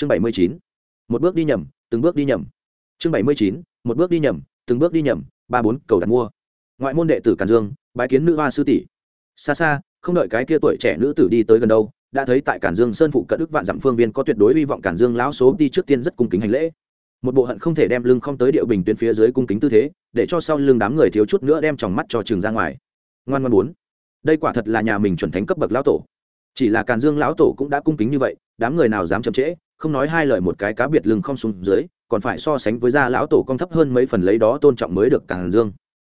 chương bảy mươi chín, một bước đi nhầm, từng bước đi nhầm. Chương bảy mươi chín, một bước đi nhầm, từng bước đi nhầm, ba bốn cầu đặt mua. Ngoại môn đệ tử càn dương, bái kiến nữ hoa sư tỷ. Xa xa, không đợi cái kia tuổi trẻ nữ tử đi tới gần đâu, đã thấy tại cản dương sơn phụ cận đức vạn dặm phương viên có tuyệt đối hy vọng cản dương lão số đi trước tiên rất cung kính hành lễ. Một bộ hận không thể đem lưng không tới điệu bình tuyến phía dưới cung kính tư thế, để cho sau lưng đám người thiếu chút nữa đem tròng mắt cho trường ra ngoài. Ngoan ngoan bốn đây quả thật là nhà mình chuẩn thánh cấp bậc lão tổ. Chỉ là càn dương lão tổ cũng đã cung kính như vậy, đám người nào dám chậm trễ không nói hai lời một cái cá biệt lưng không xuống dưới, còn phải so sánh với gia lão tổ công thấp hơn mấy phần lấy đó tôn trọng mới được càng dương.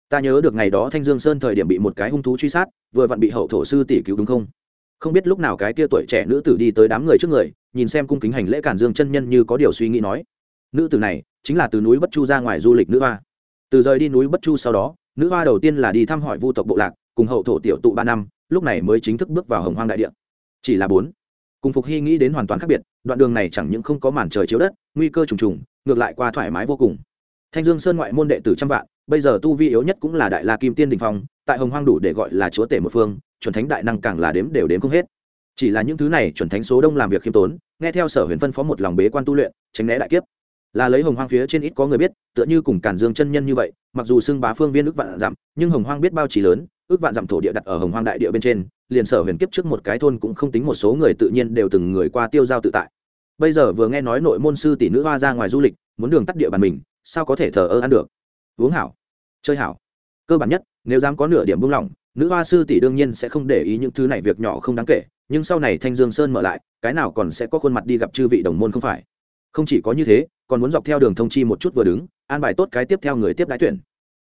Ta nhớ được ngày đó thanh dương sơn thời điểm bị một cái hung thú truy sát, vừa vặn bị hậu thổ sư tỷ cứu đúng không? Không biết lúc nào cái kia tuổi trẻ nữ tử đi tới đám người trước người, nhìn xem cung kính hành lễ cản dương chân nhân như có điều suy nghĩ nói. Nữ tử này chính là từ núi bất chu ra ngoài du lịch nữ hoa. Từ rời đi núi bất chu sau đó, nữ hoa đầu tiên là đi thăm hỏi vu tộc bộ lạc, cùng hậu thổ tiểu tụ ba năm, lúc này mới chính thức bước vào hồng hoang đại địa. Chỉ là bốn cùng phục hy nghĩ đến hoàn toàn khác biệt, đoạn đường này chẳng những không có màn trời chiếu đất, nguy cơ trùng trùng, ngược lại qua thoải mái vô cùng. Thanh dương sơn ngoại môn đệ tử trăm vạn, bây giờ tu vi yếu nhất cũng là đại la kim tiên đình phong, tại hồng hoang đủ để gọi là chúa tể một phương, chuẩn thánh đại năng càng là đếm đều đếm không hết. Chỉ là những thứ này chuẩn thánh số đông làm việc khiêm tốn, nghe theo sở huyền phân phó một lòng bế quan tu luyện, tránh né đại kiếp. Là lấy hồng hoang phía trên ít có người biết, tựa như cùng cản dương chân nhân như vậy, mặc dù xưng bá phương viên ức vạn dặm nhưng hồng hoang biết bao trì lớn ước vạn dặm thổ địa đặt ở hồng hoang đại địa bên trên, liền sở huyền kiếp trước một cái thôn cũng không tính một số người tự nhiên đều từng người qua tiêu giao tự tại. Bây giờ vừa nghe nói nội môn sư tỷ nữ hoa ra ngoài du lịch, muốn đường tắt địa bàn mình, sao có thể thờ ơ ăn được? Uống hảo. Chơi hảo. Cơ bản nhất, nếu dám có nửa điểm buông lỏng, nữ hoa sư tỷ đương nhiên sẽ không để ý những thứ này việc nhỏ không đáng kể, nhưng sau này thanh dương sơn mở lại, cái nào còn sẽ có khuôn mặt đi gặp chư vị đồng môn không phải? Không chỉ có như thế, còn muốn dọc theo đường thông chi một chút vừa đứng, an bài tốt cái tiếp theo người tiếp đái tuyển.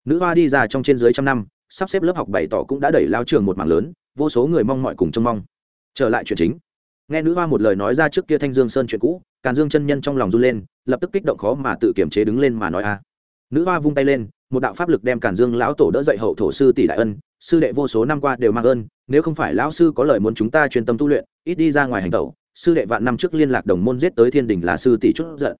Nữ hoa đi ra trong trên dưới trăm năm sắp xếp lớp học bày tỏ cũng đã đẩy lao trường một mảng lớn, vô số người mong mọi cùng trông mong. Trở lại chuyện chính. Nghe nữ hoa một lời nói ra trước kia thanh dương sơn chuyện cũ, càn dương chân nhân trong lòng run lên, lập tức kích động khó mà tự kiềm chế đứng lên mà nói a. Nữ hoa vung tay lên, một đạo pháp lực đem càn dương lão tổ đỡ dậy hậu thổ sư tỷ đại ân, sư đệ vô số năm qua đều mang ơn, nếu không phải lão sư có lời muốn chúng ta chuyên tâm tu luyện, ít đi ra ngoài hành tẩu, sư đệ vạn năm trước liên lạc đồng môn giết tới thiên đình là sư tỷ chút giận.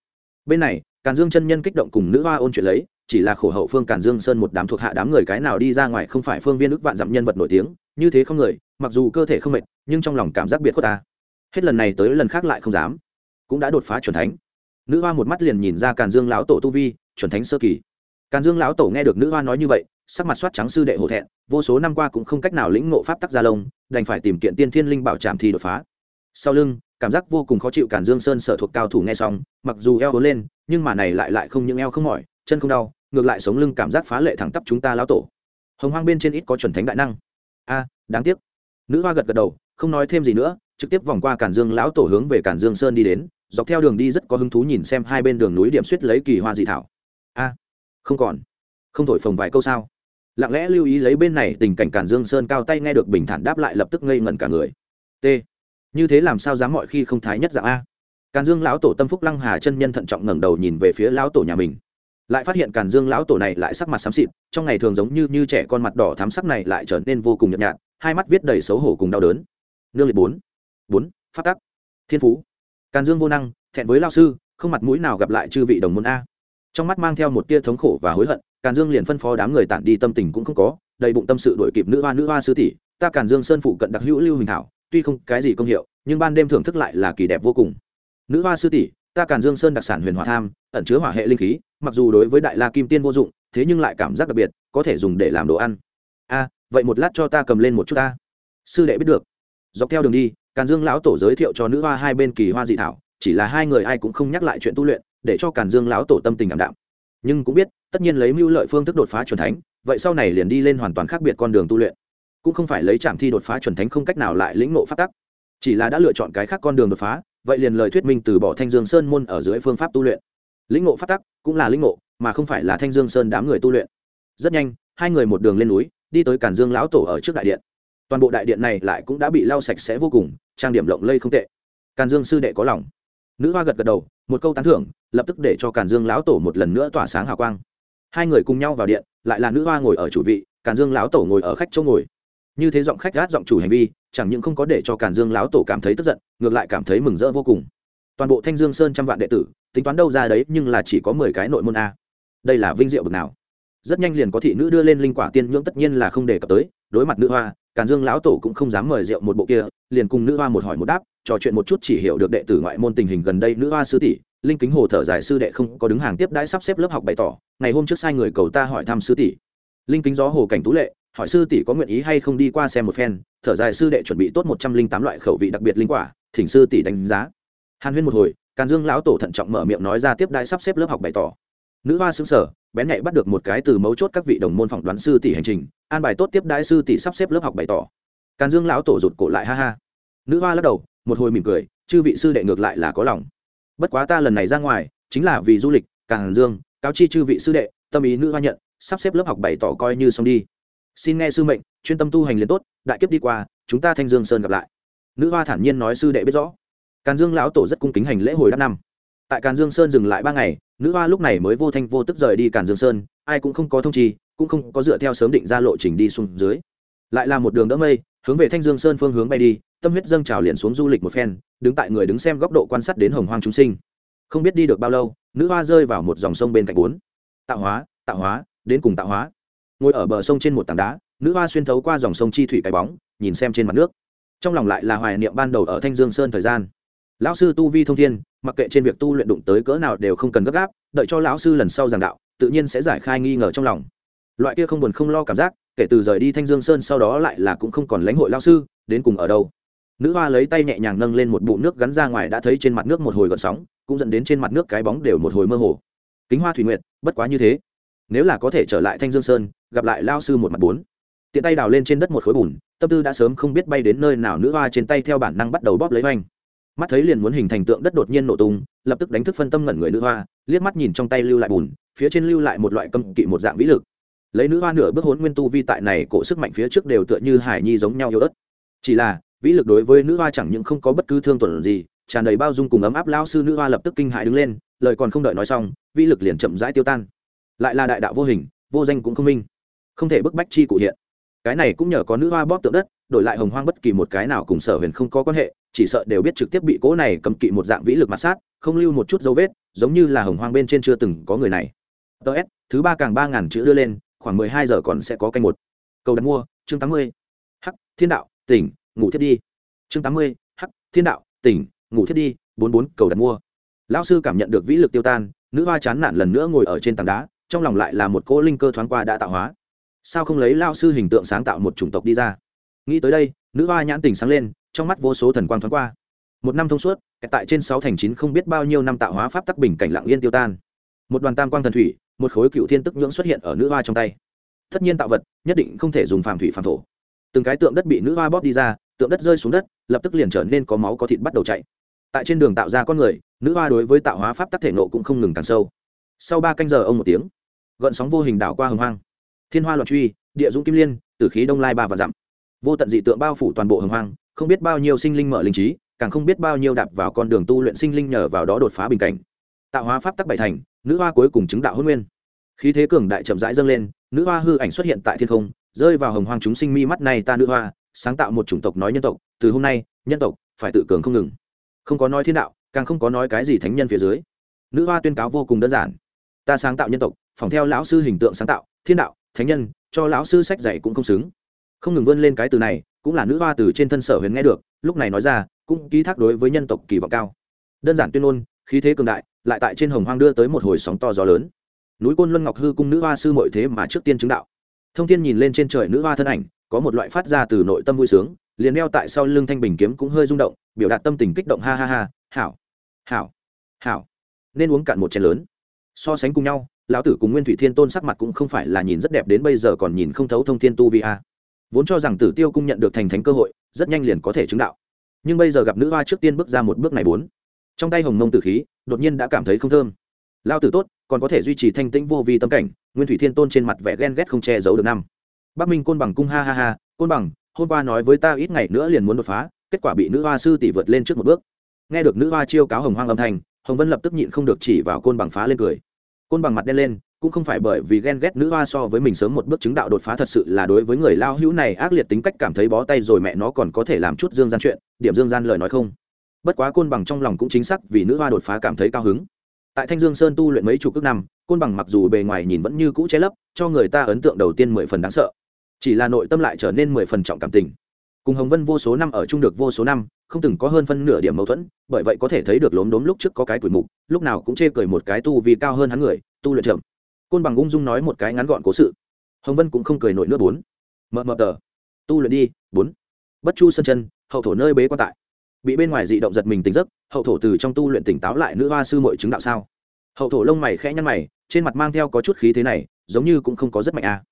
Bên này, càn dương chân nhân kích động cùng nữ hoa ôn chuyện lấy chỉ là khổ hậu phương càn dương sơn một đám thuộc hạ đám người cái nào đi ra ngoài không phải phương viên ức vạn dặm nhân vật nổi tiếng, như thế không người, mặc dù cơ thể không mệt, nhưng trong lòng cảm giác biệt của ta. Hết lần này tới lần khác lại không dám. Cũng đã đột phá chuẩn thánh. Nữ hoa một mắt liền nhìn ra càn dương lão tổ tu vi, chuẩn thánh sơ kỳ. Càn dương lão tổ nghe được nữ hoa nói như vậy, sắc mặt soát trắng sư đệ hổ thẹn, vô số năm qua cũng không cách nào lĩnh ngộ pháp tắc gia lông, đành phải tìm kiện tiên thiên linh bảo trạm thì đột phá. Sau lưng, cảm giác vô cùng khó chịu càn dương sơn sở thuộc cao thủ nghe xong, mặc dù eo hố lên, nhưng mà này lại lại không những eo không mỏi chân không đau, ngược lại sống lưng cảm giác phá lệ thẳng tắp chúng ta lão tổ. Hồng hoang bên trên ít có chuẩn thánh đại năng. A, đáng tiếc. Nữ hoa gật gật đầu, không nói thêm gì nữa, trực tiếp vòng qua cản dương lão tổ hướng về cản dương sơn đi đến, dọc theo đường đi rất có hứng thú nhìn xem hai bên đường núi điểm suýt lấy kỳ hoa dị thảo. A, không còn. Không thổi phồng vài câu sao? Lặng lẽ lưu ý lấy bên này tình cảnh cản dương sơn cao tay nghe được bình thản đáp lại lập tức ngây ngẩn cả người. T, như thế làm sao dám mọi khi không thái nhất dạng a? Càn dương lão tổ tâm phúc lăng hà chân nhân thận trọng ngẩng đầu nhìn về phía lão tổ nhà mình lại phát hiện càn dương lão tổ này lại sắc mặt xám xịt, trong ngày thường giống như như trẻ con mặt đỏ thắm sắc này lại trở nên vô cùng nhợt nhạt, hai mắt viết đầy xấu hổ cùng đau đớn. Nương liệt bốn bốn phát tắc, thiên phú. Càn dương vô năng, thẹn với lao sư, không mặt mũi nào gặp lại chư vị đồng môn a. Trong mắt mang theo một tia thống khổ và hối hận, càn dương liền phân phó đám người tản đi, tâm tình cũng không có, đầy bụng tâm sự đổi kịp nữ hoa nữ hoa sư tỷ, ta càn dương sơn phụ cận đặc hữu lưu hình thảo, tuy không cái gì công hiệu, nhưng ban đêm thưởng thức lại là kỳ đẹp vô cùng. Nữ hoa sư tỷ ta càn dương sơn đặc sản huyền hỏa tham, ẩn chứa hỏa hệ linh khí, mặc dù đối với đại la kim tiên vô dụng, thế nhưng lại cảm giác đặc biệt, có thể dùng để làm đồ ăn. A, vậy một lát cho ta cầm lên một chút ta. Sư đệ biết được. Dọc theo đường đi, càn dương lão tổ giới thiệu cho nữ hoa hai bên kỳ hoa dị thảo, chỉ là hai người ai cũng không nhắc lại chuyện tu luyện, để cho càn dương lão tổ tâm tình ảm đạm. Nhưng cũng biết, tất nhiên lấy mưu lợi phương thức đột phá c thánh, vậy sau này liền đi lên hoàn toàn khác biệt con đường tu luyện. Cũng không phải lấy trạm thi đột phá chuẩn thánh không cách nào lại lĩnh ngộ phát tắc, chỉ là đã lựa chọn cái khác con đường đột phá vậy liền lời thuyết minh từ bỏ thanh dương sơn môn ở dưới phương pháp tu luyện. Lĩnh ngộ phát tắc cũng là lĩnh ngộ, mà không phải là thanh dương sơn đám người tu luyện. Rất nhanh, hai người một đường lên núi, đi tới cản dương lão tổ ở trước đại điện. Toàn bộ đại điện này lại cũng đã bị lau sạch sẽ vô cùng, trang điểm lộng lây không tệ. Càn dương sư đệ có lòng. Nữ hoa gật gật đầu, một câu tán thưởng, lập tức để cho càn dương lão tổ một lần nữa tỏa sáng hào quang. Hai người cùng nhau vào điện, lại là nữ hoa ngồi ở chủ vị, càn dương lão tổ ngồi ở khách chỗ ngồi như thế giọng khách gát giọng chủ hành vi, chẳng những không có để cho càn dương lão tổ cảm thấy tức giận, ngược lại cảm thấy mừng rỡ vô cùng. Toàn bộ thanh dương sơn trăm vạn đệ tử, tính toán đâu ra đấy, nhưng là chỉ có mười cái nội môn a. Đây là vinh diệu bực nào. Rất nhanh liền có thị nữ đưa lên linh quả tiên nhưỡng tất nhiên là không đề cập tới, đối mặt nữ hoa, càn dương lão tổ cũng không dám mời rượu một bộ kia, liền cùng nữ hoa một hỏi một đáp, trò chuyện một chút chỉ hiểu được đệ tử ngoại môn tình hình gần đây nữ hoa sư tỷ, linh kính hồ thở dài sư đệ không có đứng hàng tiếp đãi sắp xếp lớp học bày tỏ, ngày hôm trước sai người cầu ta hỏi thăm sư tỷ. Linh kính gió hồ cảnh tú lệ hỏi sư tỷ có nguyện ý hay không đi qua xem một phen, thở dài sư đệ chuẩn bị tốt một trăm linh tám loại khẩu vị đặc biệt linh quả, thỉnh sư tỷ đánh giá. Hàn huyên một hồi, càn dương lão tổ thận trọng mở miệng nói ra tiếp đại sắp xếp lớp học bày tỏ. Nữ hoa xứng sở, bén nhạy bắt được một cái từ mấu chốt các vị đồng môn phỏng đoán sư tỷ hành trình, an bài tốt tiếp đại sư tỷ sắp xếp lớp học bày tỏ. Càn dương lão tổ rụt cổ lại ha ha. Nữ hoa lắc đầu, một hồi mỉm cười, chư vị sư đệ ngược lại là có lòng. Bất quá ta lần này ra ngoài, chính là vì du lịch, càn dương, cáo chi chư vị sư đệ, tâm ý nữ hoa nhận, sắp xếp lớp học bày tỏ coi như xong đi xin nghe sư mệnh, chuyên tâm tu hành liền tốt, đại kiếp đi qua, chúng ta thanh dương sơn gặp lại. Nữ hoa thản nhiên nói sư đệ biết rõ. Càn dương lão tổ rất cung kính hành lễ hồi đáp năm. Tại càn dương sơn dừng lại ba ngày, nữ hoa lúc này mới vô thanh vô tức rời đi càn dương sơn, ai cũng không có thông trì, cũng không có dựa theo sớm định ra lộ trình đi xuống dưới. Lại là một đường đỡ mây, hướng về thanh dương sơn phương hướng bay đi, tâm huyết dâng trào liền xuống du lịch một phen, đứng tại người đứng xem góc độ quan sát đến hồng hoang chúng sinh. Không biết đi được bao lâu, nữ hoa rơi vào một dòng sông bên cạnh bốn. Tạo hóa tạo hóa, đến cùng tạo hóa ngồi ở bờ sông trên một tảng đá, nữ hoa xuyên thấu qua dòng sông chi thủy cái bóng, nhìn xem trên mặt nước. Trong lòng lại là hoài niệm ban đầu ở thanh dương sơn thời gian. Lão sư tu vi thông thiên, mặc kệ trên việc tu luyện đụng tới cỡ nào đều không cần gấp gáp, đợi cho lão sư lần sau giảng đạo, tự nhiên sẽ giải khai nghi ngờ trong lòng. Loại kia không buồn không lo cảm giác, kể từ rời đi thanh dương sơn sau đó lại là cũng không còn lãnh hội lão sư, đến cùng ở đâu. Nữ hoa lấy tay nhẹ nhàng nâng lên một bụ nước gắn ra ngoài đã thấy trên mặt nước một hồi gợn sóng, cũng dẫn đến trên mặt nước cái bóng đều một hồi mơ hồ. Kính hoa thủy nguyệt, bất quá như thế nếu là có thể trở lại thanh dương sơn, gặp lại lao sư một mặt bốn. Tiện tay đào lên trên đất một khối bùn, tâm tư đã sớm không biết bay đến nơi nào, nữ hoa trên tay theo bản năng bắt đầu bóp lấy oanh. Mắt thấy liền muốn hình thành tượng đất đột nhiên nổ tung, lập tức đánh thức phân tâm ngẩn người nữ hoa, liếc mắt nhìn trong tay lưu lại bùn, phía trên lưu lại một loại cấm kỵ một dạng vĩ lực. Lấy nữ hoa nửa bước hốn nguyên tu vi tại này cổ sức mạnh phía trước đều tựa như hải nhi giống nhau yếu ớt. Chỉ là, vĩ lực đối với nữ hoa chẳng những không có bất cứ thương tuần gì, tràn đầy bao dung cùng ấm áp, lao sư nữ hoa lập tức kinh hại đứng lên, lời còn không đợi nói xong, vĩ lực liền chậm rãi tiêu tan lại là đại đạo vô hình, vô danh cũng không minh. Không thể bức bách chi cụ hiện. Cái này cũng nhờ có nữ hoa bóp tượng đất, đổi lại hồng hoang bất kỳ một cái nào cùng sở huyền không có quan hệ, chỉ sợ đều biết trực tiếp bị cố này cầm kỵ một dạng vĩ lực mặt sát, không lưu một chút dấu vết, giống như là hồng hoang bên trên chưa từng có người này. Ts thứ ba càng ba ngàn chữ đưa lên, khoảng mười hai giờ còn sẽ có canh một. Cầu đặt mua, chương tám mươi. H, thiên đạo, tỉnh, ngủ thiết đi. Chương tám mươi, h, thiên đạo, tỉnh, ngủ thiết đi, bốn bốn, cầu đặt mua. Lão sư cảm nhận được vĩ lực tiêu tan, nữ hoa chán nản lần nữa ngồi ở trên tảng đá trong lòng lại là một cỗ linh cơ thoáng qua đã tạo hóa. Sao không lấy lao sư hình tượng sáng tạo một chủng tộc đi ra? Nghĩ tới đây, nữ hoa nhãn tình sáng lên, trong mắt vô số thần quang thoáng qua. Một năm thông suốt tại trên sáu thành chín không biết bao nhiêu năm tạo hóa pháp tắc bình cảnh lặng yên tiêu tan. Một đoàn tam quang thần thủy, một khối cựu thiên tức nhưỡng xuất hiện ở nữ hoa trong tay. Tất nhiên tạo vật, nhất định không thể dùng phàm thủy phàm thổ. Từng cái tượng đất bị nữ hoa bóp đi ra, tượng đất rơi xuống đất, lập tức liền trở nên có máu có thịt bắt đầu chạy. Tại trên đường tạo ra con người, nữ hoa đối với tạo hóa pháp tắc thể nộ cũng không ngừng càng sâu sau ba canh giờ ông một tiếng, gợn sóng vô hình đảo qua hồng hoang. Thiên hoa loạn truy, địa dũng kim liên, tử khí đông lai ba và dặm. Vô tận dị tượng bao phủ toàn bộ hồng hoang, không biết bao nhiêu sinh linh mở linh trí, càng không biết bao nhiêu đạp vào con đường tu luyện sinh linh nhờ vào đó đột phá bình cảnh. Tạo hóa pháp tắc bảy thành, nữ hoa cuối cùng chứng đạo hôn nguyên. Khí thế cường đại chậm rãi dâng lên, nữ hoa hư ảnh xuất hiện tại thiên không, rơi vào hồng hoang chúng sinh mi mắt này ta nữ hoa, sáng tạo một chủng tộc nói nhân tộc, từ hôm nay, nhân tộc phải tự cường không ngừng. Không có nói thiên đạo, càng không có nói cái gì thánh nhân phía dưới. Nữ hoa tuyên cáo vô cùng đơn giản ta sáng tạo nhân tộc, phòng theo lão sư hình tượng sáng tạo, thiên đạo, thánh nhân, cho lão sư sách dạy cũng không xứng. Không ngừng vươn lên cái từ này, cũng là nữ hoa từ trên thân sở huyền nghe được, lúc này nói ra, cũng ký thác đối với nhân tộc kỳ vọng cao. Đơn giản tuyên ngôn, khí thế cường đại, lại tại trên hồng hoang đưa tới một hồi sóng to gió lớn. Núi côn luân ngọc hư cung nữ hoa sư mọi thế mà trước tiên chứng đạo. Thông thiên nhìn lên trên trời nữ hoa thân ảnh, có một loại phát ra từ nội tâm vui sướng, liền đeo tại sau lưng thanh bình kiếm cũng hơi rung động, biểu đạt tâm tình kích động, ha ha ha, hảo hảo hảo. Nên uống cạn một chén lớn so sánh cùng nhau, lão tử cùng nguyên thủy thiên tôn sắc mặt cũng không phải là nhìn rất đẹp đến bây giờ còn nhìn không thấu thông thiên tu vi a. Vốn cho rằng tử tiêu cung nhận được thành thánh cơ hội, rất nhanh liền có thể chứng đạo. Nhưng bây giờ gặp nữ hoa trước tiên bước ra một bước này bốn. Trong tay hồng mông tử khí, đột nhiên đã cảm thấy không thơm. Lao tử tốt, còn có thể duy trì thanh tĩnh vô vi tâm cảnh, nguyên thủy thiên tôn trên mặt vẻ ghen ghét không che giấu được năm. Bắc minh côn bằng cung ha ha ha, côn bằng, hôm qua nói với ta ít ngày nữa liền muốn đột phá, kết quả bị nữ hoa sư tỷ vượt lên trước một bước. Nghe được nữ hoa chiêu cáo hồng hoang âm thanh hồng vân lập tức nhịn không được chỉ vào côn bằng phá lên cười. Côn bằng mặt đen lên, cũng không phải bởi vì ghen ghét nữ hoa so với mình sớm một bước chứng đạo đột phá thật sự là đối với người lao hữu này ác liệt tính cách cảm thấy bó tay rồi mẹ nó còn có thể làm chút dương gian chuyện, điểm dương gian lời nói không. Bất quá côn bằng trong lòng cũng chính xác vì nữ hoa đột phá cảm thấy cao hứng. Tại thanh dương sơn tu luyện mấy chục ước năm, côn bằng mặc dù bề ngoài nhìn vẫn như cũ che lấp, cho người ta ấn tượng đầu tiên mười phần đáng sợ. Chỉ là nội tâm lại trở nên mười phần trọng cảm tình cùng hồng vân vô số năm ở chung được vô số năm, không từng có hơn phân nửa điểm mâu thuẫn, bởi vậy có thể thấy được lốm đốm lúc trước có cái tuổi mục, lúc nào cũng chê cười một cái tu vì cao hơn hắn người, tu luyện chậm. Côn bằng ung dung nói một cái ngắn gọn cố sự. Hồng vân cũng không cười nổi nữa bốn. Mờ mờ tờ. Tu luyện đi, bốn. Bất chu sân chân, hậu thổ nơi bế quan tại. Bị bên ngoài dị động giật mình tỉnh giấc, hậu thổ từ trong tu luyện tỉnh táo lại nữ hoa sư mội chứng đạo sao? Hậu thổ lông mày khẽ nhăn mày, trên mặt mang theo có chút khí thế này, giống như cũng không có rất mạnh à.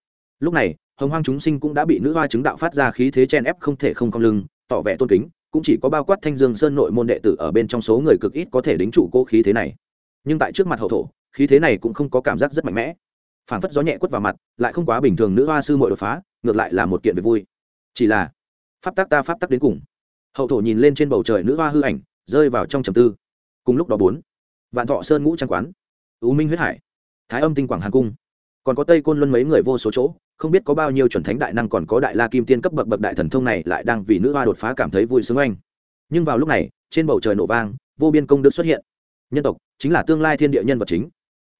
lúc này hồng hoang chúng sinh cũng đã bị nữ hoa chứng đạo phát ra khí thế chen ép không thể không cong lưng, tỏ vẻ tôn kính, cũng chỉ có bao quát thanh dương sơn nội môn đệ tử ở bên trong số người cực ít có thể đính trụ cố khí thế này. Nhưng tại trước mặt hậu thổ, khí thế này cũng không có cảm giác rất mạnh mẽ. Phảng phất gió nhẹ quất vào mặt, lại không quá bình thường nữ hoa sư mội đột phá, ngược lại là một kiện việc vui. Chỉ là, pháp tắc ta pháp tắc đến cùng. Hậu thổ nhìn lên trên bầu trời nữ hoa hư ảnh, rơi vào trong trầm tư. Cùng lúc đó bốn, vạn thọ sơn ngũ trang quán, u minh huyết hải, thái âm tinh quảng hàn cung. Còn có tây côn luân mấy người vô số chỗ không biết có bao nhiêu chuẩn thánh đại năng còn có đại la kim tiên cấp bậc bậc đại thần thông này lại đang vì nữ hoa đột phá cảm thấy vui sướng oanh. Nhưng vào lúc này, trên bầu trời nổ vang, vô biên công đức xuất hiện. Nhân tộc, chính là tương lai thiên địa nhân vật chính.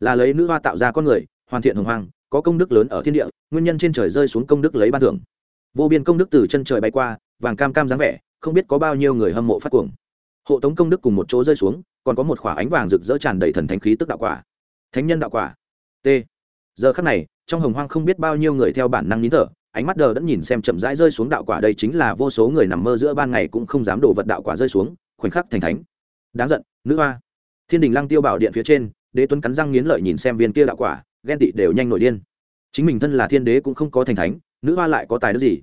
Là lấy nữ hoa tạo ra con người, hoàn thiện hồng hoang, có công đức lớn ở thiên địa, nguyên nhân trên trời rơi xuống công đức lấy ban thưởng. Vô biên công đức từ chân trời bay qua, vàng cam cam dáng vẻ, không biết có bao nhiêu người hâm mộ phát cuồng. Hộ tống công đức cùng một chỗ rơi xuống, còn có một khỏa ánh vàng rực rỡ tràn đầy thần thánh khí tức đạo quả. Thánh nhân đạo quả. T giờ khắc này, trong hồng hoang không biết bao nhiêu người theo bản năng nín thở, ánh mắt đờ đẫn nhìn xem chậm rãi rơi xuống đạo quả đây chính là vô số người nằm mơ giữa ban ngày cũng không dám đổ vật đạo quả rơi xuống, khoảnh khắc thành thánh. Đáng giận, nữ hoa. Thiên đình lăng tiêu bảo điện phía trên, đế tuấn cắn răng nghiến lợi nhìn xem viên kia đạo quả, ghen tị đều nhanh nổi điên. Chính mình thân là thiên đế cũng không có thành thánh, nữ hoa lại có tài đức gì?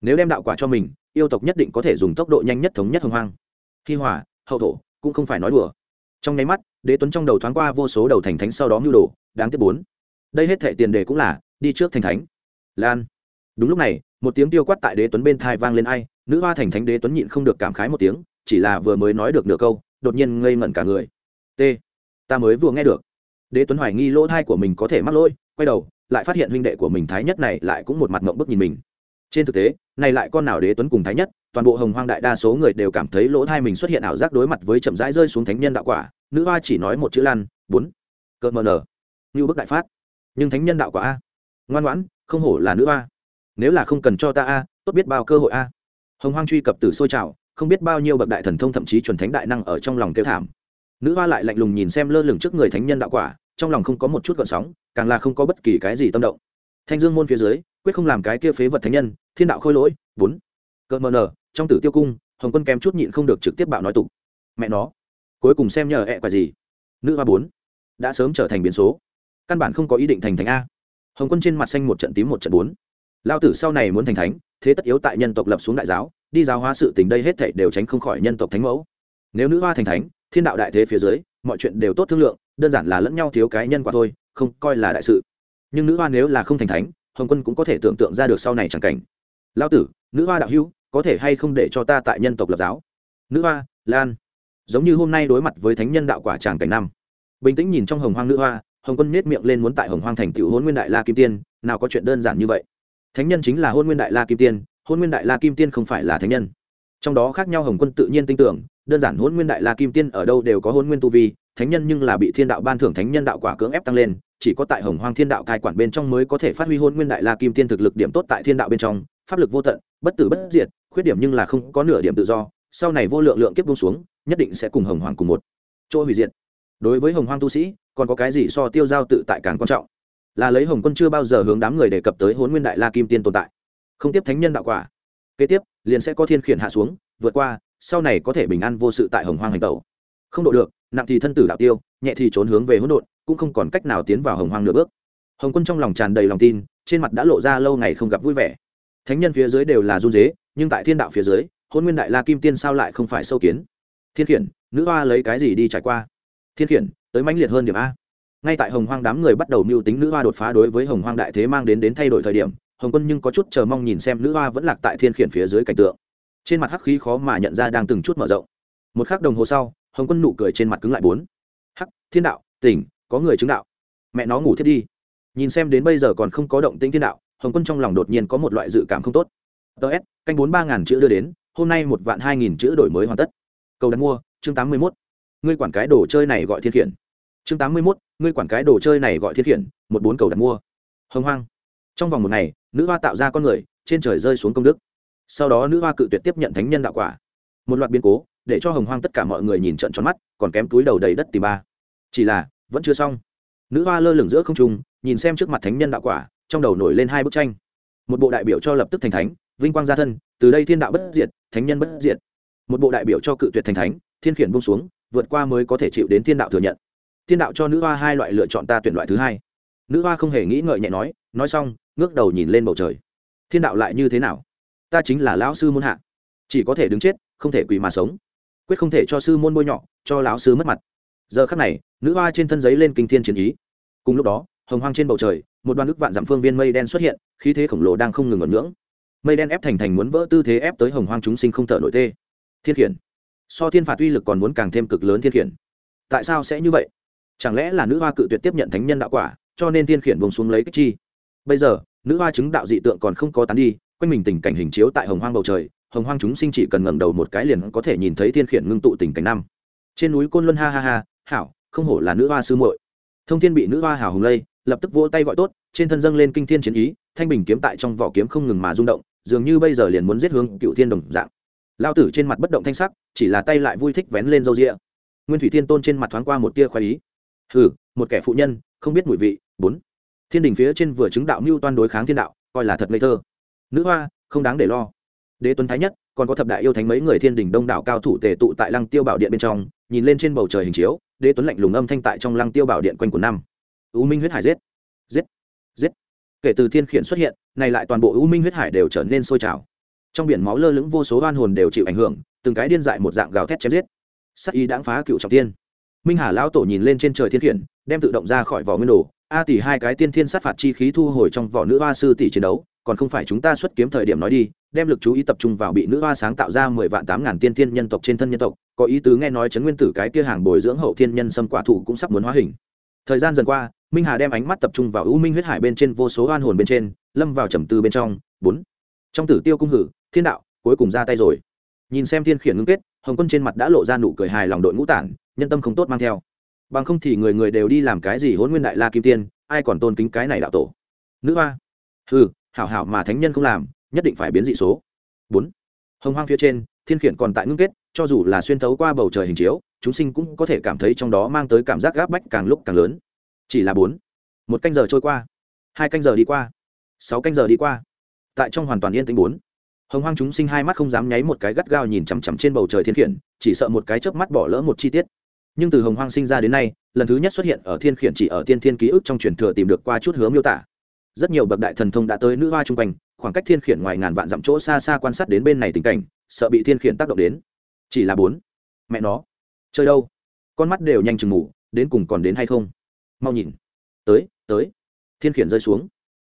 Nếu đem đạo quả cho mình, yêu tộc nhất định có thể dùng tốc độ nhanh nhất thống nhất hồng hoang. Hi hòa, hậu thổ, cũng không phải nói đùa. Trong nháy mắt, đế tuấn trong đầu thoáng qua vô số đầu thành thánh sau đó mưu đồ, đáng tiếc bốn đây hết thệ tiền đề cũng là, đi trước thành thánh. Lan. Đúng lúc này, một tiếng tiêu quát tại đế tuấn bên thai vang lên ai, nữ hoa thành thánh đế tuấn nhịn không được cảm khái một tiếng, chỉ là vừa mới nói được nửa câu, đột nhiên ngây ngẩn cả người. T. Ta mới vừa nghe được. Đế tuấn hoài nghi lỗ thai của mình có thể mắc lỗi, quay đầu, lại phát hiện huynh đệ của mình thái nhất này lại cũng một mặt mộng bức nhìn mình. Trên thực tế, này lại con nào đế tuấn cùng thái nhất, toàn bộ hồng hoang đại đa số người đều cảm thấy lỗ thai mình xuất hiện ảo giác đối mặt với chậm rãi rơi xuống thánh nhân đạo quả, nữ hoa chỉ nói một chữ lan, bốn. Cợt mờ nở như bức đại phát nhưng thánh nhân đạo quả a. Ngoan ngoãn, không hổ là nữ hoa. Nếu là không cần cho ta a, tốt biết bao cơ hội a. Hồng hoang truy cập từ xôi trào, không biết bao nhiêu bậc đại thần thông thậm chí chuẩn thánh đại năng ở trong lòng kêu thảm. Nữ hoa lại lạnh lùng nhìn xem lơ lửng trước người thánh nhân đạo quả, trong lòng không có một chút gợn sóng, càng là không có bất kỳ cái gì tâm động. Thanh dương môn phía dưới, quyết không làm cái kia phế vật thánh nhân, thiên đạo khôi lỗi, bốn. Cợt mờ nở trong tử tiêu cung, hồng quân kém chút nhịn không được trực tiếp bạo nói tục. Mẹ nó, cuối cùng xem nhờ ẹ quả gì? Nữ hoa bốn, đã sớm trở thành biến số căn bản không có ý định thành thánh a. Hồng quân trên mặt xanh một trận tím một trận bốn. Lao tử sau này muốn thành thánh, thế tất yếu tại nhân tộc lập xuống đại giáo, đi giáo hóa sự tình đây hết thảy đều tránh không khỏi nhân tộc thánh mẫu. Nếu nữ hoa thành thánh, thiên đạo đại thế phía dưới, mọi chuyện đều tốt thương lượng, đơn giản là lẫn nhau thiếu cái nhân quả thôi, không coi là đại sự. Nhưng nữ hoa nếu là không thành thánh, hồng quân cũng có thể tưởng tượng ra được sau này chẳng cảnh. Lao tử, nữ hoa đạo hữu, có thể hay không để cho ta tại nhân tộc lập giáo? Nữ hoa, lan. Giống như hôm nay đối mặt với thánh nhân đạo quả tràng cảnh năm. Bình tĩnh nhìn trong hồng hoang nữ hoa hồng quân nết miệng lên muốn tại hồng hoang thành tựu hôn nguyên đại la kim tiên, nào có chuyện đơn giản như vậy. Thánh nhân chính là hôn nguyên đại la kim tiên, hôn nguyên đại la kim tiên không phải là thánh nhân. Trong đó khác nhau hồng quân tự nhiên tin tưởng, đơn giản hôn nguyên đại la kim tiên ở đâu đều có hôn nguyên tu vi, thánh nhân nhưng là bị thiên đạo ban thưởng thánh nhân đạo quả cưỡng ép tăng lên, chỉ có tại hồng hoang thiên đạo cai quản bên trong mới có thể phát huy hôn nguyên đại la kim tiên thực lực điểm tốt tại thiên đạo bên trong, pháp lực vô tận, bất tử bất diệt, khuyết điểm nhưng là không có nửa điểm tự do, sau này vô lượng lượng kiếp buông xuống, nhất định sẽ cùng hồng hoàng cùng một chỗ hủy diệt đối với hồng hoang tu sĩ, còn có cái gì so tiêu giao tự tại càng quan trọng? Là lấy hồng quân chưa bao giờ hướng đám người đề cập tới hôn nguyên đại la kim tiên tồn tại. Không tiếp thánh nhân đạo quả. Kế tiếp, liền sẽ có thiên khiển hạ xuống, vượt qua, sau này có thể bình an vô sự tại hồng hoang hành tẩu. Không độ được, nặng thì thân tử đạo tiêu, nhẹ thì trốn hướng về hỗn độn, cũng không còn cách nào tiến vào hồng hoang nửa bước. Hồng quân trong lòng tràn đầy lòng tin, trên mặt đã lộ ra lâu ngày không gặp vui vẻ. Thánh nhân phía dưới đều là run dế nhưng tại thiên đạo phía dưới hôn nguyên đại la kim tiên sao lại không phải sâu kiến? Thiên khiển, nữ hoa lấy cái gì đi trải qua? Thiên khiển, tới mãnh liệt hơn điểm a. Ngay tại hồng hoang đám người bắt đầu mưu tính nữ hoa đột phá đối với hồng hoang đại thế mang đến đến thay đổi thời điểm, hồng quân nhưng có chút chờ mong nhìn xem nữ hoa vẫn lạc tại thiên khiển phía dưới cảnh tượng. Trên mặt hắc khí khó mà nhận ra đang từng chút mở rộng. Một khắc đồng hồ sau, hồng quân nụ cười trên mặt cứng lại bốn. Hắc, thiên đạo, tỉnh, có người chứng đạo. Mẹ nó ngủ thiết đi. Nhìn xem đến bây giờ còn không có động tĩnh thiên đạo, hồng quân trong lòng đột nhiên có một loại dự cảm không tốt. Ts canh bốn ba ngàn chữ đưa đến, hôm nay một vạn hai nghìn chữ đổi mới hoàn tất. Cầu đặt mua, chương tám mươi mốt ngươi quản cái đồ chơi này gọi thiên khiển. Chương tám mươi mốt, ngươi quản cái đồ chơi này gọi thiên khiển, một bốn cầu đặt mua. Hồng hoang. Trong vòng một ngày, nữ hoa tạo ra con người, trên trời rơi xuống công đức. Sau đó nữ hoa cự tuyệt tiếp nhận thánh nhân đạo quả. Một loạt biến cố, để cho hồng hoang tất cả mọi người nhìn trận tròn mắt, còn kém túi đầu đầy đất tìm ba. Chỉ là, vẫn chưa xong. Nữ hoa lơ lửng giữa không trung, nhìn xem trước mặt thánh nhân đạo quả, trong đầu nổi lên hai bức tranh. Một bộ đại biểu cho lập tức thành thánh, vinh quang gia thân, từ đây thiên đạo bất diệt, thánh nhân bất diệt. Một bộ đại biểu cho cự tuyệt thành thánh, thiên khiển bông xuống vượt qua mới có thể chịu đến thiên đạo thừa nhận. Thiên đạo cho nữ hoa hai loại lựa chọn ta tuyển loại thứ hai. Nữ hoa không hề nghĩ ngợi nhẹ nói nói xong, ngước đầu nhìn lên bầu trời. Thiên đạo lại như thế nào? Ta chính là lão sư môn hạ. Chỉ có thể đứng chết, không thể quỳ mà sống. Quyết không thể cho sư môn bôi nhọ, cho lão sư mất mặt. Giờ khắc này, nữ hoa trên thân giấy lên kinh thiên chiến ý. Cùng lúc đó, hồng hoang trên bầu trời, một đoàn ức vạn dặm phương viên mây đen xuất hiện, khí thế khổng lồ đang không ngừng ngẩn ngưỡng. Mây đen ép thành thành muốn vỡ tư thế ép tới hồng hoang chúng sinh không thở nổi tê. Thiên khiển so thiên phạt uy lực còn muốn càng thêm cực lớn thiên khiển. Tại sao sẽ như vậy? Chẳng lẽ là nữ hoa cự tuyệt tiếp nhận thánh nhân đạo quả, cho nên thiên khiển vùng xuống lấy cách chi? Bây giờ, nữ hoa chứng đạo dị tượng còn không có tán đi, quanh mình tình cảnh hình chiếu tại hồng hoang bầu trời, hồng hoang chúng sinh chỉ cần ngẩng đầu một cái liền có thể nhìn thấy thiên khiển ngưng tụ tình cảnh năm. Trên núi côn luân ha ha ha, hảo, không hổ là nữ hoa sư muội. Thông thiên bị nữ hoa hào hùng lây, lập tức vỗ tay gọi tốt, trên thân dâng lên kinh thiên chiến ý, thanh bình kiếm tại trong vỏ kiếm không ngừng mà rung động, dường như bây giờ liền muốn giết hướng cựu thiên đồng dạng lao tử trên mặt bất động thanh sắc, chỉ là tay lại vui thích vén lên râu rịa. Nguyên thủy thiên tôn trên mặt thoáng qua một tia khoái ý. Hừ, một kẻ phụ nhân, không biết mùi vị. Bốn, thiên đình phía trên vừa chứng đạo mưu toan đối kháng thiên đạo, coi là thật ngây thơ. Nữ hoa, không đáng để lo. Đế tuấn thái nhất, còn có thập đại yêu thánh mấy người thiên đình đông đảo cao thủ tề tụ tại lăng tiêu bảo điện bên trong, nhìn lên trên bầu trời hình chiếu, đế tuấn lạnh lùng âm thanh tại trong lăng tiêu bảo điện quanh của năm. U minh huyết hải giết giết giết. Kể từ thiên khiển xuất hiện, này lại toàn bộ u minh huyết hải đều trở nên sôi trào trong biển máu lơ lửng vô số oan hồn đều chịu ảnh hưởng, từng cái điên dại một dạng gào thét chém giết. Sắc y đãng phá cựu trọng tiên minh hà lão tổ nhìn lên trên trời thiên khiển, đem tự động ra khỏi vỏ nguyên đồ. A tỷ hai cái tiên thiên sát phạt chi khí thu hồi trong vỏ nữ hoa sư tỷ chiến đấu, còn không phải chúng ta xuất kiếm thời điểm nói đi, đem lực chú ý tập trung vào bị nữ hoa sáng tạo ra mười vạn tám ngàn tiên thiên nhân tộc trên thân nhân tộc. Có ý tứ nghe nói chấn nguyên tử cái kia hàng bồi dưỡng hậu thiên nhân xâm quả thủ cũng sắp muốn hóa hình. Thời gian dần qua, minh hà đem ánh mắt tập trung vào u minh huyết hải bên trên vô số oan hồn bên trên, lâm vào trầm tư bên trong. Bốn. Trong tử tiêu cung hử thiên đạo, cuối cùng ra tay rồi. Nhìn xem thiên khiển ngưng kết, hồng quân trên mặt đã lộ ra nụ cười hài lòng đội ngũ tản, nhân tâm không tốt mang theo. Bằng không thì người người đều đi làm cái gì hôn nguyên đại la kim tiên, ai còn tôn kính cái này đạo tổ? Nữ hoa. Ừ hảo hảo mà thánh nhân không làm, nhất định phải biến dị số. Bốn. Hồng hoang phía trên, thiên khiển còn tại ngưng kết, cho dù là xuyên thấu qua bầu trời hình chiếu, chúng sinh cũng có thể cảm thấy trong đó mang tới cảm giác gáp bách càng lúc càng lớn. Chỉ là bốn. Một canh giờ trôi qua. Hai canh giờ đi qua. Sáu canh giờ đi qua. Tại trong hoàn toàn yên tĩnh bốn hồng hoang chúng sinh hai mắt không dám nháy một cái gắt gao nhìn chằm chằm trên bầu trời thiên khiển, chỉ sợ một cái chớp mắt bỏ lỡ một chi tiết. Nhưng từ hồng hoang sinh ra đến nay, lần thứ nhất xuất hiện ở thiên khiển chỉ ở tiên thiên ký ức trong truyền thừa tìm được qua chút hướng miêu tả. Rất nhiều bậc đại thần thông đã tới nữ hoa chung quanh, khoảng cách thiên khiển ngoài ngàn vạn dặm chỗ xa xa quan sát đến bên này tình cảnh, sợ bị thiên khiển tác động đến. Chỉ là bốn. Mẹ nó. Chơi đâu? Con mắt đều nhanh chừng ngủ đến cùng còn đến hay không? Mau nhìn. Tới tới. Thiên khiển rơi xuống.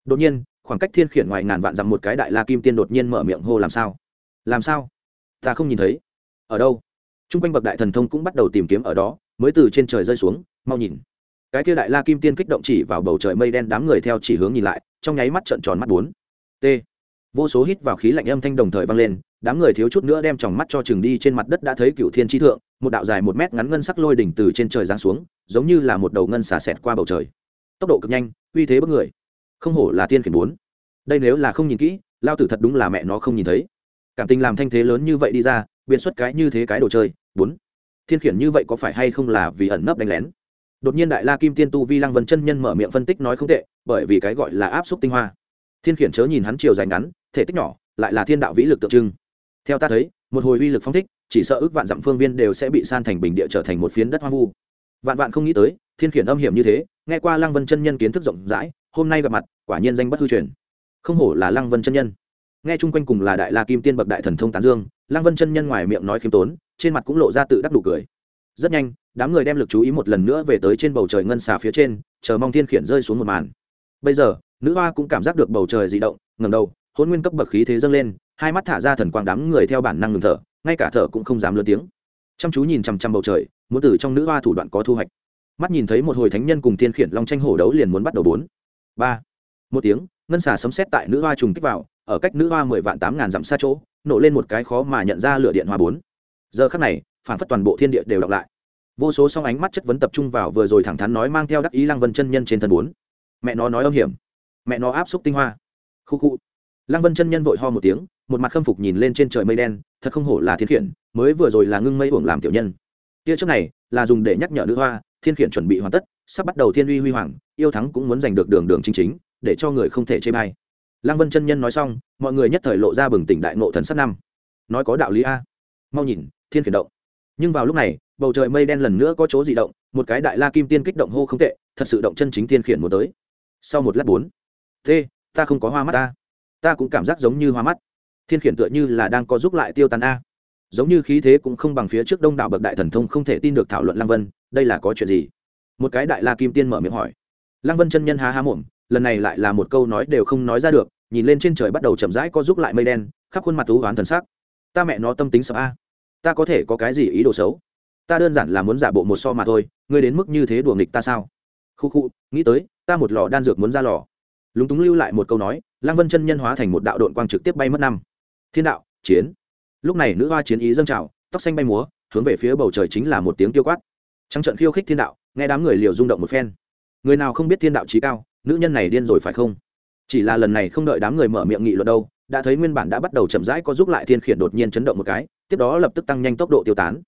Đột nhiên khoảng cách thiên khiển ngoài ngàn vạn dặm một cái đại la kim tiên đột nhiên mở miệng hô làm sao? Làm sao? Ta không nhìn thấy. Ở đâu? T r u n g quanh bậc đại thần thông cũng bắt đầu tìm kiếm ở đó, mới từ trên trời rơi xuống, mau nhìn. Cái kia đại la kim tiên kích động chỉ vào bầu trời mây đen đám người theo chỉ hướng nhìn lại, trong nháy mắt trợn tròn mắt bốn. T. Vô số hít vào khí lạnh âm thanh đồng thời vang lên, đám người thiếu chút nữa đem tròng mắt cho chừng đi trên mặt đất đã thấy cựu thiên tri thượng, một đạo dài một mét ngắn ngân sắc lôi đỉnh từ trên trời giáng xuống, giống như là một đầu ngân xà xẹt qua bầu trời. Tốc độ cực nhanh, uy thế bất người không hổ là tiên khiển bốn. Đây nếu là không nhìn kỹ, lao tử thật đúng là mẹ nó không nhìn thấy. Cảm tình làm thanh thế lớn như vậy đi ra, biện xuất cái như thế cái đồ chơi, bốn. Thiên khiển như vậy có phải hay không là vì ẩn nấp đánh lén? Đột nhiên đại la kim tiên tu vi lăng vân chân nhân mở miệng phân tích nói không tệ, bởi vì cái gọi là áp xúc tinh hoa. Thiên khiển chớ nhìn hắn chiều dài ngắn, thể tích nhỏ, lại là thiên đạo vĩ lực tượng trưng. Theo ta thấy, một hồi uy lực phong thích, chỉ sợ ước vạn dặm phương viên đều sẽ bị san thành bình địa trở thành một phiến đất hoang vu. Vạn vạn không nghĩ tới, thiên khiển âm hiểm như thế, nghe qua lăng vân chân nhân kiến thức rộng rãi hôm nay gặp mặt, quả nhiên danh bất hư truyền. Không hổ là lăng vân chân nhân. Nghe chung quanh cùng là đại la kim tiên bậc đại thần thông tán dương, lăng vân chân nhân ngoài miệng nói khiêm tốn, trên mặt cũng lộ ra tự đắc đủ cười. Rất nhanh, đám người đem lực chú ý một lần nữa về tới trên bầu trời ngân xà phía trên, chờ mong thiên khiển rơi xuống một màn. Bây giờ, nữ hoa cũng cảm giác được bầu trời dị động ngầm đầu, hôn nguyên cấp bậc khí thế dâng lên, hai mắt thả ra thần quang đám người theo bản năng ngừng thở, ngay cả thở cũng không dám lớn tiếng. Chăm chú nhìn chằm chằm bầu trời, muốn từ trong nữ hoa thủ đoạn có thu hoạch. Mắt nhìn thấy một hồi thánh nhân cùng thiên khiển long tranh hổ đấu liền muốn bắt đầu bốn ba. Một tiếng, ngân xà sấm xét tại nữ hoa trùng kích vào, ở cách nữ hoa mười vạn tám ngàn dặm xa chỗ, nổ lên một cái khó mà nhận ra lửa điện hoa bốn. Giờ khắc này, phản phất toàn bộ thiên địa đều đọc lại. Vô số song ánh mắt chất vấn tập trung vào vừa rồi thẳng thắn nói mang theo đắc ý lăng vân chân nhân trên thân bốn. Mẹ nó nói âm hiểm. Mẹ nó áp xúc tinh hoa. Khu khu. Lăng vân chân nhân vội ho một tiếng, một mặt khâm phục nhìn lên trên trời mây đen, thật không hổ là thiên khiển, mới vừa rồi là ngưng mây uổng làm tiểu nhân. Tia trước này là dùng để nhắc nhở nữ hoa thiên khiển chuẩn bị hoàn tất, sắp bắt đầu thiên uy huy hoàng, yêu thắng cũng muốn giành được đường đường chính chính, để cho người không thể chê bay lăng vân chân nhân nói xong, mọi người nhất thời lộ ra bừng tỉnh đại nộ thần sắt năm. Nói có đạo lý a. Mau nhìn, thiên khiển động. Nhưng vào lúc này, bầu trời mây đen lần nữa có chỗ di động, một cái đại la kim tiên kích động hô không tệ, thật sự động chân chính thiên khiển muốn tới. Sau một lát bốn t ta không có hoa mắt ta. Ta cũng cảm giác giống như hoa mắt. Thiên khiển tựa như là đang có giúp lại tiêu tàn a giống như khí thế cũng không bằng phía trước đông đảo bậc đại thần thông không thể tin được thảo luận lăng vân, đây là có chuyện gì? Một cái đại la kim tiên mở miệng hỏi. Lăng vân chân nhân há há mồm, lần này lại là một câu nói đều không nói ra được, nhìn lên trên trời bắt đầu chậm rãi có giúp lại mây đen, khắp khuôn mặt thú oán thần sắc. Ta mẹ nó tâm tính sợ a. Ta có thể có cái gì ý đồ xấu? Ta đơn giản là muốn giả bộ một so mà thôi, ngươi đến mức như thế đùa nghịch ta sao? Khu khu, nghĩ tới, ta một lò đan dược muốn ra lò. Lúng túng lưu lại một câu nói, lăng vân chân nhân hóa thành một đạo đội quang trực tiếp bay mất năm. Thiên đạo, chiến lúc này nữ hoa chiến ý dâng trào, tóc xanh bay múa, hướng về phía bầu trời chính là một tiếng kêu quát. Trắng trận khiêu khích thiên đạo, nghe đám người liều rung động một phen. Người nào không biết thiên đạo trí cao, nữ nhân này điên rồi phải không? Chỉ là lần này không đợi đám người mở miệng nghị luận đâu, đã thấy nguyên bản đã bắt đầu chậm rãi có giúp lại thiên khiển đột nhiên chấn động một cái, tiếp đó lập tức tăng nhanh tốc độ tiêu tán.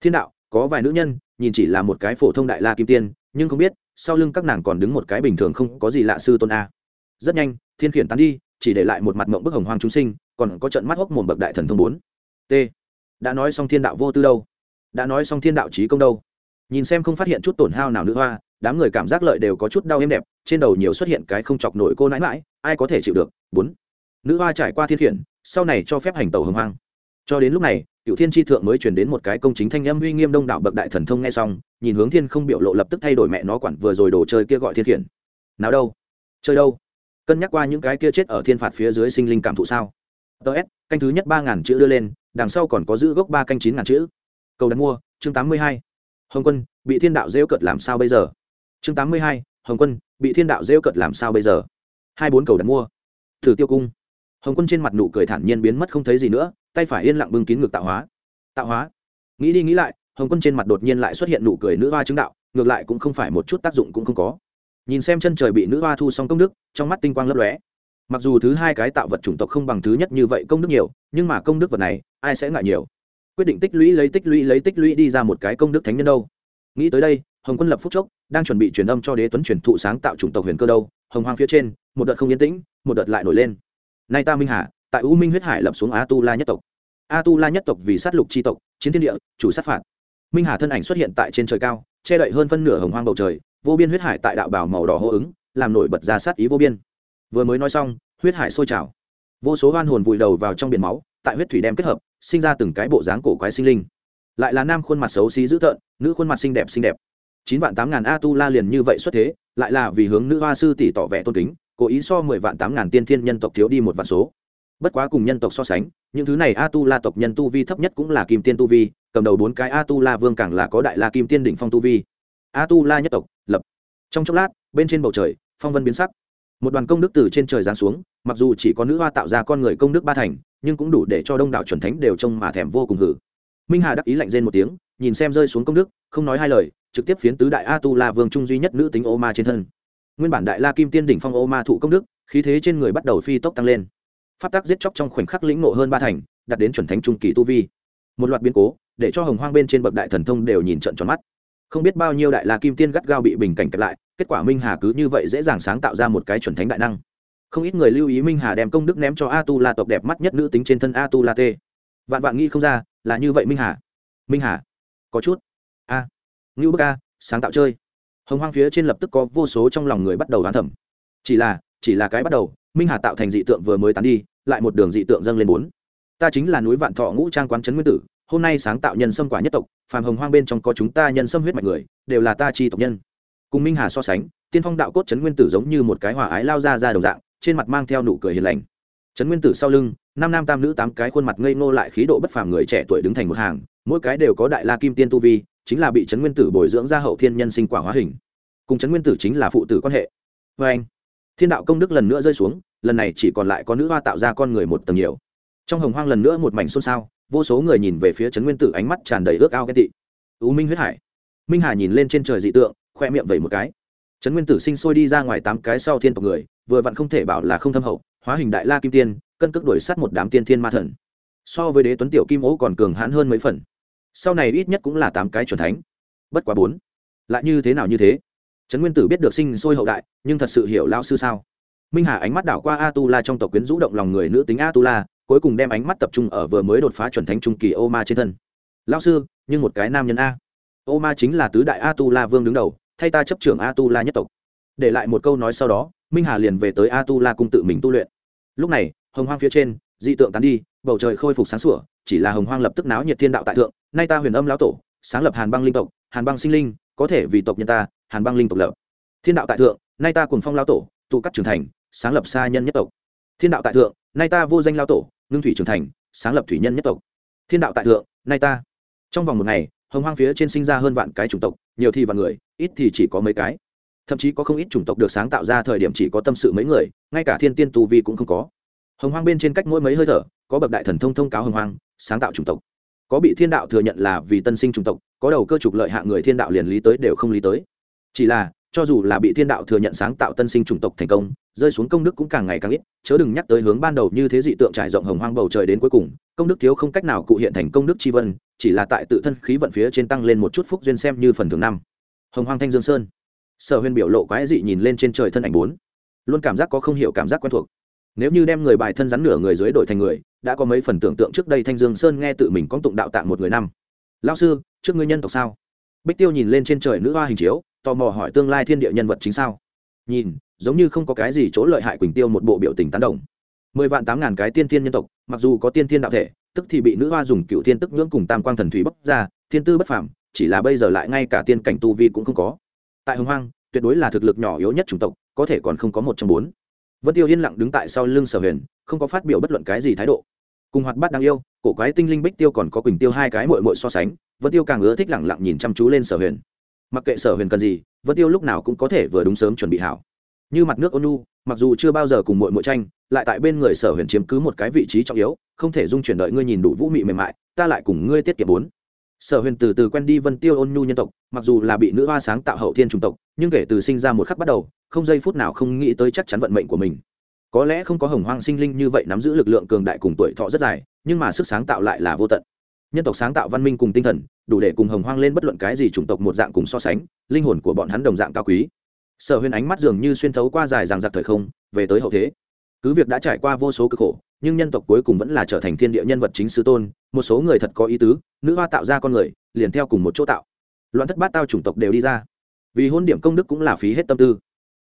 Thiên đạo, có vài nữ nhân, nhìn chỉ là một cái phổ thông đại la kim tiên, nhưng không biết, sau lưng các nàng còn đứng một cái bình thường không có gì lạ sư tôn a. Rất nhanh, thiên khiển tán đi, chỉ để lại một mặt mộng bức hồng hoang chúng sinh, còn có trận mắt hốc mồm bậc đại thần thông bốn t. Đã nói xong thiên đạo vô tư đâu? Đã nói xong thiên đạo trí công đâu? Nhìn xem không phát hiện chút tổn hao nào nữ hoa, đám người cảm giác lợi đều có chút đau êm đẹp, trên đầu nhiều xuất hiện cái không chọc nổi cô nãi mãi, ai có thể chịu được? Bốn. Nữ hoa trải qua thiên khiển, sau này cho phép hành tàu hồng hoang. Cho đến lúc này cựu thiên tri thượng mới chuyển đến một cái công chính thanh âm uy nghiêm đông đảo bậc đại thần thông nghe xong, nhìn hướng thiên không biểu lộ lập tức thay đổi mẹ nó quản vừa rồi đồ chơi kia gọi thiên khiển. Nào đâu? Chơi đâu? Cân nhắc qua những cái kia chết ở thiên phạt phía dưới sinh linh cảm thụ sao? Ts canh thứ nhất ba ngàn chữ đưa lên đằng sau còn có giữ gốc ba canh chín ngàn chữ. Cầu đặt mua, chương tám mươi hai. Hồng quân, bị thiên đạo rêu cợt làm sao bây giờ? Chương tám mươi hai, hồng quân, bị thiên đạo rêu cợt làm sao bây giờ? Hai bốn cầu đặt mua. Thử tiêu cung. Hồng quân trên mặt nụ cười thản nhiên biến mất không thấy gì nữa, tay phải yên lặng bưng kín ngực tạo hóa. Tạo hóa? Nghĩ đi nghĩ lại, hồng quân trên mặt đột nhiên lại xuất hiện nụ cười nữ hoa chứng đạo, ngược lại cũng không phải một chút tác dụng cũng không có. Nhìn xem chân trời bị nữ hoa thu xong công đức, trong mắt tinh quang lấp lóe. Mặc dù thứ hai cái tạo vật chủng tộc không bằng thứ nhất như vậy công đức nhiều, nhưng mà công đức vật này ai sẽ ngại nhiều? Quyết định tích lũy lấy tích lũy lấy tích lũy đi ra một cái công đức thánh nhân đâu? Nghĩ tới đây, hồng quân lập phúc chốc, đang chuẩn bị truyền âm cho đế tuấn truyền thụ sáng tạo chủng tộc huyền cơ đâu, hồng hoang phía trên, một đợt không yên tĩnh, một đợt lại nổi lên. Nay ta minh hà, tại u minh huyết hải lập xuống a tu la nhất tộc. A tu la nhất tộc vì sát lục c tộc, chiến thiên địa, chủ sát phạt. Minh hà thân ảnh xuất hiện tại trên trời cao, che đậy hơn phân nửa hồng hoang bầu trời, vô biên huyết hải tại đạo bảo màu đỏ hô ứng, làm nổi bật ra sát ý vô biên. Vừa mới nói xong, huyết hải sôi trào. Vô số hoan hồn vùi đầu vào trong biển máu tại huyết thủy đem kết hợp, sinh ra từng cái bộ dáng cổ quái sinh linh. Lại là nam khuôn mặt xấu xí dữ tợn, nữ khuôn mặt xinh đẹp xinh đẹp. Chín vạn tám ngàn a tu la liền như vậy xuất thế, lại là vì hướng nữ hoa sư tỷ tỏ vẻ tôn kính, cố ý so mười vạn tám ngàn tiên thiên nhân tộc thiếu đi một vạn số. Bất quá cùng nhân tộc so sánh, những thứ này a tu la tộc nhân tu vi thấp nhất cũng là kim tiên tu vi, cầm đầu bốn cái a tu la vương càng là có đại la kim tiên đỉnh phong tu vi. A tu la nhất tộc, lập. Trong chốc lát, bên trên bầu trời, phong vân biến sắc. Một đoàn công đức từ trên trời giáng xuống, mặc dù chỉ có nữ hoa tạo ra con người công đức ba thành nhưng cũng đủ để cho đông đảo chuẩn thánh đều trông mà thèm vô cùng hử. Minh hà đắc ý lạnh rên một tiếng, nhìn xem rơi xuống công đức, không nói hai lời, trực tiếp phiến tứ đại a tu la vương trung duy nhất nữ tính ô ma trên thân. Nguyên bản đại la kim tiên đỉnh phong ô ma thụ công đức, khí thế trên người bắt đầu phi tốc tăng lên. Pháp tắc giết chóc trong khoảnh khắc lĩnh nộ hơn ba thành đặt đến chuẩn thánh trung kỳ tu vi. Một loạt biến cố, để cho hồng hoang bên trên bậc đại thần thông đều nhìn trận tròn mắt. Không biết bao nhiêu đại la kim tiên gắt gao bị bình cảnh kẹp lại, kết quả minh hà cứ như vậy dễ dàng sáng tạo ra một cái chuẩn thánh đại năng không ít người lưu ý minh hà đem công đức ném cho a tu la tộc đẹp mắt nhất nữ tính trên thân a tu la t. Vạn vạn nghĩ không ra, là như vậy minh hà. Minh hà, có chút. A à. ngưu bức a, sáng tạo chơi. Hồng hoang phía trên lập tức có vô số trong lòng người bắt đầu đoán thẩm chỉ là chỉ là cái bắt đầu, minh hà tạo thành dị tượng vừa mới tán đi, lại một đường dị tượng dâng lên bốn. Ta chính là núi vạn thọ ngũ trang quán trấn nguyên tử, hôm nay sáng tạo nhân sâm quả nhất tộc, phàm hồng hoang bên trong có chúng ta nhân sâm huyết mạch người, đều là ta chi tộc nhân. Cùng minh hà so sánh, tiên phong đạo cốt trấn nguyên tử giống như một cái hòa ái lao ra ra đồng dạng trên mặt mang theo nụ cười hiền lành. Trấn nguyên tử sau lưng, năm nam tam nữ tám cái khuôn mặt ngây ngô lại khí độ bất phàm người trẻ tuổi đứng thành một hàng, mỗi cái đều có đại la kim tiên tu vi, chính là bị trấn nguyên tử bồi dưỡng ra hậu thiên nhân sinh quả hóa hình. Cùng trấn nguyên tử chính là phụ tử quan hệ. Vê anh, thiên đạo công đức lần nữa rơi xuống, lần này chỉ còn lại có nữ hoa tạo ra con người một tầng nhiều. Trong hồng hoang lần nữa một mảnh xôn xao, vô số người nhìn về phía trấn nguyên tử ánh mắt tràn đầy ước ao ghen tị. U minh huyết hải. Minh hà nhìn lên trên trời dị tượng, khoe miệng vẩy một cái. Trấn nguyên tử sinh sôi đi ra ngoài tám cái sau thiên tộc người vừa vặn không thể bảo là không thâm hậu, hóa hình đại la kim tiên, cân cước đuổi sát một đám tiên thiên ma thần. So với đế tuấn tiểu kim ố còn cường hãn hơn mấy phần. Sau này ít nhất cũng là tám cái chuẩn thánh. Bất quá bốn. Lại như thế nào như thế? Trấn nguyên tử biết được sinh sôi hậu đại, nhưng thật sự hiểu lao sư sao? Minh hà ánh mắt đảo qua a tu la trong tộc quyến rũ động lòng người nữ tính a tu la cuối cùng đem ánh mắt tập trung ở vừa mới đột phá chuẩn thánh trung kỳ ô ma trên thân. Lao sư, nhưng một cái nam nhân a. Ô ma chính là tứ đại a tu la vương đứng đầu, thay ta chấp trưởng a tu la nhất tộc. Để lại một câu nói sau đó minh hà liền về tới a tu la cung tự mình tu luyện. Lúc này, hồng hoang phía trên, dị tượng tán đi, bầu trời khôi phục sáng sủa, chỉ là hồng hoang lập tức náo nhiệt thiên đạo tại thượng, nay ta huyền âm lão tổ, sáng lập hàn băng linh tộc, hàn băng sinh linh, có thể vì tộc nhân ta, hàn băng linh tộc lập. Thiên đạo tại thượng, nay ta cùng phong lão tổ, tụ cắt trưởng thành, sáng lập xa nhân nhất tộc. Thiên đạo tại thượng, nay ta vô danh lão tổ, ngưng thủy trưởng thành, sáng lập thủy nhân nhất tộc. Thiên đạo tại thượng, nay ta. Trong vòng một ngày, hồng hoang phía trên sinh ra hơn vạn cái chủng tộc, nhiều thì vạn người, ít thì chỉ có mấy cái thậm chí có không ít chủng tộc được sáng tạo ra thời điểm chỉ có tâm sự mấy người, ngay cả thiên tiên tu vi cũng không có. Hồng hoang bên trên cách mỗi mấy hơi thở, có bậc đại thần thông thông cáo hồng hoang, sáng tạo chủng tộc. Có bị thiên đạo thừa nhận là vì tân sinh chủng tộc, có đầu cơ trục lợi hạ người thiên đạo liền lý tới đều không lý tới. Chỉ là, cho dù là bị thiên đạo thừa nhận sáng tạo tân sinh chủng tộc thành công, rơi xuống công đức cũng càng ngày càng ít, chớ đừng nhắc tới hướng ban đầu như thế dị tượng trải rộng hồng hoang bầu trời đến cuối cùng, công đức thiếu không cách nào cụ hiện thành công đức tri vân, chỉ là tại tự thân khí vận phía trên tăng lên một chút phúc duyên xem như phần thường năm. Hồng hoang thanh dương sơn sở huyền biểu lộ quái dị nhìn lên trên trời thân ảnh bốn. Luôn cảm giác có không hiểu cảm giác quen thuộc. Nếu như đem người bài thân rắn nửa người dưới đổi thành người, đã có mấy phần tưởng tượng trước đây thanh dương sơn nghe tự mình có tụng đạo tạng một người năm. Lao sư, trước ngươi nhân tộc sao? Bích tiêu nhìn lên trên trời nữ hoa hình chiếu, tò mò hỏi tương lai thiên địa nhân vật chính sao? Nhìn, giống như không có cái gì chỗ lợi hại quỳnh tiêu một bộ biểu tình tán đồng. Mười vạn tám ngàn cái tiên thiên nhân tộc, mặc dù có tiên thiên đạo thể, tức thì bị nữ hoa dùng cựu thiên tức ngưỡng cùng tam quang thần thủy bốc ra, thiên tư bất phàm, chỉ là bây giờ lại ngay cả tiên cảnh tu vi cũng không có tại hồng hoang, tuyệt đối là thực lực nhỏ yếu nhất chủng tộc, có thể còn không có một trong bốn. Vân tiêu yên lặng đứng tại sau lưng sở huyền, không có phát biểu bất luận cái gì thái độ. Cùng hoạt bát đáng yêu, cổ quái tinh linh bích tiêu còn có quỳnh tiêu hai cái mội mội so sánh, vân tiêu càng ưa thích lẳng lặng nhìn chăm chú lên sở huyền. Mặc kệ sở huyền cần gì, vân tiêu lúc nào cũng có thể vừa đúng sớm chuẩn bị hảo. Như mặt nước ônu mặc dù chưa bao giờ cùng mội mội tranh, lại tại bên người sở huyền chiếm cứ một cái vị trí trọng yếu, không thể dung chuyển đợi ngươi nhìn đủ vũ mị mềm mại, ta lại cùng ngươi tiết kiệm bốn sở huyền từ từ quen đi vân tiêu ôn nhu nhân tộc, mặc dù là bị nữ hoa sáng tạo hậu thiên chủng tộc, nhưng kể từ sinh ra một khắc bắt đầu, không giây phút nào không nghĩ tới chắc chắn vận mệnh của mình. Có lẽ không có hồng hoang sinh linh như vậy nắm giữ lực lượng cường đại cùng tuổi thọ rất dài, nhưng mà sức sáng tạo lại là vô tận. Nhân tộc sáng tạo văn minh cùng tinh thần, đủ để cùng hồng hoang lên bất luận cái gì chủng tộc một dạng cùng so sánh, linh hồn của bọn hắn đồng dạng cao quý. Sở huyền ánh mắt dường như xuyên thấu qua dài ràng giặc thời không, về tới hậu thế. Cứ việc đã trải qua vô số cực khổ, nhưng nhân tộc cuối cùng vẫn là trở thành thiên địa nhân vật chính sư tôn một số người thật có ý tứ, nữ hoa tạo ra con người, liền theo cùng một chỗ tạo. Loạn thất bát tao chủng tộc đều đi ra. Vì hôn điểm công đức cũng là phí hết tâm tư.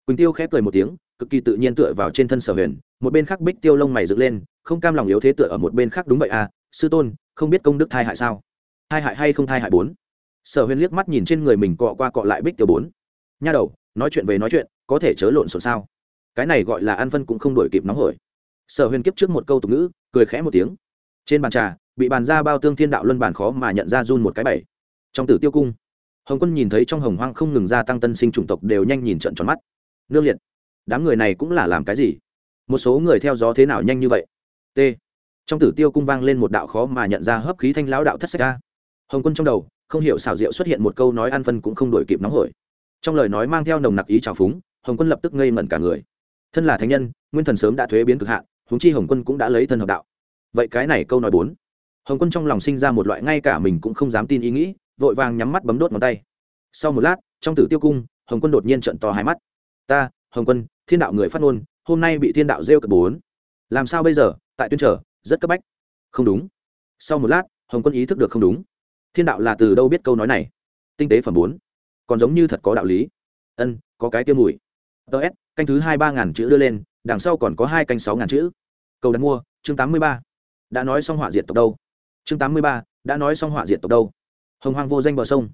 Quỳnh tiêu khép cười một tiếng, cực kỳ tự nhiên tựa vào trên thân sở huyền, một bên khác bích tiêu lông mày dựng lên, không cam lòng yếu thế tựa ở một bên khác đúng vậy à sư tôn, không biết công đức thai hại sao? Thai hại hay không thai hại bốn? Sở huyền liếc mắt nhìn trên người mình cọ qua cọ lại bích tiêu bốn. Nha đầu, nói chuyện về nói chuyện, có thể chớ lộn xộn sao? Cái này gọi là ăn phân cũng không đổi kịp nóng hổi. Sở huyền kiếp trước một câu tục ngữ, cười khẽ một tiếng. Trên bàn trà bị bàn ra bao tương thiên đạo luân bản khó mà nhận ra run một cái bảy. Trong tử tiêu cung, hồng quân nhìn thấy trong hồng hoang không ngừng gia tăng tân sinh chủng tộc đều nhanh nhìn trận tròn mắt. Nương liệt, đám người này cũng là làm cái gì? Một số người theo gió thế nào nhanh như vậy? T. Trong tử tiêu cung vang lên một đạo khó mà nhận ra hấp khí thanh lão đạo thất sách ca. Hồng quân trong đầu, không hiểu xảo diệu xuất hiện một câu nói ăn phân cũng không đổi kịp nóng hổi. Trong lời nói mang theo nồng nặc ý trào phúng, hồng quân lập tức ngây mẩn cả người. Thân là thánh nhân, nguyên thần sớm đã thuế biến cực hạn húng chi hồng quân cũng đã lấy thân hợp đạo. Vậy cái này câu nói bốn hồng quân trong lòng sinh ra một loại ngay cả mình cũng không dám tin ý nghĩ, vội vàng nhắm mắt bấm đốt ngón tay. Sau một lát, trong tử tiêu cung, hồng quân đột nhiên trận to hai mắt. Ta, hồng quân, thiên đạo người phát ngôn, hôm nay bị thiên đạo rêu cật bốn. Làm sao bây giờ? Tại tuyên trở, rất cấp bách. Không đúng. Sau một lát, hồng quân ý thức được không đúng. Thiên đạo là từ đâu biết câu nói này? Tinh tế phẩm bốn. Còn giống như thật có đạo lý. Ân, có cái tiêu mùi. Ts canh thứ hai ba ngàn chữ đưa lên, đằng sau còn có hai canh sáu ngàn chữ. Cầu đặt mua, chương tám mươi ba. Đã nói xong họa diệt tộc đâu? Chương tám mươi ba, đã nói xong họa diệt tộc đâu. Hồng hoang vô danh bờ sông.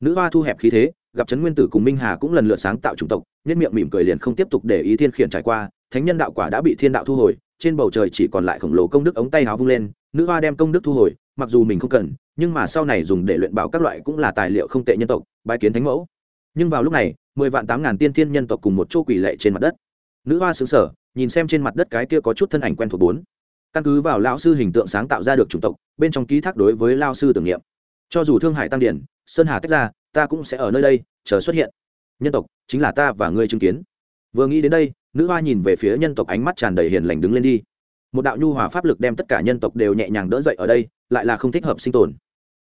Nữ hoa thu hẹp khí thế, gặp trấn nguyên tử cùng minh hà cũng lần lượt sáng tạo chủng tộc, nhất miệng mỉm cười liền không tiếp tục để ý thiên khiển trải qua, thánh nhân đạo quả đã bị thiên đạo thu hồi, trên bầu trời chỉ còn lại khổng lồ công đức ống tay háo vung lên, nữ hoa đem công đức thu hồi, mặc dù mình không cần, nhưng mà sau này dùng để luyện bảo các loại cũng là tài liệu không tệ nhân tộc, bái kiến thánh mẫu. Nhưng vào lúc này, mười vạn tám ngàn tiên thiên nhân tộc cùng một chỗ quỷ lệ trên mặt đất. Nữ hoa xứng sở nhìn xem trên mặt đất cái kia có chút thân ảnh quen thuộc bốn. Căn cứ vào lão sư hình tượng sáng tạo ra được chủng tộc bên trong ký thác đối với lao sư tưởng niệm. Cho dù thương hải tăng điển, sơn hà tách ra, ta cũng sẽ ở nơi đây, chờ xuất hiện. Nhân tộc, chính là ta và ngươi chứng kiến. Vừa nghĩ đến đây, nữ hoa nhìn về phía nhân tộc ánh mắt tràn đầy hiền lành đứng lên đi. Một đạo nhu hòa pháp lực đem tất cả nhân tộc đều nhẹ nhàng đỡ dậy ở đây, lại là không thích hợp sinh tồn.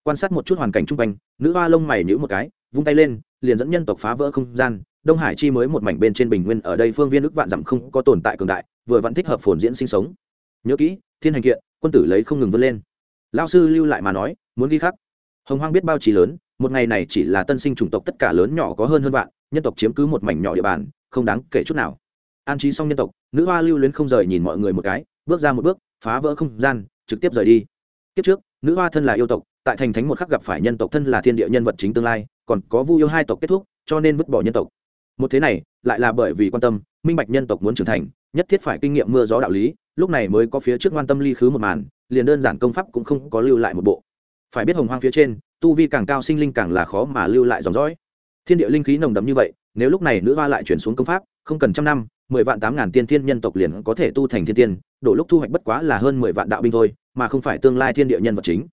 Quan sát một chút hoàn cảnh chung quanh, nữ hoa lông mày nhữ một cái, vung tay lên, liền dẫn nhân tộc phá vỡ không gian. Đông hải chi mới một mảnh bên trên bình nguyên ở đây phương viên ức vạn dặm không có tồn tại cường đại, vừa vẫn thích hợp phồn diễn sinh sống. Nhớ kỹ, thiên hành kiện, quân tử lấy không ngừng vươn lên lao sư lưu lại mà nói, muốn ghi khắc. Hồng hoang biết bao trí lớn, một ngày này chỉ là tân sinh chủng tộc tất cả lớn nhỏ có hơn hơn vạn, nhân tộc chiếm cứ một mảnh nhỏ địa bàn, không đáng kể chút nào. An trí xong nhân tộc, nữ hoa lưu luyến không rời nhìn mọi người một cái, bước ra một bước, phá vỡ không gian, trực tiếp rời đi. Kiếp trước, nữ hoa thân là yêu tộc, tại thành thánh một khắc gặp phải nhân tộc thân là thiên địa nhân vật chính tương lai, còn có vu yêu hai tộc kết thúc, cho nên vứt bỏ nhân tộc. Một thế này, lại là bởi vì quan tâm, minh bạch nhân tộc muốn trưởng thành, nhất thiết phải kinh nghiệm mưa gió đạo lý, lúc này mới có phía trước quan tâm ly khứ một màn liền đơn giản công pháp cũng không có lưu lại một bộ. Phải biết hồng hoang phía trên, tu vi càng cao sinh linh càng là khó mà lưu lại dòng dõi. Thiên địa linh khí nồng đậm như vậy, nếu lúc này nữ hoa lại chuyển xuống công pháp, không cần trăm năm, mười vạn tám ngàn tiên thiên nhân tộc liền có thể tu thành thiên tiên độ lúc thu hoạch bất quá là hơn mười vạn đạo binh thôi, mà không phải tương lai thiên địa nhân vật chính.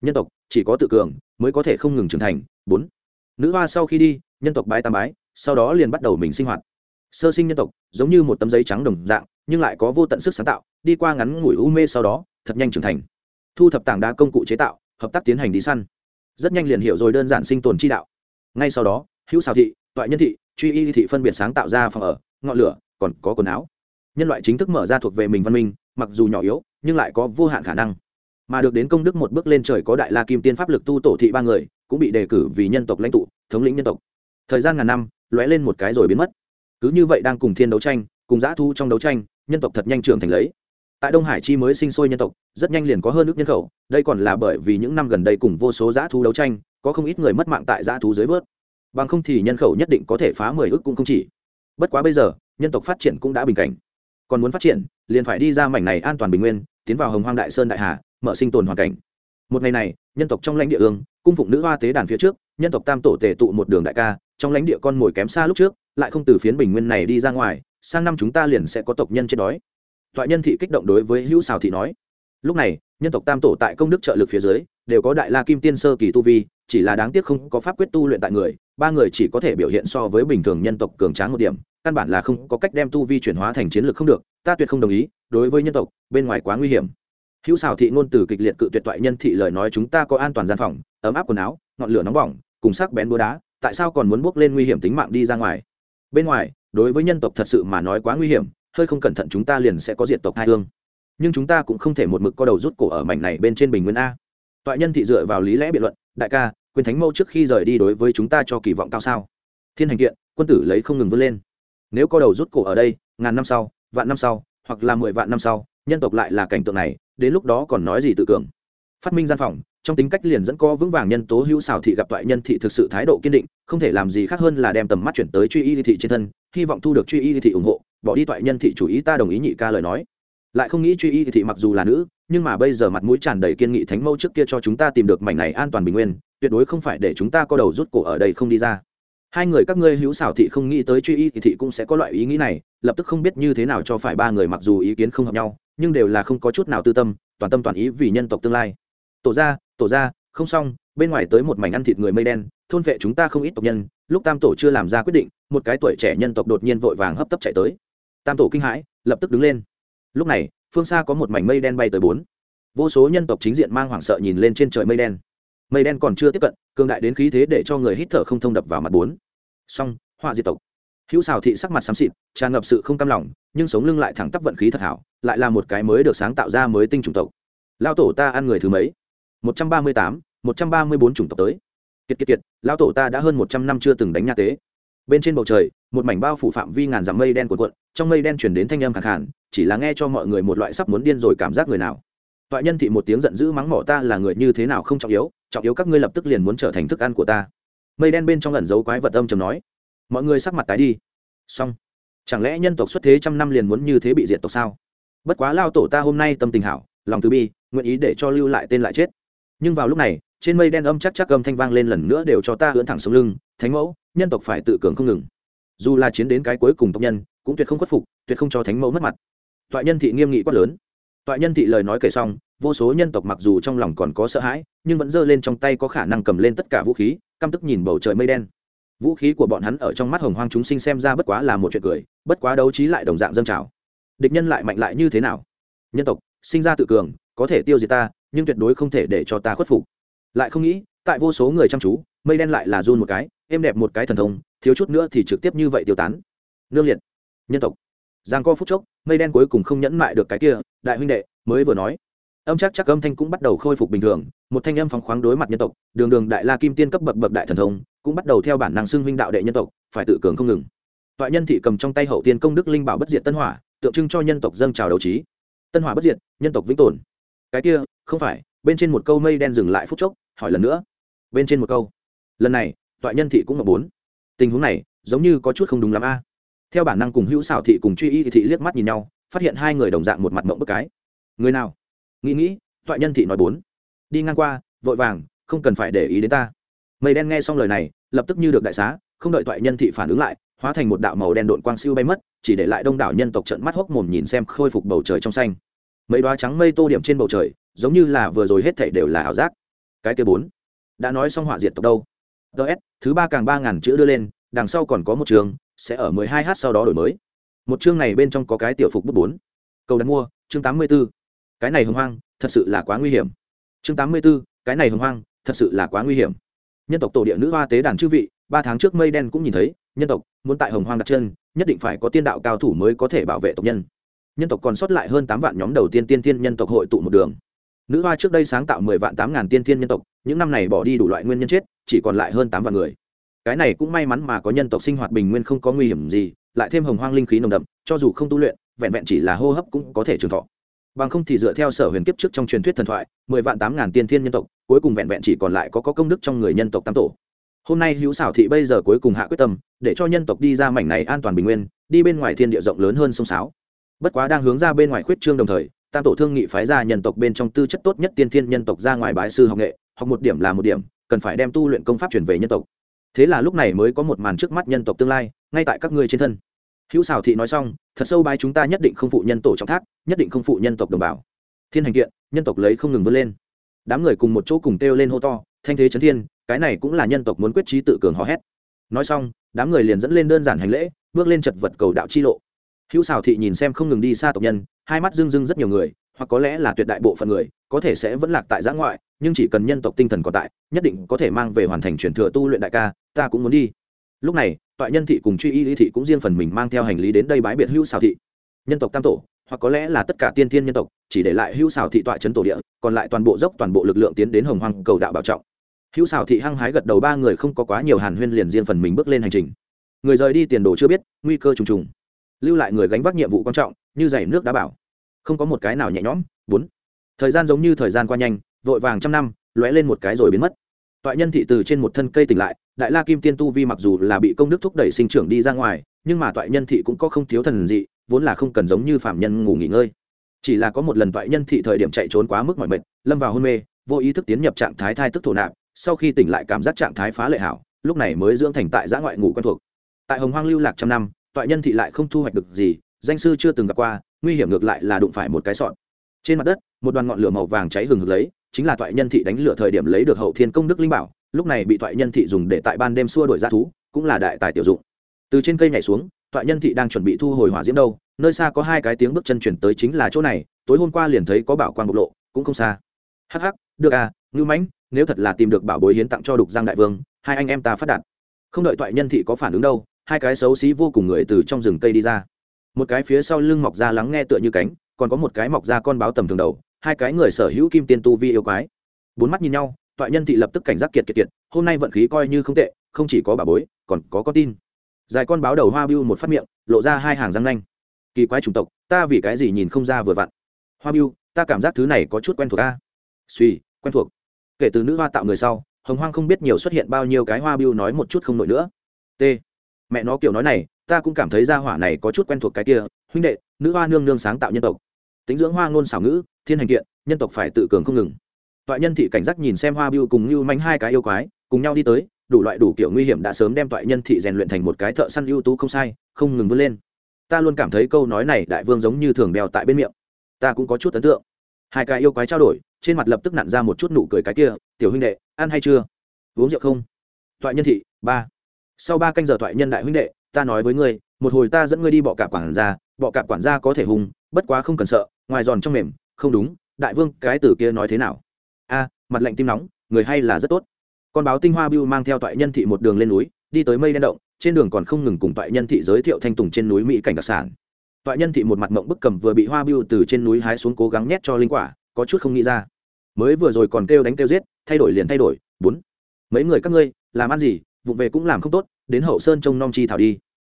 Nhân tộc, chỉ có tự cường, mới có thể không ngừng trưởng thành. Bốn, nữ hoa sau khi đi, nhân tộc bái tam bái, sau đó liền bắt đầu mình sinh hoạt. Sơ sinh nhân tộc, giống như một tấm giấy trắng đồng dạng, nhưng lại có vô tận sức sáng tạo, đi qua ngắn ngủi u mê sau đó thật nhanh trưởng thành. Thu thập tảng đá công cụ chế tạo, hợp tác tiến hành đi săn. Rất nhanh liền hiểu rồi đơn giản sinh tồn chi đạo. Ngay sau đó, hữu xào thị, toại nhân thị, truy y thị phân biệt sáng tạo ra phòng ở, ngọn lửa, còn có quần áo. Nhân loại chính thức mở ra thuộc về mình văn minh, mặc dù nhỏ yếu, nhưng lại có vô hạn khả năng. Mà được đến công đức một bước lên trời có đại la kim tiên pháp lực tu tổ thị ba người, cũng bị đề cử vì nhân tộc lãnh tụ, thống lĩnh nhân tộc. Thời gian ngàn năm, lóe lên một cái rồi biến mất. Cứ như vậy đang cùng thiên đấu tranh, cùng giã thu trong đấu tranh, nhân tộc thật nhanh trưởng thành lấy tại đông hải chi mới sinh sôi nhân tộc, rất nhanh liền có hơn nước nhân khẩu, đây còn là bởi vì những năm gần đây cùng vô số giã thú đấu tranh, có không ít người mất mạng tại giã thú dưới vớt. Bằng không thì nhân khẩu nhất định có thể phá mười ước cũng không chỉ. Bất quá bây giờ, nhân tộc phát triển cũng đã bình cảnh. Còn muốn phát triển, liền phải đi ra mảnh này an toàn bình nguyên, tiến vào hồng hoang đại sơn đại hà, mở sinh tồn hoàn cảnh. Một ngày này, nhân tộc trong lãnh địa ương, cung phụng nữ hoa tế đàn phía trước, nhân tộc tam tổ tề tụ một đường đại ca, trong lãnh địa con mồi kém xa lúc trước, lại không từ phiến bình nguyên này đi ra ngoài, sang năm chúng ta liền sẽ có tộc nhân chết đói toại nhân thị kích động đối với hữu xào thị nói, lúc này, nhân tộc tam tổ tại công đức trợ lực phía dưới, đều có đại la kim tiên sơ kỳ tu vi, chỉ là đáng tiếc không có pháp quyết tu luyện tại người, ba người chỉ có thể biểu hiện so với bình thường nhân tộc cường tráng một điểm, căn bản là không có cách đem tu vi chuyển hóa thành chiến lược không được, ta tuyệt không đồng ý, đối với nhân tộc, bên ngoài quá nguy hiểm. Hữu xào thị ngôn từ kịch liệt cự tuyệt toại nhân thị lời nói, chúng ta có an toàn gian phòng, ấm áp quần áo, ngọn lửa nóng bỏng, cùng sắc bén búa đá, tại sao còn muốn bước lên nguy hiểm tính mạng đi ra ngoài? Bên ngoài, đối với nhân tộc thật sự mà nói quá nguy hiểm hơi không cẩn thận chúng ta liền sẽ có diệt tộc hai hương. Nhưng chúng ta cũng không thể một mực co đầu rút cổ ở mảnh này bên trên bình nguyên a. Toại nhân thị dựa vào lý lẽ biện luận, đại ca, quyền thánh mâu trước khi rời đi đối với chúng ta cho kỳ vọng cao sao? Thiên hành kiện, quân tử lấy không ngừng vươn lên. Nếu co đầu rút cổ ở đây, ngàn năm sau, vạn năm sau, hoặc là mười vạn năm sau, nhân tộc lại là cảnh tượng này, đến lúc đó còn nói gì tự cường? Phát minh gian phòng trong tính cách liền dẫn co vững vàng nhân tố hữu xảo thị gặp toại nhân thị thực sự thái độ kiên định, không thể làm gì khác hơn là đem tầm mắt chuyển tới truy y thị trên thân, hy vọng thu được truy y thị ủng hộ, bỏ đi toại nhân thị chủ ý ta đồng ý nhị ca lời nói. Lại không nghĩ truy y thị mặc dù là nữ, nhưng mà bây giờ mặt mũi tràn đầy kiên nghị thánh mâu trước kia cho chúng ta tìm được mảnh này an toàn bình nguyên, tuyệt đối không phải để chúng ta có đầu rút cổ ở đây không đi ra. Hai người các ngươi hữu xảo thị không nghĩ tới truy y thì thị cũng sẽ có loại ý nghĩ này, lập tức không biết như thế nào cho phải ba người mặc dù ý kiến không hợp nhau, nhưng đều là không có chút nào tư tâm, toàn tâm toàn ý vì nhân tộc tương lai tổ ra tổ ra không xong, bên ngoài tới một mảnh ăn thịt người mây đen, thôn vệ chúng ta không ít tộc nhân. Lúc tam tổ chưa làm ra quyết định, một cái tuổi trẻ nhân tộc đột nhiên vội vàng hấp tấp chạy tới. Tam tổ kinh hãi, lập tức đứng lên. Lúc này, phương xa có một mảnh mây đen bay tới bốn. Vô số nhân tộc chính diện mang hoảng sợ nhìn lên trên trời mây đen. Mây đen còn chưa tiếp cận, cường đại đến khí thế để cho người hít thở không thông đập vào mặt bốn. Song họa diệt tộc. Hữu xào thị sắc mặt xám xịt, tràn ngập sự không cam lòng, nhưng sống lưng lại thẳng tắp vận khí thật hảo, lại là một cái mới được sáng tạo ra mới tinh chủng tộc. Lao tổ ta ăn người thứ mấy? Một trăm ba mươi tám, một trăm ba mươi bốn chủng tộc tới. Kiệt kiệt kiệt lao tổ ta đã hơn một trăm năm chưa từng đánh nha tế. Bên trên bầu trời, một mảnh bao phủ phạm vi ngàn dặm mây đen cuộn cuộn, trong mây đen chuyển đến thanh âm khẳng khản chỉ là nghe cho mọi người một loại sắp muốn điên rồi cảm giác người nào. Toại nhân thị một tiếng giận dữ mắng mỏ ta là người như thế nào không trọng yếu trọng yếu các ngươi lập tức liền muốn trở thành thức ăn của ta. Mây đen bên trong ẩn giấu quái vật âm chầm nói. Mọi người sắc mặt tái đi. Xong. Chẳng lẽ nhân tộc xuất thế trăm năm liền muốn như thế bị diệt tộc sao? Bất quá lao tổ ta hôm nay tâm tình hảo, lòng từ bi, nguyện ý để cho lưu lại tên lại chết nhưng vào lúc này, trên mây đen âm chắc chắc âm thanh vang lên lần nữa đều cho ta ưỡn thẳng xuống lưng, thánh mẫu, nhân tộc phải tự cường không ngừng. Dù là chiến đến cái cuối cùng tộc nhân, cũng tuyệt không khuất phục, tuyệt không cho thánh mẫu mất mặt. Toại nhân thị nghiêm nghị quát lớn. Toại nhân thị lời nói kể xong, vô số nhân tộc mặc dù trong lòng còn có sợ hãi, nhưng vẫn giơ lên trong tay có khả năng cầm lên tất cả vũ khí, căm tức nhìn bầu trời mây đen. Vũ khí của bọn hắn ở trong mắt hồng hoang chúng sinh xem ra bất quá là một chuyện cười, bất quá đấu trí lại đồng dạng dâng trào. Địch nhân lại mạnh lại như thế nào? Nhân tộc, sinh ra tự cường, có thể tiêu diệt ta nhưng tuyệt đối không thể để cho ta khuất phục. Lại không nghĩ, tại vô số người chăm chú, mây đen lại là run một cái, êm đẹp một cái thần thông, thiếu chút nữa thì trực tiếp như vậy tiêu tán. Nương liệt. Nhân tộc. Giang co phút chốc, mây đen cuối cùng không nhẫn mại được cái kia, đại huynh đệ, mới vừa nói. Âm chắc chắc âm thanh cũng bắt đầu khôi phục bình thường, một thanh âm phóng khoáng đối mặt nhân tộc, đường đường đại la kim tiên cấp bậc bậc đại thần thông, cũng bắt đầu theo bản năng xưng huynh đạo đệ nhân tộc, phải tự cường không ngừng. Toại nhân thị cầm trong tay hậu tiên công đức linh bảo bất diệt tân hỏa, tượng trưng cho nhân tộc dâng trào đấu trí. Tân hỏa bất diệt, nhân tộc vĩnh tồn. Cái kia không phải, bên trên một câu mây đen dừng lại phút chốc, hỏi lần nữa. Bên trên một câu. Lần này tọa nhân thị cũng ngập bốn. Tình huống này, giống như có chút không đúng lắm a. Theo bản năng cùng hữu xảo thị cùng truy y thị liếc mắt nhìn nhau, phát hiện hai người đồng dạng một mặt mộng bức cái. Người nào? Nghĩ nghĩ tọa nhân thị nói bốn. Đi ngang qua, vội vàng, không cần phải để ý đến ta. Mây đen nghe xong lời này, lập tức như được đại xá, không đợi tọa nhân thị phản ứng lại, hóa thành một đạo màu đen đội quang siêu bay mất, chỉ để lại đông đảo nhân tộc trận mắt hốc mồm nhìn xem khôi phục bầu trời trong xanh mấy đoá trắng mây tô điểm trên bầu trời, giống như là vừa rồi hết thảy đều là ảo giác. Cái kia bốn, đã nói xong họa diệt tộc đâu? Ts thứ ba càng ba ngàn chữ đưa lên, đằng sau còn có một trường, sẽ ở mười hai h sau đó đổi mới. Một chương này bên trong có cái tiểu phục bút bốn. Cầu đặt mua, chương tám mươi b ố cái này hưng hoang, thật sự là quá nguy hiểm. Chương tám mươi b ố cái này hưng hoang, thật sự là quá nguy hiểm. Nhân tộc tổ địa nữ hoa tế đàn chư vị, ba tháng trước mây đen cũng nhìn thấy, nhân tộc muốn tại hồng hoang đặt chân, nhất định phải có tiên đạo cao thủ mới có thể bảo vệ tộc nhân nhân tộc còn sót lại hơn tám vạn nhóm đầu tiên tiên tiên nhân tộc hội tụ một đường. Nữ hoa trước đây sáng tạo mười vạn tám ngàn tiên tiên nhân tộc những năm này bỏ đi đủ loại nguyên nhân chết chỉ còn lại hơn tám vạn người. Cái này cũng may mắn mà có nhân tộc sinh hoạt bình nguyên không có nguy hiểm gì lại thêm hồng hoang linh khí nồng đậm cho dù không tu luyện vẹn vẹn chỉ là hô hấp cũng có thể trường thọ. Bằng không thì dựa theo sở huyền kiếp trước trong truyền thuyết thần thoại mười vạn tám ngàn tiên thiên nhân tộc cuối cùng vẹn vẹn chỉ còn lại có, có công đức trong người nhân tộc tam tổ. Hôm nay hữu xảo thị bây giờ cuối cùng hạ quyết tâm để cho nhân tộc đi ra mảnh này an toàn bình nguyên đi bên ngoài thiên địa rộng lớn hơn sông sáo bất quá đang hướng ra bên ngoài khuyết trương đồng thời, tam tổ thương nghị phái ra nhân tộc bên trong tư chất tốt nhất tiên thiên nhân tộc ra ngoài bái sư học nghệ, học một điểm là một điểm, cần phải đem tu luyện công pháp chuyển về nhân tộc. Thế là lúc này mới có một màn trước mắt nhân tộc tương lai, ngay tại các ngươi trên thân. Hữu xào thị nói xong, thật sâu bái chúng ta nhất định không phụ nhân tổ trọng thác, nhất định không phụ nhân tộc đồng bào. Thiên hành kiện, nhân tộc lấy không ngừng vươn lên. Đám người cùng một chỗ cùng kêu lên hô to, thanh thế chấn thiên, cái này cũng là nhân tộc muốn quyết trí tự cường hò hét. Nói xong, đám người liền dẫn lên đơn giản hành lễ, bước lên chật vật cầu đạo chi lộ hữu xào thị nhìn xem không ngừng đi xa tộc nhân, hai mắt rưng rưng rất nhiều người, hoặc có lẽ là tuyệt đại bộ phận người, có thể sẽ vẫn lạc tại giã ngoại, nhưng chỉ cần nhân tộc tinh thần còn tại, nhất định có thể mang về hoàn thành truyền thừa tu luyện đại ca, ta cũng muốn đi. Lúc này, toại nhân thị cùng truy y lý thị cũng riêng phần mình mang theo hành lý đến đây bái biệt hữu xào thị. Nhân tộc tam tổ, hoặc có lẽ là tất cả tiên thiên nhân tộc, chỉ để lại hữu xào thị tọa trấn tổ địa, còn lại toàn bộ dốc, toàn bộ lực lượng tiến đến hồng hoàng cầu đạo bảo trọng. Hữu xào thị hăng hái gật đầu, ba người không có quá nhiều hàn huyên liền riêng phần mình bước lên hành trình. Người rời đi tiền đồ chưa biết, nguy cơ trùng trùng lưu lại người gánh vác nhiệm vụ quan trọng, như giày nước đã bảo. Không có một cái nào nhẹ nhõm. Bốn. Thời gian giống như thời gian qua nhanh, vội vàng trăm năm, lóe lên một cái rồi biến mất. Toại nhân thị từ trên một thân cây tỉnh lại, đại la kim tiên tu vi mặc dù là bị công đức thúc đẩy sinh trưởng đi ra ngoài, nhưng mà toại nhân thị cũng có không thiếu thần dị, vốn là không cần giống như phạm nhân ngủ nghỉ ngơi. Chỉ là có một lần toại nhân thị thời điểm chạy trốn quá mức mọi mệt, lâm vào hôn mê, vô ý thức tiến nhập trạng thái thai tức thổ nạp, sau khi tỉnh lại cảm giác trạng thái phá lệ hảo, lúc này mới dưỡng thành tại giã ngoại ngủ quen thuộc. Tại hồng hoang lưu lạc trăm năm toại nhân thị lại không thu hoạch được gì, danh sư chưa từng gặp qua, nguy hiểm ngược lại là đụng phải một cái sọn. Trên mặt đất, một đoàn ngọn lửa màu vàng cháy hừng hực lấy, chính là toại nhân thị đánh lửa thời điểm lấy được hậu thiên công đức linh bảo, lúc này bị toại nhân thị dùng để tại ban đêm xua đổi ra thú, cũng là đại tài tiểu dụng. Từ trên cây nhảy xuống, toại nhân thị đang chuẩn bị thu hồi hỏa diễm đâu, nơi xa có hai cái tiếng bước chân chuyển tới chính là chỗ này, tối hôm qua liền thấy có bảo quan bộc lộ, cũng không xa. Hắc hắc, được à ngưu mãnh, nếu thật là tìm được bảo bối hiến tặng cho đục giang đại vương, hai anh em ta phát đạt. Không đợi toại nhân thị có phản ứng đâu hai cái xấu xí vô cùng người từ trong rừng cây đi ra. Một cái phía sau lưng mọc ra lắng nghe tựa như cánh, còn có một cái mọc ra con báo tầm thường đầu, hai cái người sở hữu kim tiên tu vi yêu quái. Bốn mắt nhìn nhau, toại nhân thị lập tức cảnh giác kiệt kiệt kiệt, hôm nay vận khí coi như không tệ, không chỉ có bà bối, còn có con tin. Dài con báo đầu hoa biêu một phát miệng, lộ ra hai hàng răng nanh. Kỳ quái chủng tộc, ta vì cái gì nhìn không ra vừa vặn? Hoa biêu, ta cảm giác thứ này có chút quen thuộc ta suy quen thuộc. Kể từ nữ hoa tạo người sau, hồng hoang không biết nhiều xuất hiện bao nhiêu cái hoa biêu nói một chút không nổi nữa. T mẹ nó kiểu nói này, ta cũng cảm thấy gia hỏa này có chút quen thuộc cái kia, huynh đệ, nữ hoa nương nương sáng tạo nhân tộc. Tính dưỡng hoa ngôn xảo ngữ, thiên hành kiện, nhân tộc phải tự cường không ngừng. Toại nhân thị cảnh giác nhìn xem hoa biêu cùng như manh hai cái yêu quái, cùng nhau đi tới, đủ loại đủ kiểu nguy hiểm đã sớm đem toại nhân thị rèn luyện thành một cái thợ săn ưu tú không sai, không ngừng vươn lên. Ta luôn cảm thấy câu nói này đại vương giống như thường đèo tại bên miệng. Ta cũng có chút ấn tượng. Hai cái yêu quái trao đổi, trên mặt lập tức nặn ra một chút nụ cười cái kia, tiểu huynh đệ, ăn hay chưa? Uống rượu không? Toại nhân thị, ba sau ba canh giờ thoại nhân đại huynh đệ, ta nói với ngươi, một hồi ta dẫn ngươi đi bọ cạp quản gia, bọ cạp quản gia có thể hùng, bất quá không cần sợ, ngoài giòn trong mềm, không đúng, đại vương, cái từ kia nói thế nào? A, mặt lạnh tim nóng, người hay là rất tốt. Con báo tinh hoa bưu mang theo toại nhân thị một đường lên núi, đi tới mây đen động, trên đường còn không ngừng cùng toại nhân thị giới thiệu thanh tùng trên núi mỹ cảnh đặc sản. Toại nhân thị một mặt mộng bức cầm vừa bị hoa bưu từ trên núi hái xuống cố gắng nhét cho linh quả, có chút không nghĩ ra. Mới vừa rồi còn kêu đánh kêu giết, thay đổi liền thay đổi, bốn. Mấy người các ngươi, làm ăn gì vụ về cũng làm không tốt, đến hậu sơn trông nom chi thảo đi.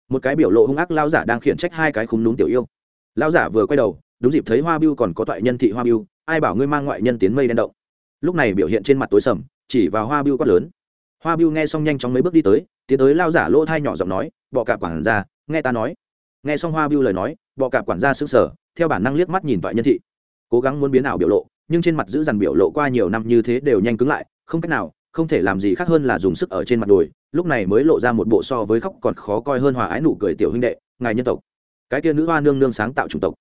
Một cái biểu lộ hung ác lao giả đang khiển trách hai cái khúng núm tiểu yêu. Lao giả vừa quay đầu, đúng dịp thấy hoa biêu còn có toại nhân thị hoa biêu, ai bảo ngươi mang ngoại nhân tiến mây đen động. Lúc này biểu hiện trên mặt tối sầm, chỉ vào hoa biêu quát lớn. Hoa biêu nghe xong nhanh chóng mấy bước đi tới, tiến tới lao giả lỗ thai nhỏ giọng nói, bọ cạp quản gia, nghe ta nói. Nghe xong hoa biêu lời nói, bọ cạp quản gia xứng sở theo bản năng liếc mắt nhìn toại nhân thị. Cố gắng muốn biến ảo biểu lộ, nhưng trên mặt giữ dằn biểu lộ qua nhiều năm như thế đều nhanh cứng lại, không cách nào không thể làm gì khác hơn là dùng sức ở trên mặt đùi lúc này mới lộ ra một bộ so với khóc còn khó coi hơn hòa ái nụ cười tiểu huynh đệ, ngài nhân tộc. Cái tia nữ hoa nương nương sáng tạo chủng tộc.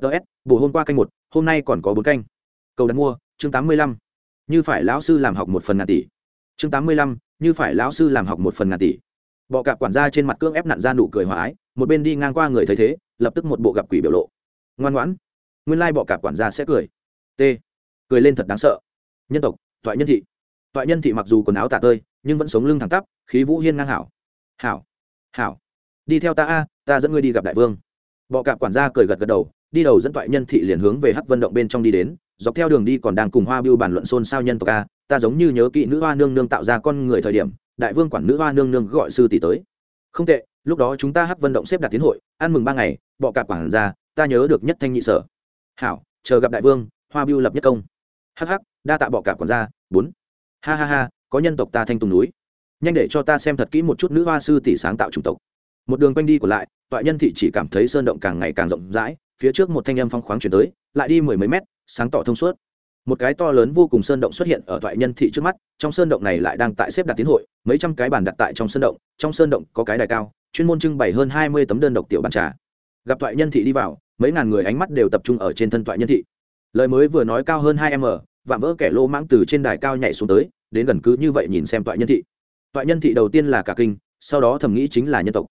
Ts bù hôm qua canh một, hôm nay còn có bốn canh. Cầu đặt mua, chương tám mươi lăm. Như phải lão sư làm học một phần ngàn tỷ. Chương tám mươi lăm, như phải lão sư làm học một phần ngàn tỷ. Bọ cạp quản gia trên mặt cưỡng ép nặn ra nụ cười hòa ái, một bên đi ngang qua người thấy thế, lập tức một bộ gặp quỷ biểu lộ. Ngoan ngoãn. Nguyên lai bọ cạp quản gia sẽ cười. T. Cười lên thật đáng sợ. Nhân tộc, thoại nhân thị toại nhân thị mặc dù quần áo tả tơi, nhưng vẫn sống lưng thẳng tắp, khí vũ hiên ngang hảo. Hảo hảo. Đi theo ta a, ta dẫn ngươi đi gặp đại vương. Bọ cạp quản gia cười gật gật đầu, đi đầu dẫn toại nhân thị liền hướng về hắc vân động bên trong đi đến, dọc theo đường đi còn đang cùng hoa biêu bàn luận xôn xao nhân tộc a, ta giống như nhớ kỹ nữ hoa nương nương tạo ra con người thời điểm, đại vương quản nữ hoa nương nương gọi sư tỷ tới. Không tệ, lúc đó chúng ta hắc vân động xếp đặt tiến hội, ăn mừng ba ngày, bọ cạp quản gia, ta nhớ được nhất thanh nhị sở. Hảo, chờ gặp đại vương, hoa biêu lập nhất công. Hắc hắc, đa tạ bọ cạp quản gia, bốn ha ha ha, có nhân tộc ta thanh tùng núi. Nhanh để cho ta xem thật kỹ một chút nữ hoa sư tỷ sáng tạo chủng tộc. Một đường quanh đi của lại, toại nhân thị chỉ cảm thấy sơn động càng ngày càng rộng rãi, phía trước một thanh âm phong khoáng chuyển tới, lại đi mười mấy mét, sáng tỏ thông suốt. Một cái to lớn vô cùng sơn động xuất hiện ở toại nhân thị trước mắt, trong sơn động này lại đang tại xếp đặt tiến hội, mấy trăm cái bàn đặt tại trong sơn động, trong sơn động có cái đài cao, chuyên môn trưng bày hơn hai mươi tấm đơn độc tiểu bàn trà. Gặp toại nhân thị đi vào, mấy ngàn người ánh mắt đều tập trung ở trên thân toại nhân thị. Lời mới vừa nói cao hơn hai m vạm vỡ kẻ lô mãng từ trên đài cao nhảy xuống tới, đến gần cứ như vậy nhìn xem toại nhân thị. Toại nhân thị đầu tiên là cả kinh, sau đó thầm nghĩ chính là nhân tộc.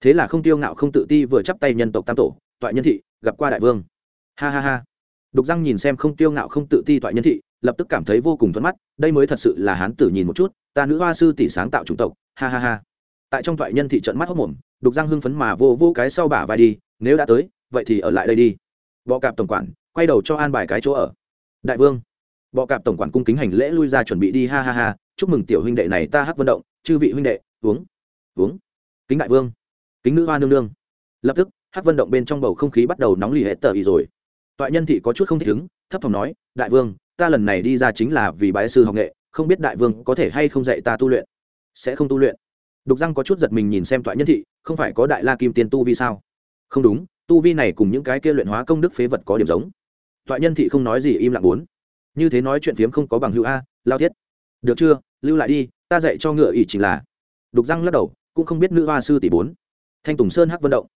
Thế là không tiêu ngạo không tự ti vừa chắp tay nhân tộc tam tổ, toại nhân thị, gặp qua đại vương. Ha ha ha. Đục răng nhìn xem không tiêu ngạo không tự ti toại nhân thị, lập tức cảm thấy vô cùng thuận mắt, đây mới thật sự là hán tử nhìn một chút, ta nữ hoa sư tỷ sáng tạo chủng tộc, ha ha ha. Tại trong toại nhân thị trận mắt hốc mồm, đục răng hưng phấn mà vô vô cái sau bả vai đi, nếu đã tới, vậy thì ở lại đây đi. Bọ cạp tổng quản, quay đầu cho an bài cái chỗ ở. Đại vương bọ cạp tổng quản cung kính hành lễ lui ra chuẩn bị đi, ha ha ha. Chúc mừng tiểu huynh đệ này ta hắc vận động. Chư vị huynh đệ, uống. Uống. Kính đại vương. Kính nữ hoa nương nương. Lập tức hắc vận động bên trong bầu không khí bắt đầu nóng lì hết tờ ý rồi. Toại nhân thị có chút không thích ứng, thấp phòng nói, đại vương, ta lần này đi ra chính là vì bái sư học nghệ, không biết đại vương có thể hay không dạy ta tu luyện? Sẽ không tu luyện. Đục răng có chút giật mình nhìn xem toại nhân thị, không phải có đại la kim tiên tu vi sao? Không đúng, tu vi này cùng những cái kia luyện hóa công đức phế vật có điểm giống. Toại nhân thị không nói gì, im lặng bốn như thế nói chuyện phiếm không có bằng hữu a, lao thiết. Được chưa? Lưu lại đi, ta dạy cho ngựa ỷ chính là. Đục răng lắc đầu, cũng không biết nữ hoa sư tỷ bốn. Thanh tùng sơn hắc vân động.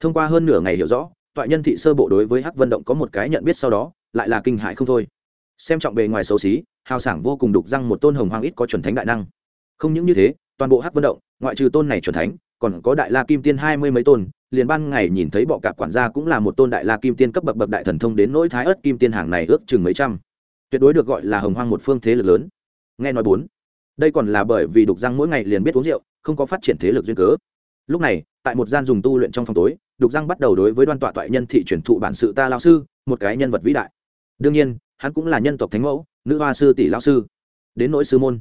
Thông qua hơn nửa ngày hiểu rõ, toại nhân thị sơ bộ đối với hắc vân động có một cái nhận biết sau đó, lại là kinh hại không thôi. Xem trọng bề ngoài xấu xí, hào sảng vô cùng đục răng một tôn hồng hoang ít có chuẩn thánh đại năng. Không những như thế, toàn bộ hắc vân động, ngoại trừ tôn này chuẩn thánh, còn có đại la kim tiên hai mươi mấy tôn, liền ban ngày nhìn thấy bọ cạp quản gia cũng là một tôn đại la kim tiên cấp bậc bậc đại thần thông đến nỗi thái ớt kim tiên hàng này ước chừng mấy trăm tuyệt đối được gọi là hồng hoang một phương thế lực lớn. Nghe nói bốn, đây còn là bởi vì đục răng mỗi ngày liền biết uống rượu, không có phát triển thế lực duyên cớ. Lúc này, tại một gian dùng tu luyện trong phòng tối, đục răng bắt đầu đối với đoan tọa toại nhân thị truyền thụ bản sự ta lao sư, một cái nhân vật vĩ đại. Đương nhiên, hắn cũng là nhân tộc thánh mẫu, nữ hoa sư tỷ lao sư. Đến nỗi sư môn,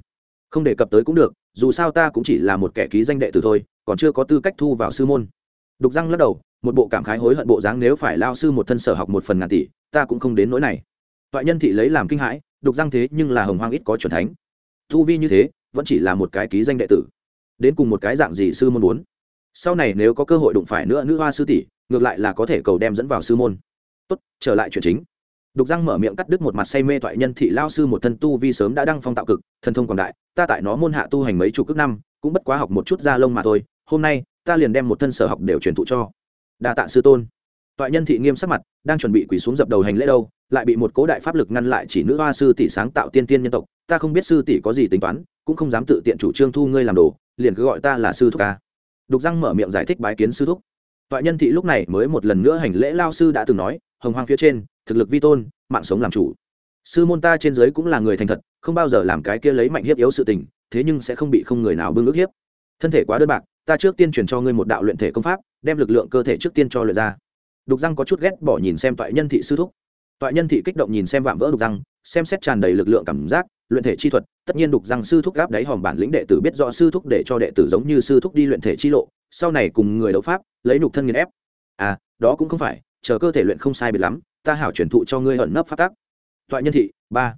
không đề cập tới cũng được, dù sao ta cũng chỉ là một kẻ ký danh đệ tử thôi, còn chưa có tư cách thu vào sư môn. Đục răng lắc đầu, một bộ cảm khái hối hận bộ dáng, nếu phải lao sư một thân sở học một phần ngàn tỷ, ta cũng không đến nỗi này toại nhân thị lấy làm kinh hãi, đục răng thế nhưng là hồng hoang ít có c thánh. Thu vi như thế, vẫn chỉ là một cái ký danh đệ tử. Đến cùng một cái dạng gì sư môn muốn? Sau này nếu có cơ hội đụng phải nữa nữ hoa sư tỷ, ngược lại là có thể cầu đem dẫn vào sư môn. Tốt, trở lại chuyện chính. Đục răng mở miệng cắt đứt một mặt say mê toại nhân thị lao sư một thân tu vi sớm đã đăng phong tạo cực, thần thông quảng đại, ta tại nó môn hạ tu hành mấy chục ước năm, cũng bất quá học một chút da lông mà thôi, hôm nay, ta liền đem một thân sở học đều truyền thụ cho. Đa tạ sư tôn toại nhân thị nghiêm sắc mặt, đang chuẩn bị quỳ xuống dập đầu hành lễ đâu, lại bị một cố đại pháp lực ngăn lại chỉ nữ hoa sư tỷ sáng tạo tiên tiên nhân tộc. Ta không biết sư tỷ có gì tính toán, cũng không dám tự tiện chủ trương thu ngươi làm đồ, liền cứ gọi ta là sư thúc ca. Đục răng mở miệng giải thích bái kiến sư thúc. Toại nhân thị lúc này mới một lần nữa hành lễ lao sư đã từng nói, hồng hoang phía trên, thực lực vi tôn, mạng sống làm chủ. Sư môn ta trên giới cũng là người thành thật, không bao giờ làm cái kia lấy mạnh hiếp yếu sự tình, thế nhưng sẽ không bị không người nào bưng ước hiếp. Thân thể quá đơn bạc, ta trước tiên truyền cho ngươi một đạo luyện thể công pháp, đem lực lượng cơ thể trước tiên cho luyện ra đục răng có chút ghét bỏ nhìn xem toại nhân thị sư thúc. Toại nhân thị kích động nhìn xem vạm vỡ đục răng, xem xét tràn đầy lực lượng cảm giác, luyện thể chi thuật, tất nhiên đục răng sư thúc gáp đáy hòm bản lĩnh đệ tử biết rõ sư thúc để cho đệ tử giống như sư thúc đi luyện thể chi lộ, sau này cùng người đấu pháp, lấy nục thân nghiền ép. À đó cũng không phải, chờ cơ thể luyện không sai biệt lắm, ta hảo truyền thụ cho ngươi ẩn nấp phát tác toại nhân thị, ba.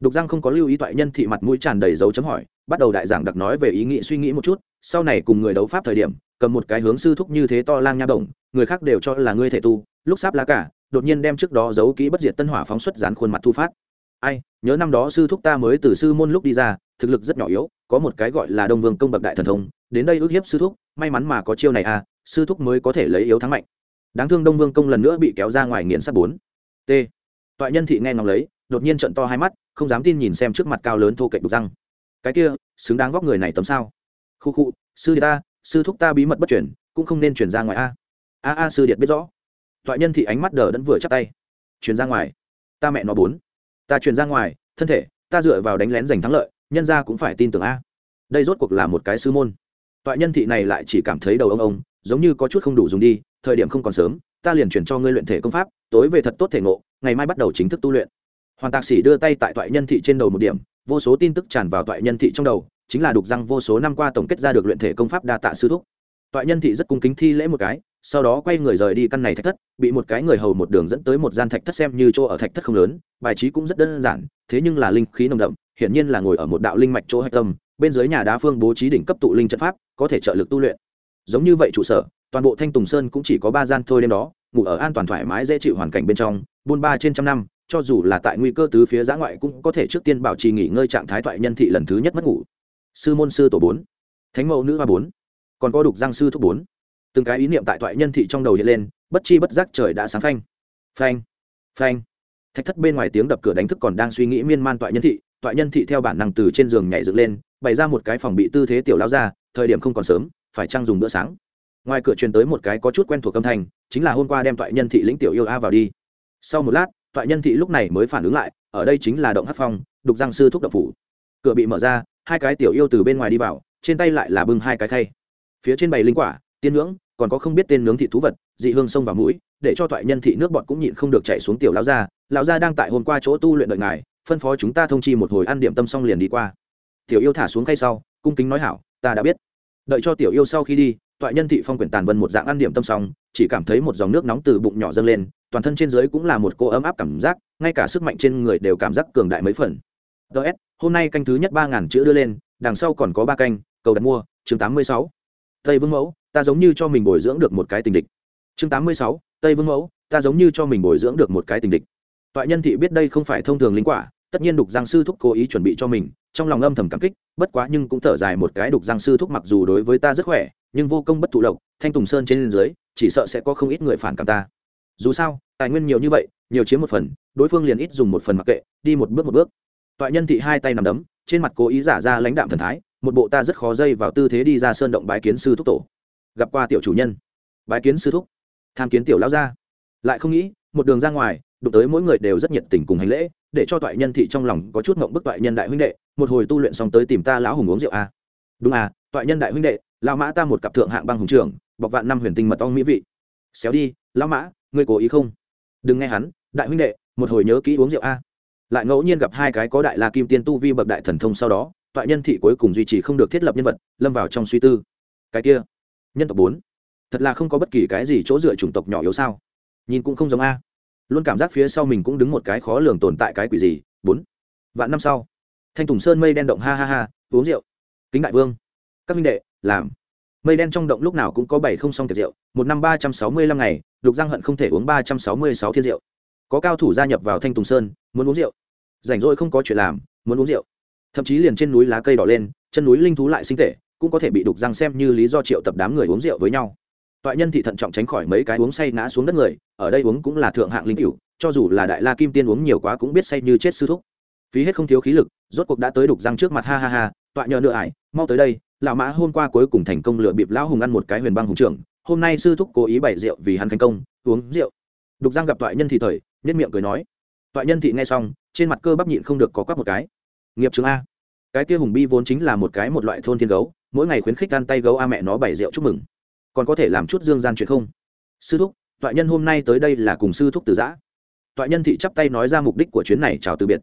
Đục răng không có lưu ý toại nhân thị mặt mũi tràn đầy dấu chấm hỏi, bắt đầu đại giảng đặc nói về ý nghĩ suy nghĩ một chút, sau này cùng người đấu pháp thời điểm cầm một cái hướng sư thúc như thế to lang nha động người khác đều cho là ngươi thể tu, lúc sắp lá cả, đột nhiên đem trước đó giấu kỹ bất diệt tân hỏa phóng xuất dán khuôn mặt thu phát. Ai, nhớ năm đó sư thúc ta mới từ sư môn lúc đi ra, thực lực rất nhỏ yếu, có một cái gọi là đông vương công bậc đại thần thông, đến đây ước hiếp sư thúc, may mắn mà có chiêu này à sư thúc mới có thể lấy yếu thắng mạnh. Đáng thương đông vương công lần nữa bị kéo ra ngoài nghiền sắt bốn. T. Toại nhân thị nghe ngóng lấy, đột nhiên trận to hai mắt, không dám tin nhìn xem trước mặt cao lớn thô kệch đục răng. Cái kia, xứng đáng vóc người này tấm sao? Khu khu, sư điện ta sư thúc ta bí mật bất chuyển cũng không nên chuyển ra ngoài a. A a, sư điện biết rõ. Thoại nhân thị ánh mắt đờ đẫn vừa chắp tay. Chuyển ra ngoài. Ta mẹ nó bốn. Ta chuyển ra ngoài, thân thể, ta dựa vào đánh lén giành thắng lợi, nhân ra cũng phải tin tưởng a. Đây rốt cuộc là một cái sư môn. Toại nhân thị này lại chỉ cảm thấy đầu ông ông, giống như có chút không đủ dùng đi, thời điểm không còn sớm, ta liền chuyển cho ngươi luyện thể công pháp, tối về thật tốt thể ngộ, ngày mai bắt đầu chính thức tu luyện. Hoàng tạc sĩ đưa tay tại toại nhân thị trên đầu một điểm, vô số tin tức tràn vào toại nhân thị trong đầu chính là đục răng vô số năm qua tổng kết ra được luyện thể công pháp đa tạ sư thúc. Toại nhân thị rất cung kính thi lễ một cái, sau đó quay người rời đi căn này thạch thất, bị một cái người hầu một đường dẫn tới một gian thạch thất xem như chỗ ở thạch thất không lớn, bài trí cũng rất đơn giản, thế nhưng là linh khí nồng đậm, hiển nhiên là ngồi ở một đạo linh mạch chỗ hạch tâm, bên dưới nhà đá phương bố trí đỉnh cấp tụ linh trận pháp, có thể trợ lực tu luyện. Giống như vậy trụ sở, toàn bộ thanh tùng sơn cũng chỉ có ba gian thôi đêm đó, ngủ ở an toàn thoải mái dễ chịu hoàn cảnh bên trong, buôn ba trên trăm năm, cho dù là tại nguy cơ tứ phía giã ngoại cũng có thể trước tiên bảo trì nghỉ ngơi trạng thái thoại nhân thị lần thứ nhất mất ngủ sư môn sư tổ bốn, thánh mẫu nữ ba bốn, còn có đục giang sư thúc bốn. Từng cái ý niệm tại thoại nhân thị trong đầu hiện lên, bất chi bất giác trời đã sáng phanh. Phanh phanh. Thạch thất bên ngoài tiếng đập cửa đánh thức còn đang suy nghĩ miên man toại nhân thị toại nhân thị theo bản năng từ trên giường nhảy dựng lên, bày ra một cái phòng bị tư thế tiểu lao ra thời điểm không còn sớm, phải trang dùng bữa sáng. Ngoài cửa truyền tới một cái có chút quen thuộc âm thanh, chính là hôm qua đem toại nhân thị lĩnh tiểu yêu a vào đi. Sau một lát toại nhân thị lúc này mới phản ứng lại, ở đây chính là động hát phong, đục giang sư thúc đập phủ. Cửa bị mở ra hai cái tiểu yêu từ bên ngoài đi vào, trên tay lại là bưng hai cái khay. Phía trên bày linh quả, tiên ngưỡng còn có không biết tên nướng thị thú vật, dị hương sông vào mũi, để cho toại nhân thị nước bọt cũng nhịn không được chạy xuống tiểu lão gia. Lão gia đang tại hôm qua chỗ tu luyện đợi ngài, phân phó chúng ta thông chi một hồi ăn điểm tâm xong liền đi qua. Tiểu yêu thả xuống khay sau, cung kính nói hảo, ta đã biết. Đợi cho tiểu yêu sau khi đi, toại nhân thị phong quyển tàn vân một dạng ăn điểm tâm xong, chỉ cảm thấy một dòng nước nóng từ bụng nhỏ dâng lên, toàn thân trên dưới cũng là một cô ấm áp cảm giác, ngay cả sức mạnh trên người đều cảm giác cường đại mấy phần ts hôm nay canh thứ nhất ba ngàn chữ đưa lên, đằng sau còn có ba canh, cầu đặt mua, chương tám mươi sáu. Tây vương mẫu, ta giống như cho mình bồi dưỡng được một cái tình địch. Chương tám mươi sáu, tây vương mẫu, ta giống như cho mình bồi dưỡng được một cái tình địch. Toại nhân thị biết đây không phải thông thường linh quả, tất nhiên đục giang sư thúc cố ý chuẩn bị cho mình, trong lòng âm thầm cảm kích, bất quá nhưng cũng thở dài một cái đục giang sư thúc mặc dù đối với ta rất khỏe, nhưng vô công bất thụ lộc, thanh tùng sơn trên dưới, chỉ sợ sẽ có không ít người phản cảm ta. Dù sao, tài nguyên nhiều như vậy, nhiều chiếm một phần, đối phương liền ít dùng một phần mặc kệ, đi một bước một bước toại nhân thị hai tay nằm đấm, trên mặt cố ý giả ra lãnh đạm thần thái, một bộ ta rất khó dây vào tư thế đi ra sơn động bái kiến sư thúc tổ. Gặp qua tiểu chủ nhân. Bái kiến sư thúc. Tham kiến tiểu lão gia. Lại không nghĩ, một đường ra ngoài, đụng tới mỗi người đều rất nhiệt tình cùng hành lễ, để cho toại nhân thị trong lòng có chút ngộng bức toại nhân đại huynh đệ, một hồi tu luyện xong tới tìm ta lão hùng uống rượu à. đúng à toại nhân đại huynh đệ, lão mã ta một cặp thượng hạng băng hùng trưởng, bọc vạn năm huyền tinh mật ong mỹ vị. Xéo đi, lão mã, ngươi cố ý không? Đừng nghe hắn, đại huynh đệ, một hồi nhớ kỹ uống rượu a lại ngẫu nhiên gặp hai cái có đại la kim tiên tu vi bậc đại thần thông sau đó, toại nhân thị cuối cùng duy trì không được thiết lập nhân vật, lâm vào trong suy tư. Cái kia, nhân tộc bốn, thật là không có bất kỳ cái gì chỗ dựa chủng tộc nhỏ yếu sao? Nhìn cũng không giống a. Luôn cảm giác phía sau mình cũng đứng một cái khó lường tồn tại cái quỷ gì, bốn, vạn năm sau, thanh tùng sơn mây đen động ha ha ha, uống rượu. Kính đại vương, các minh đệ, làm. Mây đen trong động lúc nào cũng có bảy không xong tiệc rượu, một năm ba trăm sáu mươi lăm ngày, lục giang hận không thể uống ba trăm sáu mươi sáu thiên rượu có cao thủ gia nhập vào thanh tùng sơn, muốn uống rượu. Rảnh rỗi không có chuyện làm, muốn uống rượu. Thậm chí liền trên núi lá cây đỏ lên, chân núi linh thú lại sinh tể cũng có thể bị đục răng xem như lý do triệu tập đám người uống rượu với nhau. Toại nhân thị thận trọng tránh khỏi mấy cái uống say ngã xuống đất người, ở đây uống cũng là thượng hạng linh cựu cho dù là đại la kim tiên uống nhiều quá cũng biết say như chết sư thúc. Phí hết không thiếu khí lực, rốt cuộc đã tới đục răng trước mặt ha ha ha, toại nhờ nửa ải, mau tới đây, lão mã hôm qua cuối cùng thành công lựa bịp lão hùng ăn một cái huyền băng hùng trưởng, hôm nay sư thúc cố ý bày rượu vì hắn thành công, uống rượu. Đục răng gặp toại nhân thị thời nhất miệng cười nói, toại nhân thị nghe xong, trên mặt cơ bắp nhịn không được có quắc một cái. Nghiệp chứng a. Cái kia hùng bi vốn chính là một cái một loại thôn thiên gấu, mỗi ngày khuyến khích ăn tay gấu a mẹ nó bày rượu chúc mừng. Còn có thể làm chút dương gian chuyện không? Sư thúc, toại nhân hôm nay tới đây là cùng sư thúc từ giã. Toại nhân thị chắp tay nói ra mục đích của chuyến này chào từ biệt.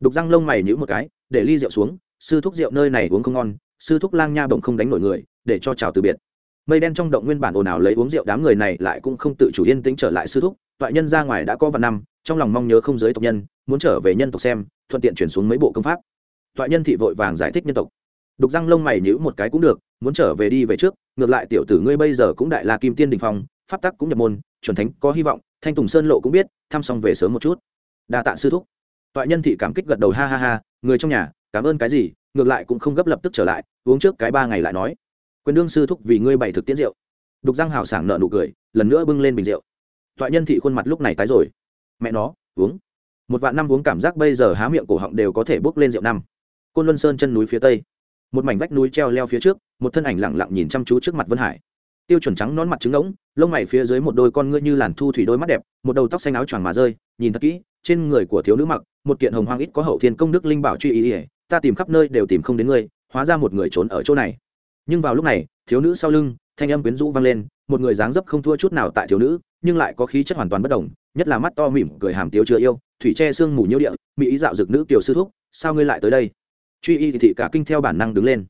Đục răng lông mày nhữ một cái, để ly rượu xuống, sư thúc rượu nơi này uống không ngon, sư thúc lang nha bồng không đánh nổi người, để cho chào từ biệt mây đen trong động nguyên bản ồn ào lấy uống rượu đám người này lại cũng không tự chủ yên tĩnh trở lại sư thúc. Toại nhân ra ngoài đã có vài năm, trong lòng mong nhớ không giới tộc nhân, muốn trở về nhân tộc xem, thuận tiện chuyển xuống mấy bộ công pháp. Toại nhân thị vội vàng giải thích nhân tộc. Đục răng lông mày nhữ một cái cũng được, muốn trở về đi về trước, ngược lại tiểu tử ngươi bây giờ cũng đại la kim tiên đình phong, pháp tắc cũng nhập môn, chuẩn thánh có hy vọng, thanh tùng sơn lộ cũng biết, thăm xong về sớm một chút. Đa tạ sư thúc. Toại nhân thị cảm kích gật đầu ha ha ha, người trong nhà, cảm ơn cái gì, ngược lại cũng không gấp lập tức trở lại, uống trước cái ba ngày lại nói quyền đương sư thúc vì ngươi bày thực tiễn rượu. Đục răng hào sảng nợ nụ cười, lần nữa bưng lên bình rượu. Toại nhân thị khuôn mặt lúc này tái rồi. Mẹ nó, uống. Một vạn năm uống cảm giác bây giờ há miệng cổ họng đều có thể bước lên rượu năm. Côn luân sơn chân núi phía tây. Một mảnh vách núi treo leo phía trước, một thân ảnh lẳng lặng nhìn chăm chú trước mặt vân hải. Tiêu chuẩn trắng nón mặt trứng ngỗng, lông mày phía dưới một đôi con ngươi như làn thu thủy đôi mắt đẹp, một đầu tóc xanh áo choàng mà rơi, nhìn thật kỹ, trên người của thiếu nữ mặc, một kiện hồng hoang ít có hậu thiên công đức linh bảo truy ý ỉa ta tìm khắp nơi đều tìm không đến ngươi, hóa ra một người trốn ở chỗ này nhưng vào lúc này, thiếu nữ sau lưng, thanh âm quyến rũ vang lên, một người dáng dấp không thua chút nào tại thiếu nữ, nhưng lại có khí chất hoàn toàn bất đồng, nhất là mắt to mỉm cười hàm tiếu chưa yêu, thủy tre sương mù nhiễu địa, mỹ ý dạo dực nữ tiểu sư thúc, sao ngươi lại tới đây? Truy y thị cả kinh theo bản năng đứng lên.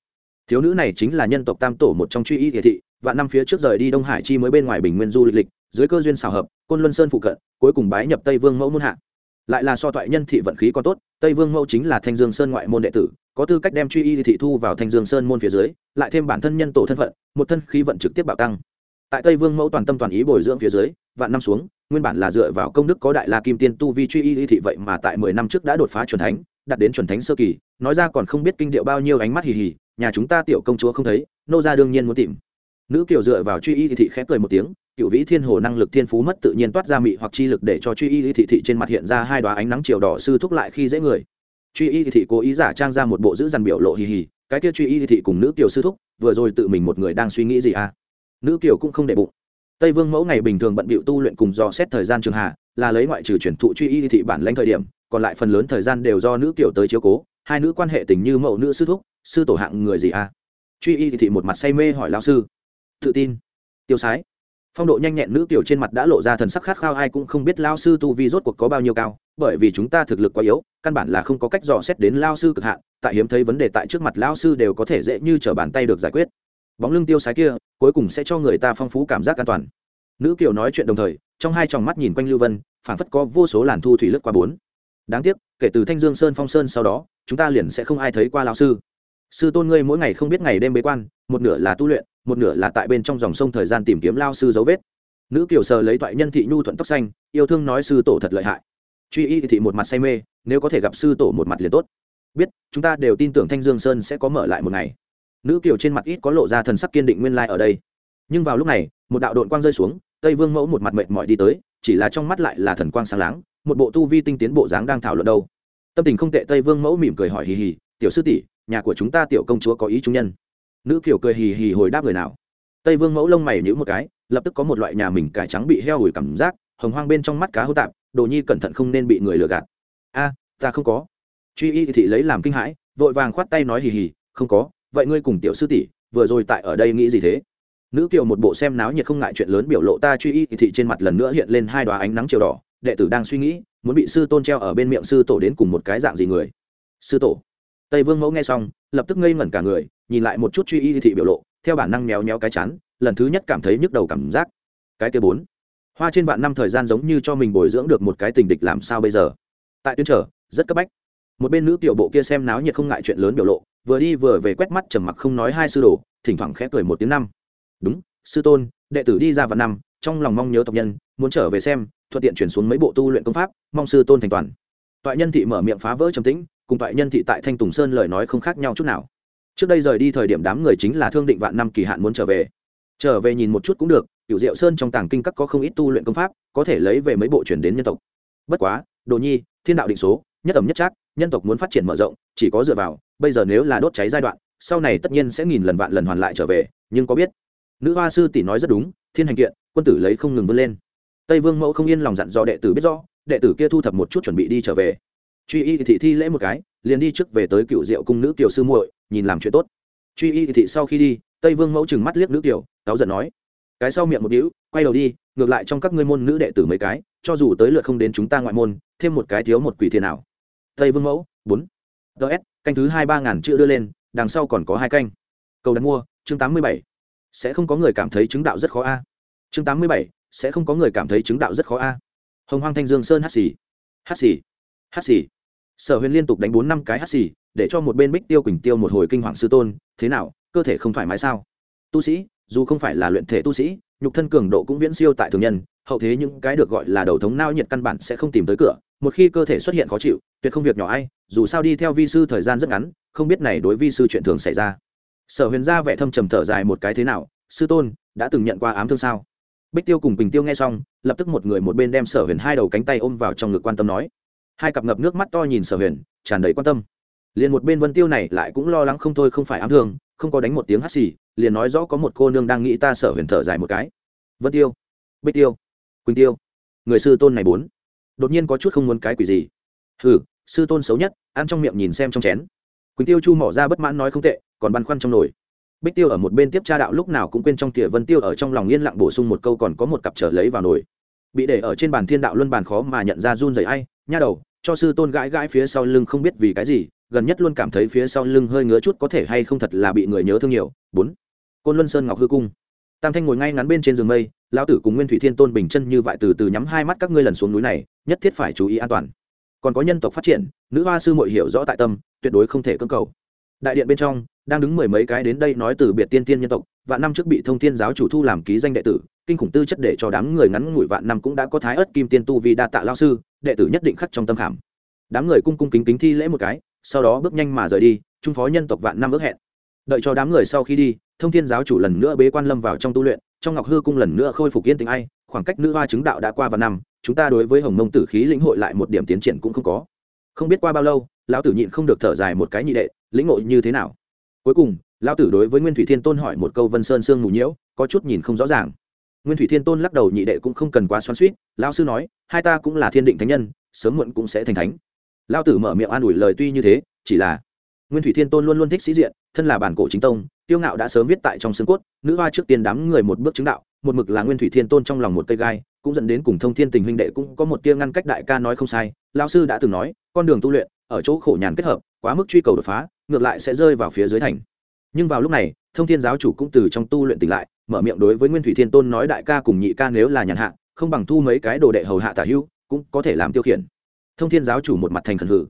Thiếu nữ này chính là nhân tộc tam tổ một trong truy y thị và năm phía trước rời đi đông hải chi mới bên ngoài bình nguyên du lịch lịch, dưới cơ duyên xào hợp, côn luân sơn phụ cận, cuối cùng bái nhập tây vương mẫu môn hạ. Lại là so toại nhân thị vận khí còn tốt, tây vương mẫu chính là thanh dương sơn ngoại môn đệ tử có tư cách đem truy y thị thu vào thanh dương sơn môn phía dưới, lại thêm bản thân nhân tổ thân phận, một thân khí vận trực tiếp bạo tăng. Tại tây vương mẫu toàn tâm toàn ý bồi dưỡng phía dưới, vạn năm xuống, nguyên bản là dựa vào công đức có đại la kim tiên tu vi truy y thị vậy mà tại mười năm trước đã đột phá chuẩn thánh, đạt đến chuẩn thánh sơ kỳ, nói ra còn không biết kinh điệu bao nhiêu ánh mắt hì hì, nhà chúng ta tiểu công chúa không thấy, nô ra đương nhiên muốn tìm. Nữ kiều dựa vào truy y thị khẽ cười một tiếng, cựu vĩ thiên hồ năng lực thiên phú mất tự nhiên toát ra mị hoặc chi lực để cho truy y thị thị trên mặt hiện ra hai đoá ánh nắng chiều đỏ sư thúc lại khi dễ người truy y thị cố ý giả trang ra một bộ giữ dằn biểu lộ hì hì, cái kia truy y thị cùng nữ kiều sư thúc, vừa rồi tự mình một người đang suy nghĩ gì à? Nữ kiều cũng không để bụng. Tây vương mẫu ngày bình thường bận bịu tu luyện cùng dò xét thời gian trường hạ, là lấy ngoại trừ chuyển thụ truy y thị bản lãnh thời điểm, còn lại phần lớn thời gian đều do nữ kiều tới chiếu cố, hai nữ quan hệ tình như mẫu nữ sư thúc, sư tổ hạng người gì à? Truy y thị một mặt say mê hỏi lao sư. Tự tin. Tiêu sái phong độ nhanh nhẹn nữ tiểu trên mặt đã lộ ra thần sắc khát khao, ai cũng không biết lao sư tu vi rốt cuộc có bao nhiêu cao, bởi vì chúng ta thực lực quá yếu, căn bản là không có cách dò xét đến lao sư cực hạn, tại hiếm thấy vấn đề tại trước mặt lao sư đều có thể dễ như t r ở bàn tay được giải quyết. Bóng lưng tiêu sái kia, cuối cùng sẽ cho người ta phong phú cảm giác an toàn. Nữ kiều nói chuyện đồng thời, trong hai tròng mắt nhìn quanh lưu vân phản phất có vô số làn thu thủy lướt qua bốn. Đáng tiếc, kể từ thanh dương sơn phong sơn sau đó, chúng ta liền sẽ không ai thấy qua lao sư. Sư tôn ngươi mỗi ngày không biết ngày đêm bế quan, một nửa là tu luyện một nửa là tại bên trong dòng sông thời gian tìm kiếm lao sư dấu vết. Nữ kiều sờ lấy toại nhân thị nhu thuận tóc xanh, yêu thương nói sư tổ thật lợi hại. Truy y thị một mặt say mê, nếu có thể gặp sư tổ một mặt liền tốt. Biết, chúng ta đều tin tưởng thanh dương sơn sẽ có mở lại một ngày. Nữ kiều trên mặt ít có lộ ra thần sắc kiên định nguyên lai ở đây. Nhưng vào lúc này, một đạo đội quang rơi xuống, tây vương mẫu một mặt mệt mỏi đi tới, chỉ là trong mắt lại là thần quang sáng láng, một bộ tu vi tinh tiến bộ dáng đang thảo luận đâu. Tâm tình không tệ, tây vương mẫu mỉm cười hỏi hì hì, tiểu sư tỷ, nhà của chúng ta tiểu công chúa có ý trung nhân? Nữ kiểu cười hì hì hồi đáp người nào. Tây vương mẫu lông mày nhữ một cái, lập tức có một loại nhà mình cải trắng bị heo ủi cảm giác, hồng hoang bên trong mắt cá hô tạp, đồ nhi cẩn thận không nên bị người lừa gạt. A, ta không có. Truy y thị lấy làm kinh hãi, vội vàng khoát tay nói hì hì, không có, vậy ngươi cùng tiểu sư tỷ, vừa rồi tại ở đây nghĩ gì thế? Nữ kiều một bộ xem náo nhiệt không ngại chuyện lớn biểu lộ ta truy y thị trên mặt lần nữa hiện lên hai đoá ánh nắng chiều đỏ, đệ tử đang suy nghĩ, muốn bị sư tôn treo ở bên miệng sư tổ đến cùng một cái dạng gì người? Sư tổ tây vương mẫu nghe xong, lập tức ngây ngẩn cả người, nhìn lại một chút truy y thị biểu lộ, theo bản năng méo méo cái chán, lần thứ nhất cảm thấy nhức đầu cảm giác. Cái kia bốn, hoa trên vạn năm thời gian giống như cho mình bồi dưỡng được một cái tình địch làm sao bây giờ? Tại tuyến trở, rất cấp bách. Một bên nữ tiểu bộ kia xem náo nhiệt không ngại chuyện lớn biểu lộ, vừa đi vừa về quét mắt trầm mặc không nói hai sư đồ, thỉnh thoảng khẽ cười một tiếng năm. Đúng, sư tôn, đệ tử đi ra vạn năm, trong lòng mong nhớ tộc nhân, muốn trở về xem, thuận tiện chuyển xuống mấy bộ tu luyện công pháp, mong sư tôn thành toàn. Toại nhân thị mở miệng phá vỡ trầm tĩnh cùng toại nhân thị tại thanh tùng sơn lời nói không khác nhau chút nào. Trước đây rời đi thời điểm đám người chính là thương định vạn năm kỳ hạn muốn trở về. Trở về nhìn một chút cũng được cựu diệu sơn trong tàng kinh các có không ít tu luyện công pháp, có thể lấy về mấy bộ chuyển đến nhân tộc. Bất quá, đồ nhi, thiên đạo định số, nhất ẩm nhất trác, nhân tộc muốn phát triển mở rộng, chỉ có dựa vào, bây giờ nếu là đốt cháy giai đoạn, sau này tất nhiên sẽ nghìn lần vạn lần hoàn lại trở về, nhưng có biết. Nữ hoa sư tỷ nói rất đúng, thiên hành kiện, quân tử lấy không ngừng vươn lên. Tây vương mẫu không yên lòng dặn dò đệ tử biết rõ, đệ tử kia thu thập một chút chuẩn bị đi trở về truy y thị thi lễ một cái liền đi trước về tới cựu diệu cung nữ tiểu sư muội nhìn làm chuyện tốt. Truy y thị sau khi đi tây vương mẫu chừng mắt liếc nữ tiểu, cáu giận nói cái sau miệng một đĩu quay đầu đi ngược lại trong các ngươi môn nữ đệ tử mấy cái cho dù tới lượt không đến chúng ta ngoại môn thêm một cái thiếu một quỷ thiên nào. Tây vương mẫu bốn. Ts canh thứ hai ba ngàn chữ đưa lên đằng sau còn có hai canh. Cầu đặt mua chương tám mươi bảy. Sẽ không có người cảm thấy chứng đạo rất khó a. Chương tám mươi bảy sẽ không có người cảm thấy chứng đạo rất khó a. Hồng hoang thanh dương sơn hát xì. Hát xì. Hát xì sở huyền liên tục đánh bốn năm cái hát xì, để cho một bên bích tiêu quỳnh tiêu một hồi kinh hoàng sư tôn, thế nào, cơ thể không thoải mái sao? Tu sĩ, dù không phải là luyện thể tu sĩ, nhục thân cường độ cũng viễn siêu tại thường nhân, hậu thế những cái được gọi là đầu thống nao nhiệt căn bản sẽ không tìm tới cửa, một khi cơ thể xuất hiện khó chịu, tuyệt không việc nhỏ ai, dù sao đi theo vi sư thời gian rất ngắn, không biết này đối vi sư chuyện thường xảy ra. Sở huyền ra vẻ thâm trầm thở dài một cái thế nào, sư tôn, đã từng nhận qua ám thương sao? Bích tiêu cùng bình tiêu nghe xong, lập tức một người một bên đem sở huyền hai đầu cánh tay ôm vào trong ngực quan tâm nói hai cặp ngập nước mắt to nhìn sở huyền, tràn đầy quan tâm. Liền một bên vân tiêu này lại cũng lo lắng không thôi, không phải ám thương, không có đánh một tiếng hắt xì, liền nói rõ có một cô nương đang nghĩ ta sở huyền thở dài một cái. Vân tiêu, bích tiêu, quỳnh tiêu, người sư tôn này bốn. Đột nhiên có chút không muốn cái quỷ gì. Hừ, sư tôn xấu nhất, ăn trong miệng nhìn xem trong chén. Quỳnh tiêu chu mỏ ra bất mãn nói không tệ, còn băn khoăn trong nồi. Bích tiêu ở một bên tiếp tra đạo lúc nào cũng quên trong tỉa vân tiêu ở trong lòng yên lặng bổ sung một câu còn có một cặp trở lấy vào nồi. Bị để ở trên bàn thiên đạo luân bàn khó mà nhận ra run rẩy ai, nha đầu cho sư tôn gãi gãi phía sau lưng không biết vì cái gì, gần nhất luôn cảm thấy phía sau lưng hơi ngứa chút có thể hay không thật là bị người nhớ thương nhiều. Bốn, côn luân sơn ngọc hư cung. Tam thanh ngồi ngay ngắn bên trên giường mây, lão tử cùng nguyên thủy thiên tôn bình chân như vậy từ từ nhắm hai mắt các ngươi lần xuống núi này, nhất thiết phải chú ý an toàn. Còn có nhân tộc phát triển, nữ hoa sư mội hiểu rõ tại tâm, tuyệt đối không thể cưỡng cầu. Đại điện bên trong, đang đứng mười mấy cái đến đây nói từ biệt tiên tiên nhân tộc Vạn năm trước bị thông thiên giáo chủ thu làm ký danh đệ tử, kinh khủng tư chất để cho đám người ngắn ngủi vạn năm cũng đã có thái ớt kim tiên tu vì đa tạ lao sư, đệ tử nhất định khắc trong tâm khảm. Đám người cung cung kính kính thi lễ một cái, sau đó bước nhanh mà rời đi, trung phó nhân tộc vạn năm ước hẹn. Đợi cho đám người sau khi đi, thông thiên giáo chủ lần nữa bế quan lâm vào trong tu luyện, trong ngọc hư cung lần nữa khôi phục yên tình ai, khoảng cách nữ hoa chứng đạo đã qua vài năm, chúng ta đối với hồng mông tử khí lĩnh hội lại một điểm tiến triển cũng không có. Không biết qua bao lâu, lão tử nhịn không được thở dài một cái nhị đệ, lĩnh hội như thế nào? Cuối cùng lão tử đối với nguyên thủy thiên tôn hỏi một câu vân sơn sương mù nhiễu, có chút nhìn không rõ ràng. Nguyên thủy thiên tôn lắc đầu nhị đệ cũng không cần quá xoắn suýt lão sư nói, hai ta cũng là thiên định thánh nhân, sớm muộn cũng sẽ thành thánh. Lão tử mở miệng an ủi lời tuy như thế, chỉ là nguyên thủy thiên tôn luôn luôn thích sĩ diện, thân là bản cổ chính tông, tiêu ngạo đã sớm viết tại trong xương cốt, nữ hoa trước tiên đám người một bước chứng đạo, một mực là nguyên thủy thiên tôn trong lòng một cây gai, cũng dẫn đến cùng thông thiên tình huynh đệ cũng có một tia ngăn cách đại ca nói không sai lao sư đã từng nói, con đường tu luyện, ở chỗ khổ nhàn kết hợp, quá mức truy cầu đột phá, ngược lại sẽ rơi vào phía dưới thành nhưng vào lúc này, thông thiên giáo chủ cũng từ trong tu luyện tỉnh lại, mở miệng đối với nguyên thủy thiên tôn nói đại ca cùng nhị ca nếu là nhàn hạ, không bằng thu mấy cái đồ đệ hầu hạ tả hưu, cũng có thể làm tiêu khiển. Thông thiên giáo chủ một mặt thành khẩn hử.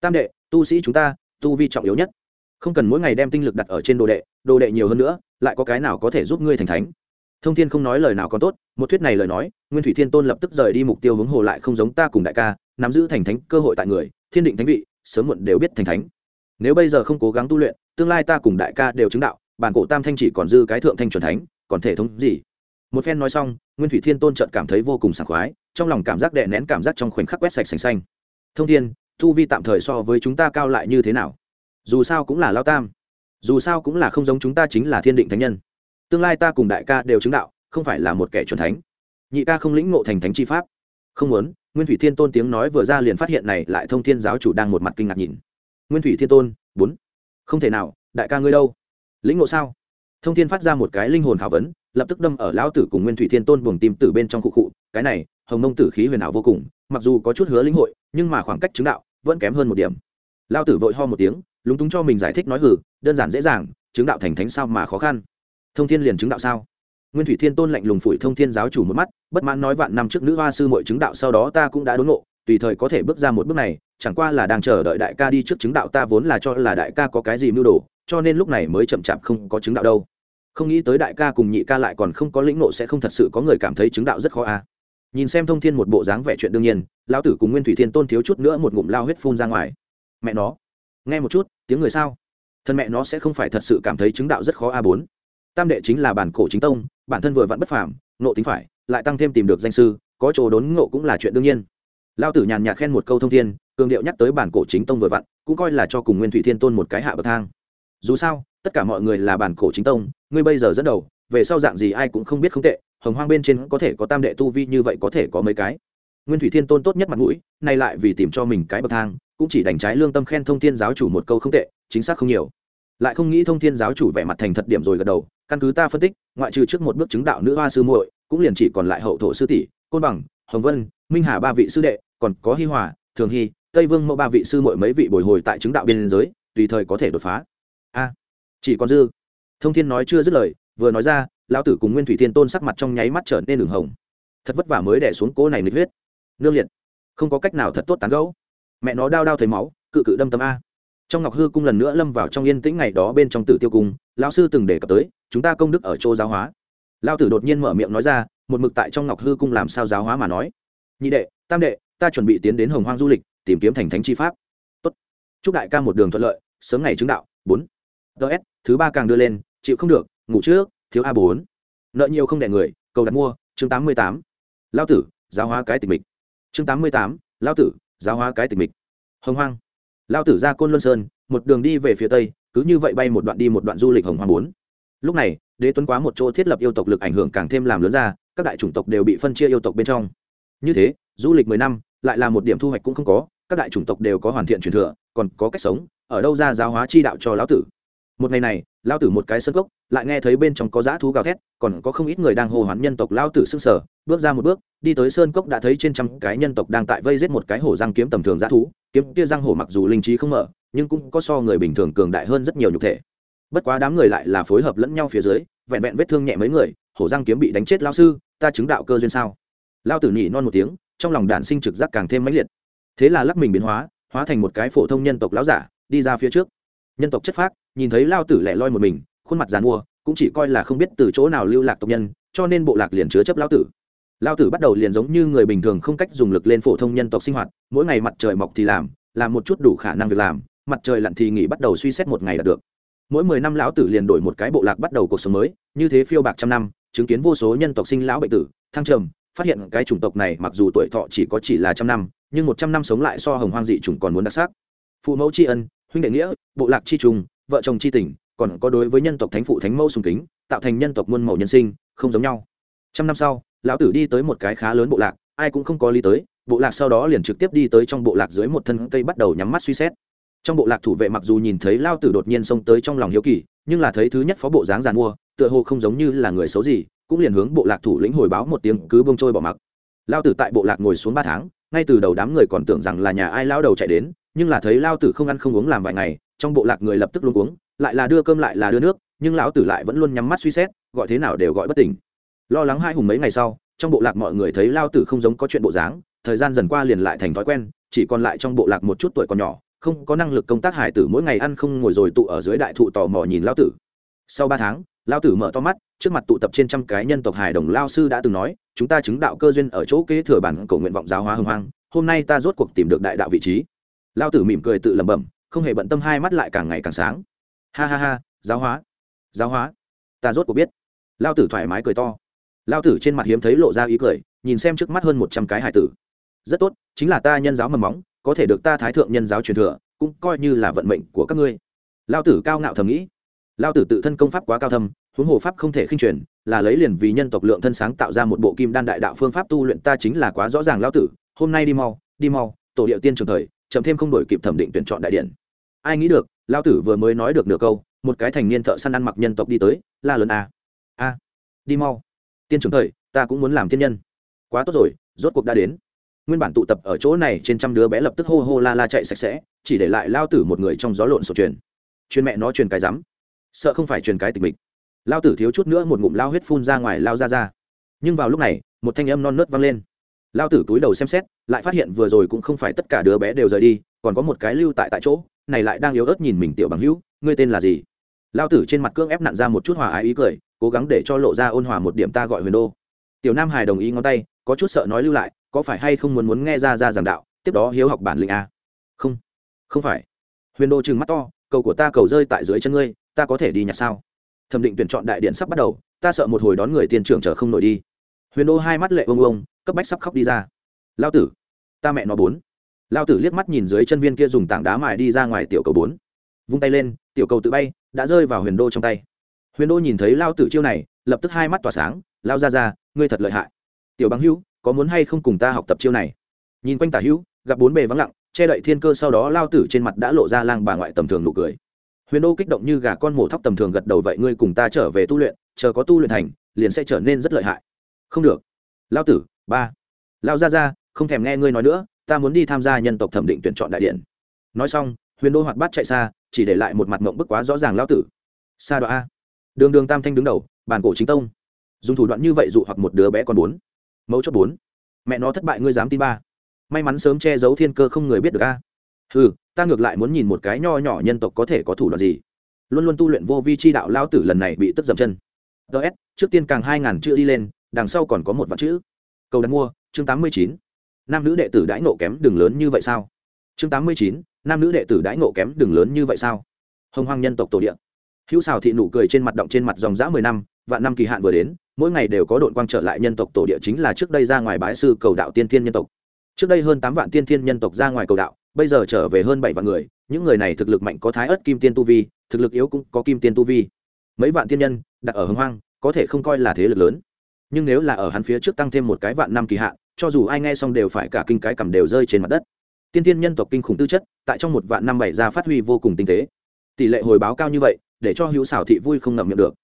Tam đệ, tu sĩ chúng ta, tu vi trọng yếu nhất. Không cần mỗi ngày đem tinh lực đặt ở trên đồ đệ đồ đệ nhiều hơn nữa, lại có cái nào có thể giúp ngươi thành thánh? Thông thiên không nói lời nào còn tốt, một thuyết này lời nói, nguyên thủy thiên tôn lập tức rời đi mục tiêu hướng hồ lại không giống ta cùng đại ca, nắm giữ thành thánh cơ hội tại người, thiên định thánh vị, sớm muộn đều biết thành thánh. Nếu bây giờ không cố gắng tu luyện tương lai ta cùng đại ca đều chứng đạo, bản cổ tam thanh chỉ còn dư cái thượng thanh chuẩn thánh, còn thể thống gì? Một phen nói xong, nguyên thủy thiên tôn trợt cảm thấy vô cùng sảng khoái, trong lòng cảm giác đè nén cảm giác trong khoảnh khắc quét sạch sành xanh. Thông thiên, thu vi tạm thời so với chúng ta cao lại như thế nào? Dù sao cũng là lao tam. Dù sao cũng là không giống chúng ta chính là thiên định thánh nhân. Tương lai ta cùng đại ca đều chứng đạo, không phải là một kẻ chuẩn thánh. Nhị ca không lĩnh ngộ thành thánh chi pháp. Không muốn, nguyên thủy thiên tôn tiếng nói vừa ra liền phát hiện này, lại thông thiên giáo chủ đang một mặt kinh ngạc nhìn. Nguyên thủy thiên tôn, bốn không thể nào, đại ca ngươi đâu? Lĩnh ngộ sao? Thông thiên phát ra một cái linh hồn khảo vấn, lập tức đâm ở lão tử cùng nguyên thủy thiên tôn buồng tim tử bên trong cụ cụ cái này, hồng Nông tử khí huyền ảo vô cùng, mặc dù có chút hứa lĩnh hội, nhưng mà khoảng cách chứng đạo vẫn kém hơn một điểm. Lao tử vội ho một tiếng, lúng túng cho mình giải thích nói hử đơn giản dễ dàng, chứng đạo thành thánh sao mà khó khăn? Thông thiên liền chứng đạo sao? Nguyên thủy thiên tôn lạnh lùng phủi thông thiên giáo chủ một mắt, bất mãn nói vạn năm trước nữ hoa sư mội chứng đạo sau đó ta cũng đã đốn ngộ, tùy thời có thể bước ra một bước này chẳng qua là đang chờ đợi đại ca đi trước chứng đạo ta vốn là cho là đại ca có cái gì mưu đồ, cho nên lúc này mới chậm chạp không có chứng đạo đâu. Không nghĩ tới đại ca cùng nhị ca lại còn không có lĩnh ngộ sẽ không thật sự có người cảm thấy chứng đạo rất khó à. Nhìn xem thông thiên một bộ dáng vẻ chuyện đương nhiên, lão tử cùng nguyên thủy thiên tôn thiếu chút nữa một ngụm lao huyết phun ra ngoài. Mẹ nó. Nghe một chút, tiếng người sao? Thân mẹ nó sẽ không phải thật sự cảm thấy chứng đạo rất khó a bốn. Tam đệ chính là bản cổ chính tông, bản thân vừa vặn bất phàm, nộ tính phải, lại tăng thêm tìm được danh sư, có chỗ đốn ngộ cũng là chuyện đương nhiên lao tử nhàn nhạt khen một câu thông thiên, cường điệu nhắc tới bản cổ chính tông vừa vặn, cũng coi là cho cùng nguyên thủy thiên tôn một cái hạ bậc thang. Dù sao, tất cả mọi người là bản cổ chính tông, ngươi bây giờ dẫn đầu, về sau dạng gì ai cũng không biết không tệ, hồng hoang bên trên có thể có tam đệ tu vi như vậy có thể có mấy cái. Nguyên thủy thiên tôn tốt nhất mặt mũi, nay lại vì tìm cho mình cái bậc thang, cũng chỉ đành trái lương tâm khen thông thiên giáo chủ một câu không tệ, chính xác không nhiều. Lại không nghĩ thông thiên giáo chủ vẻ mặt thành thật điểm rồi gật đầu, căn cứ ta phân tích, ngoại trừ trước một bước chứng đạo nữ hoa sư muội, cũng liền chỉ còn lại hậu thổ sư tỷ, côn bằng hồng vân, minh hà ba vị sư đệ, còn có hi hòa, thường hy, tây vương mẫu ba vị sư mội mấy vị bồi hồi tại chứng đạo biên giới, tùy thời có thể đột phá. A, chỉ còn dư. Thông thiên nói chưa dứt lời, vừa nói ra, lão tử cùng nguyên thủy thiên tôn sắc mặt trong nháy mắt trở nên đường hồng. Thật vất vả mới đẻ xuống cố này nịch huyết. Nương liệt. Không có cách nào thật tốt tán gẫu. Mẹ nó đau đau thấy máu, cự cự đâm tâm a. Trong ngọc hư cung lần nữa lâm vào trong yên tĩnh ngày đó bên trong tử tiêu cung, lão sư từng đề cập tới, chúng ta công đức ở chỗ giáo hóa. Lão tử đột nhiên mở miệng nói ra một mực tại trong ngọc hư cung làm sao giáo hóa mà nói. Nhị đệ, tam đệ, ta chuẩn bị tiến đến hồng hoang du lịch, tìm kiếm thành thánh chi pháp. Tốt. Chúc đại ca một đường thuận lợi, sớm ngày chứng đạo. Bốn. Ts thứ ba càng đưa lên, chịu không được, ngủ trước, thiếu a bốn. Nợ nhiều không đẻ người, cầu đặt mua, chương tám mươi tám. Lao tử, giáo hóa cái tịch mịch. Chương tám mươi tám, lao tử, giáo hóa cái tịch mịch. Hồng hoang. Lao tử ra côn luân sơn, một đường đi về phía tây, cứ như vậy bay một đoạn đi một đoạn du lịch hồng hoang bốn. Lúc này, đế tuấn quá một chỗ thiết lập yêu tộc lực ảnh hưởng càng thêm làm lớn ra các đại chủng tộc đều bị phân chia yêu tộc bên trong. Như thế, du lịch mười năm, lại là một điểm thu hoạch cũng không có, các đại chủng tộc đều có hoàn thiện truyền thừa, còn có cách sống, ở đâu ra giáo hóa chi đạo cho lão tử. Một ngày này, Lão tử một cái sân gốc lại nghe thấy bên trong có dã thú gào thét, còn có không ít người đang hô hoán nhân tộc Lão tử s ư n g sở bước ra một bước, đi tới sơn cốc đã thấy trên trăm cái nhân tộc đang tại vây giết một cái hổ răng kiếm tầm thường dã thú, kiếm kia răng hổ mặc dù linh trí không mở, nhưng cũng có so người bình thường cường đại hơn rất nhiều nhục thể. Bất quá đám người lại là phối hợp lẫn nhau phía dưới, vẹn vẹn vết thương nhẹ mấy người hổ răng kiếm bị đánh chết lao sư, ta chứng đạo cơ duyên sao? Lao tử nhị non một tiếng, trong lòng đản sinh trực giác càng thêm mãnh liệt. Thế là lắc mình biến hóa hóa thành một cái phổ thông nhân tộc lão giả, đi ra phía trước. Nhân tộc chất phác, nhìn thấy lao tử lẻ loi một mình, khuôn mặt dàn mua cũng chỉ coi là không biết từ chỗ nào lưu lạc tộc nhân, cho nên bộ lạc liền chứa chấp lao tử. Lao tử bắt đầu liền giống như người bình thường không cách dùng lực lên phổ thông nhân tộc sinh hoạt, mỗi ngày mặt trời mọc thì làm làm một chút đủ khả năng việc làm, mặt trời lặn thì nghỉ bắt đầu suy xét một ngày đạt được. Mỗi mười năm lão tử liền đổi một cái bộ lạc bắt đầu cuộc sống mới, như thế phiêu bạc trăm năm chứng kiến vô số nhân tộc sinh lão bệnh tử, thăng trầm, phát hiện cái chủng tộc này mặc dù tuổi thọ chỉ có chỉ là trăm năm, nhưng một trăm năm sống lại so hồng hoang dị chủng còn muốn đặc sắc. Phụ mẫu tri ân, huynh đệ nghĩa, bộ lạc tri trùng, vợ chồng tri tình, còn có đối với nhân tộc thánh phụ thánh mẫu sùng kính, tạo thành nhân tộc muôn màu nhân sinh, không giống nhau. Trăm năm sau, lão tử đi tới một cái khá lớn bộ lạc, ai cũng không có lý tới, bộ lạc sau đó liền trực tiếp đi tới trong bộ lạc dưới một thân cây bắt đầu nhắm mắt suy xét trong bộ lạc thủ vệ mặc dù nhìn thấy lao tử đột nhiên xông tới trong lòng hiếu kỳ, nhưng là thấy thứ nhất phó bộ dáng giàn mua, tựa hồ không giống như là người xấu gì, cũng liền hướng bộ lạc thủ lĩnh hồi báo một tiếng cứ bông trôi bỏ mặc. Lao tử tại bộ lạc ngồi xuống ba tháng, ngay từ đầu đám người còn tưởng rằng là nhà ai lao đầu chạy đến, nhưng là thấy lao tử không ăn không uống làm vài ngày, trong bộ lạc người lập tức luôn uống lại là đưa cơm lại là đưa nước, nhưng lão tử lại vẫn luôn nhắm mắt suy xét, gọi thế nào đều gọi bất tỉnh. Lo lắng hai hùng mấy ngày sau, trong bộ lạc mọi người thấy lao tử không giống có chuyện bộ dáng, thời gian dần qua liền lại thành thói quen, chỉ còn lại trong bộ lạc một chút tuổi còn nhỏ không có năng lực công tác hải tử mỗi ngày ăn không ngồi rồi tụ ở dưới đại thụ tò mò nhìn lao tử. Sau ba tháng lao tử mở to mắt, trước mặt tụ tập trên trăm cái nhân tộc hài đồng lao sư đã từng nói, chúng ta chứng đạo cơ duyên ở chỗ kế thừa bản cầu nguyện vọng giáo hóa hưng hoang, hôm nay ta rốt cuộc tìm được đại đạo vị trí. Lao tử mỉm cười tự lẩm bẩm, không hề bận tâm hai mắt lại càng ngày càng sáng. Ha ha ha, giáo hóa giáo hóa, ta rốt cuộc biết. Lao tử thoải mái cười to. Lao tử trên mặt hiếm thấy lộ ra ý cười, nhìn xem trước mắt hơn một trăm cái hải tử. Rất tốt, chính là ta nhân giáo mầm móng có thể được ta thái thượng nhân giáo truyền thừa, cũng coi như là vận mệnh của các ngươi. Lao tử cao ngạo thầm nghĩ. Lao tử tự thân công pháp quá cao thâm, huống hồ pháp không thể khinh truyền, là lấy liền vì nhân tộc lượng thân sáng tạo ra một bộ kim đan đại đạo phương pháp tu luyện ta chính là quá rõ ràng lao tử, hôm nay đi mau đi mau, tổ địa tiên trường thời, chậm thêm không đổi kịp thẩm định tuyển chọn đại điện. Ai nghĩ được, lao tử vừa mới nói được nửa câu, một cái thành niên thợ săn ăn mặc nhân tộc đi tới, la lớn a. A, đi mau. Tiên trường thời, ta cũng muốn làm tiên nhân. Quá tốt rồi, rốt cuộc đã đến nguyên bản tụ tập ở chỗ này trên trăm đứa bé lập tức hô hô la la chạy sạch sẽ, chỉ để lại lao tử một người trong gió lộn sổ truyền. Chuyên mẹ nó truyền cái rắm, sợ không phải truyền cái tình mình. lao tử thiếu chút nữa một ngụm lao huyết phun ra ngoài lao ra ra. Nhưng vào lúc này, một thanh âm non nớt vang lên. Lao tử túi đầu xem xét, lại phát hiện vừa rồi cũng không phải tất cả đứa bé đều rời đi, còn có một cái lưu tại tại chỗ, này lại đang yếu ớt nhìn mình tiểu bằng hữu, ngươi tên là gì? Lao tử trên mặt cưỡng ép nặn ra một chút hòa ái ý cười, cố gắng để cho lộ ra ôn hòa một điểm ta gọi huyền đô. Tiểu nam hải đồng ý ngón tay có chút sợ nói lưu lại, có phải hay không muốn muốn nghe ra ra giảng đạo, tiếp đó hiếu học bản lĩnh a không không phải. Huyền đô trừng mắt to, cầu của ta cầu rơi tại dưới chân ngươi, ta có thể đi nhặt sao? Thẩm định tuyển chọn đại điện sắp bắt đầu, ta sợ một hồi đón người tiền trưởng chờ không nổi đi. Huyền đô hai mắt lệ ông ông, cấp bách sắp khóc đi ra. Lao tử, ta mẹ nó bốn. Lao tử liếc mắt nhìn dưới chân viên kia dùng tảng đá mài đi ra ngoài tiểu cầu bốn. Vung tay lên, tiểu cầu tự bay, đã rơi vào huyền đô trong tay. Huyền đô nhìn thấy lao tử chiêu này, lập tức hai mắt tỏa sáng, lao ra ra, ngươi thật lợi hại tiểu bằng hữu, có muốn hay không cùng ta học tập chiêu này? Nhìn quanh tả hữu, gặp bốn bề vắng lặng, che đậy thiên cơ sau đó lao tử trên mặt đã lộ ra lang bà ngoại tầm thường nụ cười. Huyền đô kích động như gà con mổ thóc tầm thường gật đầu vậy ngươi cùng ta trở về tu luyện, chờ có tu luyện thành, liền sẽ trở nên rất lợi hại. Không được. Lao tử, ba. Lao ra ra, không thèm nghe ngươi nói nữa, ta muốn đi tham gia nhân tộc thẩm định tuyển chọn đại điện. Nói xong, huyền đô hoạt bát chạy xa, chỉ để lại một mặt mộng bức quá rõ ràng lao tử. Sa đoạn a đường đường tam thanh đứng đầu, bàn cổ chính tông. Dùng thủ đoạn như vậy dụ hoặc một đứa bé còn bốn mẫu chốt bốn. Mẹ nó thất bại ngươi dám tin ba. May mắn sớm che giấu thiên cơ không người biết được a. Ừ ta ngược lại muốn nhìn một cái nho nhỏ nhân tộc có thể có thủ đoạn gì. Luôn luôn tu luyện vô vi chi đạo lao tử lần này bị tức dầm chân. Ts trước tiên càng hai ngàn chữ đi lên, đằng sau còn có một vạn chữ. Cầu đặt mua, chương tám mươi chín. Nam nữ đệ tử đãi nộ kém đường lớn như vậy sao? Chương tám mươi chín, nam nữ đệ tử đãi nộ kém đường lớn như vậy sao? Hồng hoang nhân tộc tổ địa. Hữu xào thị nụ cười trên mặt động trên mặt dòng dã mười năm vạn năm kỳ hạn vừa đến, mỗi ngày đều có đội quang trở lại nhân tộc tổ địa chính là trước đây ra ngoài bái sư cầu đạo tiên thiên nhân tộc. Trước đây hơn tám vạn tiên thiên nhân tộc ra ngoài cầu đạo, bây giờ trở về hơn bảy vạn người, những người này thực lực mạnh có thái ớt kim tiên tu vi, thực lực yếu cũng có kim tiên tu vi. Mấy vạn tiên nhân, đặt ở hưng hoang, có thể không coi là thế lực lớn. Nhưng nếu là ở hắn phía trước tăng thêm một cái vạn năm kỳ hạn, cho dù ai nghe xong đều phải cả kinh cái cầm đều rơi trên mặt đất. Tiên tiên nhân tộc kinh khủng tư chất, tại trong một vạn năm bảy ra phát huy vô cùng tinh tế. Tỷ lệ hồi báo cao như vậy, để cho hữu xảo thị vui không ngậm miệng được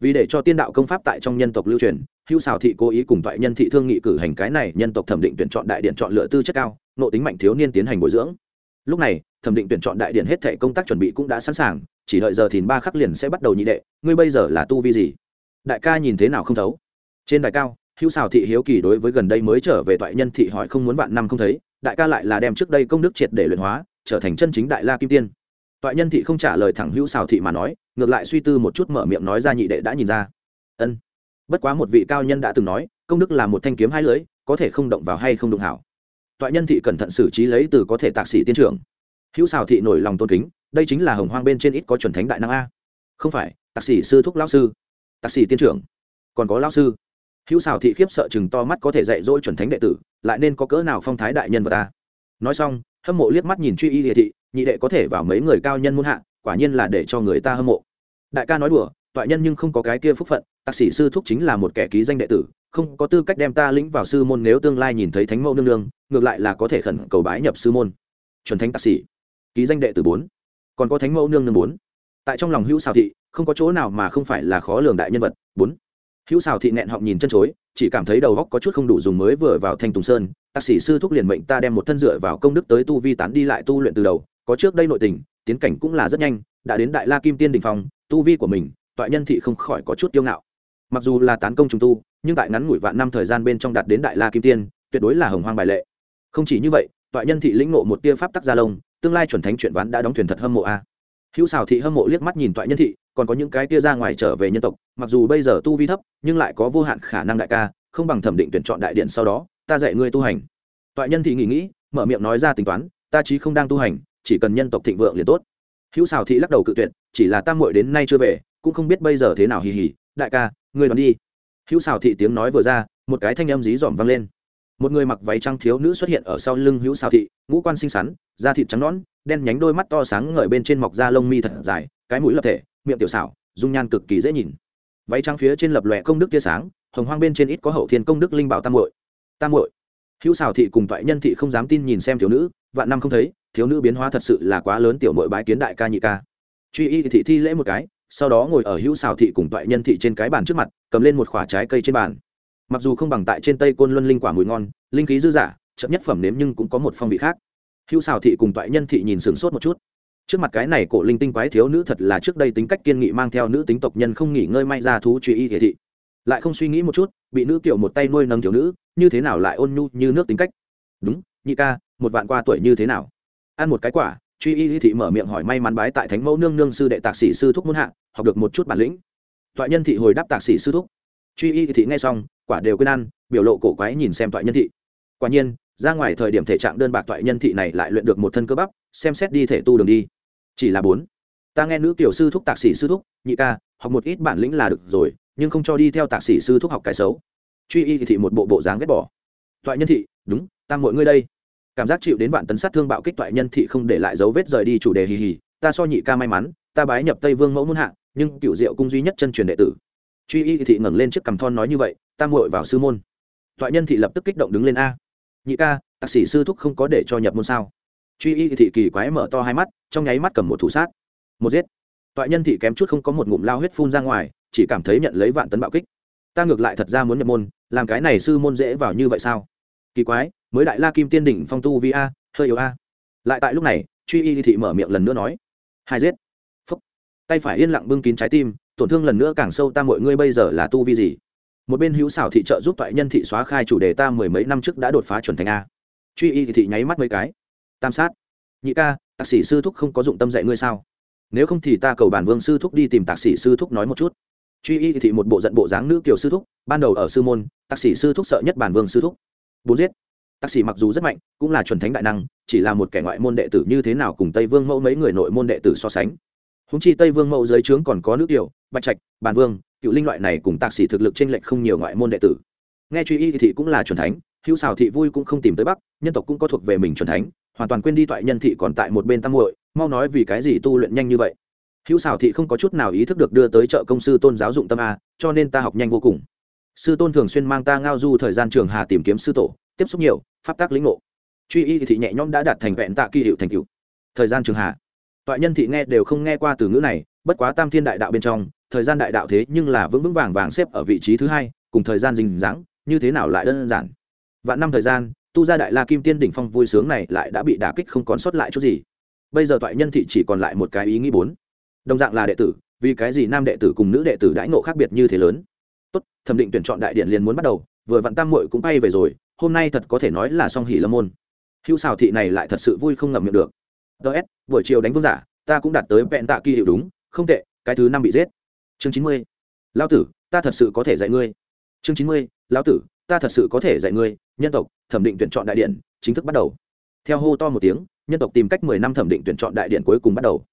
vì để cho tiên đạo công pháp tại trong nhân tộc lưu truyền, hữu xào thị cố ý cùng toại nhân thị thương nghị cử hành cái này nhân tộc thẩm định tuyển chọn đại điện chọn lựa tư chất cao, nộ tính mạnh thiếu niên tiến hành bồi dưỡng. Lúc này, thẩm định tuyển chọn đại điện hết thể công tác chuẩn bị cũng đã sẵn sàng, chỉ đợi giờ thìn ba khắc liền sẽ bắt đầu nhị đệ, ngươi bây giờ là tu vi gì? Đại ca nhìn thế nào không thấu? Trên đại cao, hữu xào thị hiếu kỳ đối với gần đây mới trở về toại nhân thị hỏi không muốn vạn năm không thấy, đại ca lại là đem trước đây công đức triệt để luyện hóa, trở thành chân chính đại la kim tiên toại nhân thị không trả lời thẳng hữu xào thị mà nói, ngược lại suy tư một chút mở miệng nói ra nhị đệ đã nhìn ra. Ân. Bất quá một vị cao nhân đã từng nói, công đức là một thanh kiếm hai lưới có thể không động vào hay không đụng hảo. Toại nhân thị cẩn thận xử trí lấy từ có thể tạc sĩ tiên trưởng. Hữu xào thị nổi lòng tôn kính, đây chính là hồng hoang bên trên ít có chuẩn thánh đại năng a. Không phải, tạc sĩ sư thúc lão sư. Tạc sĩ tiên trưởng. Còn có lão sư. Hữu xào thị khiếp sợ chừng to mắt có thể dạy dỗ chuẩn thánh đệ tử, lại nên có cỡ nào phong thái đại nhân vật ta nói xong, hâm mộ liếc mắt nhìn truy y địa thị nhị đệ có thể vào mấy người cao nhân môn hạ, quả nhiên là để cho người ta hâm mộ. Đại ca nói đùa, toại nhân nhưng không có cái kia phúc phận, tạc sĩ sư thúc chính là một kẻ ký danh đệ tử, không có tư cách đem ta lĩnh vào sư môn nếu tương lai nhìn thấy thánh mẫu nương nương, ngược lại là có thể khẩn cầu bái nhập sư môn. Chuẩn thánh tạc sĩ, ký danh đệ tử bốn, còn có thánh mẫu nương nương bốn. Tại trong lòng hữu xào thị, không có chỗ nào mà không phải là khó lường đại nhân vật, bốn. Hữu xào thị nẹn họng nhìn chân chối, chỉ cảm thấy đầu góc có chút không đủ dùng mới vừa vào thanh tùng sơn, tạc sĩ sư thúc liền mệnh ta đem một thân dựa vào công đức tới tu vi tán đi lại tu luyện từ đầu có trước đây nội tình, tiến cảnh cũng là rất nhanh, đã đến đại la kim tiên đình phong, tu vi của mình, toại nhân thị không khỏi có chút kiêu ngạo. Mặc dù là tán công trùng tu, nhưng tại ngắn ngủi vạn năm thời gian bên trong đạt đến đại la kim tiên, tuyệt đối là hồng hoang bài lệ. Không chỉ như vậy, toại nhân thị lĩnh ngộ một tia pháp tắc gia lông, tương lai chuẩn thánh chuyện ván đã đóng thuyền thật hâm mộ a. Hữu xào thị hâm mộ liếc mắt nhìn toại nhân thị, còn có những cái tia ra ngoài trở về nhân tộc, mặc dù bây giờ tu vi thấp, nhưng lại có vô hạn khả năng đại ca, không bằng thẩm định tuyển chọn đại điện sau đó, ta dạy ngươi tu hành. Toại nhân thị nghĩ nghĩ, mở miệng nói ra tính toán, ta chí không đang tu hành chỉ cần nhân tộc thịnh vượng liền tốt. Hữu xào thị lắc đầu cự tuyệt, chỉ là tam muội đến nay chưa về, cũng không biết bây giờ thế nào hì hì. Đại ca, ngươi đón đi. Hữu xào thị tiếng nói vừa ra, một cái thanh âm dí dỏm vang lên. Một người mặc váy trắng thiếu nữ xuất hiện ở sau lưng hữu xào thị, ngũ quan xinh xắn, da thịt trắng nõn, đen nhánh đôi mắt to sáng ngời bên trên mọc da lông mi thật dài, cái mũi lập thể, miệng tiểu xảo, dung nhan cực kỳ dễ nhìn. Váy trắng phía trên lập lòe công đức tia sáng, hồng hoang bên trên ít có hậu thiên công đức linh bảo tam muội. Tam muội. Hữu xào thị cùng toại nhân thị không dám tin nhìn xem thiếu nữ, vạn năm không thấy thiếu nữ biến hóa thật sự là quá lớn tiểu muội bái kiến đại ca nhị ca. Truy y thị thi lễ một cái, sau đó ngồi ở hữu xào thị cùng toại nhân thị trên cái bàn trước mặt, cầm lên một khoả trái cây trên bàn. Mặc dù không bằng tại trên tây côn luân linh quả mùi ngon, linh khí dư dả, chậm nhất phẩm nếm nhưng cũng có một phong vị khác. Hữu xào thị cùng toại nhân thị nhìn sửng sốt một chút. Trước mặt cái này cổ linh tinh quái thiếu nữ thật là trước đây tính cách kiên nghị mang theo nữ tính tộc nhân không nghỉ ngơi may ra thú truy y thể thị. Lại không suy nghĩ một chút, bị nữ kiểu một tay nuôi nâng thiếu nữ, như thế nào lại ôn nhu như nước tính cách? Đúng, nhị ca, một vạn qua tuổi như thế nào? Ăn một cái quả, truy y thị mở miệng hỏi may mắn bái tại thánh mẫu nương nương sư đệ tạc sĩ sư thúc muôn hạ, học được một chút bản lĩnh. Toại nhân thị hồi đáp tạc sĩ sư thúc. Truy y thị nghe xong, quả đều quên ăn, biểu lộ cổ quái nhìn xem toại nhân thị. Quả nhiên, ra ngoài thời điểm thể trạng đơn bạc toại nhân thị này lại luyện được một thân cơ bắp, xem xét đi thể tu đường đi. Chỉ là bốn. Ta nghe nữ tiểu sư thúc tạc sĩ sư thúc, nhị ca, học một ít bản lĩnh là được rồi, nhưng không cho đi theo tạc sĩ sư thúc học cái xấu. Truy y thị một bộ bộ dáng ghét bỏ. Toại nhân thị, đúng, ta mỗi ngươi đây cảm giác chịu đến vạn tấn sát thương bạo kích toại nhân thị không để lại dấu vết rời đi chủ đề hì hì, ta so nhị ca may mắn, ta bái nhập tây vương mẫu muôn hạ, nhưng cựu diệu cung duy nhất chân truyền đệ tử. Truy y thị ngẩng lên trước cằm thon nói như vậy, ta muội vào sư môn. Toại nhân thị lập tức kích động đứng lên a. Nhị ca, tạc sĩ sư thúc không có để cho nhập môn sao? Truy y thị kỳ quái mở to hai mắt, trong nháy mắt cầm một thủ sát. Một giết. Toại nhân thị kém chút không có một ngụm lao huyết phun ra ngoài, chỉ cảm thấy nhận lấy vạn tấn bạo kích. Ta ngược lại thật ra muốn nhập môn, làm cái này sư môn dễ vào như vậy sao? Kỳ quái mới đại la kim tiên đỉnh phong tu vi a, hơi yếu a. Lại tại lúc này, truy y thị mở miệng lần nữa nói, hai giết. Phúc. Tay phải yên lặng bưng kín trái tim, tổn thương lần nữa càng sâu, ta mọi ngươi bây giờ là tu vi gì? Một bên hữu xảo thị trợ giúp toại nhân thị xóa khai chủ đề, ta mười mấy năm trước đã đột phá chuẩn thành a. Truy y thị nháy mắt mấy cái, tam sát. Nhị ca, tạc sĩ sư thúc không có dụng tâm dạy ngươi sao? Nếu không thì ta cầu bản vương sư thúc đi tìm tạc sĩ sư thúc nói một chút. Truy y thị một bộ giận bộ dáng nữ kiều sư thúc, ban đầu ở sư môn, tạc sĩ sư thúc sợ nhất bản vương sư thúc. Bốn giết tạc sĩ mặc dù rất mạnh cũng là chuẩn thánh đại năng chỉ là một kẻ ngoại môn đệ tử như thế nào cùng tây vương mẫu mấy người nội môn đệ tử so sánh. Húng chi tây vương mẫu dưới trướng còn có nữ tiểu, bạch trạch bàn vương cựu linh loại này cùng tạc sĩ thực lực t r ê n lệch không nhiều ngoại môn đệ tử. Nghe truy y thị cũng là chuẩn thánh hữu xào thị vui cũng không tìm tới bắc nhân tộc cũng có thuộc về mình chuẩn thánh hoàn toàn quên đi toại nhân thị còn tại một bên tam hội, mau nói vì cái gì tu luyện nhanh như vậy. Hữu xào thị không có chút nào ý thức được đưa tới chợ công sư tôn giáo dụng tâm a cho nên ta học nhanh vô cùng. Sư tôn thường xuyên mang ta ngao du thời gian trường hà tìm kiếm sư tổ tiếp xúc nhiều pháp tác lĩnh ngộ. Truy y thị nhẹ nhõm đã đạt thành vẹn tạ kỳ hiệu thành cựu thời gian trường hạ, toại nhân thị nghe đều không nghe qua từ ngữ này bất quá tam thiên đại đạo bên trong thời gian đại đạo thế nhưng là vững vững vàng vàng xếp ở vị trí thứ hai cùng thời gian dình dáng như thế nào lại đơn giản? Vạn năm thời gian tu gia đại la kim tiên đỉnh phong vui sướng này lại đã bị đả kích không còn sót lại chút gì. Bây giờ toại nhân thị chỉ còn lại một cái ý nghĩ bốn. Đồng dạng là đệ tử vì cái gì nam đệ tử cùng nữ đệ tử đãi ngộ khác biệt như thế lớn? Tốt thẩm định tuyển chọn đại điện liền muốn bắt đầu vừa vặn tam muội cũng bay về rồi hôm nay thật có thể nói là song hỷ lâm môn. Hữu xào thị này lại thật sự vui không ngậm miệng được. Ts buổi chiều đánh vương giả, ta cũng đạt tới vẹn tạ kỳ hiệu đúng, không tệ, cái thứ năm bị giết. Chương chín mươi lao tử, ta thật sự có thể dạy ngươi. Chương chín mươi lao tử, ta thật sự có thể dạy ngươi, nhân tộc, thẩm định tuyển chọn đại điện, chính thức bắt đầu. Theo hô to một tiếng, nhân tộc tìm cách mười năm thẩm định tuyển chọn đại điện cuối cùng bắt đầu.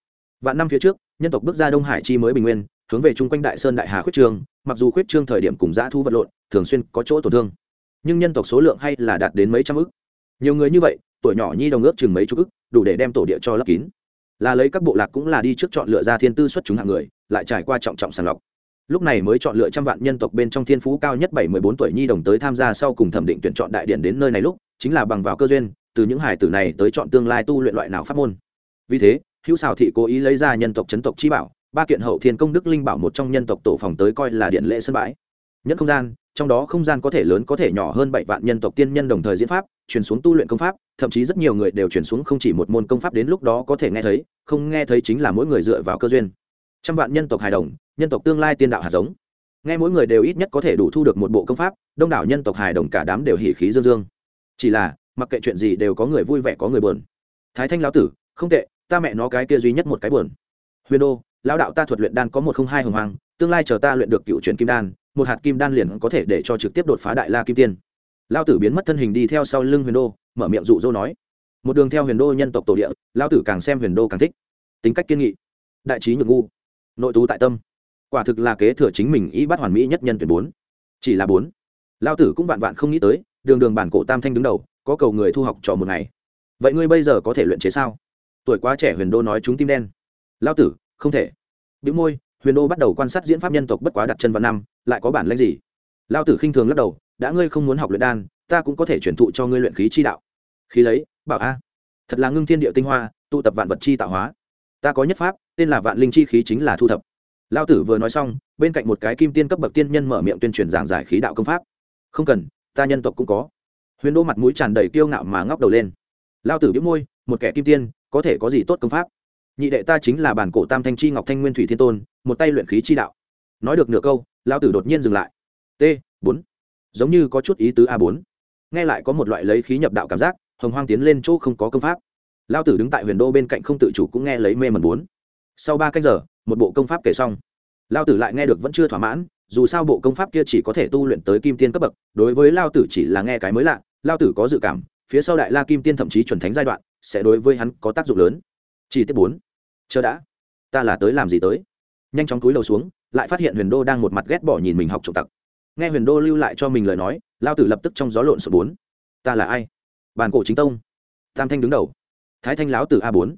Vạn năm phía trước, nhân tộc bước ra đông hải chi mới bình nguyên, hướng về chung quanh đại sơn đại hà khuyết trương, mặc dù khuyết trương thời điểm cùng giã thu vật lộn, thường xuyên có chỗ tổn thương nhưng nhân tộc số lượng hay là đạt đến mấy trăm ức? Nhiều người như vậy, tuổi nhỏ nhi đồng ước chừng mấy chục ức, đủ để đem tổ địa cho lấp kín. Là lấy các bộ lạc cũng là đi trước chọn lựa ra thiên tư xuất chúng hạng người, lại trải qua trọng trọng sàng lọc. Lúc này mới chọn lựa trăm vạn nhân tộc bên trong thiên phú cao nhất bảy mươi bốn tuổi nhi đồng tới tham gia sau cùng thẩm định tuyển chọn đại điện đến nơi này lúc, chính là bằng vào cơ duyên, từ những hải tử này tới chọn tương lai tu luyện loại nào pháp môn. Vì thế, hữu xào thị cố ý lấy ra nhân tộc chấn tộc chi bảo, ba kiện hậu thiên công đức linh bảo một trong nhân tộc tổ phòng tới coi là điện lễ sân bãi nhất không gian, trong đó không gian có thể lớn có thể nhỏ hơn bảy vạn nhân tộc tiên nhân đồng thời diễn pháp chuyển xuống tu luyện công pháp, thậm chí rất nhiều người đều chuyển xuống không chỉ một môn công pháp đến lúc đó có thể nghe thấy, không nghe thấy chính là mỗi người dựa vào cơ duyên. Trăm vạn nhân tộc hài đồng, nhân tộc tương lai tiên đạo hạt giống. Nghe mỗi người đều ít nhất có thể đủ thu được một bộ công pháp, đông đảo nhân tộc hài đồng cả đám đều hỉ khí dương dương. Chỉ là, mặc kệ chuyện gì đều có người vui vẻ có người buồn. Thái thanh lão tử, không tệ, ta mẹ nó cái kia duy nhất một cái buồn. Huyền đô lão đạo ta thuật luyện đan có một không hai hồng hoàng tương lai chờ ta luyện được cựu truyền kim đan, một hạt kim đan liền có thể để cho trực tiếp đột phá đại la kim tiên. Lao tử biến mất thân hình đi theo sau lưng huyền đô, mở miệng dụ dỗ nói. Một đường theo huyền đô nhân tộc tổ địa lao tử càng xem huyền đô càng thích. Tính cách kiên nghị, đại trí nhược ngu, nội tú tại tâm. Quả thực là kế thừa chính mình ý bắt hoàn mỹ nhất nhân tuyển bốn. Chỉ là bốn. Lao tử cũng vạn vạn không nghĩ tới, đường đường bản cổ tam thanh đứng đầu, có cầu người thu học trò một ngày. Vậy ngươi bây giờ có thể luyện chế sao? Tuổi quá trẻ huyền đô nói chúng tim đen. Lao tử không thể. Bị môi, huyền đô bắt đầu quan sát diễn pháp nhân tộc bất quá đặt chân vào năm, lại có bản lãnh gì? Lao tử khinh thường lắc đầu, đã ngươi không muốn học luyện đan, ta cũng có thể chuyển thụ cho ngươi luyện khí chi đạo. Khí lấy, bảo a. Thật là ngưng thiên địa tinh hoa, tụ tập vạn vật chi tạo hóa. Ta có nhất pháp, tên là vạn linh chi khí chính là thu thập. Lao tử vừa nói xong, bên cạnh một cái kim tiên cấp bậc tiên nhân mở miệng tuyên truyền giảng giải khí đạo công pháp. Không cần, ta nhân tộc cũng có. Huyền đô mặt mũi tràn đầy kiêu ngạo mà ngóc đầu lên. Lao tử biết môi, một kẻ kim tiên, có thể có gì tốt công pháp? Nhị đệ ta chính là bản cổ tam thanh chi ngọc thanh nguyên thủy thiên tôn, một tay luyện khí chi đạo. Nói được nửa câu lao tử đột nhiên dừng lại. T, bốn. Giống như có chút ý tứ a bốn. Nghe lại có một loại lấy khí nhập đạo cảm giác, hồng hoang tiến lên chỗ không có công pháp. Lao tử đứng tại huyền đô bên cạnh không tự chủ cũng nghe lấy mê mẩn bốn. Sau ba cách giờ, một bộ công pháp kể xong. Lao tử lại nghe được vẫn chưa thỏa mãn, dù sao bộ công pháp kia chỉ có thể tu luyện tới kim tiên cấp bậc, đối với lao tử chỉ là nghe cái mới lạ lao tử có dự cảm, phía sau đại la kim tiên thậm chí chuẩn thánh giai đoạn, sẽ đối với hắn có tác dụng lớn. Chi tiết bốn chờ đã. Ta là tới làm gì tới? Nhanh chóng túi đầu xuống, lại phát hiện huyền đô đang một mặt ghét bỏ nhìn mình học trộm tặc. Nghe huyền đô lưu lại cho mình lời nói, lao tử lập tức trong gió lộn sổ bốn. Ta là ai? Bàn cổ chính tông. Tam thanh đứng đầu. Thái thanh lão tử a bốn.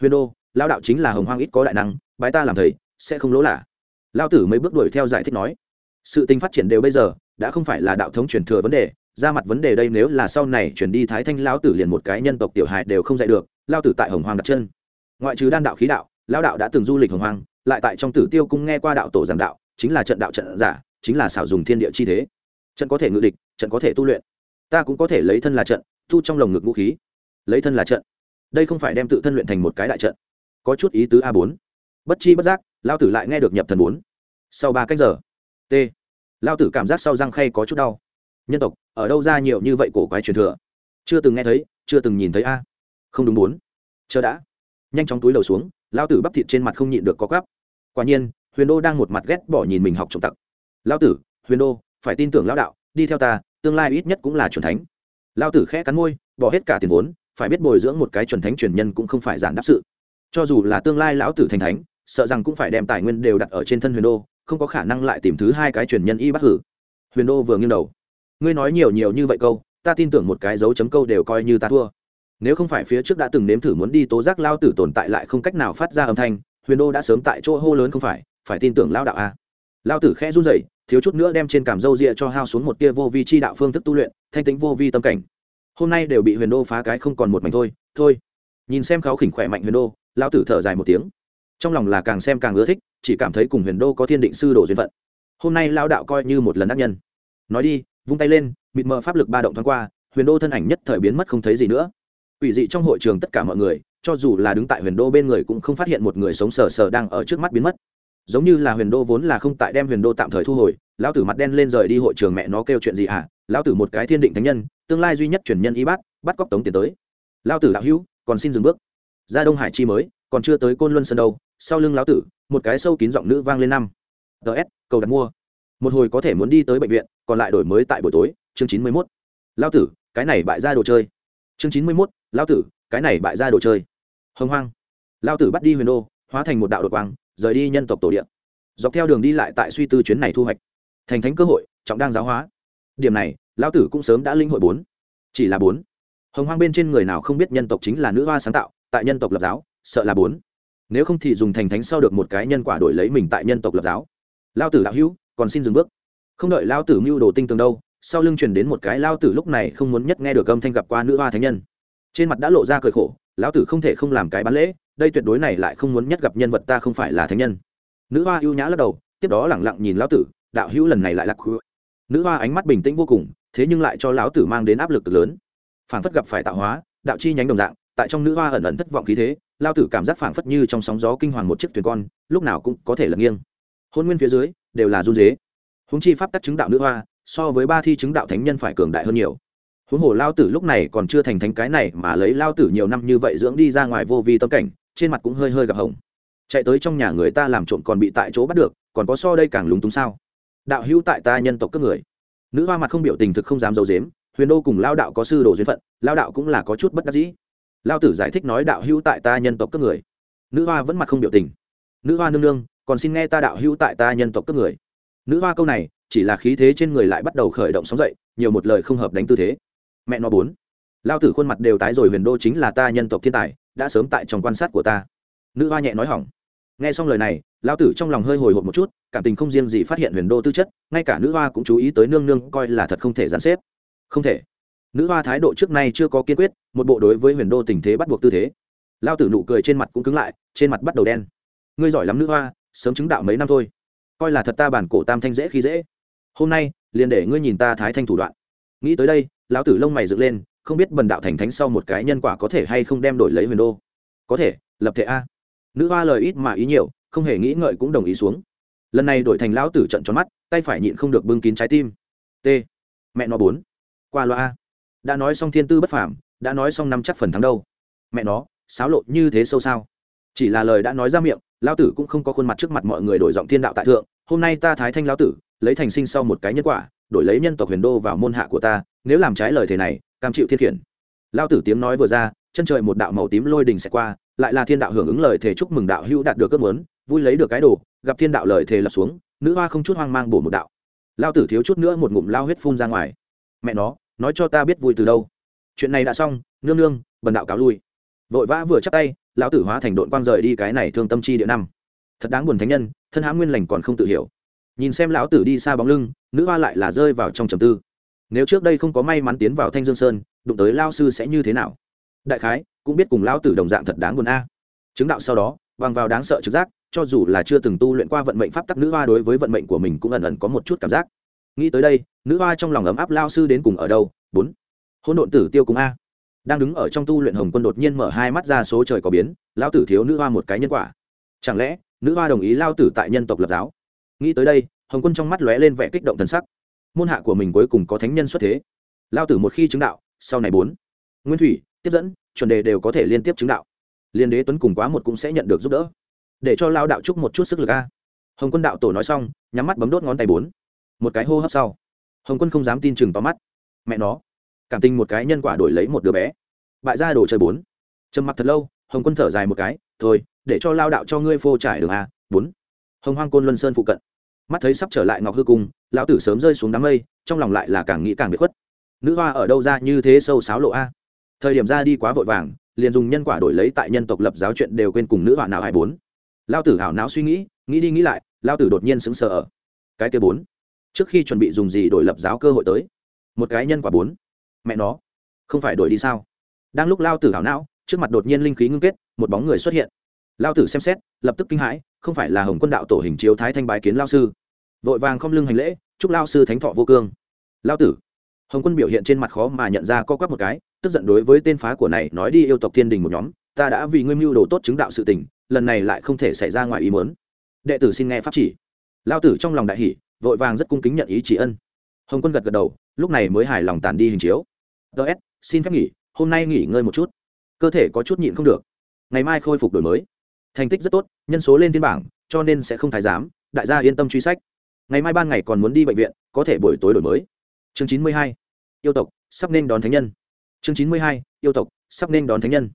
Huyền đô lao đạo chính là hồng hoang ít có đại năng, bái ta làm thầy, sẽ không lỗ lạ. Lao tử mấy bước đuổi theo giải thích nói. Sự tình phát triển đều bây giờ, đã không phải là đạo thống truyền thừa vấn đề, ra mặt vấn đề đây nếu là sau này chuyển đi thái thanh lão tử liền một cái nhân tộc tiểu hài đều không dạy được, lao tử tại hồng hoàng đặt chân ngoại trừ đan đạo khí đạo lao đạo đã từng du lịch hồng hoang, lại tại trong tử tiêu cung nghe qua đạo tổ giảng đạo, chính là trận đạo trận giả, chính là xảo dùng thiên địa chi thế. Trận có thể ngự địch, trận có thể tu luyện. Ta cũng có thể lấy thân là trận, thu trong lồng ngực vũ khí. Lấy thân là trận. Đây không phải đem tự thân luyện thành một cái đại trận. Có chút ý tứ a bốn. Bất chi bất giác lao tử lại nghe được nhập thần bốn. Sau ba cách giờ, t. Lao tử cảm giác sau răng khay có chút đau. Nhân tộc, ở đâu ra nhiều như vậy cổ quái truyền thừa? Chưa từng nghe thấy, chưa từng nhìn thấy a. Không đúng bốn. Chờ đã nhanh chóng túi đầu xuống lao tử bắp thịt trên mặt không nhịn được có gắp quả nhiên, huyền đô đang một mặt ghét bỏ nhìn mình học trọng tặc. Lao tử, huyền đô, phải tin tưởng lao đạo, đi theo ta, tương lai ít nhất cũng là chuẩn thánh. Lao tử khẽ cắn môi, bỏ hết cả tiền vốn, phải biết bồi dưỡng một cái chuẩn thánh truyền nhân cũng không phải giản đáp sự. Cho dù là tương lai lão tử thành thánh, sợ rằng cũng phải đem tài nguyên đều đặt ở trên thân huyền đô, không có khả năng lại tìm thứ hai cái truyền nhân y bắt hử. Huyền đô vừa nghiêng đầu. Ngươi nói nhiều nhiều như vậy câu, ta tin tưởng một cái dấu chấm câu đều coi như ta thua nếu không phải phía trước đã từng nếm thử muốn đi tố giác lao tử tồn tại lại không cách nào phát ra âm thanh, huyền đô đã sớm tại chỗ hô lớn không phải phải tin tưởng lao đạo a. Lao tử khẽ run rẩy, thiếu chút nữa đem trên cảm dâu rịa cho hao xuống một tia vô vi chi đạo phương thức tu luyện, thanh tính vô vi tâm cảnh. Hôm nay đều bị huyền đô phá cái không còn một mảnh thôi thôi. Nhìn xem kháo khỉnh khỏe mạnh huyền đô, lao tử thở dài một tiếng. Trong lòng là càng xem càng ưa thích, chỉ cảm thấy cùng huyền đô có thiên định sư đồ duyên phận. Hôm nay lao đạo coi như một lần đắc nhân. Nói đi, vung tay lên, mịt mờ pháp lực ba động thoáng qua, huyền đô thân ảnh nhất thời biến mất không thấy gì nữa. Quỷ dị trong hội trường tất cả mọi người, cho dù là đứng tại huyền đô bên người cũng không phát hiện một người sống sờ sờ đang ở trước mắt biến mất. Giống như là huyền đô vốn là không tại đem huyền đô tạm thời thu hồi, lão tử mặt đen lên rời đi hội trường mẹ nó kêu chuyện gì hả? Lão tử một cái thiên định thánh nhân, tương lai duy nhất truyền nhân y bác bắt cóc tống tiền tới. Lão tử đạo hữu, còn xin dừng bước. Ra đông hải chi mới, còn chưa tới côn luân sơn đâu, sau lưng lão tử, một cái sâu kín giọng nữ vang lên năm. Ts cầu đặt mua. Một hồi có thể muốn đi tới bệnh viện, còn lại đổi mới tại buổi tối, chương chín mươi mốt. Lão tử, cái này bại ra đồ chơi chương chín mươi mốt lão tử, cái này bại ra đồ chơi. Hồng hoang. Lão tử bắt đi huyền đô, hóa thành một đạo đột quang, rời đi nhân tộc tổ địa. Dọc theo đường đi lại tại suy tư chuyến này thu hoạch. Thành thánh cơ hội, trọng đang giáo hóa. Điểm này lão tử cũng sớm đã linh hội bốn. Chỉ là bốn. Hồng hoang bên trên người nào không biết nhân tộc chính là nữ hoa sáng tạo, tại nhân tộc lập giáo, sợ là bốn. Nếu không thì dùng thành thánh sau được một cái nhân quả đổi lấy mình tại nhân tộc lập giáo. Lao tử đạo hữu, còn xin dừng bước. Không đợi lao tử mưu đồ tinh tường đâu sau lưng truyền đến một cái lao tử lúc này không muốn nhất nghe được âm thanh gặp qua nữ hoa thánh nhân. Trên mặt đã lộ ra cười khổ lão tử không thể không làm cái bán lễ, đây tuyệt đối này lại không muốn nhất gặp nhân vật ta không phải là thánh nhân. Nữ hoa ưu nhã lắc đầu, tiếp đó lẳng lặng nhìn lão tử, đạo hữu lần này lại lạc nữ hoa ánh mắt bình tĩnh vô cùng, thế nhưng lại cho lão tử mang đến áp lực cực lớn. Phản phất gặp phải tạo hóa, đạo chi nhánh đồng dạng, tại trong nữ hoa ẩn ẩn thất vọng khí thế, lao tử cảm giác phảng phất như trong sóng gió kinh hoàng một chiếc thuyền con, lúc nào cũng có thể lật nghiêng. Hôn nguyên phía dưới, đều là run dế húng chi pháp tắc chứng đạo nữ hoa so với ba thi chứng đạo thánh nhân phải cường đại hơn nhiều. Huống hồ lao tử lúc này còn chưa thành thánh cái này mà lấy lao tử nhiều năm như vậy dưỡng đi ra ngoài vô vi tâm cảnh, trên mặt cũng hơi hơi gặp hồng. Chạy tới trong nhà người ta làm trộm còn bị tại chỗ bắt được, còn có so đây càng lúng túng sao? Đạo hữu tại ta nhân tộc các người. Nữ hoa mặt không biểu tình thực không dám d i ấ u dếm huyền đô cùng lao đạo có sư đồ duyên phận, lao đạo cũng là có chút bất đắc dĩ. Lao tử giải thích nói đạo hữu tại ta nhân tộc các người. Nữ hoa vẫn mặt không biểu tình. Nữ hoa nương nương, còn xin nghe ta đạo hữu tại ta nhân tộc các người. Nữ hoa câu này chỉ là khí thế trên người lại bắt đầu khởi động sóng dậy, nhiều một lời không hợp đánh tư thế. Mẹ nó bốn. Lao tử khuôn mặt đều tái rồi, huyền đô chính là ta nhân tộc thiên tài, đã sớm tại trong quan sát của ta. Nữ hoa nhẹ nói hỏng. Nghe xong lời này, lao tử trong lòng hơi hồi hộp một chút, cảm tình không riêng gì phát hiện huyền đô tư chất, ngay cả nữ hoa cũng chú ý tới nương nương, coi là thật không thể gián xếp. Không thể. Nữ hoa thái độ trước nay chưa có kiên quyết, một bộ đối với huyền đô tình thế bắt buộc tư thế. Lao tử nụ cười trên mặt cũng cứng lại, trên mặt bắt đầu đen. Ngươi giỏi lắm nữ hoa, sớm chứng đạo mấy năm thôi. Coi là thật ta bản cổ tam thanh dễ khi dễ hôm nay, liền để ngươi nhìn ta thái thanh thủ đoạn. Nghĩ tới đây, lão tử lông mày dựng lên, không biết bần đạo thành thánh sau một cái nhân quả có thể hay không đem đổi lấy huyền đô. Có thể, lập thể a. Nữ hoa lời ít mà ý nhiều, không hề nghĩ ngợi cũng đồng ý xuống. Lần này đổi thành lão tử trận tròn mắt, tay phải nhịn không được bưng kín trái tim. T. Mẹ nó bốn. Qua loa a. Đã nói xong thiên tư bất phàm, đã nói xong năm chắc phần thắng đâu. Mẹ nó, xáo lộ như thế sâu sao? Chỉ là lời đã nói ra miệng, Lão tử cũng không có khuôn mặt trước mặt mọi người đổi giọng thiên đạo tại thượng, hôm nay ta thái thanh Lão tử lấy thành sinh sau một cái nhân quả, đổi lấy nhân tộc huyền đô vào môn hạ của ta, nếu làm trái lời thế này, cam chịu thiên khiển. Lao tử tiếng nói vừa ra, chân trời một đạo màu tím lôi đình sẽ qua, lại là thiên đạo hưởng ứng lời thề chúc mừng đạo hữu đạt được ước muốn, vui lấy được cái đồ, gặp thiên đạo lời thề lập xuống, nữ hoa không chút hoang mang bổ một đạo. Lao tử thiếu chút nữa một ngụm lao huyết phun ra ngoài. Mẹ nó, nói cho ta biết vui từ đâu. Chuyện này đã xong, nương nương, bần đạo cáo lui. Vội vã vừa chắc tay, lão tử hóa thành đội quang rời đi cái này thương tâm chi địa năm. Thật đáng buồn thánh nhân, thân hãm nguyên lành còn không tự hiểu nhìn xem lão tử đi xa bóng lưng, nữ hoa lại là rơi vào trong trầm tư. Nếu trước đây không có may mắn tiến vào thanh dương sơn, đụng tới lao sư sẽ như thế nào? Đại khái, cũng biết cùng lao tử đồng dạng thật đáng buồn a. Chứng đạo sau đó, bằng vào đáng sợ trực giác, cho dù là chưa từng tu luyện qua vận mệnh pháp tắc, nữ hoa đối với vận mệnh của mình cũng ẩn ẩn có một chút cảm giác. Nghĩ tới đây, nữ hoa trong lòng ấm áp lao sư đến cùng ở đâu? Bốn. Hôn độn tử tiêu cùng a. Đang đứng ở trong tu luyện hồng quân đột nhiên mở hai mắt ra số trời có biến lao tử thiếu nữ hoa một cái nhân quả. Chẳng lẽ, nữ hoa đồng ý lao tử tại nhân tộc lập giáo? Nghĩ tới đây, hồng quân trong mắt lóe lên vẻ kích động thần sắc. Môn hạ của mình cuối cùng có thánh nhân xuất thế. Lao tử một khi chứng đạo, sau này bốn. Nguyên thủy, tiếp dẫn, chuẩn đề đều có thể liên tiếp chứng đạo. Liên đế tuấn cùng quá một cũng sẽ nhận được giúp đỡ. Để cho lao đạo chúc một chút sức lực a. Hồng quân đạo tổ nói xong, nhắm mắt bấm đốt ngón tay bốn. Một cái hô hấp sau, hồng quân không dám tin chừng to mắt. Mẹ nó, cảm tình một cái nhân quả đổi lấy một đứa bé. Bại ra đồ chơi bốn. Trầm mặc thật lâu, hồng quân thở dài một cái, thôi, để cho lao đạo cho ngươi phô trải đường a, bốn hồng hoang côn luân sơn phụ cận. Mắt thấy sắp trở lại ngọc hư cung, lão tử sớm rơi xuống đám mây, trong lòng lại là càng nghĩ càng bị khuất. Nữ hoa ở đâu ra như thế sâu sáo lộ a? Thời điểm ra đi quá vội vàng, liền dùng nhân quả đổi lấy tại nhân tộc lập giáo chuyện đều quên cùng nữ hoa nào hai bốn. Lao tử hảo não suy nghĩ nghĩ đi nghĩ lại lao tử đột nhiên sững sờ ở. Cái kia bốn. Trước khi chuẩn bị dùng gì đổi lập giáo cơ hội tới? Một cái nhân quả bốn. Mẹ nó, không phải đổi đi sao? Đang lúc lao tử hảo não, trước mặt đột nhiên linh khí ngưng kết, một bóng người xuất hiện lao tử xem xét, lập tức kinh hãi, không phải là hồng quân đạo tổ hình chiếu thái thanh bái kiến lao sư. Vội vàng không lưng hành lễ, chúc lao sư thánh thọ vô cương. Lao tử. Hồng quân biểu hiện trên mặt khó mà nhận ra co quắp một cái, tức giận đối với tên phá của này nói đi yêu tộc thiên đình một nhóm, ta đã vì ngươi mưu đồ tốt chứng đạo sự tình, lần này lại không thể xảy ra ngoài ý muốn. Đệ tử xin nghe pháp chỉ. Lao tử trong lòng đại hỷ vội vàng rất cung kính nhận ý chỉ ân. Hồng quân gật gật đầu, lúc này mới hài lòng tàn đi hình chiếu. Ts xin phép nghỉ, hôm nay nghỉ ngơi một chút. Cơ thể có chút nhịn không được. Ngày mai khôi phục đổi mới thành tích rất tốt, nhân số lên thiên bảng, cho nên sẽ không thái giám, đại gia yên tâm truy sách. Ngày mai ban ngày còn muốn đi bệnh viện, có thể buổi tối đổi mới. Chương chín mươi hai, yêu tộc, sắp nên đón thánh nhân. Chương chín mươi hai, yêu tộc, sắp nên đón thánh nhân.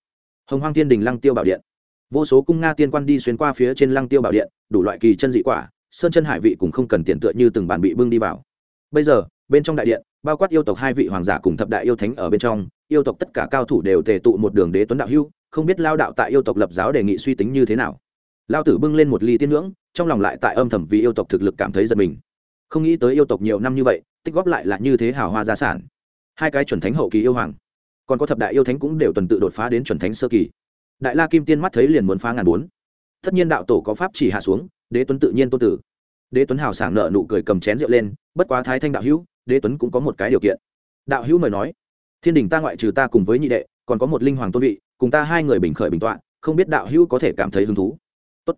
Hồng hoang thiên đình lăng tiêu bảo điện. Vô số cung nga tiên quan đi xuyên qua phía trên lăng tiêu bảo điện, đủ loại kỳ chân dị quả, sơn chân hải vị cũng không cần tiền tựa như từng bàn bị bưng đi vào. Bây giờ, bên trong đại điện, bao quát yêu tộc hai vị hoàng giả cùng thập đại yêu thánh ở bên trong, yêu tộc tất cả cao thủ đều tề tụ một đường đế tuấn đạo hưu không biết lao đạo tại yêu tộc lập giáo đề nghị suy tính như thế nào. Lao tử bưng lên một ly tiên ngưỡng trong lòng lại tại âm thầm vì yêu tộc thực lực cảm thấy giật mình. Không nghĩ tới yêu tộc nhiều năm như vậy, tích góp lại là như thế hào hoa gia sản. Hai cái chuẩn thánh hậu kỳ yêu hoàng, còn có thập đại yêu thánh cũng đều tuần tự đột phá đến chuẩn thánh sơ kỳ. Đại la kim tiên mắt thấy liền muốn phá ngàn bốn. Tất nhiên đạo tổ có pháp chỉ hạ xuống, đế tuấn tự nhiên tôn tử. Đế tuấn hào sảng nợ nụ cười cầm chén rượu lên, bất quá thái thanh đạo hữu, đế tuấn cũng có một cái điều kiện. Đạo hữu mời nói, thiên đình ta ngoại trừ ta cùng với nhị đệ, còn có một linh hoàng tôn vị cùng ta hai người bình khởi bình tọa, không biết đạo hữu có thể cảm thấy hứng thú. Tốt.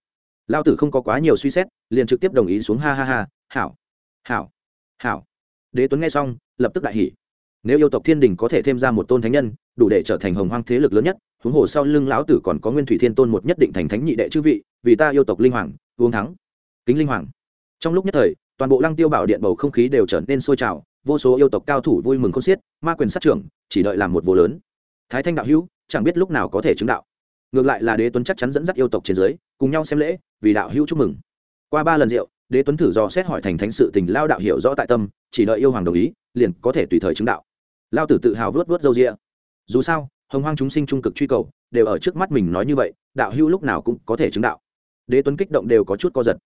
Lao tử không có quá nhiều suy xét, liền trực tiếp đồng ý xuống ha ha ha, hảo. Hảo. Hảo. Đế tuấn nghe xong, lập tức đại hỉ. Nếu yêu tộc thiên đình có thể thêm ra một tôn thánh nhân, đủ để trở thành hồng hoang thế lực lớn nhất, huống hồ sau lưng lão tử còn có nguyên thủy thiên tôn một nhất định thành thánh nhị đệ chư vị, vì ta yêu tộc linh hoàng, uống thắng. Kính linh hoàng. Trong lúc nhất thời, toàn bộ lăng tiêu bảo điện bầu không khí đều trở nên sôi trào, vô số yêu tộc cao thủ vui mừng không xiết, ma quyền sát trưởng, chỉ đợi làm một vô lớn. Thái thanh đạo hữu chẳng biết lúc nào có thể chứng đạo. Ngược lại là đế tuấn chắc chắn dẫn dắt yêu tộc trên dưới, cùng nhau xem lễ, vì đạo hữu chúc mừng. Qua ba lần rượu, đế tuấn thử dò xét hỏi thành thánh sự tình lao đạo hiểu rõ tại tâm, chỉ đợi yêu hoàng đồng ý, liền có thể tùy thời chứng đạo. Lao tử tự hào vớt vớt râu rịa dù sao, hồng hoang chúng sinh trung cực truy cầu, đều ở trước mắt mình nói như vậy, đạo hữu lúc nào cũng có thể chứng đạo. Đế tuấn kích động đều có chút co giật.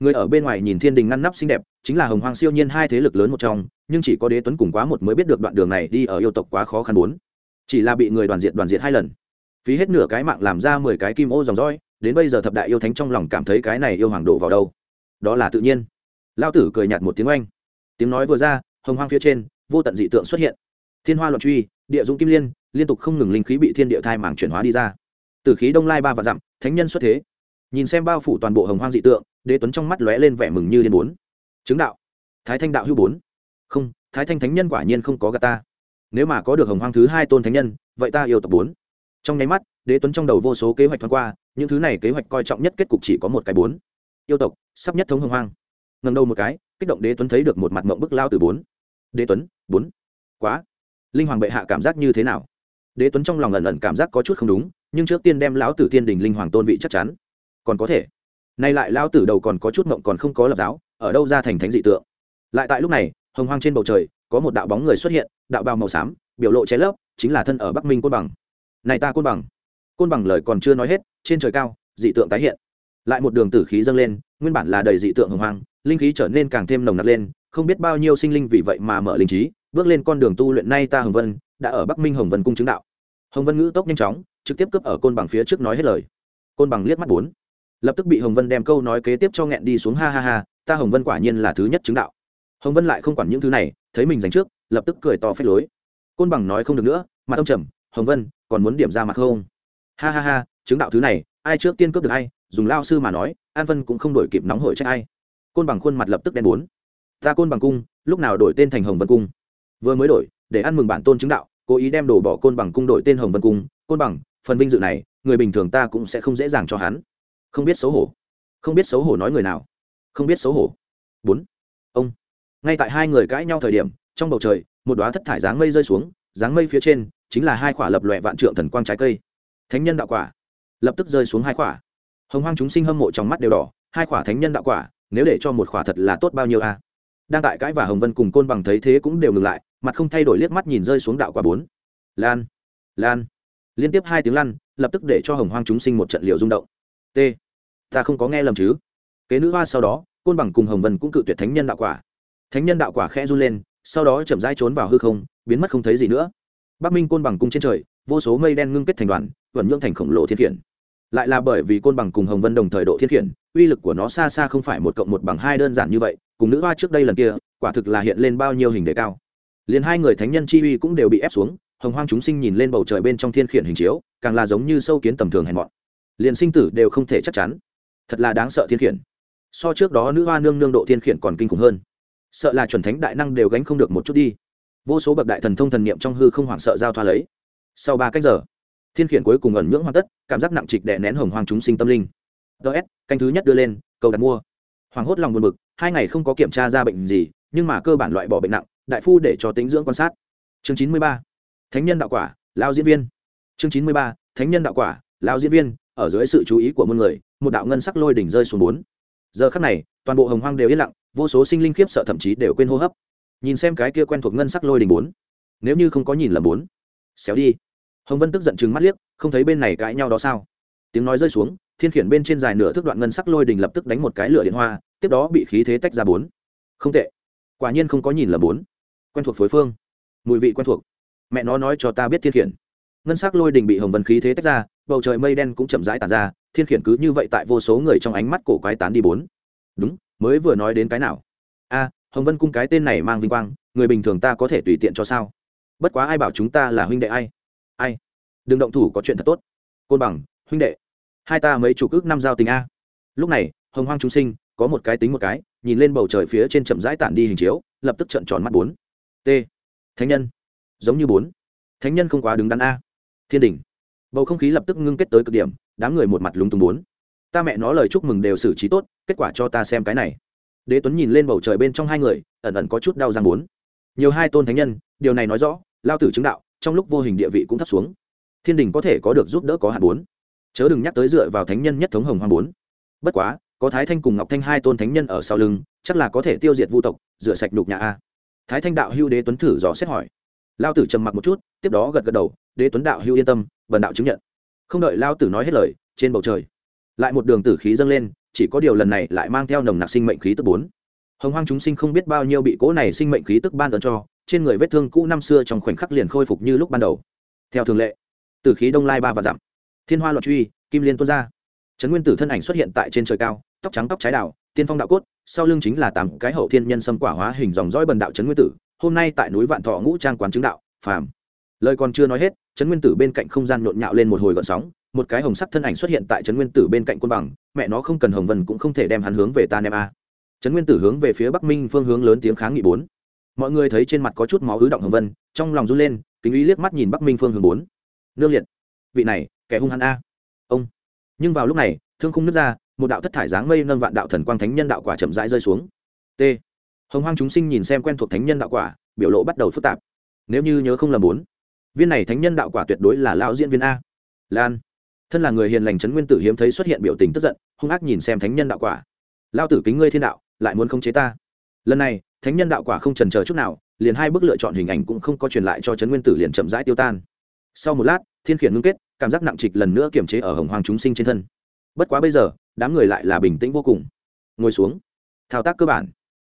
Người ở bên ngoài nhìn thiên đình ngăn nắp xinh đẹp, chính là hồng hoang siêu nhiên hai thế lực lớn một trong, nhưng chỉ có đế tuấn cùng quá một mới biết được đoạn đường này đi ở yêu tộc quá khó khăn bốn chỉ là bị người đoàn diệt đoàn diệt hai lần. Phí hết nửa cái mạng làm ra mười cái kim ô dòng dõi, đến bây giờ thập đại yêu thánh trong lòng cảm thấy cái này yêu hoàng đổ vào đâu? Đó là tự nhiên. Lao tử cười nhạt một tiếng oanh. Tiếng nói vừa ra, hồng hoang phía trên, vô tận dị tượng xuất hiện. Thiên hoa loạn truy, địa dũng kim liên liên tục không ngừng linh khí bị thiên địa thai mảng chuyển hóa đi ra. Từ khí đông lai ba và dặm, thánh nhân xuất thế. Nhìn xem bao phủ toàn bộ hồng hoang dị tượng, đế tuấn trong mắt lóe lên vẻ mừng như liên bốn. Chứng đạo. Thái thanh đạo hữu bốn. Không, thái thanh thánh nhân quả nhiên không có gà ta nếu mà có được hồng hoang thứ hai tôn thánh nhân, vậy ta yêu tập bốn. Trong nháy mắt, đế tuấn trong đầu vô số kế hoạch thoáng qua, những thứ này kế hoạch coi trọng nhất kết cục chỉ có một cái bốn. Yêu tộc, sắp nhất thống hồng hoang. Ngần đầu một cái, kích động đế tuấn thấy được một mặt mộng bức lao từ bốn. Đế tuấn, bốn. Quá. Linh hoàng bệ hạ cảm giác như thế nào? Đế tuấn trong lòng ẩn ẩn cảm giác có chút không đúng, nhưng trước tiên đem lão tử tiên đình linh hoàng tôn vị chắc chắn. Còn có thể. Nay lại lão tử đầu còn có chút mộng còn không có lập giáo, ở đâu ra thành thánh dị tượng? Lại tại lúc này, hồng hoang trên bầu trời có một đạo bóng người xuất hiện, đạo bào màu xám, biểu lộ cháy lấp, chính là thân ở bắc minh côn bằng. Này ta côn bằng. Côn bằng lời còn chưa nói hết, trên trời cao, dị tượng tái hiện. Lại một đường tử khí dâng lên, nguyên bản là đầy dị tượng hồng hoang, linh khí trở nên càng thêm nồng nặc lên, không biết bao nhiêu sinh linh vì vậy mà mở linh trí, bước lên con đường tu luyện nay ta hồng vân, đã ở bắc minh hồng vân cung chứng đạo. Hồng vân ngữ tốc nhanh chóng, trực tiếp cướp ở côn bằng phía trước nói hết lời. Côn bằng liếc mắt bốn, lập tức bị hồng vân đem câu nói kế tiếp cho nghẹn đi xuống, ha ha ha, ta hồng vân quả nhiên là thứ nhất chứng đạo hồng vân lại không quản những thứ này, thấy mình giành trước, lập tức cười to phép lối. Côn bằng nói không được nữa, mà tông trầm, hồng vân, còn muốn điểm ra mặt không? Ha ha ha, chứng đạo thứ này, ai trước tiên cướp được hay dùng lao sư mà nói, an vân cũng không đổi kịp nóng hổi trách ai. Côn bằng khuôn mặt lập tức đen bốn. Ta côn bằng cung, lúc nào đổi tên thành hồng vân cung? Vừa mới đổi, để ăn mừng bản tôn chứng đạo, cố ý đem đổ bỏ côn bằng cung đổi tên hồng vân cung. Côn bằng, phần vinh dự này, người bình thường ta cũng sẽ không dễ dàng cho hắn. Không biết xấu hổ. Không biết xấu hổ nói người nào. Không biết xấu hổ. Bốn ngay tại hai người cãi nhau thời điểm, trong bầu trời, một đoá thất thải dáng mây rơi xuống, dáng mây phía trên chính là hai quả lập lòe vạn trượng thần quang trái cây. Thánh nhân đạo quả. Lập tức rơi xuống hai quả. Hồng hoang chúng sinh hâm mộ trong mắt đều đỏ, hai quả thánh nhân đạo quả, nếu để cho một quả thật là tốt bao nhiêu a? Đang tại cãi và hồng vân cùng côn bằng thấy thế cũng đều ngừng lại, mặt không thay đổi liếc mắt nhìn rơi xuống đạo quả bốn. Lan lan. Liên tiếp hai tiếng lăn, lập tức để cho hồng hoang chúng sinh một trận liều rung động. T. Ta không có nghe lầm chứ? Kế nữ hoa sau đó, côn bằng cùng hồng vân cũng cự tuyệt thánh nhân đạo quả thánh nhân đạo quả khẽ run lên, sau đó chậm rãi trốn vào hư không, biến mất không thấy gì nữa. Bắc minh côn bằng cung trên trời, vô số mây đen ngưng kết thành đoàn, vẩn nhưỡng thành khổng lồ thiên khiển. Lại là bởi vì côn bằng cùng hồng vân đồng thời độ thiên khiển, uy lực của nó xa xa không phải một cộng một bằng hai đơn giản như vậy, cùng nữ hoa trước đây lần kia, quả thực là hiện lên bao nhiêu hình đề cao. Liền hai người thánh nhân chi uy cũng đều bị ép xuống, hồng hoang chúng sinh nhìn lên bầu trời bên trong thiên khiển hình chiếu, càng là giống như sâu kiến tầm thường hèn mọn. Liền sinh tử đều không thể chắc chắn. Thật là đáng sợ thiên khiển. So trước đó nữ hoa nương nương độ thiên khiển còn kinh khủng hơn sợ là chuẩn thánh đại năng đều gánh không được một chút đi. Vô số bậc đại thần thông thần niệm trong hư không hoảng sợ giao thoa lấy. Sau ba cách giờ, thiên khiển cuối cùng ẩn nhưỡng hoàn tất, cảm giác nặng trịch đè nén hồng hoang chúng sinh tâm linh. Ts canh thứ nhất đưa lên, cầu đặt mua. Hoàng hốt lòng buồn bực, hai ngày không có kiểm tra ra bệnh gì, nhưng mà cơ bản loại bỏ bệnh nặng, đại phu để cho tính dưỡng quan sát. Chương chín mươi ba, thánh nhân đạo quả, lao diễn viên. Chương chín mươi ba, thánh nhân đạo quả, lao diễn viên, ở dưới sự chú ý của muôn người, một đạo ngân sắc lôi đỉnh rơi xuống bốn. Giờ khắc này, toàn bộ hồng hoang đều yên lặng vô số sinh linh khiếp sợ thậm chí đều quên hô hấp. Nhìn xem cái kia quen thuộc ngân sắc lôi đình bốn, nếu như không có nhìn là bốn, xéo đi. Hồng vân tức giận chừng mắt liếc, không thấy bên này cãi nhau đó sao? Tiếng nói rơi xuống, thiên khiển bên trên dài nửa thước đoạn ngân sắc lôi đình lập tức đánh một cái lửa điện hoa, tiếp đó bị khí thế tách ra bốn. Không tệ. Quả nhiên không có nhìn là bốn. Quen thuộc phối phương. Mùi vị quen thuộc. Mẹ nó nói cho ta biết thiên khiển. Ngân sắc lôi đình bị hồng vân khí thế tách ra, bầu trời mây đen cũng chậm rãi tàn ra, thiên khiển cứ như vậy tại vô số người trong ánh mắt cổ quái tán đi bốn. Đúng mới vừa nói đến cái nào? A, hồng vân cung cái tên này mang vinh quang, người bình thường ta có thể tùy tiện cho sao? Bất quá ai bảo chúng ta là huynh đệ ai? Ai? Đừng động thủ có chuyện thật tốt. Côn bằng, huynh đệ. Hai ta mấy chủ ước năm giao tình a. Lúc này, hồng hoang trung sinh, có một cái tính một cái, nhìn lên bầu trời phía trên chậm rãi tản đi hình chiếu, lập tức trận tròn mắt bốn. T. Thánh nhân. Giống như bốn. Thánh nhân không quá đứng đắn a. Thiên đình bầu không khí lập tức ngưng kết tới cực điểm, đám người một mặt lúng túng bốn ta mẹ nó lời chúc mừng đều xử trí tốt, kết quả cho ta xem cái này. Đế tuấn nhìn lên bầu trời bên trong hai người, ẩn ẩn có chút đau răng bốn nhiều hai tôn thánh nhân, điều này nói rõ, lao tử chứng đạo, trong lúc vô hình địa vị cũng thấp xuống. Thiên đình có thể có được giúp đỡ có hạt bốn chớ đừng nhắc tới dựa vào thánh nhân nhất thống hồng hoàng bốn bất quá, có thái thanh cùng ngọc thanh hai tôn thánh nhân ở sau lưng, chắc là có thể tiêu diệt vu tộc, rửa sạch đục nhà a. Thái thanh đạo hưu đế tuấn thử dò xét hỏi. Lao tử trầm mặc một chút, tiếp đó gật gật đầu, đế tuấn đạo hưu yên tâm, bần đạo chứng nhận. Không đợi lao tử nói hết lời, trên bầu trời lại một đường tử khí dâng lên chỉ có điều lần này lại mang theo nồng nặc sinh mệnh khí tức bốn. Hồng hoang chúng sinh không biết bao nhiêu bị cỗ này sinh mệnh khí tức ban ơn cho trên người vết thương cũ năm xưa trong khoảnh khắc liền khôi phục như lúc ban đầu. Theo thường lệ tử khí đông lai ba và dặm. Thiên hoa loạn truy kim liên tuôn ra. Trấn nguyên tử thân ảnh xuất hiện tại trên trời cao tóc trắng tóc trái đảo, tiên phong đạo cốt sau lưng chính là tám cái hậu thiên nhân xâm quả hóa hình dòng dõi bần đạo trấn nguyên tử hôm nay tại núi vạn thọ ngũ trang quán chứng đạo phàm. Lời còn chưa nói hết trấn nguyên tử bên cạnh không gian nhộn nhạo lên một hồi gợn sóng một cái hồng sắc thân ảnh xuất hiện tại trấn nguyên tử bên cạnh quân bằng, mẹ nó không cần hồng vân cũng không thể đem hắn hướng về ta nem a. Trấn nguyên tử hướng về phía bắc minh phương hướng lớn tiếng kháng nghị bốn. Mọi người thấy trên mặt có chút máu ứ động hồng vân, trong lòng run lên, kính ý liếc mắt nhìn bắc minh phương hướng bốn. Nương liệt. Vị này, kẻ hung hắn a. Ông. Nhưng vào lúc này, thương khung nước ra, một đạo thất thải dáng mây nâng vạn đạo thần quang thánh nhân đạo quả chậm rãi rơi xuống. T. Hồng hoang chúng sinh nhìn xem quen thuộc thánh nhân đạo quả, biểu lộ bắt đầu phức tạp. Nếu như nhớ không lầm bốn, viên này thánh nhân đạo quả tuyệt đối là lão diễn viên a. Lan thân là người hiền lành trấn nguyên tử hiếm thấy xuất hiện biểu tình tức giận, hung ác nhìn xem thánh nhân đạo quả. Lao tử kính ngươi thiên đạo, lại muốn khống chế ta? Lần này, thánh nhân đạo quả không trần chờ chút nào, liền hai bước lựa chọn hình ảnh cũng không có truyền lại cho trấn nguyên tử liền chậm rãi tiêu tan. Sau một lát, thiên khiển ngưng kết, cảm giác nặng trịch lần nữa kiềm chế ở hồng hoàng chúng sinh trên thân. Bất quá bây giờ, đám người lại là bình tĩnh vô cùng. Ngồi xuống. Thao tác cơ bản.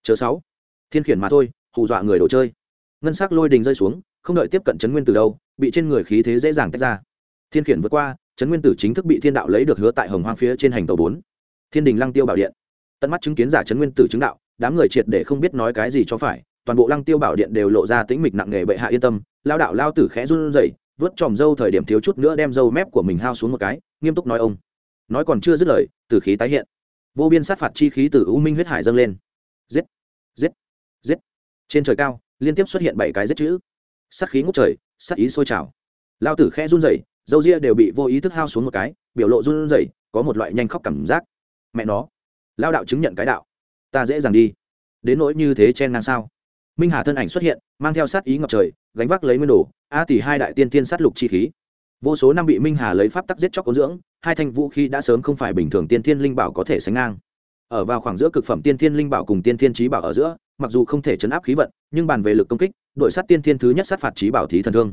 Chớ sáu. Thiên khiển mà thôi, hù dọa người đồ chơi. Ngân s ắ c lôi đình rơi xuống, không đợi tiếp cận trấn nguyên từ đâu, bị trên người khí thế dễ dàng tách ra. Thiên khiển vượt qua trấn nguyên tử chính thức bị thiên đạo lấy được hứa tại hồng hoang phía trên hành tàu bốn. Thiên đình lăng tiêu bảo điện. Tận mắt chứng kiến giả trấn nguyên tử chứng đạo, đám người triệt để không biết nói cái gì cho phải, toàn bộ lăng tiêu bảo điện đều lộ ra tĩnh mịch nặng nề bệ hạ yên tâm, lao đạo lao tử khẽ run rẩy, vớt tròm dâu thời điểm thiếu chút nữa đem dâu mép của mình hao xuống một cái, nghiêm túc nói ông. Nói còn chưa dứt lời, tử khí tái hiện. Vô biên sát phạt chi khí từ u minh huyết hải dâng lên. Giết giết giết. Trên trời cao, liên tiếp xuất hiện bảy cái giết chữ. Sát khí ngút trời, sát ý sôi trào. Lao tử khẽ run rẩy dâu ria đều bị vô ý thức hao xuống một cái, biểu lộ run rẩy, có một loại nhanh khóc cảm giác. Mẹ nó, lao đạo chứng nhận cái đạo, ta dễ dàng đi. Đến nỗi như thế chen ngang sao? Minh hà thân ảnh xuất hiện, mang theo sát ý ngập trời, gánh vác lấy nguyên đồ, a tỷ hai đại tiên tiên sát lục chi khí. Vô số năm bị minh hà lấy pháp tắc giết chóc ôn dưỡng, hai thanh vũ khí đã sớm không phải bình thường tiên thiên linh bảo có thể sánh ngang. Ở vào khoảng giữa cực phẩm tiên thiên linh bảo cùng tiên thiên trí bảo ở giữa, mặc dù không thể chấn áp khí vận, nhưng bàn về lực công kích, đội sát tiên thiên thứ nhất sát phạt trí bảo thí thần thương.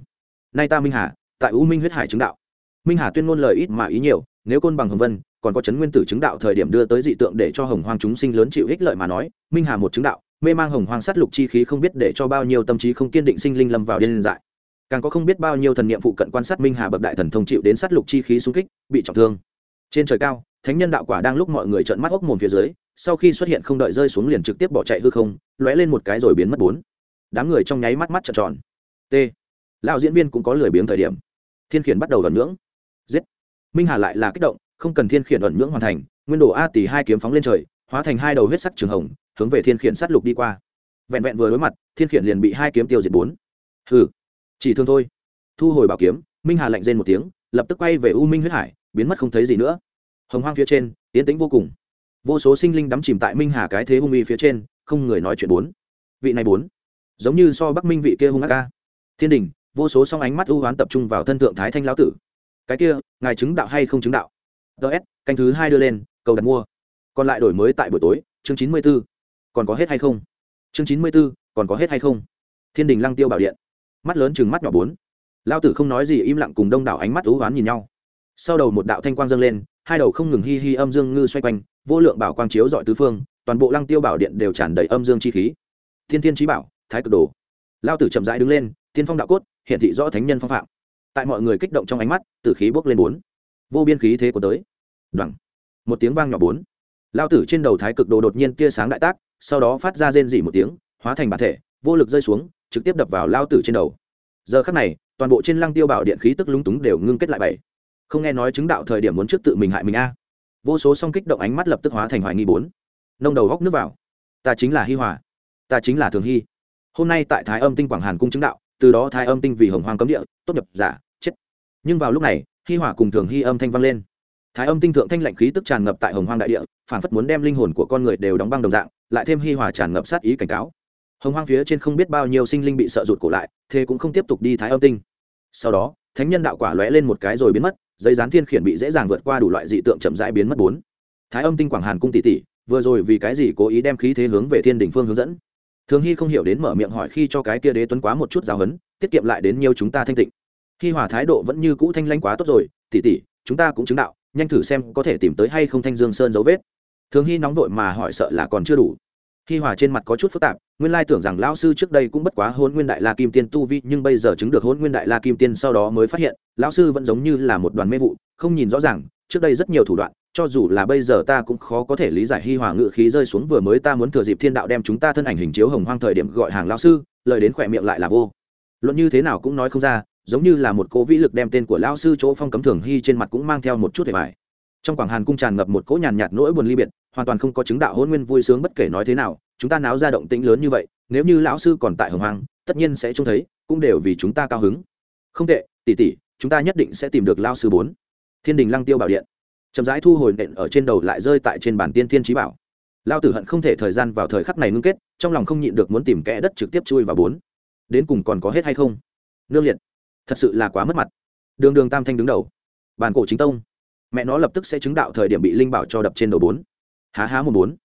Nay ta minh hà tại u minh huyết hải chứng đạo. Minh hà tuyên ngôn lời ít mà ý nhiều, nếu côn bằng hồng vân, còn có chấn nguyên tử chứng đạo thời điểm đưa tới dị tượng để cho hồng hoang chúng sinh lớn chịu ích lợi mà nói, minh hà một chứng đạo, mê mang hồng hoang sát lục chi khí không biết để cho bao nhiêu tâm trí không kiên định sinh linh lâm vào điên dại. Càng có không biết bao nhiêu thần niệm phụ cận quan sát minh hà bậc đại thần thông chịu đến sát lục chi khí xung kích, bị trọng thương. Trên trời cao, thánh nhân đạo quả đang lúc mọi người trợn mắt ốc mồm phía dưới, sau khi xuất hiện không đợi rơi xuống liền trực tiếp bỏ chạy hư không, lóe lên một cái rồi biến mất bốn. Đám người trong nháy mắt mắt trợn tròn. T. Lão diễn viên cũng có lười biếng thời điểm thiên khiển bắt đầu ẩn ngưỡng, giết. Minh hà lại là kích động không cần thiên khiển ẩn ngưỡng hoàn thành nguyên đồ a tỷ hai kiếm phóng lên trời hóa thành hai đầu huyết sắc trường hồng hướng về thiên khiển sát lục đi qua. Vẹn vẹn vừa đối mặt thiên khiển liền bị hai kiếm tiêu diệt bốn. Hừ. Chỉ thương thôi. Thu hồi bảo kiếm minh hà lạnh rên một tiếng lập tức quay về u minh huyết hải biến mất không thấy gì nữa. Hồng hoang phía trên tiến tĩnh vô cùng. Vô số sinh linh đắm chìm tại minh hà cái thế hung uy phía trên không người nói chuyện bốn. Vị này bốn. Giống như so bắc minh vị kia hung ác ca. Thiên đình vô số song ánh mắt ưu hoán tập trung vào thân thượng thái thanh lão tử. Cái kia, ngài chứng đạo hay không chứng đạo? Ts canh thứ hai đưa lên, cầu đặt mua. Còn lại đổi mới tại buổi tối, chương chín mươi b ố còn có hết hay không? Chương chín mươi b ố còn có hết hay không? Thiên đình lăng tiêu bảo điện. Mắt lớn chừng mắt nhỏ bốn. Lao tử không nói gì, im lặng cùng đông đảo ánh mắt ưu oán nhìn nhau. Sau đầu một đạo thanh quang dâng lên, hai đầu không ngừng hi hi âm dương ngư xoay quanh, vô lượng bảo quang chiếu dọi tứ phương, toàn bộ lăng tiêu bảo điện đều tràn đầy âm dương chi khí. Thiên thiên trí bảo, thái cực đồ. Lao tử chậm rãi đứng lên tiên phong đạo cốt hiện thị rõ thánh nhân phong phạm. Tại mọi người kích động trong ánh mắt, tử khí bốc lên bốn. Vô biên khí thế của tới. Đoẳng một tiếng vang nhỏ bốn. Lao tử trên đầu thái cực đồ đột nhiên tia sáng đại tác, sau đó phát ra rên dỉ một tiếng, hóa thành bản thể, vô lực rơi xuống, trực tiếp đập vào lao tử trên đầu. Giờ khắc này, toàn bộ trên lăng tiêu bảo điện khí tức lúng túng đều ngưng kết lại bảy. Không nghe nói chứng đạo thời điểm muốn trước tự mình hại mình a. Vô số song kích động ánh mắt lập tức hóa thành hoài nghi bốn. Nông đầu góc nước vào. Ta chính là hi hòa. Ta chính là thường hy hôm nay tại thái âm tinh quảng hàn cung chứng đạo từ đó thái âm tinh vì hồng hoang cấm địa, tốt nhập giả, chết. Nhưng vào lúc này, hi hỏa cùng thường hy âm thanh vang lên. Thái âm tinh thượng thanh lạnh khí tức tràn ngập tại hồng hoang đại địa, phản phất muốn đem linh hồn của con người đều đóng băng đồng dạng, lại thêm hi hỏa tràn ngập sát ý cảnh cáo. Hồng hoang phía trên không biết bao nhiêu sinh linh bị sợ rụt cổ lại, thế cũng không tiếp tục đi thái âm tinh. Sau đó, thánh nhân đạo quả lóe lên một cái rồi biến mất giấy gián thiên khiển bị dễ dàng vượt qua đủ loại dị tượng chậm rãi biến mất bốn. Thái âm tinh quảng hàn cung tỷ tỷ, vừa rồi vì cái gì cố ý đem khí thế hướng về thiên đỉnh phương hướng dẫn? Thường hy không hiểu đến mở miệng hỏi khi cho cái kia đế tuấn quá một chút giáo hấn tiết kiệm lại đến nhiều chúng ta thanh tịnh. Hi hòa thái độ vẫn như cũ thanh lãnh quá tốt rồi, tỷ tỷ, chúng ta cũng chứng đạo, nhanh thử xem có thể tìm tới hay không thanh dương sơn dấu vết. Thường hy nóng vội mà hỏi sợ là còn chưa đủ. Hi hòa trên mặt có chút phức tạp, nguyên lai tưởng rằng lão sư trước đây cũng bất quá hôn nguyên đại la kim tiên tu vi, nhưng bây giờ chứng được hôn nguyên đại la kim tiên sau đó mới phát hiện, lão sư vẫn giống như là một đoàn mê vụ, không nhìn rõ ràng trước đây rất nhiều thủ đoạn, cho dù là bây giờ ta cũng khó có thể lý giải hi hòa ngự khí rơi xuống vừa mới ta muốn thừa dịp thiên đạo đem chúng ta thân ảnh hình chiếu hồng hoang thời điểm gọi hàng lão sư, lời đến khỏe miệng lại là vô. Luận như thế nào cũng nói không ra, giống như là một cố vĩ lực đem tên của lão sư chỗ phong cấm thường hy trên mặt cũng mang theo một chút hề vải. Trong quảng hàn cung tràn ngập một cỗ nhàn nhạt nỗi buồn ly biệt, hoàn toàn không có chứng đạo hôn nguyên vui sướng bất kể nói thế nào, chúng ta náo ra động tĩnh lớn như vậy, nếu như lão sư còn tại hồng hoang, tất nhiên sẽ trông thấy, cũng đều vì chúng ta cao hứng. Không tệ, tỷ tỷ, chúng ta nhất định sẽ tìm được lao sư bốn thiên đình lăng tiêu bảo điện. Chậm rãi thu hồi nện ở trên đầu lại rơi tại trên bản tiên thiên trí bảo. Lao tử hận không thể thời gian vào thời khắc này ngưng kết, trong lòng không nhịn được muốn tìm kẽ đất trực tiếp chui vào bốn. Đến cùng còn có hết hay không? Nương liệt, thật sự là quá mất mặt. Đường đường tam thanh đứng đầu. Bàn cổ chính tông. Mẹ nó lập tức sẽ chứng đạo thời điểm bị linh bảo cho đập trên đầu bốn. Há há một bốn.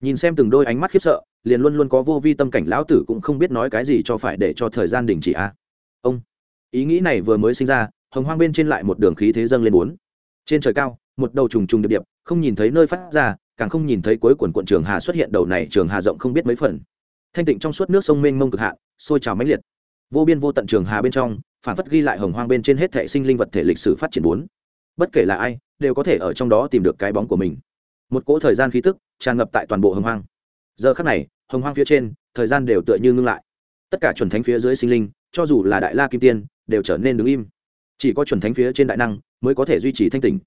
Nhìn xem từng đôi ánh mắt khiếp sợ, liền luôn luôn có vô vi tâm cảnh lão tử cũng không biết nói cái gì cho phải để cho thời gian đình chỉ a ông, ý nghĩ này vừa mới sinh ra, hồng hoang bên trên lại một đường khí thế dâng lên bốn trên trời cao, một đầu trùng trùng điệp điệp, không nhìn thấy nơi phát ra, càng không nhìn thấy cuối quần quận trường hà xuất hiện đầu này trường hà rộng không biết mấy phần. Thanh tịnh trong suốt nước sông mênh mông cực hạn, sôi trào mãnh liệt. Vô biên vô tận trường hà bên trong, phản phất ghi lại hồng hoang bên trên hết thể sinh linh vật thể lịch sử phát triển bốn. Bất kể là ai, đều có thể ở trong đó tìm được cái bóng của mình. Một cỗ thời gian khí tức tràn ngập tại toàn bộ hồng hoang. Giờ khắc này, hồng hoang phía trên, thời gian đều tựa như ngưng lại. Tất cả chuẩn thánh phía dưới sinh linh, cho dù là đại la kim tiên, đều trở nên đứng im. Chỉ có chuẩn thánh phía trên đại năng mới có thể duy trì thanh tỉnh.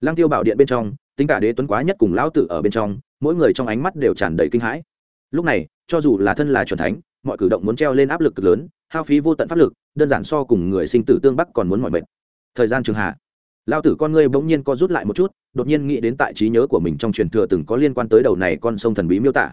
Lăng tiêu bảo điện bên trong, tính cả đế tuấn quá nhất cùng lão tử ở bên trong, mỗi người trong ánh mắt đều tràn đầy kinh hãi. Lúc này, cho dù là thân là chuẩn thánh, mọi cử động muốn treo lên áp lực cực lớn, hao phí vô tận pháp lực, đơn giản so cùng người sinh tử tương bắc còn muốn mọi mệt. Thời gian trường hạ lao tử con ngươi bỗng nhiên co rút lại một chút, đột nhiên nghĩ đến tại trí nhớ của mình trong truyền thừa từng có liên quan tới đầu này con sông thần bí miêu tả.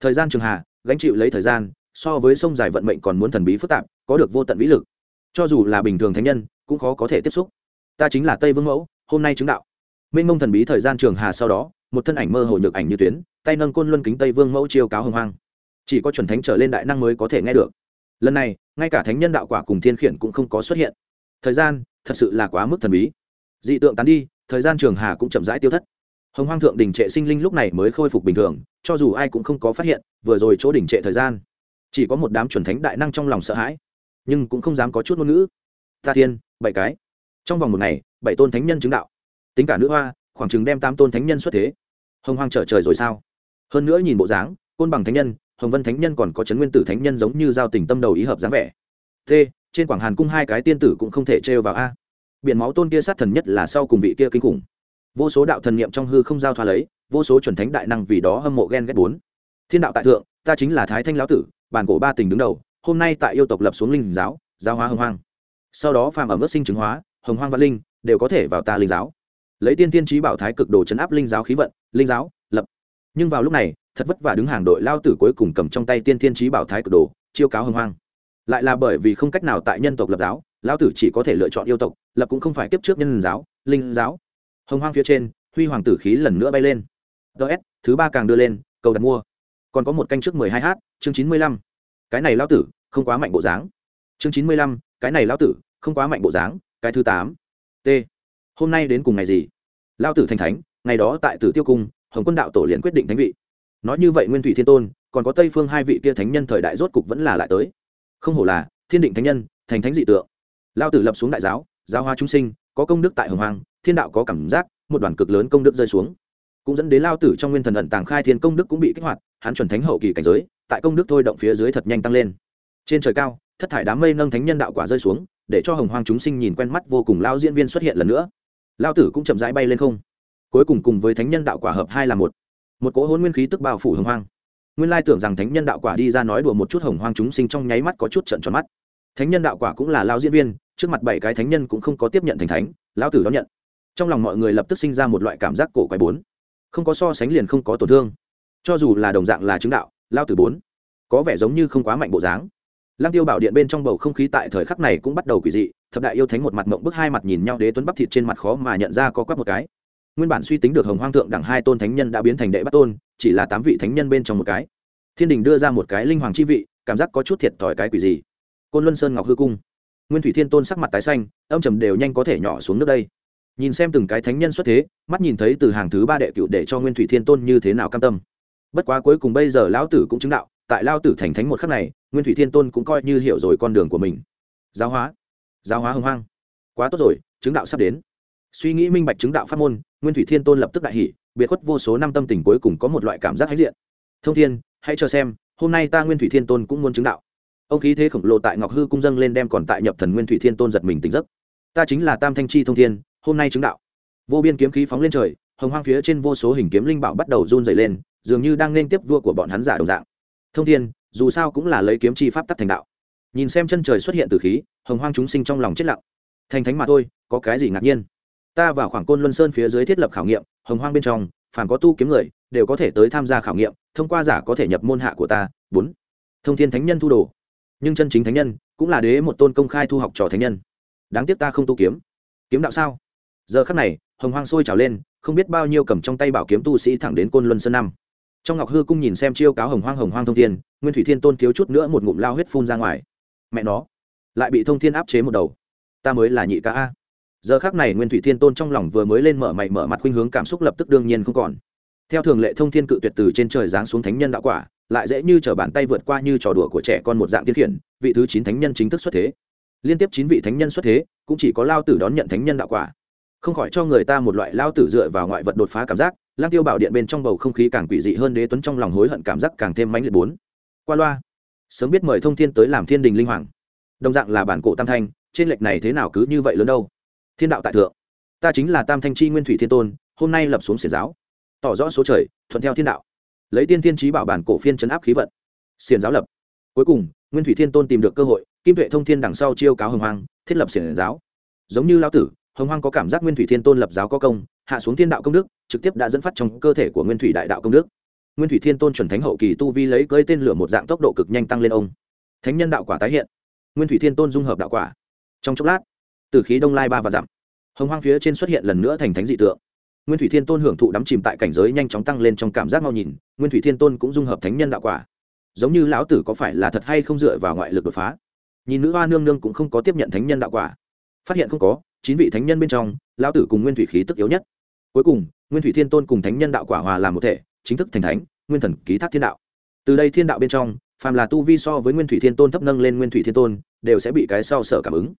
Thời gian trường hạ, gánh chịu lấy thời gian, so với sông dài vận mệnh còn muốn thần bí phức tạp, có được vô tận vĩ lực. Cho dù là bình thường thánh nhân, cũng khó có thể tiếp xúc ta chính là tây vương mẫu hôm nay chứng đạo minh mông thần bí thời gian trường hà sau đó một thân ảnh mơ hồ nhược ảnh như tuyến tay nâng côn luân kính tây vương mẫu chiêu cáo hồng hoang chỉ có chuẩn thánh trở lên đại năng mới có thể nghe được lần này ngay cả thánh nhân đạo quả cùng thiên khiển cũng không có xuất hiện thời gian thật sự là quá mức thần bí dị tượng tán đi thời gian trường hà cũng chậm rãi tiêu thất hồng hoang thượng đình trệ sinh linh lúc này mới khôi phục bình thường cho dù ai cũng không có phát hiện vừa rồi chỗ đỉnh trệ thời gian chỉ có một đám chuẩn thánh đại năng trong lòng sợ hãi nhưng cũng không dám có chút ngôn ngữ ta thiên bảy cái trong vòng một ngày, bảy tôn thánh nhân chứng đạo. Tính cả nữ hoa, khoảng chừng đem tám tôn thánh nhân xuất thế. Hồng hoang trở trời rồi sao? Hơn nữa nhìn bộ dáng, côn bằng thánh nhân, hồng vân thánh nhân còn có chấn nguyên tử thánh nhân giống như giao tình tâm đầu ý hợp dáng vẻ. T, trên quảng hàn cung hai cái tiên tử cũng không thể trêu vào a. Biển máu tôn kia sát thần nhất là sau cùng vị kia kinh khủng. Vô số đạo thần niệm trong hư không giao thoa lấy, vô số chuẩn thánh đại năng vì đó hâm mộ ghen ghét bốn. Thiên đạo tại thượng, ta chính là thái thanh lão tử, bản cổ ba tình đứng đầu, hôm nay tại yêu tộc lập xuống linh giáo giáo hóa hồng hoang. Sau đó phàm ở mức sinh chứng hóa hồng hoang văn linh, đều có thể vào ta linh giáo. Lấy tiên tiên trí bảo thái cực đồ chấn áp linh giáo khí vận, linh giáo, lập. Nhưng vào lúc này, thật vất vả đứng hàng đội lao tử cuối cùng cầm trong tay tiên tiên trí bảo thái cực đồ, chiêu cáo hồng hoang. Lại là bởi vì không cách nào tại nhân tộc lập giáo, lao tử chỉ có thể lựa chọn yêu tộc, lập cũng không phải kiếp trước nhân giáo, linh giáo. Hồng hoang phía trên, huy hoàng tử khí lần nữa bay lên. Ts thứ ba càng đưa lên, cầu đặt mua. Còn có một canh trước mười hai h chương chín mươi lăm. Cái này lao tử, không quá mạnh bộ dáng. Chương chín mươi lăm, cái này lao tử, không quá mạnh bộ dáng cái thứ tám. T. Hôm nay đến cùng ngày gì? Lao tử thành thánh, ngày đó tại tử tiêu cung, hồng quân đạo tổ liền quyết định thánh vị. Nói như vậy nguyên thủy thiên tôn, còn có tây phương hai vị kia thánh nhân thời đại rốt cục vẫn là lại tới. Không hổ là, thiên định thánh nhân, thành thánh dị tượng. Lao tử lập xuống đại giáo giáo hoa chúng sinh, có công đức tại hồng hoàng thiên đạo có cảm giác, một đoàn cực lớn công đức rơi xuống. Cũng dẫn đến lao tử trong nguyên thần ẩn tàng khai thiên công đức cũng bị kích hoạt, hắn chuẩn thánh hậu kỳ cảnh giới, tại công đức thôi động phía dưới thật nhanh tăng lên. Trên trời cao, thất thải đám mây nâng thánh nhân đạo quả rơi xuống để cho hồng hoang chúng sinh nhìn quen mắt vô cùng lao diễn viên xuất hiện lần nữa. Lao tử cũng chậm rãi bay lên không. Cuối cùng cùng với thánh nhân đạo quả hợp hai là một. Một cỗ hôn nguyên khí tức bao phủ hồng hoang. Nguyên lai tưởng rằng thánh nhân đạo quả đi ra nói đùa một chút hồng hoang chúng sinh trong nháy mắt có chút trận tròn mắt. Thánh nhân đạo quả cũng là lao diễn viên, trước mặt bảy cái thánh nhân cũng không có tiếp nhận thành thánh, lao tử đón nhận. Trong lòng mọi người lập tức sinh ra một loại cảm giác cổ quái bốn. Không có so sánh liền không có tổn thương. Cho dù là đồng dạng là chứng đạo, lao tử bốn. Có vẻ giống như không quá mạnh bộ dáng lăng tiêu bảo điện bên trong bầu không khí tại thời khắc này cũng bắt đầu quỷ dị, thập đại yêu thánh một mặt mộng bức hai mặt nhìn nhau đế tuấn bắp thịt trên mặt khó mà nhận ra có quắc một cái. Nguyên bản suy tính được hồng hoang thượng đẳng hai tôn thánh nhân đã biến thành đệ bắt tôn, chỉ là tám vị thánh nhân bên trong một cái. Thiên đình đưa ra một cái linh hoàng chi vị, cảm giác có chút thiệt thòi cái quỷ gì. Côn luân sơn ngọc hư cung. Nguyên thủy thiên tôn sắc mặt tái xanh, âm trầm đều nhanh có thể nhỏ xuống nước đây. Nhìn xem từng cái thánh nhân xuất thế, mắt nhìn thấy từ hàng thứ ba đệ cựu để cho nguyên thủy thiên tôn như thế nào cam tâm. Bất quá cuối cùng bây giờ lão tử cũng chứng đạo tại lao tử thành thánh một khắc này, nguyên thủy thiên tôn cũng coi như hiểu rồi con đường của mình. Giáo hóa. Giáo hóa hưng hoang. Quá tốt rồi, chứng đạo sắp đến. Suy nghĩ minh bạch chứng đạo pháp môn, nguyên thủy thiên tôn lập tức đại hỷ biệt khuất vô số năm tâm tình cuối cùng có một loại cảm giác hãnh diện. Thông thiên, hãy cho xem, hôm nay ta nguyên thủy thiên tôn cũng muốn chứng đạo. Ông khí thế khổng lồ tại ngọc hư cung dâng lên đem còn tại nhập thần nguyên thủy thiên tôn giật mình tỉnh giấc. Ta chính là tam thanh chi thông thiên, hôm nay chứng đạo. Vô biên kiếm khí phóng lên trời, hồng hoang phía trên vô số hình kiếm linh bảo bắt đầu run dày lên, dường như đang nên tiếp vua của bọn hắn giả đồng dạng thông thiên, dù sao cũng là lấy kiếm chi pháp tắc thành đạo. Nhìn xem chân trời xuất hiện từ khí, hồng hoang chúng sinh trong lòng chết lặng. Thành thánh mà thôi, có cái gì ngạc nhiên? Ta vào khoảng côn luân sơn phía dưới thiết lập khảo nghiệm, hồng hoang bên trong phản có tu kiếm người, đều có thể tới tham gia khảo nghiệm, thông qua giả có thể nhập môn hạ của ta. Bốn. Thông thiên thánh nhân thu đồ. Nhưng chân chính thánh nhân, cũng là đế một tôn công khai thu học trò thánh nhân. Đáng tiếc ta không tu kiếm. Kiếm đạo sao? Giờ khắc này, hồng hoang sôi trào lên, không biết bao nhiêu cầm trong tay bảo kiếm tu sĩ thẳng đến côn luân sơn năm trong ngọc hư cung nhìn xem chiêu cáo hồng hoang hồng hoang thông thiên, nguyên thủy thiên tôn thiếu chút nữa một ngụm lao huyết phun ra ngoài. Mẹ nó, lại bị thông thiên áp chế một đầu. Ta mới là nhị ca a. Giờ khác này nguyên thủy thiên tôn trong lòng vừa mới lên mở mày mở mặt khuynh hướng cảm xúc lập tức đương nhiên không còn. Theo thường lệ thông thiên cự tuyệt từ trên trời giáng xuống thánh nhân đạo quả, lại dễ như t r ở bàn tay vượt qua như trò đùa của trẻ con một dạng tiên khiển, vị thứ chín thánh nhân chính thức xuất thế. Liên tiếp chín vị thánh nhân xuất thế, cũng chỉ có lao tử đón nhận thánh nhân đạo quả. Không khỏi cho người ta một loại lao tử dựa vào ngoại vật đột phá cảm giác lang tiêu bảo điện bên trong bầu không khí càng quỷ dị hơn đế tuấn trong lòng hối hận cảm giác càng thêm mãnh liệt bốn. Qua loa, sớm biết mời thông thiên tới làm thiên đình linh hoàng. Đồng dạng là bản cổ tam thanh, trên lệch này thế nào cứ như vậy lớn đâu? Thiên đạo tại thượng, ta chính là tam thanh chi nguyên thủy thiên tôn, hôm nay lập xuống xiển giáo. Tỏ rõ số trời, thuận theo thiên đạo. Lấy tiên thiên trí bảo bản cổ phiên chấn áp khí vận. Xiển giáo lập. Cuối cùng, nguyên thủy thiên tôn tìm được cơ hội, kim tuệ thông thiên đằng sau chiêu cáo hồng hoang, thiết lập xiển giáo. Giống như lao tử, hồng hoang có cảm giác nguyên thủy thiên tôn lập giáo có công hạ xuống thiên đạo công đức, trực tiếp đã dẫn phát trong cơ thể của nguyên thủy đại đạo công đức. Nguyên thủy thiên tôn chuẩn thánh hậu kỳ tu vi lấy cơi tên lửa một dạng tốc độ cực nhanh tăng lên ông. Thánh nhân đạo quả tái hiện. Nguyên thủy thiên tôn dung hợp đạo quả. Trong chốc lát, từ khí đông lai ba và dặm, hồng hoang phía trên xuất hiện lần nữa thành thánh dị tượng. Nguyên thủy thiên tôn hưởng thụ đắm chìm tại cảnh giới nhanh chóng tăng lên trong cảm giác mau nhìn, nguyên thủy thiên tôn cũng dung hợp thánh nhân đạo quả. Giống như lão tử có phải là thật hay không dựa vào ngoại lực đột phá? Nhìn nữ hoa nương nương cũng không có tiếp nhận thánh nhân đạo quả. Phát hiện không có, chín vị thánh nhân bên trong, lão tử cùng nguyên thủy khí tức yếu nhất cuối cùng, nguyên thủy thiên tôn cùng thánh nhân đạo quả hòa làm một thể, chính thức thành thánh, nguyên thần ký thác thiên đạo. Từ đây thiên đạo bên trong, phàm là tu vi so với nguyên thủy thiên tôn thấp nâng lên nguyên thủy thiên tôn, đều sẽ bị cái sau sở cảm ứng.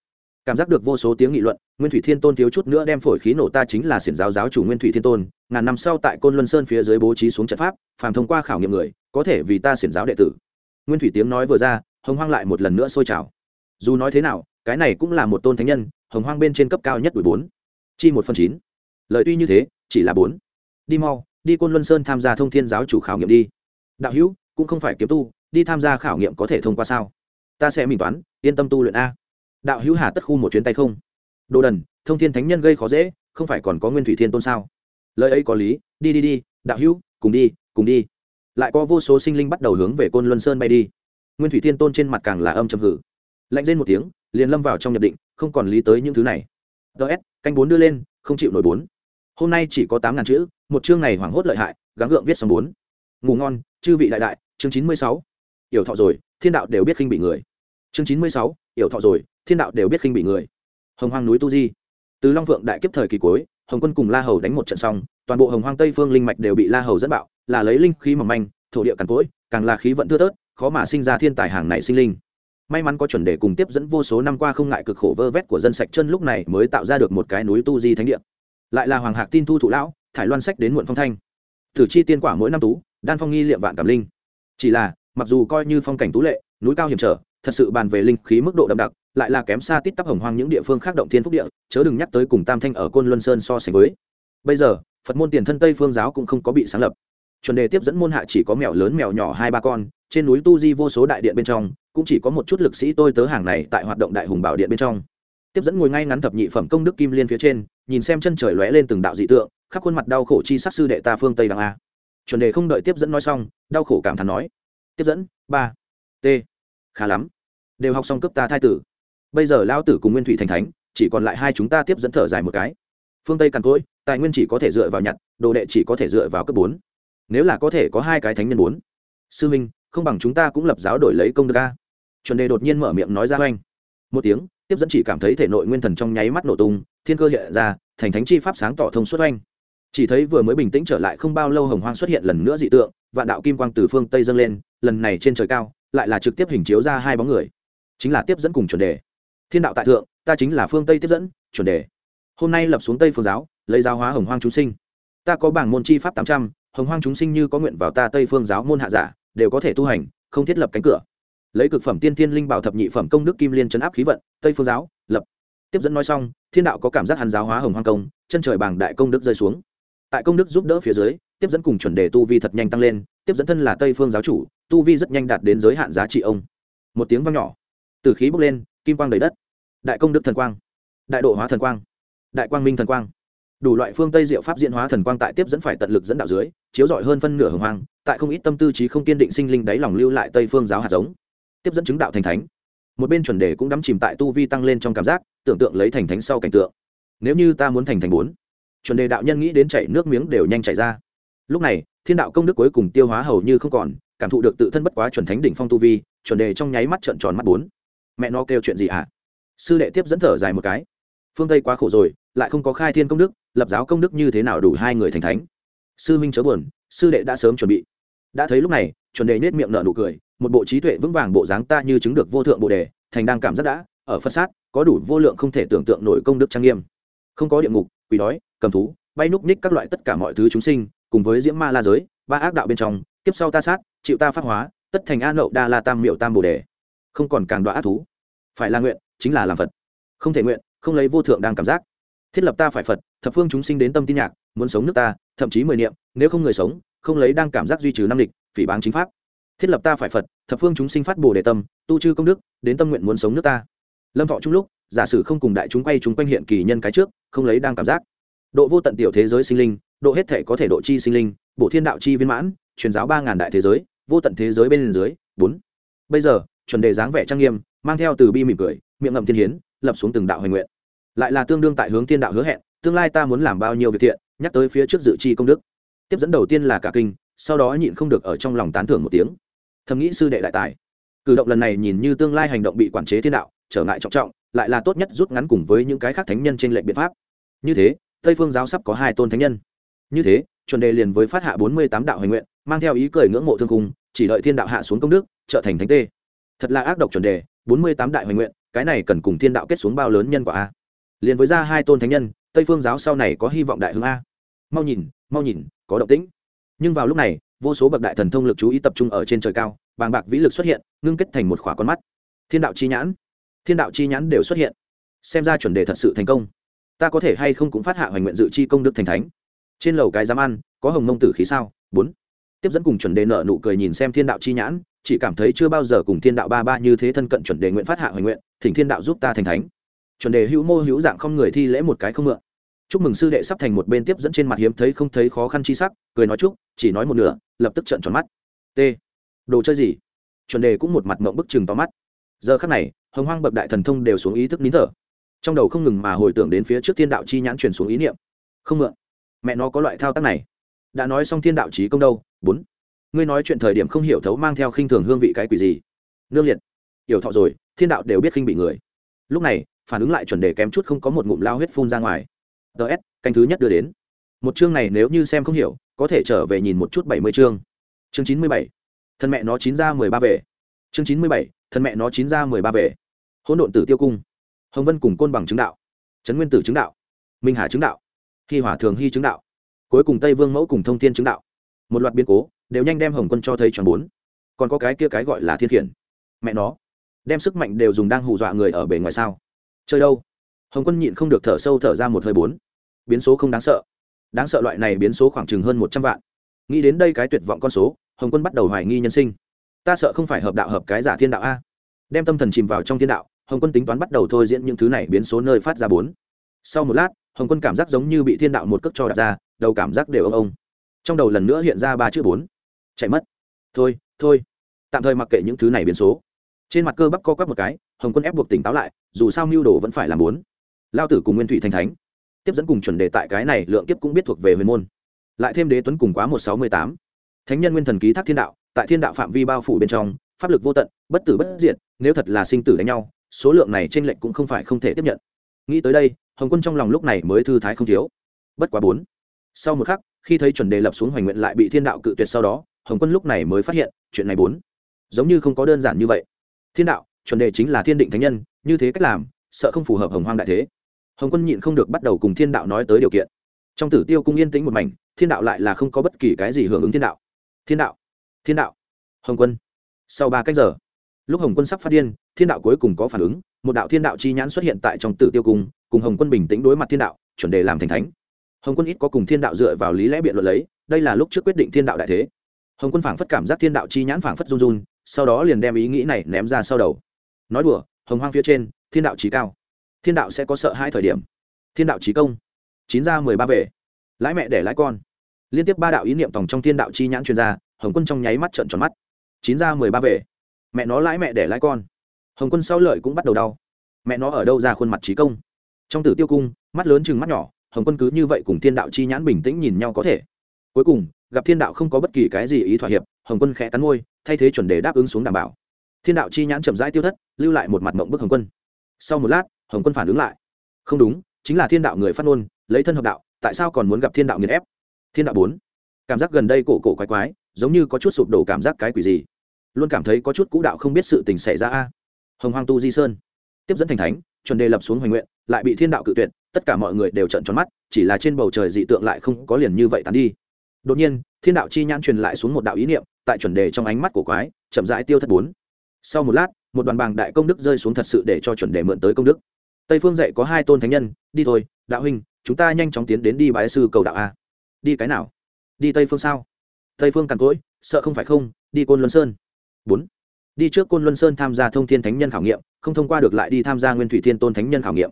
Cảm giác được vô số tiếng nghị luận, nguyên thủy thiên tôn thiếu chút nữa đem phổi khí nổ ta chính là xiển giáo giáo chủ nguyên thủy thiên tôn, ngàn năm sau tại côn luân sơn phía dưới bố trí xuống trận pháp, phàm thông qua khảo nghiệm người, có thể vì ta xiển giáo đệ tử. Nguyên thủy tiếng nói vừa ra, hồng hoang lại một lần nữa sôi trào. Dù nói thế nào, cái này cũng là một tôn thánh nhân, hồng hoang bên trên cấp cao nhất đuổi bốn. Chi một phần chín lời tuy như thế, chỉ là bốn. Đi mau, đi côn luân sơn tham gia thông thiên giáo chủ khảo nghiệm đi. Đạo hữu, cũng không phải kiếm tu, đi tham gia khảo nghiệm có thể thông qua sao? Ta sẽ minh toán, yên tâm tu luyện a. Đạo hữu hà tất khu một chuyến tay không? Đồ đần, thông thiên thánh nhân gây khó dễ, không phải còn có nguyên thủy thiên tôn sao? Lời ấy có lý, đi đi đi, đạo hữu, cùng đi cùng đi. Lại có vô số sinh linh bắt đầu hướng về côn luân sơn bay đi. Nguyên thủy thiên tôn trên mặt càng là âm trầm hử. Lạnh lên một tiếng, liền lâm vào trong nhập định, không còn lý tới những thứ này. Ts canh bốn đưa lên, không chịu nổi bốn hôm nay chỉ có tám ngàn chữ, một chương này hoảng hốt lợi hại, gắng gượng viết xong bốn. Ngủ ngon, chư vị đại đại, chương chín mươi sáu. Yểu thọ rồi, thiên đạo đều biết khinh bị người. Chương chín mươi sáu, yểu thọ rồi, thiên đạo đều biết khinh bị người. Hồng hoang núi tu di. Từ long vượng đại kiếp thời kỳ cuối, hồng quân cùng la hầu đánh một trận xong, toàn bộ hồng hoang tây phương linh mạch đều bị la hầu dẫn bạo, là lấy linh khí mỏng manh, thổ địa cằn cỗi, càng là khí vận thưa thớt, khó mà sinh ra thiên tài hàng này sinh linh. May mắn có chuẩn đề cùng tiếp dẫn vô số năm qua không ngại cực khổ vơ vét của dân sạch chân lúc này mới tạo ra được một cái núi tu di thánh địa lại là hoàng hạc tin thu thụ lão, thải loan sách đến muộn phong thanh. Thử chi tiên quả mỗi năm tú, đan phong nghi liệm vạn cảm linh. Chỉ là, mặc dù coi như phong cảnh tú lệ, núi cao hiểm trở, thật sự bàn về linh khí mức độ đậm đặc, lại là kém xa tít tắp hồng hoang những địa phương khác động thiên phúc địa, chớ đừng nhắc tới cùng tam thanh ở côn luân sơn so sánh với. Bây giờ, phật môn tiền thân tây phương giáo cũng không có bị sáng lập. Chuẩn đề tiếp dẫn môn hạ chỉ có mèo lớn mèo nhỏ hai ba con, trên núi tu di vô số đại điện bên trong, cũng chỉ có một chút lực sĩ tôi tớ hàng này tại hoạt động đại hùng bảo điện bên trong. Tiếp dẫn ngồi ngay ngắn thập nhị phẩm công đức kim liên phía trên nhìn xem chân trời lóe lên từng đạo dị tượng, khắp khuôn mặt đau khổ chi sắc sư đệ ta phương tây đằng a. Chuẩn đề không đợi tiếp dẫn nói xong, đau khổ cảm thán nói, tiếp dẫn, ba t khá lắm, đều học xong cấp ta thai tử. Bây giờ lao tử cùng nguyên thủy thành thánh, chỉ còn lại hai chúng ta tiếp dẫn thở dài một cái. Phương tây càn cỗi, tài nguyên chỉ có thể dựa vào nhặt, đồ đệ chỉ có thể dựa vào cấp bốn. Nếu là có thể có hai cái thánh nhân bốn. Sư minh, không bằng chúng ta cũng lập giáo đổi lấy công đức a. Chuẩn đề đột nhiên mở miệng nói ra oanh. Một tiếng tiếp dẫn chỉ cảm thấy thể nội nguyên thần trong nháy mắt nổ tung, thiên cơ hiện ra, thành thánh chi pháp sáng tỏ thông suốt oanh. Chỉ thấy vừa mới bình tĩnh trở lại không bao lâu hồng hoang xuất hiện lần nữa dị tượng, vạn đạo kim quang từ phương tây dâng lên, lần này trên trời cao, lại là trực tiếp hình chiếu ra hai bóng người. Chính là tiếp dẫn cùng chuẩn đề. Thiên đạo tại thượng, ta chính là phương tây tiếp dẫn, chuẩn đề. Hôm nay lập xuống tây phương giáo, lấy giáo hóa hồng hoang chúng sinh. Ta có bảng môn chi pháp tám trăm, hồng hoang chúng sinh như có nguyện vào ta tây phương giáo môn hạ giả, đều có thể tu hành, không thiết lập cánh cửa lấy cực phẩm tiên thiên linh bảo thập nhị phẩm công đức kim liên chấn áp khí vận, tây phương giáo, lập. Tiếp dẫn nói xong, thiên đạo có cảm giác hàn giáo hóa hồng hoang công, chân trời bảng đại công đức rơi xuống. Tại công đức giúp đỡ phía dưới, tiếp dẫn cùng chuẩn đề tu vi thật nhanh tăng lên, tiếp dẫn thân là tây phương giáo chủ, tu vi rất nhanh đạt đến giới hạn giá trị ông. Một tiếng vang nhỏ. Từ khí bốc lên, kim quang đầy đất. Đại công đức thần quang. Đại độ hóa thần quang. Đại quang minh thần quang. Đủ loại phương tây diệu pháp diễn hóa thần quang tại tiếp dẫn phải tận lực dẫn đạo dưới, chiếu rọi hơn phân nửa hồng hoang, tại không ít tâm tư trí không kiên định sinh linh đáy lòng lưu lại tây phương giáo hạt giống tiếp dẫn chứng đạo thành thánh. Một bên chuẩn đề cũng đắm chìm tại tu vi tăng lên trong cảm giác, tưởng tượng lấy thành thánh sau cảnh tượng. Nếu như ta muốn thành thành bốn, chuẩn đề đạo nhân nghĩ đến chảy nước miếng đều nhanh chảy ra. Lúc này, thiên đạo công đức cuối cùng tiêu hóa hầu như không còn, cảm thụ được tự thân bất quá chuẩn thánh đỉnh phong tu vi, chuẩn đề trong nháy mắt trợn tròn mắt bốn. Mẹ nó kêu chuyện gì ạ? À? sư đệ tiếp dẫn thở dài một cái. Phương tây quá khổ rồi, lại không có khai thiên công đức, lập giáo công đức như thế nào đủ hai người thành thánh? Sư minh chớ buồn, sư đệ đã sớm chuẩn bị. Đã thấy lúc này, chuẩn đề nết miệng nở nụ cười một bộ trí tuệ vững vàng bộ dáng ta như chứng được vô thượng bồ đề, thành đang cảm giác đã, ở phật sát, có đủ vô lượng không thể tưởng tượng nổi công đức trang nghiêm. Không có địa ngục, quỷ đói, cầm thú, bay núp ních các loại tất cả mọi thứ chúng sinh, cùng với diễm ma la giới, ba ác đạo bên trong, kiếp sau ta sát, chịu ta phát hóa, tất thành a nậu đa la tam miệu tam bồ đề. Không còn càng đoạ ác thú. Phải là nguyện, chính là làm phật. Không thể nguyện, không lấy vô thượng đang cảm giác. Thiết lập ta phải phật, thập phương chúng sinh đến tâm tin nhạc, muốn sống nước ta, thậm chí mười niệm, nếu không người sống, không lấy đang cảm giác duy trì năm lịch phỉ báng chính pháp thiết lập ta phải phật thập phương chúng sinh phát bồ đề tâm tu chư công đức đến tâm nguyện muốn sống nước ta lâm thọ chung lúc giả sử không cùng đại chúng quay chúng quanh hiện kỳ nhân cái trước không lấy đang cảm giác độ vô tận tiểu thế giới sinh linh độ hết thể có thể độ chi sinh linh bộ thiên đạo chi viên mãn truyền giáo ba ngàn đại thế giới vô tận thế giới bên dưới bốn bây giờ chuẩn đề dáng vẻ trang nghiêm mang theo từ bi mỉm cười miệng ngậm thiên hiến lập xuống từng đạo hoành nguyện lại là tương đương tại hướng thiên đạo hứa hẹn tương lai ta muốn làm bao nhiêu việc thiện nhắc tới phía trước dự chi công đức tiếp dẫn đầu tiên là cả kinh sau đó nhịn không được ở trong lòng tán thưởng một tiếng thầm nghĩ sư đệ đại tài. Cử động lần này nhìn như tương lai hành động bị quản chế thiên đạo, trở ngại trọng trọng, lại là tốt nhất rút ngắn cùng với những cái khác thánh nhân trên lệnh biện pháp. Như thế, tây phương giáo sắp có hai tôn thánh nhân. Như thế, chuẩn đề liền với phát hạ bốn mươi tám đạo hành nguyện, mang theo ý cười ngưỡng mộ thương cung chỉ đợi thiên đạo hạ xuống công đức, trở thành thánh tê. Thật là ác độc chuẩn đề, bốn mươi tám đại hành nguyện, cái này cần cùng thiên đạo kết xuống bao lớn nhân quả a. Liền với ra hai tôn thánh nhân, tây phương giáo sau này có hy vọng đại hương a. Mau nhìn mau nhìn, có động tĩnh. Nhưng vào lúc này vô số bậc đại thần thông lực chú ý tập trung ở trên trời cao, bàng bạc vĩ lực xuất hiện, ngưng kết thành một khỏa con mắt. Thiên đạo chi nhãn. Thiên đạo chi nhãn đều xuất hiện. Xem ra chuẩn đề thật sự thành công. Ta có thể hay không cũng phát hạ hoành nguyện dự chi công đức thành thánh. Trên lầu cái dám ăn, có hồng mông tử khí sao? Bốn. Tiếp dẫn cùng chuẩn đề nợ nụ cười nhìn xem thiên đạo chi nhãn, chỉ cảm thấy chưa bao giờ cùng thiên đạo ba ba như thế thân cận chuẩn đề nguyện phát hạ hoành nguyện, thỉnh thiên đạo giúp ta thành thánh. Chuẩn đề hữu mô hữu dạng không người thi lễ một cái không mượn chúc mừng sư đệ sắp thành một bên tiếp dẫn trên mặt hiếm thấy không thấy khó khăn chi sắc, cười nói chúc, chỉ nói một nửa, lập tức trợn tròn mắt. T. Đồ chơi gì? Chuẩn đề cũng một mặt mộng bức chừng to mắt. Giờ khắc này, hồng hoang bậc đại thần thông đều xuống ý thức nín thở. Trong đầu không ngừng mà hồi tưởng đến phía trước thiên đạo chi nhãn truyền xuống ý niệm. Không mượn. Mẹ nó có loại thao tác này. Đã nói xong thiên đạo trí công đâu? Bốn. Ngươi nói chuyện thời điểm không hiểu thấu mang theo khinh thường hương vị cái quỷ gì. Nương liệt. Hiểu thọ rồi, thiên đạo đều biết khinh bị người. Lúc này, phản ứng lại chuẩn đề kém chút không có một ngụm lao huyết phun ra ngoài ts canh thứ nhất đưa đến. Một chương này nếu như xem không hiểu, có thể trở về nhìn một chút bảy mươi chương. Chương chín mươi bảy, thân mẹ nó chín ra mười ba về. Chương chín mươi bảy, thân mẹ nó chín ra mười ba về. Hỗn độn tử tiêu cung. Hồng vân cùng côn bằng chứng đạo. Trấn nguyên tử chứng đạo. Minh hà chứng đạo. Hy hỏa thường hy chứng đạo. Cuối cùng tây vương mẫu cùng thông thiên chứng đạo. Một loạt biến cố, đều nhanh đem hồng quân cho thấy tròn bốn. Còn có cái kia cái gọi là thiên khiển. Mẹ nó, đem sức mạnh đều dùng đang hù dọa người ở bề ngoài sao? Chơi đâu? Hồng quân nhịn không được thở sâu thở ra một hơi bốn biến số không đáng sợ. Đáng sợ loại này biến số khoảng chừng hơn một trăm vạn. Nghĩ đến đây cái tuyệt vọng con số, hồng quân bắt đầu hoài nghi nhân sinh. Ta sợ không phải hợp đạo hợp cái giả thiên đạo a. Đem tâm thần chìm vào trong thiên đạo, hồng quân tính toán bắt đầu thôi diễn những thứ này biến số nơi phát ra bốn. Sau một lát, hồng quân cảm giác giống như bị thiên đạo một cước cho đặt ra, đầu cảm giác đều ông ông. Trong đầu lần nữa hiện ra ba chữ bốn. Chạy mất. Thôi thôi. Tạm thời mặc kệ những thứ này biến số. Trên mặt cơ bắp co quắp một cái, hồng quân ép buộc tỉnh táo lại, dù sao mưu đồ vẫn phải làm bốn. Lao tử cùng nguyên thủy thành thánh tiếp dẫn cùng chuẩn đề tại cái này lượng kiếp cũng biết thuộc về huyền môn. Lại thêm đế tuấn cùng quá một sáu mươi tám. Thánh nhân nguyên thần ký thác thiên đạo, tại thiên đạo phạm vi bao phủ bên trong, pháp lực vô tận, bất tử bất diệt, nếu thật là sinh tử đánh nhau, số lượng này trên lệnh cũng không phải không thể tiếp nhận. Nghĩ tới đây, hồng quân trong lòng lúc này mới thư thái không thiếu. Bất quá bốn. Sau một khắc, khi thấy chuẩn đề lập xuống hoành nguyện lại bị thiên đạo cự tuyệt sau đó, hồng quân lúc này mới phát hiện, chuyện này bốn. Giống như không có đơn giản như vậy. Thiên đạo, chuẩn đề chính là thiên định thánh nhân, như thế cách làm, sợ không phù hợp hồng hoang đại thế hồng quân nhịn không được bắt đầu cùng thiên đạo nói tới điều kiện. Trong tử tiêu cung yên tĩnh một mảnh, thiên đạo lại là không có bất kỳ cái gì hưởng ứng thiên đạo. Thiên đạo thiên đạo, hồng quân. Sau ba cách giờ, lúc hồng quân sắp phát điên, thiên đạo cuối cùng có phản ứng, một đạo thiên đạo chi nhãn xuất hiện tại trong tử tiêu cung, cùng hồng quân bình tĩnh đối mặt thiên đạo, chuẩn đề làm thành thánh. Hồng quân ít có cùng thiên đạo dựa vào lý lẽ biện luận lấy, đây là lúc trước quyết định thiên đạo đại thế. Hồng quân phảng phất cảm giác thiên đạo chi nhãn phảng phất run run, sau đó liền đem ý nghĩ này ném ra sau đầu. Nói đùa, hồng hoang phía trên, thiên đạo trí cao thiên đạo sẽ có sợ hai thời điểm. Thiên đạo trí công, chín ra mười ba về. Lãi mẹ để lãi con. Liên tiếp ba đạo ý niệm tòng trong thiên đạo chi nhãn chuyên gia hồng quân trong nháy mắt trợn tròn mắt. Chín ra mười ba về. Mẹ nó lãi mẹ để lãi con. Hồng quân sau lợi cũng bắt đầu đau. Mẹ nó ở đâu ra khuôn mặt trí công? Trong tử tiêu cung, mắt lớn chừng mắt nhỏ, hồng quân cứ như vậy cùng thiên đạo chi nhãn bình tĩnh nhìn nhau có thể. Cuối cùng, gặp thiên đạo không có bất kỳ cái gì ý thỏa hiệp, hồng quân khẽ cắn môi, thay thế chuẩn đề đáp ứng xuống đảm bảo. Thiên đạo chi nhãn chậm rãi tiêu thất, lưu lại một mặt mộng bức hồng quân. Sau một lát hồng quân phản ứng lại. Không đúng, chính là thiên đạo người phát ngôn, lấy thân hợp đạo, tại sao còn muốn gặp thiên đạo nghiền ép? Thiên đạo bốn. Cảm giác gần đây cổ cổ quái quái, giống như có chút sụp đổ cảm giác cái quỷ gì. Luôn cảm thấy có chút cũ đạo không biết sự tình xảy ra a. Hồng hoang tu di sơn. Tiếp dẫn thành thánh, chuẩn đề lập xuống hoành nguyện, lại bị thiên đạo cự tuyệt, tất cả mọi người đều trận tròn mắt, chỉ là trên bầu trời dị tượng lại không có liền như vậy tàn đi. Đột nhiên, thiên đạo chi nhãn truyền lại xuống một đạo ý niệm, tại chuẩn đề trong ánh mắt của quái, chậm rãi tiêu thất bốn. Sau một lát, một đoàn bàng đại công đức rơi xuống thật sự để cho chuẩn đề mượn tới công đức tây phương dạy có hai tôn thánh nhân, đi thôi, đạo huynh, chúng ta nhanh chóng tiến đến đi bái sư cầu đạo a. Đi cái nào? Đi tây phương sao? Tây phương càn cỗi, sợ không phải không, đi côn luân sơn. Bốn. Đi trước côn luân sơn tham gia thông thiên thánh nhân khảo nghiệm, không thông qua được lại đi tham gia nguyên thủy thiên tôn thánh nhân khảo nghiệm.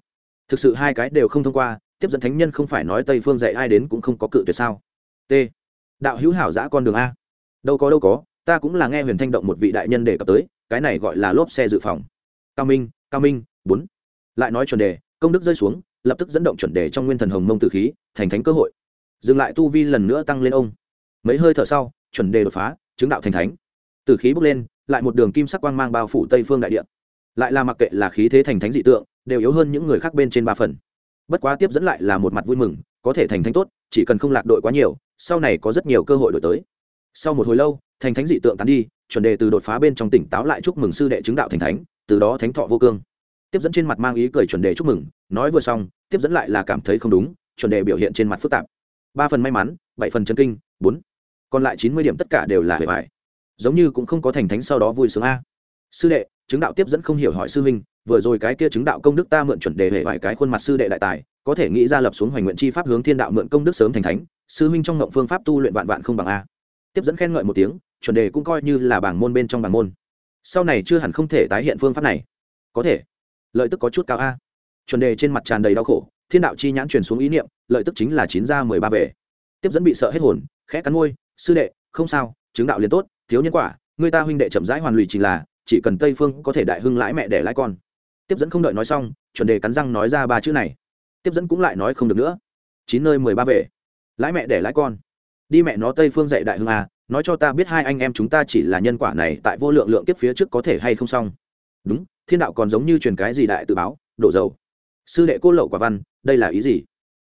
Thực sự hai cái đều không thông qua, tiếp dẫn thánh nhân không phải nói tây phương dạy ai đến cũng không có cự tuyệt sao? T. Đạo hữu hảo giã con đường a. Đâu có đâu có, ta cũng là nghe huyền thanh động một vị đại nhân đề cập tới, cái này gọi là lốp xe dự phòng. Cao minh cao minh, bốn lại nói chuẩn đề, công đức rơi xuống, lập tức dẫn động chuẩn đề trong nguyên thần hồng mông tử khí, thành thánh cơ hội. Dừng lại tu vi lần nữa tăng lên ông. Mấy hơi thở sau, chuẩn đề đột phá, chứng đạo thành thánh. Tử khí bốc lên, lại một đường kim sắc quang mang bao phủ tây phương đại địa. Lại là mặc kệ là khí thế thành thánh dị tượng, đều yếu hơn những người khác bên trên ba phần. Bất quá tiếp dẫn lại là một mặt vui mừng, có thể thành thánh tốt, chỉ cần không lạc đội quá nhiều, sau này có rất nhiều cơ hội đổi tới. Sau một hồi lâu, thành thánh dị tượng tán đi, chuẩn đề từ đột phá bên trong tỉnh táo lại chúc mừng sư đệ chứng đạo thành thánh, từ đó thánh thọ vô cương tiếp dẫn trên mặt mang ý cười chuẩn đề chúc mừng, nói vừa xong, tiếp dẫn lại là cảm thấy không đúng, chuẩn đề biểu hiện trên mặt phức tạp. Ba phần may mắn, bảy phần chân kinh, bốn. Còn lại chín mươi điểm tất cả đều là hề vải giống như cũng không có thành thánh sau đó vui sướng a. Sư đệ, chứng đạo tiếp dẫn không hiểu hỏi sư huynh, vừa rồi cái kia chứng đạo công đức ta mượn chuẩn đề hề vải cái khuôn mặt sư đệ đại tài, có thể nghĩ ra lập xuống hoành nguyện chi pháp hướng thiên đạo mượn công đức sớm thành thánh, sư huynh trong ngộng phương pháp tu luyện vạn vạn không bằng a. Tiếp dẫn khen ngợi một tiếng, chuẩn đề cũng coi như là bảng môn bên trong bảng môn. Sau này chưa hẳn không thể tái hiện phương pháp này. Có thể lợi tức có chút cao a. Chuẩn đề trên mặt tràn đầy đau khổ, thiên đạo chi nhãn truyền xuống ý niệm, lợi tức chính là chín ra mười ba về. Tiếp dẫn bị sợ hết hồn, khẽ cắn môi, sư đệ, không sao, chứng đạo liền tốt, thiếu nhân quả, người ta huynh đệ chậm rãi hoàn lụy chính là, chỉ cần tây phương có thể đại hưng lãi mẹ để lãi con. Tiếp dẫn không đợi nói xong, chuẩn đề cắn răng nói ra ba chữ này. Tiếp dẫn cũng lại nói không được nữa. Chín nơi mười ba về, lãi mẹ để lãi con. Đi mẹ nó tây phương dạy đại hưng à nói cho ta biết hai anh em chúng ta chỉ là nhân quả này tại vô lượng lượng tiếp phía trước có thể hay không xong. Đúng thiên đạo còn giống như truyền cái gì đại tự báo, đổ dầu. Sư đệ cô lậu quả văn, đây là ý gì?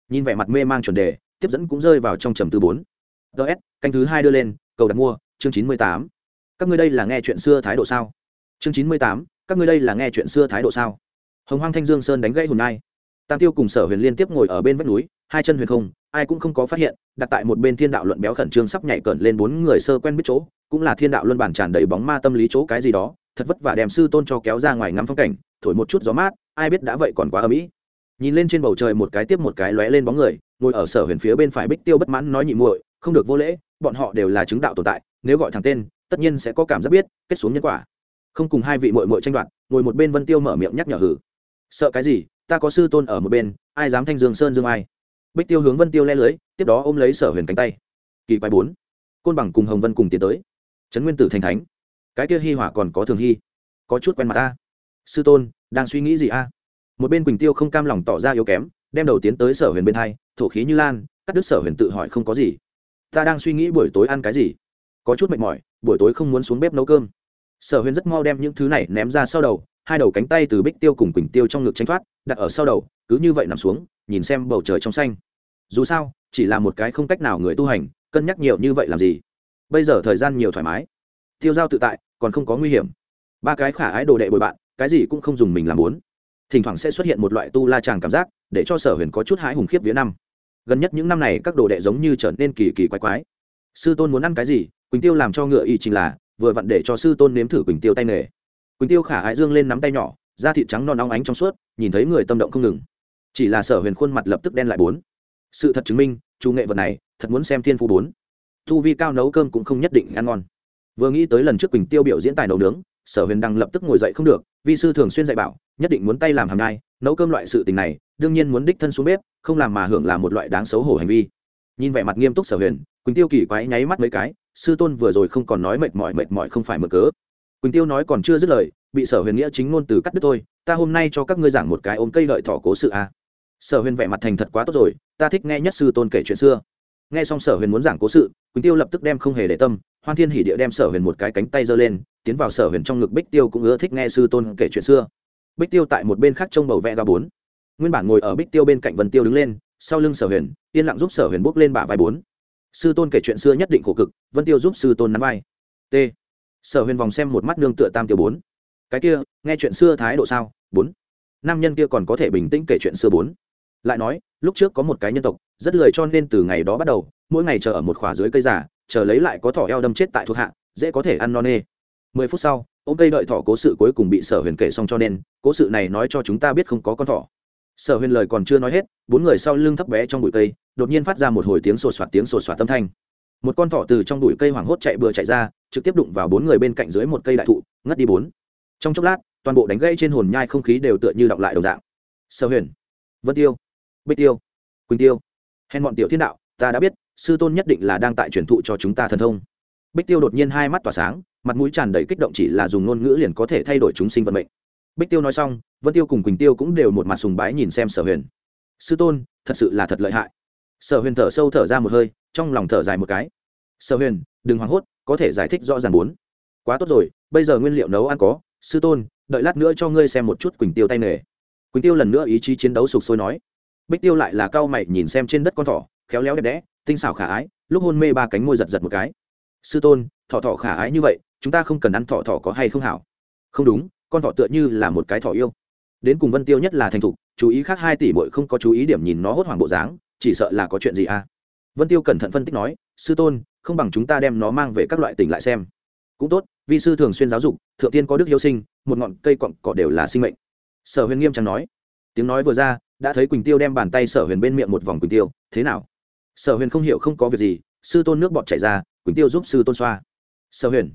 Nhìn vẻ mặt mê mang chuẩn đề, tiếp dẫn cũng rơi vào trong trầm tư bốn. Ts canh thứ hai đưa lên, cầu đặt mua, chương chín mươi tám. Các ngươi đây là nghe chuyện xưa thái độ sao? Chương chín mươi tám, các ngươi đây là nghe chuyện xưa thái độ sao? Hồng hoang thanh dương sơn đánh gãy hồn nai. Tam tiêu cùng sở huyền liên tiếp ngồi ở bên vách núi, hai chân huyền không, ai cũng không có phát hiện, đặt tại một bên thiên đạo luận béo khẩn trương sắp nhảy cẩn lên bốn người sơ quen biết chỗ, cũng là thiên đạo luân bản tràn đầy bóng ma tâm lý chỗ cái gì đó thật vất vả đem sư tôn cho kéo ra ngoài ngắm phong cảnh, thổi một chút gió mát, ai biết đã vậy còn quá âm ỉ nhìn lên trên bầu trời một cái tiếp một cái lóe lên bóng người, ngồi ở sở huyền phía bên phải bích tiêu bất mãn nói nhị muội, không được vô lễ, bọn họ đều là chứng đạo tồn tại, nếu gọi thẳng tên, tất nhiên sẽ có cảm giác biết, kết xuống nhân quả. Không cùng hai vị muội muội tranh đoạt, ngồi một bên vân tiêu mở miệng nhắc nhở hử. Sợ cái gì, ta có sư tôn ở một bên, ai dám thanh dương sơn dương ai? Bích tiêu hướng vân tiêu le lưới, tiếp đó ôm lấy sở huyền cánh tay. Kỳ quái bốn, côn bằng cùng hồng vân cùng tiến tới. Trấn nguyên tử thành thánh cái kia hi hỏa còn có thường hy có chút quen mặt ta. Sư tôn, đang suy nghĩ gì a? Một bên quỳnh tiêu không cam lòng tỏ ra yếu kém, đem đầu tiến tới sở huyền bên hai, thổ khí như lan, cắt đứt sở huyền tự hỏi không có gì. Ta đang suy nghĩ buổi tối ăn cái gì? Có chút mệt mỏi, buổi tối không muốn xuống bếp nấu cơm. Sở huyền rất mau đem những thứ này ném ra sau đầu, hai đầu cánh tay từ bích tiêu cùng quỳnh tiêu trong ngực tranh thoát, đặt ở sau đầu, cứ như vậy nằm xuống, nhìn xem bầu trời trong xanh. Dù sao, chỉ là một cái không cách nào người tu hành, cân nhắc nhiều như vậy làm gì? Bây giờ thời gian nhiều thoải mái. Tiêu giao tự tại còn không có nguy hiểm. Ba cái khả ái đồ đệ bồi bạn, cái gì cũng không dùng mình làm muốn. Thỉnh thoảng sẽ xuất hiện một loại tu la tràng cảm giác, để cho sở huyền có chút hãi hùng khiếp vía năm. Gần nhất những năm này các đồ đệ giống như trở nên kỳ kỳ quái quái. Sư tôn muốn ăn cái gì, quỳnh tiêu làm cho ngựa y trình là, vừa vặn để cho sư tôn nếm thử quỳnh tiêu tay nghề. Quỳnh tiêu khả ái dương lên nắm tay nhỏ, da thịt trắng non óng ánh trong suốt, nhìn thấy người tâm động không ngừng. Chỉ là sở huyền khuôn mặt lập tức đen lại bốn. Sự thật chứng minh, chú nghệ vật này, thật muốn xem thiên phu bốn. Thu vi cao nấu cơm cũng không nhất định ăn ngon vừa nghĩ tới lần trước quỳnh tiêu biểu diễn tài nấu nướng, sở huyền đăng lập tức ngồi dậy không được, vi sư thường xuyên dạy bảo, nhất định muốn tay làm hàng ngai nấu cơm loại sự tình này, đương nhiên muốn đích thân xuống bếp, không làm mà hưởng là một loại đáng xấu hổ hành vi. Nhìn vẻ mặt nghiêm túc sở huyền, quỳnh tiêu kỳ quái nháy mắt mấy cái, sư tôn vừa rồi không còn nói mệt mỏi mệt mỏi không phải mở cớ. Quỳnh tiêu nói còn chưa dứt lời, bị sở huyền nghĩa chính ngôn từ cắt đứt thôi, ta hôm nay cho các ngươi giảng một cái ôm cây lợi thỏ cố sự a. Sở huyền vẻ mặt thành thật quá tốt rồi, ta thích nghe nhất sư tôn kể chuyện xưa nghe xong sở huyền muốn giảng cố sự, quỳnh tiêu lập tức đem không hề để tâm, hoan thiên hỉ địa đem sở huyền một cái cánh tay giơ lên, tiến vào sở huyền trong ngực bích tiêu cũng ưa thích nghe sư tôn kể chuyện xưa. Bích tiêu tại một bên khác trông bầu vẽ ga bốn. Nguyên bản ngồi ở bích tiêu bên cạnh vân tiêu đứng lên, sau lưng sở huyền, yên lặng giúp sở huyền bốc lên bả vai bốn. Sư tôn kể chuyện xưa nhất định khổ cực, vân tiêu giúp sư tôn nắm vai. T. Sở huyền vòng xem một mắt nương tựa tam tiêu bốn. Cái kia, nghe chuyện xưa thái độ sao? Bốn. Nam nhân kia còn có thể bình tĩnh kể chuyện xưa bốn. Lại nói lúc trước có một cái nhân tộc, rất lười cho nên từ ngày đó bắt đầu, mỗi ngày chờ ở một khỏa dưới cây giả chờ lấy lại có thỏ eo đâm chết tại thuộc hạ, dễ có thể ăn no nê. Mười phút sau ô cây đợi thỏ cố sự cuối cùng bị sở huyền kể xong cho nên, cố sự này nói cho chúng ta biết không có con thỏ. Sở huyền lời còn chưa nói hết, bốn người sau lưng thấp bé trong bụi cây, đột nhiên phát ra một hồi tiếng sột soạt tiếng sột soạt tâm thanh. Một con thỏ từ trong bụi cây hoảng hốt chạy bừa chạy ra, trực tiếp đụng vào bốn người bên cạnh dưới một cây đại thụ, ngất đi bốn. Trong chốc lát, toàn bộ đánh gây trên hồn nhai không khí đều tựa như đọng lại đồng dạng. Sở huyền, vân tiêu bích tiêu, quỳnh tiêu. Hèn bọn tiểu thiên đạo, ta đã biết, sư tôn nhất định là đang tại truyền thụ cho chúng ta thần thông. Bích tiêu đột nhiên hai mắt tỏa sáng, mặt mũi tràn đầy kích động chỉ là dùng ngôn ngữ liền có thể thay đổi chúng sinh vận mệnh. Bích tiêu nói xong, vân tiêu cùng quỳnh tiêu cũng đều một mặt sùng bái nhìn xem sở huyền. Sư tôn, thật sự là thật lợi hại. Sở huyền thở sâu thở ra một hơi, trong lòng thở dài một cái. Sở huyền, đừng hoảng hốt, có thể giải thích rõ ràng bốn. Quá tốt rồi, bây giờ nguyên liệu nấu ăn có. Sư tôn, đợi lát nữa cho ngươi xem một chút quỳnh tiêu tay nghề. Quỳnh tiêu lần nữa ý chí chiến đấu sục sôi nói bích tiêu lại là cao mày nhìn xem trên đất con thỏ, khéo léo đẹp đẽ, tinh xảo khả ái, lúc hôn mê ba cánh môi giật giật một cái. Sư tôn, thỏ thỏ khả ái như vậy, chúng ta không cần ăn thỏ thỏ có hay không hảo? Không đúng, con thỏ tựa như là một cái thỏ yêu. Đến cùng vân tiêu nhất là thành thục, chú ý khác hai tỷ bội không có chú ý điểm nhìn nó hốt hoảng bộ dáng, chỉ sợ là có chuyện gì à? Vân tiêu cẩn thận phân tích nói, sư tôn, không bằng chúng ta đem nó mang về các loại tỉnh lại xem. Cũng tốt vì sư thường xuyên giáo dục, thượng tiên có đức yêu sinh, một ngọn cây cọng cỏ đều là sinh mệnh. Sở huyền nghiêm trang nói. Tiếng nói vừa ra đã thấy quỳnh tiêu đem bàn tay sở huyền bên miệng một vòng quỳnh tiêu, thế nào? Sở huyền không hiểu không có việc gì, sư tôn nước bọt chảy ra, quỳnh tiêu giúp sư tôn xoa. Sở huyền.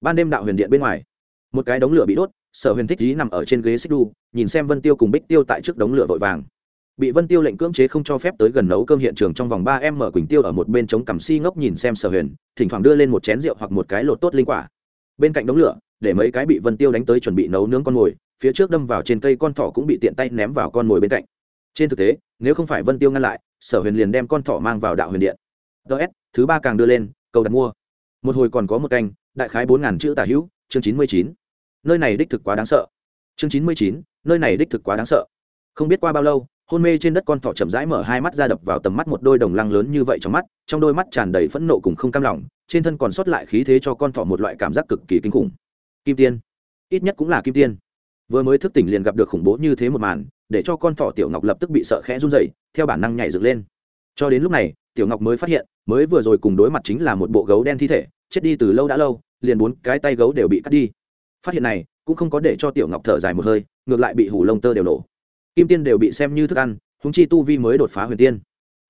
Ban đêm đạo huyền điện bên ngoài, một cái đống lửa bị đốt, sở huyền thích dí nằm ở trên ghế xích đu, nhìn xem vân tiêu cùng bích tiêu tại trước đống lửa vội vàng. Bị vân tiêu lệnh cưỡng chế không cho phép tới gần nấu cơm hiện trường trong vòng ba em mở, quỳnh tiêu ở một bên chống cằm si ngốc nhìn xem sở huyền, thỉnh thoảng đưa lên một chén rượu hoặc một cái lột tốt linh quả. Bên cạnh đống lửa, để mấy cái bị vân tiêu đánh tới chuẩn bị nấu nướng con mồi, phía trước đâm vào trên cây con thỏ cũng bị tiện tay ném vào con mồi bên cạnh trên thực tế, nếu không phải vân tiêu ngăn lại, sở huyền liền đem con thỏ mang vào đạo huyền điện. Ts thứ ba càng đưa lên, cầu đặt mua. Một hồi còn có một canh, đại khái bốn ngàn chữ tả hữu, chương chín mươi chín. Nơi này đích thực quá đáng sợ. Chương chín mươi chín, nơi này đích thực quá đáng sợ. Không biết qua bao lâu, hôn mê trên đất con thỏ chậm rãi mở hai mắt ra đập vào tầm mắt một đôi đồng lăng lớn như vậy trong mắt, trong đôi mắt tràn đầy phẫn nộ cùng không cam lòng, trên thân còn sót lại khí thế cho con thỏ một loại cảm giác cực kỳ kinh khủng. Kim tiên. Ít nhất cũng là kim tiên. Vừa mới thức tỉnh liền gặp được khủng bố như thế một màn để cho con thỏ tiểu ngọc lập tức bị sợ khẽ run dậy theo bản năng nhảy dựng lên. Cho đến lúc này, tiểu ngọc mới phát hiện, mới vừa rồi cùng đối mặt chính là một bộ gấu đen thi thể, chết đi từ lâu đã lâu, liền bốn cái tay gấu đều bị cắt đi. Phát hiện này, cũng không có để cho tiểu ngọc thở dài một hơi, ngược lại bị hủ lông tơ đều nổ. Kim tiên đều bị xem như thức ăn húng chi tu vi mới đột phá huyền tiên.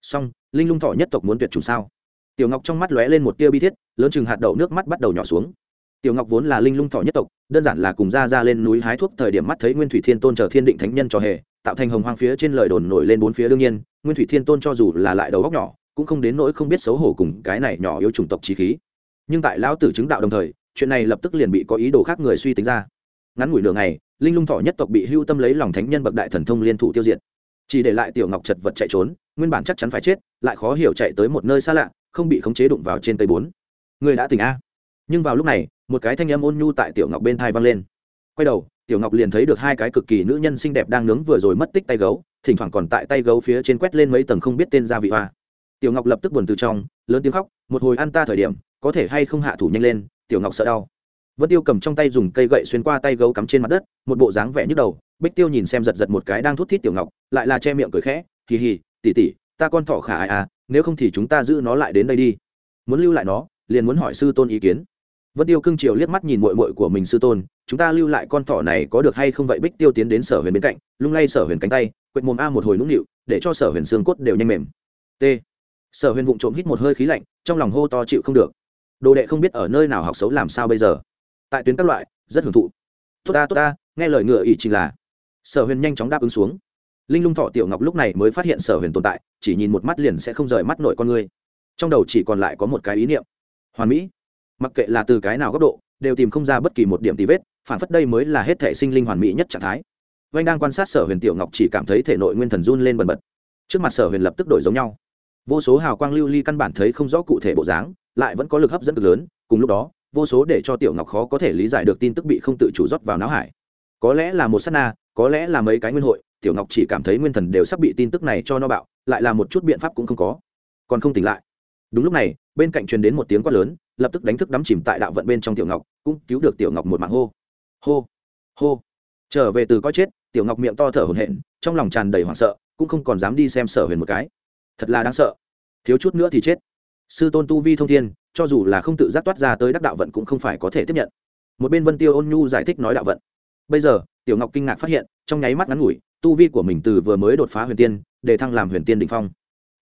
Song linh lung thỏ nhất tộc muốn tuyệt chủng sao? Tiểu ngọc trong mắt lóe lên một tia bi thiết, lớn chừng hạt đậu nước mắt bắt đầu nhỏ xuống tiểu ngọc vốn là linh lung thọ nhất tộc, đơn giản là cùng ra ra lên núi hái thuốc thời điểm mắt thấy nguyên thủy thiên tôn chờ thiên định thánh nhân cho hề, tạo thành hồng hoang phía trên lời đồn nổi lên bốn phía đương nhiên, nguyên thủy thiên tôn cho dù là lại đầu góc nhỏ, cũng không đến nỗi không biết xấu hổ cùng cái này nhỏ yếu chủng tộc trí khí. Nhưng tại lão tử chứng đạo đồng thời, chuyện này lập tức liền bị có ý đồ khác người suy tính ra. Ngắn ngủi nửa ngày, linh lung thọ nhất tộc bị hưu tâm lấy lòng thánh nhân bậc đại thần thông liên thủ tiêu diệt. Chỉ để lại tiểu ngọc chật vật chạy trốn, nguyên bản chắc chắn phải chết, lại khó hiểu chạy tới một nơi xa lạ, không bị khống chế đụng vào trên tây bốn. Người đã tỉnh a. Nhưng vào lúc này một cái thanh âm ôn nhu tại tiểu ngọc bên thai vang lên. Quay đầu, tiểu ngọc liền thấy được hai cái cực kỳ nữ nhân xinh đẹp đang nướng vừa rồi mất tích tay gấu, thỉnh thoảng còn tại tay gấu phía trên quét lên mấy tầng không biết tên gia vị hoa. Tiểu ngọc lập tức buồn từ trong, lớn tiếng khóc, một hồi ăn ta thời điểm, có thể hay không hạ thủ nhanh lên, tiểu ngọc sợ đau. Vân tiêu cầm trong tay dùng cây gậy xuyên qua tay gấu cắm trên mặt đất, một bộ dáng vẻ nhức đầu, bích tiêu nhìn xem giật giật một cái đang thút thít tiểu ngọc, lại là che miệng cười khẽ, hì hì tỉ tỉ ta con thỏ khả ai à nếu không thì chúng ta giữ nó lại đến đây đi. Muốn lưu lại nó, liền muốn hỏi sư tôn ý kiến vân tiêu cưng chiều liếc mắt nhìn mội mội của mình sư tôn, chúng ta lưu lại con thỏ này có được hay không vậy? Bích tiêu tiến đến sở huyền bên cạnh, lung lay sở huyền cánh tay, quệt mồm a một hồi nũng nịu, để cho sở huyền xương cốt đều nhanh mềm. T. Sở huyền vụng trộm hít một hơi khí lạnh, trong lòng hô to chịu không được. Đồ đệ không biết ở nơi nào học xấu làm sao bây giờ. Tại tuyến các loại, rất hưởng thụ. Tốt ta tốt ta, nghe lời ngựa ý trình là. Sở huyền nhanh chóng đáp ứng xuống. Linh lung thọ tiểu ngọc lúc này mới phát hiện sở huyền tồn tại, chỉ nhìn một mắt liền sẽ không rời mắt nổi con người. Trong đầu chỉ còn lại có một cái ý niệm. Hoàn mỹ mặc kệ là từ cái nào góc độ, đều tìm không ra bất kỳ một điểm tì vết, phản phất đây mới là hết thể sinh linh hoàn mỹ nhất trạng thái. Vanh đang quan sát sở huyền tiểu ngọc chỉ cảm thấy thể nội nguyên thần run lên bần bật. Trước mặt sở huyền lập tức đổi giống nhau. Vô số hào quang lưu ly căn bản thấy không rõ cụ thể bộ dáng, lại vẫn có lực hấp dẫn cực lớn, cùng lúc đó, vô số để cho tiểu ngọc khó có thể lý giải được tin tức bị không tự chủ rót vào não hải. Có lẽ là một s á t na, có lẽ là mấy cái nguyên hội, tiểu ngọc chỉ cảm thấy nguyên thần đều sắp bị tin tức này cho nó bạo, lại là một chút biện pháp cũng không có. Còn không tỉnh lại. Đúng lúc này, bên cạnh truyền đến một tiếng quát lớn lập tức đánh thức đắm chìm tại đạo vận bên trong tiểu ngọc, cũng cứu được tiểu ngọc một mạng hô. Hô hô. Trở về từ coi chết, tiểu ngọc miệng to thở hổn hển, trong lòng tràn đầy hoảng sợ, cũng không còn dám đi xem sở huyền một cái. Thật là đáng sợ. Thiếu chút nữa thì chết. Sư tôn tu vi thông thiên, cho dù là không tự giác toát ra tới đắc đạo vận cũng không phải có thể tiếp nhận. Một bên vân tiêu ôn nhu giải thích nói đạo vận. Bây giờ, tiểu ngọc kinh ngạc phát hiện, trong nháy mắt ngắn ngủi, tu vi của mình từ vừa mới đột phá huyền tiên, để thăng làm huyền tiên định phong.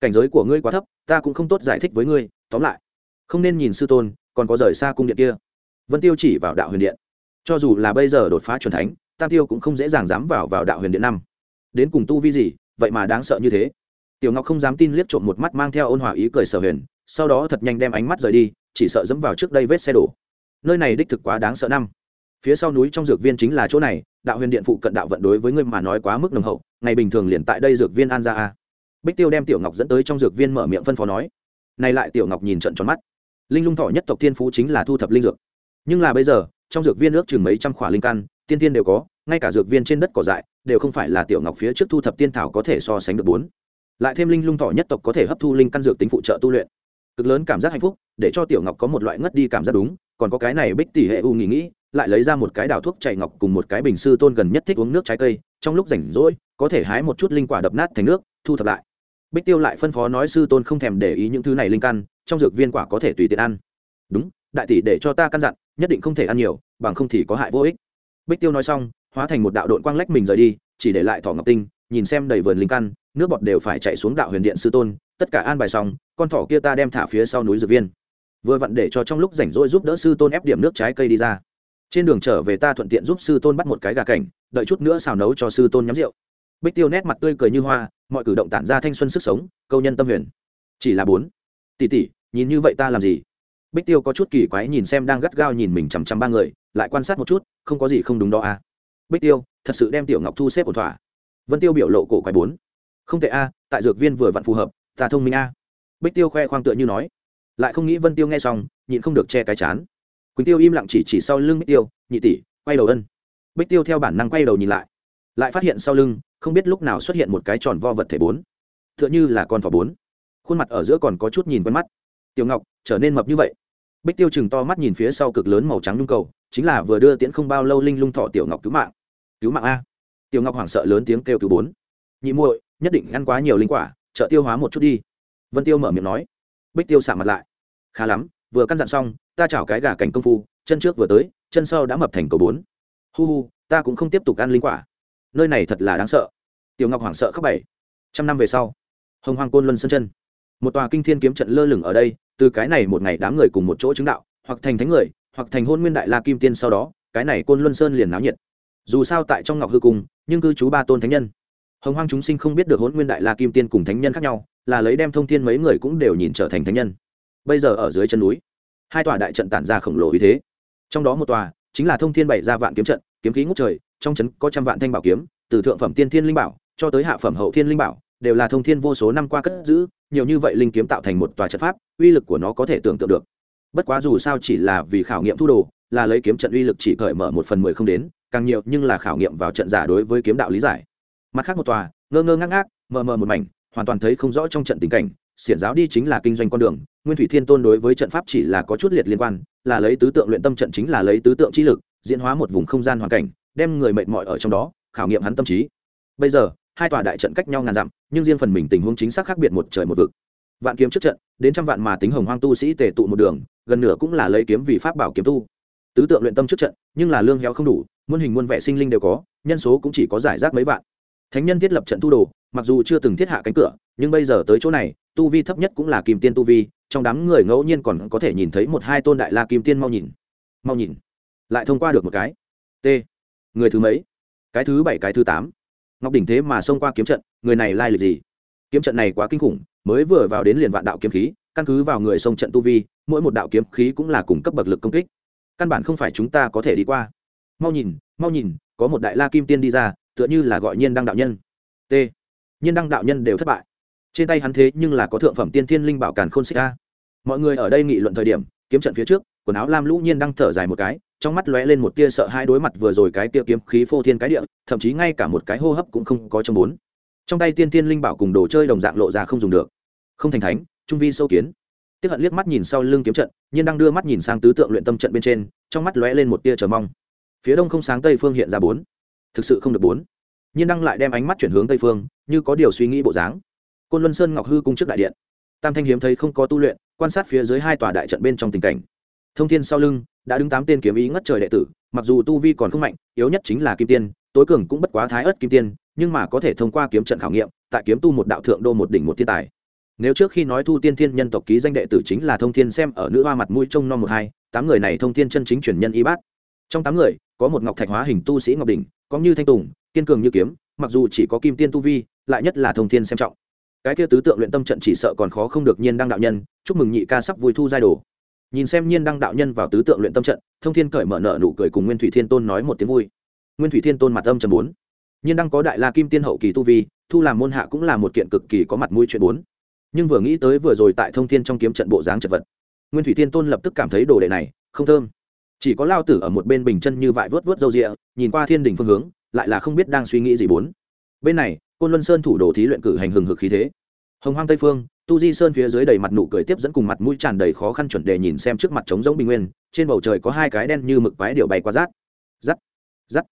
Cảnh giới của ngươi quá thấp, ta cũng không tốt giải thích với ngươi, tóm lại không nên nhìn sư tôn, còn có rời xa cung điện kia. Vân tiêu chỉ vào đạo huyền điện. Cho dù là bây giờ đột phá c thánh, tam tiêu cũng không dễ dàng dám vào vào đạo huyền điện năm. Đến cùng tu vi gì, vậy mà đáng sợ như thế. Tiểu ngọc không dám tin liếc trộm một mắt mang theo ôn hòa ý cười sở huyền, sau đó thật nhanh đem ánh mắt rời đi, chỉ sợ dẫm vào trước đây vết xe đổ. Nơi này đích thực quá đáng sợ năm. Phía sau núi trong dược viên chính là chỗ này, đạo huyền điện phụ cận đạo vận đối với ngươi mà nói quá mức nồng hậu, ngày bình thường liền tại đây dược viên an ra a. Bích tiêu đem tiểu ngọc dẫn tới trong dược viên mở miệng phân phó nói. Nay lại tiểu ngọc nhìn trận tròn mắt linh lung thọ nhất tộc thiên phú chính là thu thập linh dược. Nhưng là bây giờ, trong dược viên ước chừng mấy trăm khỏa linh căn, tiên tiên đều có, ngay cả dược viên trên đất cỏ dại, đều không phải là tiểu ngọc phía trước thu thập tiên thảo có thể so sánh được bốn. Lại thêm linh lung thọ nhất tộc có thể hấp thu linh căn dược tính phụ trợ tu luyện. Cực lớn cảm giác hạnh phúc, để cho tiểu ngọc có một loại ngất đi cảm giác đúng, còn có cái này bích tỷ hệ u nghĩ nghĩ, lại lấy ra một cái đào thuốc chạy ngọc cùng một cái bình sư tôn gần nhất thích uống nước trái cây, trong lúc rảnh rỗi, có thể hái một chút linh quả đập nát thành nước, thu thập lại. Bích tiêu lại phân phó nói sư tôn không thèm để ý những thứ này linh căn trong dược viên quả có thể tùy tiện ăn. Đúng, đại tỷ để cho ta căn dặn, nhất định không thể ăn nhiều, bằng không thì có hại vô ích. Bích tiêu nói xong, hóa thành một đạo đội quang lách mình rời đi, chỉ để lại thỏ ngọc tinh, nhìn xem đầy vườn linh căn, nước bọt đều phải chạy xuống đạo huyền điện sư tôn, tất cả an bài xong, con thỏ kia ta đem thả phía sau núi dược viên. Vừa vặn để cho trong lúc rảnh rỗi giúp đỡ sư tôn ép điểm nước trái cây đi ra. Trên đường trở về ta thuận tiện giúp sư tôn bắt một cái gà cảnh, đợi chút nữa xào nấu cho sư tôn nhắm rượu. Bích tiêu nét mặt tươi cười như hoa, mọi cử động tản ra thanh xuân sức sống, câu nhân tâm huyền. Chỉ là bốn tỷ tỷ nhìn như vậy ta làm gì? Bích tiêu có chút kỳ quái nhìn xem đang gắt gao nhìn mình chằm chằm ba người, lại quan sát một chút, không có gì không đúng đó à. Bích tiêu, thật sự đem tiểu ngọc thu xếp ổn thỏa. Vân tiêu biểu lộ cổ quái bốn. Không thể a, tại dược viên vừa vặn phù hợp, ta thông minh a. Bích tiêu khoe khoang tựa như nói. Lại không nghĩ vân tiêu nghe xong, nhịn không được che cái chán. Quỳnh tiêu im lặng chỉ chỉ sau lưng bích tiêu, nhị tỷ, quay đầu ân. Bích tiêu theo bản năng quay đầu nhìn lại. Lại phát hiện sau lưng, không biết lúc nào xuất hiện một cái tròn vo vật thể bốn. T h ư ợ n h ư là con thỏ bốn khuôn mặt ở giữa còn có chút nhìn quen mắt. Tiểu ngọc, trở nên mập như vậy. Bích tiêu chừng to mắt nhìn phía sau cực lớn màu trắng nhung cầu, chính là vừa đưa tiễn không bao lâu linh lung thọ tiểu ngọc cứu mạng. Cứu mạng a. Tiểu ngọc hoảng sợ lớn tiếng kêu cứu bốn. Nhị muội, nhất định ăn quá nhiều linh quả, trợ tiêu hóa một chút đi. Vân tiêu mở miệng nói. Bích tiêu xả mặt lại. Khá lắm, vừa căn dặn xong, ta chảo cái gà cảnh công phu, chân trước vừa tới, chân sau đã mập thành cầu bốn. Hu hu, ta cũng không tiếp tục ăn linh quả. Nơi này thật là đáng sợ. Tiểu ngọc hoảng sợ khóc bảy. Trăm năm về sau, hồng hoàng côn luân sân chân một tòa kinh thiên kiếm trận lơ lửng ở đây, từ cái này một ngày đám người cùng một chỗ chứng đạo, hoặc thành thánh người, hoặc thành hôn nguyên đại la kim tiên sau đó, cái này côn luân sơn liền náo nhiệt. Dù sao tại trong ngọc hư cung, nhưng cư chú ba tôn thánh nhân. Hồng hoang chúng sinh không biết được hôn nguyên đại la kim tiên cùng thánh nhân khác nhau, là lấy đem thông thiên mấy người cũng đều nhìn trở thành thánh nhân. Bây giờ ở dưới chân núi, hai tòa đại trận tản ra khổng lồ ý thế. Trong đó một tòa chính là thông thiên bảy gia vạn kiếm trận, kiếm khí ngút trời, trong trấn có trăm vạn thanh bảo kiếm, từ thượng phẩm tiên thiên linh bảo cho tới hạ phẩm hậu thiên linh bảo đều là thông thiên vô số năm qua cất giữ, nhiều như vậy linh kiếm tạo thành một tòa trận pháp, uy lực của nó có thể tưởng tượng được. Bất quá dù sao chỉ là vì khảo nghiệm thu đồ, là lấy kiếm trận uy lực chỉ cởi mở một phần mười không đến, càng nhiều nhưng là khảo nghiệm vào trận giả đối với kiếm đạo lý giải. Mặt khác một tòa, ngơ ngơ ngác ngác, mờ mờ một mảnh, hoàn toàn thấy không rõ trong trận tình cảnh, xiển giáo đi chính là kinh doanh con đường, nguyên thủy thiên tôn đối với trận pháp chỉ là có chút liệt liên quan, là lấy tứ tượng luyện tâm trận chính là lấy tứ tượng trí lực, diễn hóa một vùng không gian hoàn cảnh, đem người mệt mỏi ở trong đó, khảo nghiệm hắn tâm trí. Bây giờ hai tòa đại trận cách nhau ngàn dặm, nhưng riêng phần mình tình huống chính xác khác biệt một trời một vực. Vạn kiếm trước trận, đến trăm vạn mà tính hồng hoang tu sĩ tề tụ một đường, gần nửa cũng là lấy kiếm vì pháp bảo kiếm tu. Tứ tượng luyện tâm trước trận, nhưng là lương héo không đủ, muôn hình muôn vẻ sinh linh đều có, nhân số cũng chỉ có giải rác mấy vạn. Thánh nhân thiết lập trận tu đồ, mặc dù chưa từng thiết hạ cánh cửa, nhưng bây giờ tới chỗ này, tu vi thấp nhất cũng là kim tiên tu vi, trong đám người ngẫu nhiên còn có thể nhìn thấy một hai tôn đại la kim tiên mau nhìn. Mau nhìn. Lại thông qua được một cái. T. Người thứ mấy? Cái thứ bảy, cái thứ tám ngọc đỉnh thế mà xông qua kiếm trận, người này lai lịch gì? Kiếm trận này quá kinh khủng, mới vừa vào đến liền vạn đạo kiếm khí, căn cứ vào người sông trận tu vi, mỗi một đạo kiếm khí cũng là cùng cấp bậc lực công kích. Căn bản không phải chúng ta có thể đi qua. Mau nhìn mau nhìn, có một đại la kim tiên đi ra, tựa như là gọi nhiên đăng đạo nhân. T. Nhiên đăng đạo nhân đều thất bại. Trên tay hắn thế nhưng là có thượng phẩm tiên thiên linh bảo càn khôn xích a. Mọi người ở đây nghị luận thời điểm, kiếm trận phía trước, quần áo lam lũ nhiên đang thở dài một cái trong mắt lóe lên một tia sợ hai đối mặt vừa rồi cái tia kiếm khí phô thiên cái địa, thậm chí ngay cả một cái hô hấp cũng không có trong bốn. Trong tay tiên tiên linh bảo cùng đồ chơi đồng dạng lộ ra không dùng được. Không thành thánh, trung vi sâu kiến. Tiếp hận liếc mắt nhìn sau lưng kiếm trận, nhiên đang đưa mắt nhìn sang tứ tượng luyện tâm trận bên trên, trong mắt lóe lên một tia chờ mong. Phía đông không sáng tây phương hiện ra bốn. Thực sự không được bốn. Nhiên đang lại đem ánh mắt chuyển hướng tây phương, như có điều suy nghĩ bộ dáng. Côn luân sơn ngọc hư cung trước đại điện. Tam thanh hiếm thấy không có tu luyện, quan sát phía dưới hai tòa đại trận bên trong tình cảnh. Thông thiên sau lưng đã đứng tám tên kiếm ý ngất trời đệ tử, mặc dù tu vi còn không mạnh, yếu nhất chính là kim tiên, tối cường cũng bất quá thái ớt kim tiên, nhưng mà có thể thông qua kiếm trận khảo nghiệm, tại kiếm tu một đạo thượng đô một đỉnh một thiên tài. Nếu trước khi nói thu tiên thiên nhân tộc ký danh đệ tử chính là thông thiên xem ở nữ hoa mặt mũi trông non một hai, tám người này thông thiên chân chính truyền nhân y bát. Trong tám người, có một ngọc thạch hóa hình tu sĩ ngọc đỉnh, có như thanh tùng, kiên cường như kiếm, mặc dù chỉ có kim tiên tu vi, lại nhất là thông thiên xem trọng. Cái kia tứ tượng luyện tâm trận chỉ sợ còn khó không được nhiên đăng đạo nhân, chúc mừng nhị ca sắp vui thu giai đồ nhìn xem nhiên đăng đạo nhân vào tứ tượng luyện tâm trận, thông thiên cởi mở nợ nụ cười cùng nguyên thủy thiên tôn nói một tiếng vui. Nguyên thủy thiên tôn mặt âm trầm bốn. Nhiên đăng có đại la kim tiên hậu kỳ tu vi, thu làm môn hạ cũng là một kiện cực kỳ có mặt mũi chuyện bốn. Nhưng vừa nghĩ tới vừa rồi tại thông thiên trong kiếm trận bộ dáng chật vật, nguyên thủy thiên tôn lập tức cảm thấy đồ đệ này không thơm. Chỉ có lao tử ở một bên bình chân như vại vớt vớt râu rịa, nhìn qua thiên đình phương hướng, lại là không biết đang suy nghĩ gì bốn. Bên này, côn luân sơn thủ đồ thí luyện cử hành hừng hực khí thế. Hồng hoang tây phương tu di sơn phía dưới đầy mặt nụ cười tiếp dẫn cùng mặt mũi tràn đầy khó khăn chuẩn đề nhìn xem trước mặt trống giống bình nguyên, trên bầu trời có hai cái đen như mực quái điệu bay qua rát rắt rắt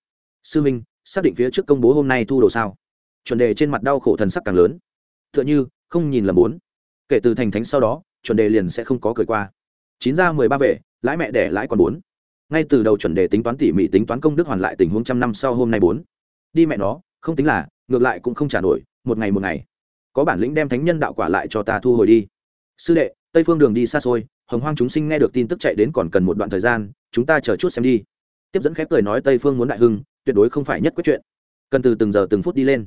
sư minh, xác định phía trước công bố hôm nay thu đồ sao? Chuẩn đề trên mặt đau khổ thần sắc càng lớn. T h ư ợ n h ư không nhìn lầm bốn kể từ thành thánh sau đó, chuẩn đề liền sẽ không có cười qua. Chín ra mười ba vệ, lãi mẹ đẻ lãi còn bốn. Ngay từ đầu chuẩn đề tính toán tỉ mỉ tính toán công đức hoàn lại tình huống trăm năm sau hôm nay bốn. Đi mẹ nó, không tính là, ngược lại cũng không trả nổi, một ngày một ngày có bản lĩnh đem thánh nhân đạo quả lại cho ta thu hồi đi. Sư đệ, tây phương đường đi xa xôi, hồng hoang chúng sinh nghe được tin tức chạy đến còn cần một đoạn thời gian, chúng ta chờ chút xem đi. Tiếp dẫn khép cười nói tây phương muốn đại hưng, tuyệt đối không phải nhất quyết chuyện. Cần từ từng giờ từng phút đi lên.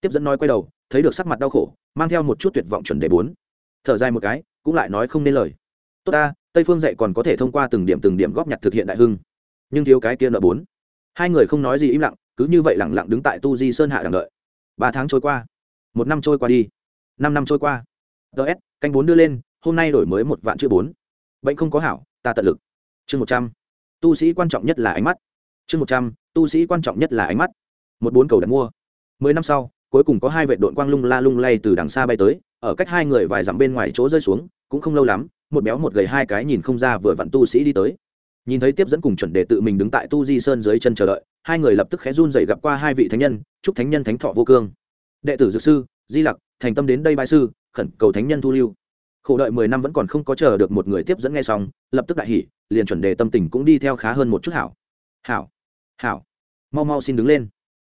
Tiếp dẫn nói quay đầu, thấy được sắc mặt đau khổ, mang theo một chút tuyệt vọng chuẩn đề bốn. Thở dài một cái, cũng lại nói không nên lời. Tốt ta, tây phương dạy còn có thể thông qua từng điểm từng điểm góp nhặt thực hiện đại hưng. Nhưng thiếu cái kia nợ bốn. Hai người không nói gì im lặng, cứ như vậy lẳng lặng đứng tại tu di sơn hạ đằng đợi. Ba tháng trôi qua một năm trôi qua đi. Năm năm trôi qua. Ts canh bốn đưa lên, hôm nay đổi mới một vạn chữ bốn. Bệnh không có hảo, ta tận lực. Chương một trăm. Tu sĩ quan trọng nhất là ánh mắt. Chương một trăm, tu sĩ quan trọng nhất là ánh mắt. Một bốn cầu đặt mua. Mười năm sau, cuối cùng có hai vệ đội quang lung la lung lay từ đằng xa bay tới, ở cách hai người vài dặm bên ngoài chỗ rơi xuống, cũng không lâu lắm, một béo một gầy hai cái nhìn không ra vừa vặn tu sĩ đi tới. Nhìn thấy tiếp dẫn cùng chuẩn đề tự mình đứng tại tu di sơn dưới chân chờ đợi, hai người lập tức khẽ run dậy gặp qua hai vị thánh nhân, chúc thánh nhân thánh thọ vô cương đệ tử dược sư, di lặc, thành tâm đến đây bãi sư, khẩn cầu thánh nhân thu lưu. Khổ đợi mười năm vẫn còn không có chờ được một người tiếp dẫn nghe xong, lập tức đại hỉ, liền chuẩn đề tâm tình cũng đi theo khá hơn một chút hảo. Hảo hảo, mau mau xin đứng lên.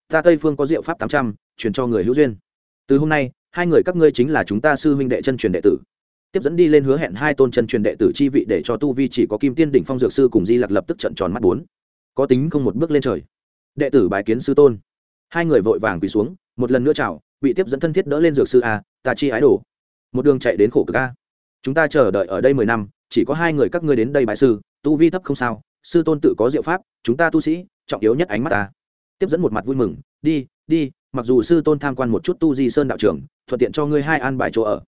Ta tây phương có diệu pháp tám trăm, truyền cho người hữu duyên. Từ hôm nay, hai người các ngươi chính là chúng ta sư huynh đệ chân truyền đệ tử. Tiếp dẫn đi lên hứa hẹn hai tôn chân truyền đệ tử chi vị để cho tu vi chỉ có kim tiên đỉnh phong dược sư cùng di lặc lập tức trận tròn mắt bốn. Có tính không một bước lên trời. Đệ tử bài kiến sư tôn. Hai người vội vàng quỳ xuống một lần nữa chào, bị tiếp dẫn thân thiết đỡ lên dược sư a, ta chi ái đồ. Một đường chạy đến khổ cực a. Chúng ta chờ đợi ở đây mười năm, chỉ có hai người các ngươi đến đây bại sư, tu vi thấp không sao, sư tôn tự có diệu pháp, chúng ta tu sĩ, trọng yếu nhất ánh mắt ta tiếp dẫn một mặt vui mừng, đi đi, mặc dù sư tôn tham quan một chút tu di sơn đạo trưởng thuận tiện cho ngươi hai an bài chỗ ở.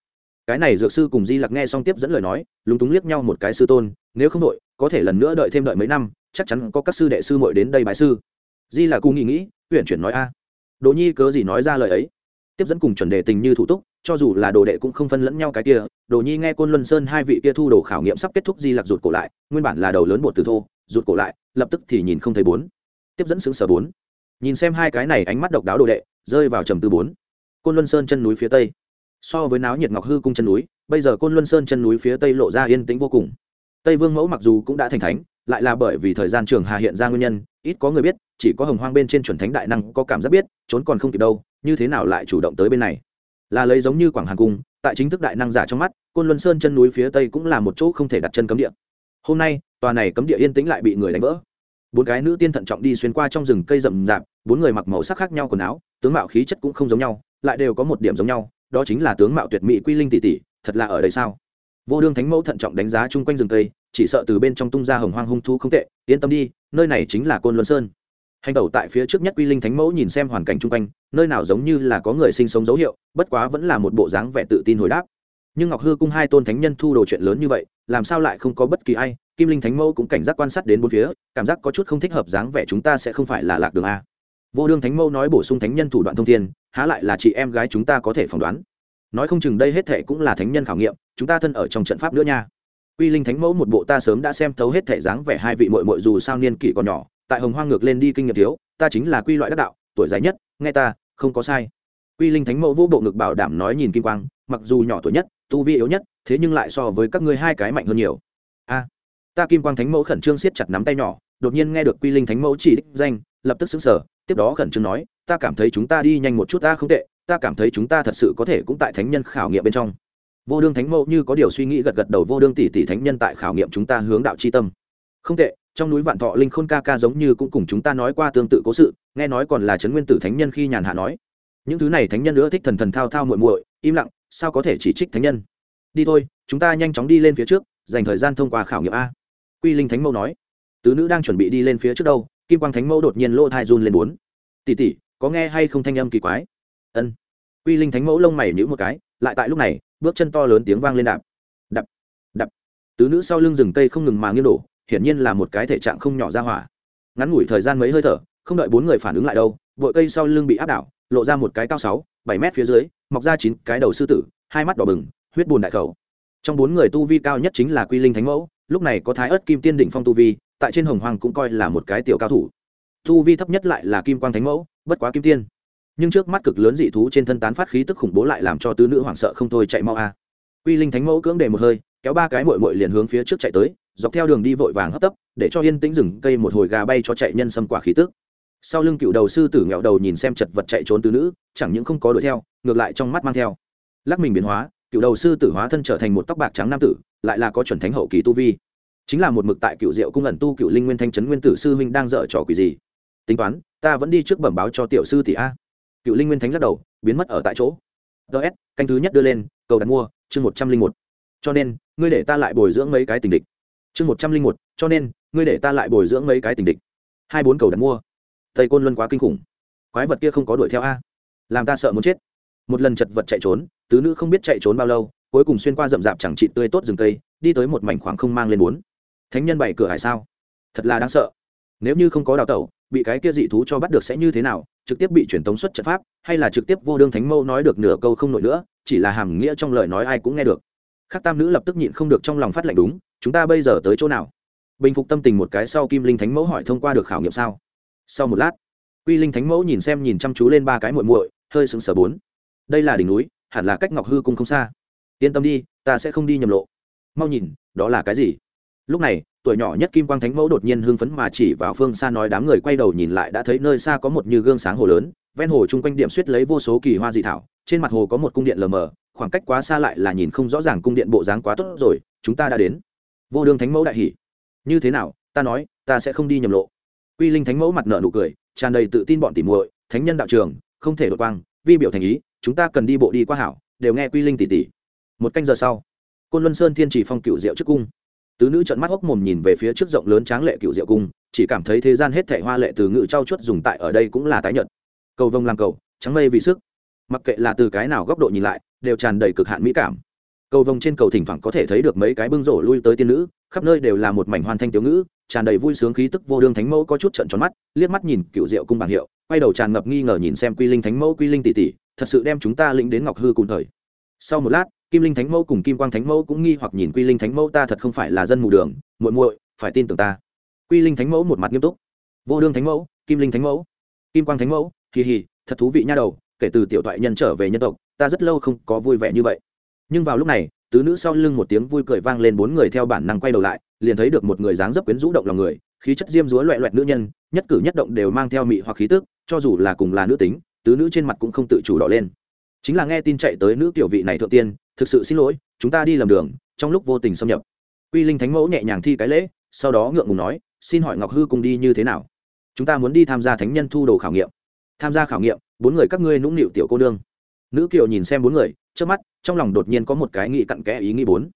Cái này dược sư cùng di lặc nghe xong tiếp dẫn lời nói, lúng túng liếc nhau một cái sư tôn, nếu không đội, có thể lần nữa đợi thêm đợi mấy năm, chắc chắn có các sư đệ sư muội đến đây bái sư. Di là cú nghĩ nghĩ huyện chuyển nói a đồ nhi cớ gì nói ra lời ấy? Tiếp dẫn cùng chuẩn đề tình như thủ túc, cho dù là đồ đệ cũng không phân lẫn nhau cái kia. Đồ nhi nghe côn luân sơn hai vị kia thu đồ khảo nghiệm sắp kết thúc di lặc rụt cổ lại, nguyên bản là đầu lớn bột từ thô, rụt cổ lại, lập tức thì nhìn không thấy bốn. Tiếp dẫn xứng sở bốn. Nhìn xem hai cái này ánh mắt độc đáo đồ đệ, rơi vào trầm tư bốn. Côn luân sơn chân núi phía tây. So với náo nhiệt ngọc hư cung chân núi, bây giờ côn luân sơn chân núi phía tây lộ ra yên tĩnh vô cùng. Tây vương mẫu mặc dù cũng đã thành thánh, lại là bởi vì thời gian trường hà hiện ra nguyên nhân ít có người biết, chỉ có hồng hoang bên trên chuẩn thánh đại năng có cảm giác biết, trốn còn không kịp đâu, như thế nào lại chủ động tới bên này? Là lấy giống như quảng hàng cung, tại chính thức đại năng giả trong mắt, côn luân sơn chân núi phía tây cũng là một chỗ không thể đặt chân cấm địa. Hôm nay, tòa này cấm địa yên tĩnh lại bị người đánh vỡ. Bốn cái nữ tiên thận trọng đi xuyên qua trong rừng cây rậm rạp, bốn người mặc màu sắc khác nhau quần áo, tướng mạo khí chất cũng không giống nhau, lại đều có một điểm giống nhau, đó chính là tướng mạo tuyệt mỹ quy linh tỷ tỷ, thật là ở đây sao? Vô đương thánh mẫu thận trọng đánh giá chung quanh rừng cây, chỉ sợ từ bên trong tung ra hồng hoang hung thu không tệ, yên tâm đi, nơi này chính là côn luân sơn. Hành tẩu tại phía trước nhất quy linh thánh mẫu nhìn xem hoàn cảnh chung quanh, nơi nào giống như là có người sinh sống dấu hiệu, bất quá vẫn là một bộ dáng vẻ tự tin hồi đáp. Nhưng ngọc hư cung hai tôn thánh nhân thu đồ chuyện lớn như vậy, làm sao lại không có bất kỳ ai, kim linh thánh mẫu cũng cảnh giác quan sát đến bốn phía, cảm giác có chút không thích hợp dáng vẻ chúng ta sẽ không phải là lạc đường a. Vô đương thánh mẫu nói bổ sung thánh nhân thủ đoạn thông thiên, há lại là chị em gái chúng ta có thể phỏng đoán nói không chừng đây hết thệ cũng là thánh nhân khảo nghiệm, chúng ta thân ở trong trận pháp nữa nha. Quy linh thánh mẫu một bộ ta sớm đã xem thấu hết thệ dáng vẻ hai vị mội mội dù sao niên kỷ còn nhỏ, tại hồng hoang ngược lên đi kinh nghiệm thiếu, ta chính là quy loại đắc đạo, tuổi dài nhất, nghe ta, không có sai. Quy linh thánh mẫu vô bộ ngực bảo đảm nói nhìn kim quang, mặc dù nhỏ tuổi nhất, tu vi yếu nhất, thế nhưng lại so với các ngươi hai cái mạnh hơn nhiều. A, ta kim quang thánh mẫu khẩn trương siết chặt nắm tay nhỏ, đột nhiên nghe được quy linh thánh mẫu chỉ đích danh, lập tức xứng sở tiếp đó khẩn trương nói, ta cảm thấy chúng ta đi nhanh một chút, ta không tệ ta cảm thấy chúng ta thật sự có thể cũng tại thánh nhân khảo nghiệm bên trong. Vô đương thánh mẫu như có điều suy nghĩ gật gật đầu, vô đương tỷ tỷ thánh nhân tại khảo nghiệm chúng ta hướng đạo c h i tâm. Không tệ, trong núi vạn thọ linh khôn ca ca giống như cũng cùng chúng ta nói qua tương tự cố sự, nghe nói còn là trấn nguyên tử thánh nhân khi nhàn hạ nói. Những thứ này thánh nhân nữa thích thần thần thao thao muội muội, im lặng, sao có thể chỉ trích thánh nhân? Đi thôi, chúng ta nhanh chóng đi lên phía trước, dành thời gian thông qua khảo nghiệm a. Quy linh thánh mẫu nói. Tứ nữ đang chuẩn bị đi lên phía trước đâu, kim quang thánh mẫu đột nhiên lỗ thai run lên bốn. Tỷ tỷ, có nghe hay không thanh âm kỳ quái? Ân. Quy linh thánh mẫu lông mày nhữ một cái, lại tại lúc này, bước chân to lớn tiếng vang lên đạp. Đập đập. Tứ nữ sau lưng rừng cây không ngừng mà nghiêng đổ, hiển nhiên là một cái thể trạng không nhỏ ra hỏa. Ngắn ngủi thời gian mấy hơi thở, không đợi bốn người phản ứng lại đâu, vội cây sau lưng bị áp đảo, lộ ra một cái cao sáu, bảy mét phía dưới, mọc ra chín cái đầu sư tử, hai mắt đỏ bừng, huyết bùn đại khẩu. Trong bốn người tu vi cao nhất chính là quy linh thánh mẫu, lúc này có thái ớt kim tiên đỉnh phong tu vi, tại trên hồng hoàng cũng coi là một cái tiểu cao thủ. Tu vi thấp nhất lại là kim quang thánh mẫu, bất quá kim tiên nhưng trước mắt cực lớn dị thú trên thân tán phát khí tức khủng bố lại làm cho tứ nữ hoảng sợ không thôi chạy mau a. À. quy linh thánh mẫu cưỡng để một hơi, kéo ba cái mội mội liền hướng phía trước chạy tới, dọc theo đường đi vội vàng hấp tấp, để cho yên tĩnh rừng cây một hồi gà bay cho chạy nhân xâm quả khí tức. Sau lưng cựu đầu sư tử nghẹo đầu nhìn xem chật vật chạy trốn tứ nữ, chẳng những không có đuổi theo, ngược lại trong mắt mang theo. Lắc mình biến hóa, cựu đầu sư tử hóa thân trở thành một tóc bạc trắng nam tử, lại là có chuẩn thánh hậu kỳ tu vi. Chính là một mực tại cựu diệu cung ẩn tu cựu linh nguyên thanh trấn nguyên tử sư huynh đang dở trò quỷ gì. Tính toán, ta vẫn đi trước bẩm báo cho tiểu sư tỷ a cựu linh nguyên thánh lắc đầu, biến mất ở tại chỗ. Ts canh thứ nhất đưa lên, cầu đặt mua, chương một trăm linh một. Cho nên, ngươi để ta lại bồi dưỡng mấy cái tình địch. Chương một trăm linh một, cho nên, ngươi để ta lại bồi dưỡng mấy cái tình địch. Hai bốn cầu đặt mua. Tây côn luân quá kinh khủng. Quái vật kia không có đuổi theo a. Làm ta sợ muốn chết. Một lần chật vật chạy trốn, tứ nữ không biết chạy trốn bao lâu, cuối cùng xuyên qua rậm rạp chẳng trị tươi tốt rừng cây, đi tới một mảnh khoảng không mang lên bốn. Thánh nhân bày cửa hải sao? Thật là đáng sợ. Nếu như không có đào tẩu, bị cái kia dị thú cho bắt được sẽ như thế nào? Trực tiếp bị truyền tống xuất trận pháp, hay là trực tiếp vô đương thánh mâu nói được nửa câu không nổi nữa, chỉ là hàm nghĩa trong lời nói ai cũng nghe được. Khắc tam nữ lập tức nhịn không được trong lòng phát lệnh đúng, chúng ta bây giờ tới chỗ nào? Bình phục tâm tình một cái sau kim linh thánh mẫu hỏi thông qua được khảo nghiệm sao? Sau một lát, quy linh thánh mẫu nhìn xem nhìn chăm chú lên ba cái muội muội, hơi sững sờ bốn. Đây là đỉnh núi, hẳn là cách ngọc hư cung không xa. Yên tâm đi, ta sẽ không đi nhầm lộ. Mau nhìn, đó là cái gì? Lúc này, tuổi nhỏ nhất kim quang thánh mẫu đột nhiên hưng phấn mà chỉ vào phương xa nói đám người quay đầu nhìn lại đã thấy nơi xa có một như gương sáng hồ lớn, ven hồ chung quanh điểm suýt lấy vô số kỳ hoa dị thảo, trên mặt hồ có một cung điện lờ mờ, khoảng cách quá xa lại là nhìn không rõ ràng cung điện bộ dáng quá tốt rồi, chúng ta đã đến. Vô đương thánh mẫu đại hỉ. Như thế nào, ta nói, ta sẽ không đi nhầm lộ. Quy linh thánh mẫu mặt nợ nụ cười, tràn đầy tự tin bọn tỉ muội, thánh nhân đạo trường, không thể đột quang, vi biểu thành ý, chúng ta cần đi bộ đi qua hảo, đều nghe quy linh tỉ tỉ một canh giờ sau, côn luân sơn thiên chỉ phong cựu diệu trước cung tứ nữ trận mắt hốc mồm nhìn về phía trước rộng lớn tráng lệ cựu diệu cung, chỉ cảm thấy thế gian hết thể hoa lệ từ ngự trau chuốt dùng tại ở đây cũng là tái nhật cầu vông làm cầu, trắng mây vì sức. Mặc kệ là từ cái nào góc độ nhìn lại, đều tràn đầy cực hạn mỹ cảm. Cầu vông trên cầu thỉnh thoảng có thể thấy được mấy cái bưng rổ lui tới tiên nữ, khắp nơi đều là một mảnh hoàn thanh tiểu ngữ, tràn đầy vui sướng khí tức vô đương thánh mẫu có chút trận tròn mắt, liếc mắt nhìn cựu diệu cung bảng hiệu, quay đầu tràn ngập nghi ngờ nhìn xem quy linh thánh mẫu quy linh tỷ tỷ, thật sự đem chúng ta lĩnh đến ngọc hư cùng thời sau một lát, kim linh thánh mẫu cùng kim quang thánh mẫu cũng nghi hoặc nhìn quy linh thánh mẫu, ta thật không phải là dân mù đường, muội muội, phải tin tưởng ta. Quy linh thánh mẫu một mặt nghiêm túc. Vô đương thánh mẫu, kim linh thánh mẫu, kim quang thánh mẫu, kỳ hì, thật thú vị nha đầu, kể từ tiểu thoại nhân trở về nhân tộc, ta rất lâu không có vui vẻ như vậy. Nhưng vào lúc này, tứ nữ sau lưng một tiếng vui cười vang lên, bốn người theo bản năng quay đầu lại, liền thấy được một người dáng dấp quyến rũ động lòng người, khí chất diêm dúa loẹ loẹt nữ nhân, nhất cử nhất động đều mang theo mị hoặc khí tức, cho dù là cùng là nữ tính, tứ nữ trên mặt cũng không tự chủ đỏ lên chính là nghe tin chạy tới nữ tiểu vị này thượng tiên, thực sự xin lỗi, chúng ta đi lầm đường, trong lúc vô tình xâm nhập. Quy linh thánh mẫu nhẹ nhàng thi cái lễ, sau đó ngượng ngùng nói, xin hỏi ngọc hư cùng đi như thế nào? Chúng ta muốn đi tham gia thánh nhân thu đồ khảo nghiệm. Tham gia khảo nghiệm, bốn người các ngươi nũng nịu tiểu cô nương. Nữ kiều nhìn xem bốn người trước mắt, trong lòng đột nhiên có một cái nghị cặn kẽ ý nghĩ bốn.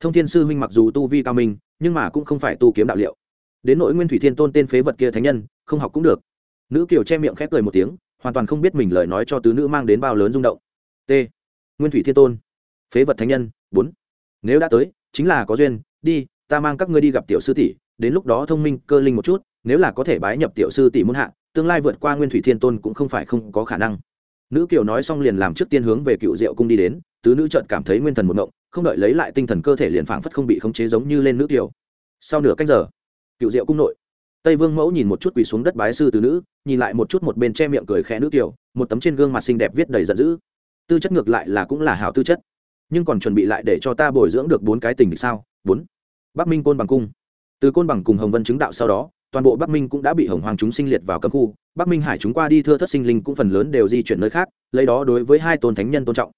Thông thiên sư huynh mặc dù tu vi cao minh, nhưng mà cũng không phải tu kiếm đạo liệu. Đến nỗi nguyên thủy thiên tôn tên phế vật kia thánh nhân, không học cũng được. Nữ kiều che miệng khép cười một tiếng, hoàn toàn không biết mình lời nói cho tứ nữ mang đến bao lớn rung động t. Nguyên thủy thiên tôn. Phế vật thánh nhân, bốn. Nếu đã tới, chính là có duyên. Đi, ta mang các ngươi đi gặp tiểu sư tỷ. Đến lúc đó thông minh, cơ linh một chút. Nếu là có thể bái nhập tiểu sư tỷ muôn hạ, tương lai vượt qua nguyên thủy thiên tôn cũng không phải không có khả năng. Nữ kiều nói xong liền làm trước tiên hướng về cựu diệu cung đi đến. Tứ nữ trợt cảm thấy nguyên thần một ngộng, không đợi lấy lại tinh thần cơ thể liền phảng phất không bị khống chế giống như lên nữ tiểu sau nửa cách giờ, cựu diệu cung nội, tây vương mẫu nhìn một chút quỳ xuống đất bái sư từ nữ, nhìn lại một chút một bên che miệng cười khẽ nữ tiểu một tấm trên gương mặt xinh đẹp viết đầy giận dữ tư chất ngược lại là cũng là hảo tư chất. Nhưng còn chuẩn bị lại để cho ta bồi dưỡng được bốn cái tình địch sao? Bốn. Bắc minh côn bằng cung. Từ côn bằng cùng hồng vân chứng đạo sau đó, toàn bộ bắc minh cũng đã bị hồng hoàng chúng sinh liệt vào cấm khu. Bắc minh hải chúng qua đi thưa thất sinh linh cũng phần lớn đều di chuyển nơi khác, lấy đó đối với hai tôn thánh nhân tôn trọng.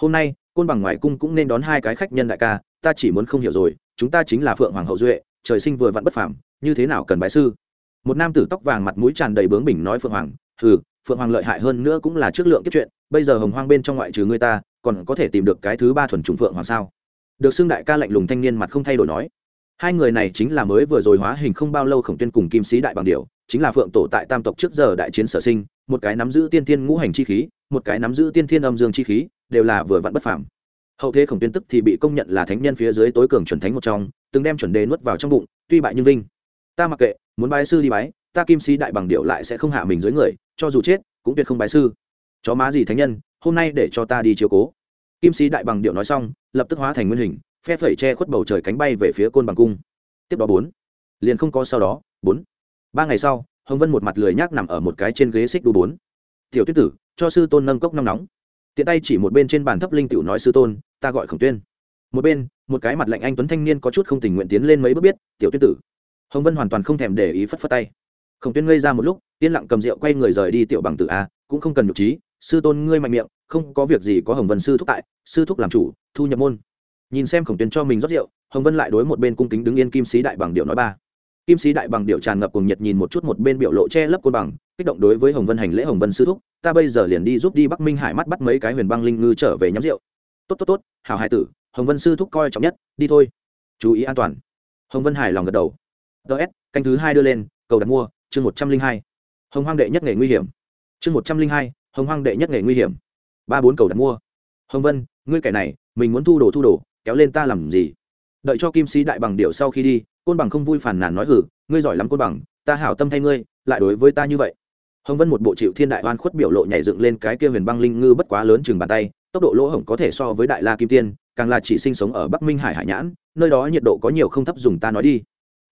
Hôm nay, côn bằng ngoại cung cũng nên đón hai cái khách nhân đại ca, ta chỉ muốn không hiểu rồi, chúng ta chính là phượng hoàng hậu duệ, trời sinh vừa vặn bất phàm, như thế nào cần bái sư? Một nam tử tóc vàng mặt mũi tràn đầy bướng bỉnh nói phượng hoàng ừ phượng hoàng lợi hại hơn nữa cũng là trước lượng kiếp chuyện, bây giờ hồng hoang bên trong ngoại trừ người ta, còn có thể tìm được cái thứ ba thuần trùng phượng hoàng sao? Được xưng đại ca lạnh lùng thanh niên mặt không thay đổi nói. Hai người này chính là mới vừa rồi hóa hình không bao lâu khổng tuyên cùng kim sĩ đại bằng điệu chính là phượng tổ tại tam tộc trước giờ đại chiến sở sinh, một cái nắm giữ tiên thiên ngũ hành chi khí, một cái nắm giữ tiên thiên âm dương chi khí, đều là vừa vặn bất phàm. Hậu thế khổng tuyên tức thì bị công nhận là thánh nhân phía dưới tối cường chuẩn thánh một trong, từng đem chuẩn đề nuốt vào trong bụng, tuy bại nhưng vinh. Ta mặc kệ, muốn bái sư đi bái, ta kim sĩ đại bằng điệu lại sẽ không hạ mình dưới người cho dù chết, cũng tuyệt không bái sư. Chó má gì thánh nhân, hôm nay để cho ta đi chiếu cố. Kim sĩ đại bằng điệu nói xong, lập tức hóa thành nguyên hình, phe phẩy che khuất bầu trời cánh bay về phía côn bằng cung. Tiếp đó bốn. Liền không có sau đó, bốn. Ba ngày sau, hồng vân một mặt lười nhác nằm ở một cái trên ghế xích đu bốn. Tiểu tuyết tử, cho sư tôn nâng cốc nóng nóng. Tiện tay chỉ một bên trên bàn thấp linh tiểu nói sư tôn, ta gọi khổng tuyên. Một bên, một cái mặt lạnh anh tuấn thanh niên có chút không tình nguyện tiến lên mấy bước biết, tiểu tuyết tử. Hồng vân hoàn toàn không thèm để ý phất phất tay. Khổng tuyên ngây ra một lúc yên lặng cầm rượu quay người rời đi tiểu bằng tử a, cũng không cần nhục trí, sư tôn ngươi mạnh miệng, không có việc gì có hồng vân sư thúc tại, sư thúc làm chủ, thu nhập môn. Nhìn xem khổng tuyến cho mình rót rượu, hồng vân lại đối một bên cung kính đứng yên kim sĩ đại bằng điệu nói ba. Kim sĩ đại bằng điệu tràn ngập cùng nhiệt nhìn một chút một bên biểu lộ che lấp côn bằng, kích động đối với hồng vân hành lễ hồng vân sư thúc, ta bây giờ liền đi giúp đi bắc minh hải mắt bắt mấy cái huyền băng linh ngư trở về nhắm rượu. Tốt tốt tốt, hảo hải tử, hồng vân sư thúc coi trọng nhất, đi thôi. Chú ý an toàn. Hồng vân hải lòng gật đầu. Ts canh thứ hai đưa lên, cầu đặt mua, chương một trăm linh hai hồng hoang đệ nhất nghề nguy hiểm. Chương một trăm linh hai, hồng hoang đệ nhất nghề nguy hiểm. Ba bốn cầu đặt mua. Hồng vân, ngươi kẻ này, mình muốn thu đồ thu đồ, kéo lên ta làm gì? Đợi cho kim sĩ đại bằng điệu sau khi đi, côn bằng không vui phản nàn nói hử, ngươi giỏi lắm côn bằng, ta hảo tâm thay ngươi, lại đối với ta như vậy. Hồng vân một bộ chịu thiên đại oan khuất biểu lộ nhảy dựng lên cái kia huyền băng linh ngư bất quá lớn chừng bàn tay, tốc độ lỗ hổng có thể so với đại la kim tiên, càng là chỉ sinh sống ở bắc minh hải hải nhãn, nơi đó nhiệt độ có nhiều không thấp dùng ta nói đi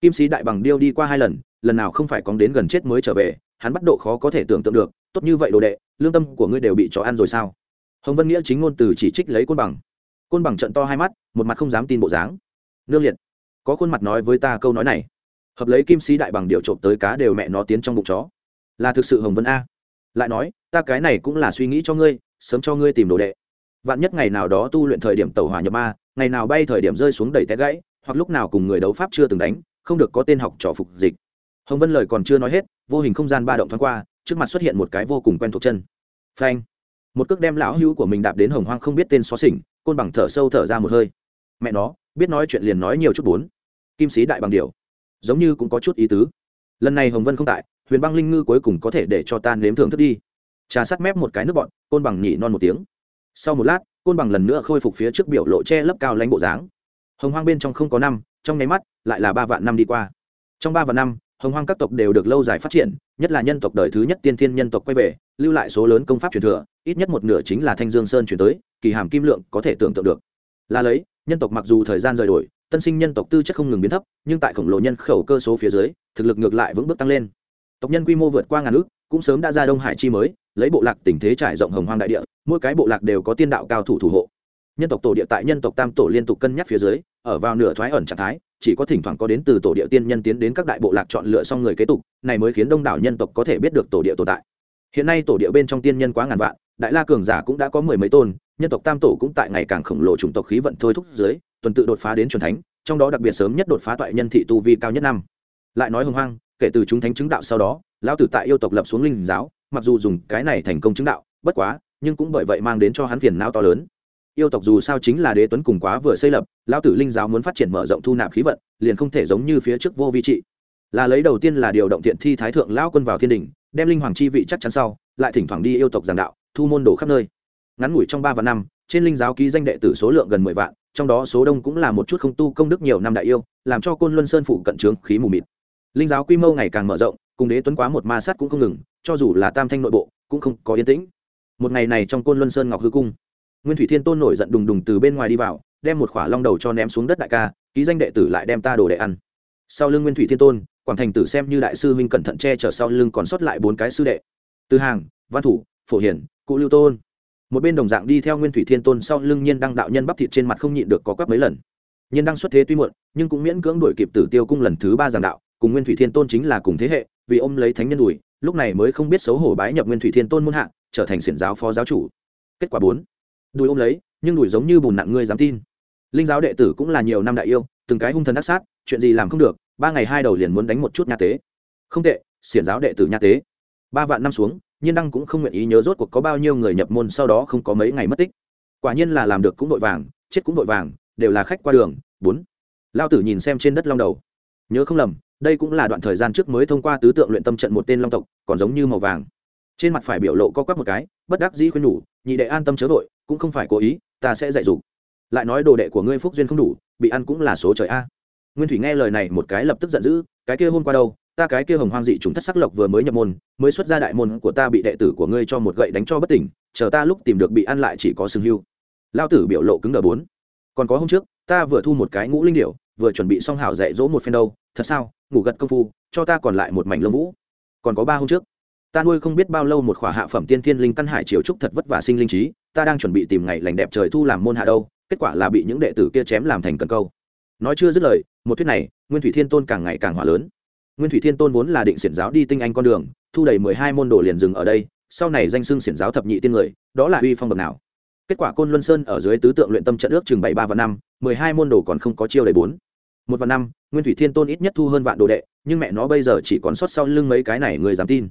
kim sĩ đại bằng điêu đi qua hai lần lần nào không phải cóng đến gần chết mới trở về, hắn bắt độ khó có thể tưởng tượng được, tốt như vậy đồ đệ, lương tâm của ngươi đều bị chó ăn rồi sao? Hồng vân nghĩa chính ngôn từ chỉ trích lấy côn bằng. Côn bằng trận to hai mắt, một mặt không dám tin bộ dáng. Nương liệt, có khuôn mặt nói với ta câu nói này. Hợp lấy kim sĩ đại bằng điệu trộm tới cá đều mẹ nó tiến trong bụng chó. Là thực sự hồng vân a. Lại nói, ta cái này cũng là suy nghĩ cho ngươi, sớm cho ngươi tìm đồ đệ. Vạn nhất ngày nào đó tu luyện thời điểm tàu hỏa nhập ma, ngày nào bay thời điểm rơi xuống đầy té gãy, hoặc lúc nào cùng người đấu pháp chưa từng đánh không được có tên học trò phục dịch. Hồng vân lời còn chưa nói hết, vô hình không gian ba động thoáng qua, trước mặt xuất hiện một cái vô cùng quen thuộc chân. Phanh! Một cước đem lão hữu của mình đạp đến hồng hoang không biết tên xó xỉnh, côn bằng thở sâu thở ra một hơi. Mẹ nó, biết nói chuyện liền nói nhiều chút bốn. Kim sĩ đại bằng điều giống như cũng có chút ý tứ. Lần này hồng vân không tại, huyền băng linh ngư cuối cùng có thể để cho ta nếm thưởng thức đi. Trà sắt mép một cái nước bọn côn bằng nhỉ non một tiếng. Sau một lát, côn bằng lần nữa khôi phục phía trước biểu lộ che lấp cao lãnh bộ dáng. Hồng hoang bên trong không có năm trong nháy mắt, lại là ba vạn năm đi qua. Trong ba vạn năm, hồng hoang các tộc đều được lâu dài phát triển, nhất là nhân tộc đời thứ nhất tiên thiên nhân tộc quay về, lưu lại số lớn công pháp truyền thừa, ít nhất một nửa chính là thanh dương sơn chuyển tới, kỳ hàm kim lượng có thể tưởng tượng được. Là lấy, nhân tộc mặc dù thời gian rời đổi, tân sinh nhân tộc tư chất không ngừng biến thấp, nhưng tại khổng lồ nhân khẩu cơ số phía dưới, thực lực ngược lại vững bước tăng lên. Tộc nhân quy mô vượt qua ngàn ước, cũng sớm đã ra đông hải chi mới, lấy bộ lạc tình thế trải rộng hồng hoang đại địa, mỗi cái bộ lạc đều có tiên đạo cao thủ thủ hộ. Nhân tộc tổ địa tại nhân tộc tam tổ liên tục cân nhắc phía dưới ở vào nửa thoái ẩn trạng thái, chỉ có thỉnh thoảng có đến từ tổ địa tiên nhân tiến đến các đại bộ lạc chọn lựa xong người kế tục, này mới khiến đông đảo nhân tộc có thể biết được tổ địa tồn tại. Hiện nay tổ địa bên trong tiên nhân quá ngàn vạn, đại la cường giả cũng đã có mười mấy tôn, nhân tộc tam tổ cũng tại ngày càng khổng lồ chủng tộc khí vận thôi thúc dưới, tuần tự đột phá đến truyền thánh, trong đó đặc biệt sớm nhất đột phá toại nhân thị tu vi cao nhất năm. Lại nói hồng hoang, kể từ chúng thánh chứng đạo sau đó, lão tử tại yêu tộc lập xuống linh giáo, mặc dù dùng cái này thành công chứng đạo, bất quá, nhưng cũng bởi vậy mang đến cho hắn phiền não to lớn yêu tộc dù sao chính là đế tuấn cùng quá vừa xây lập, lão tử linh giáo muốn phát triển mở rộng thu nạp khí vận, liền không thể giống như phía trước vô vi trị. Là lấy đầu tiên là điều động thiện thi thái thượng lão quân vào thiên đình, đem linh hoàng chi vị chắc chắn sau, lại thỉnh thoảng đi yêu tộc giảng đạo, thu môn đồ khắp nơi. Ngắn ngủi trong ba và năm, trên linh giáo ký danh đệ tử số lượng gần mười vạn, trong đó số đông cũng là một chút không tu công đức nhiều năm đại yêu, làm cho côn luân sơn phụ cận trướng khí mù mịt. Linh giáo quy mô ngày càng mở rộng, cùng đế tuấn quá một ma sát cũng không ngừng, cho dù là tam thanh nội bộ, cũng không có yên tĩnh. Một ngày này trong côn luân sơn ngọc hư cung nguyên thủy thiên tôn nổi giận đùng đùng từ bên ngoài đi vào, đem một khỏa long đầu cho ném xuống đất đại ca, ký danh đệ tử lại đem ta đồ đệ ăn. Sau lưng nguyên thủy thiên tôn, quảng thành tử xem như đại sư huynh cẩn thận che chở sau lưng còn sót lại bốn cái sư đệ. Từ hàng, văn thủ, phổ hiển, cụ lưu tôn. Một bên đồng dạng đi theo nguyên thủy thiên tôn sau lưng nhiên đăng đạo nhân bắp thịt trên mặt không nhịn được có quắc mấy lần. Nhiên đăng xuất thế tuy muộn, nhưng cũng miễn cưỡng đuổi kịp tử tiêu cung lần thứ ba giảng đạo, cùng nguyên thủy thiên tôn chính là cùng thế hệ, vì ôm lấy thánh nhân đùi, lúc này mới không biết xấu hổ bái nhập nguyên thủy thiên tôn muôn hạ, trở thành xiển giáo phó giáo chủ. Kết quả bốn đùi ôm lấy, nhưng đùi giống như bùn nặng ngươi dám tin. Linh giáo đệ tử cũng là nhiều năm đại yêu, từng cái hung thần đắc sát, chuyện gì làm không được, ba ngày hai đầu liền muốn đánh một chút nhà tế. Không tệ, xiển giáo đệ tử nhà tế. Ba vạn năm xuống, nhiên đăng cũng không nguyện ý nhớ rốt cuộc có bao nhiêu người nhập môn sau đó không có mấy ngày mất tích. Quả nhiên là làm được cũng vội vàng, chết cũng vội vàng, đều là khách qua đường, bốn. Lao tử nhìn xem trên đất long đầu. Nhớ không lầm, đây cũng là đoạn thời gian trước mới thông qua tứ tượng luyện tâm trận một tên long tộc, còn giống như màu vàng. Trên mặt phải biểu lộ co quắp một cái, bất đắc dĩ khuyên nhủ nhị đệ an tâm chớ vội, cũng không phải cố ý, ta sẽ dạy dục. Lại nói đồ đệ của ngươi phúc duyên không đủ, bị ăn cũng là số trời a. Nguyên thủy nghe lời này một cái lập tức giận dữ, cái kia hôm qua đâu, ta cái kia hồng hoang dị chúng thất sắc lộc vừa mới nhập môn, mới xuất ra đại môn của ta bị đệ tử của ngươi cho một gậy đánh cho bất tỉnh, chờ ta lúc tìm được bị ăn lại chỉ có sừng hưu. Lao tử biểu lộ cứng đờ bốn. Còn có hôm trước, ta vừa thu một cái ngũ linh điệu vừa chuẩn bị xong hảo dạy dỗ một phen đâu, thật sao, ngủ gật công phu, cho ta còn lại một mảnh lông vũ. Còn có ba hôm trước ta nuôi không biết bao lâu một khỏa hạ phẩm tiên thiên linh căn hải triều trúc thật vất vả sinh linh trí, ta đang chuẩn bị tìm ngày lành đẹp trời thu làm môn hạ đâu, kết quả là bị những đệ tử kia chém làm thành cần câu. Nói chưa dứt lời, một thuyết này, nguyên thủy thiên tôn càng ngày càng hỏa lớn. Nguyên thủy thiên tôn vốn là định xiển giáo đi tinh anh con đường, thu đầy mười hai môn đồ liền dừng ở đây, sau này danh xưng xiển giáo thập nhị tiên người, đó là uy phong bậc nào. Kết quả côn luân sơn ở dưới tứ tượng luyện tâm trận ước chừng bảy ba và năm, mười hai môn đồ còn không có chiêu đầy bốn. Một và năm, nguyên thủy thiên tôn ít nhất thu hơn vạn đồ đệ, nhưng mẹ nó bây giờ chỉ còn sót sau lưng mấy cái này, người dám tin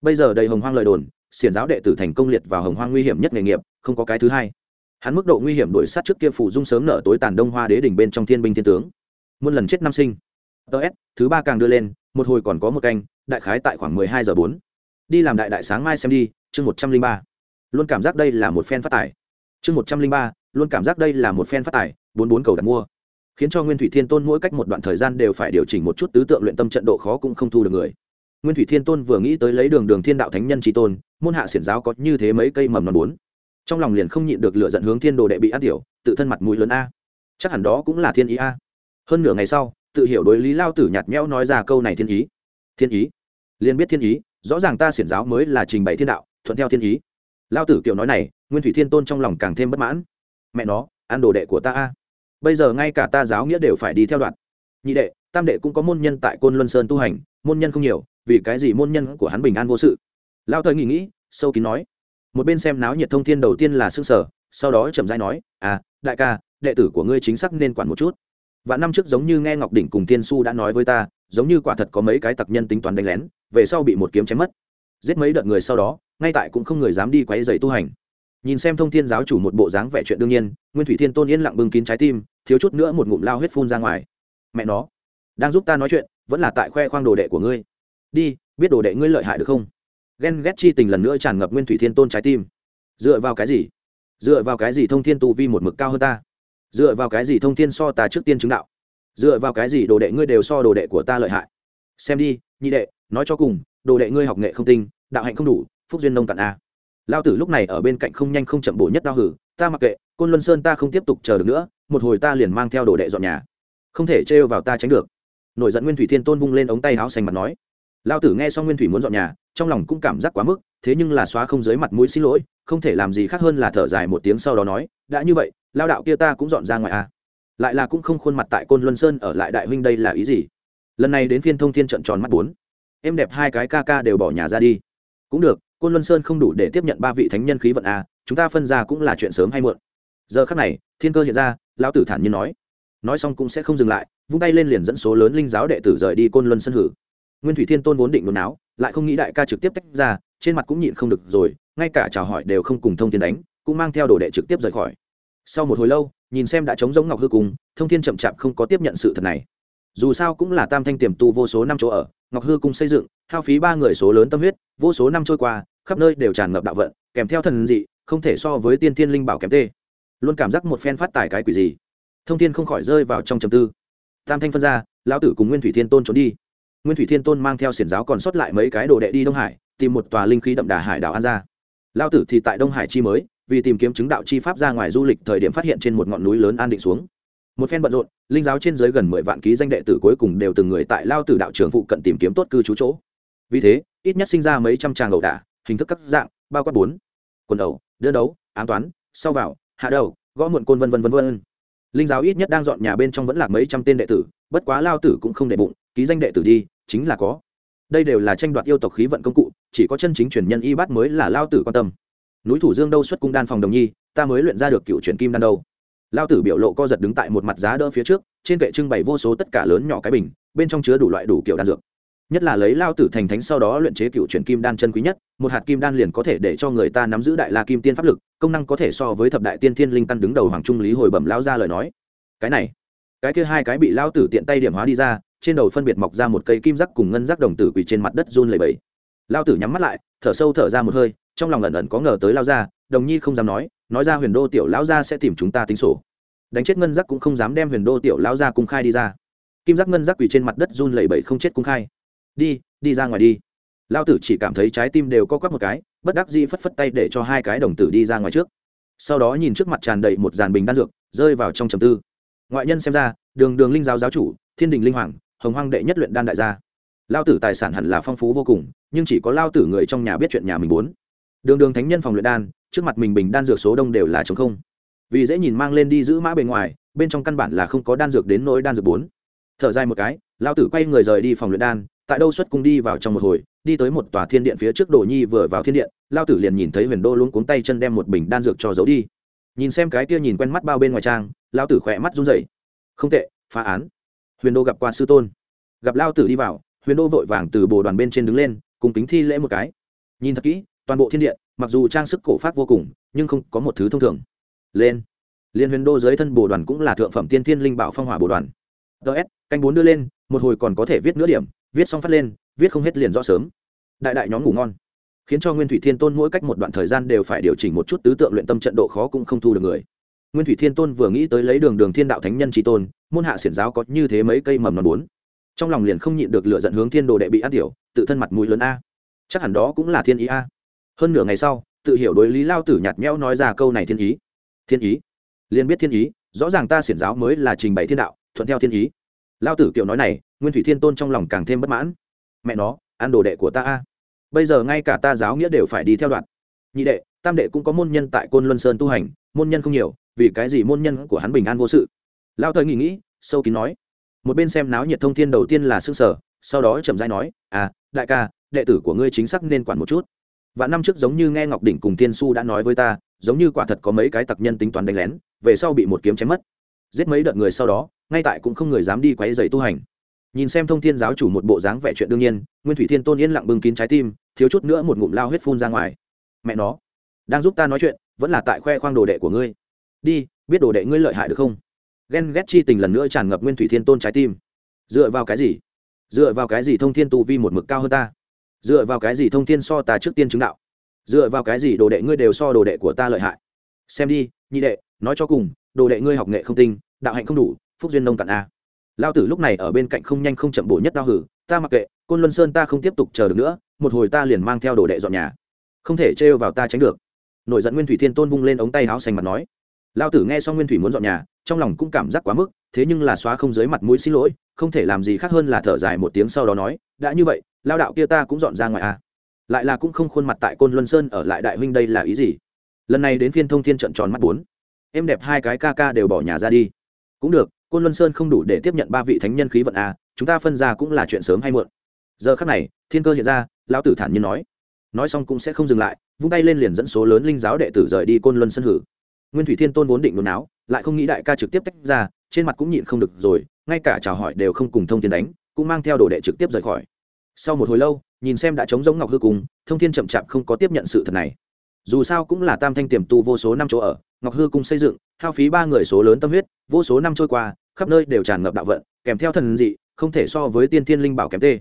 bây giờ đầy hồng hoang lời đồn, xiển giáo đệ tử thành công liệt vào hồng hoang nguy hiểm nhất nghề nghiệp, không có cái thứ hai. Hắn mức độ nguy hiểm đổi sát trước kia phủ dung sớm nở tối tàn đông hoa đế đỉnh bên trong thiên binh thiên tướng. Muôn lần chết năm sinh. Ts thứ ba càng đưa lên, một hồi còn có một canh, đại khái tại khoảng mười hai giờ bốn. Đi làm đại đại sáng mai xem đi, chương một trăm linh ba. Luôn cảm giác đây là một phen phát tải chương một trăm linh ba, luôn cảm giác đây là một phen phát tải bốn bốn cầu đặt mua. Khiến cho nguyên thủy thiên tôn mỗi cách một đoạn thời gian đều phải điều chỉnh một chút tứ tượng luyện tâm trận độ khó cũng không thu được người nguyên thủy thiên tôn vừa nghĩ tới lấy đường đường thiên đạo thánh nhân tri tôn, môn hạ xiển giáo có như thế mấy cây mầm non bốn trong lòng liền không nhịn được lựa dẫn hướng thiên đồ đệ bị át tiểu, tự thân mặt mũi lớn a. Chắc hẳn đó cũng là thiên ý a. Hơn nửa ngày sau, tự hiểu đối lý lao tử nhạt nhẽo nói ra câu này thiên ý. Thiên ý? Liền biết thiên ý, rõ ràng ta xiển giáo mới là trình bày thiên đạo, thuận theo thiên ý. Lao tử kiểu nói này, nguyên thủy thiên tôn trong lòng càng thêm bất mãn. Mẹ nó, ăn đồ đệ của ta a. Bây giờ ngay cả ta giáo nghĩa đều phải đi theo đoạn. Nhị đệ, tam đệ cũng có môn nhân tại côn luân sơn tu hành, môn nhân không nhiều vì cái gì môn nhân của hắn bình an vô sự? Lao thời nghĩ nghĩ, sâu kín nói. Một bên xem náo nhiệt thông thiên đầu tiên là s ư ơ n g sở sau đó chậm dai nói à đại ca, đệ tử của ngươi chính xác nên quản một chút. Và năm trước giống như nghe ngọc đỉnh cùng tiên su đã nói với ta, giống như quả thật có mấy cái tặc nhân tính toán đánh lén, về sau bị một kiếm chém mất. Giết mấy đợt người sau đó, ngay tại cũng không người dám đi quấy dày tu hành. Nhìn xem thông thiên giáo chủ một bộ dáng vẻ chuyện đương nhiên, nguyên thủy thiên tôn yên lặng bưng kín trái tim, thiếu chút nữa một ngụm lao huyết phun ra ngoài. Mẹ nó, đang giúp ta nói chuyện, vẫn là tại khoe khoang đồ đệ của ngươi đi, biết đồ đệ ngươi lợi hại được không? Ghen ghét chi tình lần nữa tràn ngập nguyên thủy thiên tôn trái tim. Dựa vào cái gì? Dựa vào cái gì thông thiên tu vi một mực cao hơn ta? Dựa vào cái gì thông thiên so ta trước tiên chứng đạo? Dựa vào cái gì đồ đệ ngươi đều so đồ đệ của ta lợi hại? Xem đi, nhị đệ, nói cho cùng, đồ đệ ngươi học nghệ không tinh, đạo hạnh không đủ, phúc duyên nông cạn a. Lao tử lúc này ở bên cạnh không nhanh không chậm bổ nhất đau hử, ta mặc kệ, côn luân sơn ta không tiếp tục chờ được nữa, một hồi ta liền mang theo đồ đệ dọn nhà. Không thể trêu vào ta tránh được. Nổi giận nguyên thủy thiên tôn vung lên ống tay áo xanh mặt nói lao tử nghe xong nguyên thủy muốn dọn nhà, trong lòng cũng cảm giác quá mức, thế nhưng là xóa không dưới mặt mũi xin lỗi, không thể làm gì khác hơn là thở dài một tiếng sau đó nói, đã như vậy, lao đạo kia ta cũng dọn ra ngoài à. Lại là cũng không khuôn mặt tại côn luân sơn ở lại đại huynh đây là ý gì? Lần này đến phiên thông thiên trận tròn mắt bốn. Em đẹp hai cái ca ca đều bỏ nhà ra đi. Cũng được, côn luân sơn không đủ để tiếp nhận ba vị thánh nhân khí vận à chúng ta phân ra cũng là chuyện sớm hay muộn. Giờ khắc này, thiên cơ hiện ra, lão tử thản nhiên nói. Nói xong cũng sẽ không dừng lại, vung tay lên liền dẫn số lớn linh giáo đệ tử rời đi côn luân sân hử nguyên thủy thiên tôn vốn định nôn áo lại không nghĩ đại ca trực tiếp tách ra, trên mặt cũng nhịn không được rồi, ngay cả chào hỏi đều không cùng thông thiên đánh, cũng mang theo đồ đệ trực tiếp rời khỏi. Sau một hồi lâu, nhìn xem đã chống giống ngọc hư cung, thông thiên chậm chạp không có tiếp nhận sự thật này. Dù sao cũng là tam thanh tiềm tu vô số năm chỗ ở, ngọc hư cung xây dựng, hao phí ba người số lớn tâm huyết, vô số năm trôi qua, khắp nơi đều tràn ngập đạo vận, kèm theo thần dị, không thể so với tiên thiên linh bảo kém tê. Luôn cảm giác một phen phát tài cái quỷ gì. Thông thiên không khỏi rơi vào trong trầm tư. Tam thanh phân ra, lão tử cùng nguyên thủy thiên tôn trốn đi nguyên thủy thiên tôn mang theo xiển giáo còn sót lại mấy cái đồ đệ đi đông hải, tìm một tòa linh khí đậm đà hải đảo an ra. Lao tử thì tại đông hải chi mới, vì tìm kiếm chứng đạo chi pháp ra ngoài du lịch thời điểm phát hiện trên một ngọn núi lớn an định xuống. Một phen bận rộn, linh giáo trên dưới gần mười vạn ký danh đệ tử cuối cùng đều từng người tại lao tử đạo trường phụ cận tìm kiếm tốt cư trú chỗ. Vì thế, ít nhất sinh ra mấy trăm tràng ẩu đả, hình thức các dạng, bao quát bốn. Quần ẩu đưa đấu, ám toán, sau vào, hạ đầu, gõ muộn côn vân vân vân vân. Linh giáo ít nhất đang dọn nhà bên trong vẫn là mấy trăm tên đệ tử, bất quá lao tử cũng không để bụng, ký danh đệ tử đi chính là có. Đây đều là tranh đoạt yêu tộc khí vận công cụ, chỉ có chân chính truyền nhân y bát mới là lao tử quan tâm. Núi thủ dương đâu xuất cung đan phòng đồng nhi, ta mới luyện ra được cựu truyền kim đan đâu. Lao tử biểu lộ co giật đứng tại một mặt giá đỡ phía trước, trên kệ trưng bày vô số tất cả lớn nhỏ cái bình, bên trong chứa đủ loại đủ kiểu đan dược. Nhất là lấy lao tử thành thánh sau đó luyện chế cựu truyền kim đan chân quý nhất, một hạt kim đan liền có thể để cho người ta nắm giữ đại la kim tiên pháp lực, công năng có thể so với thập đại tiên thiên linh căn đứng đầu hoàng trung lý hồi bẩm lao ra lời nói. Cái này, cái kia hai cái bị lao tử tiện tay điểm hóa đi ra trên đầu phân biệt mọc ra một cây kim giác cùng ngân giác đồng tử quỳ trên mặt đất run lẩy bẩy. lao tử nhắm mắt lại, thở sâu thở ra một hơi, trong lòng ẩn ẩn có ngờ tới lao ra đồng nhi không dám nói nói ra huyền đô tiểu lão gia sẽ tìm chúng ta tính sổ. Đánh chết ngân giác cũng không dám đem huyền đô tiểu lão gia cung khai đi ra. Kim giác ngân giác quỳ trên mặt đất run lẩy bẩy không chết cung khai. Đi đi ra ngoài đi. Lao tử chỉ cảm thấy trái tim đều co quắp một cái, bất đắc dĩ phất phất tay để cho hai cái đồng tử đi ra ngoài trước. Sau đó nhìn trước mặt tràn đầy một dàn bình đan dược, rơi vào trong trầm tư. Ngoại nhân xem ra, đường đường linh giáo giáo chủ, thiên đình linh hoàng hồng hoang đệ nhất luyện đan đại gia. Lao tử tài sản hẳn là phong phú vô cùng, nhưng chỉ có lao tử người trong nhà biết chuyện nhà mình muốn đường đường thánh nhân phòng luyện đan, trước mặt mình bình đan dược số đông đều là chống không. Vì dễ nhìn mang lên đi giữ mã bề ngoài, bên trong căn bản là không có đan dược đến nỗi đan dược bốn. Thở dài một cái, lao tử quay người rời đi phòng luyện đan, tại đâu xuất cung đi vào trong một hồi, đi tới một tòa thiên điện phía trước đồ nhi vừa vào thiên điện, lao tử liền nhìn thấy huyền đô luôn cuống tay chân đem một bình đan dược cho giấu đi. Nhìn xem cái kia nhìn quen mắt bao bên ngoài trang, lao tử khỏe mắt run rẩy. Không tệ, phá án huyền đô gặp qua sư tôn. Gặp lao tử đi vào, huyền đô vội vàng từ bồ đoàn bên trên đứng lên, cùng kính thi lễ một cái. Nhìn thật kỹ, toàn bộ thiên điện mặc dù trang sức cổ pháp vô cùng, nhưng không có một thứ thông thường. Lên. Liên huyền đô dưới thân bồ đoàn cũng là thượng phẩm tiên thiên linh bảo phong hỏa bồ đoàn. Ts canh bốn đưa lên, một hồi còn có thể viết nửa điểm, viết xong phát lên, viết không hết liền rõ sớm. Đại đại nhóm ngủ ngon. Khiến cho nguyên thủy thiên tôn mỗi cách một đoạn thời gian đều phải điều chỉnh một chút tứ tượng luyện tâm trận độ khó cũng không thu được người nguyên thủy thiên tôn vừa nghĩ tới lấy đường đường thiên đạo thánh nhân tri tôn, môn hạ xiển giáo có như thế mấy cây mầm non bốn trong lòng liền không nhịn được lựa dẫn hướng thiên đồ đệ bị át tiểu, tự thân mặt mũi lớn a. Chắc hẳn đó cũng là thiên ý a. Hơn nửa ngày sau, tự hiểu đối lý lao tử nhạt nhẽo nói ra câu này thiên ý. Thiên ý? Liền biết thiên ý, rõ ràng ta xiển giáo mới là trình bày thiên đạo, thuận theo thiên ý. Lao tử kiểu nói này, nguyên thủy thiên tôn trong lòng càng thêm bất mãn. Mẹ nó, ăn đồ đệ của ta a. Bây giờ ngay cả ta giáo nghĩa đều phải đi theo đoạn. Nhị đệ, tam đệ cũng có môn nhân tại côn luân sơn tu hành, môn nhân không nhiều vì cái gì môn nhân của hắn bình an vô sự? Lao thời nghĩ nghĩ, sâu kín nói. Một bên xem náo nhiệt thông thiên đầu tiên là s ư ơ n g sở, sau đó chậm dãi nói à đại ca, đệ tử của ngươi chính xác nên quản một chút. Và năm trước giống như nghe ngọc đỉnh cùng tiên su đã nói với ta, giống như quả thật có mấy cái tặc nhân tính toán đánh lén, về sau bị một kiếm chém mất. Giết mấy đợt người sau đó, ngay tại cũng không người dám đi quấy dày tu hành. Nhìn xem thông thiên giáo chủ một bộ dáng vẻ chuyện đương nhiên, nguyên thủy thiên tôn yên lặng bưng kín trái tim, thiếu chút nữa một ngụm lao huyết phun ra ngoài. Mẹ nó, đang giúp ta nói chuyện, vẫn là tại khoe khoang đồ đệ của ngươi đi, biết đồ đệ ngươi lợi hại được không? Ghen ghét chi tình lần nữa tràn ngập nguyên thủy thiên tôn trái tim. Dựa vào cái gì? Dựa vào cái gì thông thiên tu vi một mực cao hơn ta? Dựa vào cái gì thông thiên so ta trước tiên chứng đạo? Dựa vào cái gì đồ đệ ngươi đều so đồ đệ của ta lợi hại? Xem đi, nhị đệ, nói cho cùng, đồ đệ ngươi học nghệ không tinh, đạo hạnh không đủ, phúc duyên nông cạn a. Lao tử lúc này ở bên cạnh không nhanh không chậm bổ nhất đau hử, ta mặc kệ, côn luân sơn ta không tiếp tục chờ được nữa, một hồi ta liền mang theo đồ đệ dọn nhà. Không thể trêu vào ta tránh được. Nổi giận nguyên thủy thiên tôn vung lên ống tay áo xanh mặt nói lao tử nghe xong nguyên thủy muốn dọn nhà, trong lòng cũng cảm giác quá mức, thế nhưng là xóa không dưới mặt mũi xin lỗi, không thể làm gì khác hơn là thở dài một tiếng sau đó nói, đã như vậy, lao đạo kia ta cũng dọn ra ngoài à. Lại là cũng không khuôn mặt tại côn luân sơn ở lại đại huynh đây là ý gì? Lần này đến phiên thông thiên trận tròn mắt bốn. Em đẹp hai cái ca ca đều bỏ nhà ra đi. Cũng được, côn luân sơn không đủ để tiếp nhận ba vị thánh nhân khí vận à chúng ta phân ra cũng là chuyện sớm hay muộn. Giờ khắc này, thiên cơ hiện ra, lão tử thản nhiên nói. Nói xong cũng sẽ không dừng lại, vung tay lên liền dẫn số lớn linh giáo đệ tử rời đi côn luân sân hử nguyên thủy thiên tôn vốn định nôn áo lại không nghĩ đại ca trực tiếp tách ra, trên mặt cũng nhịn không được rồi, ngay cả chào hỏi đều không cùng thông thiên đánh, cũng mang theo đồ đệ trực tiếp rời khỏi. Sau một hồi lâu, nhìn xem đã chống giống ngọc hư cung, thông thiên chậm chạp không có tiếp nhận sự thật này. Dù sao cũng là tam thanh tiềm tu vô số năm chỗ ở, ngọc hư cung xây dựng, hao phí ba người số lớn tâm huyết, vô số năm trôi qua, khắp nơi đều tràn ngập đạo vận, kèm theo thần dị, không thể so với tiên thiên linh bảo kém tê.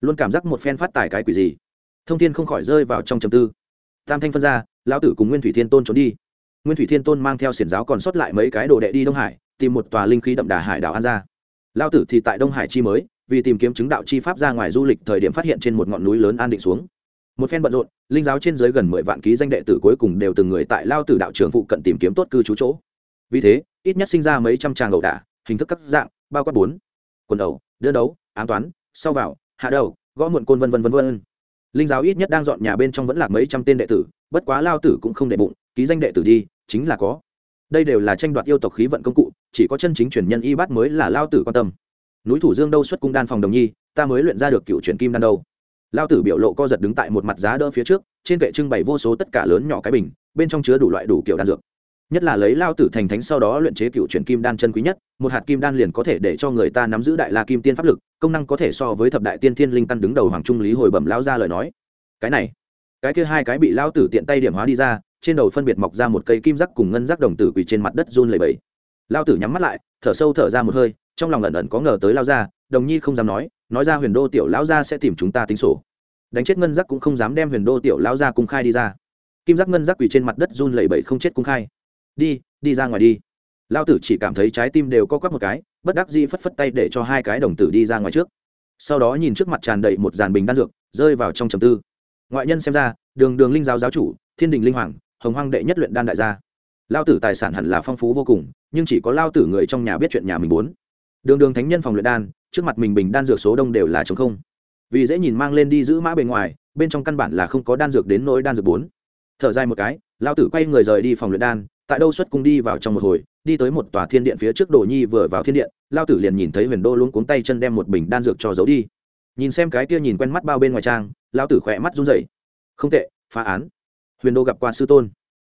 Luôn cảm giác một phen phát tài cái quỷ gì. Thông thiên không khỏi rơi vào trong trầm tư. Tam thanh phân ra, lão tử cùng nguyên thủy thiên tôn trốn đi nguyên thủy thiên tôn mang theo xiển giáo còn sót lại mấy cái đồ đệ đi đông hải, tìm một tòa linh khí đậm đà hải đảo an ra. Lao tử thì tại đông hải chi mới, vì tìm kiếm chứng đạo chi pháp ra ngoài du lịch thời điểm phát hiện trên một ngọn núi lớn an định xuống. Một phen bận rộn, linh giáo trên dưới gần mười vạn ký danh đệ tử cuối cùng đều từng người tại lao tử đạo trường phụ cận tìm kiếm tốt cư trú chỗ. Vì thế, ít nhất sinh ra mấy trăm tràng ẩu đả, hình thức các dạng, bao quát bốn. Quần ẩu đưa đấu, ám toán, sau vào, hạ đầu, gõ muộn côn vân vân vân vân. Linh giáo ít nhất đang dọn nhà bên trong vẫn là mấy trăm tên đệ tử, bất quá lao tử cũng không đệ bụng, ký danh đệ tử đi chính là có. Đây đều là tranh đoạt yêu tộc khí vận công cụ, chỉ có chân chính truyền nhân y bát mới là lao tử quan tâm. Núi thủ dương đâu xuất cung đan phòng đồng nhi, ta mới luyện ra được cựu truyền kim đan đâu. Lao tử biểu lộ co giật đứng tại một mặt giá đỡ phía trước, trên kệ trưng bày vô số tất cả lớn nhỏ cái bình, bên trong chứa đủ loại đủ kiểu đan dược. Nhất là lấy lao tử thành thánh sau đó luyện chế cựu truyền kim đan chân quý nhất, một hạt kim đan liền có thể để cho người ta nắm giữ đại la kim tiên pháp lực, công năng có thể so với thập đại tiên thiên linh căn đứng đầu hoàng trung lý hồi bẩm lao ra lời nói. Cái này, cái kia hai cái bị lao tử tiện tay điểm hóa đi ra trên đầu phân biệt mọc ra một cây kim giác cùng ngân giác đồng tử quỳ trên mặt đất run lẩy bẩy. lao tử nhắm mắt lại, thở sâu thở ra một hơi, trong lòng ẩn ẩn có ngờ tới lao ra đồng nhi không dám nói nói ra huyền đô tiểu lão gia sẽ tìm chúng ta tính sổ. Đánh chết ngân giác cũng không dám đem huyền đô tiểu lão gia cung khai đi ra. Kim giác ngân giác quỳ trên mặt đất run lẩy bẩy không chết cung khai. Đi đi ra ngoài đi. Lao tử chỉ cảm thấy trái tim đều co quắp một cái, bất đắc dĩ phất phất tay để cho hai cái đồng tử đi ra ngoài trước. Sau đó nhìn trước mặt tràn đầy một dàn bình đan dược, rơi vào trong trầm tư. Ngoại nhân xem ra, đường đường linh giáo giáo chủ, thiên đình linh hoàng hồng hoang đệ nhất luyện đan đại gia. Lao tử tài sản hẳn là phong phú vô cùng, nhưng chỉ có lao tử người trong nhà biết chuyện nhà mình muốn. Đường đường thánh nhân phòng luyện đan, trước mặt mình bình đan dược số đông đều là chống không. Vì dễ nhìn mang lên đi giữ mã bề ngoài, bên trong căn bản là không có đan dược đến nỗi đan dược bốn. Thở dài một cái, lao tử quay người rời đi phòng luyện đan, tại đâu xuất cung đi vào trong một hồi, đi tới một tòa thiên điện phía trước đồ nhi vừa vào thiên điện, lao tử liền nhìn thấy huyền đô luôn cuống tay chân đem một bình đan dược cho giấu đi. Nhìn xem cái kia nhìn quen mắt bao bên ngoài trang, lao tử khỏe mắt run rẩy. Không tệ, phá án huyền đô gặp qua sư tôn.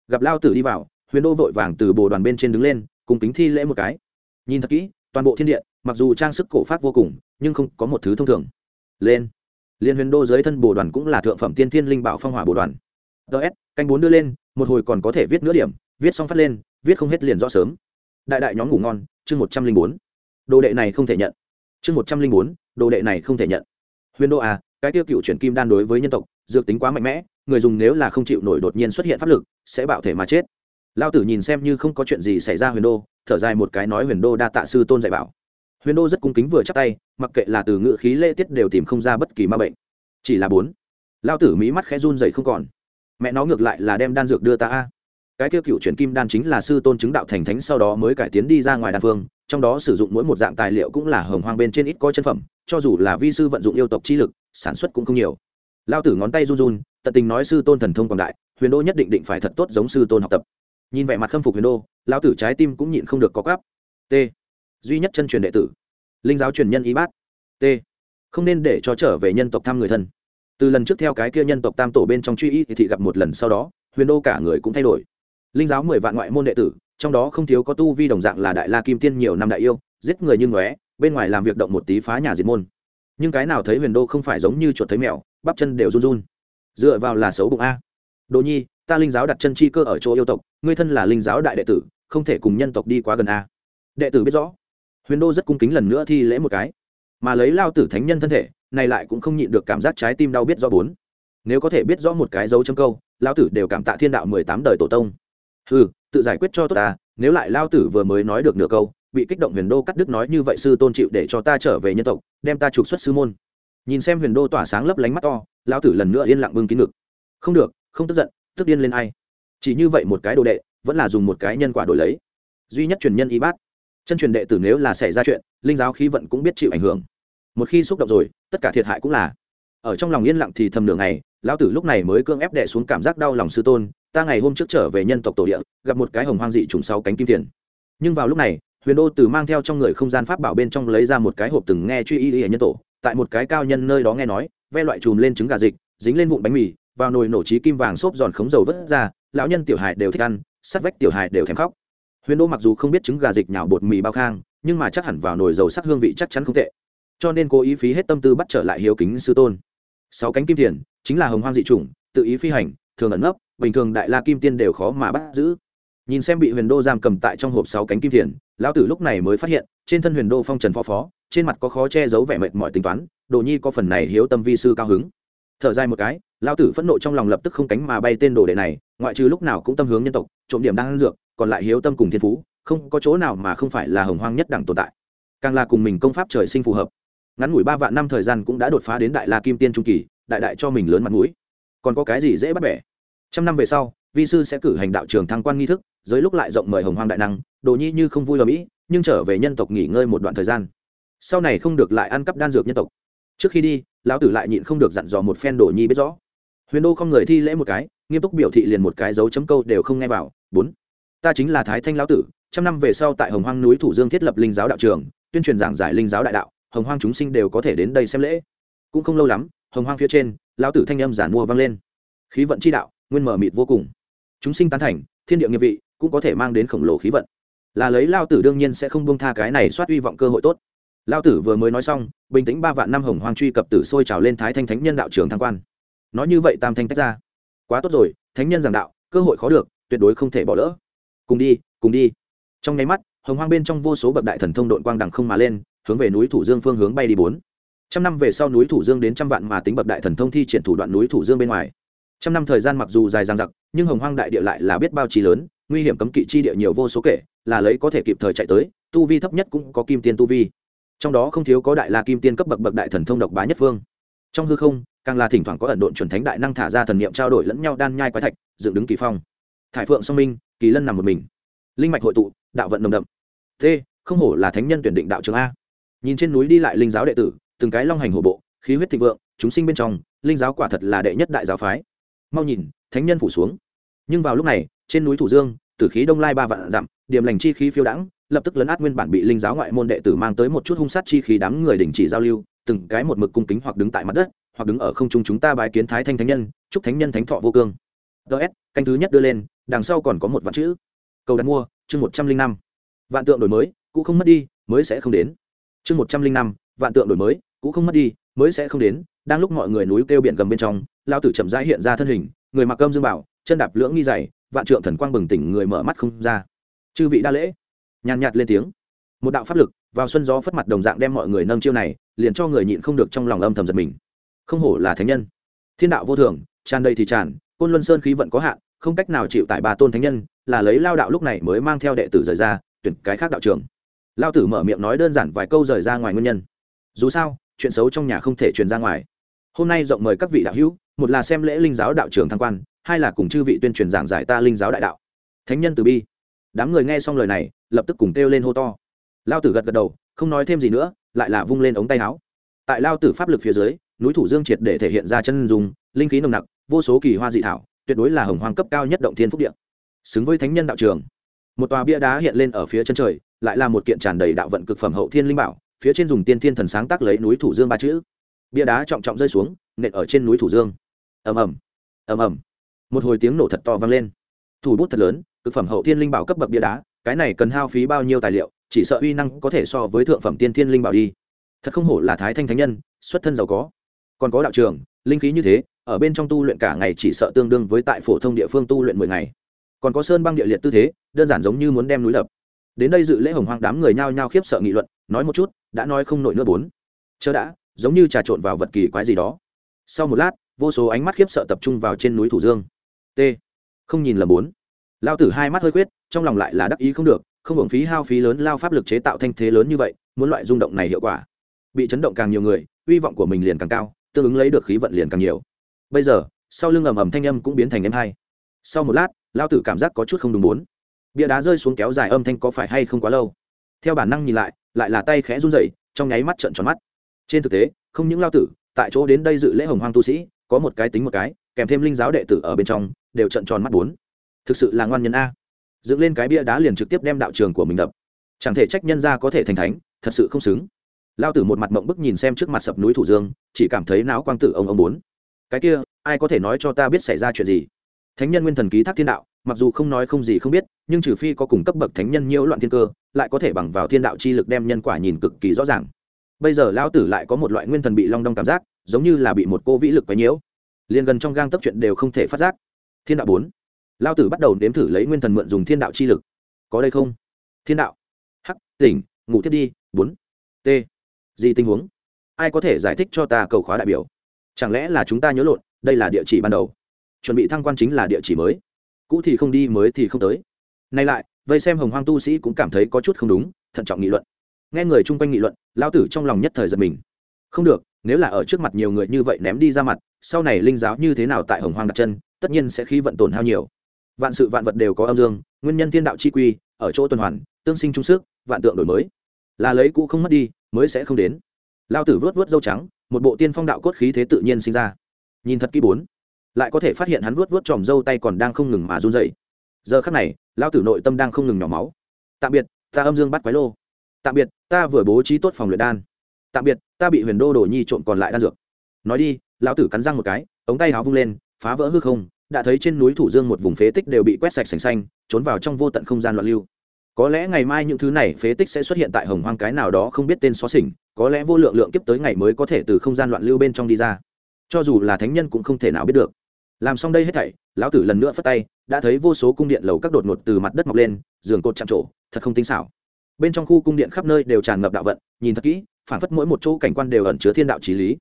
Gặp lao tử đi vào, huyền đô vội vàng từ bồ đoàn bên trên đứng lên, cùng kính thi lễ một cái. Nhìn thật kỹ, toàn bộ thiên điện mặc dù trang sức cổ pháp vô cùng, nhưng không có một thứ thông thường. Lên. Liên huyền đô dưới thân bồ đoàn cũng là thượng phẩm tiên thiên linh bảo phong hỏa bồ đoàn. Ts canh bốn đưa lên, một hồi còn có thể viết nửa điểm, viết xong phát lên, viết không hết liền rõ sớm. Đại đại nhóm ngủ ngon, chương một trăm linh bốn. Đồ đệ này không thể nhận. Chương một trăm linh bốn, đồ đệ này không thể nhận huyền đô à cái tiêu cựu chuyển kim đan đối với nhân tộc, dược tính quá mạnh mẽ, người dùng nếu là không chịu nổi đột nhiên xuất hiện pháp lực, sẽ bạo thể mà chết. Lao tử nhìn xem như không có chuyện gì xảy ra huyền đô, thở dài một cái nói huyền đô đa tạ sư tôn dạy bảo. Huyền đô rất cung kính vừa chắc tay, mặc kệ là từ ngự khí lễ tiết đều tìm không ra bất kỳ ma bệnh. Chỉ là bốn. Lao tử mỹ mắt khẽ run dậy không còn. Mẹ nó ngược lại là đem đan dược đưa ta a cái kia cựu chuyển kim đan chính là sư tôn chứng đạo thành thánh sau đó mới cải tiến đi ra ngoài đan phương, trong đó sử dụng mỗi một dạng tài liệu cũng là hồng hoang bên trên ít có chân phẩm, cho dù là vi sư vận dụng yêu tộc chi lực, sản xuất cũng không nhiều. Lao tử ngón tay run run, tận tình nói sư tôn thần thông quảng đại, huyền đô nhất định định phải thật tốt giống sư tôn học tập. Nhìn vẻ mặt khâm phục huyền đô lao tử trái tim cũng nhịn không được có gáp t. Duy nhất chân truyền đệ tử. Linh giáo truyền nhân y bát. T. Không nên để cho trở về nhân tộc thăm người thân. Từ lần trước theo cái kia nhân tộc tam tổ bên trong truy y thì gặp một lần sau đó, huyền đô cả người cũng thay đổi linh giáo mười vạn ngoại môn đệ tử, trong đó không thiếu có tu vi đồng dạng là đại la kim tiên nhiều năm đại yêu, giết người như ngóe, bên ngoài làm việc động một tí phá nhà diệt môn. Nhưng cái nào thấy huyền đô không phải giống như chuột thấy mèo, bắp chân đều run run. Dựa vào là xấu bụng a. Đồ nhi, ta linh giáo đặt chân chi cơ ở chỗ yêu tộc, ngươi thân là linh giáo đại đệ tử, không thể cùng nhân tộc đi quá gần a. Đệ tử biết rõ. Huyền đô rất cung kính lần nữa thi lễ một cái. Mà lấy lao tử thánh nhân thân thể, này lại cũng không nhịn được cảm giác trái tim đau biết rõ bốn. Nếu có thể biết rõ một cái dấu chấm câu, lao tử đều cảm tạ thiên đạo mười tám đời tổ tông ừ tự giải quyết cho tốt ta, nếu lại lao tử vừa mới nói được nửa câu, bị kích động huyền đô cắt đứt nói như vậy sư tôn chịu để cho ta trở về nhân tộc, đem ta trục xuất sư môn. Nhìn xem huyền đô tỏa sáng lấp lánh mắt to lao tử lần nữa yên lặng bưng kín ngực. Không được, không tức giận, tức điên lên ai. Chỉ như vậy một cái đồ đệ, vẫn là dùng một cái nhân quả đổi lấy. Duy nhất truyền nhân y bát. Chân truyền đệ tử nếu là xảy ra chuyện, linh giáo khí vận cũng biết chịu ảnh hưởng. Một khi xúc động rồi, tất cả thiệt hại cũng là. Ở trong lòng yên lặng thì thầm nửa ngày, lão tử lúc này mới cương ép đệ xuống cảm giác đau lòng sư tôn ta ngày hôm trước trở về nhân tộc tổ địa, gặp một cái hồng hoang dị trùng sáu cánh kim tiền. Nhưng vào lúc này, huyền đô từ mang theo trong người không gian pháp bảo bên trong lấy ra một cái hộp từng nghe truy y y nhân tổ, tại một cái cao nhân nơi đó nghe nói, ve loại chùm lên trứng gà dịch, dính lên vụn bánh mì, vào nồi nổ trí kim vàng xốp giòn khống dầu vớt ra, lão nhân tiểu hài đều thích ăn sắt vách tiểu hài đều thèm khóc. Huyền đô mặc dù không biết trứng gà dịch nhào bột mì bao khang, nhưng mà chắc hẳn vào nồi dầu sắc hương vị chắc chắn không tệ. Cho nên cố ý phí hết tâm tư bắt trở lại hiếu kính sư tôn. Sáu cánh kim tiền, chính là hồng hoang dị chủng tự ý phi hành, thường ẩn nấp bình thường đại la kim tiên đều khó mà bắt giữ. Nhìn xem bị huyền đô giam cầm tại trong hộp sáu cánh kim tiền lão tử lúc này mới phát hiện, trên thân huyền đô phong trần phó phó, trên mặt có khó che giấu vẻ mệt mỏi tính toán, đồ nhi có phần này hiếu tâm vi sư cao hứng. Thở dài một cái, lão tử phẫn nộ trong lòng lập tức không cánh mà bay tên đồ đệ này, ngoại trừ lúc nào cũng tâm hướng nhân tộc, trộm điểm đang ăn dược, còn lại hiếu tâm cùng thiên phú, không có chỗ nào mà không phải là hồng hoang nhất đẳng tồn tại. Càng là cùng mình công pháp trời sinh phù hợp. Ngắn ngủi ba vạn năm thời gian cũng đã đột phá đến đại la kim tiên trung kỳ, đại đại cho mình lớn mặt mũi. Còn có cái gì dễ bắt bẻ? Trăm năm về sau, vi sư sẽ cử hành đạo trường thăng quan nghi thức giới lúc lại rộng mời hồng hoang đại năng, đồ nhi như không vui ở mỹ, nhưng trở về nhân tộc nghỉ ngơi một đoạn thời gian. Sau này không được lại ăn cắp đan dược nhân tộc. Trước khi đi, lão tử lại nhịn không được dặn dò một phen đồ nhi biết rõ. Huyền đô không người thi lễ một cái, nghiêm túc biểu thị liền một cái dấu chấm câu đều không nghe vào. Bốn, ta chính là thái thanh lão tử, trăm năm về sau tại hồng hoang núi thủ dương thiết lập linh giáo đạo trường, tuyên truyền giảng giải linh giáo đại đạo, hồng hoang chúng sinh đều có thể đến đây xem lễ. Cũng không lâu lắm, hồng hoang phía trên, lão tử thanh âm giản mua vang lên. Khí vận chi đạo nguyên mở mịt vô cùng. Chúng sinh tán thành, thiên địa nghiệp vị cũng có thể mang đến khổng lồ khí vận. Là lấy lao tử đương nhiên sẽ không buông tha cái này soát uy vọng cơ hội tốt. Lao tử vừa mới nói xong, bình tĩnh ba vạn năm hồng hoang truy cập tử sôi trào lên thái thanh thánh nhân đạo trường thăng quan. Nói như vậy tam thanh tách ra. Quá tốt rồi, thánh nhân giảng đạo, cơ hội khó được, tuyệt đối không thể bỏ lỡ. Cùng đi cùng đi. Trong nháy mắt, hồng hoang bên trong vô số bậc đại thần thông đội quang đằng không mà lên, hướng về núi thủ dương phương hướng bay đi bốn. Trăm năm về sau núi thủ dương đến trăm vạn mà tính bậc đại thần thông thi triển thủ đoạn núi thủ dương bên ngoài trăm năm thời gian mặc dù dài dằng dặc, nhưng hồng hoang đại địa lại là biết bao trí lớn, nguy hiểm cấm kỵ chi địa nhiều vô số kể, là lấy có thể kịp thời chạy tới, tu vi thấp nhất cũng có kim tiên tu vi. Trong đó không thiếu có đại la kim tiên cấp bậc bậc đại thần thông độc bá nhất phương. Trong hư không, càng là thỉnh thoảng có ẩn độn chuẩn thánh đại năng thả ra thần niệm trao đổi lẫn nhau đan nhai quái thạch, dựng đứng kỳ phong. Thải phượng song minh, kỳ lân nằm một mình. Linh mạch hội tụ, đạo vận nồng đậm. T không hổ là thánh nhân tuyển định đạo trường a. Nhìn trên núi đi lại linh giáo đệ tử, từng cái long hành hổ bộ, khí huyết thịnh vượng, chúng sinh bên trong, linh giáo quả thật là đệ nhất đại giáo phái mau nhìn, thánh nhân phủ xuống. Nhưng vào lúc này, trên núi thủ dương, tử khí đông lai ba vạn dặm, điểm lành chi khí phiêu đãng, lập tức lấn át nguyên bản bị linh giáo ngoại môn đệ tử mang tới một chút hung sát chi khí đám người đình chỉ giao lưu, từng cái một mực cung kính hoặc đứng tại mặt đất, hoặc đứng ở không trung chúng ta bái kiến thái thanh thánh nhân, chúc thánh nhân thánh thọ vô cương. Ts canh thứ nhất đưa lên, đằng sau còn có một vạn chữ. Cầu đặt mua, chương một trăm linh năm. Vạn tượng đổi mới, cũ không mất đi, mới sẽ không đến. Chương một trăm linh năm, vạn tượng đổi mới, cũ không mất đi, mới sẽ không đến. Đang lúc mọi người núi kêu biển gầm bên trong lao tử chậm rãi hiện ra thân hình, người mặc cơm dương bảo, chân đạp lưỡng nghi dày, vạn trượng thần quang bừng tỉnh người mở mắt không ra. Chư vị đa lễ. Nhàn nhạt lên tiếng. Một đạo pháp lực, vào xuân gió phất mặt đồng dạng đem mọi người nâng chiêu này, liền cho người nhịn không được trong lòng âm thầm giật mình. Không hổ là thánh nhân. Thiên đạo vô thường, tràn đầy thì tràn, côn luân sơn khí vận có hạn, không cách nào chịu tại ba tôn thánh nhân, là lấy lao đạo lúc này mới mang theo đệ tử rời ra, tuyển cái khác đạo trường lao tử mở miệng nói đơn giản vài câu rời ra ngoài nguyên nhân. Dù sao, chuyện xấu trong nhà không thể truyền ra ngoài hôm nay rộng mời các vị đạo hữu, một là xem lễ linh giáo đạo trường thăng quan, hai là cùng chư vị tuyên truyền giảng giải ta linh giáo đại đạo. Thánh nhân từ bi. Đám người nghe xong lời này, lập tức cùng kêu lên hô to. Lao tử gật gật đầu, không nói thêm gì nữa, lại là vung lên ống tay áo. Tại lao tử pháp lực phía dưới, núi thủ dương triệt để thể hiện ra chân dùng linh khí nồng nặc, vô số kỳ hoa dị thảo, tuyệt đối là hồng hoang cấp cao nhất động thiên phúc điện xứng với thánh nhân đạo trường. Một tòa bia đá hiện lên ở phía chân trời, lại là một kiện tràn đầy đạo vận cực phẩm hậu thiên linh bảo, phía trên dùng tiên thiên thần sáng tác lấy núi thủ dương ba chữ bia đá trọng trọng rơi xuống, nện ở trên núi thủ dương. Ầm ầm ầm ầm. Một hồi tiếng nổ thật to vang lên. Thủ bút thật lớn, cực phẩm hậu thiên linh bảo cấp bậc bia đá, cái này cần hao phí bao nhiêu tài liệu, chỉ sợ uy năng có thể so với thượng phẩm tiên thiên linh bảo đi. Thật không hổ là thái thanh thánh nhân, xuất thân giàu có. Còn có đạo trường, linh khí như thế, ở bên trong tu luyện cả ngày chỉ sợ tương đương với tại phổ thông địa phương tu luyện mười ngày. Còn có sơn băng địa liệt tư thế, đơn giản giống như muốn đem núi lập đến đây dự lễ hồng hoang đám người nhao nhao khiếp sợ nghị luận, nói một chút, đã nói không nổi nữa bốn. Chớ đã giống như trà trộn vào vật kỳ quái gì đó. Sau một lát, vô số ánh mắt khiếp sợ tập trung vào trên núi thủ dương. T. Không nhìn là bốn. Lao tử hai mắt hơi khuyết, trong lòng lại là đắc ý không được, không hưởng phí hao phí lớn lao pháp lực chế tạo thanh thế lớn như vậy, muốn loại rung động này hiệu quả. Bị chấn động càng nhiều người hy vọng của mình liền càng cao, tương ứng lấy được khí vận liền càng nhiều. Bây giờ, sau lưng ầm ầm thanh âm cũng biến thành em hai. Sau một lát lao tử cảm giác có chút không đúng bốn. Bia đá rơi xuống kéo dài âm thanh có phải hay không quá lâu. Theo bản năng nhìn lại lại là tay khẽ run rẩy, trong nháy mắt trợn tròn mắt trên thực tế, không những lao tử, tại chỗ đến đây dự lễ hồng hoang tu sĩ, có một cái tính một cái, kèm thêm linh giáo đệ tử ở bên trong, đều trợn tròn mắt bốn. Thực sự là ngoan nhân a. Dựng lên cái bia đá liền trực tiếp đem đạo trường của mình đập. Chẳng thể trách nhân ra có thể thành thánh, thật sự không xứng. Lao tử một mặt mộng bức nhìn xem trước mặt sập núi thủ dương, chỉ cảm thấy não quang tử ông ông bốn. Cái kia, ai có thể nói cho ta biết xảy ra chuyện gì? Thánh nhân nguyên thần ký thác thiên đạo, mặc dù không nói không gì không biết, nhưng trừ phi có cùng cấp bậc thánh nhân nhiễu loạn thiên cơ, lại có thể bằng vào thiên đạo chi lực đem nhân quả nhìn cực kỳ rõ ràng bây giờ lão tử lại có một loại nguyên thần bị long đong cảm giác, giống như là bị một cô vĩ lực quấy nhiễu. Liền gần trong gang tấp chuyện đều không thể phát giác. Thiên đạo bốn. Lão tử bắt đầu nếm thử lấy nguyên thần mượn dùng thiên đạo chi lực. Có đây không? Thiên đạo. Hắc, tỉnh, ngủ thiết đi, bốn. T. Gì tình huống? Ai có thể giải thích cho ta cầu khóa đại biểu? Chẳng lẽ là chúng ta nhớ lộn, đây là địa chỉ ban đầu? Chuẩn bị thăng quan chính là địa chỉ mới. Cũ thì không đi, mới thì không tới. Nay lại, vây xem hồng hoang tu sĩ cũng cảm thấy có chút không đúng, thận trọng nghị luận nghe người chung quanh nghị luận lao tử trong lòng nhất thời giật mình. Không được, nếu là ở trước mặt nhiều người như vậy ném đi ra mặt, sau này linh giáo như thế nào tại hồng hoang đặt chân, tất nhiên sẽ khí vận tổn hao nhiều. Vạn sự vạn vật đều có âm dương, nguyên nhân thiên đạo chi quy, ở chỗ tuần hoàn, tương sinh trung sức, vạn tượng đổi mới. Là lấy cũ không mất đi, mới sẽ không đến. Lao tử vớt vớt dâu trắng, một bộ tiên phong đạo cốt khí thế tự nhiên sinh ra. Nhìn thật kỹ bốn, lại có thể phát hiện hắn vớt vớt tròm dâu tay còn đang không ngừng mà run dậy giờ khắc này lao tử nội tâm đang không ngừng nhỏ máu. Tạm biệt, ta âm dương bắt quái lô tạm biệt, ta vừa bố trí tốt phòng luyện đan. Tạm biệt, ta bị huyền đô đồ nhi trộm còn lại đan dược. Nói đi, lão tử cắn răng một cái, ống tay áo vung lên, phá vỡ hư không, đã thấy trên núi thủ dương một vùng phế tích đều bị quét sạch sành xanh, trốn vào trong vô tận không gian loạn lưu. Có lẽ ngày mai những thứ này phế tích sẽ xuất hiện tại hồng hoang cái nào đó không biết tên xó xỉnh, có lẽ vô lượng lượng kiếp tới ngày mới có thể từ không gian loạn lưu bên trong đi ra. Cho dù là thánh nhân cũng không thể nào biết được. Làm xong đây hết thảy, lão tử lần nữa phất tay, đã thấy vô số cung điện lầu các đột ngột từ mặt đất mọc lên, giường cột chạm trổ, thật không tinh xảo bên trong khu cung điện khắp nơi đều tràn ngập đạo vận, nhìn thật kỹ phản phất mỗi một chỗ cảnh quan đều ẩn chứa thiên đạo trí lý.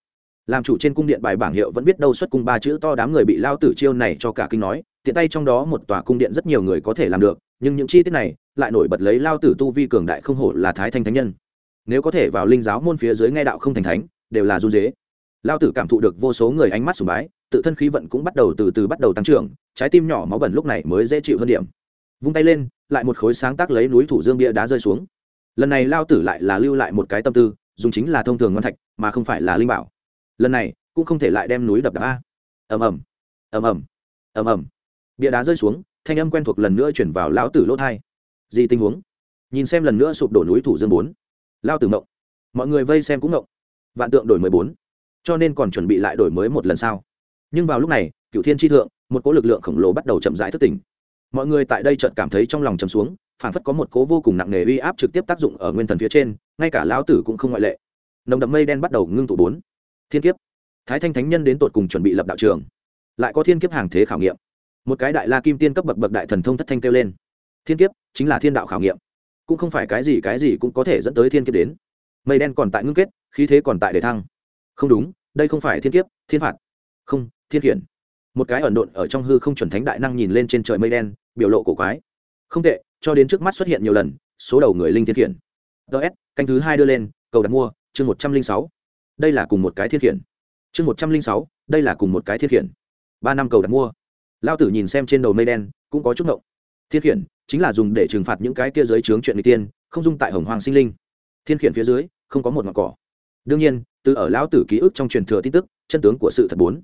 Làm chủ trên cung điện bài bảng hiệu vẫn biết đâu xuất cung ba chữ to đám người bị lao tử chiêu này cho cả kinh nói, tiện tay trong đó một tòa cung điện rất nhiều người có thể làm được, nhưng những chi tiết này lại nổi bật lấy lao tử tu vi cường đại không hổ là thái thanh thánh nhân. Nếu có thể vào linh giáo môn phía dưới nghe đạo không thành thánh, đều là du dế lao tử cảm thụ được vô số người ánh mắt sùng bái, tự thân khí vận cũng bắt đầu từ từ bắt đầu tăng trưởng, trái tim nhỏ máu bẩn lúc này mới dễ chịu hơn điểm vung tay lên, lại một khối sáng tác lấy núi thủ dương bia đá rơi xuống. Lần này lao tử lại là lưu lại một cái tâm tư, dùng chính là thông thường ngon thạch, mà không phải là linh bảo. Lần này, cũng không thể lại đem núi đập đá a. Ầm ầm ầm ầm ầm ầm. Bia đá rơi xuống, thanh âm quen thuộc lần nữa chuyển vào lão tử lỗ thai gì tình huống? Nhìn xem lần nữa sụp đổ núi thủ dương bốn. Lao tử mộng mọi người vây xem cũng mộng vạn tượng đổi mới bốn. Cho nên còn chuẩn bị lại đổi mới một lần sau. Nhưng vào lúc này cựu thiên tri thượng, một cỗ lực lượng khổng lồ bắt đầu chậm rãi thức tỉnh mọi người tại đây chợt cảm thấy trong lòng chầm xuống phản phất có một cố vô cùng nặng nề uy áp trực tiếp tác dụng ở nguyên thần phía trên, ngay cả lão tử cũng không ngoại lệ. Nồng đậm mây đen bắt đầu ngưng tụ bốn. Thiên kiếp. Thái thanh thánh nhân đến tột cùng chuẩn bị lập đạo trường. Lại có thiên kiếp hàng thế khảo nghiệm. Một cái đại la kim tiên cấp bậc bậc đại thần thông thất thanh kêu lên. Thiên kiếp chính là thiên đạo khảo nghiệm. Cũng không phải cái gì cái gì cũng có thể dẫn tới thiên kiếp đến. Mây đen còn tại ngưng kết, khí thế còn tại để thăng. Không đúng, đây không phải thiên kiếp, thiên phạt. Không, thiên khiển. Một cái ẩn độn ở trong hư không chuẩn thánh đại năng nhìn lên trên trời mây đen biểu lộ cổ quái. Không tệ, cho đến trước mắt xuất hiện nhiều lần, số đầu người linh thiên khiển. Ts canh thứ hai đưa lên, cầu đặt mua, chương một trăm linh sáu. Đây là cùng một cái thiên khiển. Chương một trăm linh sáu, đây là cùng một cái thiên khiển. Ba năm cầu đặt mua. Lao tử nhìn xem trên đầu mây đen, cũng có chút ngộng. Thiên khiển, chính là dùng để trừng phạt những cái kia dưới trướng chuyện người tiên, không dung tại hồng hoàng sinh linh. Thiên khiển phía dưới, không có một ngọn cỏ. Đương nhiên, từ ở lão tử ký ức trong truyền thừa tin tức, chân tướng của sự thật bốn.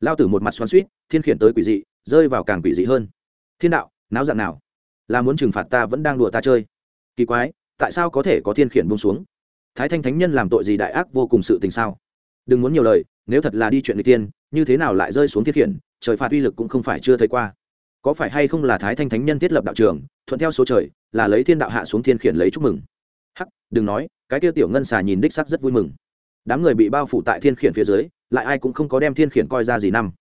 Lao tử một mặt xoắn suýt thiên khiển tới quỷ dị, rơi vào càng quỷ dị hơn. Thiên đạo náo dạng nào? Là muốn trừng phạt ta vẫn đang đùa ta chơi? Kỳ quái, tại sao có thể có thiên khiển bông xuống? Thái thanh thánh nhân làm tội gì đại ác vô cùng sự tình sao? Đừng muốn nhiều lời, nếu thật là đi chuyện người tiên, như thế nào lại rơi xuống thiên khiển? Trời phạt uy lực cũng không phải chưa thấy qua. Có phải hay không là thái thanh thánh nhân thiết lập đạo trường, thuận theo số trời, là lấy thiên đạo hạ xuống thiên khiển lấy chúc mừng? Hắc, đừng nói, cái tiêu tiểu ngân xà nhìn đích sắc rất vui mừng. Đám người bị bao phủ tại thiên khiển phía dưới, lại ai cũng không có đem thiên khiển coi ra gì năm.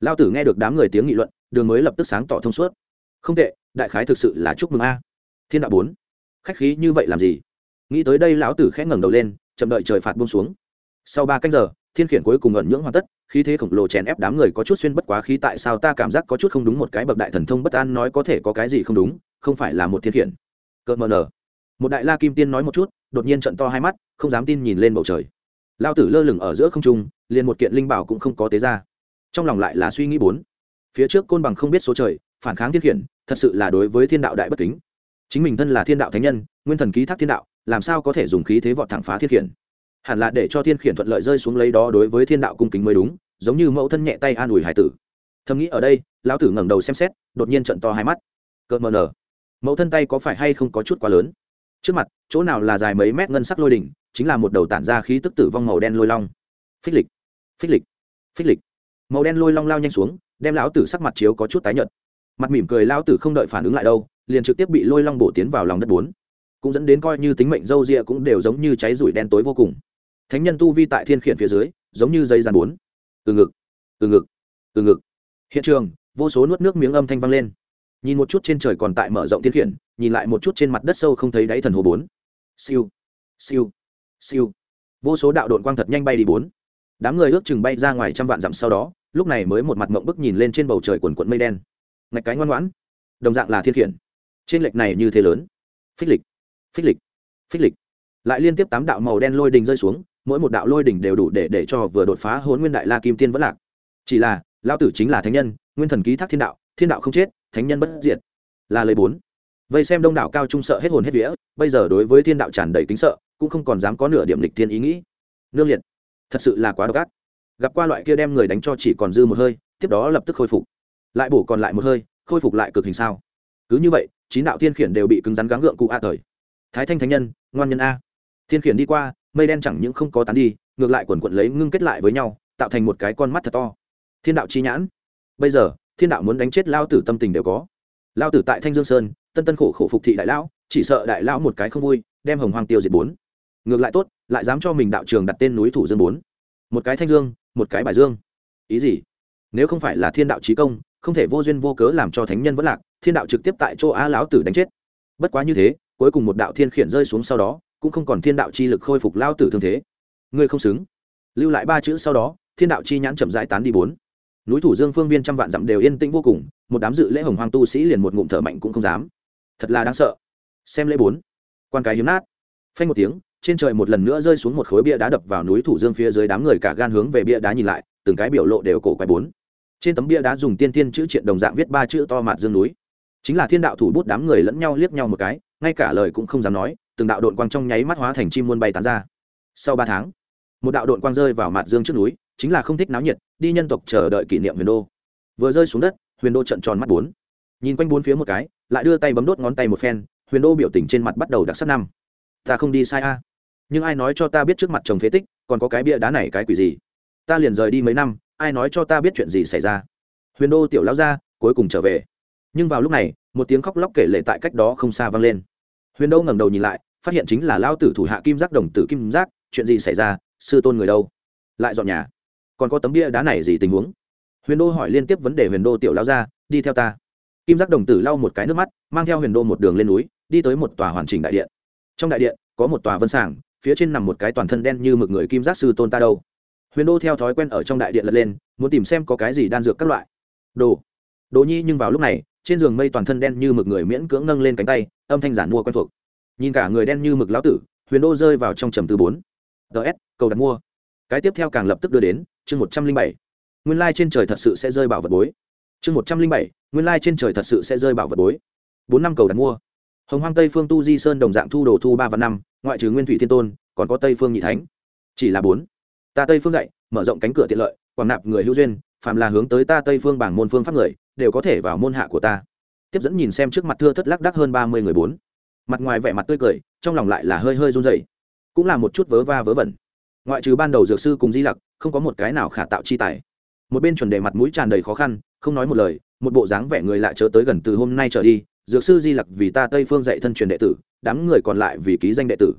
Lao tử nghe được đám người tiếng nghị luận, đường mới lập tức sáng tỏ thông suốt không tệ, đại khái thực sự là chúc mừng a. Thiên đạo bốn. Khách khí như vậy làm gì? Nghĩ tới đây lão tử khẽ ngẩng đầu lên, chậm đợi trời phạt buông xuống. Sau ba canh giờ, thiên khiển cuối cùng ẩn nhưỡng hoàn tất, khí thế khổng lồ chèn ép đám người có chút xuyên bất quá khí tại sao ta cảm giác có chút không đúng một cái bậc đại thần thông bất an nói có thể có cái gì không đúng, không phải là một thiên khiển. Cỡ mờ nở một đại la kim tiên nói một chút, đột nhiên trận to hai mắt, không dám tin nhìn lên bầu trời. Lao tử lơ lửng ở giữa không trung, liền một kiện linh bảo cũng không có tế ra. Trong lòng lại là suy nghĩ bốn. Phía trước côn bằng không biết số trời phản kháng thiên khiển, thật sự là đối với thiên đạo đại bất kính. Chính mình thân là thiên đạo thánh nhân, nguyên thần ký thác thiên đạo, làm sao có thể dùng khí thế vọt thẳng phá thiên khiển? Hẳn là để cho thiên khiển thuận lợi rơi xuống lấy đó đối với thiên đạo cung kính mới đúng, giống như mẫu thân nhẹ tay an ủi hải tử. Thầm nghĩ ở đây, lão tử ngẩng đầu xem xét, đột nhiên trận to hai mắt. Cợt mờ nở. Mẫu thân tay có phải hay không có chút quá lớn? Trước mặt, chỗ nào là dài mấy mét ngân sắc lôi đỉnh, chính là một đầu tản ra khí tức tử vong màu đen lôi long. Phích lịch phích lịch phích lịch. Màu đen lôi long lao nhanh xuống, đem lão tử sắc mặt chiếu có chút tái nhợt mặt mỉm cười lão tử không đợi phản ứng lại đâu, liền trực tiếp bị lôi long bổ tiến vào lòng đất bốn. Cũng dẫn đến coi như tính mệnh dâu ria cũng đều giống như cháy rủi đen tối vô cùng. Thánh nhân tu vi tại thiên khiển phía dưới, giống như dây dàn bốn. Từ ngực từ ngực từ ngực. Hiện trường, vô số nuốt nước miếng âm thanh vang lên. Nhìn một chút trên trời còn tại mở rộng thiên khiển, nhìn lại một chút trên mặt đất sâu không thấy đáy thần hồ bốn. Siêu siêu siêu. Vô số đạo đội quang thật nhanh bay đi bốn. Đám người ước chừng bay ra ngoài trăm vạn dặm sau đó, lúc này mới một mặt mộng bức nhìn lên trên bầu trời quần quận mây đen ngạch cái ngoan ngoãn, đồng dạng là thiên khiển. Trên lệch này như thế lớn. Phích lịch phích lịch phích lịch. Lại liên tiếp tám đạo màu đen lôi đình rơi xuống, mỗi một đạo lôi đỉnh đều đủ để để cho vừa đột phá hôn nguyên đại la kim tiên vẫn lạc. Chỉ là lao tử chính là thánh nhân, nguyên thần ký thác thiên đạo thiên đạo không chết, thánh nhân bất diệt. Là lời bốn. Vây xem đông đảo cao trung sợ hết hồn hết vía, bây giờ đối với thiên đạo tràn đầy kính sợ, cũng không còn dám có nửa điểm lịch thiên ý nghĩ. Nương liệt. Thật sự là quá độc ác. Gặp qua loại kia đem người đánh cho chỉ còn dư một hơi, tiếp đó lập tức khôi phục lại bổ còn lại một hơi, khôi phục lại cực hình sao? Cứ như vậy, chín đạo thiên khiển đều bị cứng rắn gắng gượng cụ a thời. Thái thanh thánh nhân, ngoan nhân a. Thiên khiển đi qua, mây đen chẳng những không có tán đi, ngược lại quần quận lấy ngưng kết lại với nhau, tạo thành một cái con mắt thật to. Thiên đạo chi nhãn. Bây giờ, thiên đạo muốn đánh chết lao tử tâm tình đều có. Lao tử tại thanh dương sơn, tân tân khổ khổ phục thị đại lão, chỉ sợ đại lão một cái không vui, đem hồng hoàng tiêu diệt bốn. Ngược lại tốt, lại dám cho mình đạo trường đặt tên núi thủ dương bốn. Một cái thanh dương, một cái bài dương. Ý gì? Nếu không phải là thiên đạo trí công không thể vô duyên vô cớ làm cho thánh nhân vẫn lạc, thiên đạo trực tiếp tại chỗ á lão tử đánh chết. Bất quá như thế, cuối cùng một đạo thiên khiển rơi xuống sau đó, cũng không còn thiên đạo chi lực khôi phục lao tử thương thế. Ngươi không xứng. Lưu lại ba chữ sau đó, thiên đạo chi nhãn chậm rãi tán đi bốn. Núi thủ dương phương viên trăm vạn dặm đều yên tĩnh vô cùng, một đám dự lễ hồng hoàng tu sĩ liền một ngụm thở mạnh cũng không dám. Thật là đáng sợ. Xem lễ bốn. Quan cái hiếm nát. Phanh một tiếng, trên trời một lần nữa rơi xuống một khối bia đá đập vào núi thủ dương phía dưới đám người cả gan hướng về bia đá nhìn lại, từng cái biểu lộ đều cổ quái bốn trên tấm bia đá dùng tiên tiên chữ triện đồng dạng viết ba chữ to mạt dương núi. Chính là thiên đạo thủ bút đám người lẫn nhau liếc nhau một cái, ngay cả lời cũng không dám nói, từng đạo đội quang trong nháy mắt hóa thành chim muôn bay tán ra. Sau ba tháng, một đạo đội quang rơi vào mạt dương trước núi, chính là không thích náo nhiệt, đi nhân tộc chờ đợi kỷ niệm huyền đô. Vừa rơi xuống đất, huyền đô trận tròn mắt bốn. Nhìn quanh bốn phía một cái, lại đưa tay bấm đốt ngón tay một phen, huyền đô biểu tình trên mặt bắt đầu đặc sắc năm. Ta không đi sai a. Nhưng ai nói cho ta biết trước mặt chồng phế tích, còn có cái bia đá này cái quỷ gì? Ta liền rời đi mấy năm ai nói cho ta biết chuyện gì xảy ra? Huyền đô tiểu lao ra cuối cùng trở về. Nhưng vào lúc này, một tiếng khóc lóc kể lệ tại cách đó không xa vang lên. Huyền đô ngẩng đầu nhìn lại, phát hiện chính là lao tử thủ hạ kim giác đồng tử kim giác, chuyện gì xảy ra? Sư tôn người đâu? Lại dọn nhà. Còn có tấm bia đá này gì tình huống? Huyền đô hỏi liên tiếp vấn đề huyền đô tiểu lao ra đi theo ta. Kim giác đồng tử lau một cái nước mắt, mang theo huyền đô một đường lên núi, đi tới một tòa hoàn chỉnh đại điện. Trong đại điện, có một tòa vân sảng phía trên nằm một cái toàn thân đen như mực người kim giác sư tôn ta đâu? Huyền đô theo thói quen ở trong đại điện lật lên, muốn tìm xem có cái gì đan dược các loại. Đồ. Đồ nhi nhưng vào lúc này, trên giường mây toàn thân đen như mực người miễn cưỡng nâng lên cánh tay, âm thanh giản mua quen thuộc. Nhìn cả người đen như mực lão tử, huyền đô rơi vào trong trầm từ bốn. Ts cầu đặt mua. Cái tiếp theo càng lập tức đưa đến, chương một trăm linh bảy. Nguyên lai trên trời thật sự sẽ rơi bảo vật bối. Chương một trăm linh bảy, nguyên lai trên trời thật sự sẽ rơi bảo vật bối. Bốn năm cầu đặt mua. Hồng hoang tây phương tu di sơn đồng dạng thu đồ thu ba và năm, ngoại trừ nguyên thủy thiên tôn, còn có tây phương nhị thánh. Chỉ là bốn ta tây phương dạy, mở rộng cánh cửa tiện lợi, quảng nạp người hữu duyên, phàm là hướng tới ta tây phương bảng môn phương pháp người, đều có thể vào môn hạ của ta. Tiếp dẫn nhìn xem trước mặt thưa thất lắc đắc hơn ba mươi người bốn. Mặt ngoài vẻ mặt tươi cười, trong lòng lại là hơi hơi run dậy cũng là một chút vớ va vớ vẩn. Ngoại trừ ban đầu dược sư cùng di lặc, không có một cái nào khả tạo chi tài. Một bên chuẩn đề mặt mũi tràn đầy khó khăn, không nói một lời, một bộ dáng vẻ người lạ chớ tới gần từ hôm nay trở đi, dược sư di lặc vì ta tây phương dạy thân truyền đệ tử, đám người còn lại vì ký danh đệ tử.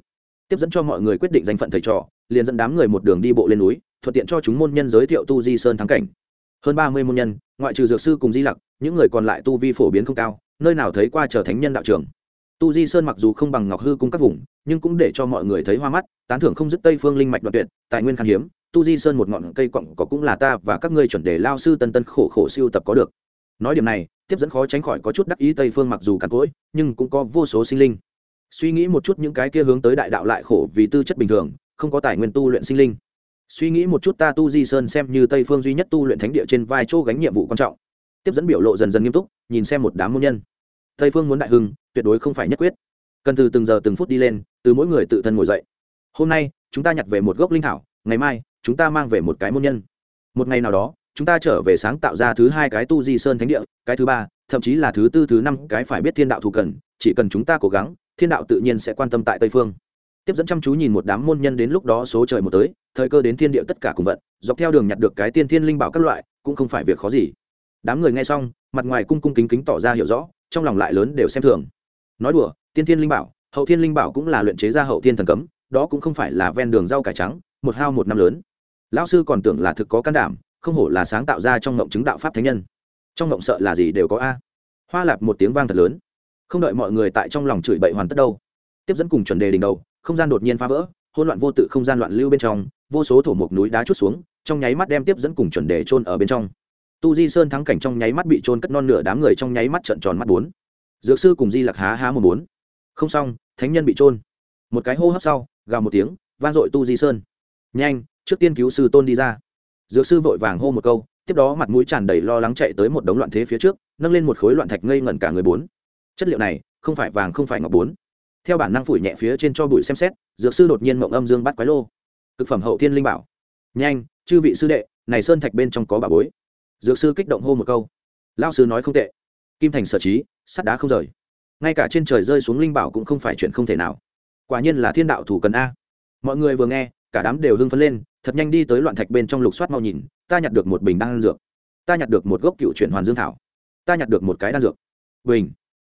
Tiếp dẫn cho mọi người quyết định danh phận thầy trò liền dẫn đám người một đường đi bộ lên núi, thuận tiện cho chúng môn nhân giới thiệu tu di sơn thắng cảnh. Hơn ba mươi môn nhân, ngoại trừ dược sư cùng di lặc, những người còn lại tu vi phổ biến không cao, nơi nào thấy qua trở thánh nhân đạo trường. Tu di sơn mặc dù không bằng ngọc hư cung các vùng, nhưng cũng để cho mọi người thấy hoa mắt, tán thưởng không dứt tây phương linh mạch đoạn tuyệt, tài nguyên khan hiếm, tu di sơn một ngọn cây cọng có cũng là ta và các ngươi chuẩn đề lao sư tân tân khổ khổ siêu tập có được. Nói điểm này, tiếp dẫn khó tránh khỏi có chút đắc ý tây phương mặc dù cằn cỗi, nhưng cũng có vô số sinh linh. Suy nghĩ một chút những cái kia hướng tới đại đạo lại khổ vì tư chất bình thường không có tài nguyên tu luyện sinh linh. Suy nghĩ một chút ta tu di sơn xem như tây phương duy nhất tu luyện thánh địa trên vai chỗ gánh nhiệm vụ quan trọng. Tiếp dẫn biểu lộ dần dần nghiêm túc, nhìn xem một đám môn nhân. Tây phương muốn đại hưng, tuyệt đối không phải nhất quyết. Cần từ từng giờ từng phút đi lên, từ mỗi người tự thân ngồi dậy. Hôm nay, chúng ta nhặt về một gốc linh thảo, ngày mai, chúng ta mang về một cái môn nhân. Một ngày nào đó, chúng ta trở về sáng tạo ra thứ hai cái tu di sơn thánh địa, cái thứ ba, thậm chí là thứ tư, thứ năm, cái phải biết thiên đạo thù cần, chỉ cần chúng ta cố gắng, thiên đạo tự nhiên sẽ quan tâm tại tây phương tiếp dẫn chăm chú nhìn một đám môn nhân đến lúc đó số trời một tới, thời cơ đến thiên địa tất cả cùng vận, dọc theo đường nhặt được cái tiên thiên linh bảo các loại, cũng không phải việc khó gì. Đám người nghe xong, mặt ngoài cung cung kính kính tỏ ra hiểu rõ, trong lòng lại lớn đều xem thường. Nói đùa, tiên thiên linh bảo, hậu thiên linh bảo cũng là luyện chế ra hậu thiên thần cấm, đó cũng không phải là ven đường rau cải trắng, một hao một năm lớn. Lão sư còn tưởng là thực có can đảm, không hổ là sáng tạo ra trong ngộng chứng đạo pháp thánh nhân. Trong ngộng sợ là gì đều có a. Hoa lạp một tiếng vang thật lớn. Không đợi mọi người tại trong lòng chửi bậy hoàn tất đâu. Tiếp dẫn cùng chuẩn đề đỉnh đầu không gian đột nhiên phá vỡ, hỗn loạn vô tự không gian loạn lưu bên trong, vô số thổ mục núi đá chút xuống, trong nháy mắt đem tiếp dẫn cùng chuẩn đề trôn ở bên trong. Tu di sơn thắng cảnh trong nháy mắt bị trôn cất non nửa đám người trong nháy mắt trợn tròn mắt bốn. Dược sư cùng di lặc há há một bốn. Không xong, thánh nhân bị trôn một cái hô hấp sau, gào một tiếng, vang dội tu di sơn. Nhanh, trước tiên cứu sư tôn đi ra. Dược sư vội vàng hô một câu, tiếp đó mặt mũi tràn đầy lo lắng chạy tới một đống loạn thế phía trước, nâng lên một khối loạn thạch ngây ngẩn cả người bốn. Chất liệu này, không phải vàng không phải ngọc bốn theo bản năng phủi nhẹ phía trên cho bụi xem xét, dược sư đột nhiên mộng âm dương bắt quái lô. Cực phẩm hậu thiên linh bảo. Nhanh, chư vị sư đệ, này sơn thạch bên trong có bà bối. Dược sư kích động hô một câu. Lao sư nói không tệ. Kim thành sở trí, sắt đá không rời. Ngay cả trên trời rơi xuống linh bảo cũng không phải chuyện không thể nào. Quả nhiên là thiên đạo thủ cần a. Mọi người vừa nghe, cả đám đều hưng phấn lên, thật nhanh đi tới loạn thạch bên trong lục soát mau nhìn, ta nhặt được một bình đan dược. Ta nhặt được một gốc cựu chuyển hoàn dương thảo. Ta nhặt được một cái đan dược. Bình.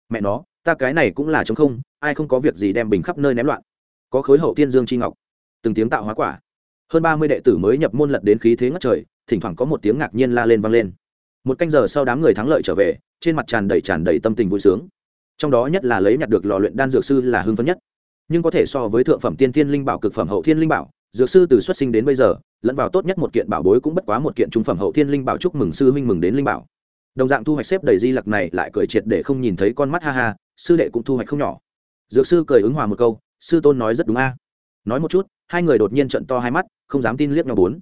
Mẹ nó, ta cái này cũng là chống không ai không có việc gì đem bình khắp nơi ném loạn. Có khối hậu tiên dương chi ngọc, từng tiếng tạo hóa quả. Hơn ba mươi đệ tử mới nhập môn lật đến khí thế ngất trời, thỉnh thoảng có một tiếng ngạc nhiên la lên vang lên. Một canh giờ sau đám người thắng lợi trở về, trên mặt tràn đầy tràn đầy tâm tình vui sướng. Trong đó nhất là lấy nhặt được lò luyện đan dược sư là hưng phấn nhất. Nhưng có thể so với thượng phẩm tiên thiên linh bảo, cực phẩm hậu thiên linh bảo, dược sư từ xuất sinh đến bây giờ, lẫn vào tốt nhất một kiện bảo bối cũng bất quá một kiện trung phẩm hậu thiên linh bảo chúc mừng sư huynh mừng đến linh bảo. Đồng dạng thu hoạch xếp đầy di lặc này lại cười triệt để không nhìn thấy con mắt ha ha, sư đệ cũng thu hoạch không nhỏ dược sư cười ứng hòa một câu, sư tôn nói rất đúng a. À. Nói một chút, hai người đột nhiên trận to hai mắt, không dám tin liếc nhau bốn.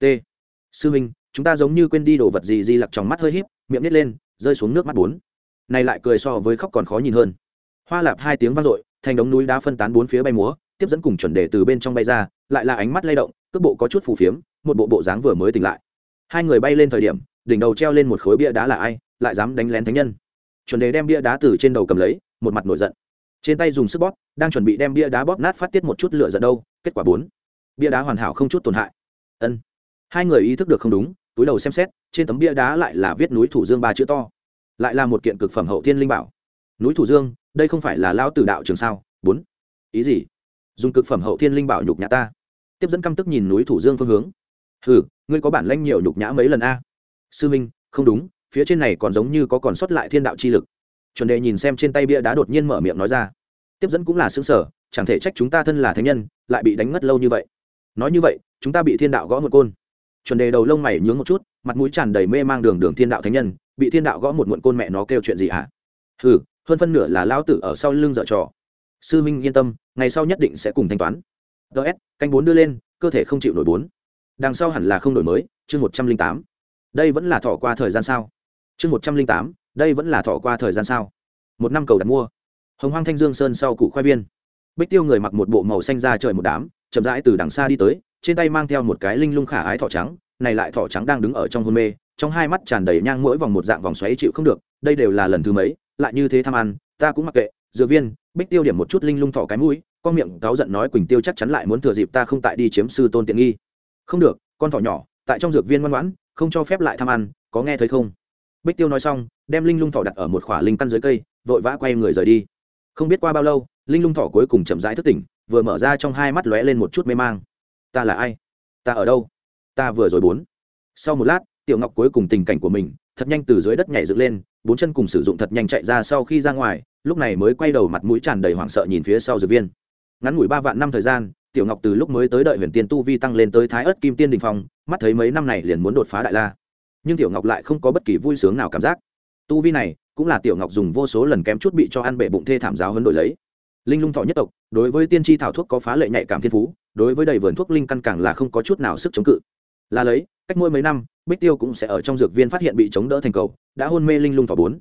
T. Sư huynh, chúng ta giống như quên đi đồ vật gì di lặc trong mắt hơi híp, miệng nít lên, rơi xuống nước mắt bốn. Này lại cười so với khóc còn khó nhìn hơn. Hoa lạp hai tiếng vang dội, thành đống núi đá phân tán bốn phía bay múa, tiếp dẫn cùng chuẩn đề từ bên trong bay ra, lại là ánh mắt lay động, cước bộ có chút phù phiếm, một bộ bộ dáng vừa mới tỉnh lại. Hai người bay lên thời điểm, đỉnh đầu treo lên một khối bia đá là ai, lại dám đánh lén thánh nhân. Chuẩn đề đem bia đá từ trên đầu cầm lấy, một mặt nổi giận trên tay dùng sức bóp, đang chuẩn bị đem bia đá bóp nát phát tiết một chút lửa giận đâu, kết quả bốn. Bia đá hoàn hảo không chút tổn hại. Ân. Hai người ý thức được không đúng, túi đầu xem xét, trên tấm bia đá lại là viết núi thủ dương ba chữ to. Lại là một kiện cực phẩm hậu thiên linh bảo. Núi thủ dương, đây không phải là lao tử đạo trường sao? Bốn. Ý gì? Dùng cực phẩm hậu thiên linh bảo nhục nhã ta. Tiếp dẫn căm tức nhìn núi thủ dương phương hướng. Ừ ngươi có bản lanh nhiều nhục nhã mấy lần a? Sư minh, không đúng, phía trên này còn giống như có còn sót lại thiên đạo chi lực chuẩn đề nhìn xem trên tay bia đá đột nhiên mở miệng nói ra. Tiếp dẫn cũng là xứng sở, chẳng thể trách chúng ta thân là thánh nhân, lại bị đánh ngất lâu như vậy. Nói như vậy, chúng ta bị thiên đạo gõ một côn. Chuẩn đề đầu lông mày nhướng một chút, mặt mũi tràn đầy mê mang đường đường thiên đạo thánh nhân, bị thiên đạo gõ một muộn côn mẹ nó kêu chuyện gì hả? Ừ hơn phân nửa là lao tử ở sau lưng dở trò. Sư minh yên tâm, ngày sau nhất định sẽ cùng thanh toán. Ts canh bốn đưa lên, cơ thể không chịu nổi bốn. Đằng sau hẳn là không đổi mới, chương một trăm linh tám. Đây vẫn là thọ qua thời gian sao? Chương một trăm linh tám đây vẫn là thọ qua thời gian sao? Một năm cầu đặt mua. Hồng hoang thanh dương sơn sau cụ khoai viên. Bích tiêu người mặc một bộ màu xanh ra trời một đám, chậm rãi từ đằng xa đi tới, trên tay mang theo một cái linh lung khả ái thỏ trắng, này lại thỏ trắng đang đứng ở trong hôn mê, trong hai mắt tràn đầy nhang mỗi vòng một dạng vòng xoáy chịu không được, đây đều là lần thứ mấy, lại như thế tham ăn, ta cũng mặc kệ dược viên, bích tiêu điểm một chút linh lung thỏ cái mũi, con miệng cáu giận nói quỳnh tiêu chắc chắn lại muốn thừa dịp ta không tại đi chiếm sư tôn tiện nghi. Không được, con thỏ nhỏ, tại trong dược viên ngoan ngoãn, không cho phép lại tham ăn, có nghe thấy không? Bích tiêu nói xong, đem linh lung thỏ đặt ở một khỏa linh căn dưới cây, vội vã quay người rời đi. Không biết qua bao lâu, linh lung thỏ cuối cùng chậm rãi thức tỉnh, vừa mở ra trong hai mắt lóe lên một chút mê mang. Ta là ai? Ta ở đâu? Ta vừa rồi bốn. Sau một lát, tiểu ngọc cuối cùng tình cảnh của mình, thật nhanh từ dưới đất nhảy dựng lên, bốn chân cùng sử dụng thật nhanh chạy ra sau khi ra ngoài, lúc này mới quay đầu mặt mũi tràn đầy hoảng sợ nhìn phía sau dược viên. Ngắn ngủi ba vạn năm thời gian, tiểu ngọc từ lúc mới tới đợi huyền tiên tu vi tăng lên tới thái ớt kim tiên đình phong, mắt thấy mấy năm này liền muốn đột phá đại la nhưng tiểu ngọc lại không có bất kỳ vui sướng nào cảm giác. Tu vi này cũng là tiểu ngọc dùng vô số lần kém chút bị cho ăn bệ bụng thê thảm giáo hơn đổi lấy. Linh lung thọ nhất tộc đối với tiên tri thảo thuốc có phá lệ nhạy cảm thiên phú đối với đầy vườn thuốc linh căn càng là không có chút nào sức chống cự. Là lấy cách mỗi mấy năm bích tiêu cũng sẽ ở trong dược viên phát hiện bị chống đỡ thành cầu đã hôn mê linh lung thọ bốn.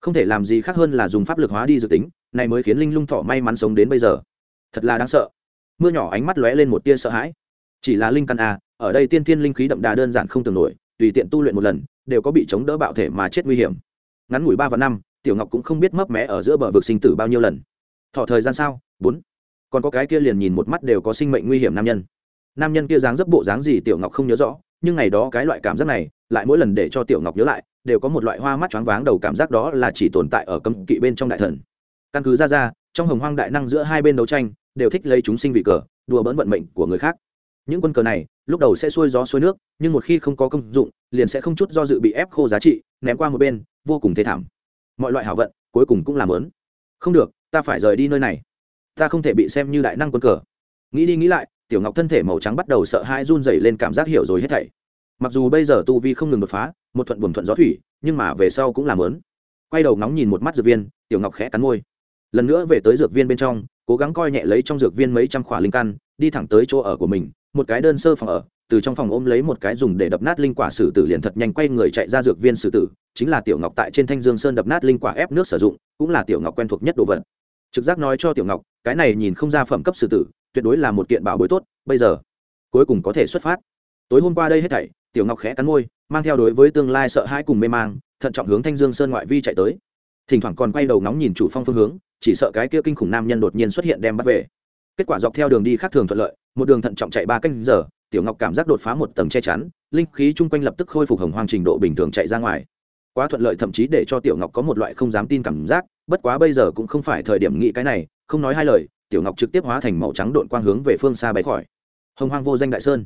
Không thể làm gì khác hơn là dùng pháp lực hóa đi dự tính này mới khiến linh lung thọ may mắn sống đến bây giờ. Thật là đáng sợ. Mưa nhỏ ánh mắt lóe lên một tia sợ hãi. Chỉ là linh căn à, ở đây tiên thiên linh khí đậm đà đơn giản không tưởng nổi tùy tiện tu luyện một lần, đều có bị chống đỡ bạo thể mà chết nguy hiểm. Ngắn ngủi ba và năm, tiểu ngọc cũng không biết mấp mé ở giữa bờ vực sinh tử bao nhiêu lần. Thọ thời gian sao? Bốn. Còn có cái kia liền nhìn một mắt đều có sinh mệnh nguy hiểm nam nhân. Nam nhân kia dáng dấp bộ dáng gì tiểu ngọc không nhớ rõ, nhưng ngày đó cái loại cảm giác này, lại mỗi lần để cho tiểu ngọc nhớ lại, đều có một loại hoa mắt choáng váng đầu cảm giác đó là chỉ tồn tại ở cấm kỵ bên trong đại thần. Căn cứ ra ra, trong hồng hoang đại năng giữa hai bên đấu tranh, đều thích lấy chúng sinh vị cờ, đùa bỡn vận mệnh của người khác. Những quân cờ này lúc đầu sẽ xuôi gió xuôi nước, nhưng một khi không có công dụng, liền sẽ không chút do dự bị ép khô giá trị, ném qua một bên, vô cùng thê thảm. Mọi loại hảo vận, cuối cùng cũng làm lớn. Không được, ta phải rời đi nơi này. Ta không thể bị xem như đại năng quân cờ. Nghĩ đi nghĩ lại, tiểu ngọc thân thể màu trắng bắt đầu sợ hãi run dày lên cảm giác hiểu rồi hết thảy. Mặc dù bây giờ tu vi không ngừng đột phá, một thuận buồm thuận gió thủy, nhưng mà về sau cũng làm lớn. Quay đầu ngóng nhìn một mắt dược viên, tiểu ngọc khẽ cắn môi. Lần nữa về tới dược viên bên trong, cố gắng coi nhẹ lấy trong dược viên mấy trăm khỏa linh căn, đi thẳng tới chỗ ở của mình một cái đơn sơ phòng ở, từ trong phòng ôm lấy một cái dùng để đập nát linh quả sử tử liền thật nhanh quay người chạy ra dược viên sử tử, chính là tiểu ngọc tại trên thanh dương sơn đập nát linh quả ép nước sử dụng, cũng là tiểu ngọc quen thuộc nhất đồ vật. Trực giác nói cho tiểu ngọc, cái này nhìn không ra phẩm cấp sử tử, tuyệt đối là một kiện bảo bối tốt, bây giờ, cuối cùng có thể xuất phát. Tối hôm qua đây hết thảy, tiểu ngọc khẽ cắn môi, mang theo đối với tương lai sợ hãi cùng mê mang, thận trọng hướng thanh dương sơn ngoại vi chạy tới. Thỉnh thoảng còn quay đầu nóng nhìn chủ phong phương hướng, chỉ sợ cái kia kinh khủng nam nhân đột nhiên xuất hiện đem bắt về. Kết quả dọc theo đường đi khác thường thuận lợi một đường thận trọng chạy ba canh giờ, tiểu ngọc cảm giác đột phá một tầng che chắn, linh khí chung quanh lập tức khôi phục hồng hoang trình độ bình thường chạy ra ngoài. Quá thuận lợi thậm chí để cho tiểu ngọc có một loại không dám tin cảm giác, bất quá bây giờ cũng không phải thời điểm nghĩ cái này, không nói hai lời, tiểu ngọc trực tiếp hóa thành màu trắng đội quang hướng về phương xa bay khỏi. Hồng hoang vô danh đại sơn.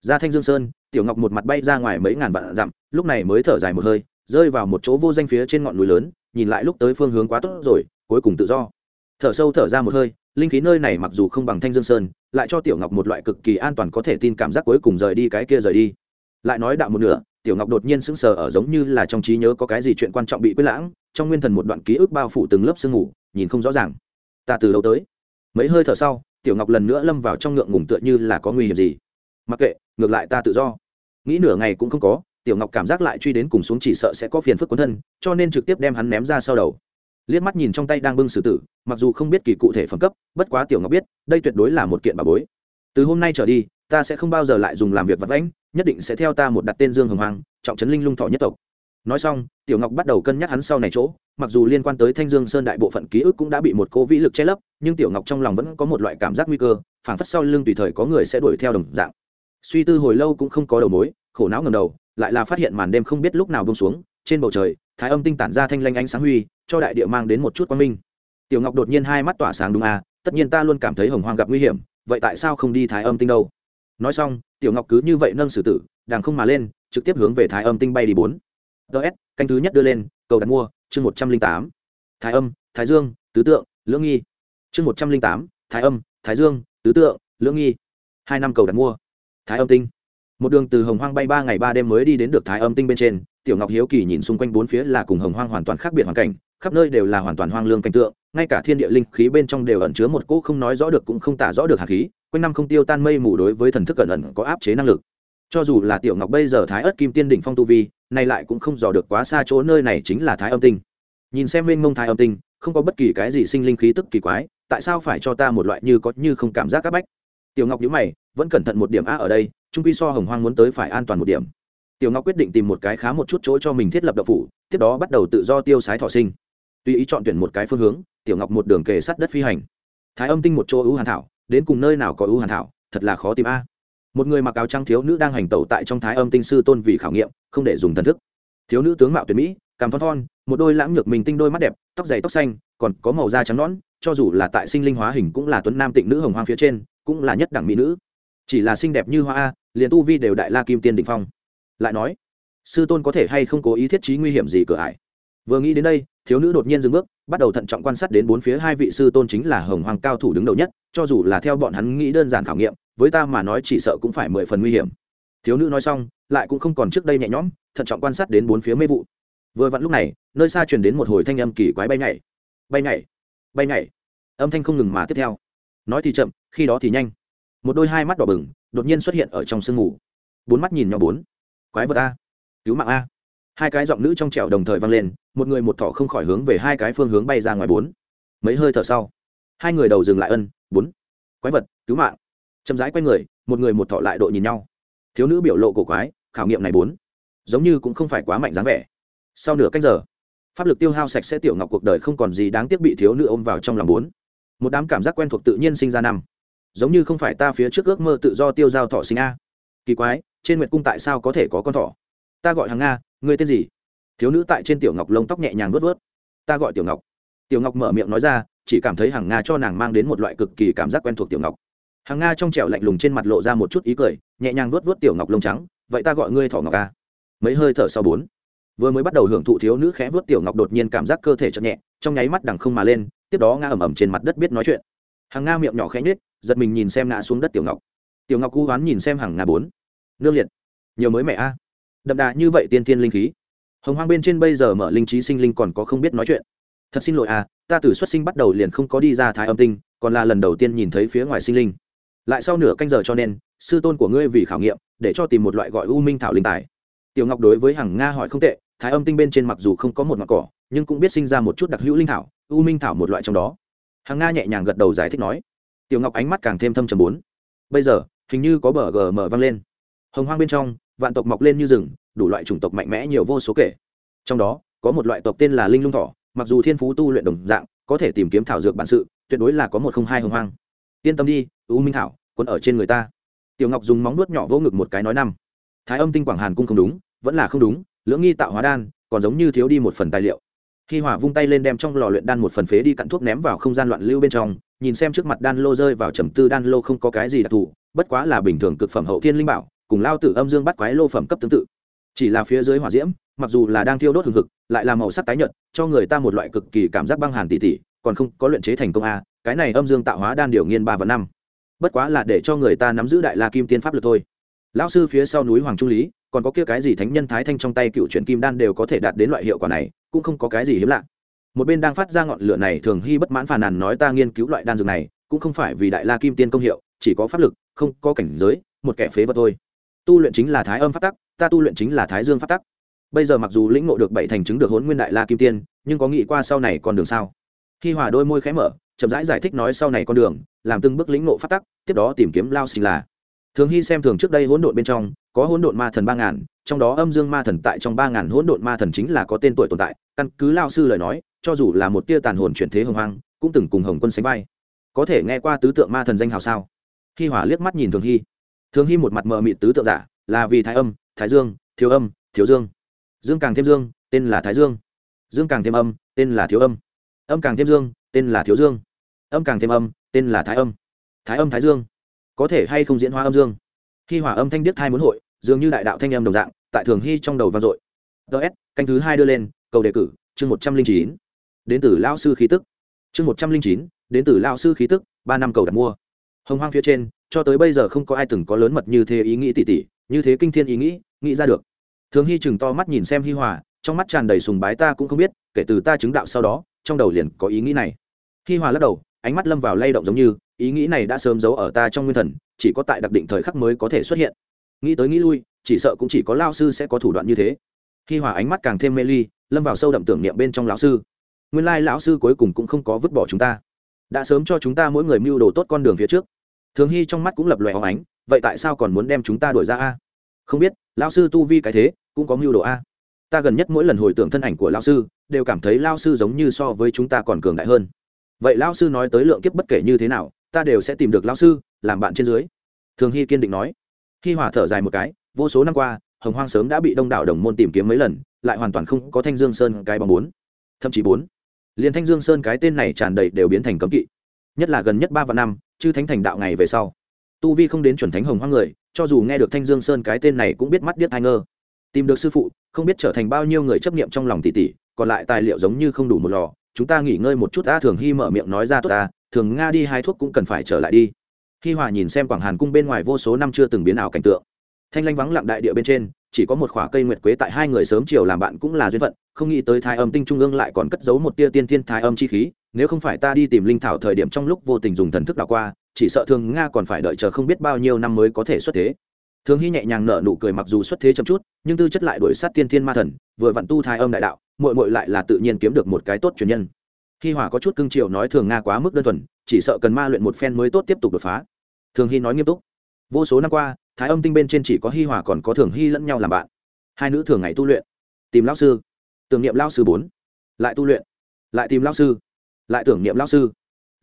Ra thanh dương sơn, tiểu ngọc một mặt bay ra ngoài mấy ngàn vạn dặm, lúc này mới thở dài một hơi, rơi vào một chỗ vô danh phía trên ngọn núi lớn, nhìn lại lúc tới phương hướng quá tốt rồi, cuối cùng tự do. Thở sâu thở ra một hơi linh khí nơi này mặc dù không bằng thanh dương sơn, lại cho tiểu ngọc một loại cực kỳ an toàn có thể tin cảm giác cuối cùng rời đi cái kia rời đi. Lại nói đạo một nửa, tiểu ngọc đột nhiên sững sờ ở giống như là trong trí nhớ có cái gì chuyện quan trọng bị quên lãng, trong nguyên thần một đoạn ký ức bao phủ từng lớp sương ngủ nhìn không rõ ràng. Ta từ đâu tới? Mấy hơi thở sau, tiểu ngọc lần nữa lâm vào trong ngượng ngùng tựa như là có nguy hiểm gì. Mặc kệ, ngược lại ta tự do. Nghĩ nửa ngày cũng không có, tiểu ngọc cảm giác lại truy đến cùng xuống chỉ sợ sẽ có phiền phức quấn thân, cho nên trực tiếp đem hắn ném ra sau đầu liếc mắt nhìn trong tay đang bưng sử tử, mặc dù không biết kỳ cụ thể phẩm cấp, bất quá tiểu ngọc biết, đây tuyệt đối là một kiện bà bối. Từ hôm nay trở đi, ta sẽ không bao giờ lại dùng làm việc vật vãnh, nhất định sẽ theo ta một đặt tên dương hồng hoàng, trọng trấn linh lung thọ nhất tộc. Nói xong, tiểu ngọc bắt đầu cân nhắc hắn sau này chỗ, mặc dù liên quan tới thanh dương sơn đại bộ phận ký ức cũng đã bị một cô vĩ lực che lấp, nhưng tiểu ngọc trong lòng vẫn có một loại cảm giác nguy cơ, phảng phất sau lưng tùy thời có người sẽ đuổi theo đồng dạng. Suy tư hồi lâu cũng không có đầu mối, khổ não ngầm đầu, lại là phát hiện màn đêm không biết lúc nào bông xuống, trên bầu trời, thái âm tinh tản ra thanh lanh ánh sáng huy cho đại địa mang đến một chút quang minh. Tiểu ngọc đột nhiên hai mắt tỏa sáng đúng à tất nhiên ta luôn cảm thấy hồng hoang gặp nguy hiểm, vậy tại sao không đi thái âm tinh đâu? Nói xong, tiểu ngọc cứ như vậy nâng sử tử đàng không mà lên, trực tiếp hướng về thái âm tinh bay đi bốn. Ts canh thứ nhất đưa lên, cầu đặt mua, chương một trăm linh tám. Thái âm, thái dương, tứ tượng, lưỡng nghi. Chương một trăm linh tám, thái âm, thái dương, tứ tượng, lưỡng nghi. Hai năm cầu đặt mua. Thái âm tinh. Một đường từ hồng hoang bay ba ngày ba đêm mới đi đến được thái âm tinh bên trên tiểu ngọc hiếu kỳ nhìn xung quanh bốn phía là cùng hồng hoang hoàn toàn khác biệt hoàn cảnh, khắp nơi đều là hoàn toàn hoang lương cảnh tượng, ngay cả thiên địa linh khí bên trong đều ẩn chứa một cỗ không nói rõ được cũng không tả rõ được hạt khí, quanh năm không tiêu tan mây mù đối với thần thức cẩn ẩn có áp chế năng lực. Cho dù là tiểu ngọc bây giờ thái ớt kim tiên đỉnh phong tu vi, nay lại cũng không dò được quá xa chỗ nơi này chính là thái âm tinh. Nhìn xem mênh mông thái âm tinh, không có bất kỳ cái gì sinh linh khí tức kỳ quái, tại sao phải cho ta một loại như có như không cảm giác áp bách? Tiểu ngọc nhíu mày, vẫn cẩn thận một điểm a ở đây trung quy so hồng hoang muốn tới phải an toàn một điểm tiểu ngọc quyết định tìm một cái khá một chút chỗ cho mình thiết lập đậu phủ, tiếp đó bắt đầu tự do tiêu sái thọ sinh. Tùy ý chọn tuyển một cái phương hướng, tiểu ngọc một đường kề sát đất phi hành. Thái âm tinh một chỗ ưu hàn thảo, đến cùng nơi nào có ưu hàn thảo, thật là khó tìm a. Một người mặc áo trắng thiếu nữ đang hành tẩu tại trong thái âm tinh sư tôn vì khảo nghiệm, không để dùng thần thức. Thiếu nữ tướng mạo tuyệt mỹ, cằm thon thon, một đôi lãng nhược mình tinh đôi mắt đẹp, tóc dày tóc xanh, còn có màu da trắng nõn, cho dù là tại sinh linh hóa hình cũng là tuấn nam tịnh nữ hồng hoang phía trên, cũng là nhất đẳng mỹ nữ. Chỉ là xinh đẹp như hoa a, liền tu vi đều đại la kim tiên đ phong lại nói, sư tôn có thể hay không cố ý thiết trí nguy hiểm gì cửa ải? Vừa nghĩ đến đây, thiếu nữ đột nhiên dừng bước, bắt đầu thận trọng quan sát đến bốn phía hai vị sư tôn chính là hồng hoàng cao thủ đứng đầu nhất, cho dù là theo bọn hắn nghĩ đơn giản khảo nghiệm, với ta mà nói chỉ sợ cũng phải mười phần nguy hiểm. Thiếu nữ nói xong, lại cũng không còn trước đây nhẹ nhõm, thận trọng quan sát đến bốn phía mê vụ. Vừa vặn lúc này, nơi xa truyền đến một hồi thanh âm kỳ quái bay nhảy. Bay nhảy bay nhảy. Âm thanh không ngừng mà tiếp theo. Nói thì chậm, khi đó thì nhanh. Một đôi hai mắt đỏ bừng, đột nhiên xuất hiện ở trong sương mù. Bốn mắt nhìn nhau bốn quái vật a. Cứu mạng a. Hai cái giọng nữ trong trẻo đồng thời vang lên, một người một thỏ không khỏi hướng về hai cái phương hướng bay ra ngoài bốn. Mấy hơi thở sau, hai người đầu dừng lại ân, bốn. Quái vật, cứu mạng. Chậm rãi quay người, một người một thọ lại đội nhìn nhau. Thiếu nữ biểu lộ cổ quái, khảo nghiệm này bốn. Giống như cũng không phải quá mạnh dáng vẻ. Sau nửa cách giờ, pháp lực tiêu hao sạch sẽ tiểu ngọc cuộc đời không còn gì đáng tiếc bị thiếu nữ ôm vào trong lòng bốn. Một đám cảm giác quen thuộc tự nhiên sinh ra năm. Giống như không phải ta phía trước ước mơ tự do tiêu giao thọ sinh a. Kỳ quái trên nguyệt cung tại sao có thể có con thỏ? Ta gọi hàng nga người tên gì? Thiếu nữ tại trên tiểu ngọc lông tóc nhẹ nhàng vớt vớt ta gọi tiểu ngọc. Tiểu ngọc mở miệng nói ra, chỉ cảm thấy hàng nga cho nàng mang đến một loại cực kỳ cảm giác quen thuộc tiểu ngọc. Hàng nga trong trẻo lạnh lùng trên mặt lộ ra một chút ý cười, nhẹ nhàng vớt vớt tiểu ngọc lông trắng. Vậy ta gọi ngươi thỏ ngọc a mấy hơi thở sau bốn. Vừa mới bắt đầu hưởng thụ thiếu nữ khẽ vớt tiểu ngọc đột nhiên cảm giác cơ thể chậm nhẹ, trong nháy mắt đằng không mà lên, tiếp đó nga ẩm ẩm trên mặt đất biết nói chuyện. Hàng nga miệng nhỏ khẽ nhếch, giật mình nhìn xem ngã xuống đất tiểu ngọc. Tiểu ngọc cú hoán nhìn xem hàng nga bốn nương liệt. Nhiều mới mẹ a. Đậm đà như vậy tiên tiên linh khí. Hồng hoang bên trên bây giờ mở linh trí sinh linh còn có không biết nói chuyện. Thật xin lỗi à ta từ xuất sinh bắt đầu liền không có đi ra thái âm tinh, còn là lần đầu tiên nhìn thấy phía ngoài sinh linh. Lại sau nửa canh giờ cho nên, sư tôn của ngươi vì khảo nghiệm, để cho tìm một loại gọi u minh thảo linh tài. Tiểu ngọc đối với hằng nga hỏi không tệ, thái âm tinh bên trên mặc dù không có một mặt cỏ, nhưng cũng biết sinh ra một chút đặc hữu linh thảo, u minh thảo một loại trong đó. Hằng nga nhẹ nhàng gật đầu giải thích nói. Tiểu ngọc ánh mắt càng thêm thâm trầm bốn. Bây giờ, hình như có bờ gm vang lên hồng hoang bên trong, vạn tộc mọc lên như rừng, đủ loại chủng tộc mạnh mẽ nhiều vô số kể. Trong đó, có một loại tộc tên là linh lung thỏ, mặc dù thiên phú tu luyện đồng dạng, có thể tìm kiếm thảo dược bản sự, tuyệt đối là có một không hai hồng hoang. Yên tâm đi, u minh thảo quân ở trên người ta. Tiểu ngọc dùng móng nuốt nhỏ vô ngực một cái nói năm. Thái âm tinh quảng hàn cung không đúng, vẫn là không đúng, lưỡng nghi tạo hóa đan, còn giống như thiếu đi một phần tài liệu. Khi hỏa vung tay lên đem trong lò luyện đan một phần phế đi cặn thuốc ném vào không gian loạn lưu bên trong, nhìn xem trước mặt đan lô rơi vào trầm tư đan lô không có cái gì đặc thù, bất quá là bình thường cực phẩm hậu thiên linh bảo cùng lao tử âm dương bắt quái lô phẩm cấp tương tự. Chỉ là phía dưới hỏa diễm, mặc dù là đang thiêu đốt hừng hực, lại là màu sắc tái nhợt, cho người ta một loại cực kỳ cảm giác băng hàn tỉ tỉ, còn không có luyện chế thành công a, cái này âm dương tạo hóa đan điều nghiên ba và năm. Bất quá là để cho người ta nắm giữ đại la kim tiên pháp lực thôi. Lão sư phía sau núi hoàng trung lý, còn có kia cái gì thánh nhân thái thanh trong tay cựu truyền kim đan đều có thể đạt đến loại hiệu quả này, cũng không có cái gì hiếm lạ. Một bên đang phát ra ngọn lửa này thường hy bất mãn phàn nàn nói ta nghiên cứu loại đan dược này, cũng không phải vì đại la kim tiên công hiệu, chỉ có pháp lực, không có cảnh giới, một kẻ phế vật thôi tu luyện chính là thái âm phát tắc ta tu luyện chính là thái dương phát tắc. Bây giờ mặc dù lĩnh ngộ được bảy thành chứng được hốn nguyên đại la kim tiên nhưng có nghĩ qua sau này còn đường sao? Khi hòa đôi môi khẽ mở chậm rãi giải, giải thích nói sau này con đường làm từng bước lĩnh ngộ phát tắc tiếp đó tìm kiếm lao sinh là. Thường hy xem thường trước đây hỗn độn bên trong có hỗn độn ma thần ba ngàn trong đó âm dương ma thần tại trong ba ngàn hỗn độn ma thần chính là có tên tuổi tồn tại. Căn cứ lao sư lời nói cho dù là một tia tàn hồn chuyển thế hồng hoang cũng từng cùng hồng quân sánh vai. Có thể nghe qua tứ tượng ma thần danh hào sao? Khi hỏa liếc mắt nhìn thường hy thường hy một mặt mờ mịt tứ tượng giả, là vì thái âm, thái dương, thiếu âm, thiếu dương. Dương càng thêm dương, tên là thái dương. Dương càng thêm âm, tên là thiếu âm. Âm càng thêm dương, tên là thiếu dương. Âm càng thêm âm, tên là thái âm. Thái âm, thái dương. Có thể hay không diễn hóa âm dương? Khi hỏa âm thanh điếc thai muốn hội, dường như đại đạo thanh âm đồng dạng, tại thường hy trong đầu vang dội. Ts canh thứ hai đưa lên, cầu đề cử, chương một trăm linh chín. Đến từ lao sư khí tức. Chương một trăm linh chín, đến từ lao sư khí tức, ba năm cầu đặt mua. Hồng hoang phía trên cho tới bây giờ không có ai từng có lớn mật như thế ý nghĩ tỉ tỉ, như thế kinh thiên ý nghĩ nghĩ ra được. Thường hy chừng to mắt nhìn xem hi hòa, trong mắt tràn đầy sùng bái ta cũng không biết, kể từ ta chứng đạo sau đó, trong đầu liền có ý nghĩ này. Hi hòa lắc đầu, ánh mắt lâm vào lay động giống như, ý nghĩ này đã sớm giấu ở ta trong nguyên thần, chỉ có tại đặc định thời khắc mới có thể xuất hiện. Nghĩ tới nghĩ lui, chỉ sợ cũng chỉ có lao sư sẽ có thủ đoạn như thế. Hi hòa ánh mắt càng thêm mê ly, lâm vào sâu đậm tưởng niệm bên trong lão sư. Nguyên lai lão sư cuối cùng cũng không có vứt bỏ chúng ta. Đã sớm cho chúng ta mỗi người mưu đồ tốt con đường phía trước thường hy trong mắt cũng lập loè hóng ánh, vậy tại sao còn muốn đem chúng ta đuổi ra a? Không biết, lão sư tu vi cái thế, cũng có mưu đồ a. Ta gần nhất mỗi lần hồi tưởng thân ảnh của lão sư, đều cảm thấy lao sư giống như so với chúng ta còn cường đại hơn. Vậy lao sư nói tới lượng kiếp bất kể như thế nào, ta đều sẽ tìm được lao sư, làm bạn trên dưới. Thường hy kiên định nói. Khi hỏa thở dài một cái, vô số năm qua, hồng hoang sớm đã bị đông đảo đồng môn tìm kiếm mấy lần, lại hoàn toàn không có thanh dương sơn cái bằng bốn, thậm chí bốn. Liền thanh dương sơn cái tên này tràn đầy đều biến thành cấm kỵ nhất là gần nhất ba vạn năm, chư thánh thành đạo ngày về sau. Tu vi không đến chuẩn thánh hồng hoang người, cho dù nghe được thanh dương sơn cái tên này cũng biết mắt biết hai ngơ. Tìm được sư phụ, không biết trở thành bao nhiêu người chấp niệm trong lòng tỷ tỷ, còn lại tài liệu giống như không đủ một lò, chúng ta nghỉ ngơi một chút ta thường hy mở miệng nói ra tốt ta, thường nga đi hai thuốc cũng cần phải trở lại đi. Hi hòa nhìn xem quảng hàn cung bên ngoài vô số năm chưa từng biến ảo cảnh tượng. Thanh lanh vắng lặng đại địa bên trên, chỉ có một khoả cây nguyệt quế tại hai người sớm chiều làm bạn cũng là duyên phận không nghĩ tới thái âm tinh trung ương lại còn cất giấu một tia tiên thiên thái âm chi khí, nếu không phải ta đi tìm linh thảo thời điểm trong lúc vô tình dùng thần thức đảo qua, chỉ sợ thường nga còn phải đợi chờ không biết bao nhiêu năm mới có thể xuất thế. Thường hy nhẹ nhàng nở nụ cười mặc dù xuất thế chậm chút, nhưng tư chất lại đổi sát tiên thiên ma thần, vừa vặn tu thái âm đại đạo mội mội lại là tự nhiên kiếm được một cái tốt truyền nhân. Hi hòa có chút cưng chiều nói thường nga quá mức đơn thuần, chỉ sợ cần ma luyện một phen mới tốt tiếp tục đột phá. Thường hy nói nghiêm túc. Vô số năm qua, thái âm tinh bên trên chỉ có hi hòa còn có thường hy lẫn nhau làm bạn. Hai nữ thường ngày tu luyện. Tìm lão sư tưởng niệm lão sư bốn, lại tu luyện, lại tìm lão sư, lại tưởng niệm lão sư.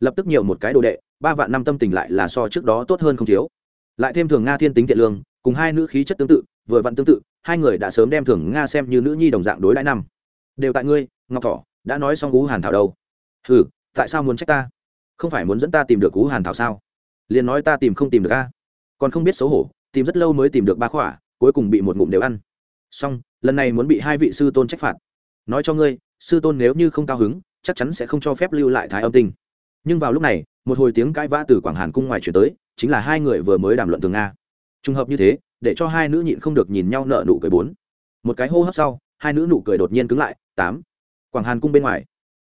Lập tức nhiều một cái đồ đệ, ba vạn năm tâm tình lại là so trước đó tốt hơn không thiếu. Lại thêm thường nga thiên tính thiện lương, cùng hai nữ khí chất tương tự, vừa vặn tương tự, hai người đã sớm đem thường nga xem như nữ nhi đồng dạng đối đãi năm. Đều tại ngươi, ngọc thỏ, đã nói xong cú hàn thảo đâu? Ừ tại sao muốn trách ta? Không phải muốn dẫn ta tìm được cú hàn thảo sao? Liền nói ta tìm không tìm được a. Còn không biết xấu hổ, tìm rất lâu mới tìm được ba khỏa, cuối cùng bị một ngụm đều ăn. Xong, lần này muốn bị hai vị sư tôn trách phạt nói cho ngươi, sư tôn nếu như không cao hứng, chắc chắn sẽ không cho phép lưu lại thái âm tinh. Nhưng vào lúc này, một hồi tiếng cãi vã từ quảng hàn cung ngoài chuyển tới, chính là hai người vừa mới đàm luận tường nga. Trùng hợp như thế, để cho hai nữ nhịn không được nhìn nhau nợ nụ cười bốn. Một cái hô hấp sau, hai nữ nụ cười đột nhiên cứng lại, tám. Quảng hàn cung bên ngoài.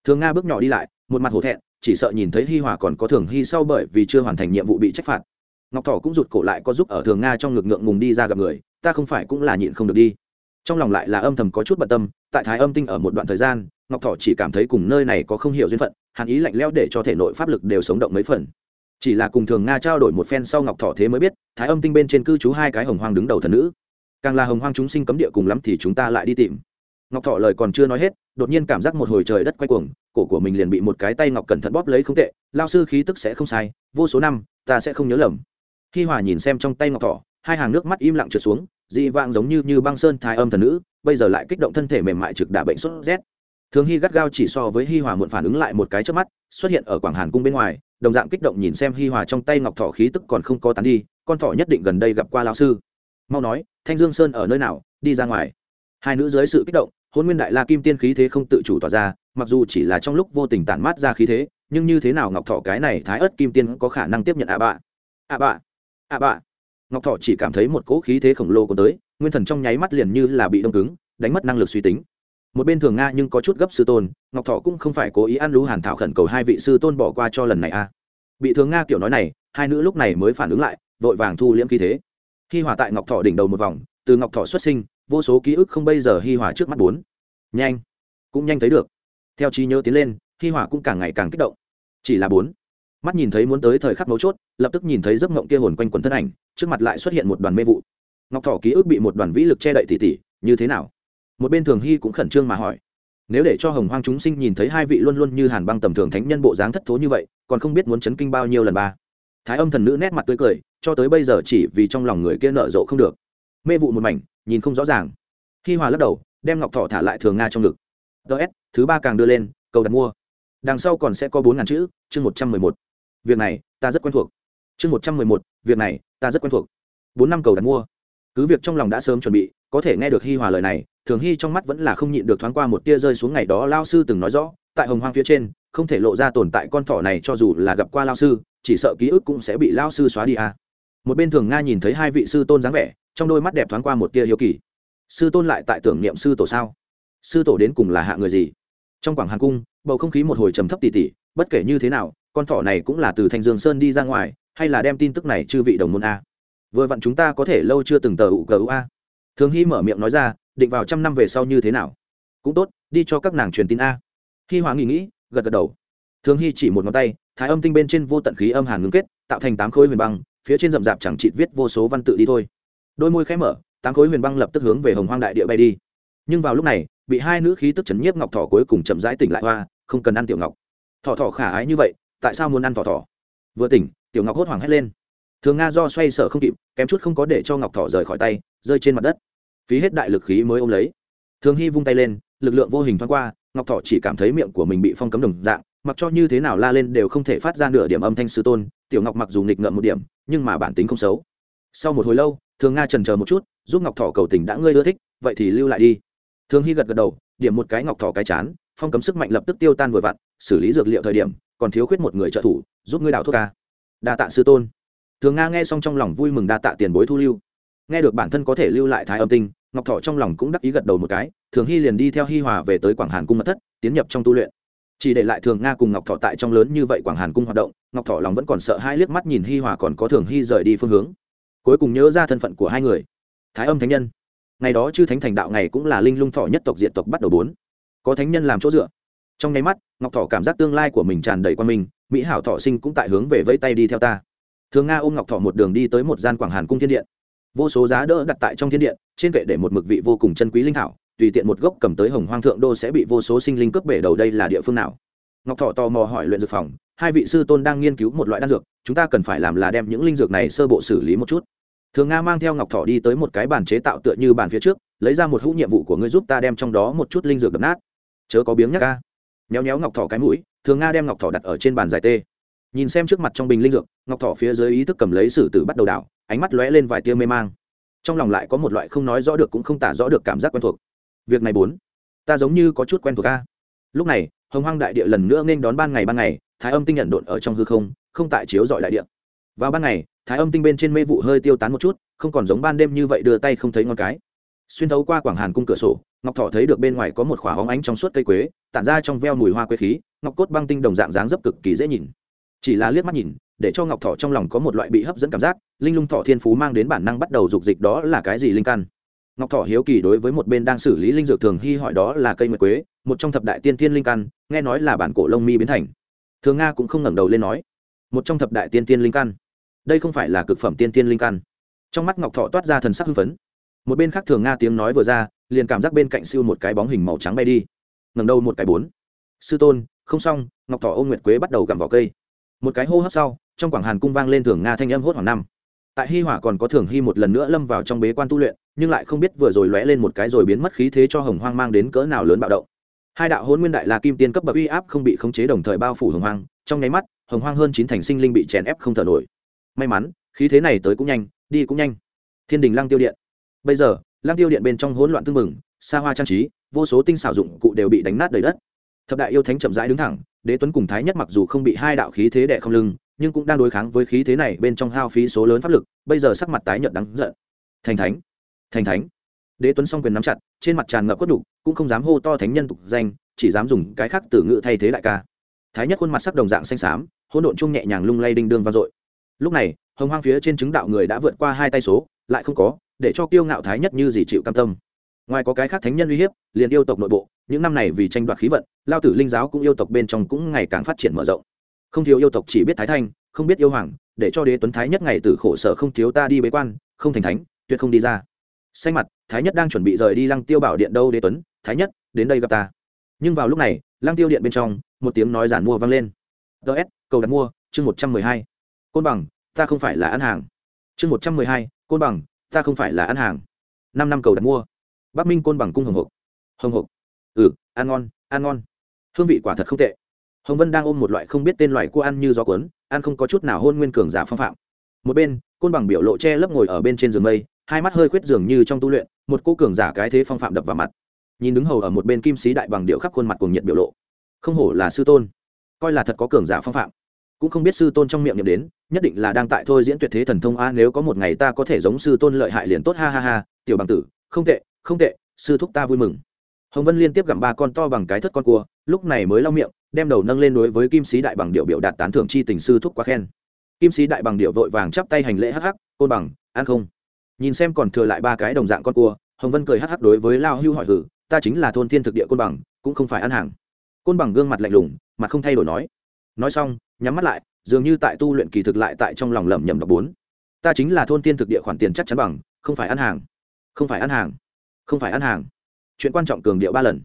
Thường nga bước nhỏ đi lại, một mặt hổ thẹn, chỉ sợ nhìn thấy hi hòa còn có thường hy sau bởi vì chưa hoàn thành nhiệm vụ bị trách phạt. Ngọc thỏ cũng rụt cổ lại có giúp ở thường nga trong ngực ngượng ngùng đi ra gặp người, ta không phải cũng là nhịn không được đi trong lòng lại là âm thầm có chút bận tâm, tại thái âm tinh ở một đoạn thời gian, ngọc thỏ chỉ cảm thấy cùng nơi này có không hiểu duyên phận, hàn ý lạnh lẽo để cho thể nội pháp lực đều sống động mấy phần. Chỉ là cùng thường nga trao đổi một phen sau ngọc thỏ thế mới biết, thái âm tinh bên trên cư trú hai cái hồng hoang đứng đầu thần nữ. Càng là hồng hoang chúng sinh cấm địa cùng lắm thì chúng ta lại đi tìm. Ngọc thọ lời còn chưa nói hết, đột nhiên cảm giác một hồi trời đất quay cuồng, cổ của mình liền bị một cái tay ngọc cẩn thận bóp lấy không tệ, lao sư khí tức sẽ không sai, vô số năm, ta sẽ không nhớ lầm. Hi hòa nhìn xem trong tay ngọc thọ, hai hàng nước mắt im lặng trượt xuống dị vang giống như như băng sơn thái âm thần nữ, bây giờ lại kích động thân thể mềm mại trực đả bệnh sốt rét. Thường hy gắt gao chỉ so với hi hòa muộn phản ứng lại một cái trước mắt, xuất hiện ở quảng hàn cung bên ngoài, đồng dạng kích động nhìn xem hi hòa trong tay ngọc thọ khí tức còn không có tán đi, con thọ nhất định gần đây gặp qua lao sư. Mau nói, thanh dương sơn ở nơi nào, đi ra ngoài. Hai nữ dưới sự kích động, hôn nguyên đại la kim tiên khí thế không tự chủ tỏa ra, mặc dù chỉ là trong lúc vô tình tản mát ra khí thế, nhưng như thế nào ngọc thọ cái này thái ớt kim tiên có khả năng tiếp nhận ạ bạ? Ạ bạ? Ạ bạ? Ngọc thọ chỉ cảm thấy một cỗ khí thế khổng lồ còn tới, nguyên thần trong nháy mắt liền như là bị đông cứng, đánh mất năng lực suy tính. Một bên thường nga nhưng có chút gấp sư tôn, ngọc thọ cũng không phải cố ý ăn lú hàn thảo khẩn cầu hai vị sư tôn bỏ qua cho lần này a. Bị thường nga kiểu nói này, hai nữ lúc này mới phản ứng lại, vội vàng thu liễm khí thế. Hi hòa tại ngọc thọ đỉnh đầu một vòng, từ ngọc thọ xuất sinh, vô số ký ức không bây giờ hi hòa trước mắt bốn. Nhanh, cũng nhanh thấy được. Theo trí nhớ tiến lên, hi hòa cũng càng ngày càng kích động. Chỉ là bốn mắt nhìn thấy muốn tới thời khắc mấu chốt, lập tức nhìn thấy giấc mộng kia hồn quanh quần thân ảnh, trước mặt lại xuất hiện một đoàn mê vụ. Ngọc thỏ ký ức bị một đoàn vĩ lực che đậy tỉ tỉ, như thế nào? Một bên thường hy cũng khẩn trương mà hỏi. Nếu để cho hồng hoang chúng sinh nhìn thấy hai vị luôn luôn như hàn băng tầm thường thánh nhân bộ dáng thất thố như vậy, còn không biết muốn chấn kinh bao nhiêu lần ba. Thái âm thần nữ nét mặt tươi cười, cho tới bây giờ chỉ vì trong lòng người kia nở rộ không được. Mê vụ một mảnh, nhìn không rõ ràng. Hi hòa lắc đầu, đem ngọc thọ thả lại thường nga trong ngực. Ts thứ ba càng đưa lên, cầu đặt mua. Đằng sau còn sẽ có bốn ngàn chữ, chương một trăm mười một việc này ta rất quen thuộc. Chương một trăm mười một, việc này ta rất quen thuộc. Bốn năm cầu đặt mua. Cứ việc trong lòng đã sớm chuẩn bị, có thể nghe được hi hòa lời này, thường hy trong mắt vẫn là không nhịn được thoáng qua một tia rơi xuống ngày đó lao sư từng nói rõ, tại hồng hoang phía trên, không thể lộ ra tồn tại con thỏ này cho dù là gặp qua lao sư, chỉ sợ ký ức cũng sẽ bị lao sư xóa đi à. một bên thường nga nhìn thấy hai vị sư tôn dáng vẻ, trong đôi mắt đẹp thoáng qua một tia hiếu kỳ. Sư tôn lại tại tưởng niệm sư tổ sao? Sư tổ đến cùng là hạ người gì? Trong quảng hàn cung, bầu không khí một hồi trầm thấp tỉ tỉ, bất kể như thế nào con thỏ này cũng là từ thanh dương sơn đi ra ngoài, hay là đem tin tức này chư vị đồng môn a? Vừa vặn chúng ta có thể lâu chưa từng tờ ụ cờ a. Thường hy mở miệng nói ra, định vào trăm năm về sau như thế nào? Cũng tốt, đi cho các nàng truyền tin a. Hy hòa nghĩ nghĩ, gật gật đầu. Thường hy chỉ một ngón tay, thái âm tinh bên trên vô tận khí âm hàn ngưng kết, tạo thành tám khối huyền băng, phía trên rậm rạp chẳng chịt viết vô số văn tự đi thôi. Đôi môi khẽ mở, tám khối huyền băng lập tức hướng về hồng hoang đại địa bay đi. Nhưng vào lúc này, bị hai nữ khí tức chấn nhiếp ngọc thỏ cuối cùng chậm rãi tỉnh lại hoa, không cần ăn tiểu ngọc. Thỏ thỏ khả ái như vậy tại sao muốn ăn thỏ thỏ? Vừa tỉnh, tiểu ngọc hốt hoảng hét lên. Thường nga do xoay sở không kịp, kém chút không có để cho ngọc thỏ rời khỏi tay, rơi trên mặt đất. Phí hết đại lực khí mới ôm lấy. Thường hy vung tay lên, lực lượng vô hình thoáng qua, ngọc thỏ chỉ cảm thấy miệng của mình bị phong cấm đồng dạng, mặc cho như thế nào la lên đều không thể phát ra nửa điểm âm thanh sư tôn, tiểu ngọc mặc dù nghịch ngợm một điểm, nhưng mà bản tính không xấu. Sau một hồi lâu, thường nga trần chờ một chút, giúp ngọc thỏ cầu tình đã ngươi ưa thích, vậy thì lưu lại đi. Thường hy gật gật đầu, điểm một cái ngọc thỏ cái chán, phong cấm sức mạnh lập tức tiêu tan vừa vặn, xử lý dược liệu thời điểm còn thiếu khuyết một người trợ thủ, giúp ngươi đào thuốc ca. Đa tạ sư tôn. Thường nga nghe xong trong lòng vui mừng đa tạ tiền bối thu lưu. Nghe được bản thân có thể lưu lại thái âm tinh, ngọc thọ trong lòng cũng đắc ý gật đầu một cái, thường hy liền đi theo hi hòa về tới quảng hàn cung mật thất, tiến nhập trong tu luyện. Chỉ để lại thường nga cùng ngọc thọ tại trong lớn như vậy quảng hàn cung hoạt động, ngọc thọ lòng vẫn còn sợ hai liếc mắt nhìn hi hòa còn có thường hy rời đi phương hướng. Cuối cùng nhớ ra thân phận của hai người. Thái âm thánh nhân. Ngày đó chư thánh thành đạo ngày cũng là linh lung thọ nhất tộc diện tộc bắt đầu bốn. Có thánh nhân làm chỗ dựa trong nháy mắt, ngọc thọ cảm giác tương lai của mình tràn đầy qua mình mỹ hảo thọ sinh cũng tại hướng về vẫy tay đi theo ta. Thường nga ôm ngọc thọ một đường đi tới một gian quảng hàn cung thiên điện. Vô số giá đỡ đặt tại trong thiên điện, trên kệ để một mực vị vô cùng chân quý linh thảo, tùy tiện một gốc cầm tới hồng hoang thượng đô sẽ bị vô số sinh linh cướp bể đầu đây là địa phương nào? Ngọc thọ tò mò hỏi luyện dược phòng, hai vị sư tôn đang nghiên cứu một loại đan dược, chúng ta cần phải làm là đem những linh dược này sơ bộ xử lý một chút. Thường nga mang theo ngọc thọ đi tới một cái bàn chế tạo tựa như bàn phía trước, lấy ra một hũ nhiệm vụ của ngươi giúp ta đem trong đó một chút linh dược đập nát. Chớ có biếng nhắc ca nhéo nhéo ngọc thỏ cái mũi, thường nga đem ngọc thỏ đặt ở trên bàn giải tê. Nhìn xem trước mặt trong bình linh dược, ngọc thỏ phía dưới ý thức cầm lấy sử tử bắt đầu đảo, ánh mắt lóe lên vài tia mê mang. Trong lòng lại có một loại không nói rõ được cũng không tả rõ được cảm giác quen thuộc. Việc này bốn, ta giống như có chút quen thuộc a. Lúc này, hồng hoang đại địa lần nữa nên đón ban ngày ban ngày, thái âm tinh nhận độn ở trong hư không không tại chiếu dọi đại địa. Vào ban ngày, thái âm tinh bên trên mê vụ hơi tiêu tán một chút, không còn giống ban đêm như vậy đưa tay không thấy ngon cái. Xuyên thấu qua quảng hàn cung cửa sổ ngọc Thỏ thấy được bên ngoài có một khỏa hóng ánh trong suốt cây quế, tản ra trong veo mùi hoa quế khí, ngọc cốt băng tinh đồng dạng dáng dấp cực kỳ dễ nhìn. Chỉ là liếc mắt nhìn, để cho ngọc Thỏ trong lòng có một loại bị hấp dẫn cảm giác, linh lung thọ thiên phú mang đến bản năng bắt đầu dục dịch đó là cái gì linh căn. Ngọc Thỏ hiếu kỳ đối với một bên đang xử lý linh dược thường hy hỏi đó là cây nguyệt quế, một trong thập đại tiên thiên linh căn, nghe nói là bản cổ lông mi biến thành. Thường nga cũng không ngẩng đầu lên nói, một trong thập đại tiên tiên linh căn. Đây không phải là cực phẩm tiên tiên linh căn. Trong mắt ngọc thọ toát ra thần sắc hưng phấn. Một bên khác thường nga tiếng nói vừa ra liền cảm giác bên cạnh siêu một cái bóng hình màu trắng bay đi. Ngầm đầu một cái bốn. Sư tôn, không xong, ngọc thọ ôm nguyệt quế bắt đầu gặm vào cây. Một cái hô hấp sau, trong quảng hàn cung vang lên thường nga thanh âm hốt hoảng năm. Tại hi hỏa còn có thường hy một lần nữa lâm vào trong bế quan tu luyện, nhưng lại không biết vừa rồi lóe lên một cái rồi biến mất khí thế cho hồng hoang mang đến cỡ nào lớn bạo động. Hai đạo hôn nguyên đại là kim tiên cấp bậc uy áp không bị khống chế đồng thời bao phủ hồng hoang, trong nháy mắt, hồng hoang hơn chín thành sinh linh bị chèn ép không thở nổi. May mắn, khí thế này tới cũng nhanh, đi cũng nhanh. Thiên đình lăng tiêu điện. Bây giờ Lang tiêu điện bên trong hỗn loạn tương mừng xa hoa trang trí, vô số tinh xảo dụng cụ đều bị đánh nát đầy đất. Thập đại yêu thánh chậm rãi đứng thẳng, đế tuấn cùng thái nhất mặc dù không bị hai đạo khí thế đẻ không lưng, nhưng cũng đang đối kháng với khí thế này bên trong hao phí số lớn pháp lực, bây giờ sắc mặt tái nhợt đắng giận. Thành thánh thành thánh. Đế tuấn song quyền nắm chặt, trên mặt tràn ngập quất đục cũng không dám hô to thánh nhân tục danh, chỉ dám dùng cái khác từ ngữ thay thế đại ca. Thái nhất khuôn mặt sắc đồng dạng xanh xám, hỗn độn chung nhẹ nhàng lung lay đinh đương vang dội. Lúc này, hồng hoang phía trên chứng đạo người đã vượt qua hai tay số, lại không có để cho kiêu ngạo thái nhất như gì chịu cam tâm. Ngoài có cái khác thánh nhân uy hiếp, liền yêu tộc nội bộ, những năm này vì tranh đoạt khí vận, lao tử linh giáo cũng yêu tộc bên trong cũng ngày càng phát triển mở rộng. Không thiếu yêu tộc chỉ biết thái thanh, không biết yêu hoàng, để cho đế tuấn thái nhất ngày từ khổ sở không thiếu ta đi bế quan, không thành thánh, tuyệt không đi ra. Xanh mặt, thái nhất đang chuẩn bị rời đi lăng tiêu bảo điện đâu đế tuấn, thái nhất, đến đây gặp ta. Nhưng vào lúc này, lăng tiêu điện bên trong, một tiếng nói giản mua vang lên. Ts cầu đặt mua, chương một trăm mười hai. Côn bằng, ta không phải là ăn hàng. Chương một trăm mười hai, côn bằng ta không phải là ăn hàng. Năm năm cầu đặt mua. Bắc minh côn bằng cung hồng hộc. Hồng hộc. Ừ ăn ngon ăn ngon. Hương vị quả thật không tệ. Hồng vân đang ôm một loại không biết tên loại cua ăn như gió cuốn, ăn không có chút nào hôn nguyên cường giả phong phạm. Một bên, côn bằng biểu lộ che lấp ngồi ở bên trên giường mây, hai mắt hơi khuyết dường như trong tu luyện, một cô cường giả cái thế phong phạm đập vào mặt. Nhìn đứng hầu ở một bên kim sĩ đại bằng điệu khắp khuôn mặt cùng nhiệt biểu lộ. Không hổ là sư tôn. Coi là thật có cường giả phong phạm cũng không biết sư tôn trong miệng nhậm đến, nhất định là đang tại thôi diễn tuyệt thế thần thông a, nếu có một ngày ta có thể giống sư tôn lợi hại liền tốt, ha ha ha, tiểu bằng tử, không tệ không tệ, sư thúc ta vui mừng. Hồng vân liên tiếp gặm ba con to bằng cái thất con cua, lúc này mới lau miệng, đem đầu nâng lên đối với kim sĩ đại bằng điệu biểu đạt tán thưởng chi tình sư thúc quá khen. Kim sĩ đại bằng điệu vội vàng chắp tay hành lễ hắc hắc, côn bằng, ăn không? Nhìn xem còn thừa lại ba cái đồng dạng con cua, hồng vân cười hắc hắc đối với lao hưu hỏi hử, ta chính là thôn thiên thực địa côn bằng, cũng không phải ăn hàng. Côn bằng gương mặt lạnh lùng, mặt không thay đổi nói. Nói xong nhắm mắt lại, dường như tại tu luyện kỳ thực lại tại trong lòng lẩm nhẩm đọc bốn. Ta chính là thôn tiên thực địa khoản tiền chắc chắn bằng, không phải ăn hàng. Không phải ăn hàng. Không phải ăn hàng. Chuyện quan trọng cường điệu ba lần.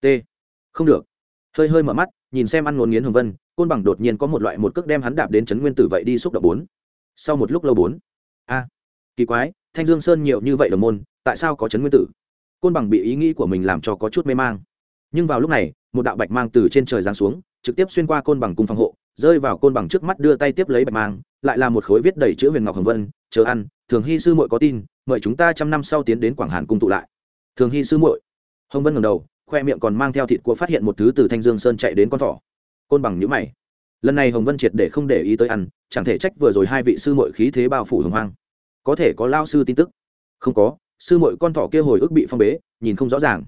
T. Không được. Hơi hơi mở mắt, nhìn xem ăn ngốn nghiến hồng vân, côn bằng đột nhiên có một loại một cước đem hắn đạp đến chấn nguyên tử vậy đi xúc động bốn. Sau một lúc lâu bốn. A. Kỳ quái, thanh dương sơn nhiều như vậy đồng môn, tại sao có chấn nguyên tử? Côn bằng bị ý nghĩ của mình làm cho có chút mê mang. Nhưng vào lúc này, một đạo bạch mang từ trên trời giáng xuống, trực tiếp xuyên qua côn bằng cung phòng hộ rơi vào côn bằng trước mắt đưa tay tiếp lấy bạch mang, lại là một khối viết đầy chữ huyền ngọc hồng vân, chờ ăn, thường hy sư muội có tin, mời chúng ta trăm năm sau tiến đến quảng hàn cung tụ lại. Thường hy sư muội. Hồng vân ngầm đầu, khoe miệng còn mang theo thịt của phát hiện một thứ từ thanh dương sơn chạy đến con thỏ. Côn bằng nhữ mày. Lần này hồng vân triệt để không để ý tới ăn, chẳng thể trách vừa rồi hai vị sư muội khí thế bao phủ hồng hoang. Có thể có lao sư tin tức? Không có, sư muội con thỏ kia hồi ức bị phong bế, nhìn không rõ ràng.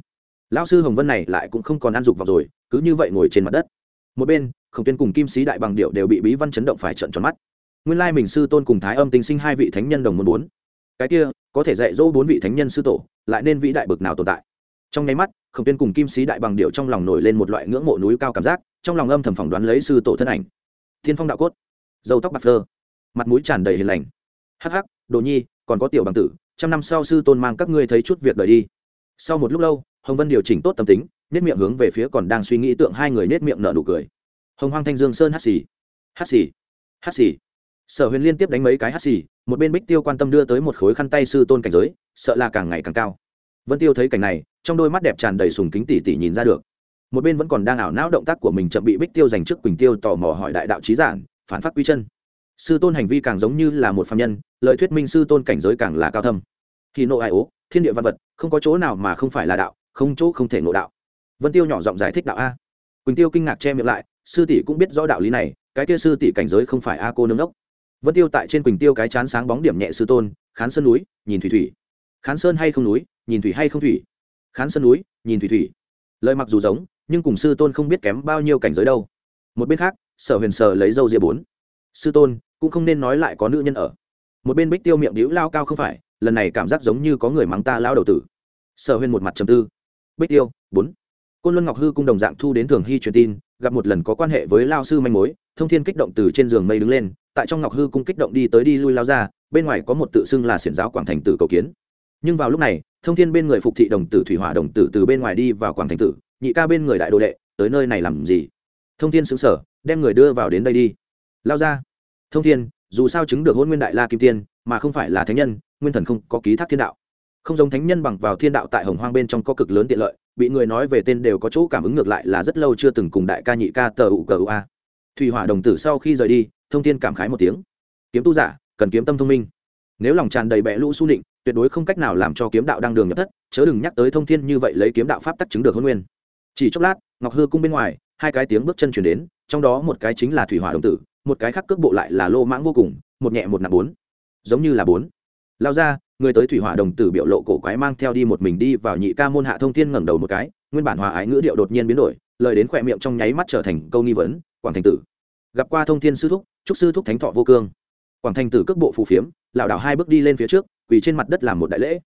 Lão sư hồng vân này lại cũng không còn ăn dục vào rồi, cứ như vậy ngồi trên mặt đất. Một bên khổng tuyên cùng kim sĩ đại bằng điệu đều bị bí văn chấn động phải trận tròn mắt. Nguyên lai mình sư tôn cùng thái âm tinh sinh hai vị thánh nhân đồng môn bốn. Cái kia, có thể dạy dỗ bốn vị thánh nhân sư tổ, lại nên vĩ đại bực nào tồn tại? Trong nháy mắt, khổng tuyên cùng kim sĩ đại bằng điệu trong lòng nổi lên một loại ngưỡng mộ núi cao cảm giác, trong lòng âm thầm phỏng đoán lấy sư tổ thân ảnh. Thiên phong đạo cốt, dâu tóc bạc phơ, mặt mũi tràn đầy hiền lành. Hắc hắc, đồ nhi, còn có tiểu bằng tử, trăm năm sau sư tôn mang các ngươi thấy chút việc đời đi. Sau một lúc lâu, hồng vân điều chỉnh tốt tâm tính nết miệng hướng về phía còn đang suy nghĩ tượng hai người nết miệng nở nụ cười hồng hoang thanh dương sơn hát xì. Hát xì. Hát xì. Sở huyền liên tiếp đánh mấy cái hát xì, một bên bích tiêu quan tâm đưa tới một khối khăn tay sư tôn cảnh giới, sợ là càng ngày càng cao. Vân tiêu thấy cảnh này, trong đôi mắt đẹp tràn đầy sùng kính tỉ tỉ nhìn ra được. Một bên vẫn còn đang ảo não động tác của mình chậm bị bích tiêu dành trước quỳnh tiêu tò mò hỏi đại đạo trí giản, phản phát quy chân. Sư tôn hành vi càng giống như là một phạm nhân lợi thuyết minh sư tôn cảnh giới càng là cao thâm. Thì nộ ai ố, thiên địa văn vật, không có chỗ nào mà không phải là đạo, không chỗ không thể ngộ đạo. Vân tiêu nhỏ giọng giải thích đạo a quỳnh tiêu kinh ngạc che miệng lại sư tỷ cũng biết rõ đạo lý này cái kia sư tỷ cảnh giới không phải a cô nương đốc. vân tiêu tại trên quỳnh tiêu cái chán sáng bóng điểm nhẹ sư tôn khán sơn núi nhìn thủy thủy khán sơn hay không núi nhìn thủy hay không thủy khán sơn núi nhìn thủy thủy lời mặc dù giống nhưng cùng sư tôn không biết kém bao nhiêu cảnh giới đâu một bên khác sở huyền Sở lấy dâu ria bốn sư tôn cũng không nên nói lại có nữ nhân ở một bên bích tiêu miệng đĩu lao cao không phải lần này cảm giác giống như có người mắng ta lao đầu tử sở huyền một mặt trầm tư bích tiêu bốn côn luân ngọc hư cung đồng dạng thu đến thường hy truyền tin, gặp một lần có quan hệ với lao sư manh mối, thông thiên kích động từ trên giường mây đứng lên, tại trong ngọc hư cung kích động đi tới đi lui lao ra, bên ngoài có một tự xưng là xiển giáo quảng thành tử cầu kiến. Nhưng vào lúc này, thông thiên bên người phục thị đồng tử, thủy hỏa đồng tử từ bên ngoài đi vào quảng thành tử, nhị ca bên người đại đồ đệ, tới nơi này làm gì? Thông thiên xứng sở đem người đưa vào đến đây đi. Lao ra. Thông thiên, dù sao chứng được hôn nguyên đại la kim tiên, mà không phải là thánh nhân, nguyên thần không có ký thác thiên đạo. Không giống thánh nhân bằng vào thiên đạo tại hồng hoang bên trong có cực lớn tiện lợi bị người nói về tên đều có chỗ cảm ứng ngược lại là rất lâu chưa từng cùng đại ca nhị ca tờ ụ cờ a. Thủy hỏa đồng tử sau khi rời đi, thông thiên cảm khái một tiếng. Kiếm tu giả, cần kiếm tâm thông minh. Nếu lòng tràn đầy bẹ lũ su nịnh, tuyệt đối không cách nào làm cho kiếm đạo đang đường nhập thất, chớ đừng nhắc tới thông thiên như vậy lấy kiếm đạo pháp tắc chứng được hôn nguyên. Chỉ chốc lát, ngọc hư cung bên ngoài, hai cái tiếng bước chân chuyển đến, trong đó một cái chính là thủy hỏa đồng tử, một cái khác cước bộ lại là lô mãng vô cùng, một nhẹ một nặng bốn. Giống như là bốn. Lao ra người tới thủy hỏa đồng tử biểu lộ cổ quái mang theo đi một mình đi vào nhị ca môn hạ thông thiên ngẩng đầu một cái, nguyên bản hòa ái ngữ điệu đột nhiên biến đổi, lời đến khỏe miệng trong nháy mắt trở thành câu nghi vấn, quảng thành tử, gặp qua thông thiên sư thúc trúc sư thúc thánh thọ vô cương. Quảng thành tử cước bộ phù phiếm, lảo đảo hai bước đi lên phía trước, quỳ trên mặt đất làm một đại lễ.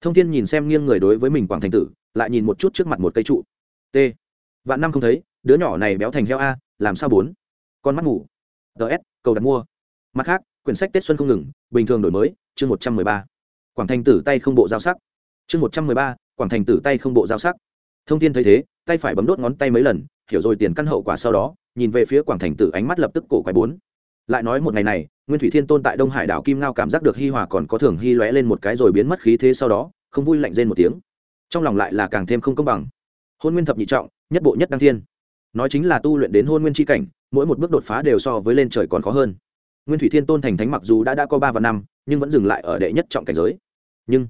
Thông thiên nhìn xem nghiêng người đối với mình quảng thành tử, lại nhìn một chút trước mặt một cây trụ. T. Vạn năm không thấy, đứa nhỏ này béo thành heo a, làm sao bốn? Con mắt ngủ ts cầu đặt mua. Mặt khác, quyển sách tết xuân không ngừng, bình thường đổi mới, chương một trăm mười ba quảng thành tử tay không bộ giao sắc. Chương một trăm mười ba, quảng thành tử tay không bộ giao sắc. Thông tin thấy thế, tay phải bấm đốt ngón tay mấy lần, hiểu rồi tiền căn hậu quả sau đó, nhìn về phía quảng thành tử ánh mắt lập tức cổ quái bốn. Lại nói một ngày này, nguyên thủy thiên tôn tại đông hải đảo kim ngao cảm giác được hi hòa còn có thường hy lóe lên một cái rồi biến mất khí thế sau đó, không vui lạnh rên một tiếng. Trong lòng lại là càng thêm không công bằng. Hôn nguyên thập nhị trọng, nhất bộ nhất đăng thiên. Nói chính là tu luyện đến hôn nguyên tri cảnh, mỗi một bước đột phá đều so với lên trời còn khó hơn. Nguyên thủy thiên tôn thành thánh mặc dù đã đã có ba và năm, nhưng vẫn dừng lại ở đệ nhất trọng cảnh giới nhưng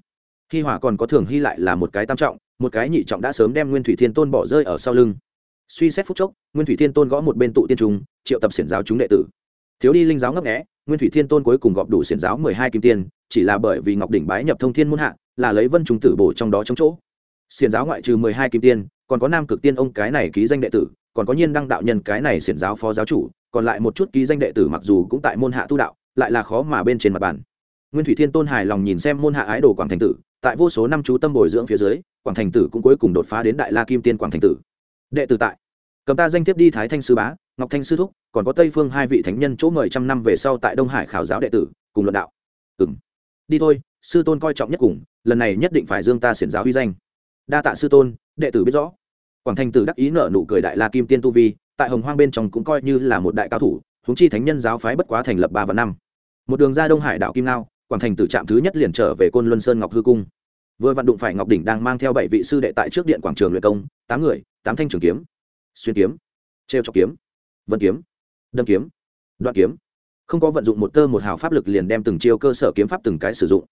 hi hỏa còn có thường hy lại là một cái tam trọng, một cái nhị trọng đã sớm đem nguyên thủy thiên tôn bỏ rơi ở sau lưng. Suy xét phút chốc, nguyên thủy thiên tôn gõ một bên tụ tiên trung triệu tập xiển giáo chúng đệ tử. Thiếu đi linh giáo ngấp nghẽ nguyên thủy thiên tôn cuối cùng gọp đủ xiển giáo mười hai kim tiên, chỉ là bởi vì ngọc đỉnh bái nhập thông thiên muôn hạ, là lấy vân trùng tử bổ trong đó trong chỗ. Xiển giáo ngoại trừ mười hai kim tiên, còn có nam cực tiên ông cái này ký danh đệ tử, còn có nhiên đăng đạo nhân cái này xiển giáo phó giáo chủ, còn lại một chút ký danh đệ tử mặc dù cũng tại môn hạ tu đạo, lại là khó mà bên trên mặt bàn nguyên thủy thiên tôn hài lòng nhìn xem môn hạ ái đồ quảng thành tử, tại vô số năm chú tâm bồi dưỡng phía dưới, quảng thành tử cũng cuối cùng đột phá đến đại la kim tiên quảng thành tử. Đệ tử tại, cầm ta danh tiếp đi thái thanh sư bá, ngọc thanh sư thúc, còn có tây phương hai vị thánh nhân chỗ mời trăm năm về sau tại đông hải khảo giáo đệ tử, cùng luận đạo. Ừ m đi thôi, sư tôn coi trọng nhất cùng, lần này nhất định phải dương ta xiển giáo huy danh. Đa tạ sư tôn, đệ tử biết rõ. Quảng thành tử đắc ý nợ nụ cười đại la kim tiên tu vi, tại hồng hoang bên trong cũng coi như là một đại cao thủ húng chi thánh nhân giáo phái bất quá thành lập ba và năm. Một đường ra đông hải đảo kim lao quảng thành tử trạm thứ nhất liền trở về côn luân sơn ngọc hư cung. Vừa vặn đụng phải ngọc đỉnh đang mang theo bảy vị sư đệ tại trước điện quảng trường luyện công, tám người, tám thanh trường kiếm, xuyên kiếm, trêu trọc kiếm, vân kiếm, đâm kiếm, đoạn kiếm. Không có vận dụng một tơ một hào pháp lực liền đem từng chiêu cơ sở kiếm pháp từng cái sử dụng.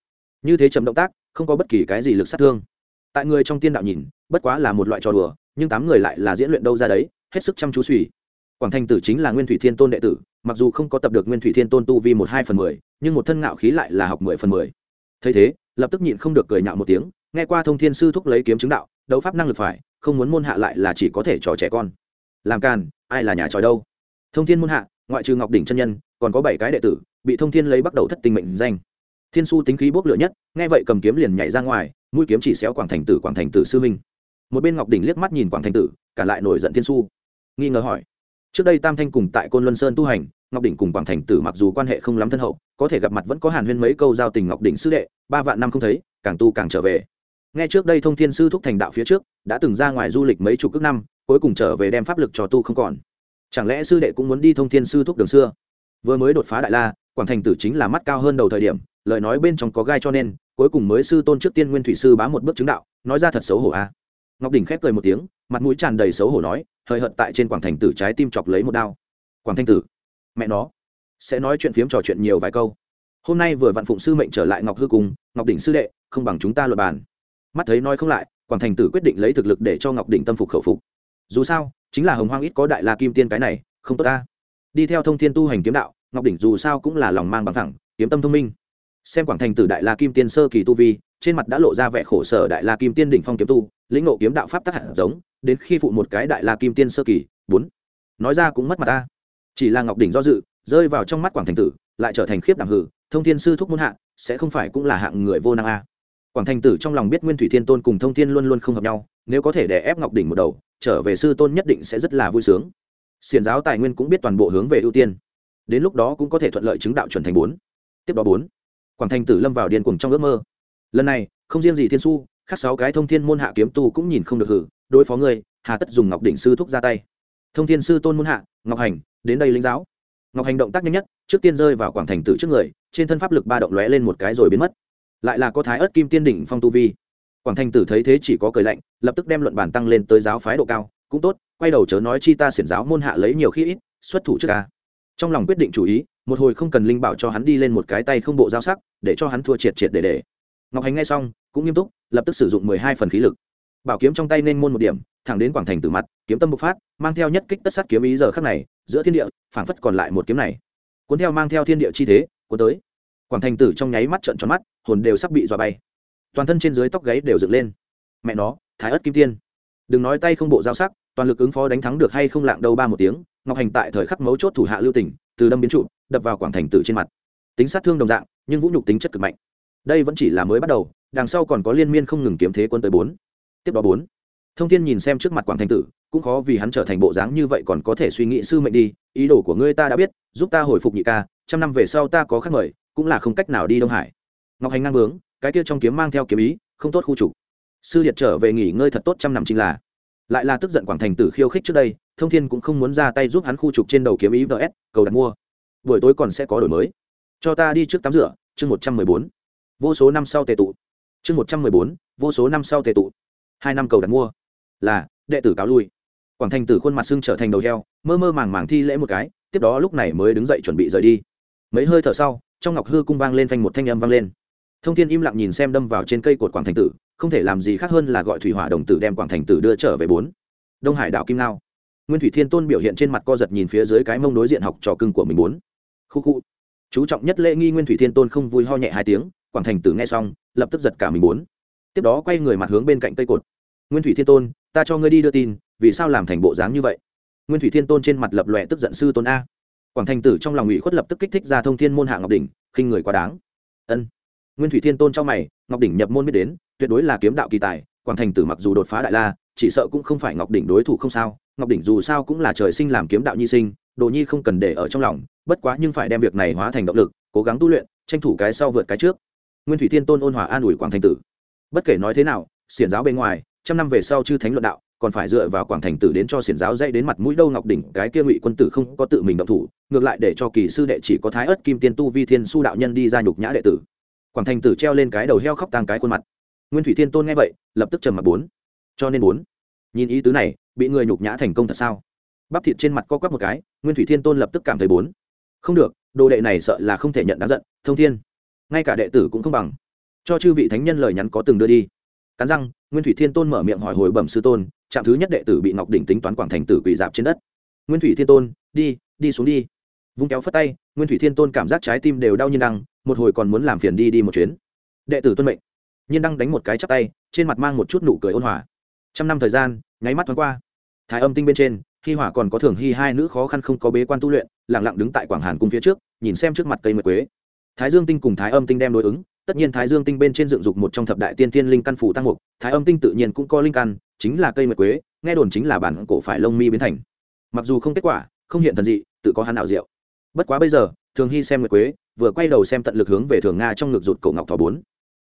Như thế chậm động tác, không có bất kỳ cái gì lực sát thương. Tại người trong tiên đạo nhìn, bất quá là một loại trò đùa, nhưng tám người lại là diễn luyện đâu ra đấy, hết sức chăm chú suy quảng thành tử chính là nguyên thủy thiên tôn đệ tử, mặc dù không có tập được nguyên thủy thiên tôn tu vi một hai phần mười, nhưng một thân ngạo khí lại là học mười phần mười. Thấy thế, lập tức nhịn không được cười nhạo một tiếng, nghe qua thông thiên sư thúc lấy kiếm chứng đạo, đấu pháp năng lực phải, không muốn môn hạ lại là chỉ có thể trò trẻ con. Làm càn, ai là nhà tròi đâu? Thông thiên môn hạ, ngoại trừ ngọc đỉnh chân nhân, còn có bảy cái đệ tử, bị thông thiên lấy bắt đầu thất tình mệnh danh. Thiên su tính khí bốc lửa nhất, nghe vậy cầm kiếm liền nhảy ra ngoài, mũi kiếm chỉ xéo quảng thành tử, quảng thành tử sư minh một bên ngọc đỉnh liếc mắt nhìn quảng thành tử, cả lại nổi giận thiên su. Nghi ngờ hỏi trước đây tam thanh cùng tại côn luân sơn tu hành, ngọc đỉnh cùng quảng thành tử mặc dù quan hệ không lắm thân hậu, có thể gặp mặt vẫn có hàn huyên mấy câu giao tình ngọc đỉnh sư đệ, ba vạn năm không thấy, càng tu càng trở về. Nghe trước đây thông thiên sư thúc thành đạo phía trước, đã từng ra ngoài du lịch mấy chục ước năm, cuối cùng trở về đem pháp lực cho tu không còn. Chẳng lẽ sư đệ cũng muốn đi thông thiên sư thúc đường xưa? Vừa mới đột phá đại la, quảng thành tử chính là mắt cao hơn đầu thời điểm, lời nói bên trong có gai cho nên, cuối cùng mới sư tôn trước tiên nguyên thủy sư bá một bước chứng đạo, nói ra thật xấu hổ a. à ngọc đỉnh khép cười một tiếng, mặt mũi tràn đầy xấu hổ nói, hời hợt tại trên quảng thành tử trái tim chọc lấy một đao. Quảng thanh tử, mẹ nó, sẽ nói chuyện phiếm trò chuyện nhiều vài câu. Hôm nay vừa vạn phụng sư mệnh trở lại ngọc hư cùng ngọc đỉnh sư đệ, không bằng chúng ta luật bàn. Mắt thấy nói không lại, quảng thành tử quyết định lấy thực lực để cho ngọc đỉnh tâm phục khẩu phục. Dù sao, chính là hồng hoang ít có đại la kim tiên cái này, không tốt ta. Đi theo thông thiên tu hành kiếm đạo, ngọc đỉnh dù sao cũng là lòng mang bằng thẳng, kiếm tâm thông minh. Xem quảng thành tử đại la kim tiên sơ kỳ tu vi, trên mặt đã lộ ra vẻ khổ sở đại la kim tiên đỉnh phong kiếm tu lĩnh ngộ kiếm đạo pháp tắc hẳn giống, đến khi phụ một cái đại la kim tiên sơ kỳ, bốn. Nói ra cũng mất mặt ta. Chỉ là ngọc đỉnh do dự, rơi vào trong mắt quảng thành tử, lại trở thành khiếp đảm hử, thông thiên sư thúc muôn hạ, sẽ không phải cũng là hạng người vô năng a. Quảng thành tử trong lòng biết nguyên thủy thiên tôn cùng thông thiên luôn luôn không hợp nhau, nếu có thể đè ép ngọc đỉnh một đầu, trở về sư tôn nhất định sẽ rất là vui sướng. Xiền giáo tài nguyên cũng biết toàn bộ hướng về ưu tiên. Đến lúc đó cũng có thể thuận lợi chứng đạo chuẩn thành bốn. Tiếp đó bốn. Quảng thành tử lâm vào điên cuồng trong ước mơ. Lần này, không riêng gì thiên su khác sáu cái thông thiên môn hạ kiếm tu cũng nhìn không được hử, đối phó người hà tất dùng ngọc đỉnh sư thúc ra tay. Thông thiên sư tôn môn hạ, ngọc hành, đến đây linh giáo. Ngọc hành động tác nhanh nhất, trước tiên rơi vào quảng thành tử trước người, trên thân pháp lực ba động lóe lên một cái rồi biến mất. Lại là có thái ớt kim tiên đỉnh phong tu vi. Quảng thành tử thấy thế chỉ có cười lạnh, lập tức đem luận bản tăng lên tới giáo phái độ cao. Cũng tốt, quay đầu chớ nói chi ta xiển giáo môn hạ lấy nhiều khi ít, xuất thủ trước ca trong lòng quyết định chủ ý, một hồi không cần linh bảo cho hắn đi lên một cái tay không bộ giao sắc, để cho hắn thua triệt triệt để để. Ngọc hành nghe xong, cũng nghiêm túc lập tức sử dụng mười hai phần khí lực. Bảo kiếm trong tay nên môn một điểm, thẳng đến quảng thành tử mặt, kiếm tâm bộc phát, mang theo nhất kích tất sát kiếm ý giờ khắc này, giữa thiên địa, phảng phất còn lại một kiếm này. Cuốn theo mang theo thiên địa chi thế, cuốn tới. Quảng thành tử trong nháy mắt trợn tròn mắt, hồn đều sắp bị dọa bay. Toàn thân trên dưới tóc gáy đều dựng lên. Mẹ nó, thái ất kim tiên. Đừng nói tay không bộ giao sắc, toàn lực ứng phó đánh thắng được hay không lạng đâu ba một tiếng, ngọc hành tại thời khắc mấu chốt thủ hạ lưu tỉnh từ đâm biến trụ, đập vào quảng thành tử trên mặt. Tính sát thương đồng dạng, nhưng vũ nhục tính chất cực mạnh. Đây vẫn chỉ là mới bắt đầu đằng sau còn có liên miên không ngừng kiếm thế quân tới bốn. Tiếp đó bốn. Thông thiên nhìn xem trước mặt quảng thành tử, cũng khó vì hắn trở thành bộ dáng như vậy còn có thể suy nghĩ sư mệnh đi, ý đồ của ngươi ta đã biết, giúp ta hồi phục nhị ca, trăm năm về sau ta có khách mời, cũng là không cách nào đi đông hải. Ngọc hành ngang bướng, cái kia trong kiếm mang theo kiếm ý, không tốt khu trục. Sư điệt trở về nghỉ ngơi thật tốt trăm năm chính là. Lại là tức giận quảng thành tử khiêu khích trước đây, thông thiên cũng không muốn ra tay giúp hắn khu trục trên đầu kiếm ý vs, cầu đặt mua. Buổi tối còn sẽ có đổi mới. Cho ta đi trước tắm rửa, chương một trăm mười bốn. Vô số năm sau tề tụ chương một trăm mười bốn, vô số năm sau tệ tụ. Hai năm cầu đặt mua. Là, đệ tử cáo lui. Quảng thành tử khuôn mặt xưng trở thành đầu heo, mơ mơ màng màng thi lễ một cái, tiếp đó lúc này mới đứng dậy chuẩn bị rời đi. Mấy hơi thở sau, trong ngọc hư cung vang lên phanh một thanh âm vang lên. Thông thiên im lặng nhìn xem đâm vào trên cây cột quảng thành tử, không thể làm gì khác hơn là gọi thủy hỏa đồng tử đem quảng thành tử đưa trở về bốn. Đông hải đảo kim lao nguyên thủy thiên tôn biểu hiện trên mặt co giật nhìn phía dưới cái mông đối diện học trò cưng của mình bốn. Khu khu. Chú trọng nhất lễ nghi nguyên thủy thiên tôn không vui ho nhẹ hai tiếng quảng thành tử nghe xong, lập tức giật cả mình bốn tiếp đó quay người mặt hướng bên cạnh cây cột. Nguyên thủy thiên tôn, ta cho ngươi đi đưa tin, vì sao làm thành bộ dáng như vậy? Nguyên thủy thiên tôn trên mặt lập lòe tức giận sư tôn a. Quảng thành tử trong lòng ủy khuất lập tức kích thích ra thông thiên môn hạ ngọc đỉnh, khinh người quá đáng. Ân. Nguyên thủy thiên tôn trong mày, ngọc đỉnh nhập môn biết đến, tuyệt đối là kiếm đạo kỳ tài, quảng thành tử mặc dù đột phá đại la, chỉ sợ cũng không phải ngọc đỉnh đối thủ không sao, ngọc đỉnh dù sao cũng là trời sinh làm kiếm đạo nhi sinh, đồ nhi không cần để ở trong lòng, bất quá nhưng phải đem việc này hóa thành động lực, cố gắng tu luyện, tranh thủ cái sau vượt cái trước nguyên thủy thiên tôn ôn hòa an ủi quảng thành tử. Bất kể nói thế nào, xiển giáo bên ngoài, trăm năm về sau chư thánh luận đạo, còn phải dựa vào quảng thành tử đến cho xiển giáo dạy đến mặt mũi đâu ngọc đỉnh, cái kia ngụy quân tử không có tự mình động thủ, ngược lại để cho kỳ sư đệ chỉ có thái ớt kim tiên tu vi thiên su đạo nhân đi ra nhục nhã đệ tử. Quảng thành tử treo lên cái đầu heo khóc tăng cái khuôn mặt. Nguyên thủy thiên tôn nghe vậy, lập tức trầm mặt bốn. Cho nên bốn. Nhìn ý tứ này, bị người nhục nhã thành công thật sao? Bắp thịt trên mặt co quắp một cái, nguyên thủy thiên tôn lập tức cảm thấy bốn. Không được, đồ đệ này sợ là không thể nhận đáng giận, thông thiên ngay cả đệ tử cũng không bằng. Cho chư vị thánh nhân lời nhắn có từng đưa đi. Cắn răng, nguyên thủy thiên tôn mở miệng hỏi hồi bẩm sư tôn, trạm thứ nhất đệ tử bị ngọc đỉnh tính toán quảng thành tử quỳ dạp trên đất. Nguyên thủy thiên tôn, đi đi xuống đi. Vung kéo phất tay, nguyên thủy thiên tôn cảm giác trái tim đều đau nhiên đăng, một hồi còn muốn làm phiền đi đi một chuyến. Đệ tử tuân mệnh. Nhiên đăng đánh một cái chắp tay, trên mặt mang một chút nụ cười ôn hòa. Trăm năm thời gian, nháy mắt thoáng qua. Thái âm tinh bên trên, hi hỏa còn có thường hy hai nữ khó khăn không có bế quan tu luyện lẳng lặng đứng tại quảng hàn cung phía trước, nhìn xem trước mặt cây nguyệt quế thái dương tinh cùng thái âm tinh đem đối ứng, tất nhiên thái dương tinh bên trên dựng dục một trong thập đại tiên tiên linh căn phủ tăng mục, thái âm tinh tự nhiên cũng có linh căn, chính là cây nguyệt quế, nghe đồn chính là bản cổ phải lông mi biến thành. Mặc dù không kết quả, không hiện thần dị, tự có hắn ảo diệu. Bất quá bây giờ, thường hy xem nguyệt quế, vừa quay đầu xem tận lực hướng về thường nga trong ngực rụt cổ ngọc thỏ bốn.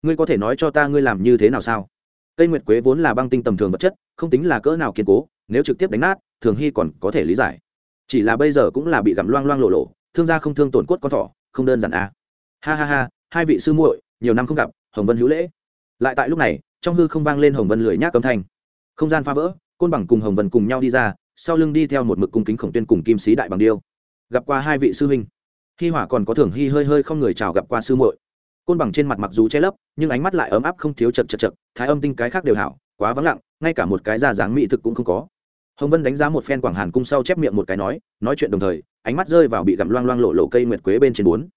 Ngươi có thể nói cho ta ngươi làm như thế nào sao? Cây nguyệt quế vốn là băng tinh tầm thường vật chất, không tính là cỡ nào kiên cố, nếu trực tiếp đánh nát, thường hy còn có thể lý giải. Chỉ là bây giờ cũng là bị gặm loang loang lộ lộ, thương gia không thương tổn cốt con thỏ, không đơn giản à ha ha ha, hai vị sư muội, nhiều năm không gặp, hồng vân hữu lễ. Lại tại lúc này, trong hư không vang lên hồng vân lười nhác âm thanh. Không gian phá vỡ, côn bằng cùng hồng vân cùng nhau đi ra, sau lưng đi theo một mực cung kính khổng tuyên cùng kim sĩ đại bằng điêu. Gặp qua hai vị sư huynh. Hi hỏa còn có thưởng hi hơi hơi không người chào gặp qua sư muội. Côn bằng trên mặt mặc dù che lấp, nhưng ánh mắt lại ấm áp không thiếu chật chật chật, thái âm tinh cái khác đều hảo, quá vắng lặng, ngay cả một cái da dáng mỹ thực cũng không có. Hồng vân đánh giá một phen quảng hàn cung sau chép miệng một cái nói nói chuyện đồng thời, ánh mắt rơi vào bị gặm loang loang lộ lộ cây nguyệt quế bên trên bốn.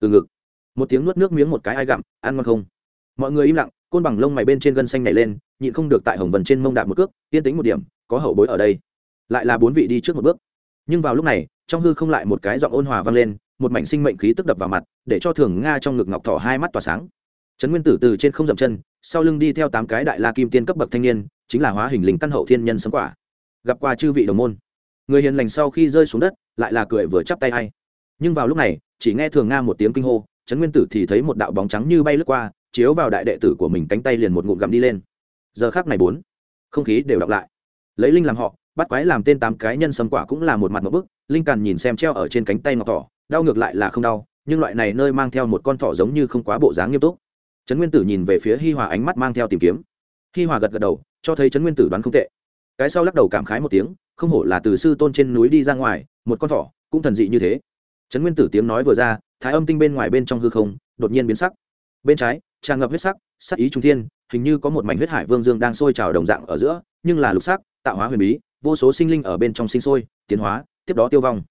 Từ ngực một tiếng nuốt nước miếng một cái ai gặm, ăn ngon không? Mọi người im lặng, côn bằng lông mày bên trên gân xanh nhảy lên, nhịn không được tại hồng vần trên mông đạp một cước, yên tính một điểm, có hậu bối ở đây. Lại là bốn vị đi trước một bước. Nhưng vào lúc này, trong hư không lại một cái giọng ôn hòa vang lên, một mảnh sinh mệnh khí tức đập vào mặt, để cho thường nga trong ngực ngọc thỏ hai mắt tỏa sáng. Trấn nguyên tử từ trên không dậm chân, sau lưng đi theo tám cái đại la kim tiên cấp bậc thanh niên, chính là hóa hình linh căn hậu thiên nhân sấm quả. Gặp qua chư vị đồng môn. Người hiền lành sau khi rơi xuống đất, lại là cười vừa chắp tay hay nhưng vào lúc này, chỉ nghe thường nga một tiếng kinh hô trấn nguyên tử thì thấy một đạo bóng trắng như bay lướt qua, chiếu vào đại đệ tử của mình cánh tay liền một ngụm gặm đi lên. Giờ khác này bốn, không khí đều đọc lại. Lấy linh làm họ, bắt quái làm tên tám cái nhân sâm quả cũng là một mặt một bức, linh càn nhìn xem treo ở trên cánh tay ngọc thỏ, đau ngược lại là không đau, nhưng loại này nơi mang theo một con thỏ giống như không quá bộ dáng nghiêm túc. Trấn nguyên tử nhìn về phía hi hòa ánh mắt mang theo tìm kiếm. Hi hòa gật gật đầu, cho thấy trấn nguyên tử đoán không tệ. Cái sau lắc đầu cảm khái một tiếng, không hổ là từ sư tôn trên núi đi ra ngoài, một con thỏ, cũng thần dị như thế. Trấn nguyên tử tiếng nói vừa ra thái âm tinh bên ngoài bên trong hư không, đột nhiên biến sắc. Bên trái, tràn ngập huyết sắc sắc ý trung thiên, hình như có một mảnh huyết hải vương dương đang sôi trào đồng dạng ở giữa, nhưng là lục sắc, tạo hóa huyền bí, vô số sinh linh ở bên trong sinh sôi, tiến hóa, tiếp đó tiêu vong.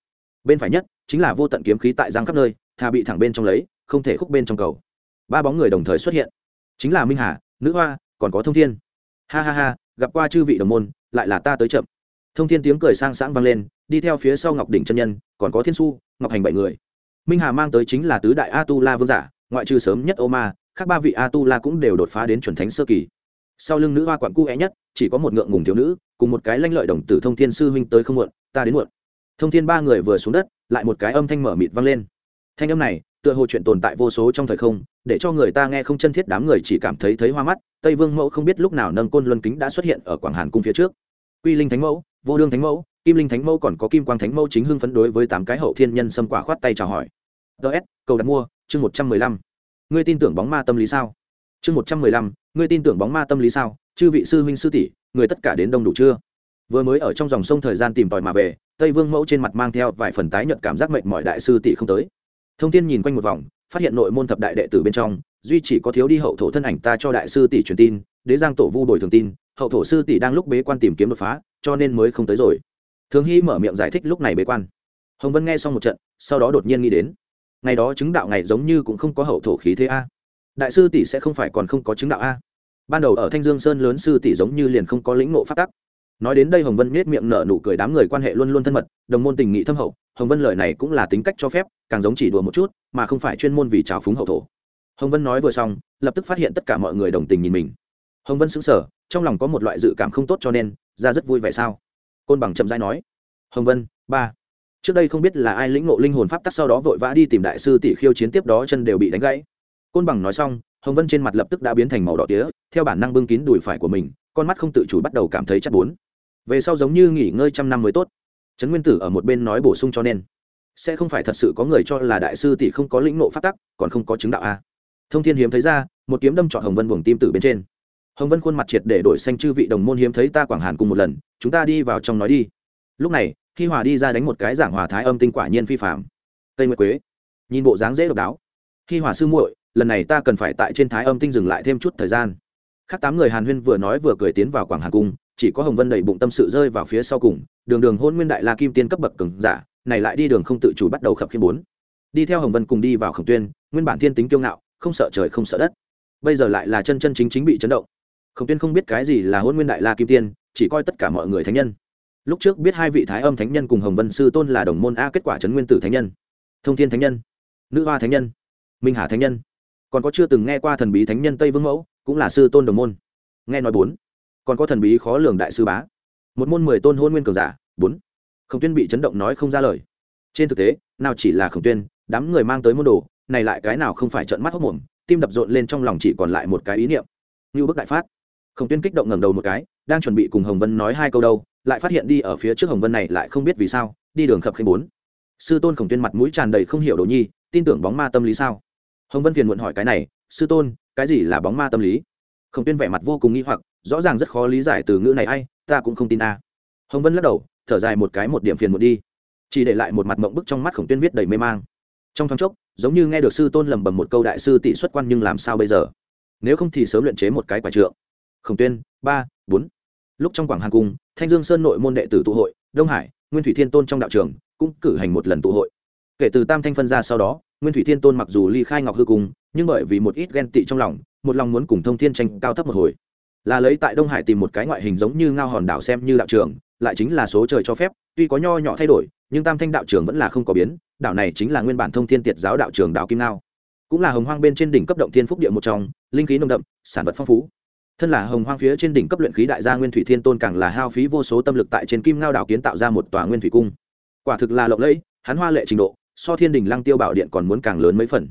Bên phải nhất, chính là vô tận kiếm khí tại giang khắp nơi, thà bị thẳng bên trong lấy, không thể khúc bên trong cầu. Ba bóng người đồng thời xuất hiện. Chính là minh hà, nữ hoa, còn có thông thiên. Ha ha ha, gặp qua chư vị đồng môn, lại là ta tới chậm. Thông thiên tiếng cười sang sáng vang lên, đi theo phía sau ngọc đỉnh chân nhân, còn có thiên su, ngọc hành bảy người minh hà mang tới chính là tứ đại a tu la vương giả, ngoại trừ sớm nhất ô ma khác ba vị a tu la cũng đều đột phá đến chuẩn thánh sơ kỳ. Sau lưng nữ hoa quặn cu é nhất, chỉ có một ngượng ngùng thiếu nữ, cùng một cái lanh lợi đồng tử thông thiên sư huynh tới không muộn, ta đến muộn. Thông thiên ba người vừa xuống đất, lại một cái âm thanh mở mịt vang lên. Thanh âm này, tựa hồ chuyện tồn tại vô số trong thời không, để cho người ta nghe không chân thiết đám người chỉ cảm thấy thấy hoa mắt, tây vương mẫu không biết lúc nào nâng côn luân kính đã xuất hiện ở quảng hàn cung phía trước. Quy linh thánh mẫu vô đương thánh mẫu, kim linh thánh mẫu còn có kim quang thánh mẫu chính hưng phấn đối với tám cái hậu thiên nhân xâm quả khoát tay chào hỏi. Ts cầu đặt mua, chương một trăm mười lăm. Ngươi tin tưởng bóng ma tâm lý sao? Chương một trăm mười lăm, ngươi tin tưởng bóng ma tâm lý sao? Chư vị sư huynh sư tỷ, người tất cả đến đông đủ chưa? Vừa mới ở trong dòng sông thời gian tìm tòi mà về, tây vương mẫu trên mặt mang theo vài phần tái nhợt cảm giác mệnh mọi đại sư tỷ không tới. Thông tin nhìn quanh một vòng, phát hiện nội môn thập đại đệ tử bên trong, duy chỉ có thiếu đi hậu thổ thân ảnh ta cho đại sư tỷ truyền tin, đế giang tổ vu bồi thường tin, hậu thổ sư tỷ đang lúc bế quan tìm kiếm đột phá cho nên mới không tới rồi. Thường hy mở miệng giải thích lúc này bế quan. Hồng vân nghe xong một trận, sau đó đột nhiên nghĩ đến, ngày đó chứng đạo này giống như cũng không có hậu thổ khí thế a. Đại sư tỷ sẽ không phải còn không có chứng đạo a. Ban đầu ở thanh dương sơn lớn sư tỷ giống như liền không có lĩnh ngộ phát tắc. Nói đến đây hồng vân nết miệng nở nụ cười đám người quan hệ luôn luôn thân mật, đồng môn tình nghị thâm hậu, hồng vân lời này cũng là tính cách cho phép, càng giống chỉ đùa một chút, mà không phải chuyên môn vì trào phúng hậu thổ. Hồng vân nói vừa xong, lập tức phát hiện tất cả mọi người đồng tình nhìn mình hồng vân xứng sở trong lòng có một loại dự cảm không tốt cho nên, ra rất vui vẻ sao? Côn bằng chậm dai nói. Hồng vân, ba. Trước đây không biết là ai lĩnh ngộ linh hồn pháp tắc sau đó vội vã đi tìm đại sư tỷ khiêu chiến tiếp đó chân đều bị đánh gãy. Côn bằng nói xong, hồng vân trên mặt lập tức đã biến thành màu đỏ tía, theo bản năng bưng kín đùi phải của mình, con mắt không tự chủ bắt đầu cảm thấy chắc bốn về sau giống như nghỉ ngơi trăm năm mới tốt. Trấn nguyên tử ở một bên nói bổ sung cho nên, sẽ không phải thật sự có người cho là đại sư tỷ không có lĩnh ngộ pháp tắc, còn không có chứng đạo a. Thông thiên hiếm thấy ra, một kiếm đâm chọn hồng vân buồng tim tử bên trên hồng vân khuôn mặt triệt để đổi xanh chư vị đồng môn hiếm thấy ta quảng hàn cùng một lần, chúng ta đi vào trong nói đi. Lúc này khi hòa đi ra đánh một cái giảng hòa thái âm tinh quả nhiên phi phạm tây nguyệt quế. Nhìn bộ dáng dễ độc đáo. Khi hòa sư muội, lần này ta cần phải tại trên thái âm tinh dừng lại thêm chút thời gian. Khác tám người hàn huyên vừa nói vừa cười tiến vào quảng hàn cung, chỉ có hồng vân đầy bụng tâm sự rơi vào phía sau cùng, đường đường hôn nguyên đại la kim tiên cấp bậc cường giả, này lại đi đường không tự chủ bắt đầu khập khiên bốn. Đi theo hồng vân cùng đi vào khổng tuyên, nguyên bản thiên tính kiêu ngạo, không sợ trời không sợ đất. Bây giờ lại là chân chân chính chính bị chấn động khổng tuyên không biết cái gì là hôn nguyên đại la kim tiên, chỉ coi tất cả mọi người thánh nhân. Lúc trước biết hai vị thái âm thánh nhân cùng hồng vân sư tôn là đồng môn a, kết quả trấn nguyên tử thánh nhân, thông thiên thánh nhân, nữ hoa thánh nhân, minh hà thánh nhân. Còn có chưa từng nghe qua thần bí thánh nhân tây vương mẫu, cũng là sư tôn đồng môn. Nghe nói bốn. Còn có thần bí khó lường đại sư bá. Một môn mười tôn hôn nguyên cường giả, bốn. Khổng tuyên bị chấn động nói không ra lời. Trên thực tế, nào chỉ là khổng tuyên, đám người mang tới môn đồ, này lại cái nào không phải trợn mắt hốc mồm, tim đập rộn lên trong lòng chỉ còn lại một cái ý niệm. Như bức đại phát khổng tuyên kích động ngẩng đầu một cái, đang chuẩn bị cùng hồng vân nói hai câu đâu, lại phát hiện đi ở phía trước hồng vân này lại không biết vì sao, đi đường khập khanh bốn. Sư tôn khổng tuyên mặt mũi tràn đầy không hiểu đồ nhi, tin tưởng bóng ma tâm lý sao? Hồng vân phiền muộn hỏi cái này, sư tôn, cái gì là bóng ma tâm lý? Khổng tuyên vẻ mặt vô cùng nghi hoặc, rõ ràng rất khó lý giải từ ngữ này ai, ta cũng không tin a. Hồng vân lắc đầu, thở dài một cái một điểm phiền muộn đi. Chỉ để lại một mặt mộng bức trong mắt khổng tuyên viết đầy mê mang. Trong thoáng chốc, giống như nghe được sư tôn lầm bầm một câu đại sư tỷ xuất quan nhưng làm sao bây giờ? Nếu không thì sớm luyện chế một cái quả trượng khổng tuyên, ba, bốn. Lúc trong quảng hàn cung, thanh dương sơn nội môn đệ tử tụ hội, đông hải, nguyên thủy thiên tôn trong đạo trường cũng cử hành một lần tụ hội. Kể từ tam thanh phân ra sau đó, nguyên thủy thiên tôn mặc dù ly khai ngọc hư cung, nhưng bởi vì một ít ghen tị trong lòng, một lòng muốn cùng thông thiên tranh cao thấp một hồi. Là lấy tại đông hải tìm một cái ngoại hình giống như ngao hòn đảo xem như đạo trường, lại chính là số trời cho phép, tuy có nho nhỏ thay đổi, nhưng tam thanh đạo trường vẫn là không có biến, đảo này chính là nguyên bản thông thiên tiệt giáo đạo trường đảo kim ngao. Cũng là hồng hoang bên trên đỉnh cấp động thiên phúc địa một trong, linh khí nồng đậm, sản vật phong phú thân là hồng hoang phía trên đỉnh cấp luyện khí đại gia nguyên thủy thiên tôn càng là hao phí vô số tâm lực tại trên kim ngao đảo kiến tạo ra một tòa nguyên thủy cung. Quả thực là lộng lẫy, hắn hoa lệ trình độ, so thiên đình lăng tiêu bảo điện còn muốn càng lớn mấy phần.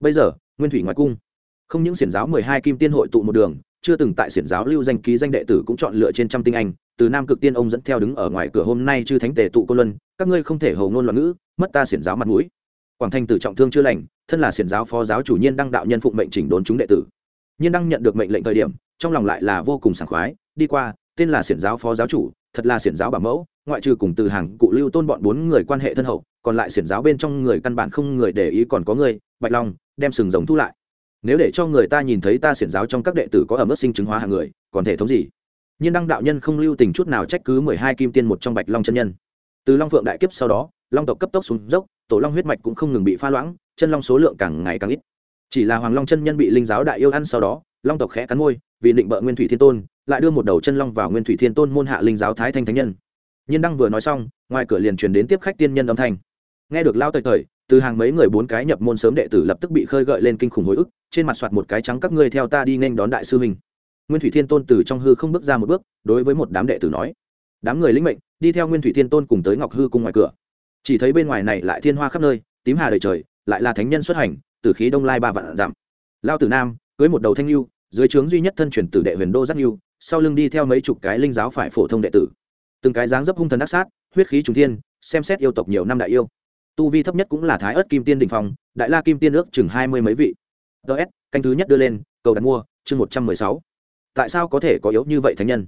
Bây giờ, nguyên thủy ngoài cung, không những xiển giáo mười hai kim tiên hội tụ một đường, chưa từng tại xiển giáo lưu danh ký danh đệ tử cũng chọn lựa trên trăm tinh anh, từ nam cực tiên ông dẫn theo đứng ở ngoài cửa hôm nay chư thánh tề tụ cô luân, các ngươi không thể hầu ngôn loạn ngữ, mất ta xiển giáo mặt mũi. Quảng thanh tử trọng thương chưa lành, thân là xiển giáo phó giáo chủ nhiên đăng đạo nhân phụng mệnh chỉnh đốn chúng đệ tử. Nhiên đăng nhận được mệnh lệnh thời điểm trong lòng lại là vô cùng sảng khoái, đi qua, tên là xiển giáo phó giáo chủ, thật là xiển giáo bảo mẫu, ngoại trừ cùng từ hàng cụ lưu tôn bọn bốn người quan hệ thân hậu, còn lại xiển giáo bên trong người căn bản không người để ý còn có người, bạch long, đem sừng giống thu lại. Nếu để cho người ta nhìn thấy ta xiển giáo trong các đệ tử có ở mức sinh chứng hóa hàng người, còn thể thống gì? Nhiên đăng đạo nhân không lưu tình chút nào trách cứ mười hai kim tiên một trong bạch long chân nhân. Từ long phượng đại kiếp sau đó, long tộc cấp tốc xuống dốc, tổ long huyết mạch cũng không ngừng bị pha loãng, chân long số lượng càng ngày càng ít. Chỉ là hoàng long chân nhân bị linh giáo đại yêu ăn sau đó long tộc khẽ cắn môi, vì định bợ nguyên thủy thiên tôn, lại đưa một đầu chân long vào nguyên thủy thiên tôn môn hạ linh giáo thái thanh thánh nhân. Nhiên đăng vừa nói xong, ngoài cửa liền truyền đến tiếp khách tiên nhân âm thanh. Nghe được lao tời tời, từ hàng mấy người bốn cái nhập môn sớm đệ tử lập tức bị khơi gợi lên kinh khủng hồi ức, trên mặt soạt một cái trắng, các ngươi theo ta đi nên đón đại sư huynh. Nguyên thủy thiên tôn từ trong hư không bước ra một bước, đối với một đám đệ tử nói, đám người lĩnh mệnh, đi theo nguyên thủy thiên tôn cùng tới ngọc hư cung ngoài cửa. Chỉ thấy bên ngoài này lại thiên hoa khắp nơi, tím hà đầy trời, lại là thánh nhân xuất hành, từ khí đông lai ba vạn dặm. Lao tử nam cưới một đầu thanh lưu dưới trướng duy nhất thân truyền tử đệ huyền đô giác lưu sau lưng đi theo mấy chục cái linh giáo phải phổ thông đệ tử. Từng cái dáng dấp hung thần ác sát, huyết khí trùng thiên, xem xét yêu tộc nhiều năm đại yêu. Tu vi thấp nhất cũng là thái ớt kim tiên đình phong, đại la kim tiên ước chừng hai mươi mấy vị. Ts canh thứ nhất đưa lên, cầu đặt mua, chương một trăm mười sáu. Tại sao có thể có yếu như vậy thánh nhân?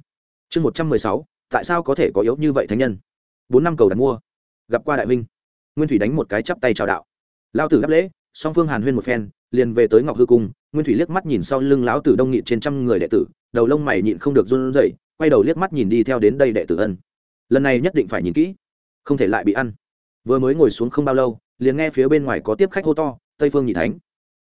Chương một trăm mười sáu, tại sao có thể có yếu như vậy thánh nhân? Bốn năm cầu đặt mua. Gặp qua đại minh nguyên thủy đánh một cái chắp tay chào đạo. Lao tử đáp lễ song phương hàn huyên một phen, liền về tới ngọc hư cung, nguyên thủy liếc mắt nhìn sau lưng lão tử đông nghị trên trăm người đệ tử, đầu lông mày nhịn không được run rẩy, quay đầu liếc mắt nhìn đi theo đến đây đệ tử ân. Lần này nhất định phải nhìn kỹ, không thể lại bị ăn. Vừa mới ngồi xuống không bao lâu, liền nghe phía bên ngoài có tiếp khách hô to, tây phương nhị thánh.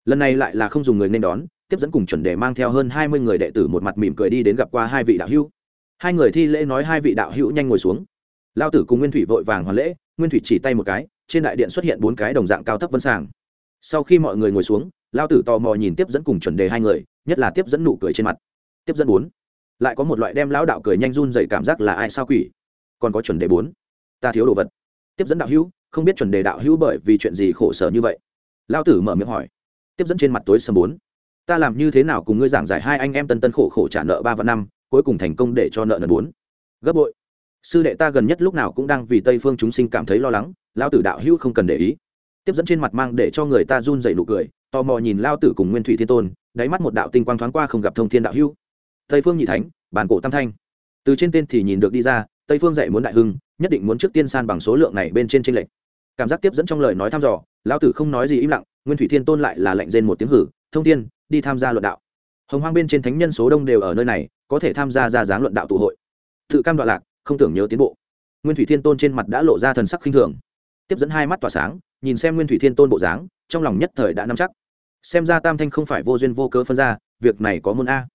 Lần này lại là không dùng người nên đón, tiếp dẫn cùng chuẩn đề mang theo hơn hai mươi người đệ tử một mặt mỉm cười đi đến gặp qua hai vị đạo hữu. Hai người thi lễ nói hai vị đạo hữu nhanh ngồi xuống. Lao tử cùng nguyên thủy vội vàng hoàn lễ, nguyên thủy chỉ tay một cái, trên đại điện xuất hiện bốn cái đồng dạng cao thấp vân sàng sau khi mọi người ngồi xuống, lao tử tò mò nhìn tiếp dẫn cùng chuẩn đề hai người, nhất là tiếp dẫn nụ cười trên mặt. Tiếp dẫn bốn. Lại có một loại đem lão đạo cười nhanh run dậy cảm giác là ai sao quỷ? Còn có chuẩn đề bốn. Ta thiếu đồ vật. Tiếp dẫn đạo hữu, không biết chuẩn đề đạo hữu bởi vì chuyện gì khổ sở như vậy? Lao tử mở miệng hỏi. Tiếp dẫn trên mặt tối sầm bốn. Ta làm như thế nào cùng ngươi giảng giải hai anh em tân tân khổ khổ trả nợ ba và năm, cuối cùng thành công để cho nợ nần bốn? Gấp bội. Sư đệ ta gần nhất lúc nào cũng đang vì tây phương chúng sinh cảm thấy lo lắng, lao tử đạo hữu không cần để ý tiếp dẫn trên mặt mang để cho người ta run dậy nụ cười, tò mò nhìn lao tử cùng nguyên thủy thiên tôn, đáy mắt một đạo tinh quang thoáng qua không gặp thông thiên đạo hưu tây phương nhị thánh bản cổ tam thanh. Từ trên tên thì nhìn được đi ra, tây phương dạy muốn đại hưng, nhất định muốn trước tiên san bằng số lượng này bên trên tranh lệch. Cảm giác tiếp dẫn trong lời nói thăm dò lão tử không nói gì im lặng, nguyên thủy thiên tôn lại là lệnh rên một tiếng hử, thông thiên, đi tham gia luận đạo. Hồng hoang bên trên thánh nhân số đông đều ở nơi này, có thể tham gia ra dáng luận đạo tụ hội. Tự cam đoạn lạc, không tưởng nhớ tiến bộ. Nguyên thủy thiên tôn trên mặt đã lộ ra thần sắc khinh thường tiếp dẫn hai mắt tỏa sáng, nhìn xem nguyên thủy thiên tôn bộ dáng, trong lòng nhất thời đã nắm chắc. Xem ra tam thanh không phải vô duyên vô cớ phân ra, việc này có môn a.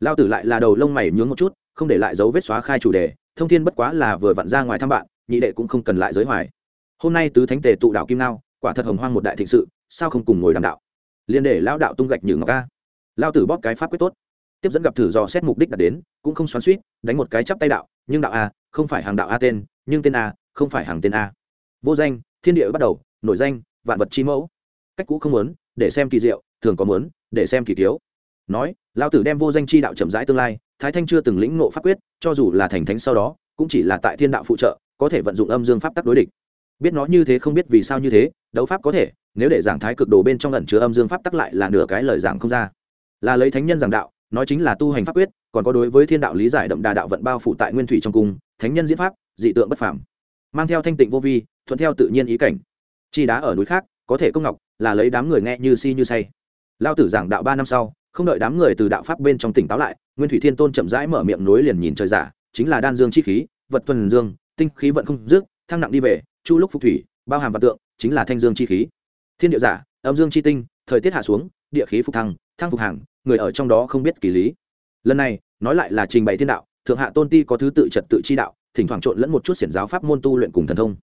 Lao tử lại là đầu lông mày nhướng một chút, không để lại dấu vết xóa khai chủ đề, thông thiên bất quá là vừa vặn ra ngoài thăm bạn, nhị đệ cũng không cần lại giới hoài. Hôm nay tứ thánh tề tụ đạo kim nao, quả thật hồng hoang một đại thịnh sự, sao không cùng ngồi đàm đạo? Liên để lao đạo tung gạch nhử ngọc a. Lao tử bóp cái pháp quyết tốt. Tiếp dẫn gặp thử dò xét mục đích đạt đến, cũng không xoắn suýt đánh một cái chắp tay đạo, nhưng đạo a, không phải hàng đạo a tên, nhưng tên a, không phải hàng tên a vô danh, thiên địa bắt đầu, nổi danh, vạn vật chi mẫu. Cách cũ không muốn, để xem kỳ diệu, thường có muốn, để xem kỳ thiếu. Nói lao tử đem vô danh chi đạo chậm rãi tương lai, thái thanh chưa từng lĩnh ngộ pháp quyết, cho dù là thành thánh sau đó, cũng chỉ là tại thiên đạo phụ trợ, có thể vận dụng âm dương pháp tắc đối địch. Biết nó như thế không biết vì sao như thế, đấu pháp có thể, nếu để giảng thái cực đồ bên trong ẩn chứa âm dương pháp tắc lại là nửa cái lời giảng không ra. Là lấy thánh nhân giảng đạo, nói chính là tu hành pháp quyết, còn có đối với thiên đạo lý giải đậm đà đạo vận bao phủ tại nguyên thủy trong cung, thánh nhân diễn pháp, dị tượng bất phàm mang theo thanh tịnh vô vi, thuận theo tự nhiên ý cảnh. Chi đá ở núi khác, có thể công ngọc, là lấy đám người nghe như si như say. Lao tử giảng đạo ba năm sau, không đợi đám người từ đạo pháp bên trong tỉnh táo lại, nguyên thủy thiên tôn chậm rãi mở miệng nối liền nhìn trời giả, chính là đan dương chi khí, vật tuần dương, tinh khí vận không dứt, thăng nặng đi về, chu lúc phục thủy, bao hàm vật tượng, chính là thanh dương chi khí. Thiên địa giả, âm dương chi tinh, thời tiết hạ xuống, địa khí phục thăng thăng phục hàng, người ở trong đó không biết kỳ lý. Lần này, nói lại là trình bày thiên đạo, thượng hạ tôn ti có thứ tự trật tự chi đạo thỉnh thoảng trộn lẫn một chút xiển giáo pháp môn tu luyện cùng thần thông.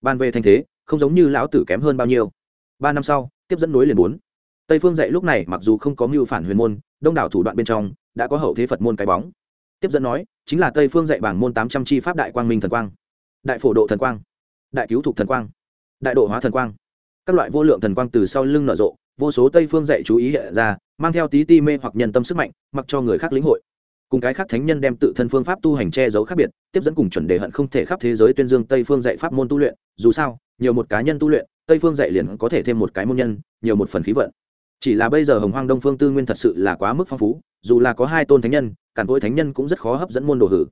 Ban về thanh thế, không giống như lão tử kém hơn bao nhiêu. Ba năm sau, tiếp dẫn nối liền bốn. Tây phương dạy lúc này mặc dù không có mưu phản huyền môn, đông đảo thủ đoạn bên trong, đã có hậu thế phật môn cái bóng. Tiếp dẫn nói, chính là tây phương dạy bảng môn tám trăm chi pháp đại quang minh thần quang, đại phổ độ thần quang, đại cứu thục thần quang, đại độ hóa thần quang. Các loại vô lượng thần quang từ sau lưng nở rộ, vô số tây phương dạy chú ý hiện ra, mang theo tí ti mê hoặc nhân tâm sức mạnh, mặc cho người khác lĩnh hội cùng cái khác thánh nhân đem tự thân phương pháp tu hành che giấu khác biệt, tiếp dẫn cùng chuẩn đề hận không thể khắp thế giới tuyên dương tây phương dạy pháp môn tu luyện. Dù sao, nhiều một cá nhân tu luyện, tây phương dạy liền có thể thêm một cái môn nhân, nhiều một phần khí vận. Chỉ là bây giờ hồng hoang đông phương tư nguyên thật sự là quá mức phong phú, dù là có hai tôn thánh nhân cản cỗi thánh nhân cũng rất khó hấp dẫn môn đồ hử.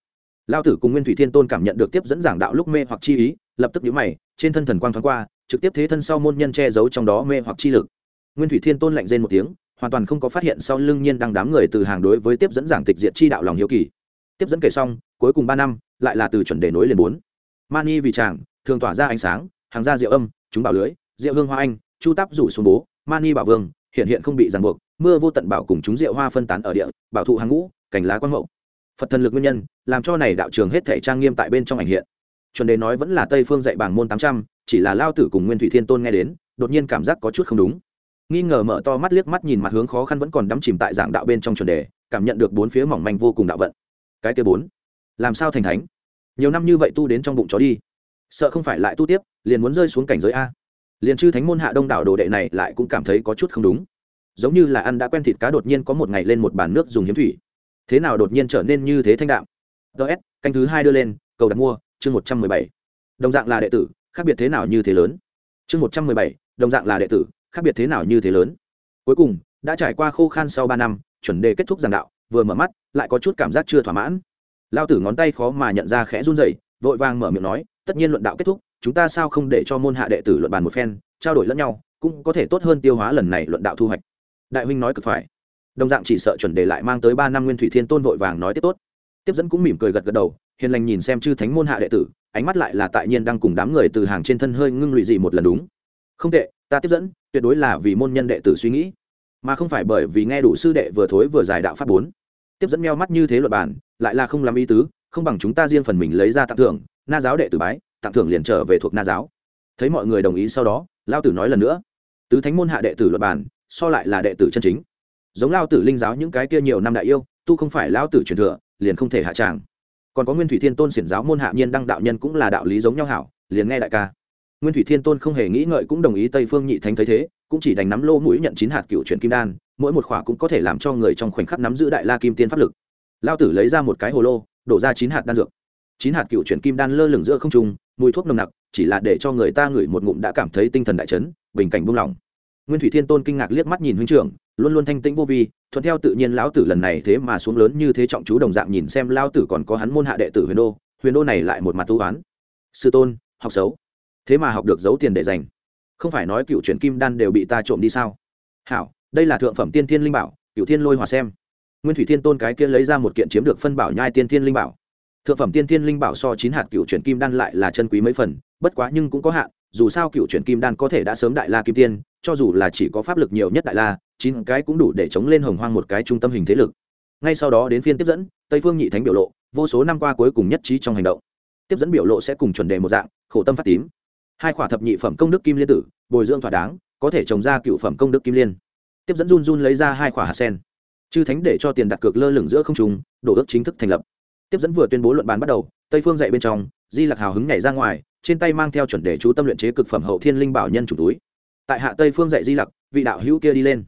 Lao tử cùng nguyên thủy thiên tôn cảm nhận được tiếp dẫn giảng đạo lúc mê hoặc chi ý, lập tức nhíu mày, trên thân thần quang thoáng qua, trực tiếp thế thân sau môn nhân che giấu trong đó mê hoặc chi lực. Nguyên thủy thiên tôn lạnh rên một tiếng hoàn toàn không có phát hiện sau lưng nhiên đang đám người từ hàng đối với tiếp dẫn giảng tịch diệt chi đạo lòng hiếu kỳ. Tiếp dẫn kể xong, cuối cùng ba năm, lại là từ chuẩn đề nối liền bốn. Mani vì chàng, thường tỏa ra ánh sáng, hàng ra diệu âm, chúng bảo lưới diệu hương hoa anh, chu tắp rủ xuống bố, mani bảo vương, hiện hiện không bị ràng buộc, mưa vô tận bảo cùng chúng diệu hoa phân tán ở địa, bảo thụ hàng ngũ, cành lá quang mậu. Phật thần lực nguyên nhân, làm cho này đạo trường hết thể trang nghiêm tại bên trong ảnh hiện. Chuẩn đề nói vẫn là tây phương dạy bảng môn tám trăm, chỉ là lao tử cùng nguyên thủy thiên tôn nghe đến, đột nhiên cảm giác có chút không đúng nghi ngờ mở to mắt liếc mắt nhìn mặt hướng khó khăn vẫn còn đắm chìm tại dạng đạo bên trong chuẩn đề, cảm nhận được bốn phía mỏng manh vô cùng đạo vận. Cái kia bốn, làm sao thành thánh? Nhiều năm như vậy tu đến trong bụng chó đi. Sợ không phải lại tu tiếp, liền muốn rơi xuống cảnh giới a. Liền chư thánh môn hạ đông đảo đồ đệ này lại cũng cảm thấy có chút không đúng. Giống như là ăn đã quen thịt cá đột nhiên có một ngày lên một bàn nước dùng hiếm thủy. Thế nào đột nhiên trở nên như thế thanh đạm? Ts canh thứ hai đưa lên, cầu đặt mua, chương một trăm mười bảy. Đồng dạng là đệ tử, khác biệt thế nào như thế lớn? Chương một trăm mười bảy, đồng dạng là đệ tử khác biệt thế nào như thế lớn. Cuối cùng, đã trải qua khô khan sau ba năm, chuẩn đề kết thúc giảng đạo, vừa mở mắt, lại có chút cảm giác chưa thỏa mãn. Lao tử ngón tay khó mà nhận ra khẽ run rẩy, vội vàng mở miệng nói, tất nhiên luận đạo kết thúc, chúng ta sao không để cho môn hạ đệ tử luận bàn một phen, trao đổi lẫn nhau, cũng có thể tốt hơn tiêu hóa lần này luận đạo thu hoạch. Đại huynh nói cực phải. Đồng dạng chỉ sợ chuẩn đề lại mang tới ba năm nguyên thủy thiên tôn vội vàng nói tiếp tốt. Tiếp dẫn cũng mỉm cười gật gật đầu, hiền lành nhìn xem chư thánh môn hạ đệ tử, ánh mắt lại là tại nhiên đang cùng đám người từ hàng trên thân hơi ngưng lụy gì một lần đúng. Không tệ ta tiếp dẫn, tuyệt đối là vì môn nhân đệ tử suy nghĩ, mà không phải bởi vì nghe đủ sư đệ vừa thối vừa giải đạo pháp bốn. Tiếp dẫn meo mắt như thế luật bản lại là không làm ý tứ, không bằng chúng ta riêng phần mình lấy ra tặng thưởng, na giáo đệ tử bái, tặng thưởng liền trở về thuộc na giáo. Thấy mọi người đồng ý sau đó, lao tử nói lần nữa. Tứ thánh môn hạ đệ tử luật bản so lại là đệ tử chân chính. Giống lao tử linh giáo những cái kia nhiều năm đại yêu, tu không phải lao tử truyền thừa, liền không thể hạ tràng. Còn có nguyên thủy thiên tôn xiển giáo môn hạ nhiên đăng đạo nhân cũng là đạo lý giống nhau hảo, liền nghe đại ca nguyên thủy thiên tôn không hề nghĩ ngợi cũng đồng ý tây phương nhị thánh thấy thế, cũng chỉ đành nắm lô mũi nhận chín hạt cựu chuyển kim đan, mỗi một khỏa cũng có thể làm cho người trong khoảnh khắc nắm giữ đại la kim tiên pháp lực. Lao tử lấy ra một cái hồ lô, đổ ra chín hạt đan dược. Chín hạt cựu chuyển kim đan lơ lửng giữa không trung, mùi thuốc nồng nặc, chỉ là để cho người ta ngửi một ngụm đã cảm thấy tinh thần đại chấn, bình cảnh buông lỏng. Nguyên thủy thiên tôn kinh ngạc liếc mắt nhìn huynh trưởng, luôn luôn thanh tĩnh vô vi, thuận theo tự nhiên lão tử lần này thế mà xuống lớn như thế trọng chú đồng dạng nhìn xem lão tử còn có hắn môn hạ đệ tử huyền đô huyền đô này lại một mặt tu oán. Sư tôn, học xấu thế mà học được giấu tiền để dành không phải nói cựu truyền kim đan đều bị ta trộm đi sao? Hảo, đây là thượng phẩm tiên thiên linh bảo, cựu thiên lôi hòa xem. Nguyên thủy thiên tôn cái kia lấy ra một kiện chiếm được phân bảo nhai tiên thiên linh bảo. Thượng phẩm tiên thiên linh bảo so chín hạt cựu truyền kim đan lại là chân quý mấy phần, bất quá nhưng cũng có hạn, dù sao cựu truyền kim đan có thể đã sớm đại la kim tiên, cho dù là chỉ có pháp lực nhiều nhất đại la, chín cái cũng đủ để chống lên hồng hoang một cái trung tâm hình thế lực. Ngay sau đó đến phiên tiếp dẫn, tây phương nhị thánh biểu lộ, vô số năm qua cuối cùng nhất trí trong hành động. Tiếp dẫn biểu lộ sẽ cùng chuẩn đề một dạng, khổ tâm phát tím hai khỏa thập nhị phẩm công đức kim liên tử, bồi dưỡng thỏa đáng, có thể trồng ra cựu phẩm công đức kim liên. Tiếp dẫn run run lấy ra hai khỏa hạt sen. Chư thánh để cho tiền đặt cược lơ lửng giữa không trùng đổ ước chính thức thành lập. Tiếp dẫn vừa tuyên bố luận bàn bắt đầu, tây phương dạy bên trong, di lạc hào hứng nhảy ra ngoài, trên tay mang theo chuẩn đề chú tâm luyện chế cực phẩm hậu thiên linh bảo nhân chủ túi. Tại hạ tây phương dạy di lặc, vị đạo hữu kia đi lên.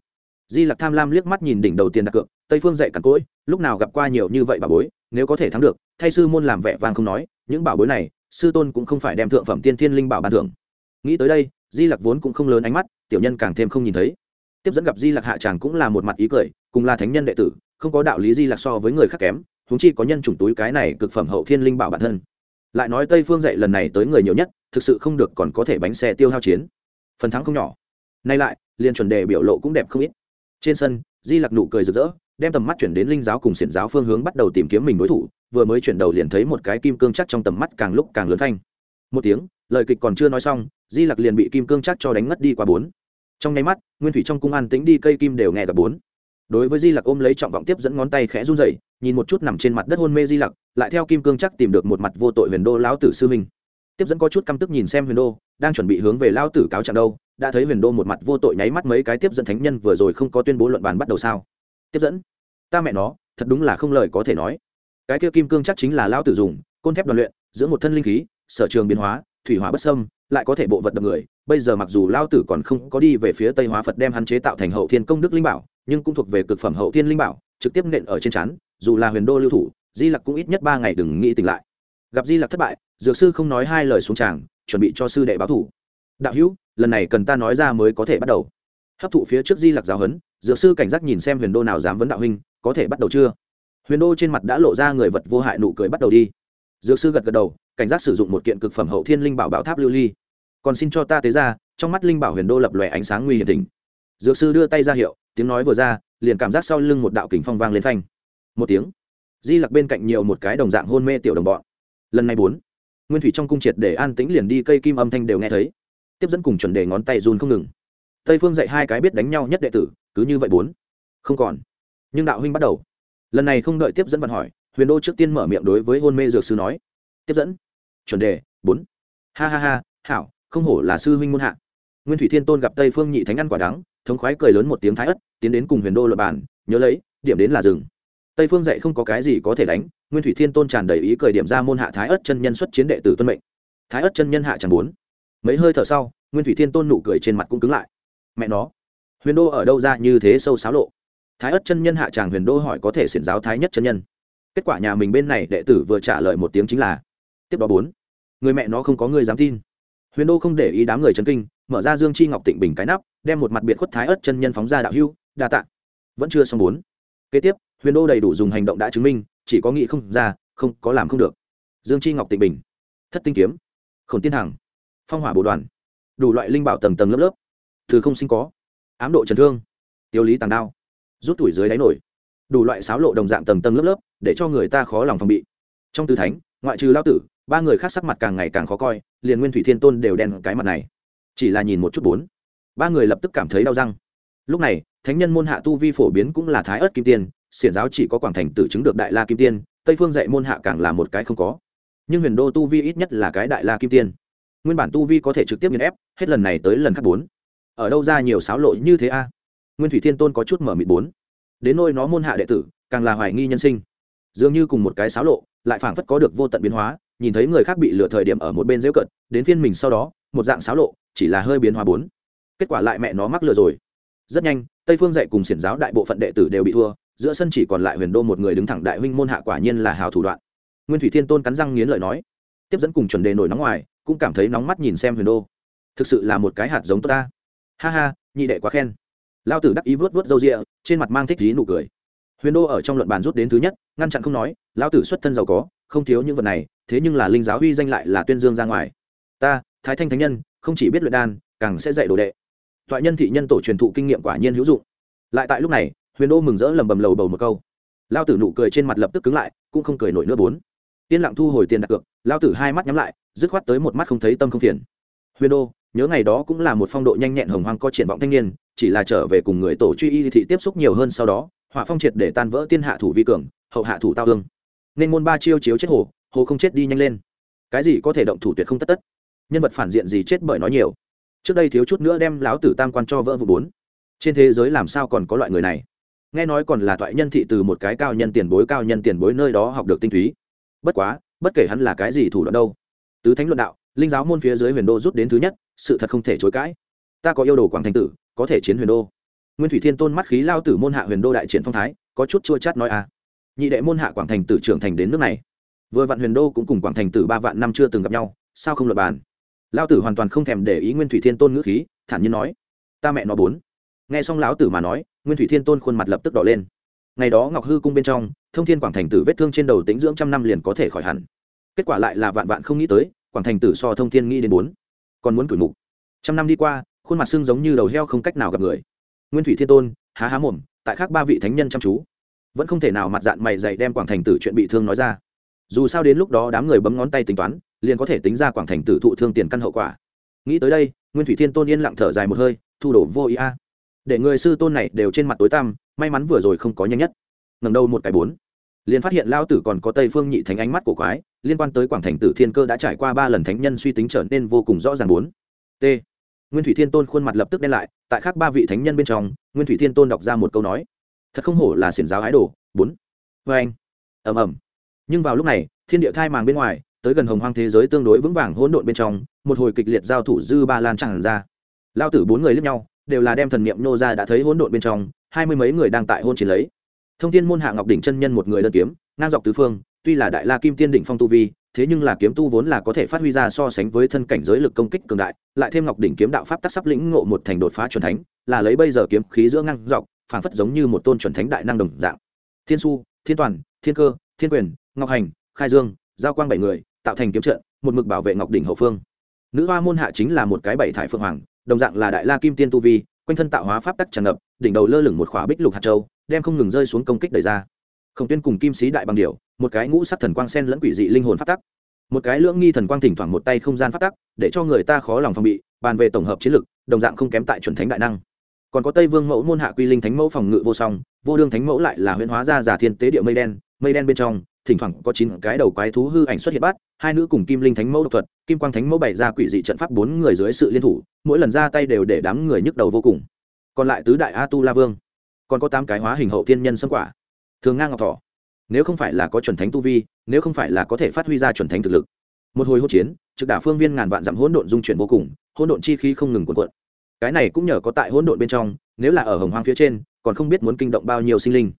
Di lặc tham lam liếc mắt nhìn đỉnh đầu tiền đặt cược, tây phương dạy cằn cỗi, lúc nào gặp qua nhiều như vậy bà bối, nếu có thể thắng được, thay sư môn làm vẻ vàng không nói, những bảo bối này sư tôn cũng không phải đem thượng phẩm tiên thiên linh bảo bàn thưởng. Nghĩ tới đây, di lặc vốn cũng không lớn ánh mắt, tiểu nhân càng thêm không nhìn thấy. Tiếp dẫn gặp di lặc hạ tràng cũng là một mặt ý cười, cùng là thánh nhân đệ tử, không có đạo lý di lặc so với người khác kém húng chi có nhân chủng túi cái này cực phẩm hậu thiên linh bảo bản thân. Lại nói tây phương dạy lần này tới người nhiều nhất, thực sự không được còn có thể bánh xe tiêu hao chiến. Phần thắng không nhỏ. Nay lại, liền chuẩn đề biểu lộ cũng đẹp không ít. Trên sân, di lặc nụ cười rực rỡ, đem tầm mắt chuyển đến linh giáo cùng xiển giáo phương hướng bắt đầu tìm kiếm mình đối thủ vừa mới chuyển đầu liền thấy một cái kim cương chắc trong tầm mắt càng lúc càng lớn thanh một tiếng, lời kịch còn chưa nói xong, di lặc liền bị kim cương chắc cho đánh ngất đi qua bốn. Trong nháy mắt, nguyên thủy trong cung an tính đi, cây kim đều nghe gặp bốn. Đối với di lặc ôm lấy trọng vọng tiếp dẫn ngón tay khẽ run rẩy, nhìn một chút nằm trên mặt đất hôn mê di lặc, lại theo kim cương chắc tìm được một mặt vô tội huyền đô lão tử sư minh. Tiếp dẫn có chút căm tức nhìn xem huyền đô, đang chuẩn bị hướng về lao tử cáo trạng đâu, đã thấy huyền đô một mặt vô tội nháy mắt mấy cái tiếp dẫn thánh nhân vừa rồi không có tuyên bố luận bàn bắt đầu sao? Tiếp dẫn, ta mẹ nó, thật đúng là không lời có thể nói cái kia kim cương chắc chính là lao tử dùng, côn thép đoàn luyện giữa một thân linh khí, sở trường biến hóa, thủy hỏa bất sâm lại có thể bộ vật đập người. Bây giờ mặc dù lao tử còn không có đi về phía tây hóa phật đem hắn chế tạo thành hậu thiên công đức linh bảo, nhưng cũng thuộc về cực phẩm hậu thiên linh bảo, trực tiếp nện ở trên chắn dù là huyền đô lưu thủ, di lặc cũng ít nhất ba ngày đừng nghĩ tỉnh lại. Gặp di lặc thất bại, dược sư không nói hai lời xuống tràng, chuẩn bị cho sư đệ báo thủ. Đạo hữu, lần này cần ta nói ra mới có thể bắt đầu. Hấp thụ phía trước di lặc giáo huấn, dược sư cảnh giác nhìn xem huyền đô nào dám vấn đạo huynh, có thể bắt đầu chưa? Huyền đô trên mặt đã lộ ra người vật vô hại nụ cười bắt đầu đi. Dược sư gật gật đầu, cảnh giác sử dụng một kiện cực phẩm hậu thiên linh bảo bảo tháp lưu ly. Còn xin cho ta tế ra, trong mắt linh bảo huyền đô lập lòe ánh sáng nguy hiểm tình dược sư đưa tay ra hiệu, tiếng nói vừa ra, liền cảm giác sau lưng một đạo kính phong vang lên phanh. Một tiếng, di lặc bên cạnh nhiều một cái đồng dạng hôn mê tiểu đồng bọn. Lần này bốn, nguyên thủy trong cung triệt để an tĩnh liền đi cây kim âm thanh đều nghe thấy. Tiếp dẫn cùng chuẩn đề ngón tay run không ngừng. Tây phương dạy hai cái biết đánh nhau nhất đệ tử, cứ như vậy bốn. Không còn. Nhưng đạo huynh bắt đầu lần này không đợi tiếp dẫn vận hỏi, huyền đô trước tiên mở miệng đối với hôn mê dược sư nói, tiếp dẫn, chuẩn đề, bốn. Ha ha ha, hảo, không hổ là sư huynh môn hạ. Nguyên thủy thiên tôn gặp tây phương nhị thánh ăn quả đắng, thống khoái cười lớn một tiếng thái ất tiến đến cùng huyền đô luật bản nhớ lấy, điểm đến là rừng tây phương dạy không có cái gì có thể đánh, nguyên thủy thiên tôn tràn đầy ý cười điểm ra môn hạ thái ất chân nhân xuất chiến đệ tử tuân mệnh. Thái ất chân nhân hạ chẳng bốn. Mấy hơi thở sau, nguyên thủy thiên tôn nụ cười trên mặt cũng cứng lại. Mẹ nó, huyền đô ở đâu ra như thế sâu xáo lộ? Thái ất chân nhân hạ tràng huyền đô hỏi có thể xiển giáo thái nhất chân nhân. Kết quả nhà mình bên này đệ tử vừa trả lời một tiếng chính là, tiếp đó bốn. Người mẹ nó không có người dám tin. Huyền đô không để ý đám người chấn kinh, mở ra dương chi ngọc tịnh bình cái nắp, đem một mặt biệt khuất thái ất chân nhân phóng ra đạo hưu, đa tạ. Vẫn chưa xong bốn. Kế tiếp, huyền đô đầy đủ dùng hành động đã chứng minh, chỉ có nghĩ không ra, không, có làm không được. Dương chi ngọc tịnh bình. Thất tinh kiếm. Khổn tiên hằng phong hỏa bộ đoàn. Đủ loại linh bảo tầng tầng lớp lớp. Thứ không sinh có. Ám độ chấn thương. Tiêu lý tàng đao rút tuổi dưới đáy nổi. Đủ loại sáo lộ đồng dạng tầng tầng lớp lớp, để cho người ta khó lòng phòng bị. Trong tư thánh, ngoại trừ lao tử, ba người khác sắc mặt càng ngày càng khó coi, liền nguyên thủy thiên tôn đều đen cái mặt này. Chỉ là nhìn một chút bốn. Ba người lập tức cảm thấy đau răng. Lúc này, thánh nhân môn hạ tu vi phổ biến cũng là thái ớt kim tiên, xiển giáo chỉ có quảng thành tử chứng được đại la kim tiên, tây phương dạy môn hạ càng là một cái không có. Nhưng huyền đô tu vi ít nhất là cái đại la kim tiên. Nguyên bản tu vi có thể trực tiếp nghiền ép, hết lần này tới lần khác bốn. Ở đâu ra nhiều sáo lộ như thế a? Nguyên thủy thiên tôn có chút mở mịt bốn. Đến nôi nó môn hạ đệ tử, càng là hoài nghi nhân sinh. Dường như cùng một cái xáo lộ, lại phảng phất có được vô tận biến hóa, nhìn thấy người khác bị lừa thời điểm ở một bên dễ cận, đến phiên mình sau đó, một dạng xáo lộ, chỉ là hơi biến hóa bốn. Kết quả lại mẹ nó mắc lừa rồi. Rất nhanh, tây phương dạy cùng xiển giáo đại bộ phận đệ tử đều bị thua, giữa sân chỉ còn lại huyền đô một người đứng thẳng đại huynh môn hạ quả nhiên là hào thủ đoạn. Nguyên thủy thiên tôn cắn răng nghiến lợi nói, tiếp dẫn cùng chuẩn đề nổi nóng ngoài, cũng cảm thấy nóng mắt nhìn xem huyền đô. Thực sự là một cái hạt giống tốt ta. Ha ha, nhị đệ quá khen lao tử đắc ý vớt vớt râu rịa, trên mặt mang thích dí nụ cười. Huyền đô ở trong luận bàn rút đến thứ nhất, ngăn chặn không nói, lao tử xuất thân giàu có, không thiếu những vật này, thế nhưng là linh giáo huy danh lại là tuyên dương ra ngoài. Ta, thái thanh thánh nhân, không chỉ biết luyện đan, càng sẽ dạy đồ đệ. Toại nhân thị nhân tổ truyền thụ kinh nghiệm quả nhiên hữu dụng. Lại tại lúc này, huyền đô mừng rỡ lầm bầm lầu bầu một câu. Lao tử nụ cười trên mặt lập tức cứng lại, cũng không cười nổi nữa bốn. Yên lặng thu hồi tiền đặt cược, lao tử hai mắt nhắm lại, dứt khoát tới một mắt không thấy tâm không phiền. Huyền đô nhớ ngày đó cũng là một phong độ nhanh nhẹn hồng hoang có triển vọng thanh niên, chỉ là trở về cùng người tổ truy y thị tiếp xúc nhiều hơn sau đó, họa phong triệt để tan vỡ tiên hạ thủ vi cường, hậu hạ thủ tao hương. Nên môn ba chiêu chiếu chết hồ hồ không chết đi nhanh lên. Cái gì có thể động thủ tuyệt không tất tất. Nhân vật phản diện gì chết bởi nói nhiều. Trước đây thiếu chút nữa đem láo tử tam quan cho vỡ vụ bốn. Trên thế giới làm sao còn có loại người này? Nghe nói còn là toại nhân thị từ một cái cao nhân tiền bối cao nhân tiền bối nơi đó học được tinh túy. Bất quá, bất kể hắn là cái gì thủ đoạn đâu. Tứ thánh luận đạo linh giáo môn phía dưới huyền đô rút đến thứ nhất, sự thật không thể chối cãi. Ta có yêu đồ quảng thành tử, có thể chiến huyền đô. Nguyên thủy thiên tôn mắt khí lao tử môn hạ huyền đô đại triển phong thái, có chút chua chát nói à. Nhị đệ môn hạ quảng thành tử trưởng thành đến nước này. Vừa vạn huyền đô cũng cùng quảng thành tử ba vạn năm chưa từng gặp nhau, sao không luật bàn? Lao tử hoàn toàn không thèm để ý nguyên thủy thiên tôn ngữ khí, thản nhiên nói. Ta mẹ nó bốn. Nghe xong lão tử mà nói, nguyên thủy thiên tôn khuôn mặt lập tức đỏ lên. Ngày đó ngọc hư cung bên trong, thông thiên quảng thành tử vết thương trên đầu tính dưỡng trăm năm liền có thể khỏi hẳn. Kết quả lại là vạn vạn không nghĩ tới quảng thành tử so thông thiên nghĩ đến bốn, còn muốn cửi mục. Trăm năm đi qua, khuôn mặt xương giống như đầu heo không cách nào gặp người. Nguyên thủy thiên tôn, há há mồm, tại khác ba vị thánh nhân chăm chú. Vẫn không thể nào mặt dạng mày dày đem quảng thành tử chuyện bị thương nói ra. Dù sao đến lúc đó đám người bấm ngón tay tính toán, liền có thể tính ra quảng thành tử thụ thương tiền căn hậu quả. Nghĩ tới đây, nguyên thủy thiên tôn yên lặng thở dài một hơi, thu đổ vô ý a. Để người sư tôn này đều trên mặt tối tăm, may mắn vừa rồi không có nhanh nhất. Ngầm đầu một cái bốn liền phát hiện lao tử còn có tây phương nhị thánh ánh mắt của quái, liên quan tới quảng thành tử thiên cơ đã trải qua ba lần thánh nhân suy tính trở nên vô cùng rõ ràng bốn. T. Nguyên thủy thiên tôn khuôn mặt lập tức đen lại, tại khác ba vị thánh nhân bên trong, nguyên thủy thiên tôn đọc ra một câu nói, thật không hổ là xiển giáo ái đồ, bốn. Vê anh. Ầm ầm. Nhưng vào lúc này, thiên địa thai màng bên ngoài, tới gần hồng hoang thế giới tương đối vững vàng hỗn độn bên trong, một hồi kịch liệt giao thủ dư ba lan tràn ra. Lao tử bốn người lướt nhau, đều là đem thần niệm nô ra đã thấy hỗn độn bên trong, hai mươi mấy người đang tại hôn chiến lấy thông thiên môn hạ ngọc đỉnh chân nhân một người đơn kiếm, ngang dọc tứ phương, tuy là đại la kim tiên đỉnh phong tu vi, thế nhưng là kiếm tu vốn là có thể phát huy ra so sánh với thân cảnh giới lực công kích cường đại, lại thêm ngọc đỉnh kiếm đạo pháp tác sắp lĩnh ngộ một thành đột phá chuẩn thánh, là lấy bây giờ kiếm khí giữa ngang dọc, phảng phất giống như một tôn chuẩn thánh đại năng đồng dạng. Thiên su, thiên toàn, thiên cơ, thiên quyền, ngọc hành, khai dương, giao quang bảy người, tạo thành kiếm trận, một mực bảo vệ ngọc đỉnh hậu phương. Nữ hoa môn hạ chính là một cái bảy thải phượng hoàng, đồng dạng là đại la kim tiên tu vi, quanh thân tạo hóa pháp tắc tràn ngập, đỉnh đầu lơ lửng một khỏa bích lục hạt châu đem không ngừng rơi xuống công kích đẩy ra. Khổng tuyên cùng kim sĩ đại bằng điệu, một cái ngũ sắc thần quang sen lẫn quỷ dị linh hồn phát tắc. Một cái lưỡng nghi thần quang thỉnh thoảng một tay không gian phát tắc để cho người ta khó lòng phòng bị bàn về tổng hợp chiến lực đồng dạng không kém tại chuẩn thánh đại năng. Còn có tây vương mẫu môn hạ quy linh thánh mẫu phòng ngự vô song vô đương thánh mẫu lại là huyễn hóa ra giả thiên tế địa mây đen mây đen bên trong thỉnh thoảng có chín cái đầu quái thú hư ảnh xuất hiện bắt hai nữ cùng kim linh thánh mẫu độc thuật kim quang thánh mẫu bày ra quỷ dị trận pháp bốn người dưới sự liên thủ mỗi lần ra tay đều để đám người nhức đầu vô cùng. Còn lại tứ đại a tu la vương còn có tám cái hóa hình hậu thiên nhân xâm quả. Thường ngang ngọc thỏ, nếu không phải là có chuẩn thánh tu vi, nếu không phải là có thể phát huy ra chuẩn thánh thực lực, một hồi hỗn chiến, trực đả phương viên ngàn vạn dặm hỗn độn dung chuyển vô cùng, hỗn độn chi khí không ngừng cuộn cuộn. Cái này cũng nhờ có tại hỗn độn bên trong, nếu là ở hồng hoang phía trên, còn không biết muốn kinh động bao nhiêu sinh linh.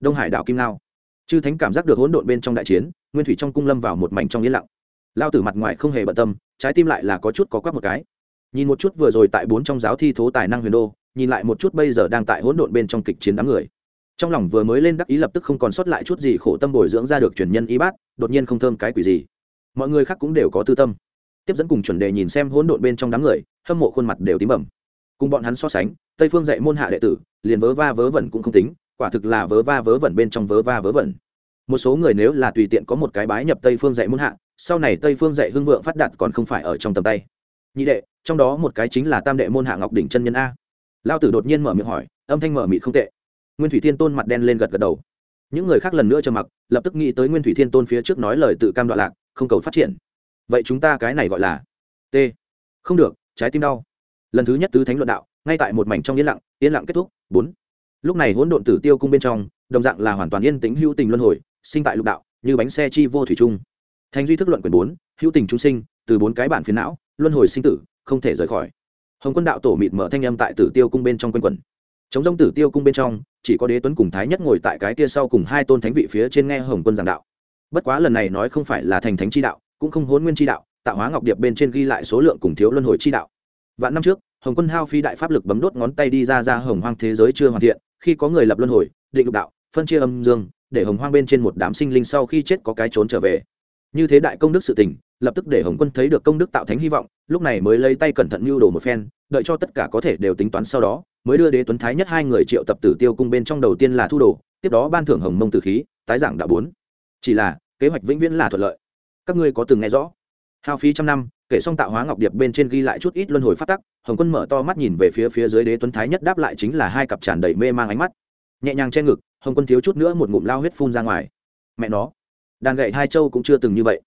Đông hải đảo kim lao chư thánh cảm giác được hỗn độn bên trong đại chiến, nguyên thủy trong cung lâm vào một mảnh trong yên lặng. Lao tử mặt ngoài không hề bận tâm, trái tim lại là có chút có quắc một cái. Nhìn một chút vừa rồi tại bốn trong giáo thi thố tài năng huyền đô nhìn lại một chút bây giờ đang tại hỗn độn bên trong kịch chiến đám người. Trong lòng vừa mới lên đắc ý lập tức không còn sót lại chút gì khổ tâm bồi dưỡng ra được truyền nhân y bát, đột nhiên không thơm cái quỷ gì. Mọi người khác cũng đều có tư tâm. Tiếp dẫn cùng chuẩn đề nhìn xem hỗn độn bên trong đám người, hâm mộ khuôn mặt đều tím bẩm cùng bọn hắn so sánh, tây phương dạy môn hạ đệ tử, liền vớ va vớ vẩn cũng không tính, quả thực là vớ va vớ vẩn bên trong vớ va vớ vẩn. Một số người nếu là tùy tiện có một cái bái nhập tây phương dạy môn hạ, sau này tây phương dạy hưng vượng phát đạt còn không phải ở trong tầm tay. Nhị đệ, trong đó một cái chính là tam đệ môn hạ ngọc đỉnh chân nhân a lao tử đột nhiên mở miệng hỏi, âm thanh mở mịt không tệ. Nguyên thủy thiên tôn mặt đen lên gật gật đầu. Những người khác lần nữa trầm mặc, lập tức nghĩ tới nguyên thủy thiên tôn phía trước nói lời tự cam đoạn lạc, không cầu phát triển. Vậy chúng ta cái này gọi là t. Không được, trái tim đau. Lần thứ nhất tứ thánh luận đạo, ngay tại một mảnh trong yên lặng yên lặng kết thúc. Bốn. Lúc này hỗn độn tử tiêu cung bên trong, đồng dạng là hoàn toàn yên tĩnh hữu tình luân hồi, sinh tại lục đạo, như bánh xe chi vô thủy trung thành duy thức luận quyền bốn, hữu tình chúng sinh, từ bốn cái bản phiến não, luân hồi sinh tử, không thể rời khỏi hồng quân đạo tổ mịt mở thanh âm tại tử tiêu cung bên trong quanh quần chống rông tử tiêu cung bên trong, chỉ có đế tuấn cùng thái nhất ngồi tại cái kia sau cùng hai tôn thánh vị phía trên nghe hồng quân giảng đạo. Bất quá lần này nói không phải là thành thánh chi đạo, cũng không hôn nguyên chi đạo, tạo hóa ngọc điệp bên trên ghi lại số lượng cùng thiếu luân hồi chi đạo. Vạn năm trước, hồng quân hao phi đại pháp lực bấm đốt ngón tay đi ra ra hồng hoang thế giới chưa hoàn thiện, khi có người lập luân hồi, định lục đạo, phân chia âm dương, để hồng hoang bên trên một đám sinh linh sau khi chết có cái trốn trở về. Như thế đại công đức sự tình, lập tức để hồng quân thấy được công đức tạo thánh hy vọng lúc này mới lấy tay cẩn thận mưu đồ một phen, đợi cho tất cả có thể đều tính toán sau đó, mới đưa đế tuấn thái nhất hai người triệu tập tử tiêu cung bên trong đầu tiên là thu đồ, tiếp đó ban thưởng hồng mông tử khí, tái giảng đạo bốn. Chỉ là, kế hoạch vĩnh viễn là thuận lợi. Các ngươi có từng nghe rõ? Hao phí trăm năm, kể xong tạo hóa ngọc điệp bên trên ghi lại chút ít luân hồi phát tắc, hồng quân mở to mắt nhìn về phía phía dưới đế tuấn thái nhất đáp lại chính là hai cặp tràn đầy mê mang ánh mắt. Nhẹ nhàng che ngực, hồng quân thiếu chút nữa một ngụm lao huyết phun ra ngoài. Mẹ nó, đàn gậy hai châu cũng chưa từng như vậy.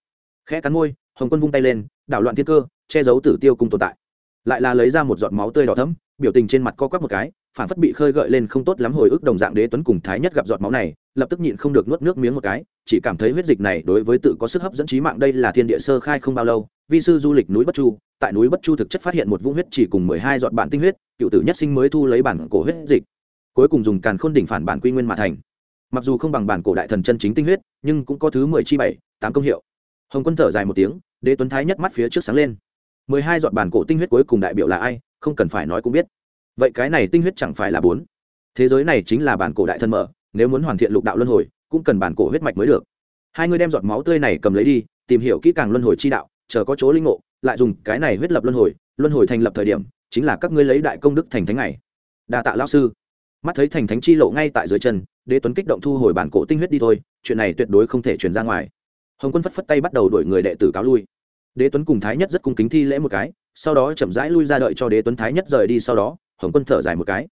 Khẽ cắn môi, hồng quân vung tay lên, đảo loạn thiên cơ che giấu tử tiêu cung tồn tại. Lại là lấy ra một giọt máu tươi đỏ thấm biểu tình trên mặt co quắp một cái, phản phất bị khơi gợi lên không tốt lắm hồi ức đồng dạng đế tuấn cùng thái nhất gặp giọt máu này, lập tức nhịn không được nuốt nước miếng một cái, chỉ cảm thấy huyết dịch này đối với tự có sức hấp dẫn trí mạng đây là thiên địa sơ khai không bao lâu, vi sư du lịch núi bất chu, tại núi bất chu thực chất phát hiện một vũng huyết chỉ cùng mười hai giọt bản tinh huyết, cựu tử nhất sinh mới thu lấy bản cổ huyết dịch. Cuối cùng dùng càn khôn đỉnh phản bản quy nguyên mà thành. Mặc dù không bằng bản cổ đại thần chân chính tinh huyết, nhưng cũng có thứ mười chi bảy, tám công hiệu. Hồng quân thở dài một tiếng, đế tuấn thái nhất mắt phía trước sáng lên mười hai giọt bản cổ tinh huyết cuối cùng đại biểu là ai, không cần phải nói cũng biết. Vậy cái này tinh huyết chẳng phải là bốn? Thế giới này chính là bản cổ đại thân mở, nếu muốn hoàn thiện lục đạo luân hồi, cũng cần bản cổ huyết mạch mới được. Hai người đem giọt máu tươi này cầm lấy đi, tìm hiểu kỹ càng luân hồi chi đạo, chờ có chỗ linh ngộ, lại dùng cái này huyết lập luân hồi luân hồi thành lập thời điểm, chính là các ngươi lấy đại công đức thành thánh này. Đa tạ lão sư. Mắt thấy thành thánh chi lộ ngay tại dưới chân, đế tuấn kích động thu hồi bản cổ tinh huyết đi thôi, chuyện này tuyệt đối không thể truyền ra ngoài. Hồng quân phất phất tay bắt đầu đuổi người đệ tử cáo lui đế tuấn cùng thái nhất rất cung kính thi lễ một cái, sau đó chậm rãi lui ra đợi cho đế tuấn thái nhất rời đi sau đó, hồng quân thở dài một cái.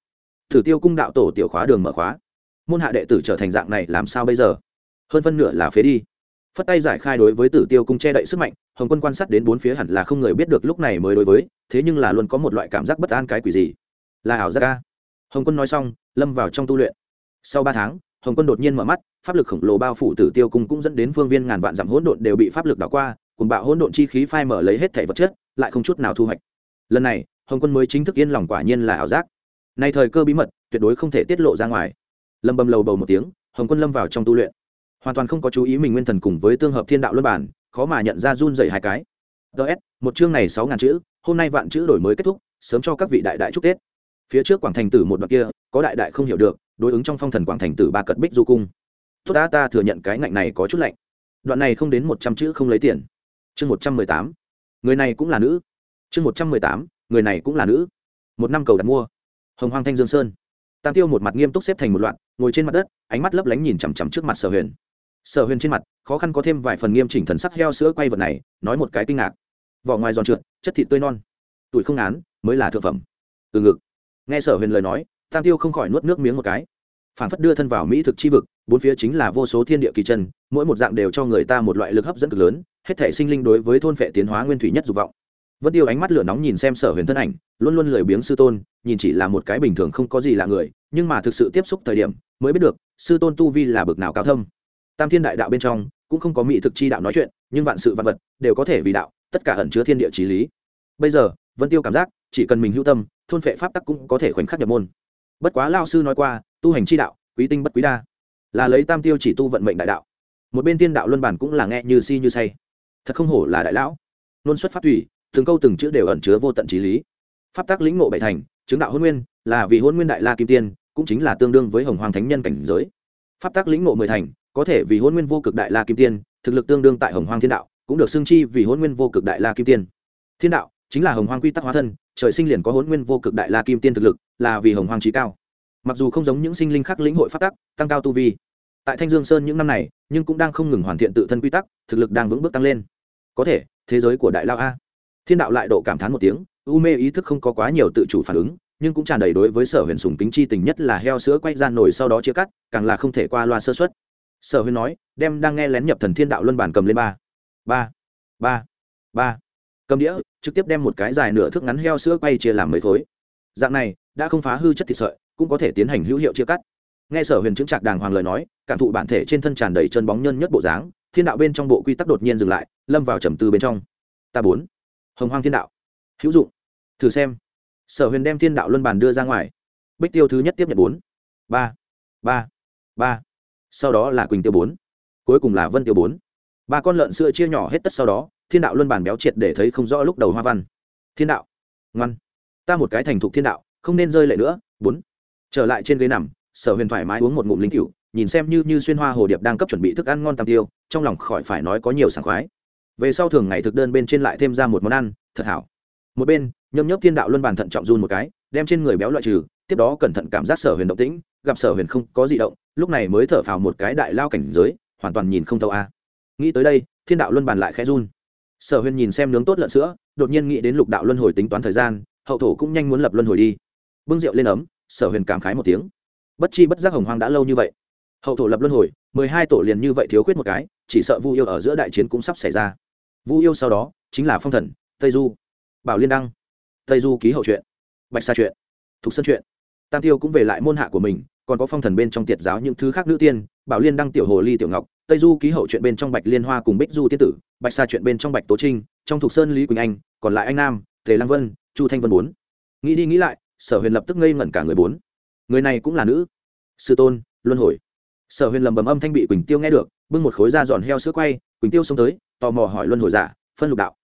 Thử tiêu cung đạo tổ tiểu khóa đường mở khóa. Môn hạ đệ tử trở thành dạng này làm sao bây giờ? Hơn phân nửa là phế đi. Phất tay giải khai đối với tử tiêu cung che đậy sức mạnh, hồng quân quan sát đến bốn phía hẳn là không người biết được lúc này mới đối với, thế nhưng là luôn có một loại cảm giác bất an cái quỷ gì. Là ảo giác ca hồng quân nói xong, lâm vào trong tu luyện. Sau ba tháng, hồng quân đột nhiên mở mắt, pháp lực khổng lồ bao phủ tử tiêu cung cũng dẫn đến phương viên ngàn vạn dặm hỗn độn đều bị pháp lực đảo qua cùng bạo hỗn độn chi khí phai mở lấy hết thể vật chất, lại không chút nào thu hoạch. Lần này, hồng quân mới chính thức yên lòng quả nhiên là ảo giác. Nay thời cơ bí mật, tuyệt đối không thể tiết lộ ra ngoài. Lâm bầm lầu bầu một tiếng, hồng quân lâm vào trong tu luyện. Hoàn toàn không có chú ý mình nguyên thần cùng với tương hợp thiên đạo luân bản, khó mà nhận ra run dày hai cái. Ts một chương này sáu ngàn chữ, hôm nay vạn chữ đổi mới kết thúc, sớm cho các vị đại đại chúc tết. Phía trước quảng thành tử một đoạn kia, có đại đại không hiểu được, đối ứng trong phong thần quảng thành tử ba cật bích du cung. Tốt đã, ta thừa nhận cái ngạnh này có chút lạnh. Đoạn này không đến một trăm chữ không lấy tiền chương một trăm mười tám. Người này cũng là nữ. Chương một trăm mười tám. Người này cũng là nữ. Một năm cầu đặt mua. Hồng hoàng thanh dương sơn. Tam tiêu một mặt nghiêm túc xếp thành một loạt ngồi trên mặt đất, ánh mắt lấp lánh nhìn chằm chằm trước mặt sở huyền. Sở huyền trên mặt, khó khăn có thêm vài phần nghiêm chỉnh thần sắc heo sữa quay vật này, nói một cái kinh ngạc. Vỏ ngoài giòn trượt, chất thịt tươi non. Tuổi không án mới là thượng phẩm. Từ ngực. Nghe sở huyền lời nói, tam tiêu không khỏi nuốt nước miếng một cái. Phản phất đưa thân vào mỹ thực chi vực bốn phía chính là vô số thiên địa kỳ chân, mỗi một dạng đều cho người ta một loại lực hấp dẫn cực lớn, hết thể sinh linh đối với thôn phệ tiến hóa nguyên thủy nhất dục vọng. Vân tiêu ánh mắt lửa nóng nhìn xem sở huyền thân ảnh, luôn luôn lười biếng sư tôn, nhìn chỉ là một cái bình thường không có gì lạ người, nhưng mà thực sự tiếp xúc thời điểm, mới biết được, sư tôn tu vi là bực nào cao thâm. Tam thiên đại đạo bên trong, cũng không có mỹ thực chi đạo nói chuyện, nhưng vạn sự vạn vật, đều có thể vì đạo, tất cả ẩn chứa thiên địa trí lý. Bây giờ, vân tiêu cảm giác, chỉ cần mình hữu tâm, thôn phệ pháp tắc cũng có thể khoảnh khắc nhập môn. Bất quá lao sư nói qua, tu hành chi đạo, quý tinh bất quý đa là lấy tam tiêu chỉ tu vận mệnh đại đạo. Một bên tiên đạo luân bản cũng là nghe như si như say. Thật không hổ là đại lão. Luôn xuất phát thủy từng câu từng chữ đều ẩn chứa vô tận trí lý. Pháp tắc lĩnh ngộ bảy thành, chứng đạo hôn nguyên, là vì hôn nguyên đại la kim tiên, cũng chính là tương đương với hồng hoàng thánh nhân cảnh giới. Pháp tắc lĩnh ngộ mười thành, có thể vì hôn nguyên vô cực đại la kim tiên, thực lực tương đương tại hồng hoàng thiên đạo, cũng được xưng chi vì hôn nguyên vô cực đại la kim tiên. Thiên đạo, chính là hồng hoàng quy tắc hóa thân, trời sinh liền có hôn nguyên vô cực đại la kim tiên thực lực, là vì hồng hoàng trí cao. Mặc dù không giống những sinh linh khác lĩnh hội pháp tắc, tăng cao tu vi tại thanh dương sơn những năm này, nhưng cũng đang không ngừng hoàn thiện tự thân quy tắc, thực lực đang vững bước tăng lên. Có thể, thế giới của đại lao a. Thiên đạo lại độ cảm thán một tiếng, u mê ý thức không có quá nhiều tự chủ phản ứng, nhưng cũng tràn đầy đối với sở huyền sùng kính chi tình nhất là heo sữa quay ra nổi sau đó chia cắt, càng là không thể qua loa sơ xuất sở huyền nói, đem đang nghe lén nhập thần thiên đạo luân bản cầm lên ba. Ba. Ba. Ba. Cầm đĩa, trực tiếp đem một cái dài nửa thước ngắn heo sữa quay chia làm mấy khối. Dạng này, đã không phá hư chất thịt sợi, cũng có thể tiến hành hữu hiệu chia cắt nghe sở huyền chứng trạc đàng hoàng lời nói, cảm thụ bản thể trên thân tràn đầy chân bóng nhân nhất bộ dáng, thiên đạo bên trong bộ quy tắc đột nhiên dừng lại, lâm vào trầm tư bên trong. Ta bốn. Hồng hoang thiên đạo. Hữu dụng. Thử xem. Sở huyền đem thiên đạo luân bàn đưa ra ngoài. Bích tiêu thứ nhất tiếp nhận bốn. Ba. Ba. Ba. Sau đó là quỳnh tiêu bốn. Cuối cùng là vân tiêu bốn. Ba con lợn sữa chia nhỏ hết tất sau đó, thiên đạo luân bàn béo triệt để thấy không rõ lúc đầu hoa văn. Thiên đạo. Ngoan. Ta một cái thành thục thiên đạo, không nên rơi lệ nữa. Bốn. Trở lại trên ghế nằm sở huyền thoải mái uống một ngụm lính cựu nhìn xem như như xuyên hoa hồ điệp đang cấp chuẩn bị thức ăn ngon tam tiêu, trong lòng khỏi phải nói có nhiều sảng khoái. Về sau thường ngày thực đơn bên trên lại thêm ra một món ăn, thật hảo. Một bên, nhâm nhấp thiên đạo luân bàn thận trọng run một cái, đem trên người béo loại trừ, tiếp đó cẩn thận cảm giác sở huyền động tĩnh, gặp sở huyền không có gì động, lúc này mới thở phào một cái đại lao cảnh giới, hoàn toàn nhìn không thâu a. Nghĩ tới đây, thiên đạo luân bàn lại khẽ run. Sở huyền nhìn xem nướng tốt lợn sữa, đột nhiên nghĩ đến lục đạo luân hồi tính toán thời gian, hậu thổ cũng nhanh muốn lập luân hồi đi. Bưng rượu lên ấm, sở huyền cảm khái một tiếng bất chi bất giác hồng hoang đã lâu như vậy. Hậu thổ lập luân hồi, mười hai tổ liền như vậy thiếu khuyết một cái, chỉ sợ vu yêu ở giữa đại chiến cũng sắp xảy ra. Vu yêu sau đó chính là phong thần, tây du, bảo liên đăng, tây du ký hậu truyện bạch sa truyện thục sơn truyện tam tiêu cũng về lại môn hạ của mình, còn có phong thần bên trong tiệt giáo những thứ khác nữ tiên, bảo liên đăng, tiểu hồ ly, tiểu ngọc, tây du ký hậu chuyện bên trong bạch liên hoa cùng bích du tiên tử, bạch sa chuyện bên trong bạch tố trinh, trong thục sơn lý quỳnh anh, còn lại anh nam, tề lăng vân, chu thanh vân bốn. Nghĩ đi nghĩ lại, sở huyền lập tức ngây ngẩn cả người bốn người này cũng là nữ. Sư tôn, luân hồi. Sở huyền lầm bầm âm thanh bị quỳnh tiêu nghe được, bưng một khối da giòn heo sữa quay, quỳnh tiêu xông tới, tò mò hỏi luân hồi giả, phân lục đạo.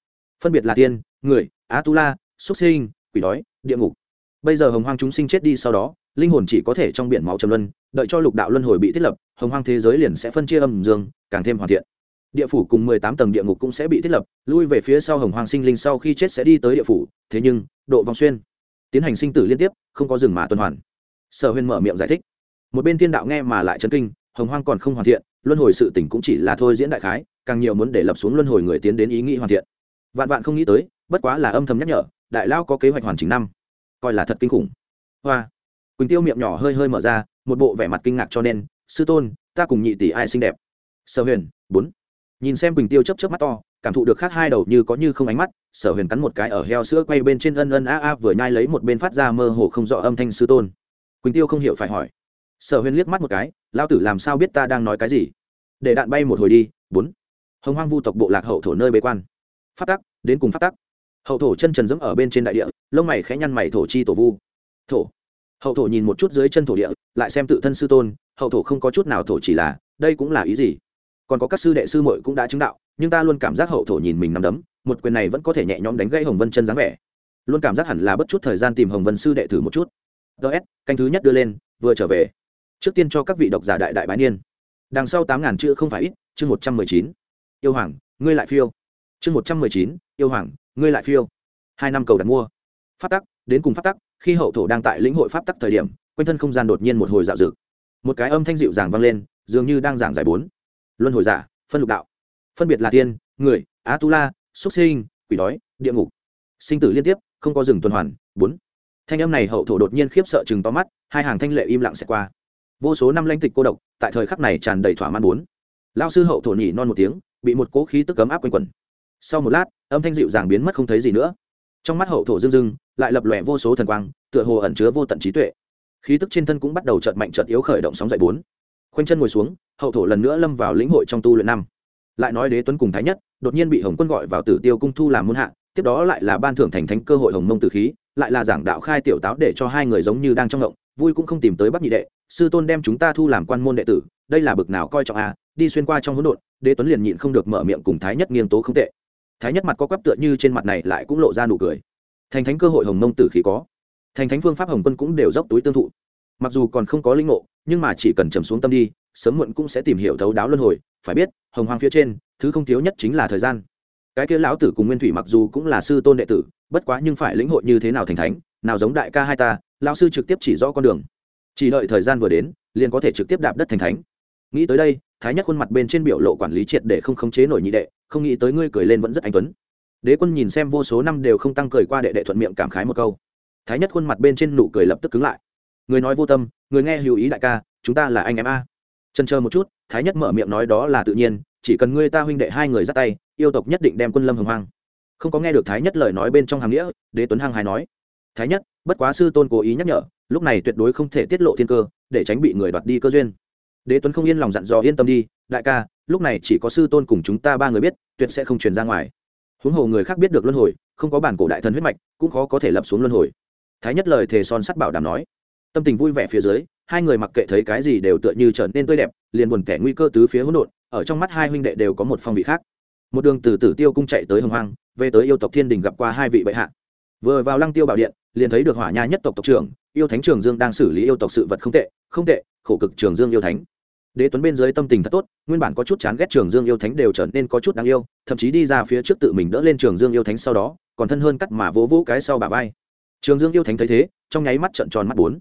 Phân biệt là tiên, người á tu la xuất sinh, quỷ đói, địa ngục. Bây giờ hồng hoang chúng sinh chết đi sau đó, linh hồn chỉ có thể trong biển máu trầm luân, đợi cho lục đạo luân hồi bị thiết lập, hồng hoang thế giới liền sẽ phân chia âm dương, càng thêm hoàn thiện. Địa phủ cùng mười tám tầng địa ngục cũng sẽ bị thiết lập, lui về phía sau hồng hoang sinh linh sau khi chết sẽ đi tới địa phủ, thế nhưng, độ vòng xuyên. Tiến hành sinh tử liên tiếp, không có rừng mà tuần hoàn sở huyền mở miệng giải thích. Một bên thiên đạo nghe mà lại chấn kinh, hồng hoang còn không hoàn thiện, luân hồi sự tỉnh cũng chỉ là thôi diễn đại khái, càng nhiều muốn để lập xuống luân hồi người tiến đến ý nghĩ hoàn thiện. Vạn vạn không nghĩ tới, bất quá là âm thầm nhắc nhở, đại lao có kế hoạch hoàn chỉnh năm. Coi là thật kinh khủng. Hoa. Quỳnh tiêu miệng nhỏ hơi hơi mở ra, một bộ vẻ mặt kinh ngạc cho nên, sư tôn, ta cùng nhị tỷ ai xinh đẹp? Sở huyền, bốn. Nhìn xem quỳnh tiêu chấp chấp mắt to, cảm thụ được khác hai đầu như có như không ánh mắt, sở huyền cắn một cái ở heo sữa quay bên trên ân ân a a vừa nhai lấy một bên phát ra mơ hồ không rõ âm thanh sư tôn quỳnh tiêu không hiểu phải hỏi sở huyền liếc mắt một cái lao tử làm sao biết ta đang nói cái gì để đạn bay một hồi đi bốn hồng hoang vu tộc bộ lạc hậu thổ nơi bế quan phát tắc đến cùng phát tắc hậu thổ chân trần dẫm ở bên trên đại địa lông mày khẽ nhăn mày thổ chi tổ vu thổ hậu thổ nhìn một chút dưới chân thổ địa lại xem tự thân sư tôn hậu thổ không có chút nào thổ chỉ là đây cũng là ý gì còn có các sư đệ sư muội cũng đã chứng đạo nhưng ta luôn cảm giác hậu thổ nhìn mình nắm đấm một quyền này vẫn có thể nhẹ nhõm đánh gãy hồng vân chân dáng vẻ luôn cảm giác hẳn là bất chút thời gian tìm hồng vân sư đệ thử một chút ts canh thứ nhất đưa lên, vừa trở về. Trước tiên cho các vị độc giả đại đại bái niên. Đằng sau tám ngàn chữ không phải ít, chương một trăm mười chín. Yêu hoàng, ngươi lại phiêu. Chương một trăm mười chín, yêu hoàng, ngươi lại phiêu. Hai năm cầu đặt mua. Phát tắc, đến cùng phát tắc, khi hậu thổ đang tại lĩnh hội pháp tắc thời điểm, quanh thân không gian đột nhiên một hồi dạo dực. Một cái âm thanh dịu dàng vang lên, dường như đang giảng giải bốn. Luân hồi giả, phân lục đạo. Phân biệt là tiên, người á tu la xuất sinh, quỷ đói, địa ngục. Sinh tử liên tiếp, không có rừng tuần hoàn, bốn thanh âm này hậu thổ đột nhiên khiếp sợ chừng to mắt, hai hàng thanh lệ im lặng sẽ qua. Vô số năm lãnh tịch cô độc, tại thời khắc này tràn đầy thỏa mãn bốn. Lao sư hậu thổ nhỉ non một tiếng, bị một cố khí tức cấm áp quanh quẩn. Sau một lát, âm thanh dịu dàng biến mất không thấy gì nữa. Trong mắt hậu thổ dưng dưng lại lập lòe vô số thần quang, tựa hồ ẩn chứa vô tận trí tuệ. Khí tức trên thân cũng bắt đầu chợt mạnh chợt yếu khởi động sóng dậy bốn. Khoanh chân ngồi xuống, hậu thổ lần nữa lâm vào lĩnh hội trong tu luyện năm. Lại nói đế tuấn cùng thái nhất, đột nhiên bị hồng quân gọi vào tử tiêu cung thu làm môn hạ, tiếp đó lại là ban thưởng thành thánh cơ hội hồng mông tử khí lại là giảng đạo khai tiểu táo để cho hai người giống như đang trong ngộng, vui cũng không tìm tới bắc nhị đệ, sư tôn đem chúng ta thu làm quan môn đệ tử, đây là bực nào coi trọng à đi xuyên qua trong hỗn độn, đế tuấn liền nhịn không được mở miệng cùng thái nhất nghiên tố không tệ. Thái nhất mặt có quắp tựa như trên mặt này lại cũng lộ ra nụ cười. Thành thánh cơ hội hồng mông tử khí có. Thành thánh phương pháp hồng quân cũng đều dốc túi tương thụ. Mặc dù còn không có linh ngộ, nhưng mà chỉ cần trầm xuống tâm đi, sớm muộn cũng sẽ tìm hiểu thấu đáo luân hồi. Phải biết, hồng hoàng phía trên, thứ không thiếu nhất chính là thời gian cái kia lão tử cùng nguyên thủy mặc dù cũng là sư tôn đệ tử, bất quá nhưng phải lĩnh hội như thế nào thành thánh, nào giống đại ca hai ta, lão sư trực tiếp chỉ rõ con đường. Chỉ đợi thời gian vừa đến, liền có thể trực tiếp đạp đất thành thánh. Nghĩ tới đây, thái nhất khuôn mặt bên trên biểu lộ quản lý triệt để không khống chế nổi nhị đệ, không nghĩ tới ngươi cười lên vẫn rất anh tuấn. Đế quân nhìn xem vô số năm đều không tăng cười qua đệ đệ thuận miệng cảm khái một câu. Thái nhất khuôn mặt bên trên nụ cười lập tức cứng lại. Người nói vô tâm, người nghe hữu ý đại ca, chúng ta là anh em a. Trần chờ một chút, thái nhất mở miệng nói đó là tự nhiên, chỉ cần ngươi ta huynh đệ hai người ra tay yêu tộc nhất định đem quân lâm hồng hoang. Không có nghe được thái nhất lời nói bên trong hàm nghĩa, đế tuấn hăng hài nói. Thái nhất, bất quá sư tôn cố ý nhắc nhở, lúc này tuyệt đối không thể tiết lộ thiên cơ, để tránh bị người đoạt đi cơ duyên. Đế tuấn không yên lòng dặn dò yên tâm đi, đại ca, lúc này chỉ có sư tôn cùng chúng ta ba người biết, tuyệt sẽ không truyền ra ngoài. Huống hồ người khác biết được luân hồi, không có bản cổ đại thần huyết mạch, cũng khó có thể lập xuống luân hồi. Thái nhất lời thề son sắt bảo đảm nói. Tâm tình vui vẻ phía dưới, hai người mặc kệ thấy cái gì đều tựa như trở nên tươi đẹp, liền buồn kẻ nguy cơ tứ phía hỗn độn, ở trong mắt hai huynh đệ đều có một phong vị khác một đường từ tử tiêu cung chạy tới hồng hoang, về tới yêu tộc thiên đình gặp qua hai vị bệ hạ. Vừa vào lăng tiêu bảo điện, liền thấy được hỏa nha nhất tộc tộc trưởng, yêu thánh trường dương đang xử lý yêu tộc sự vật không tệ không tệ, khổ cực trường dương yêu thánh. Đế tuấn bên dưới tâm tình thật tốt, nguyên bản có chút chán ghét trường dương yêu thánh đều trở nên có chút đáng yêu, thậm chí đi ra phía trước tự mình đỡ lên trường dương yêu thánh sau đó, còn thân hơn cắt mà vỗ vỗ cái sau bà vai. Trường dương yêu thánh thấy thế, trong nháy mắt trận tròn mắt bốn.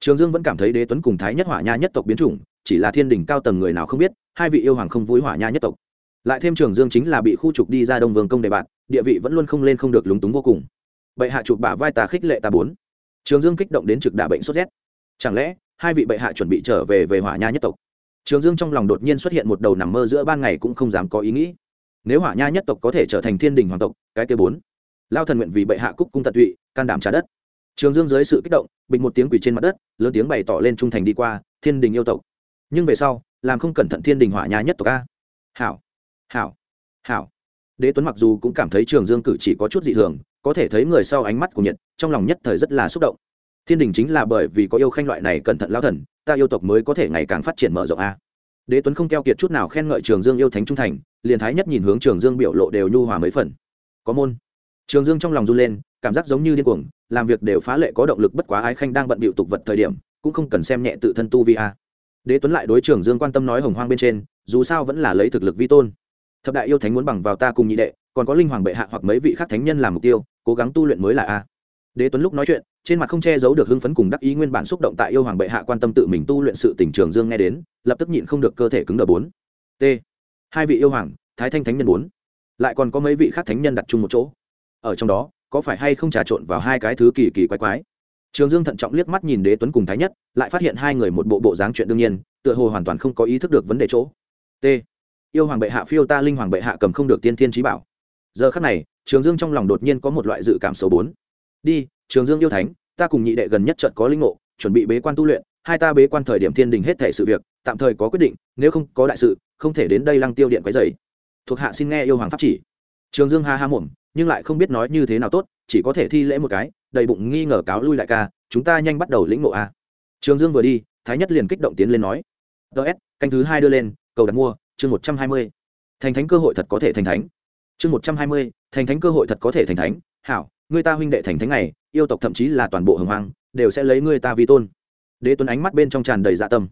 Trường dương vẫn cảm thấy đế tuấn cùng thái nhất hỏa nha nhất tộc biến chủng, chỉ là thiên đình cao tầng người nào không biết, hai vị yêu hoàng không vui hỏa nha nhất tộc lại thêm trường dương chính là bị khu trục đi ra đông vương công đề bạt, địa vị vẫn luôn không lên không được lúng túng vô cùng. Bệ hạ chụp bả vai tà khích lệ ta bốn. Trường dương kích động đến trực đả bệnh sốt rét. Chẳng lẽ, hai vị bệ hạ chuẩn bị trở về về hỏa nha nhất tộc? Trường dương trong lòng đột nhiên xuất hiện một đầu nằm mơ giữa ban ngày cũng không dám có ý nghĩ. Nếu hỏa nha nhất tộc có thể trở thành thiên đình hoàng tộc, cái kia bốn. Lao thần nguyện vì bệ hạ cúc cung tận tụy, can đảm trả đất. Trường dương dưới sự kích động, bình một tiếng quỷ trên mặt đất, lớn tiếng bày tỏ lên trung thành đi qua, thiên đình yêu tộc. Nhưng về sau, làm không cẩn thận thiên đình hỏa nha nhất tộc a. Hảo hảo. Hảo. Đế tuấn mặc dù cũng cảm thấy trường dương cử chỉ có chút dị thường, có thể thấy người sau ánh mắt của nhật, trong lòng nhất thời rất là xúc động. Thiên đình chính là bởi vì có yêu khanh loại này cẩn thận lao thần, ta yêu tộc mới có thể ngày càng phát triển mở rộng a. Đế tuấn không keo kiệt chút nào khen ngợi trường dương yêu thánh trung thành, liền thái nhất nhìn hướng trường dương biểu lộ đều nhu hòa mấy phần. Có môn. Trường dương trong lòng run lên, cảm giác giống như điên cuồng, làm việc đều phá lệ có động lực bất quá ái khanh đang bận bịu tục vật thời điểm, cũng không cần xem nhẹ tự thân tu vi a. Đế tuấn lại đối trường dương quan tâm nói hồng hoang bên trên, dù sao vẫn là lấy thực lực vi tôn thập đại yêu thánh muốn bằng vào ta cùng nhị đệ, còn có linh hoàng bệ hạ hoặc mấy vị khác thánh nhân làm mục tiêu, cố gắng tu luyện mới là a. Đế tuấn lúc nói chuyện, trên mặt không che giấu được hưng phấn cùng đắc ý nguyên bản xúc động tại yêu hoàng bệ hạ quan tâm tự mình tu luyện sự tỉnh trường dương nghe đến, lập tức nhịn không được cơ thể cứng đờ bốn. T. Hai vị yêu hoàng, thái thanh thánh nhân bốn. Lại còn có mấy vị khác thánh nhân đặt chung một chỗ. Ở trong đó, có phải hay không trà trộn vào hai cái thứ kỳ kỳ quái quái? Trường dương thận trọng liếc mắt nhìn đế tuấn cùng thái nhất, lại phát hiện hai người một bộ bộ dáng chuyện đương nhiên, tựa hồ hoàn toàn không có ý thức được vấn đề chỗ. T yêu hoàng bệ hạ phiêu ta linh hoàng bệ hạ cầm không được tiên thiên trí bảo. Giờ khắc này trường dương trong lòng đột nhiên có một loại dự cảm xấu bốn. Đi trường dương yêu thánh ta cùng nhị đệ gần nhất trận có linh ngộ chuẩn bị bế quan tu luyện hai ta bế quan thời điểm thiên đình hết thể sự việc tạm thời có quyết định nếu không có đại sự không thể đến đây lăng tiêu điện quấy dày thuộc hạ xin nghe yêu hoàng pháp chỉ. Trường dương ha ha muộn, nhưng lại không biết nói như thế nào tốt chỉ có thể thi lễ một cái đầy bụng nghi ngờ cáo lui lại ca chúng ta nhanh bắt đầu lĩnh ngộ a. Trường dương vừa đi thái nhất liền kích động tiến lên nói. Ts canh thứ hai đưa lên cầu đặt mua chương một trăm hai mươi. Thành thánh cơ hội thật có thể thành thánh. Chương một trăm hai mươi, thành thánh cơ hội thật có thể thành thánh. Hảo, người ta huynh đệ thành thánh này, yêu tộc thậm chí là toàn bộ hồng hoang, đều sẽ lấy người ta vi tôn. Đế tuấn ánh mắt bên trong tràn đầy dạ tâm.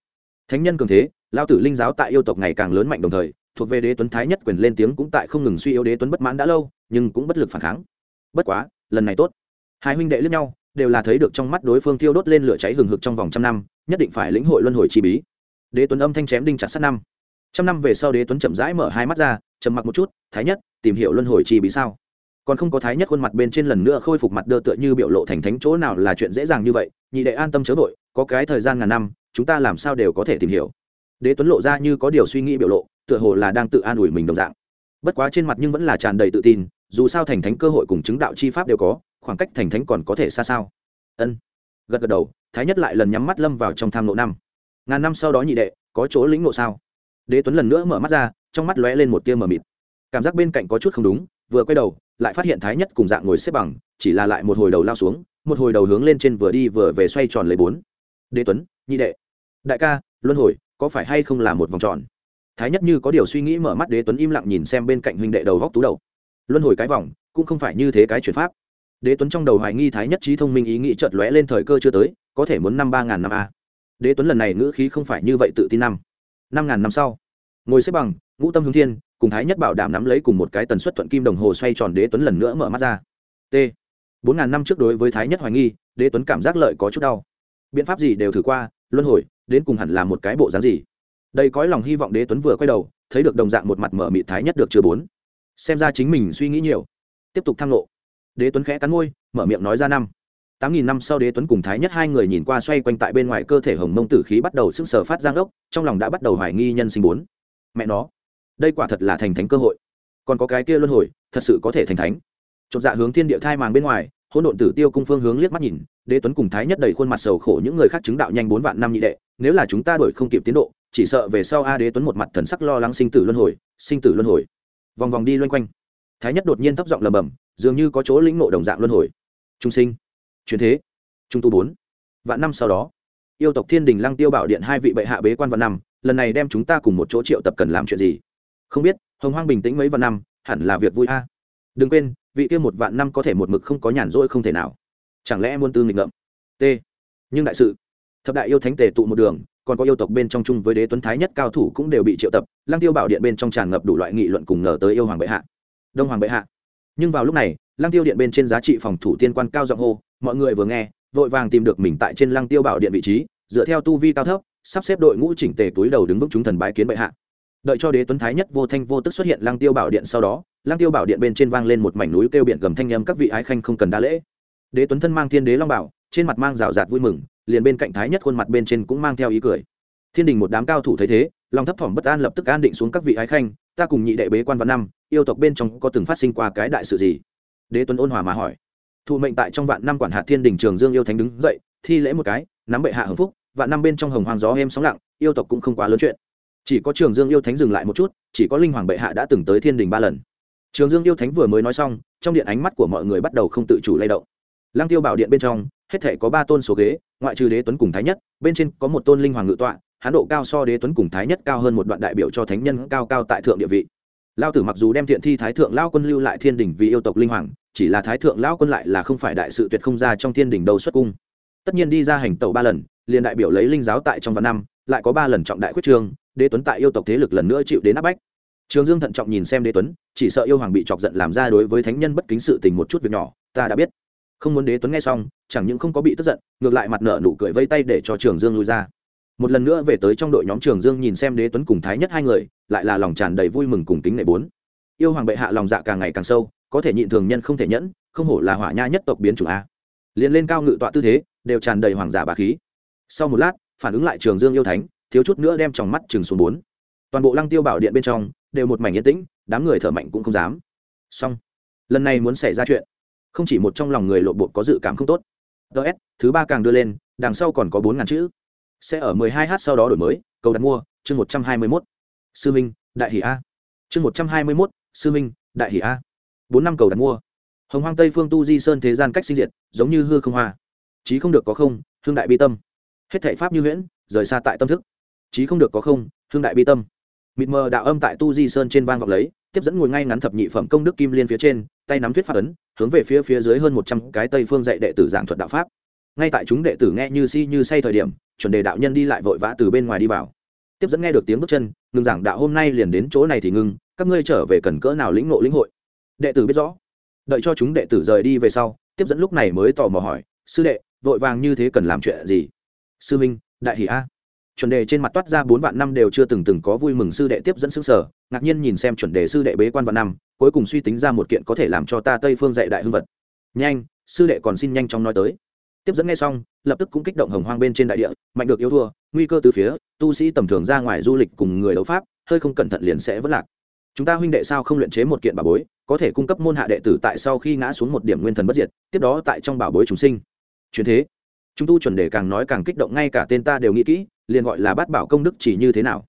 Thánh nhân cường thế, lao tử linh giáo tại yêu tộc ngày càng lớn mạnh đồng thời, thuộc về đế tuấn thái nhất quyền lên tiếng cũng tại không ngừng suy yếu đế tuấn bất mãn đã lâu, nhưng cũng bất lực phản kháng. Bất quá, lần này tốt. Hai huynh đệ lẫn nhau, đều là thấy được trong mắt đối phương thiêu đốt lên lửa cháy hừng hực trong vòng trăm năm, nhất định phải lĩnh hội luân hồi chi bí. Đế tuấn âm thanh chém đinh chặt sát năm trăm năm về sau đế tuấn chậm rãi mở hai mắt ra, trầm mặc một chút, thái nhất, tìm hiểu luân hồi chi bí sao? Còn không có thái nhất khuôn mặt bên trên lần nữa khôi phục mặt đơ tựa như biểu lộ thành thánh chỗ nào là chuyện dễ dàng như vậy, nhị đệ an tâm chớ vội, có cái thời gian ngàn năm, chúng ta làm sao đều có thể tìm hiểu. Đế tuấn lộ ra như có điều suy nghĩ biểu lộ, tựa hồ là đang tự an ủi mình đồng dạng. Bất quá trên mặt nhưng vẫn là tràn đầy tự tin, dù sao thành thánh cơ hội cùng chứng đạo chi pháp đều có, khoảng cách thành thánh còn có thể xa sao? Ân. Gật gật đầu, thái nhất lại lần nhắm mắt lâm vào trong tham nộ năm. Ngàn năm sau đó nhị đệ, có chỗ lĩnh nộ sao? Đế tuấn lần nữa mở mắt ra, trong mắt lóe lên một tia mờ mịt. Cảm giác bên cạnh có chút không đúng, vừa quay đầu, lại phát hiện thái nhất cùng dạng ngồi xếp bằng, chỉ là lại một hồi đầu lao xuống, một hồi đầu hướng lên trên vừa đi vừa về xoay tròn lấy bốn. Đế tuấn, nhị đệ. Đại ca, luân hồi, có phải hay không là một vòng tròn? Thái nhất như có điều suy nghĩ mở mắt đế tuấn im lặng nhìn xem bên cạnh huynh đệ đầu góc tú đầu. Luân hồi cái vòng, cũng không phải như thế cái chuyển pháp. Đế tuấn trong đầu hoài nghi thái nhất trí thông minh ý nghĩ chợt lóe lên thời cơ chưa tới, có thể muốn năm ba ngàn năm a. Đế tuấn lần này ngữ khí không phải như vậy tự tin năm năm ngàn năm sau. Ngồi xếp bằng, ngũ tâm hướng thiên, cùng thái nhất bảo đảm nắm lấy cùng một cái tần suất thuận kim đồng hồ xoay tròn đế tuấn lần nữa mở mắt ra. T. Bốn ngàn năm trước đối với thái nhất hoài nghi, đế tuấn cảm giác lợi có chút đau. Biện pháp gì đều thử qua, luân hồi, đến cùng hẳn là một cái bộ dáng gì? Đây cõi lòng hy vọng đế tuấn vừa quay đầu, thấy được đồng dạng một mặt mở mị thái nhất được chưa bốn. Xem ra chính mình suy nghĩ nhiều. Tiếp tục tham lộ. Đế tuấn khẽ cắn môi, mở miệng nói ra năm tám nghìn năm sau đế tuấn cùng thái nhất hai người nhìn qua xoay quanh tại bên ngoài cơ thể hồng mông tử khí bắt đầu sưng sờ phát giang đốc trong lòng đã bắt đầu hoài nghi nhân sinh bốn. Mẹ nó, đây quả thật là thành thánh cơ hội. Còn có cái kia luân hồi, thật sự có thể thành thánh. Chột dạ hướng thiên địa thai màng bên ngoài, hỗn độn tử tiêu cung phương hướng liếc mắt nhìn, đế tuấn cùng thái nhất đầy khuôn mặt sầu khổ những người khác chứng đạo nhanh bốn vạn năm nhị đệ, nếu là chúng ta đổi không kịp tiến độ, chỉ sợ về sau a đế tuấn một mặt thần sắc lo lắng sinh tử luân hồi, sinh tử luân hồi. Vòng vòng đi loanh quanh. Thái nhất đột nhiên thấp giọng lầm bầm dường như có chỗ lĩnh ngộ đồng dạng luân hồi. Trung sinh truyền thế. Trung tu bốn. Vạn năm sau đó, yêu tộc thiên đình lăng tiêu bảo điện hai vị bệ hạ bế quan vạn năm, lần này đem chúng ta cùng một chỗ triệu tập cần làm chuyện gì? Không biết, hồng hoang bình tĩnh mấy vạn năm, hẳn là việc vui a. Đừng quên, vị kia một vạn năm có thể một mực không có nhàn rỗi không thể nào. Chẳng lẽ muôn tư nghịch ngợm? T. Nhưng đại sự, thập đại yêu thánh tề tụ một đường, còn có yêu tộc bên trong chung với đế tuấn thái nhất cao thủ cũng đều bị triệu tập, lăng tiêu bảo điện bên trong tràn ngập đủ loại nghị luận cùng ngờ tới yêu hoàng bệ hạ. Đông hoàng bệ hạ. Nhưng vào lúc này, lăng tiêu điện bên trên giá trị phòng thủ tiên quan cao giọng hô mọi người vừa nghe, vội vàng tìm được mình tại trên lăng tiêu bảo điện vị trí, dựa theo tu vi cao thấp, sắp xếp đội ngũ chỉnh tề túi đầu đứng vững chúng thần bái kiến bệ hạ. Đợi cho đế tuấn thái nhất vô thanh vô tức xuất hiện lăng tiêu bảo điện sau đó, lăng tiêu bảo điện bên trên vang lên một mảnh núi kêu biển gầm thanh âm các vị ái khanh không cần đa lễ. Đế tuấn thân mang thiên đế long bảo, trên mặt mang rào rạt vui mừng, liền bên cạnh thái nhất khuôn mặt bên trên cũng mang theo ý cười. Thiên đình một đám cao thủ thấy thế, lòng thấp thỏm bất an lập tức an định xuống các vị ái khanh, ta cùng nhị đệ bế quan vạn năm, yêu tộc bên trong có từng phát sinh qua cái đại sự gì? Đế tuấn ôn hòa mà hỏi thụ mệnh tại trong vạn năm quản hạt thiên đình trường dương yêu thánh đứng dậy, thi lễ một cái, nắm bệ hạ hưng phúc, vạn năm bên trong hồng hoàng gió êm sóng lặng, yêu tộc cũng không quá lớn chuyện. Chỉ có trường dương yêu thánh dừng lại một chút, chỉ có linh hoàng bệ hạ đã từng tới thiên đình ba lần. Trường dương yêu thánh vừa mới nói xong, trong điện ánh mắt của mọi người bắt đầu không tự chủ lay động. Lang tiêu bảo điện bên trong, hết thể có ba tôn số ghế, ngoại trừ đế tuấn cùng thái nhất, bên trên có một tôn linh hoàng ngự tọa, hán độ cao so đế tuấn cùng thái nhất cao hơn một đoạn đại biểu cho thánh nhân cao cao tại thượng địa vị. Lao tử mặc dù đem thiện thi thái thượng, lao quân lưu lại thiên đình vì yêu tộc linh hoàng chỉ là thái thượng lão quân lại là không phải đại sự tuyệt không ra trong thiên đình đầu xuất cung. Tất nhiên đi ra hành tẩu ba lần, liền đại biểu lấy linh giáo tại trong vạn năm, lại có ba lần trọng đại quyết trương đế tuấn tại yêu tộc thế lực lần nữa chịu đến áp bách. Trường dương thận trọng nhìn xem đế tuấn, chỉ sợ yêu hoàng bị chọc giận làm ra đối với thánh nhân bất kính sự tình một chút việc nhỏ, ta đã biết. Không muốn đế tuấn nghe xong, chẳng những không có bị tức giận, ngược lại mặt nợ nụ cười vây tay để cho trường dương lui ra. Một lần nữa về tới trong đội nhóm trường dương nhìn xem đế tuấn cùng thái nhất hai người, lại là lòng tràn đầy vui mừng cùng kính nệ bốn. Yêu hoàng bệ hạ lòng dạ càng ngày càng sâu có thể nhịn thường nhân không thể nhẫn, không hổ là hỏa nha nhất tộc biến chủ a. Liền lên cao ngự tọa tư thế, đều tràn đầy hoàng giả bà khí. Sau một lát, phản ứng lại trường dương yêu thánh, thiếu chút nữa đem tròng mắt chừng xuống bốn. Toàn bộ lăng tiêu bảo điện bên trong, đều một mảnh yên tĩnh, đám người thở mạnh cũng không dám. Xong. Lần này muốn xảy ra chuyện. Không chỉ một trong lòng người lộ bộ có dự cảm không tốt. Ts thứ ba càng đưa lên, đằng sau còn có bốn ngàn chữ. Sẽ ở mười hai h sau đó đổi mới, cầu đặt mua, chương một trăm hai mươi mốt. Sư minh, đại hỷ a. Chương một trăm hai mươi mốt, sư minh, đại hỷ a bốn năm cầu đặt mua. Hồng hoang tây phương tu di sơn thế gian cách sinh diệt, giống như hư không hoa. Trí không được có không, hương đại bi tâm. Hết thệ pháp như huyễn, rời xa tại tâm thức. Trí không được có không, hương đại bi tâm. Mịt mờ đạo âm tại tu di sơn trên vang vọng lấy, tiếp dẫn ngồi ngay ngắn thập nhị phẩm công đức kim liên phía trên, tay nắm thuyết pháp ấn, hướng về phía phía dưới hơn một trăm cái tây phương dạy đệ tử giảng thuật đạo pháp. Ngay tại chúng đệ tử nghe như si như say thời điểm, chuẩn đề đạo nhân đi lại vội vã từ bên ngoài đi vào. Tiếp dẫn nghe được tiếng bước chân, ngừng giảng đạo hôm nay liền đến chỗ này thì ngưng các ngươi trở về cần cỡ nào lĩnh ngộ lĩnh hội? Đệ tử biết rõ. Đợi cho chúng đệ tử rời đi về sau, tiếp dẫn lúc này mới tò mò hỏi, sư đệ, vội vàng như thế cần làm chuyện gì? Sư minh đại hỷ a. Chuẩn đề trên mặt toát ra bốn vạn năm đều chưa từng từng có vui mừng sư đệ tiếp dẫn xứng sở, ngạc nhiên nhìn xem chuẩn đề sư đệ bế quan vạn năm, cuối cùng suy tính ra một kiện có thể làm cho ta tây phương dạy đại hưng vật. Nhanh, sư đệ còn xin nhanh chóng nói tới. Tiếp dẫn nghe xong, lập tức cũng kích động hồng hoang bên trên đại địa, mạnh được yếu thua, nguy cơ từ phía, tu sĩ tầm thường ra ngoài du lịch cùng người đấu pháp, hơi không cẩn thận liền sẽ vất lạc. Chúng ta huynh đệ sao không luyện chế một kiện bà bối? Có thể cung cấp môn hạ đệ tử tại sau khi ngã xuống một điểm nguyên thần bất diệt, tiếp đó tại trong bảo bối chúng sinh. Chuyển thế. Chúng tu chuẩn đề càng nói càng kích động ngay cả tên ta đều nghĩ kỹ, liền gọi là bát bảo công đức chỉ như thế nào.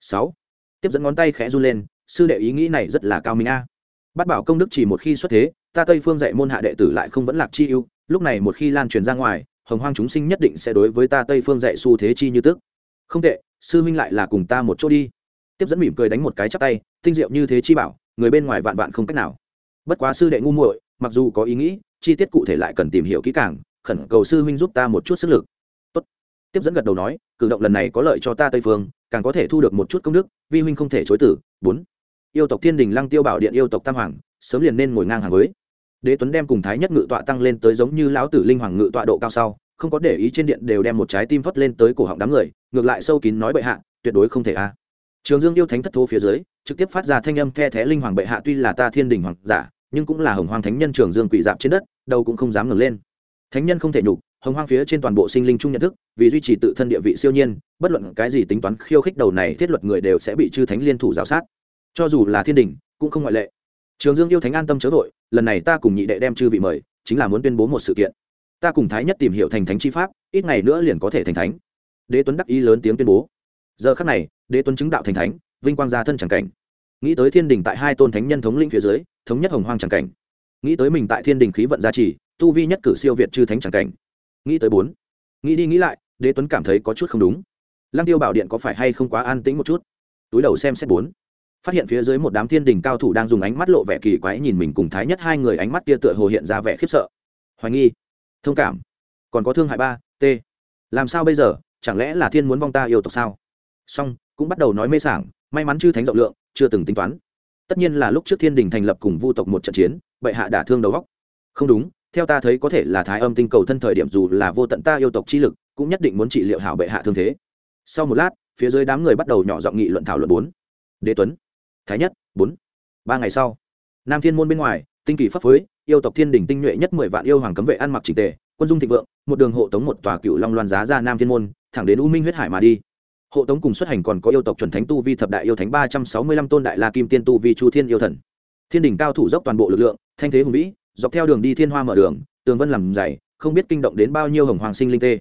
Sáu. Tiếp dẫn ngón tay khẽ run lên, sư đệ ý nghĩ này rất là cao minh a. Bát bảo công đức chỉ một khi xuất thế, ta tây phương dạy môn hạ đệ tử lại không vẫn lạc chi ưu, lúc này một khi lan truyền ra ngoài, hồng hoang chúng sinh nhất định sẽ đối với ta tây phương dạy xu thế chi như tức không tệ, sư minh lại là cùng ta một chỗ đi. Tiếp dẫn mỉm cười đánh một cái chắp tay, tinh diệu như thế chi bảo người bên ngoài vạn vạn không cách nào. Bất quá sư đệ ngu muội, mặc dù có ý nghĩ, chi tiết cụ thể lại cần tìm hiểu kỹ càng, khẩn cầu sư huynh giúp ta một chút sức lực. Tốt. tiếp dẫn gật đầu nói, cử động lần này có lợi cho ta tây phương, càng có thể thu được một chút công đức, vi huynh không thể chối tử bốn. Yêu tộc thiên đình lăng tiêu bảo điện yêu tộc tam hoàng, sớm liền nên ngồi ngang hàng với. Đế tuấn đem cùng thái nhất ngự tọa tăng lên tới giống như lão tử linh hoàng ngự tọa độ cao sau, không có để ý trên điện đều đem một trái tim vất lên tới cổ họng đám người, ngược lại sâu kín nói bệ hạ, tuyệt đối không thể a. Trường dương yêu thánh thất thố phía dưới trực tiếp phát ra thanh âm the thé linh hoàng bệ hạ tuy là ta thiên đình hoàng giả, nhưng cũng là hồng hoàng thánh nhân trường dương quỷ dạp trên đất, đâu cũng không dám ngẩng lên. Thánh nhân không thể nhục, hồng hoang phía trên toàn bộ sinh linh chung nhận thức, vì duy trì tự thân địa vị siêu nhiên, bất luận cái gì tính toán khiêu khích đầu này thiết luật người đều sẽ bị chư thánh liên thủ giáo sát. Cho dù là thiên đình, cũng không ngoại lệ. Trường dương yêu thánh an tâm chớ vội, lần này ta cùng nhị đệ đem chư vị mời, chính là muốn tuyên bố một sự kiện. Ta cùng thái nhất tìm hiểu thành thánh chi pháp, ít ngày nữa liền có thể thành thánh. Đế tuấn đắc ý lớn tiếng tuyên bố. Giờ khắc này, đế tuấn chứng đạo thành thánh vinh quang gia thân chẳng cảnh. Nghĩ tới thiên đình tại hai tôn thánh nhân thống lĩnh phía dưới, thống nhất hồng hoang chẳng cảnh. Nghĩ tới mình tại thiên đình khí vận gia trì, tu vi nhất cử siêu việt chư thánh chẳng cảnh. Nghĩ tới bốn, nghĩ đi nghĩ lại, đế tuấn cảm thấy có chút không đúng. Lăng tiêu bảo điện có phải hay không quá an tĩnh một chút? Túi đầu xem xét bốn. Phát hiện phía dưới một đám thiên đình cao thủ đang dùng ánh mắt lộ vẻ kỳ quái nhìn mình cùng thái nhất hai người ánh mắt kia tựa hồ hiện ra vẻ khiếp sợ. Hoài nghi. Thông cảm. Còn có thương hại ba, t. Làm sao bây giờ? Chẳng lẽ là thiên muốn vong ta yêu tộc sao? Song cũng bắt đầu nói mê sảng may mắn chư thánh rộng lượng, chưa từng tính toán. Tất nhiên là lúc trước thiên đình thành lập cùng vu tộc một trận chiến, bệ hạ đả thương đầu góc không đúng, theo ta thấy có thể là thái âm tinh cầu thân thời điểm dù là vô tận ta yêu tộc chi lực, cũng nhất định muốn trị liệu hảo bệ hạ thương thế. Sau một lát, phía dưới đám người bắt đầu nhỏ giọng nghị luận thảo luận bốn. Đế tuấn, thái nhất, bốn. Ba ngày sau, nam thiên môn bên ngoài, tinh kỳ pháp phối yêu tộc thiên đình tinh nhuệ nhất mười vạn yêu hoàng cấm vệ ăn mặc trình tề, quân dung thịnh vượng, một đường hộ tống một tòa cựu long loan giá ra nam thiên môn, thẳng đến u minh huyết hải mà đi hộ tống cùng xuất hành còn có yêu tộc chuẩn thánh tu vi thập đại yêu thánh, ba trăm sáu mươi lăm tôn đại la kim tiên tu vi chu thiên yêu thần. Thiên đình cao thủ dốc toàn bộ lực lượng, thanh thế hùng vĩ, dọc theo đường đi thiên hoa mở đường, tường vân làm dày, không biết kinh động đến bao nhiêu hồng hoàng sinh linh tê.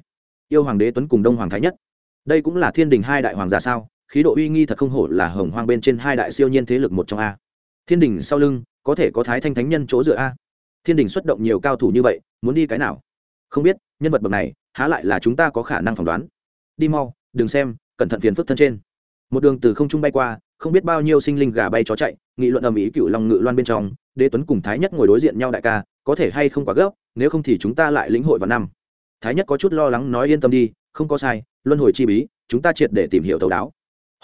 Yêu hoàng đế tuấn cùng đông hoàng thái nhất. Đây cũng là thiên đình hai đại hoàng gia sao? Khí độ uy nghi thật không hổ là hồng hoàng bên trên hai đại siêu nhiên thế lực một trong a. Thiên đình sau lưng, có thể có thái thanh thánh nhân chỗ dựa a. Thiên đình xuất động nhiều cao thủ như vậy, muốn đi cái nào? Không biết, nhân vật bậc này, há lại là chúng ta có khả năng phỏng đoán. Đi mau, đừng xem cẩn thận phiền phức thân trên. Một đường từ không trung bay qua, không biết bao nhiêu sinh linh gà bay chó chạy, nghị luận ầm ĩ cựu long ngự loan bên trong, đế tuấn cùng thái nhất ngồi đối diện nhau đại ca, có thể hay không quá gấp, nếu không thì chúng ta lại lĩnh hội vào năm. Thái nhất có chút lo lắng nói yên tâm đi, không có sai, luân hồi chi bí, chúng ta triệt để tìm hiểu thấu đáo.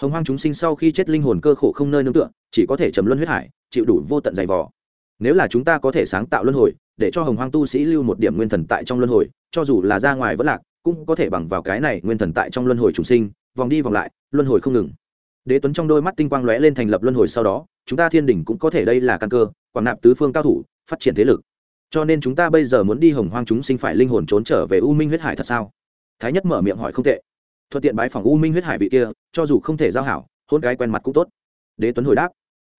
Hồng hoang chúng sinh sau khi chết linh hồn cơ khổ không nơi nương tựa, chỉ có thể trầm luân huyết hải, chịu đủ vô tận dày vò. Nếu là chúng ta có thể sáng tạo luân hồi, để cho hồng hoang tu sĩ lưu một điểm nguyên thần tại trong luân hồi, cho dù là ra ngoài vẫn lạc, cũng có thể bằng vào cái này nguyên thần tại trong luân hồi chúng sinh vòng đi vòng lại, luân hồi không ngừng. Đế tuấn trong đôi mắt tinh quang lóe lên thành lập luân hồi sau đó, chúng ta thiên đình cũng có thể đây là căn cơ, quảng nạp tứ phương cao thủ, phát triển thế lực. Cho nên chúng ta bây giờ muốn đi hồng hoang chúng sinh phải linh hồn trốn trở về u minh huyết hải thật sao? Thái nhất mở miệng hỏi không tệ. Thuận tiện bái phòng u minh huyết hải vị kia, cho dù không thể giao hảo, hôn cái quen mặt cũng tốt. Đế tuấn hồi đáp.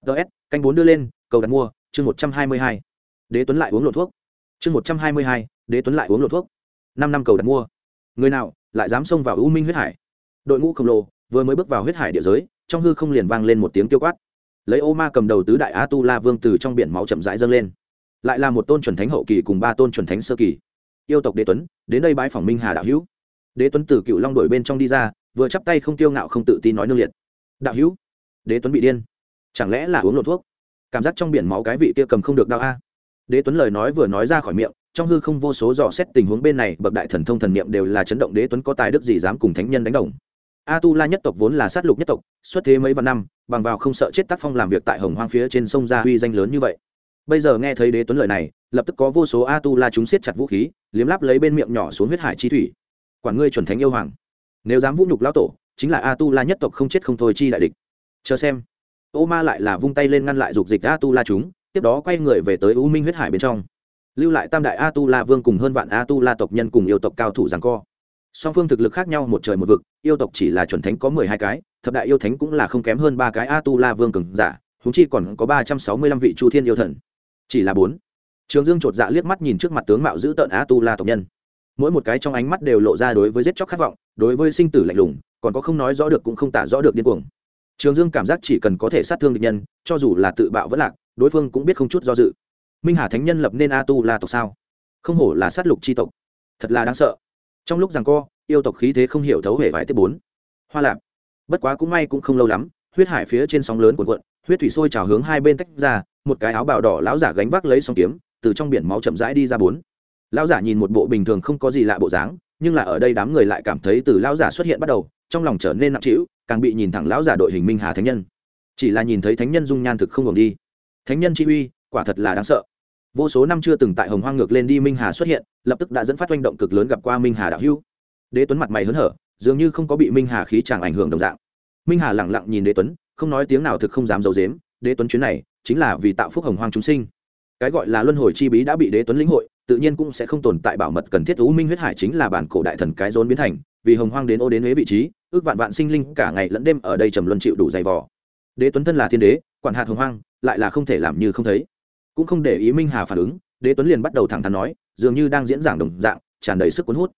Ts canh bốn đưa lên, cầu đặt mua, chương một trăm hai mươi hai. Đế tuấn lại uống lộ thuốc. Chương một trăm hai mươi hai, đế tuấn lại uống lộ thuốc. Năm năm cầu đặt mua. Người nào lại dám xông vào u minh huyết hải? Đội ngũ khổng lồ vừa mới bước vào huyết hải địa giới, trong hư không liền vang lên một tiếng tiêu quát. Lấy ô ma cầm đầu tứ đại a tu la vương từ trong biển máu chậm rãi dâng lên. Lại là một tôn chuẩn thánh hậu kỳ cùng ba tôn chuẩn thánh sơ kỳ. Yêu tộc đế tuấn, đến đây bãi phòng minh hà đạo hữu. Đế tuấn từ cựu long đội bên trong đi ra, vừa chắp tay không tiêu ngạo không tự tin nói nương liệt. Đạo hữu, đế tuấn bị điên. Chẳng lẽ là uống lộ thuốc? Cảm giác trong biển máu cái vị kia cầm không được đau a. Đế tuấn lời nói vừa nói ra khỏi miệng, trong hư không vô số dò xét tình huống bên này, bậc đại thần thông thần niệm đều là chấn động đế tuấn có tài đức gì dám cùng thánh nhân đánh đồng a tu la nhất tộc vốn là sát lục nhất tộc, xuất thế mấy vạn năm, bằng vào không sợ chết tác phong làm việc tại hồng hoang phía trên sông gia huy danh lớn như vậy. Bây giờ nghe thấy đế tuấn lời này, lập tức có vô số a tu la chúng siết chặt vũ khí, liếm láp lấy bên miệng nhỏ xuống huyết hải chi thủy. Quản ngươi chuẩn thánh yêu hoàng. Nếu dám vũ nhục lão tổ, chính là a tu la nhất tộc không chết không thôi chi đại địch. Chờ xem. Ô ma lại là vung tay lên ngăn lại dục dịch a tu la chúng, tiếp đó quay người về tới u minh huyết hải bên trong. Lưu lại tam đại a tu la vương cùng hơn vạn a tu la tộc nhân cùng yêu tộc cao thủ giằng co song phương thực lực khác nhau một trời một vực, yêu tộc chỉ là chuẩn thánh có mười hai cái, thập đại yêu thánh cũng là không kém hơn ba cái a tu la vương cường giả húng chi còn có ba trăm sáu mươi lăm vị chu thiên yêu thần. Chỉ là bốn. Trường dương chột dạ liếc mắt nhìn trước mặt tướng mạo giữ tợn a tu la tộc nhân. Mỗi một cái trong ánh mắt đều lộ ra đối với giết chóc khát vọng, đối với sinh tử lạnh lùng, còn có không nói rõ được cũng không tả rõ được điên cuồng. Trường dương cảm giác chỉ cần có thể sát thương địch nhân, cho dù là tự bạo vẫn lạc, đối phương cũng biết không chút do dự. Minh hà thánh nhân lập nên a tu la tộc sao? Không hổ là sát lục c h i tộc. Thật là đáng sợ trong lúc rằng co, yêu tộc khí thế không hiểu thấu hệ vải tiếp bốn. Hoa lạp. Bất quá cũng may cũng không lâu lắm, huyết hải phía trên sóng lớn cuộn cuộn, huyết thủy sôi trào hướng hai bên tách ra, một cái áo bào đỏ lão giả gánh vác lấy song kiếm, từ trong biển máu chậm rãi đi ra bốn. Lão giả nhìn một bộ bình thường không có gì lạ bộ dáng, nhưng là ở đây đám người lại cảm thấy từ lão giả xuất hiện bắt đầu, trong lòng trở nên nặng trĩu, càng bị nhìn thẳng lão giả đội hình minh hà thánh nhân. Chỉ là nhìn thấy thánh nhân dung nhan thực không ngừng đi. Thánh nhân chi uy, quả thật là đáng sợ vô số năm chưa từng tại hồng hoang ngược lên đi minh hà xuất hiện, lập tức đã dẫn phát oanh động cực lớn gặp qua minh hà đạo hữu. Đế tuấn mặt mày hớn hở, dường như không có bị minh hà khí chàng ảnh hưởng đồng dạng. Minh hà lẳng lặng nhìn đế tuấn, không nói tiếng nào thực không dám giấu dếm đế tuấn chuyến này chính là vì tạo phúc hồng hoang chúng sinh. Cái gọi là luân hồi chi bí đã bị đế tuấn lĩnh hội, tự nhiên cũng sẽ không tồn tại bảo mật cần thiết, u minh huyết hải chính là bản cổ đại thần cái rốn biến thành, vì hồng hoang đến ô đến huế vị trí, ước vạn vạn sinh linh cả ngày lẫn đêm ở đây trầm luân chịu đủ dày vò. Đế tuấn thân là thiên đế, quản hạt hồng hoang, lại là không thể làm như không thấy cũng không để ý minh hà phản ứng, đế tuấn liền bắt đầu thẳng thắn nói, dường như đang diễn giảng đồng dạng, tràn đầy sức cuốn hút.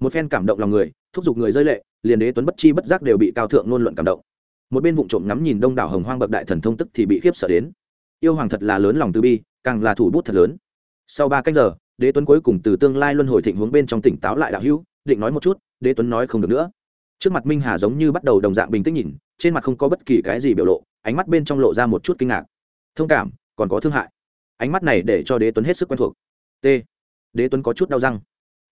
Một phen cảm động lòng người, thúc giục người rơi lệ, liền đế tuấn bất chi bất giác đều bị cao thượng ngôn luận cảm động. Một bên vụ trộm ngắm nhìn đông đảo hồng hoang bậc đại thần thông tức thì bị khiếp sợ đến. Yêu hoàng thật là lớn lòng từ bi, càng là thủ bút thật lớn. Sau ba cách giờ, đế tuấn cuối cùng từ tương lai luân hồi thịnh hướng bên trong tỉnh táo lại đạo hữu, định nói một chút, đế tuấn nói không được nữa. Trước mặt minh hà giống như bắt đầu đồng dạng bình tĩnh nhìn, trên mặt không có bất kỳ cái gì biểu lộ, ánh mắt bên trong lộ ra một chút kinh ngạc. Thông cảm, còn có thương hại ánh mắt này để cho đế tuấn hết sức quen thuộc. T. Đế tuấn có chút đau răng.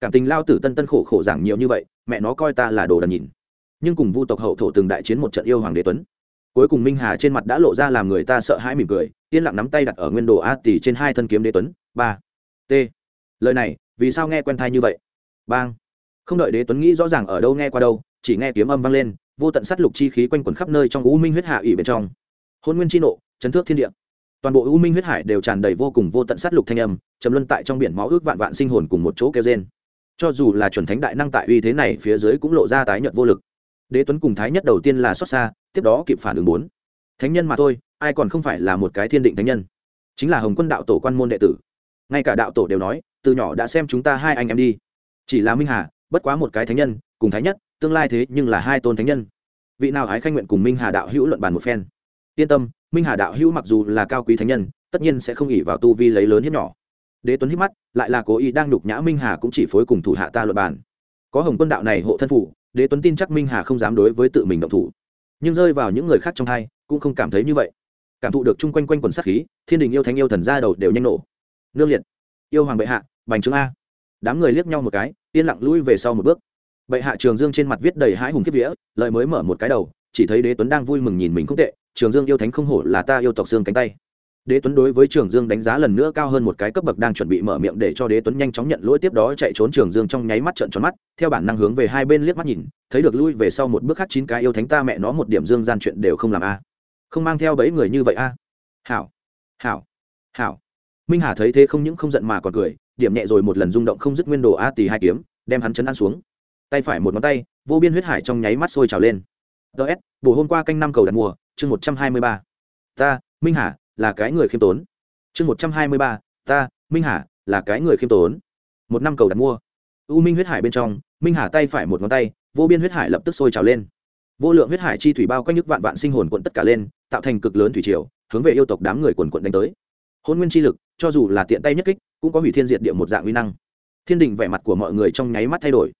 Cảm tình lao tử tân tân khổ khổ giảng nhiều như vậy, mẹ nó coi ta là đồ đần nhìn. Nhưng cùng vu tộc hậu thổ từng đại chiến một trận yêu hoàng đế tuấn, cuối cùng minh hà trên mặt đã lộ ra làm người ta sợ hãi mỉm cười, yên lặng nắm tay đặt ở nguyên đồ a tỷ trên hai thân kiếm đế tuấn. Ba. T. Lời này, vì sao nghe quen thai như vậy? Bang. Không đợi đế tuấn nghĩ rõ ràng ở đâu nghe qua đâu, chỉ nghe kiếm âm vang lên, vô tận sát lục chi khí quanh quẩn khắp nơi trong u minh huyết hạ ỉ bên trong. Hôn nguyên chi nộ, chấn thước thiên địa toàn bộ u minh huyết hải đều tràn đầy vô cùng vô tận sát lục thanh âm, trầm luân tại trong biển máu ước vạn vạn sinh hồn cùng một chỗ kêu trên cho dù là chuẩn thánh đại năng tại uy thế này phía dưới cũng lộ ra tái nhợt vô lực. Đế tuấn cùng thái nhất đầu tiên là xót xa, tiếp đó kịp phản ứng bốn. Thánh nhân mà thôi, ai còn không phải là một cái thiên định thánh nhân? Chính là hồng quân đạo tổ quan môn đệ tử. Ngay cả đạo tổ đều nói, từ nhỏ đã xem chúng ta hai anh em đi. Chỉ là minh hà, bất quá một cái thánh nhân, cùng thái nhất, tương lai thế nhưng là hai tôn thánh nhân. Vị nào ái khanh nguyện cùng minh hà đạo hữu luận bàn một phen? Yên tâm minh hà đạo hữu mặc dù là cao quý thánh nhân, tất nhiên sẽ không ỉ vào tu vi lấy lớn hiếp nhỏ. Đế tuấn hít mắt, lại là cố ý đang nhục nhã minh hà cũng chỉ phối cùng thủ hạ ta luật bàn. Có hồng quân đạo này hộ thân phủ đế tuấn tin chắc minh hà không dám đối với tự mình động thủ. Nhưng rơi vào những người khác trong hai, cũng không cảm thấy như vậy. Cảm thụ được chung quanh quanh quần sát khí, thiên đình yêu thánh yêu thần ra đầu đều nhanh nổ. Nương liệt. Yêu hoàng bệ hạ, bành trướng a. Đám người liếc nhau một cái, yên lặng lui về sau một bước. Bệ hạ trường dương trên mặt viết đầy hãi hùng kiếp vía, lời mới mở một cái đầu, chỉ thấy đế tuấn đang vui mừng nhìn mình không tệ trường dương yêu thánh không hổ là ta yêu tộc xương cánh tay. Đế tuấn đối với trường dương đánh giá lần nữa cao hơn một cái cấp bậc đang chuẩn bị mở miệng để cho đế tuấn nhanh chóng nhận lỗi tiếp đó chạy trốn trường dương trong nháy mắt trận tròn mắt, theo bản năng hướng về hai bên liếc mắt nhìn, thấy được lui về sau một bước khác chín cái yêu thánh ta mẹ nó một điểm dương gian chuyện đều không làm a. Không mang theo bấy người như vậy a. Hảo hảo hảo. Minh hà thấy thế không những không giận mà còn cười, điểm nhẹ rồi một lần rung động không dứt nguyên đồ a tì hai kiếm, đem hắn chấn ăn xuống. Tay phải một ngón tay, vô biên huyết hải trong nháy mắt sôi trào lên. Ts bổ hôm qua canh năm cầu đặt mua chương một trăm hai mươi ba. Ta, minh hà, là cái người khiêm tốn. Chương một trăm hai mươi ba, ta, minh hà, là cái người khiêm tốn. Một năm cầu đặt mua. U minh huyết hải bên trong, minh hà tay phải một ngón tay, vô biên huyết hải lập tức sôi trào lên. Vô lượng huyết hải chi thủy bao quanh nhức vạn vạn sinh hồn quận tất cả lên, tạo thành cực lớn thủy triều, hướng về yêu tộc đám người quần quận đánh tới. Hôn nguyên chi lực, cho dù là tiện tay nhất kích, cũng có hủy thiên diệt địa một dạng uy năng. Thiên đình vẻ mặt của mọi người trong nháy mắt thay đổi.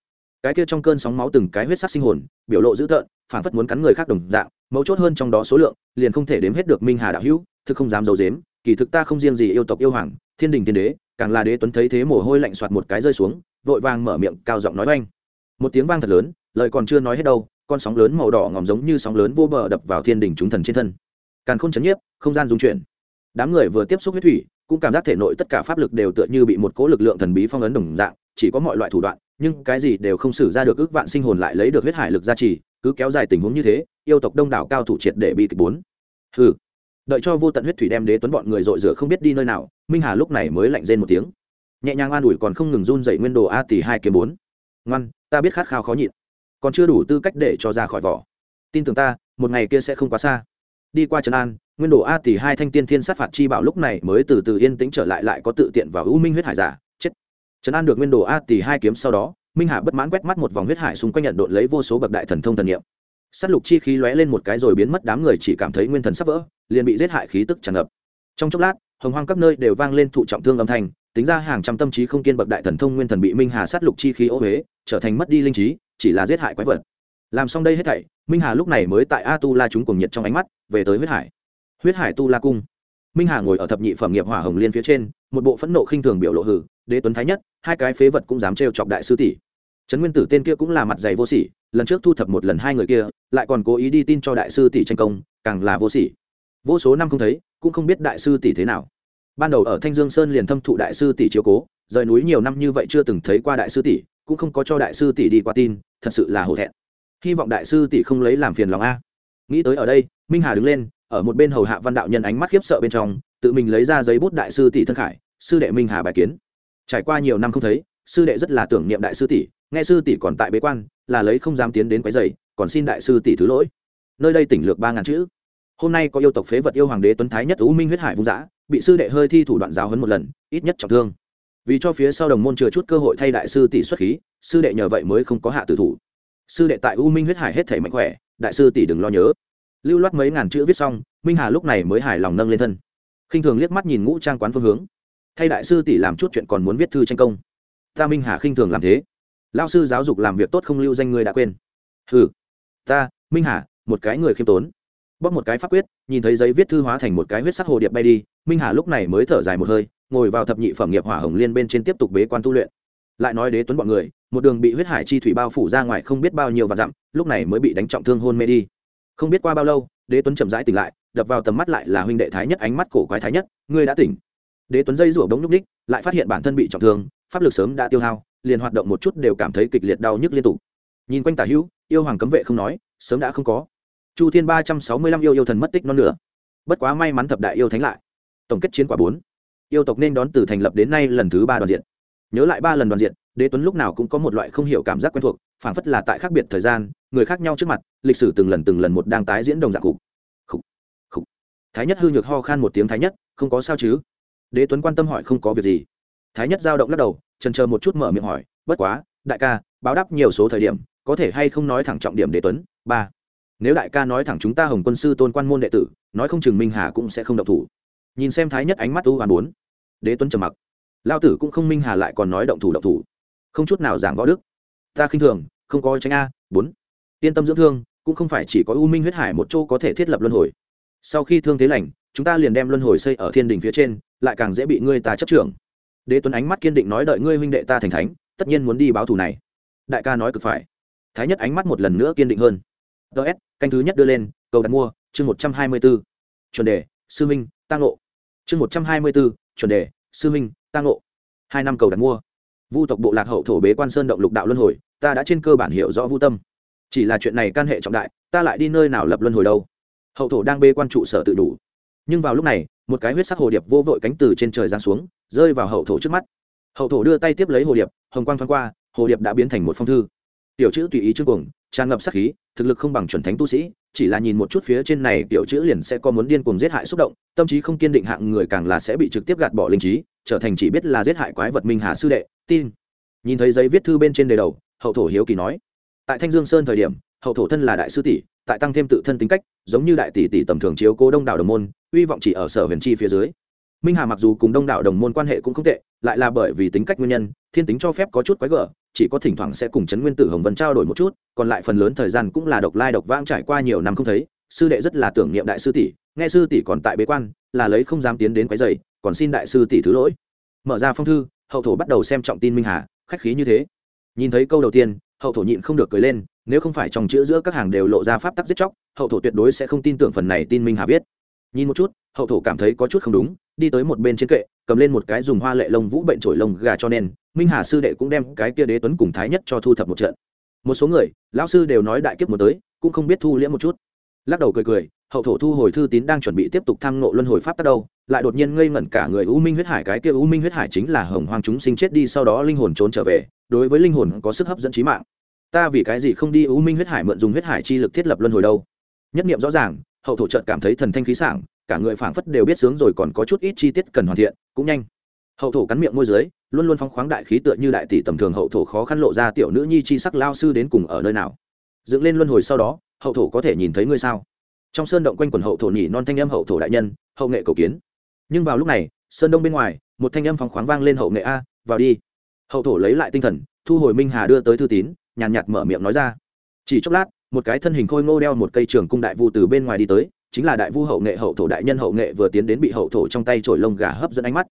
Cái kia trong cơn sóng máu từng cái huyết sắc sinh hồn, biểu lộ dữ tợn phản phất muốn cắn người khác đồng dạng, mấu chốt hơn trong đó số lượng, liền không thể đếm hết được minh hà đạo hữu, thực không dám giấu dếm kỳ thực ta không riêng gì yêu tộc yêu hoàng, thiên đình thiên đế, càng là đế tuấn thấy thế mồ hôi lạnh soạt một cái rơi xuống, vội vàng mở miệng cao giọng nói oanh. Một tiếng vang thật lớn, lời còn chưa nói hết đâu, con sóng lớn màu đỏ ngòm giống như sóng lớn vô bờ đập vào thiên đình chúng thần trên thân. Càng không chấn nhiếp, không gian dung chuyển. Đám người vừa tiếp xúc huyết thủy, cũng cảm giác thể nội tất cả pháp lực đều tựa như bị một cỗ lực lượng thần bí phong ấn đồng dạng, chỉ có mọi loại thủ đoạn, nhưng cái gì đều không xử ra được ước vạn sinh hồn lại lấy được huyết hải lực gia trì cứ kéo dài tình huống như thế, yêu tộc đông đảo cao thủ triệt để bị kịch bốn. Ừ đợi cho vô tận huyết thủy đem đế tuấn bọn người dội rửa không biết đi nơi nào, minh hà lúc này mới lạnh rên một tiếng. Nhẹ nhàng an ủi còn không ngừng run dậy nguyên đồ a tỷ hai kiếm bốn. Ngoan, ta biết khát khao khó nhịn. Còn chưa đủ tư cách để cho ra khỏi vỏ. Tin tưởng ta, một ngày kia sẽ không quá xa. Đi qua trần an, nguyên đồ a tỷ hai thanh tiên thiên sát phạt chi bảo lúc này mới từ từ yên tĩnh trở lại lại có tự tiện vào ưu minh huyết hải giả. Chết. Trần an được nguyên đồ a tỷ hai kiếm sau đó minh hà bất mãn quét mắt một vòng huyết hải xung quanh nhận độn lấy vô số bậc đại thần thông thần niệm. S á t lục chi khí lóe lên một cái rồi biến mất đám người chỉ cảm thấy nguyên thần sắp vỡ, liền bị giết hại khí tức tràn ngập. Trong chốc lát, hồng hoang các nơi đều vang lên thụ trọng thương âm thanh, tính ra hàng trăm tâm trí không kiên bậc đại thần thông nguyên thần bị minh hà sát lục chi khí ô huế trở thành mất đi linh trí, chỉ là giết hại quái vật. Làm xong đây hết thảy, minh hà lúc này mới tại a tu la chúng cùng nhiệt trong ánh mắt, về tới huyết hải. Huyết hải tu la cung. Minh hà ngồi ở thập nhị phẩm nghiệp hỏa hồng liên phía trên, một bộ phẫn nộ khinh thường biểu lộ hử, đế tuấn thái nhất, hai cái phế vật cũng dám trêu chọc đại sư tỷ trấn nguyên tử tên kia cũng là mặt dày vô sỉ, lần trước thu thập một lần hai người kia, lại còn cố ý đi tin cho đại sư tỷ tranh công, càng là vô sỉ. Vô số năm không thấy, cũng không biết đại sư tỷ thế nào. Ban đầu ở thanh dương sơn liền thâm thụ đại sư tỷ chiếu cố, rời núi nhiều năm như vậy chưa từng thấy qua đại sư tỷ, cũng không có cho đại sư tỷ đi qua tin, thật sự là hổ thẹn. Hy vọng đại sư tỷ không lấy làm phiền lòng a. Nghĩ tới ở đây, minh hà đứng lên, ở một bên hầu hạ văn đạo nhân ánh mắt khiếp sợ bên trong, tự mình lấy ra giấy bút đại sư tỷ thân khải, sư đệ minh hà bài kiến. Trải qua nhiều năm không thấy, sư đệ rất là tưởng niệm đại sư tỷ nghe sư tỷ còn tại bế quan, là lấy không dám tiến đến quấy dày còn xin đại sư tỷ thứ lỗi. Nơi đây tỉnh lược ba ngàn chữ. Hôm nay có yêu tộc phế vật yêu hoàng đế tuấn thái nhất u minh huyết hải vung dã, bị sư đệ hơi thi thủ đoạn giáo hấn một lần, ít nhất trọng thương. Vì cho phía sau đồng môn chừa chút cơ hội thay đại sư tỷ xuất khí, sư đệ nhờ vậy mới không có hạ tử thủ. Sư đệ tại u minh huyết hải hết thể mạnh khỏe, đại sư tỷ đừng lo nhớ. Lưu loát mấy ngàn chữ viết xong, minh hà lúc này mới hài lòng nâng lên thân. Khinh thường liếc mắt nhìn ngũ trang quán phương hướng. Thay đại sư tỷ làm chút chuyện còn muốn viết thư tranh công. Ta minh hà khinh thường làm thế lao sư giáo dục làm việc tốt không lưu danh người đã quên. Ừ ta, minh hà, một cái người khiêm tốn. Bóp một cái pháp quyết, nhìn thấy giấy viết thư hóa thành một cái huyết sắc hồ điệp bay đi, minh hà lúc này mới thở dài một hơi, ngồi vào thập nhị phẩm nghiệp hỏa hồng liên bên trên tiếp tục bế quan tu luyện. Lại nói đế tuấn bọn người, một đường bị huyết hải chi thủy bao phủ ra ngoài không biết bao nhiêu và dặm, lúc này mới bị đánh trọng thương hôn mê đi. Không biết qua bao lâu, đế tuấn chậm rãi tỉnh lại, đập vào tầm mắt lại là huynh đệ thái nhất ánh mắt cổ quái thái nhất, ngươi đã tỉnh. Đế tuấn dây rủa bóng nhúc ních lại phát hiện bản thân bị trọng thương, pháp lực sớm đã tiêu hao liền hoạt động một chút đều cảm thấy kịch liệt đau nhức liên tục. Nhìn quanh tả hữu, yêu hoàng cấm vệ không nói, sớm đã không có. Chu thiên ba trăm sáu mươi lăm yêu yêu thần mất tích non nữa bất quá may mắn thập đại yêu thánh lại. Tổng kết chiến quả bốn. Yêu tộc nên đón từ thành lập đến nay lần thứ ba đoàn diện. Nhớ lại ba lần đoàn diện, đế tuấn lúc nào cũng có một loại không hiểu cảm giác quen thuộc phản phất là tại khác biệt thời gian, người khác nhau trước mặt, lịch sử từng lần từng lần một đang tái diễn đồng dạng cục. Khục khục. Thái nhất hư nhược ho khan một tiếng thái nhất, không có sao chứ? Đế tuấn quan tâm hỏi không có việc gì. Thái nhất giao động lắc đầu trần chờ một chút mở miệng hỏi, bất quá, đại ca, báo đáp nhiều số thời điểm, có thể hay không nói thẳng trọng điểm để tuấn? Ba, nếu đại ca nói thẳng chúng ta hồng quân sư tôn quan môn đệ tử, nói không chừng minh hà cũng sẽ không động thủ. Nhìn xem thái nhất ánh mắt u hoàn bốn, đế tuấn trầm mặc. Lao tử cũng không minh hà lại còn nói động thủ động thủ. Không chút nào giảng võ đức. Ta khinh thường, không có tránh a. Bốn, yên tâm dưỡng thương, cũng không phải chỉ có u minh huyết hải một chỗ có thể thiết lập luân hồi. Sau khi thương thế lành, chúng ta liền đem luân hồi xây ở thiên đình phía trên, lại càng dễ bị ngươi ta chấp trưởng đế tuấn ánh mắt kiên định nói đợi ngươi huynh đệ ta thành thánh, tất nhiên muốn đi báo thù này. Đại ca nói cực phải. Thái nhất ánh mắt một lần nữa kiên định hơn. Ts canh thứ nhất đưa lên, cầu đặt mua, chương một trăm hai mươi b ố chuẩn đề, sư minh tăng lộ chương một trăm hai mươi b ố chuẩn đề, sư minh tăng lộ hai năm cầu đặt mua. Vu tộc bộ lạc hậu thổ bế quan sơn động lục đạo luân hồi, ta đã trên cơ bản hiểu rõ vu tâm. Chỉ là chuyện này can hệ trọng đại, ta lại đi nơi nào lập luân hồi đâu? Hậu thổ đang bê quan trụ sở tự đủ. Nhưng vào lúc này một cái huyết sắc hồ điệp vô vội cánh từ trên trời giáng xuống, rơi vào hậu thổ trước mắt. Hậu thổ đưa tay tiếp lấy hồ điệp, hồng quang thoáng qua, hồ điệp đã biến thành một phong thư. Tiểu chữ tùy ý chương cuồng, tràn ngập sát khí, thực lực không bằng chuẩn thánh tu sĩ, chỉ là nhìn một chút phía trên này tiểu chữ liền sẽ có muốn điên cuồng giết hại xúc động, tâm trí không kiên định hạng người càng là sẽ bị trực tiếp gạt bỏ linh trí, trở thành chỉ biết là giết hại quái vật minh hà sư đệ, tin. Nhìn thấy giấy viết thư bên trên đề đầu, hậu thổ hiếu kỳ nói, tại thanh dương sơn thời điểm, hậu thổ thân là đại sư tỷ tại tăng thêm tự thân tính cách, giống như đại tỷ tỷ tầm thường chiếu cố đông đảo đồng môn uy vọng chỉ ở sở huyền chi phía dưới. Minh hà mặc dù cùng đông đảo đồng môn quan hệ cũng không tệ, lại là bởi vì tính cách nguyên nhân, thiên tính cho phép có chút quái gở, chỉ có thỉnh thoảng sẽ cùng trấn nguyên tử hồng vân trao đổi một chút, còn lại phần lớn thời gian cũng là độc lai độc vang trải qua nhiều năm không thấy, sư đệ rất là tưởng niệm đại sư tỷ, nghe sư tỷ còn tại bế quan, là lấy không dám tiến đến quái dày còn xin đại sư tỷ thứ lỗi. Mở ra phong thư, hậu thổ bắt đầu xem trọng tin minh hà, khách khí như thế. Nhìn thấy câu đầu tiên hậu thổ nhịn không được cười lên, nếu không phải trong chữ giữa các hàng đều lộ ra pháp tắc giết chóc, hậu thổ tuyệt đối sẽ không tin tưởng phần này tin minh hà viết. Nhìn một chút, hậu thổ cảm thấy có chút không đúng, đi tới một bên trên kệ, cầm lên một cái dùng hoa lệ lông vũ bệnh trổi lông gà cho nên, minh hà sư đệ cũng đem cái kia đế tuấn cùng thái nhất cho thu thập một trận. Một số người, lão sư đều nói đại kiếp một tới, cũng không biết thu liễm một chút. Lắc đầu cười cười hậu thổ thu hồi thư tín đang chuẩn bị tiếp tục tham ngộ luân hồi pháp tắc đâu, lại đột nhiên ngây ngẩn cả người u minh huyết hải. Cái kia u minh huyết hải chính là hồng hoang chúng sinh chết đi, sau đó linh hồn trốn trở về, đối với linh hồn có sức hấp dẫn trí mạng. Ta vì cái gì không đi u minh huyết hải mượn dùng huyết hải chi lực thiết lập luân hồi đâu? Nhất niệm rõ ràng, hậu thổ trợt cảm thấy thần thanh khí sảng, cả người phảng phất đều biết sướng rồi còn có chút ít chi tiết cần hoàn thiện, cũng nhanh. Hậu thổ cắn miệng môi dưới, luôn luôn phóng khoáng đại khí tựa như đại tỷ tầm thường, hậu thổ khó khăn lộ ra tiểu nữ nhi chi sắc lao sư đến cùng ở nơi nào? Dựng lên luân hồi sau đó, hậu thổ có thể nhìn thấy ngươi sao? Trong sơn động quanh quần hậu thổ nhỉ non thanh âm hậu thổ đại nhân, hậu nghệ cầu kiến. Nhưng vào lúc này, sơn đông bên ngoài, một thanh âm phóng khoáng vang lên hậu nghệ a, vào đi. Hậu thổ lấy lại tinh thần, thu hồi minh hà đưa tới thư tín, nhàn nhạt mở miệng nói ra. Chỉ chốc lát, một cái thân hình khôi ngô đeo một cây trường cung đại vu từ bên ngoài đi tới, chính là đại vu hậu nghệ hậu thổ đại nhân hậu nghệ vừa tiến đến bị hậu thổ trong tay trổi lông gà hấp dẫn ánh mắt.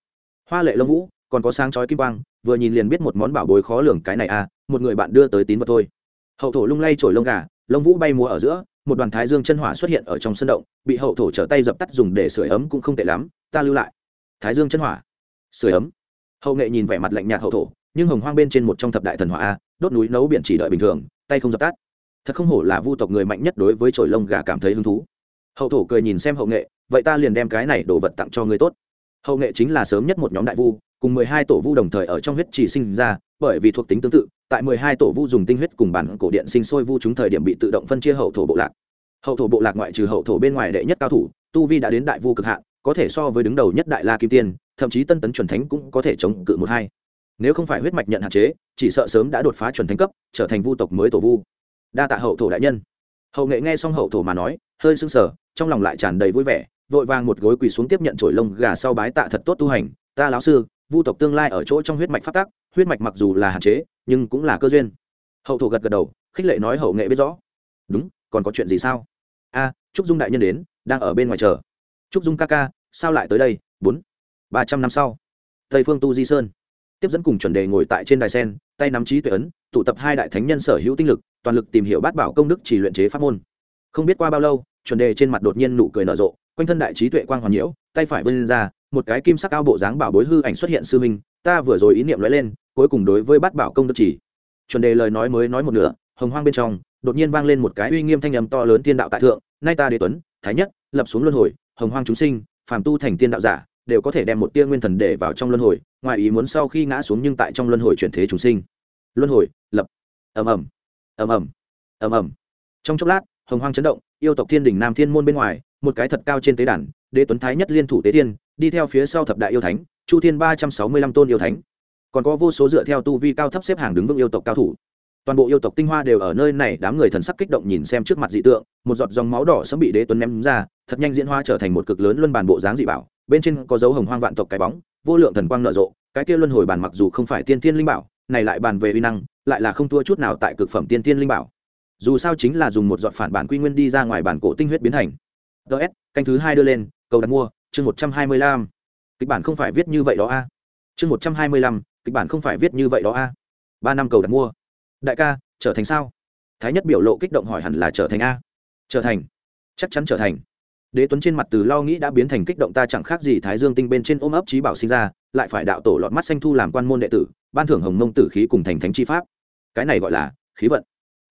Hoa lệ lông vũ, còn có sáng chói kim quang, vừa nhìn liền biết một món bảo bối khó lường cái này à một người bạn đưa tới tín vật thôi. Hậu thổ lung lay trổi lông gà, lông vũ bay múa ở giữa một đoàn thái dương chân hỏa xuất hiện ở trong sân động, bị hậu thổ trở tay dập tắt dùng để sửa ấm cũng không tệ lắm, ta lưu lại. Thái dương chân hỏa. Sửa ấm. Hậu nghệ nhìn vẻ mặt lạnh nhạt hậu thổ, nhưng hồng hoang bên trên một trong thập đại thần hỏa a, đốt núi nấu biển chỉ đợi bình thường, tay không dập tắt. Thật không hổ là vu tộc người mạnh nhất đối với trồi lông gà cảm thấy hứng thú. Hậu thổ cười nhìn xem hậu nghệ, vậy ta liền đem cái này đồ vật tặng cho người tốt. Hậu nghệ chính là sớm nhất một nhóm đại vu, cùng mười hai tổ vu đồng thời ở trong huyết chỉ sinh ra, bởi vì thuộc tính tương tự tại mười hai tổ vu dùng tinh huyết cùng bản cổ điện sinh sôi vu chúng thời điểm bị tự động phân chia hậu thổ bộ lạc. Hậu thổ bộ lạc ngoại trừ hậu thổ bên ngoài đệ nhất cao thủ, tu vi đã đến đại vu cực hạn, có thể so với đứng đầu nhất đại la kim tiên, thậm chí tân tấn chuẩn thánh cũng có thể chống cự một hai. Nếu không phải huyết mạch nhận hạn chế, chỉ sợ sớm đã đột phá chuẩn thánh cấp, trở thành vu tộc mới tổ vu. Đa tạ hậu thổ đại nhân. Hậu nghệ nghe xong hậu thổ mà nói, hơi sưng sờ, trong lòng lại tràn đầy vui vẻ, vội vàng một gối quỳ xuống tiếp nhận trổi lông gà sau bái tạ thật tốt tu hành. Ta lão sư, vu tộc tương lai ở chỗ trong huyết mạch phát tác huyết mạch mặc dù là hạn chế nhưng cũng là cơ duyên. Hậu thổ gật gật đầu, khích lệ nói hậu nghệ biết rõ. Đúng, còn có chuyện gì sao? A, trúc dung đại nhân đến, đang ở bên ngoài chờ. Trúc dung ca ca, sao lại tới đây? Bốn, ba trăm năm sau. Tây phương tu di sơn. Tiếp dẫn cùng chuẩn đề ngồi tại trên đài sen, tay nắm trí tuệ ấn, tụ tập hai đại thánh nhân sở hữu tinh lực, toàn lực tìm hiểu bát bảo công đức chỉ luyện chế pháp môn. Không biết qua bao lâu, chuẩn đề trên mặt đột nhiên nụ cười nở rộ, quanh thân đại trí tuệ quang hoàn nhiễu, tay phải vươn ra, một cái kim sắc cao bộ dáng bảo bối hư ảnh xuất hiện sư minh ta vừa rồi ý niệm nói lên, cuối cùng đối với bát bảo công đức chỉ. Chuẩn đề lời nói mới nói một nửa, hồng hoang bên trong, đột nhiên vang lên một cái uy nghiêm thanh âm to lớn tiên đạo tại thượng, nay ta đế tuấn, thái nhất, lập xuống luân hồi, hồng hoang chúng sinh, phàm tu thành tiên đạo giả, đều có thể đem một tia nguyên thần để vào trong luân hồi, ngoài ý muốn sau khi ngã xuống nhưng tại trong luân hồi chuyển thế chúng sinh. Luân hồi, lập. Ầm ầm. Ầm ầm. Ầm ầm. Trong chốc lát, hồng hoang chấn động, yêu tộc thiên đình nam thiên môn bên ngoài, một cái thật cao trên tế đàn, đế tuấn thái nhất liên thủ tế thiên đi theo phía sau thập đại yêu thánh chu thiên ba trăm sáu mươi lăm tôn yêu thánh. Còn có vô số dựa theo tu vi cao thấp xếp hàng đứng vững yêu tộc cao thủ. Toàn bộ yêu tộc tinh hoa đều ở nơi này, đám người thần sắc kích động nhìn xem trước mặt dị tượng, một giọt dòng máu đỏ sớm bị đế tuấn ném ra, thật nhanh diễn hoa trở thành một cực lớn luân bàn bộ dáng dị bảo, bên trên có dấu hồng hoang vạn tộc cái bóng, vô lượng thần quang nở rộ, cái kia luân hồi bàn mặc dù không phải tiên tiên linh bảo, này lại bàn về uy năng, lại là không thua chút nào tại cực phẩm tiên tiên linh bảo. Dù sao chính là dùng một giọt phản bản quy nguyên đi ra ngoài bản cổ tinh huyết biến thành. Ts canh thứ hai đưa lên, cầu đặt mua, chương một trăm hai mươi lăm kịch bản không phải viết như vậy đó a. Chương một trăm hai mươi lăm, kịch bản không phải viết như vậy đó a. Ba năm cầu đặt mua. Đại ca, trở thành sao? Thái nhất biểu lộ kích động hỏi hẳn là trở thành a. Trở thành. Chắc chắn trở thành. Đế tuấn trên mặt từ lo nghĩ đã biến thành kích động ta chẳng khác gì thái dương tinh bên trên ôm ấp trí bảo sinh ra, lại phải đạo tổ lọt mắt xanh thu làm quan môn đệ tử, ban thưởng hồng mông tử khí cùng thành thánh chi pháp. Cái này gọi là khí vận.